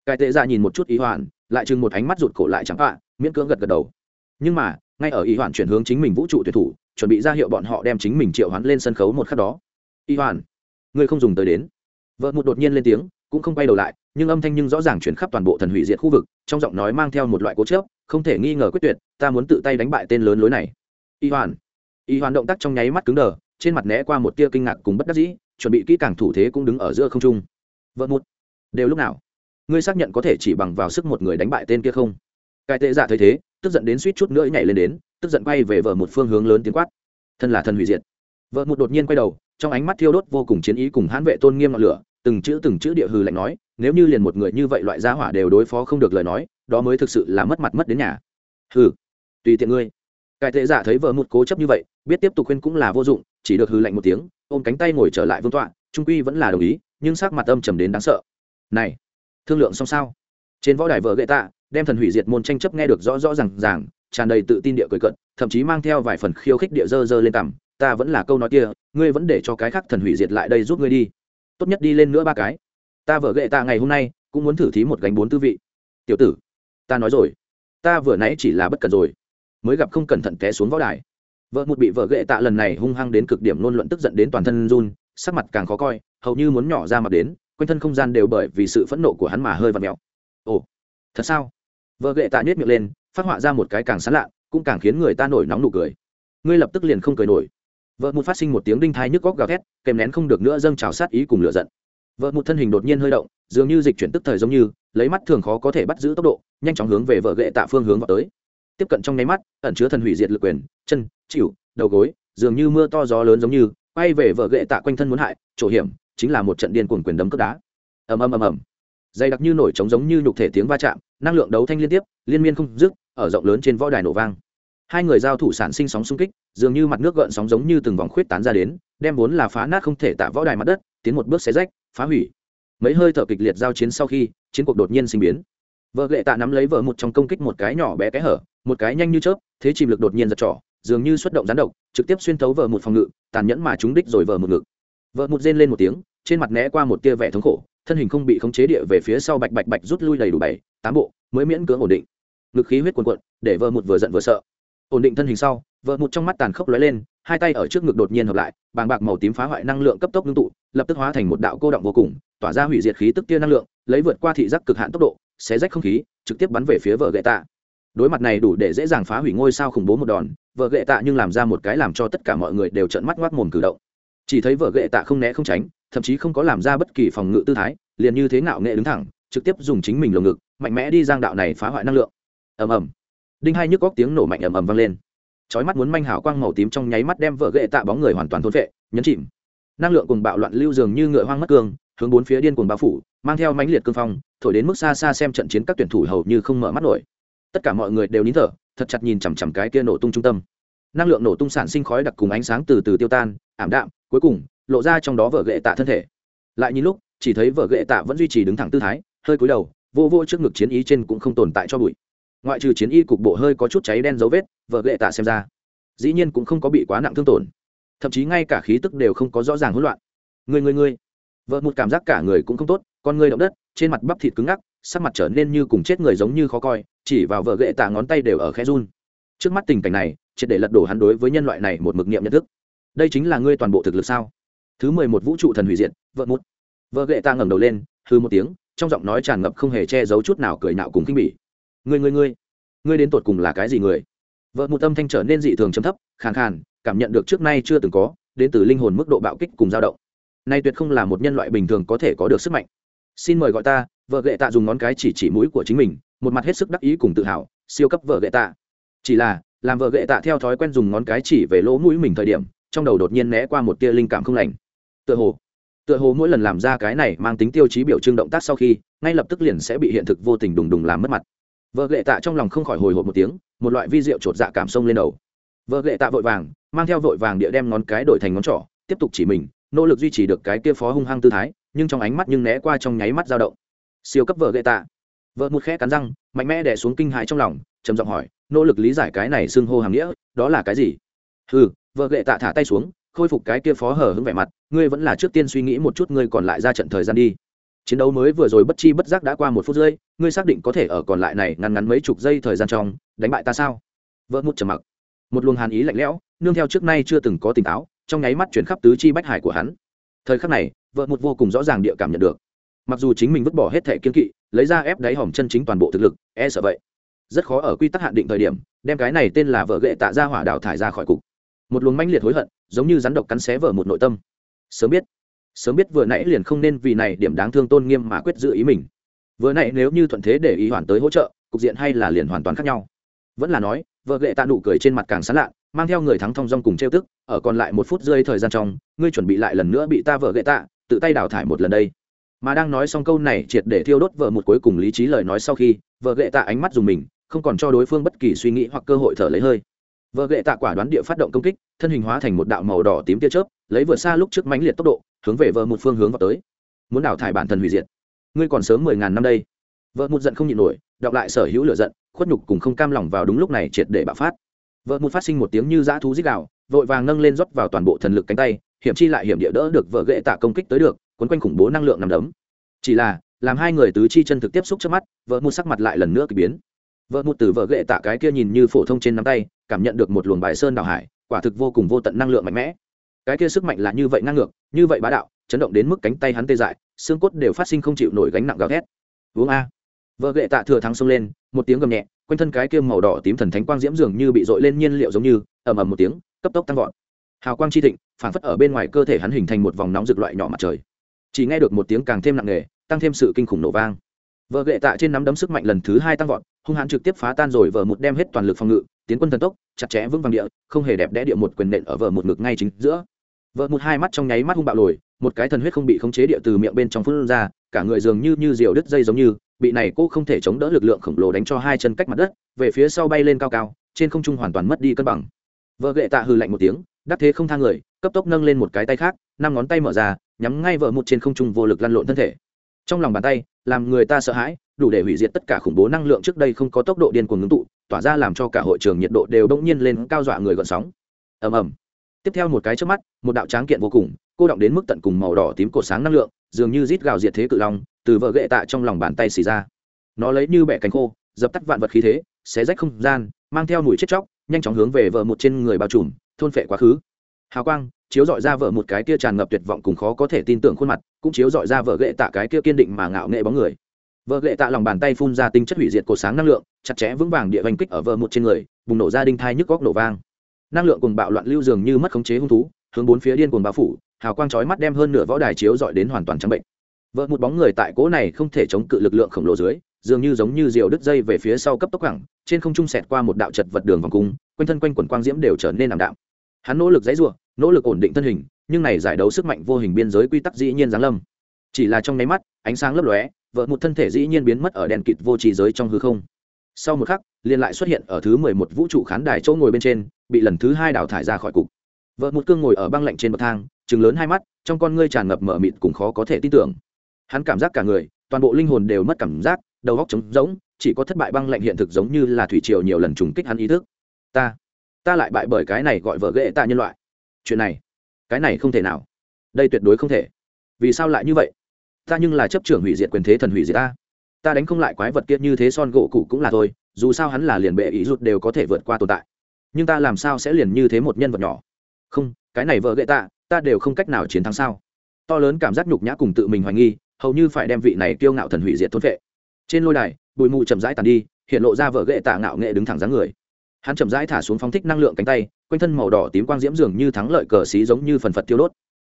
Cái tệ ra nhìn một chút ý hoàn, lại chừng một ánh mắt rụt cổ lại chẳng hạ miễn cưỡng gật gật đầu. Nhưng mà, ngay ở ý hoàn chuyển hướng chính mình vũ trụ tuyệt thủ, chuẩn bị ra hiệu bọn họ đem chính mình triệu hắn lên sân khấu một khắc đó. Ý hoàn, ngươi không dùng tới đến vợ một đột nhiên lên tiếng, cũng không quay đầu lại, nhưng âm thanh nhưng rõ ràng chuyển khắp toàn bộ thần hủy diệt khu vực, trong giọng nói mang theo một loại cố chớp không thể nghi ngờ quyết tuyệt, ta muốn tự tay đánh bại tên lớn lối này. Y hoàn. Y hoàn động tác trong nháy mắt cứng đờ, trên mặt né qua một tia kinh ngạc cùng bất đắc dĩ, chuẩn bị kỹ càng thủ thế cũng đứng ở giữa không trung. Vợ một. Đều lúc nào? Ngươi xác nhận có thể chỉ bằng vào sức một người đánh bại tên kia không? Cai tệ giả thấy thế, tức giận đến suýt chút nữa nhảy lên đến, tức giận quay về vợ một phương hướng lớn tiếng quát. Thân là thần hủy diệt. Vợ một đột nhiên quay đầu trong ánh mắt thiêu đốt vô cùng chiến ý cùng hãn vệ tôn nghiêm ngọn lửa, từng chữ từng chữ địa hư lạnh nói, nếu như liền một người như vậy loại gia hỏa đều đối phó không được lời nói, đó mới thực sự là mất mặt mất đến nhà. Hừ, tùy tiện ngươi. Cải tệ giả thấy vợ một cố chấp như vậy, biết tiếp tục khuyên cũng là vô dụng, chỉ được hư lạnh một tiếng, ôm cánh tay ngồi trở lại vương tọa, trung quy vẫn là đồng ý, nhưng sắc mặt âm trầm đến đáng sợ. Này, thương lượng xong sao? Trên võ đài vợ gậy tạ, đem thần hủy diệt môn tranh chấp nghe được rõ rõ r à n g ràng, tràn đầy tự tin địa cười cận thậm chí mang theo vài phần khiêu khích địa dơ dơ lên cằm ta vẫn là câu nói kia, ngươi vẫn để cho cái khác thần hủy diệt lại đây giúp ngươi đi. Tốt nhất đi lên nữa ba cái. Ta vợ gệ ta ngày hôm nay, cũng muốn thử thí một gánh bốn tư vị. Tiểu tử, ta nói rồi. Ta vừa nãy chỉ là bất cẩn rồi. Mới gặp không cẩn thận té xuống võ đài. Vợ một bị vợ gệ tạ lần này hung hăng đến cực điểm luôn luận tức giận đến toàn thân run, sắc mặt càng khó coi, hầu như muốn nhỏ ra mặt đến, quanh thân không gian đều bởi vì sự phẫn nộ của hắn mà hơi vặt mẹo ồ, thật sao? Vợ gệ tạ nhét miệng lên, phát họa ra một cái càng sán lạ, cũng càng khiến người ta nổi nóng nụ cười. Ngươi lập tức liền không cười nổi vợ một phát sinh một tiếng đinh thai nhức góc gào thét, kèm nén không được nữa dâng trào sát ý cùng lửa giận. Vợ một thân hình đột nhiên hơi động, dường như dịch chuyển tức thời giống như, lấy mắt thường khó có thể bắt giữ tốc độ, nhanh chóng hướng về vợ gậy tạ phương hướng vào tới. Tiếp cận trong nháy mắt, ẩn chứa thần hủy diệt lực quyền, chân, chịu, đầu gối, dường như mưa to gió lớn giống như, quay về vợ gậy tạ quanh thân muốn hại, chỗ hiểm chính là một trận điên cuồng quyền đấm cướp đá. Ầm ầm ầm ầm. Dày đặc như nổi trống giống như nhục thể tiếng va chạm, năng lượng đấu thanh liên tiếp, liên miên không dứt, ở rộng lớn trên võ đài nổ vang. Hai người giao thủ sản sinh sóng xung kích dường như mặt nước gợn sóng giống như từng vòng khuyết tán ra đến, đem vốn là phá nát không thể tạ võ đài mặt đất, tiến một bước xé rách, phá hủy. Mấy hơi thở kịch liệt giao chiến sau khi, chiến cuộc đột nhiên sinh biến. Vợ gệ tạ nắm lấy vợ một trong công kích một cái nhỏ bé cái hở, một cái nhanh như chớp, thế chìm lực đột nhiên giật trỏ dường như xuất động gián độc, trực tiếp xuyên thấu vợ một phòng ngự, tàn nhẫn mà trúng đích rồi vợ một ngực. Vợ một rên lên một tiếng, trên mặt né qua một tia vẻ thống khổ, thân hình không bị khống chế địa về phía sau bạch bạch bạch rút lui đầy đủ bảy, tám bộ, mới miễn cưỡng ổn định. Ngực khí huyết cuồn cuộn, để vợ một vừa giận vừa sợ. Ổn định thân hình sau vợ một trong mắt tàn khốc lóe lên, hai tay ở trước ngực đột nhiên hợp lại, bàng bạc màu tím phá hoại năng lượng cấp tốc ngưng tụ, lập tức hóa thành một đạo cô động vô cùng, tỏa ra hủy diệt khí tức tia năng lượng, lấy vượt qua thị giác cực hạn tốc độ, xé rách không khí, trực tiếp bắn về phía vợ gậy tạ. Đối mặt này đủ để dễ dàng phá hủy ngôi sao khủng bố một đòn, vợ gậy tạ nhưng làm ra một cái làm cho tất cả mọi người đều trợn mắt ngoác mồm cử động. Chỉ thấy vợ gậy tạ không né không tránh, thậm chí không có làm ra bất kỳ phòng ngự tư thái, liền như thế ngạo nghệ đứng thẳng, trực tiếp dùng chính mình lồng ngực, mạnh mẽ đi giang đạo này phá hoại năng lượng. Ầm ầm. Đinh hai nhức góc tiếng nổ mạnh ầm ầm vang lên chói mắt muốn manh hảo quang màu tím trong nháy mắt đem vợ gậy tạ bóng người hoàn toàn thôn vệ nhấn chìm. Năng lượng cùng bạo loạn lưu dường như ngựa hoang mất cương, hướng bốn phía điên cuồng bao phủ, mang theo mãnh liệt cương phong, thổi đến mức xa xa xem trận chiến các tuyển thủ hầu như không mở mắt nổi. Tất cả mọi người đều nín thở, thật chặt nhìn chằm chằm cái kia nổ tung trung tâm. Năng lượng nổ tung sản sinh khói đặc cùng ánh sáng từ từ tiêu tan, ảm đạm, cuối cùng, lộ ra trong đó vợ gậy tạ thân thể. Lại nhìn lúc, chỉ thấy vợ gậy tạ vẫn duy trì đứng thẳng tư thái, hơi cúi đầu, vô vô trước ngực chiến ý trên cũng không tồn tại cho bụi ngoại trừ chiến y cục bộ hơi có chút cháy đen dấu vết, vợ lệ tạ xem ra, dĩ nhiên cũng không có bị quá nặng thương tổn. Thậm chí ngay cả khí tức đều không có rõ ràng hỗn loạn. Người người người vợ một cảm giác cả người cũng không tốt, con người động đất, trên mặt bắp thịt cứng ngắc, sắc mặt trở nên như cùng chết người giống như khó coi, chỉ vào vợ gậy tạ ngón tay đều ở khe run. Trước mắt tình cảnh này, triệt để lật đổ hắn đối với nhân loại này một mực niệm nhận thức. Đây chính là ngươi toàn bộ thực lực sao? Thứ mười một vũ trụ thần hủy diệt, vợ một. Vợ gậy tạ ngẩng đầu lên hư một tiếng, trong giọng nói tràn ngập không hề che giấu chút nào cười nạo cùng kinh bỉ ngươi ngươi ngươi ngươi đến tột cùng là cái gì người? Vợ một tâm thanh trở nên dị thường chấm thấp, khàn khàn, cảm nhận được trước nay chưa từng có, đến từ linh hồn mức độ bạo kích cùng dao động. Nay tuyệt không là một nhân loại bình thường có thể có được sức mạnh. Xin mời gọi ta, vợ gệ tạ dùng ngón cái chỉ chỉ mũi của chính mình, một mặt hết sức đắc ý cùng tự hào, siêu cấp vợ gệ tạ. Chỉ là, làm vợ gệ tạ theo thói quen dùng ngón cái chỉ về lỗ mũi mình thời điểm, trong đầu đột nhiên né qua một tia linh cảm không lành. Tựa hồ tựa hồ mỗi lần làm ra cái này mang tính tiêu chí biểu trưng động tác sau khi, ngay lập tức liền sẽ bị hiện thực vô tình đùng đùng làm mất mặt vợ gệ tạ trong lòng không khỏi hồi hộp một tiếng, một loại vi rượu chột dạ cảm sông lên đầu. Vợ gệ tạ vội vàng, mang theo vội vàng địa đem ngón cái đổi thành ngón trỏ, tiếp tục chỉ mình, nỗ lực duy trì được cái kia phó hung hăng tư thái, nhưng trong ánh mắt nhưng né qua trong nháy mắt dao động. Siêu cấp vợ gệ tạ. Vợ một khẽ cắn răng, mạnh mẽ đẻ xuống kinh hại trong lòng, trầm giọng hỏi, nỗ lực lý giải cái này xưng hô hàm nghĩa, đó là cái gì? Ừ vợ gệ tạ thả tay xuống, khôi phục cái kia phó hở hứng vẻ mặt, ngươi vẫn là trước tiên suy nghĩ một chút, ngươi còn lại ra trận thời gian đi chiến đấu mới vừa rồi bất chi bất giác đã qua một phút rưỡi, ngươi xác định có thể ở còn lại này ngắn ngắn mấy chục giây thời gian trong, đánh bại ta sao? Vợ mút trầm mặc. Một luồng hàn ý lạnh lẽo, nương theo trước nay chưa từng có tỉnh táo, trong nháy mắt chuyển khắp tứ chi bách hải của hắn. Thời khắc này vợ một vô cùng rõ ràng địa cảm nhận được. Mặc dù chính mình vứt bỏ hết thẻ kiên kỵ, lấy ra ép đáy hỏng chân chính toàn bộ thực lực e sợ vậy. Rất khó ở quy tắc hạn định thời điểm, đem cái này tên là vợ gệ tạ ra hỏa đào thải ra khỏi cục. Một luồng manh liệt hối hận, giống như rắn độc cắn xé vợ một nội tâm. Sớm biết sớm biết vừa nãy liền không nên vì này điểm đáng thương tôn nghiêm mà quyết giữ ý mình. Vừa nãy nếu như thuận thế để ý hoàn tới hỗ trợ, cục diện hay là liền hoàn toàn khác nhau. Vẫn là nói, vợ ghệ tạ nụ cười trên mặt càng sán lạ mang theo người thắng thong dong cùng trêu tức, ở còn lại một phút rơi thời gian trong, ngươi chuẩn bị lại lần nữa bị ta vợ ghệ tạ, tự tay đào thải một lần đây. Mà đang nói xong câu này triệt để thiêu đốt vợ một cuối cùng lý trí lời nói sau khi, vợ ghệ tạ ánh mắt dùng mình, không còn cho đối phương bất kỳ suy nghĩ hoặc cơ hội thở lấy hơi. Vợ ghệ tạ quả đoán địa phát động công kích, thân hình hóa thành một đạo màu đỏ tím tia chớp, lấy vừa xa lúc trước mãnh liệt tốc độ hướng về vợ một phương hướng vào tới. Muốn đào thải bản thân hủy diệt. Ngươi còn sớm mười ngàn năm đây. Vợ một giận không nhịn nổi, đọc lại sở hữu lửa giận, khuất nhục cùng không cam lòng vào đúng lúc này triệt để bạo phát. Vợ một phát sinh một tiếng như dã thú dích đạo vội vàng nâng lên rót vào toàn bộ thần lực cánh tay, hiểm chi lại hiểm địa đỡ được vợ ghệ tạ công kích tới được quấn quanh khủng bố năng lượng nằm đấm. Chỉ là, làm hai người tứ chi chân thực tiếp xúc trước mắt, vợ một sắc mặt lại lần nữa k ỳ biến. Vợ một từ vợ ghệ tạ cái kia nhìn như phổ thông trên nắm tay, cảm nhận được một luồng bài sơn đào hải, quả thực vô cùng vô tận năng lượng mạnh mẽ cái kia sức mạnh là như vậy ngang ngược, như vậy bá đạo, chấn động đến mức cánh tay hắn tê dại, xương cốt đều phát sinh không chịu nổi gánh nặng gào thét. Uống a. Vợ ghệ tạ thừa thắng xông lên, một tiếng gầm nhẹ, quanh thân cái kia màu đỏ tím thần thánh quang diễm dường như bị dội lên nhiên liệu giống như, ầm ầm một tiếng, cấp tốc tăng vọt. Hào quang chi thịnh, phản phất ở bên ngoài cơ thể hắn hình thành một vòng nóng rực loại nhỏ mặt trời. Chỉ nghe được một tiếng càng thêm nặng nề, tăng thêm sự kinh khủng nổ vang. Vợ gệ tạ trên nắm đấm sức mạnh lần thứ hai tăng vọt, hung hãn trực tiếp phá tan rồi vợ một đem hết toàn lực phòng ngự, tiến quân thần tốc, chặt chẽ vững vàng địa, không hề đẹp đẽ địa một quyền nện ở vợ một ngực ngay chính giữa vợ một hai mắt trong nháy mắt hung bạo lồi, một cái thần huyết không bị khống chế địa từ miệng bên trong phun ra, cả người dường như như diều đứt dây giống như, bị này cô không thể chống đỡ lực lượng khổng lồ đánh cho hai chân cách mặt đất, về phía sau bay lên cao cao, trên không trung hoàn toàn mất đi cân bằng. Vợ gệ tạ hừ lạnh một tiếng đắc thế không thang người, cấp tốc nâng lên một cái tay khác, năm ngón tay mở ra, nhắm ngay vợ một trên không trung vô lực lăn lộn thân thể. Trong lòng bàn tay, làm người ta sợ hãi, đủ để hủy diệt tất cả khủng bố năng lượng trước đây không có tốc độ điên cuồng ngưng tụ, tỏa ra làm cho cả hội trường nhiệt độ đều đông nhiên lên cao dọa người gợn sóng. Ầm ầm tiếp theo một cái trước mắt, một đạo tráng kiện vô cùng, cô động đến mức tận cùng màu đỏ tím cột sáng năng lượng, dường như rít gào diệt thế cự long, từ vợ gậy tạ trong lòng bàn tay xì ra. Nó lấy như bẻ cánh khô, dập tắt vạn vật khí thế, xé rách không gian, mang theo mùi chết chóc, nhanh chóng hướng về vợ một trên người bao trùm, thôn phệ quá khứ. Hào quang, chiếu dọi ra vợ một cái kia tràn ngập tuyệt vọng cùng khó có thể tin tưởng khuôn mặt, cũng chiếu dọi ra vợ gậy tạ cái kia kiên định mà ngạo nghệ bóng người. Vợ gậy tạ lòng bàn tay phun ra tinh chất hủy diệt cột sáng năng lượng, chặt chẽ vững vàng địa vành kích ở vợ một trên người, bùng nổ ra đinh thai nhức góc nổ vang năng lượng cùng bạo loạn lưu dường như mất khống chế hung thú, hướng bốn phía điên cuồng bao phủ, hào quang chói mắt đem hơn nửa võ đài chiếu dọi đến hoàn toàn trắng bệnh. Vợ một bóng người tại cỗ này không thể chống cự lực lượng khổng lồ dưới, dường như giống như diều đứt dây về phía sau cấp tốc cẳng trên không trung sẹt qua một đạo chật vật đường vòng cung, quanh thân quanh quần quang diễm đều trở nên ảm đạm. Hắn nỗ lực dãy ruộng nỗ lực ổn định thân hình, nhưng này giải đấu sức mạnh vô hình biên giới quy tắc dĩ nhiên giáng lâm. Chỉ là trong nháy mắt, ánh sáng lấp lóe vợ một thân thể dĩ nhiên biến mất ở đèn kịt vô trí giới trong hư không. Sau một khắc liền lại xuất hiện ở thứ mười một vũ trụ khán đài chỗ ngồi bên trên, bị lần thứ hai đào thải ra khỏi cục. Vợ một cương ngồi ở băng lạnh trên bậc thang chừng lớn hai mắt, trong con ngươi tràn ngập mở mịt cùng khó có thể tin tưởng. Hắn cảm giác cả người, toàn bộ linh hồn đều mất cảm giác, đầu óc trống rỗng, chỉ có thất bại băng lạnh hiện thực giống như là thủy triều nhiều lần trùng kích hắn ý thức. Ta ta lại bại bởi cái này gọi vợ ghệ tạ nhân loại. Chuyện này, cái này không thể nào. Đây tuyệt đối không thể. Vì sao lại như vậy? Ta nhưng là chấp trưởng hủy diệt quyền thế thần hủy diệt ta ta đánh không lại quái vật kia như thế son gỗ cụ cũng là thôi, dù sao hắn là liền bệ ý rụt đều có thể vượt qua tồn tại. Nhưng ta làm sao sẽ liền như thế một nhân vật nhỏ? Không, cái này vợ gậy ta ta đều không cách nào chiến thắng sao? To lớn cảm giác nhục nhã cùng tự mình hoài nghi, hầu như phải đem vị này kiêu ngạo thần hủy diệt thốt vệ. Trên lôi đài, bụi mù chậm rãi tàn đi, hiện lộ ra vợ gậy tạ ngạo nghệ đứng thẳng dáng người. Hắn chậm rãi thả xuống phóng thích năng lượng cánh tay, quanh thân màu đỏ tím quang diễm dường như thắng lợi cờ xí giống như phần phật tiêu đốt.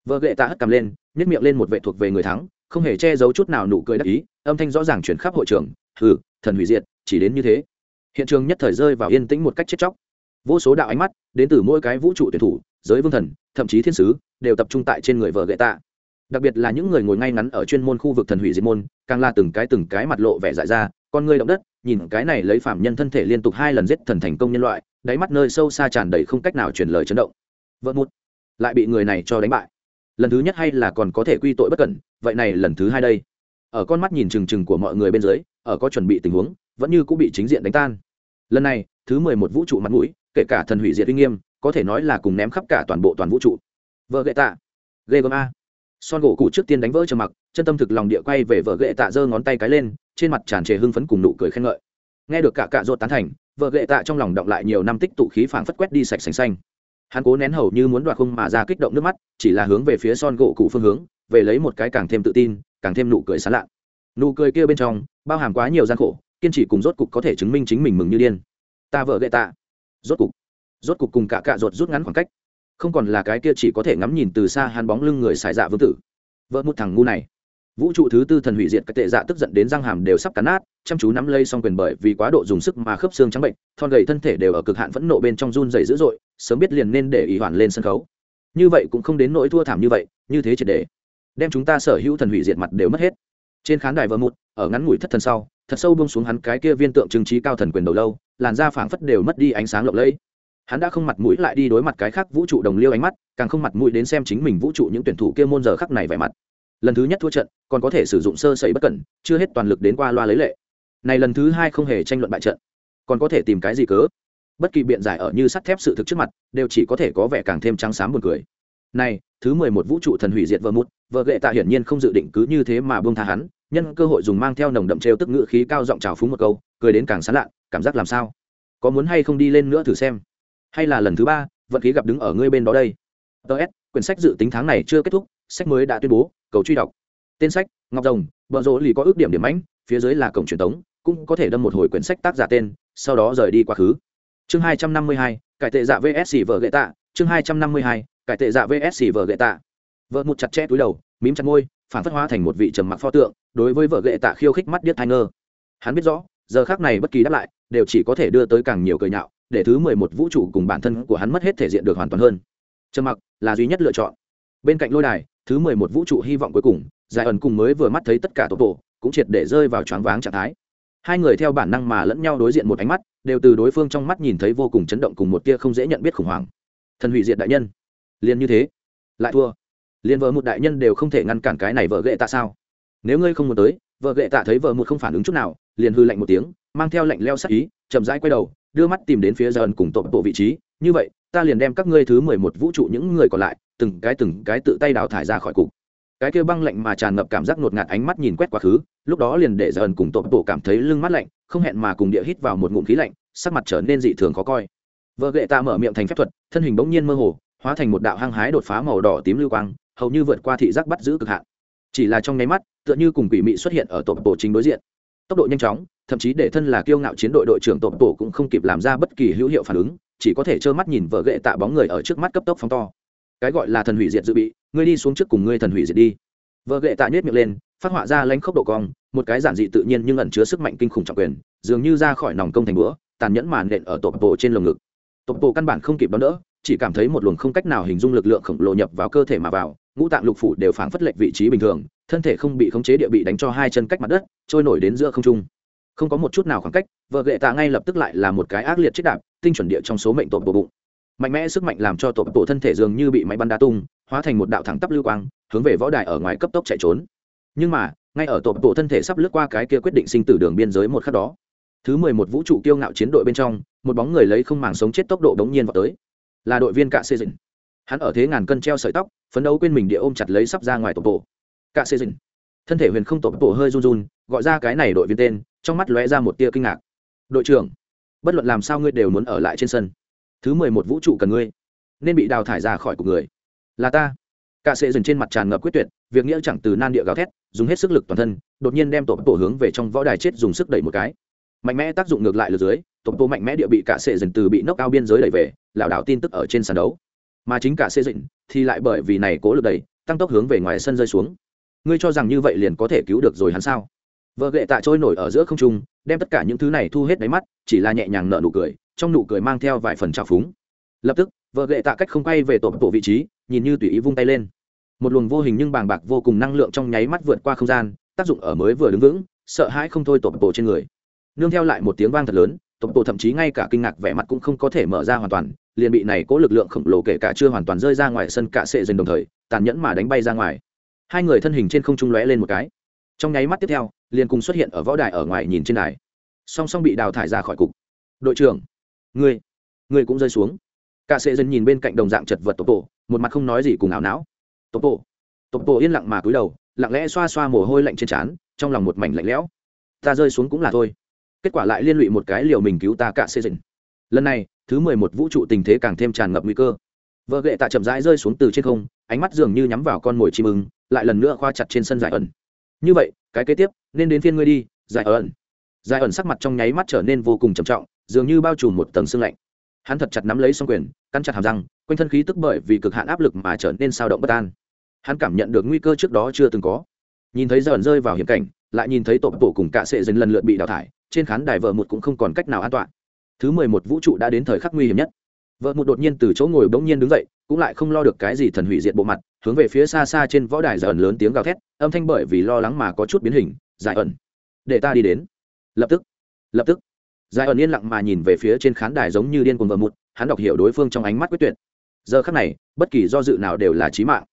Vợ gậy tạ hất cầm lên nhét miệng lên một vệ thuộc về người thắng, không hề che giấu chút nào nụ cười đắc ý âm thanh rõ ràng chuyển khắp hội trường, hừ, thần hủy diệt, chỉ đến như thế. Hiện trường nhất thời rơi vào yên tĩnh một cách chết chóc. Vô số đạo ánh mắt, đến từ mỗi cái vũ trụ tuyển thủ, giới vương thần, thậm chí thiên sứ, đều tập trung tại trên người vợ gậy tạ đặc biệt là những người ngồi ngay ngắn ở chuyên môn khu vực thần hủy diệt môn, càng là từng cái từng cái mặt lộ vẻ dại ra, con người động đất, nhìn cái này lấy phạm nhân thân thể liên tục hai lần giết thần thành công nhân loại, đáy mắt nơi sâu xa tràn đầy không cách nào truyền lời chấn động. Vợ một, lại bị người này cho đánh bại. Lần thứ nhất hay là còn có thể quy tội bất cẩn, vậy này lần thứ hai đây ở con mắt nhìn trừng trừng của mọi người bên dưới, ở có chuẩn bị tình huống, vẫn như cũng bị chính diện đánh tan. Lần này, thứ mười một vũ trụ mặt mũi, kể cả thần hủy diệt uy nghiêm, có thể nói là cùng ném khắp cả toàn bộ toàn vũ trụ. Vợ gậy tạ ghê gớm a. Son gỗ cụ trước tiên đánh vỡ trầm mặc, chân tâm thực lòng địa quay về vợ ghệ tạ giơ ngón tay cái lên, trên mặt tràn trề hưng phấn cùng nụ cười khen ngợi. Nghe được cả cạ ruột tán thành, vợ ghệ tạ trong lòng động lại nhiều năm tích tụ khí phảng phất quét đi sạch sành xanh. Hắn cố nén hầu như muốn đoạt không mà ra kích động nước mắt, chỉ là hướng về phía son gỗ cụ phương hướng, về lấy một cái càng thêm tự tin càng thêm nụ cười sán lạ. Nụ cười kia bên trong, bao hàm quá nhiều gian khổ, kiên trì cùng rốt cục có thể chứng minh chính mình mừng như điên. Ta vợ gậy tạ. Rốt cục rốt cục cùng cả cạ ruột rút ngắn khoảng cách. Không còn là cái kia chỉ có thể ngắm nhìn từ xa hắn bóng lưng người xài dạ vương tử. Vợ một thằng ngu này. Vũ trụ thứ tư thần hủy diệt các tệ dạ tức giận đến răng hàm đều sắp cắn nát, chăm chú nắm lây xong quyền bởi vì quá độ dùng sức mà khớp xương trắng bệnh, thon gầy thân thể đều ở cực hạn phẫn nộ bên trong run dày dữ dội, sớm biết liền nên để ý hoàn lên sân khấu. Như vậy cũng không đến nỗi thua thảm như vậy, như thế triệt để đem chúng ta sở hữu thần hủy diệt mặt đều mất hết. Trên khán đài vợ một ở ngắn ngủi thất thần sau, thật sâu bông xuống hắn cái kia viên tượng trưng trí cao thần quyền đầu lâu, làn da phảng phất đều mất đi ánh sáng lộng lẫy. Hắn đã không mặt mũi lại đi đối mặt cái khác vũ trụ đồng liêu ánh mắt, càng không mặt mũi đến xem chính mình vũ trụ những tuyển thủ kia môn giờ khắc này vẻ mặt. Lần thứ nhất thua trận, còn có thể sử dụng sơ sẩy bất cẩn, chưa hết toàn lực đến qua loa lấy lệ. Này lần thứ hai không hề tranh luận bại trận, còn có thể tìm cái gì cớ? Bất kỳ biện giải ở như sắt thép sự thực trước mặt, đều chỉ có thể có vẻ càng thêm trắng xám buồn cười này, thứ mười một vũ trụ thần hủy diệt vợ mút vợ gệ tạ hiển nhiên không dự định cứ như thế mà buông tha hắn, nhân cơ hội dùng mang theo nồng đậm trêu tức ngữ khí cao giọng trào phúng một câu, cười đến càng sán lạ cảm giác làm sao? Có muốn hay không đi lên nữa thử xem? Hay là lần thứ ba, vận khí gặp đứng ở ngươi bên đó đây? Ts quyển sách dự tính tháng này chưa kết thúc, sách mới đã tuyên bố, cầu truy đọc. Tên sách, ngọc rồng, bờ rỗ lì có ước điểm điểm mãnh, phía dưới là cổng truyền tống, cũng có thể đâm một hồi quyển sách tác giả tên, sau đó rời đi quá khứ. Chương hai trăm năm mươi hai, cải tệ dạ vs vợ gậy tạ, chương hai trăm năm mươi hai cải tệ dạ vs vợ gậy tạ. Vợ một chặt chẽ túi đầu, mím chặt môi, phản phất hóa thành một vị trầm mặc pho tượng, đối với vợ gậy tạ khiêu khích mắt điếc thai ngơ. Hắn biết rõ, giờ khác này bất kỳ đáp lại, đều chỉ có thể đưa tới càng nhiều cười nhạo, để thứ mười một vũ trụ cùng bản thân của hắn mất hết thể diện được hoàn toàn hơn. Trầm mặc là duy nhất lựa chọn. Bên cạnh lôi đài, thứ mười một vũ trụ hy vọng cuối cùng, giải ẩn cùng mới vừa mắt thấy tất cả tốc độ, cũng triệt để rơi vào choáng váng trạng thái. Hai người theo bản năng mà lẫn nhau đối diện một ánh mắt, đều từ đối phương trong mắt nhìn thấy vô cùng chấn động cùng một tia không dễ nhận biết khủng hoảng. Thần hủy diệt đại nhân liền như thế. Lại thua. Liền vợ một đại nhân đều không thể ngăn cản cái này vợ ghệ tạ sao? Nếu ngươi không muốn tới, vợ ghệ tạ thấy vợ một không phản ứng chút nào, liền hư lạnh một tiếng, mang theo lạnh leo sắc ý, chậm rãi quay đầu, đưa mắt tìm đến phía giờ ẩn cùng tổ bộ vị trí. Như vậy, ta liền đem các ngươi thứ mười một vũ trụ những người còn lại, từng cái từng cái tự tay đào thải ra khỏi cục. Cái kia băng lạnh mà tràn ngập cảm giác ngột ngạt ánh mắt nhìn quét quá khứ, lúc đó liền để giờ ẩn cùng tổ bộ cảm thấy lưng mắt lạnh, không hẹn mà cùng địa hít vào một ngụm khí lạnh, sắc mặt trở nên dị thường khó coi. Vợ ghệ ta mở miệng thành phép thuật, thân hình bỗng nhiên mơ hồ hóa thành một đạo hăng hái đột phá màu đỏ tím lưu quang, hầu như vượt qua thị giác bắt giữ cực hạn. Chỉ là trong nháy mắt, tựa như cùng quỷ mị xuất hiện ở tổ bộ chính đối diện. Tốc độ nhanh chóng, thậm chí để thân là kiêu ngạo chiến đội đội trưởng tổ bộ cũng không kịp làm ra bất kỳ hữu hiệu phản ứng, chỉ có thể trơ mắt nhìn vợ gậy tạ bóng người ở trước mắt cấp tốc phóng to. Cái gọi là thần hủy diệt dự bị, ngươi đi xuống trước cùng ngươi thần hủy diệt đi. Vợ gậy tạ nhét miệng lên, phát họa ra lãnh khốc độ cong, một cái giản dị tự nhiên nhưng ẩn chứa sức mạnh kinh khủng trọng quyền, dường như ra khỏi nòng công thành búa tàn nhẫn màn nện ở tổ bộ trên lồng ngực. Tổ bộ căn bản không kịp đón đỡ chỉ cảm thấy một luồng không cách nào hình dung lực lượng khổng lồ nhập vào cơ thể mà vào, ngũ tạng lục phủ đều phảng phất lệch vị trí bình thường, thân thể không bị khống chế địa bị đánh cho hai chân cách mặt đất, trôi nổi đến giữa không trung. Không có một chút nào khoảng cách, vợ gệ tạ ngay lập tức lại là một cái ác liệt chết đạp, tinh chuẩn địa trong số mệnh tổ bộ bụng. Mạnh mẽ sức mạnh làm cho tổ bộ thân thể dường như bị máy bắn đá tung, hóa thành một đạo thẳng tắp lưu quang, hướng về võ đài ở ngoài cấp tốc chạy trốn. Nhưng mà, ngay ở tổ bộ thân thể sắp lướt qua cái kia quyết định sinh tử đường biên giới một khắc đó, thứ mười một vũ trụ kiêu ngạo chiến đội bên trong, một bóng người lấy không màng sống chết tốc độ đống nhiên vào tới là đội viên Cả xê dịnh. Hắn ở thế ngàn cân treo sợi tóc, phấn đấu quên mình địa ôm chặt lấy sắp ra ngoài tổ bộ. Cả xê dịnh. Thân thể huyền không tổ bộ hơi run run, gọi ra cái này đội viên tên, trong mắt lóe ra một tia kinh ngạc. Đội trưởng, bất luận làm sao ngươi đều muốn ở lại trên sân. Thứ mười một vũ trụ cần ngươi, nên bị đào thải ra khỏi của người. Là ta. Cả sệ dần trên mặt tràn ngập quyết tuyệt, việc nghĩa chẳng từ nan địa gào thét, dùng hết sức lực toàn thân, đột nhiên đem tổ bộ hướng về trong võ đài chết dùng sức đẩy một cái. Mạnh mẽ tác dụng ngược lại lượt dưới, tổ bộ mạnh mẽ địa bị cả sệ dần từ bị nốc cao biên giới đẩy về lảo đảo tin tức ở trên sàn đấu. Mà chính cả xê dịnh thì lại bởi vì này cố lực đầy, tăng tốc hướng về ngoài sân rơi xuống. Ngươi cho rằng như vậy liền có thể cứu được rồi hắn sao? Vợ gệ tạ trôi nổi ở giữa không trung đem tất cả những thứ này thu hết đáy mắt chỉ là nhẹ nhàng nở nụ cười trong nụ cười mang theo vài phần trào phúng. Lập tức vợ gệ tạ cách không quay về tổ bộ vị trí nhìn như tùy ý vung tay lên. Một luồng vô hình nhưng bàng bạc vô cùng năng lượng trong nháy mắt vượt qua không gian tác dụng ở mới vừa đứng vững sợ hãi không thôi tổ bộ trên người. Nương theo lại một tiếng vang thật lớn tổ bộ thậm chí ngay cả kinh ngạc vẻ mặt cũng không có thể mở ra hoàn toàn liền bị này cố lực lượng khổng lồ kể cả chưa hoàn toàn rơi ra ngoài sân cả sệ dần đồng thời, tàn nhẫn mà đánh bay ra ngoài. Hai người thân hình trên không trung lóe lên một cái. Trong nháy mắt tiếp theo, liền cùng xuất hiện ở võ đài ở ngoài nhìn trên đài. Song song bị đào thải ra khỏi cục. Đội trưởng, ngươi ngươi cũng rơi xuống. Cả sệ dần nhìn bên cạnh đồng dạng chật vật tổ tổ một mặt không nói gì cùng ảo não. Tộc bộ tộc bộ yên lặng mà cúi đầu, lặng lẽ xoa xoa mồ hôi lạnh trên trán, trong lòng một mảnh lạnh lẽo. Ta rơi xuống cũng là thôi. Kết quả lại liên lụy một cái liều mình cứu ta cả xây dựng lần này, thứ mười một vũ trụ tình thế càng thêm tràn ngập nguy cơ. Vợ ghệ tạ chậm rãi rơi xuống từ trên không, ánh mắt dường như nhắm vào con mồi chim ưng, lại lần nữa khoa chặt trên sân giải ẩn. Như vậy, cái kế tiếp, nên đến phiên ngươi đi, giải ẩn. Giải ẩn sắc mặt trong nháy mắt trở nên vô cùng trầm trọng, dường như bao trùm một tầng xương lạnh. Hắn thật chặt nắm lấy xong quyền căn chặt hàm răng, quanh thân khí tức bởi vì cực hạn áp lực mà trở nên sao động bất an. Hắn cảm nhận được nguy cơ trước đó chưa từng có. Nhìn thấy giải ẩn rơi vào hiểm cảnh, lại nhìn thấy tổ bộ cùng cả sệ dần lần lượt bị đào thải, trên khán đài vợ một cũng không còn cách nào an toàn thứ mười một vũ trụ đã đến thời khắc nguy hiểm nhất. Vợ một đột nhiên từ chỗ ngồi bỗng nhiên đứng dậy, cũng lại không lo được cái gì thần hủy diệt bộ mặt, hướng về phía xa xa trên võ đài giải ẩn lớn tiếng gào thét, âm thanh bởi vì lo lắng mà có chút biến hình, giải ẩn, để ta đi đến. Lập tức lập tức, giải ẩn yên lặng mà nhìn về phía trên khán đài giống như điên cuồng vợ một, hắn đọc hiểu đối phương trong ánh mắt quyết tuyệt. Giờ khắc này, bất kỳ do dự nào đều là chí mạng.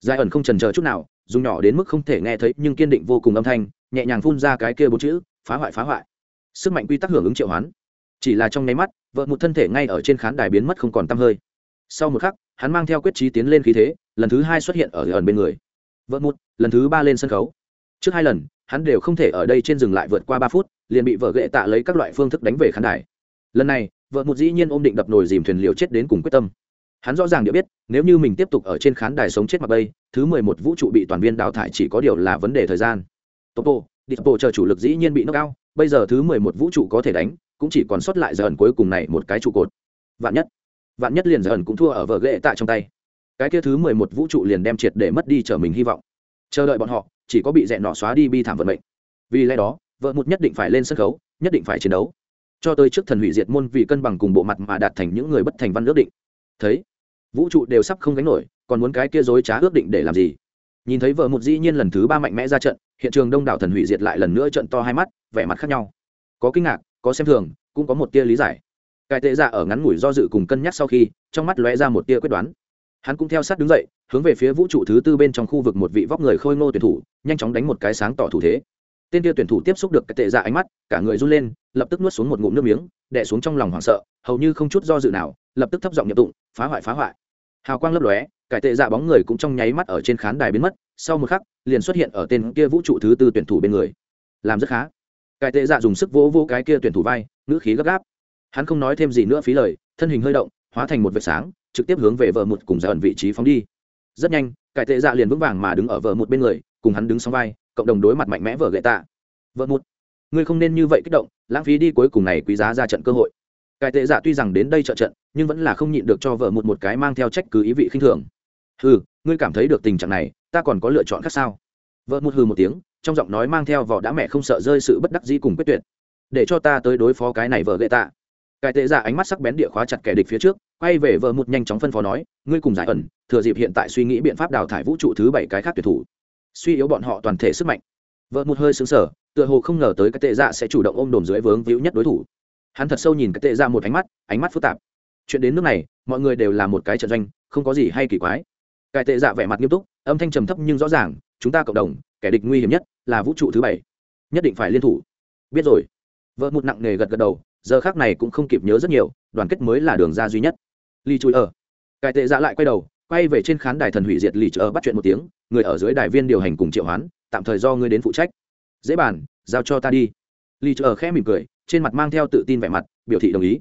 Giải ẩn không trần chờ chút nào, dùng nhỏ đến mức không thể nghe thấy nhưng kiên định vô cùng âm thanh, nhẹ nhàng phun ra cái kia bốn chữ, phá hoại phá hoại. Sức mạnh quy tắc hưởng ứng triệu hoán chỉ là trong nháy mắt, vợ một thân thể ngay ở trên khán đài biến mất không còn tăm hơi. Sau một khắc, hắn mang theo quyết trí tiến lên khí thế, lần thứ hai xuất hiện ở ẩn bên người. Vợ một, lần thứ ba lên sân khấu. Trước hai lần, hắn đều không thể ở đây trên dừng lại vượt qua ba phút, liền bị vợ ghệ tạ lấy các loại phương thức đánh về khán đài. Lần này, vợ một dĩ nhiên ôm định đập nồi dìm thuyền liều chết đến cùng quyết tâm. Hắn rõ ràng đã biết, nếu như mình tiếp tục ở trên khán đài sống chết mặc bây thứ mười một vũ trụ bị toàn viên đào thải chỉ có điều là vấn đề thời gian. Topo, dispo chờ chủ lực dĩ nhiên bị nâng cao bây giờ thứ mười một vũ trụ có thể đánh cũng chỉ còn sót lại giờ ẩn cuối cùng này một cái trụ cột. Vạn nhất vạn nhất liền giờ ẩn cũng thua ở vợ ghệ tạ trong tay. Cái kia thứ mười một vũ trụ liền đem triệt để mất đi trở mình hy vọng. Chờ đợi bọn họ, chỉ có bị dẹn nọ xóa đi bi thảm vận mệnh. Vì lẽ đó, vợ một nhất định phải lên sân khấu, nhất định phải chiến đấu. Cho tới trước thần hủy diệt môn vì cân bằng cùng bộ mặt mà đạt thành những người bất thành văn ước định. Thấy, vũ trụ đều sắp không gánh nổi, còn muốn cái kia dối trá ước định để làm gì? Nhìn thấy vợ một dĩ nhiên lần thứ ba mạnh mẽ ra trận, hiện trường đông đảo thần hủy diệt lại lần nữa trận to hai mắt, vẻ mặt khác nhau. Có kinh ngạc có xem thường, cũng có một tia lý giải. Cải tệ dạ ở ngắn ngủi do dự cùng cân nhắc sau khi, trong mắt lóe ra một tia quyết đoán. Hắn cũng theo sát đứng dậy, hướng về phía vũ trụ thứ tư bên trong khu vực một vị vóc người khôi ngô tuyển thủ, nhanh chóng đánh một cái sáng tỏ thủ thế. Tên tia tuyển thủ tiếp xúc được cái tệ dạ ánh mắt, cả người run lên, lập tức nuốt xuống một ngụm nước miếng đẻ xuống trong lòng hoảng sợ, hầu như không chút do dự nào, lập tức thấp giọng nhập tụng, phá hoại phá hoại. Hào quang lấp lóe cải tệ dạ bóng người cũng trong nháy mắt ở trên khán đài biến mất, sau một khắc, liền xuất hiện ở tên kia vũ trụ thứ tư tuyển thủ bên người. Làm rất khá cải tệ dạ dùng sức vỗ vỗ cái kia tuyển thủ vai, ngữ khí gấp gáp. Hắn không nói thêm gì nữa phí lời, thân hình hơi động, hóa thành một vệt sáng, trực tiếp hướng về vợ một cùng dần vị trí phóng đi. Rất nhanh cải tệ dạ liền vững vàng mà đứng ở vợ một bên người, cùng hắn đứng song vai, cộng đồng đối mặt mạnh mẽ vợ gậy tạ. Vợ một, ngươi không nên như vậy kích động, lãng phí đi cuối cùng này quý giá ra trận cơ hội. Cải tệ dạ tuy rằng đến đây trợ trận, nhưng vẫn là không nhịn được cho vợ một một cái mang theo trách cứ ý vị khinh thường. Ừ ngươi cảm thấy được tình trạng này, ta còn có lựa chọn khác sao? Vợ một hừ một tiếng trong giọng nói mang theo vỏ đã mẹ không sợ rơi sự bất đắc dĩ cùng quyết tuyệt. Để cho ta tới đối phó cái này vợ gậy tạ. Cải tệ giả ánh mắt sắc bén địa khóa chặt kẻ địch phía trước, quay về vợ một nhanh chóng phân phó nói, ngươi cùng giải ẩn, thừa dịp hiện tại suy nghĩ biện pháp đào thải vũ trụ thứ bảy cái khác tuyệt thủ. Suy yếu bọn họ toàn thể sức mạnh. Vợ một hơi xứng sở tựa hồ không ngờ tới cái tệ dạ sẽ chủ động ôm đồm dưới vướng víu nhất đối thủ. Hắn thật sâu nhìn cái tệ dạ một ánh mắt ánh mắt phức tạp. Chuyện đến nước này, mọi người đều là một cái trận doanh, không có gì hay kỳ quái. Cái tệ dạ vẻ mặt nghiêm túc, âm thanh trầm thấp nhưng rõ ràng, chúng ta cộng đồng kẻ địch nguy hiểm nhất là vũ trụ thứ bảy. Nhất định phải liên thủ. Biết rồi. Vợ một nặng nề gật gật đầu, giờ khác này cũng không kịp nhớ rất nhiều, đoàn kết mới là đường ra duy nhất. Ly chui ở. Cải tệ dạ lại quay đầu, quay về trên khán đài thần hủy diệt lì chờ bắt chuyện một tiếng, người ở dưới đài viên điều hành cùng triệu hoán, tạm thời do ngươi đến phụ trách. Dễ bàn, giao cho ta đi. Lì chờ khẽ mỉm cười, trên mặt mang theo tự tin vẻ mặt, biểu thị đồng ý.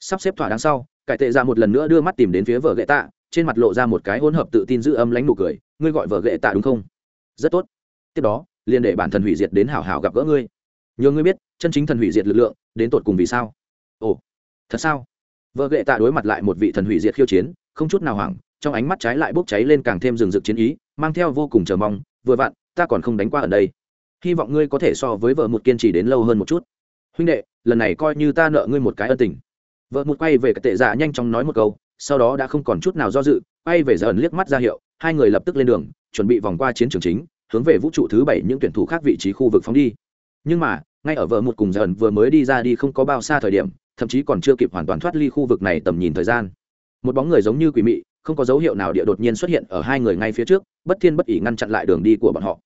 Sắp xếp thỏa đáng sau, cải tệ dạ một lần nữa đưa mắt tìm đến phía vợ gậy tạ, trên mặt lộ ra một cái hỗn hợp tự tin giữ âm lánh nụ cười, ngươi gọi vợ gậy tạ đúng không? Rất tốt tiếp đó, liền để bản thần hủy diệt đến hảo hảo gặp gỡ ngươi. Nhờ ngươi biết, chân chính thần hủy diệt lực lượng, đến tột cùng vì sao? Ồ, thật sao? Vợ gệ tạ đối mặt lại một vị thần hủy diệt khiêu chiến, không chút nào hoảng, trong ánh mắt trái lại bốc cháy lên càng thêm rừng rực chiến ý, mang theo vô cùng chờ mong, vừa vặn, ta còn không đánh qua ở đây. Hy vọng ngươi có thể so với vợ một kiên trì đến lâu hơn một chút. Huynh đệ, lần này coi như ta nợ ngươi một cái ân tình. Vợ một quay về cái tệ giả nhanh chóng nói một câu, sau đó đã không còn chút nào do dự, quay về giờ ẩn liếc mắt ra hiệu, hai người lập tức lên đường, chuẩn bị vòng qua chiến trường chính hướng về vũ trụ thứ bảy những tuyển thủ khác vị trí khu vực phóng đi. Nhưng mà, ngay ở vợ một cùng dần vừa mới đi ra đi không có bao xa thời điểm, thậm chí còn chưa kịp hoàn toàn thoát ly khu vực này tầm nhìn thời gian. Một bóng người giống như quỷ mị, không có dấu hiệu nào địa đột nhiên xuất hiện ở hai người ngay phía trước, bất thiên bất ỉ ngăn chặn lại đường đi của bọn họ.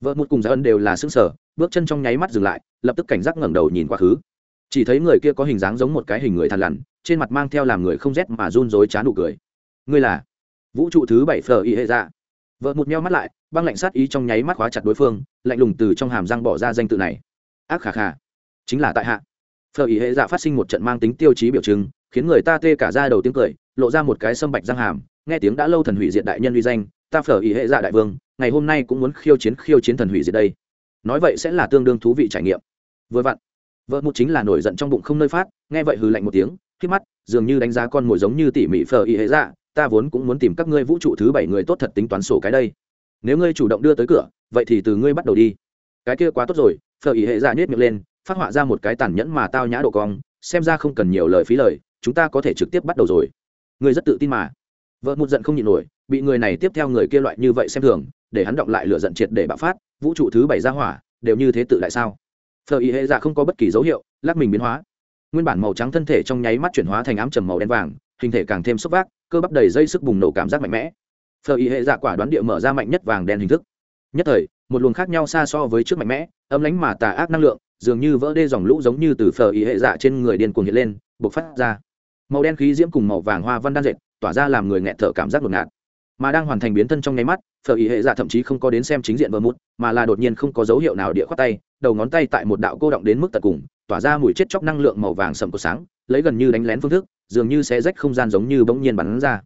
Vợ một cùng dần đều là xứng sở bước chân trong nháy mắt dừng lại, lập tức cảnh giác ngẩng đầu nhìn quá khứ. Chỉ thấy người kia có hình dáng giống một cái hình người thằn lằn, trên mặt mang theo làm người không rét mà run rối chán nụ cười. Ngươi là vũ trụ thứ bảy phờ y hệ ra vợ một meo mắt lại băng lạnh sát ý trong nháy mắt khóa chặt đối phương lạnh lùng từ trong hàm răng bỏ ra danh tự này. Ác khà khà. Chính là tại hạ. Phở ý hệ dạ phát sinh một trận mang tính tiêu chí biểu chứng, khiến người ta tê cả ra đầu tiếng cười lộ ra một cái sâm bạch răng hàm nghe tiếng đã lâu thần hủy diệt đại nhân uy danh ta phở ý hệ dạ đại vương ngày hôm nay cũng muốn khiêu chiến khiêu chiến thần hủy diệt đây. Nói vậy sẽ là tương đương thú vị trải nghiệm. Vừa vặn vợ một chính là nổi giận trong bụng không nơi phát nghe vậy hừ lạnh một tiếng khi mắt dường như đánh giá con mồi giống như tỉ mỉ phở ý hệ dạ ta vốn cũng muốn tìm các ngươi vũ trụ thứ bảy người tốt thật tính toán sổ cái đây nếu ngươi chủ động đưa tới cửa, vậy thì từ ngươi bắt đầu đi. Cái kia quá tốt rồi, phở ý hệ dạ nhét miệng lên, phát họa ra một cái tàn nhẫn mà tao nhã độ cong, xem ra không cần nhiều lời phí lời, chúng ta có thể trực tiếp bắt đầu rồi. Ngươi rất tự tin mà. Vợ một giận không nhịn nổi, bị người này tiếp theo người kia loại như vậy xem thường, để hắn động lại lửa giận triệt để bạo phát, vũ trụ thứ bảy ra hỏa, đều như thế tự lại sao? Phở ý hệ dạ không có bất kỳ dấu hiệu, lắc mình biến hóa. Nguyên bản màu trắng thân thể trong nháy mắt chuyển hóa thành ám trầm màu đen vàng, hình thể càng thêm sốc vác, cơ bắp đầy dây sức bùng nổ cảm giác mạnh mẽ phờ ý hệ dạ quả đoán địa mở ra mạnh nhất vàng đen hình thức. Nhất thời, một luồng khác nhau xa so với trước mạnh mẽ ấm lánh mà tà ác năng lượng, dường như vỡ đê dòng lũ giống như từ phờ ý hệ dạ trên người điên cuồng hiện lên, bộc phát ra. Màu đen khí diễm cùng màu vàng hoa văn đan dệt, tỏa ra làm người nghẹt thở cảm giác ngột. Ngạt mà đang hoàn thành biến thân trong nháy mắt phở ý hệ dạ thậm chí không có đến xem chính diện vơ mút, mà là đột nhiên không có dấu hiệu nào địa khoát tay, đầu ngón tay tại một đạo cô động đến mức tận cùng, tỏa ra mùi chết chóc năng lượng màu vàng sầm của sáng, lấy gần như đánh lén phương thức, dường như sẽ rách không gian giống như bỗng nhiên bắn ra.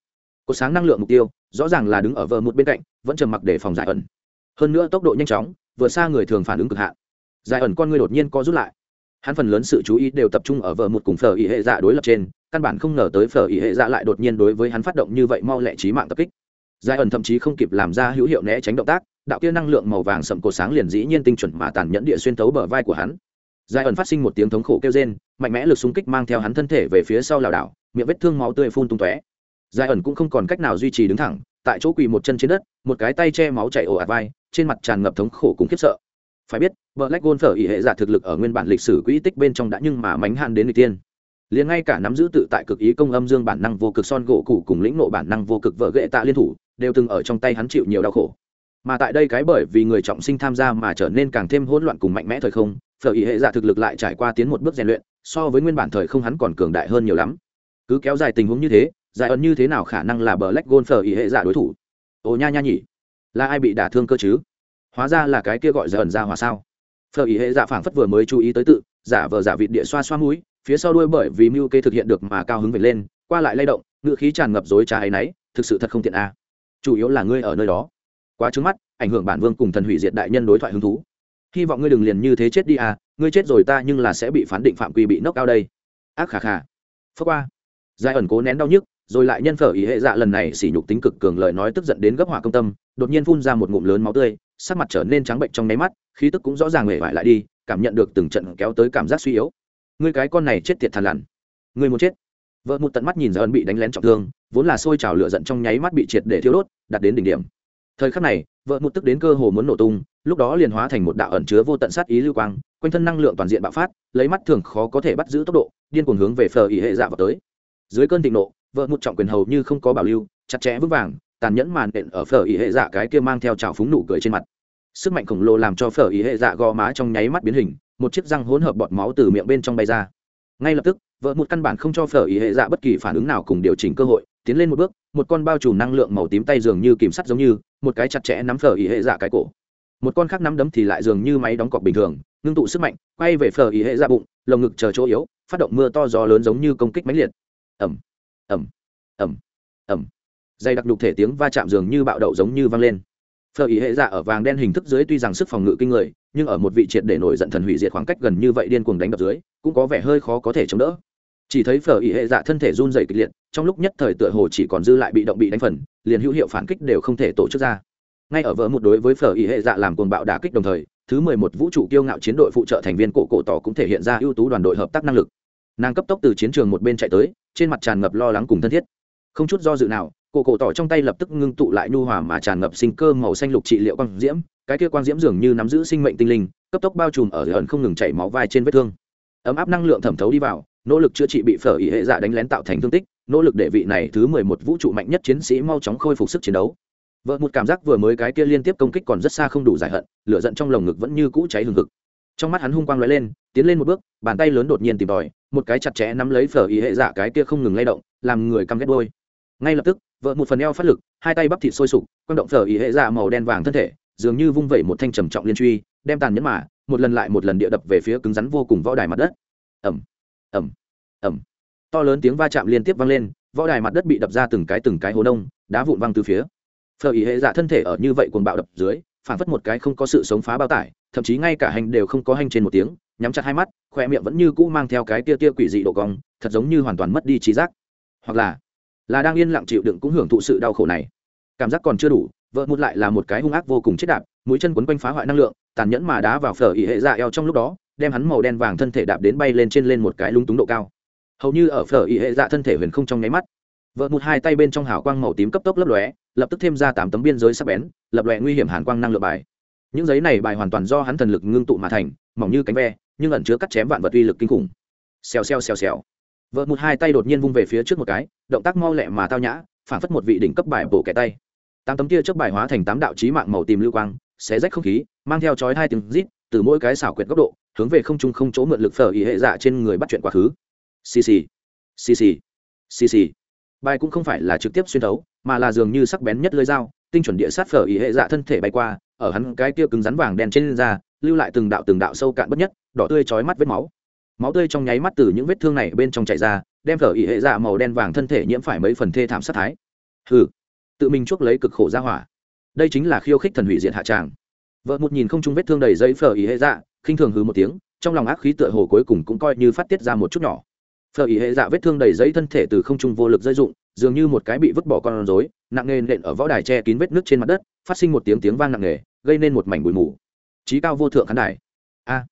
Cột sáng năng lượng mục tiêu rõ ràng là đứng ở vợ một bên cạnh, vẫn trầm mặc để phòng giải ẩn. Hơn nữa tốc độ nhanh chóng, vượt xa người thường phản ứng cực hạn. Giải ẩn con người đột nhiên co rút lại. Hắn phần lớn sự chú ý đều tập trung ở vợ một cùng phở ý hệ dạ đối lập trên, căn bản không ngờ tới phở ý hệ dạ lại đột nhiên đối với hắn phát động như vậy mau lẹ trí mạng tập kích. Giải ẩn thậm chí không kịp làm ra hữu hiệu né tránh động tác, đạo kia năng lượng màu vàng sậm cổ sáng liền dĩ nhiên tinh chuẩn mà tàn nhẫn địa xuyên thấu bờ vai của hắn. Giải ẩn phát sinh một tiếng thống khổ kêu rên, mạnh mẽ lực xung kích mang theo hắn thân thể về phía sau lảo đảo, miệng vết thương máu tươi phun tung tóe giải ẩn cũng không còn cách nào duy trì đứng thẳng, tại chỗ quỳ một chân trên đất, một cái tay che máu chảy ồ ạt vai, trên mặt tràn ngập thống khổ cùng khiếp sợ. Phải biết, Black Gold phở ỷ hệ giả thực lực ở nguyên bản lịch sử quỹ tích bên trong đã nhưng mà mánh hạn đến người tiên liền ngay cả nắm giữ tự tại cực ý công âm dương bản năng vô cực son gỗ cụ cùng lĩnh nộ bản năng vô cực vợ ghệ tạ liên thủ, đều từng ở trong tay hắn chịu nhiều đau khổ. Mà tại đây cái bởi vì người trọng sinh tham gia mà trở nên càng thêm hỗn loạn cùng mạnh mẽ thời không phở ý hệ giả thực lực lại trải qua tiến một bước rèn luyện, so với nguyên bản thời không hắn còn cường đại hơn nhiều lắm. Cứ kéo dài tình huống như thế giải ẩn như thế nào khả năng là bờ lách gôn phở ý hệ giả đối thủ? Ồ nha nha nhỉ. Là ai bị đả thương cơ chứ? Hóa ra là cái kia gọi giải ẩn ra hòa sao? Phở ý hệ giả phảng phất vừa mới chú ý tới tự, giả vờ giả vịt địa xoa xoa mũi, phía sau đuôi bởi vì mưu kê thực hiện được mà cao hứng về lên, qua lại lay động, ngựa khí tràn ngập dối trá ấy nấy, thực sự thật không tiện a. À. chủ yếu là ngươi ở nơi đó. Quá trứng mắt, ảnh hưởng bản vương cùng thần hủy diệt đại nhân đối thoại hứng thú. Hy vọng ngươi đừng liền như thế chết đi à ngươi chết rồi ta nhưng là sẽ bị phán định phạm quy bị nốc cao đây. Ác khà khà. Phước qua. Giải ẩn cố nén đau nhức rồi lại nhân phở ý hệ dạ lần này sỉ nhục tính cực cường lời nói tức giận đến gấp hỏa công tâm, đột nhiên phun ra một ngụm lớn máu tươi, sắc mặt trở nên trắng bệnh trong nháy mắt, khí tức cũng rõ ràng hề vải lại đi, cảm nhận được từng trận kéo tới cảm giác suy yếu. Ngươi cái con này chết tiệt thằn lằn. Ngươi muốn chết. Vợ một tận mắt nhìn ra ân bị đánh lén trọng thương, vốn là sôi trào lửa giận trong nháy mắt bị triệt để thiêu đốt đặt đến đỉnh điểm. Thời khắc này, vợ một tức đến cơ hồ muốn nổ tung, lúc đó liền hóa thành một đạo ẩn chứa vô tận sát ý lưu quang, quanh thân năng lượng toàn diện bạo phát, lấy mắt thường khó có thể bắt giữ tốc độ, điên cuồng hướng về phờ ỉ hệ dạ vào tới. Dưới cơn thịnh nộ vợ một trọng quyền hầu như không có bảo lưu, chặt chẽ vững vàng, tàn nhẫn màn đện ở phở ý hệ dạ cái kia mang theo trào phúng nụ cười trên mặt. Sức mạnh khổng lồ làm cho phở ý hệ dạ gò má trong nháy mắt biến hình, một chiếc răng hỗn hợp bọt máu từ miệng bên trong bay ra. Ngay lập tức, vợ một căn bản không cho phở ý hệ dạ bất kỳ phản ứng nào cùng điều chỉnh cơ hội, tiến lên một bước, một con bao trùm năng lượng màu tím tay dường như kìm sắt giống như, một cái chặt chẽ nắm phở ý hệ dạ cái cổ. Một con khác nắm đấm thì lại dường như máy đóng cọc bình thường, ngưng tụ sức mạnh, quay về phở ý hệ dạ bụng, lồng ngực chờ chỗ yếu, phát động mưa to gió lớn giống như công kích mãnh liệt. Ẩm ẩm ẩm ẩm dây đặc đục thể tiếng va chạm dường như bạo đậu giống như vang lên. Phở ý hệ dạ ở vàng đen hình thức dưới tuy rằng sức phòng ngự kinh người, nhưng ở một vị triệt để nổi giận thần hủy diệt khoảng cách gần như vậy điên cuồng đánh đập dưới, cũng có vẻ hơi khó có thể chống đỡ. Chỉ thấy phở ý hệ dạ thân thể run dày kịch liệt, trong lúc nhất thời tựa hồ chỉ còn dư lại bị động bị đánh phần, liền hữu hiệu phản kích đều không thể tổ chức ra. Ngay ở vợ một đối với phở ý hệ dạ làm cuồng bạo đả kích đồng thời, thứ mười một vũ trụ kiêu ngạo chiến đội phụ trợ thành viên cổ cổ tỏ cũng thể hiện ra ưu tú đoàn đội hợp tác năng lực nàng cấp tốc từ chiến trường một bên chạy tới, trên mặt tràn ngập lo lắng cùng thân thiết. Không chút do dự nào, cổ cổ tỏ trong tay lập tức ngưng tụ lại nhu hòa mà tràn ngập sinh cơ màu xanh lục trị liệu quang diễm. Cái kia quang diễm dường như nắm giữ sinh mệnh tinh linh, cấp tốc bao trùm ở ẩn không ngừng chảy máu vai trên vết thương. Ấm áp năng lượng thẩm thấu đi vào, nỗ lực chữa trị bị phở ý hệ dạ đánh lén tạo thành thương tích, nỗ lực để vị này thứ mười một vũ trụ mạnh nhất chiến sĩ mau chóng khôi phục sức chiến đấu. Vợ một cảm giác vừa mới cái kia liên tiếp công kích còn rất xa không đủ giải hận, lửa giận trong lồng ngực vẫn như cũ cháy hừng hực. Trong mắt hắn hung quang lóe lên, tiến lên một bước, bàn tay lớn đột nhiên tìm tòi một cái chặt chẽ nắm lấy phở ý hệ dạ cái kia không ngừng lay động, làm người căm ghét đôi ngay lập tức, vợ một phần eo phát lực, hai tay bắp thịt sôi sục, quang động phở ý hệ dạ màu đen vàng thân thể, dường như vung vẩy một thanh trầm trọng liên truy, đem tàn nhẫn mà, một lần lại một lần địa đập về phía cứng rắn vô cùng võ đài mặt đất. Ẩm ẩm ẩm to lớn tiếng va chạm liên tiếp vang lên, võ đài mặt đất bị đập ra từng cái từng cái hố nông đá vụn văng từ phía. Phở ý hệ dạ thân thể ở như vậy cuồng bạo đập dưới phản phất một cái không có sự sống phá bao tải, thậm chí ngay cả hành đều không có hành trên một tiếng, nhắm chặt hai mắt khoe miệng vẫn như cũ mang theo cái tia tia quỷ dị độ cong, thật giống như hoàn toàn mất đi trí giác. Hoặc là là đang yên lặng chịu đựng cũng hưởng thụ sự đau khổ này. Cảm giác còn chưa đủ, vợ một lại là một cái hung ác vô cùng chết đạp, mũi chân quấn quanh phá hoại năng lượng, tàn nhẫn mà đá vào phở ỉ hệ dạ eo trong lúc đó, đem hắn màu đen vàng thân thể đạp đến bay lên trên lên một cái lung túng độ cao. Hầu như ở phở ỉ hệ dạ thân thể huyền không trong nháy mắt vợ một hai tay bên trong hào quang màu tím cấp tốc lấp lóe, lập tức thêm ra tám tấm biên giới sắc bén, lập lòe nguy hiểm hàn quang năng lượng bài. Những giấy này bài hoàn toàn do hắn thần lực ngưng tụ mà thành, mỏng như cánh ve, nhưng ẩn chứa cắt chém vạn vật uy lực kinh khủng. Xèo xèo xèo xèo. Vợ một hai tay đột nhiên vung về phía trước một cái, động tác mau lẹ mà tao nhã, phản phất một vị đỉnh cấp bài bổ kẻ tay. Tám tấm tia trước bài hóa thành tám đạo trí mạng màu tím lưu quang, xé rách không khí, mang theo chói hai tiếng rít, từ mỗi cái xảo quyệt góc độ, hướng về không trung không chỗ mượn lực phở ý hệ dạ trên người bắt chuyện quá khứ. Xì xì. Xì xì. Xì xì bài cũng không phải là trực tiếp xuyên thấu, mà là dường như sắc bén nhất lưới dao, tinh chuẩn địa sát phở ý hệ dạ thân thể bay qua, ở hắn cái kia cứng rắn vàng đen trên da, lưu lại từng đạo từng đạo sâu cạn bất nhất, đỏ tươi chói mắt vết máu. Máu tươi trong nháy mắt từ những vết thương này bên trong chảy ra, đem phở ý hệ dạ màu đen vàng thân thể nhiễm phải mấy phần thê thảm sát thái. Hừ, tự mình chuốc lấy cực khổ ra hỏa. Đây chính là khiêu khích thần hủy diện hạ tràng. Vợ một nhìn không trung vết thương đầy dây phở ý hệ dạ khinh thường hừ một tiếng, trong lòng ác khí tựa hồ cuối cùng cũng coi như phát tiết ra một chút nhỏ phở ý hệ dạ vết thương đầy giấy thân thể từ không trung vô lực rơi dụng dường như một cái bị vứt bỏ con rối, nặng nề nện ở võ đài che kín vết nước trên mặt đất, phát sinh một tiếng tiếng vang nặng nề, gây nên một mảnh bụi mù. Trí cao vô thượng khán đài. A.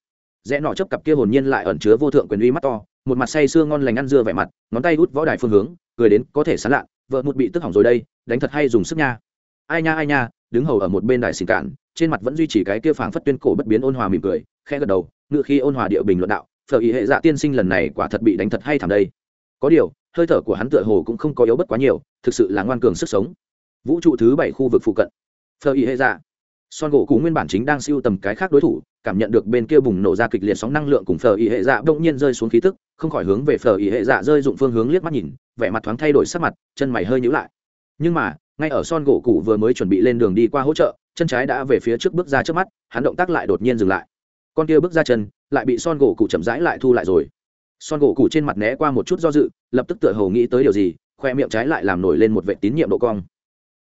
Rẽ nọ chấp cặp kia hồn nhiên lại ẩn chứa vô thượng quyền uy mắt to, một mặt say sưa ngon lành ăn dưa vẻ mặt, ngón tay út võ đài phương hướng, cười đến có thể sán lạ, vợ một bị tức hỏng rồi đây, đánh thật hay dùng sức nha. Ai nha ai nha, đứng hầu ở một bên đài xình cạn, trên mặt vẫn duy trì cái kia phảng phất tuyên cổ bất biến ôn hòa mỉm cười, khẽ gật đầu, ngựa khi ôn hòa địa bình luận đạo phở ý hệ dạ tiên sinh lần này quả thật bị đánh thật hay thảm đây. Có điều, hơi thở của hắn tựa hồ cũng không có yếu bất quá nhiều, thực sự là ngoan cường sức sống. Vũ trụ thứ bảy khu vực phụ cận. Phở ý hệ dạ. Son gỗ cũ nguyên bản chính đang siêu tầm cái khác đối thủ, cảm nhận được bên kia bùng nổ ra kịch liệt sóng năng lượng cùng phở ý hệ dạ bỗng nhiên rơi xuống khí tức, không khỏi hướng về phở ý hệ dạ rơi dụng phương hướng liếc mắt nhìn, vẻ mặt thoáng thay đổi sắc mặt, chân mày hơi nhíu lại. Nhưng mà, ngay ở son gỗ cũ vừa mới chuẩn bị lên đường đi qua hỗ trợ, chân trái đã về phía trước bước ra trước mắt, hắn động tác lại đột nhiên dừng lại. Con kia bước ra chân lại bị son gỗ cụ chậm rãi lại thu lại rồi. Son gỗ cụ trên mặt né qua một chút do dự, lập tức tựa hồ nghĩ tới điều gì, khoe miệng trái lại làm nổi lên một vệ tín nhiệm độ cong.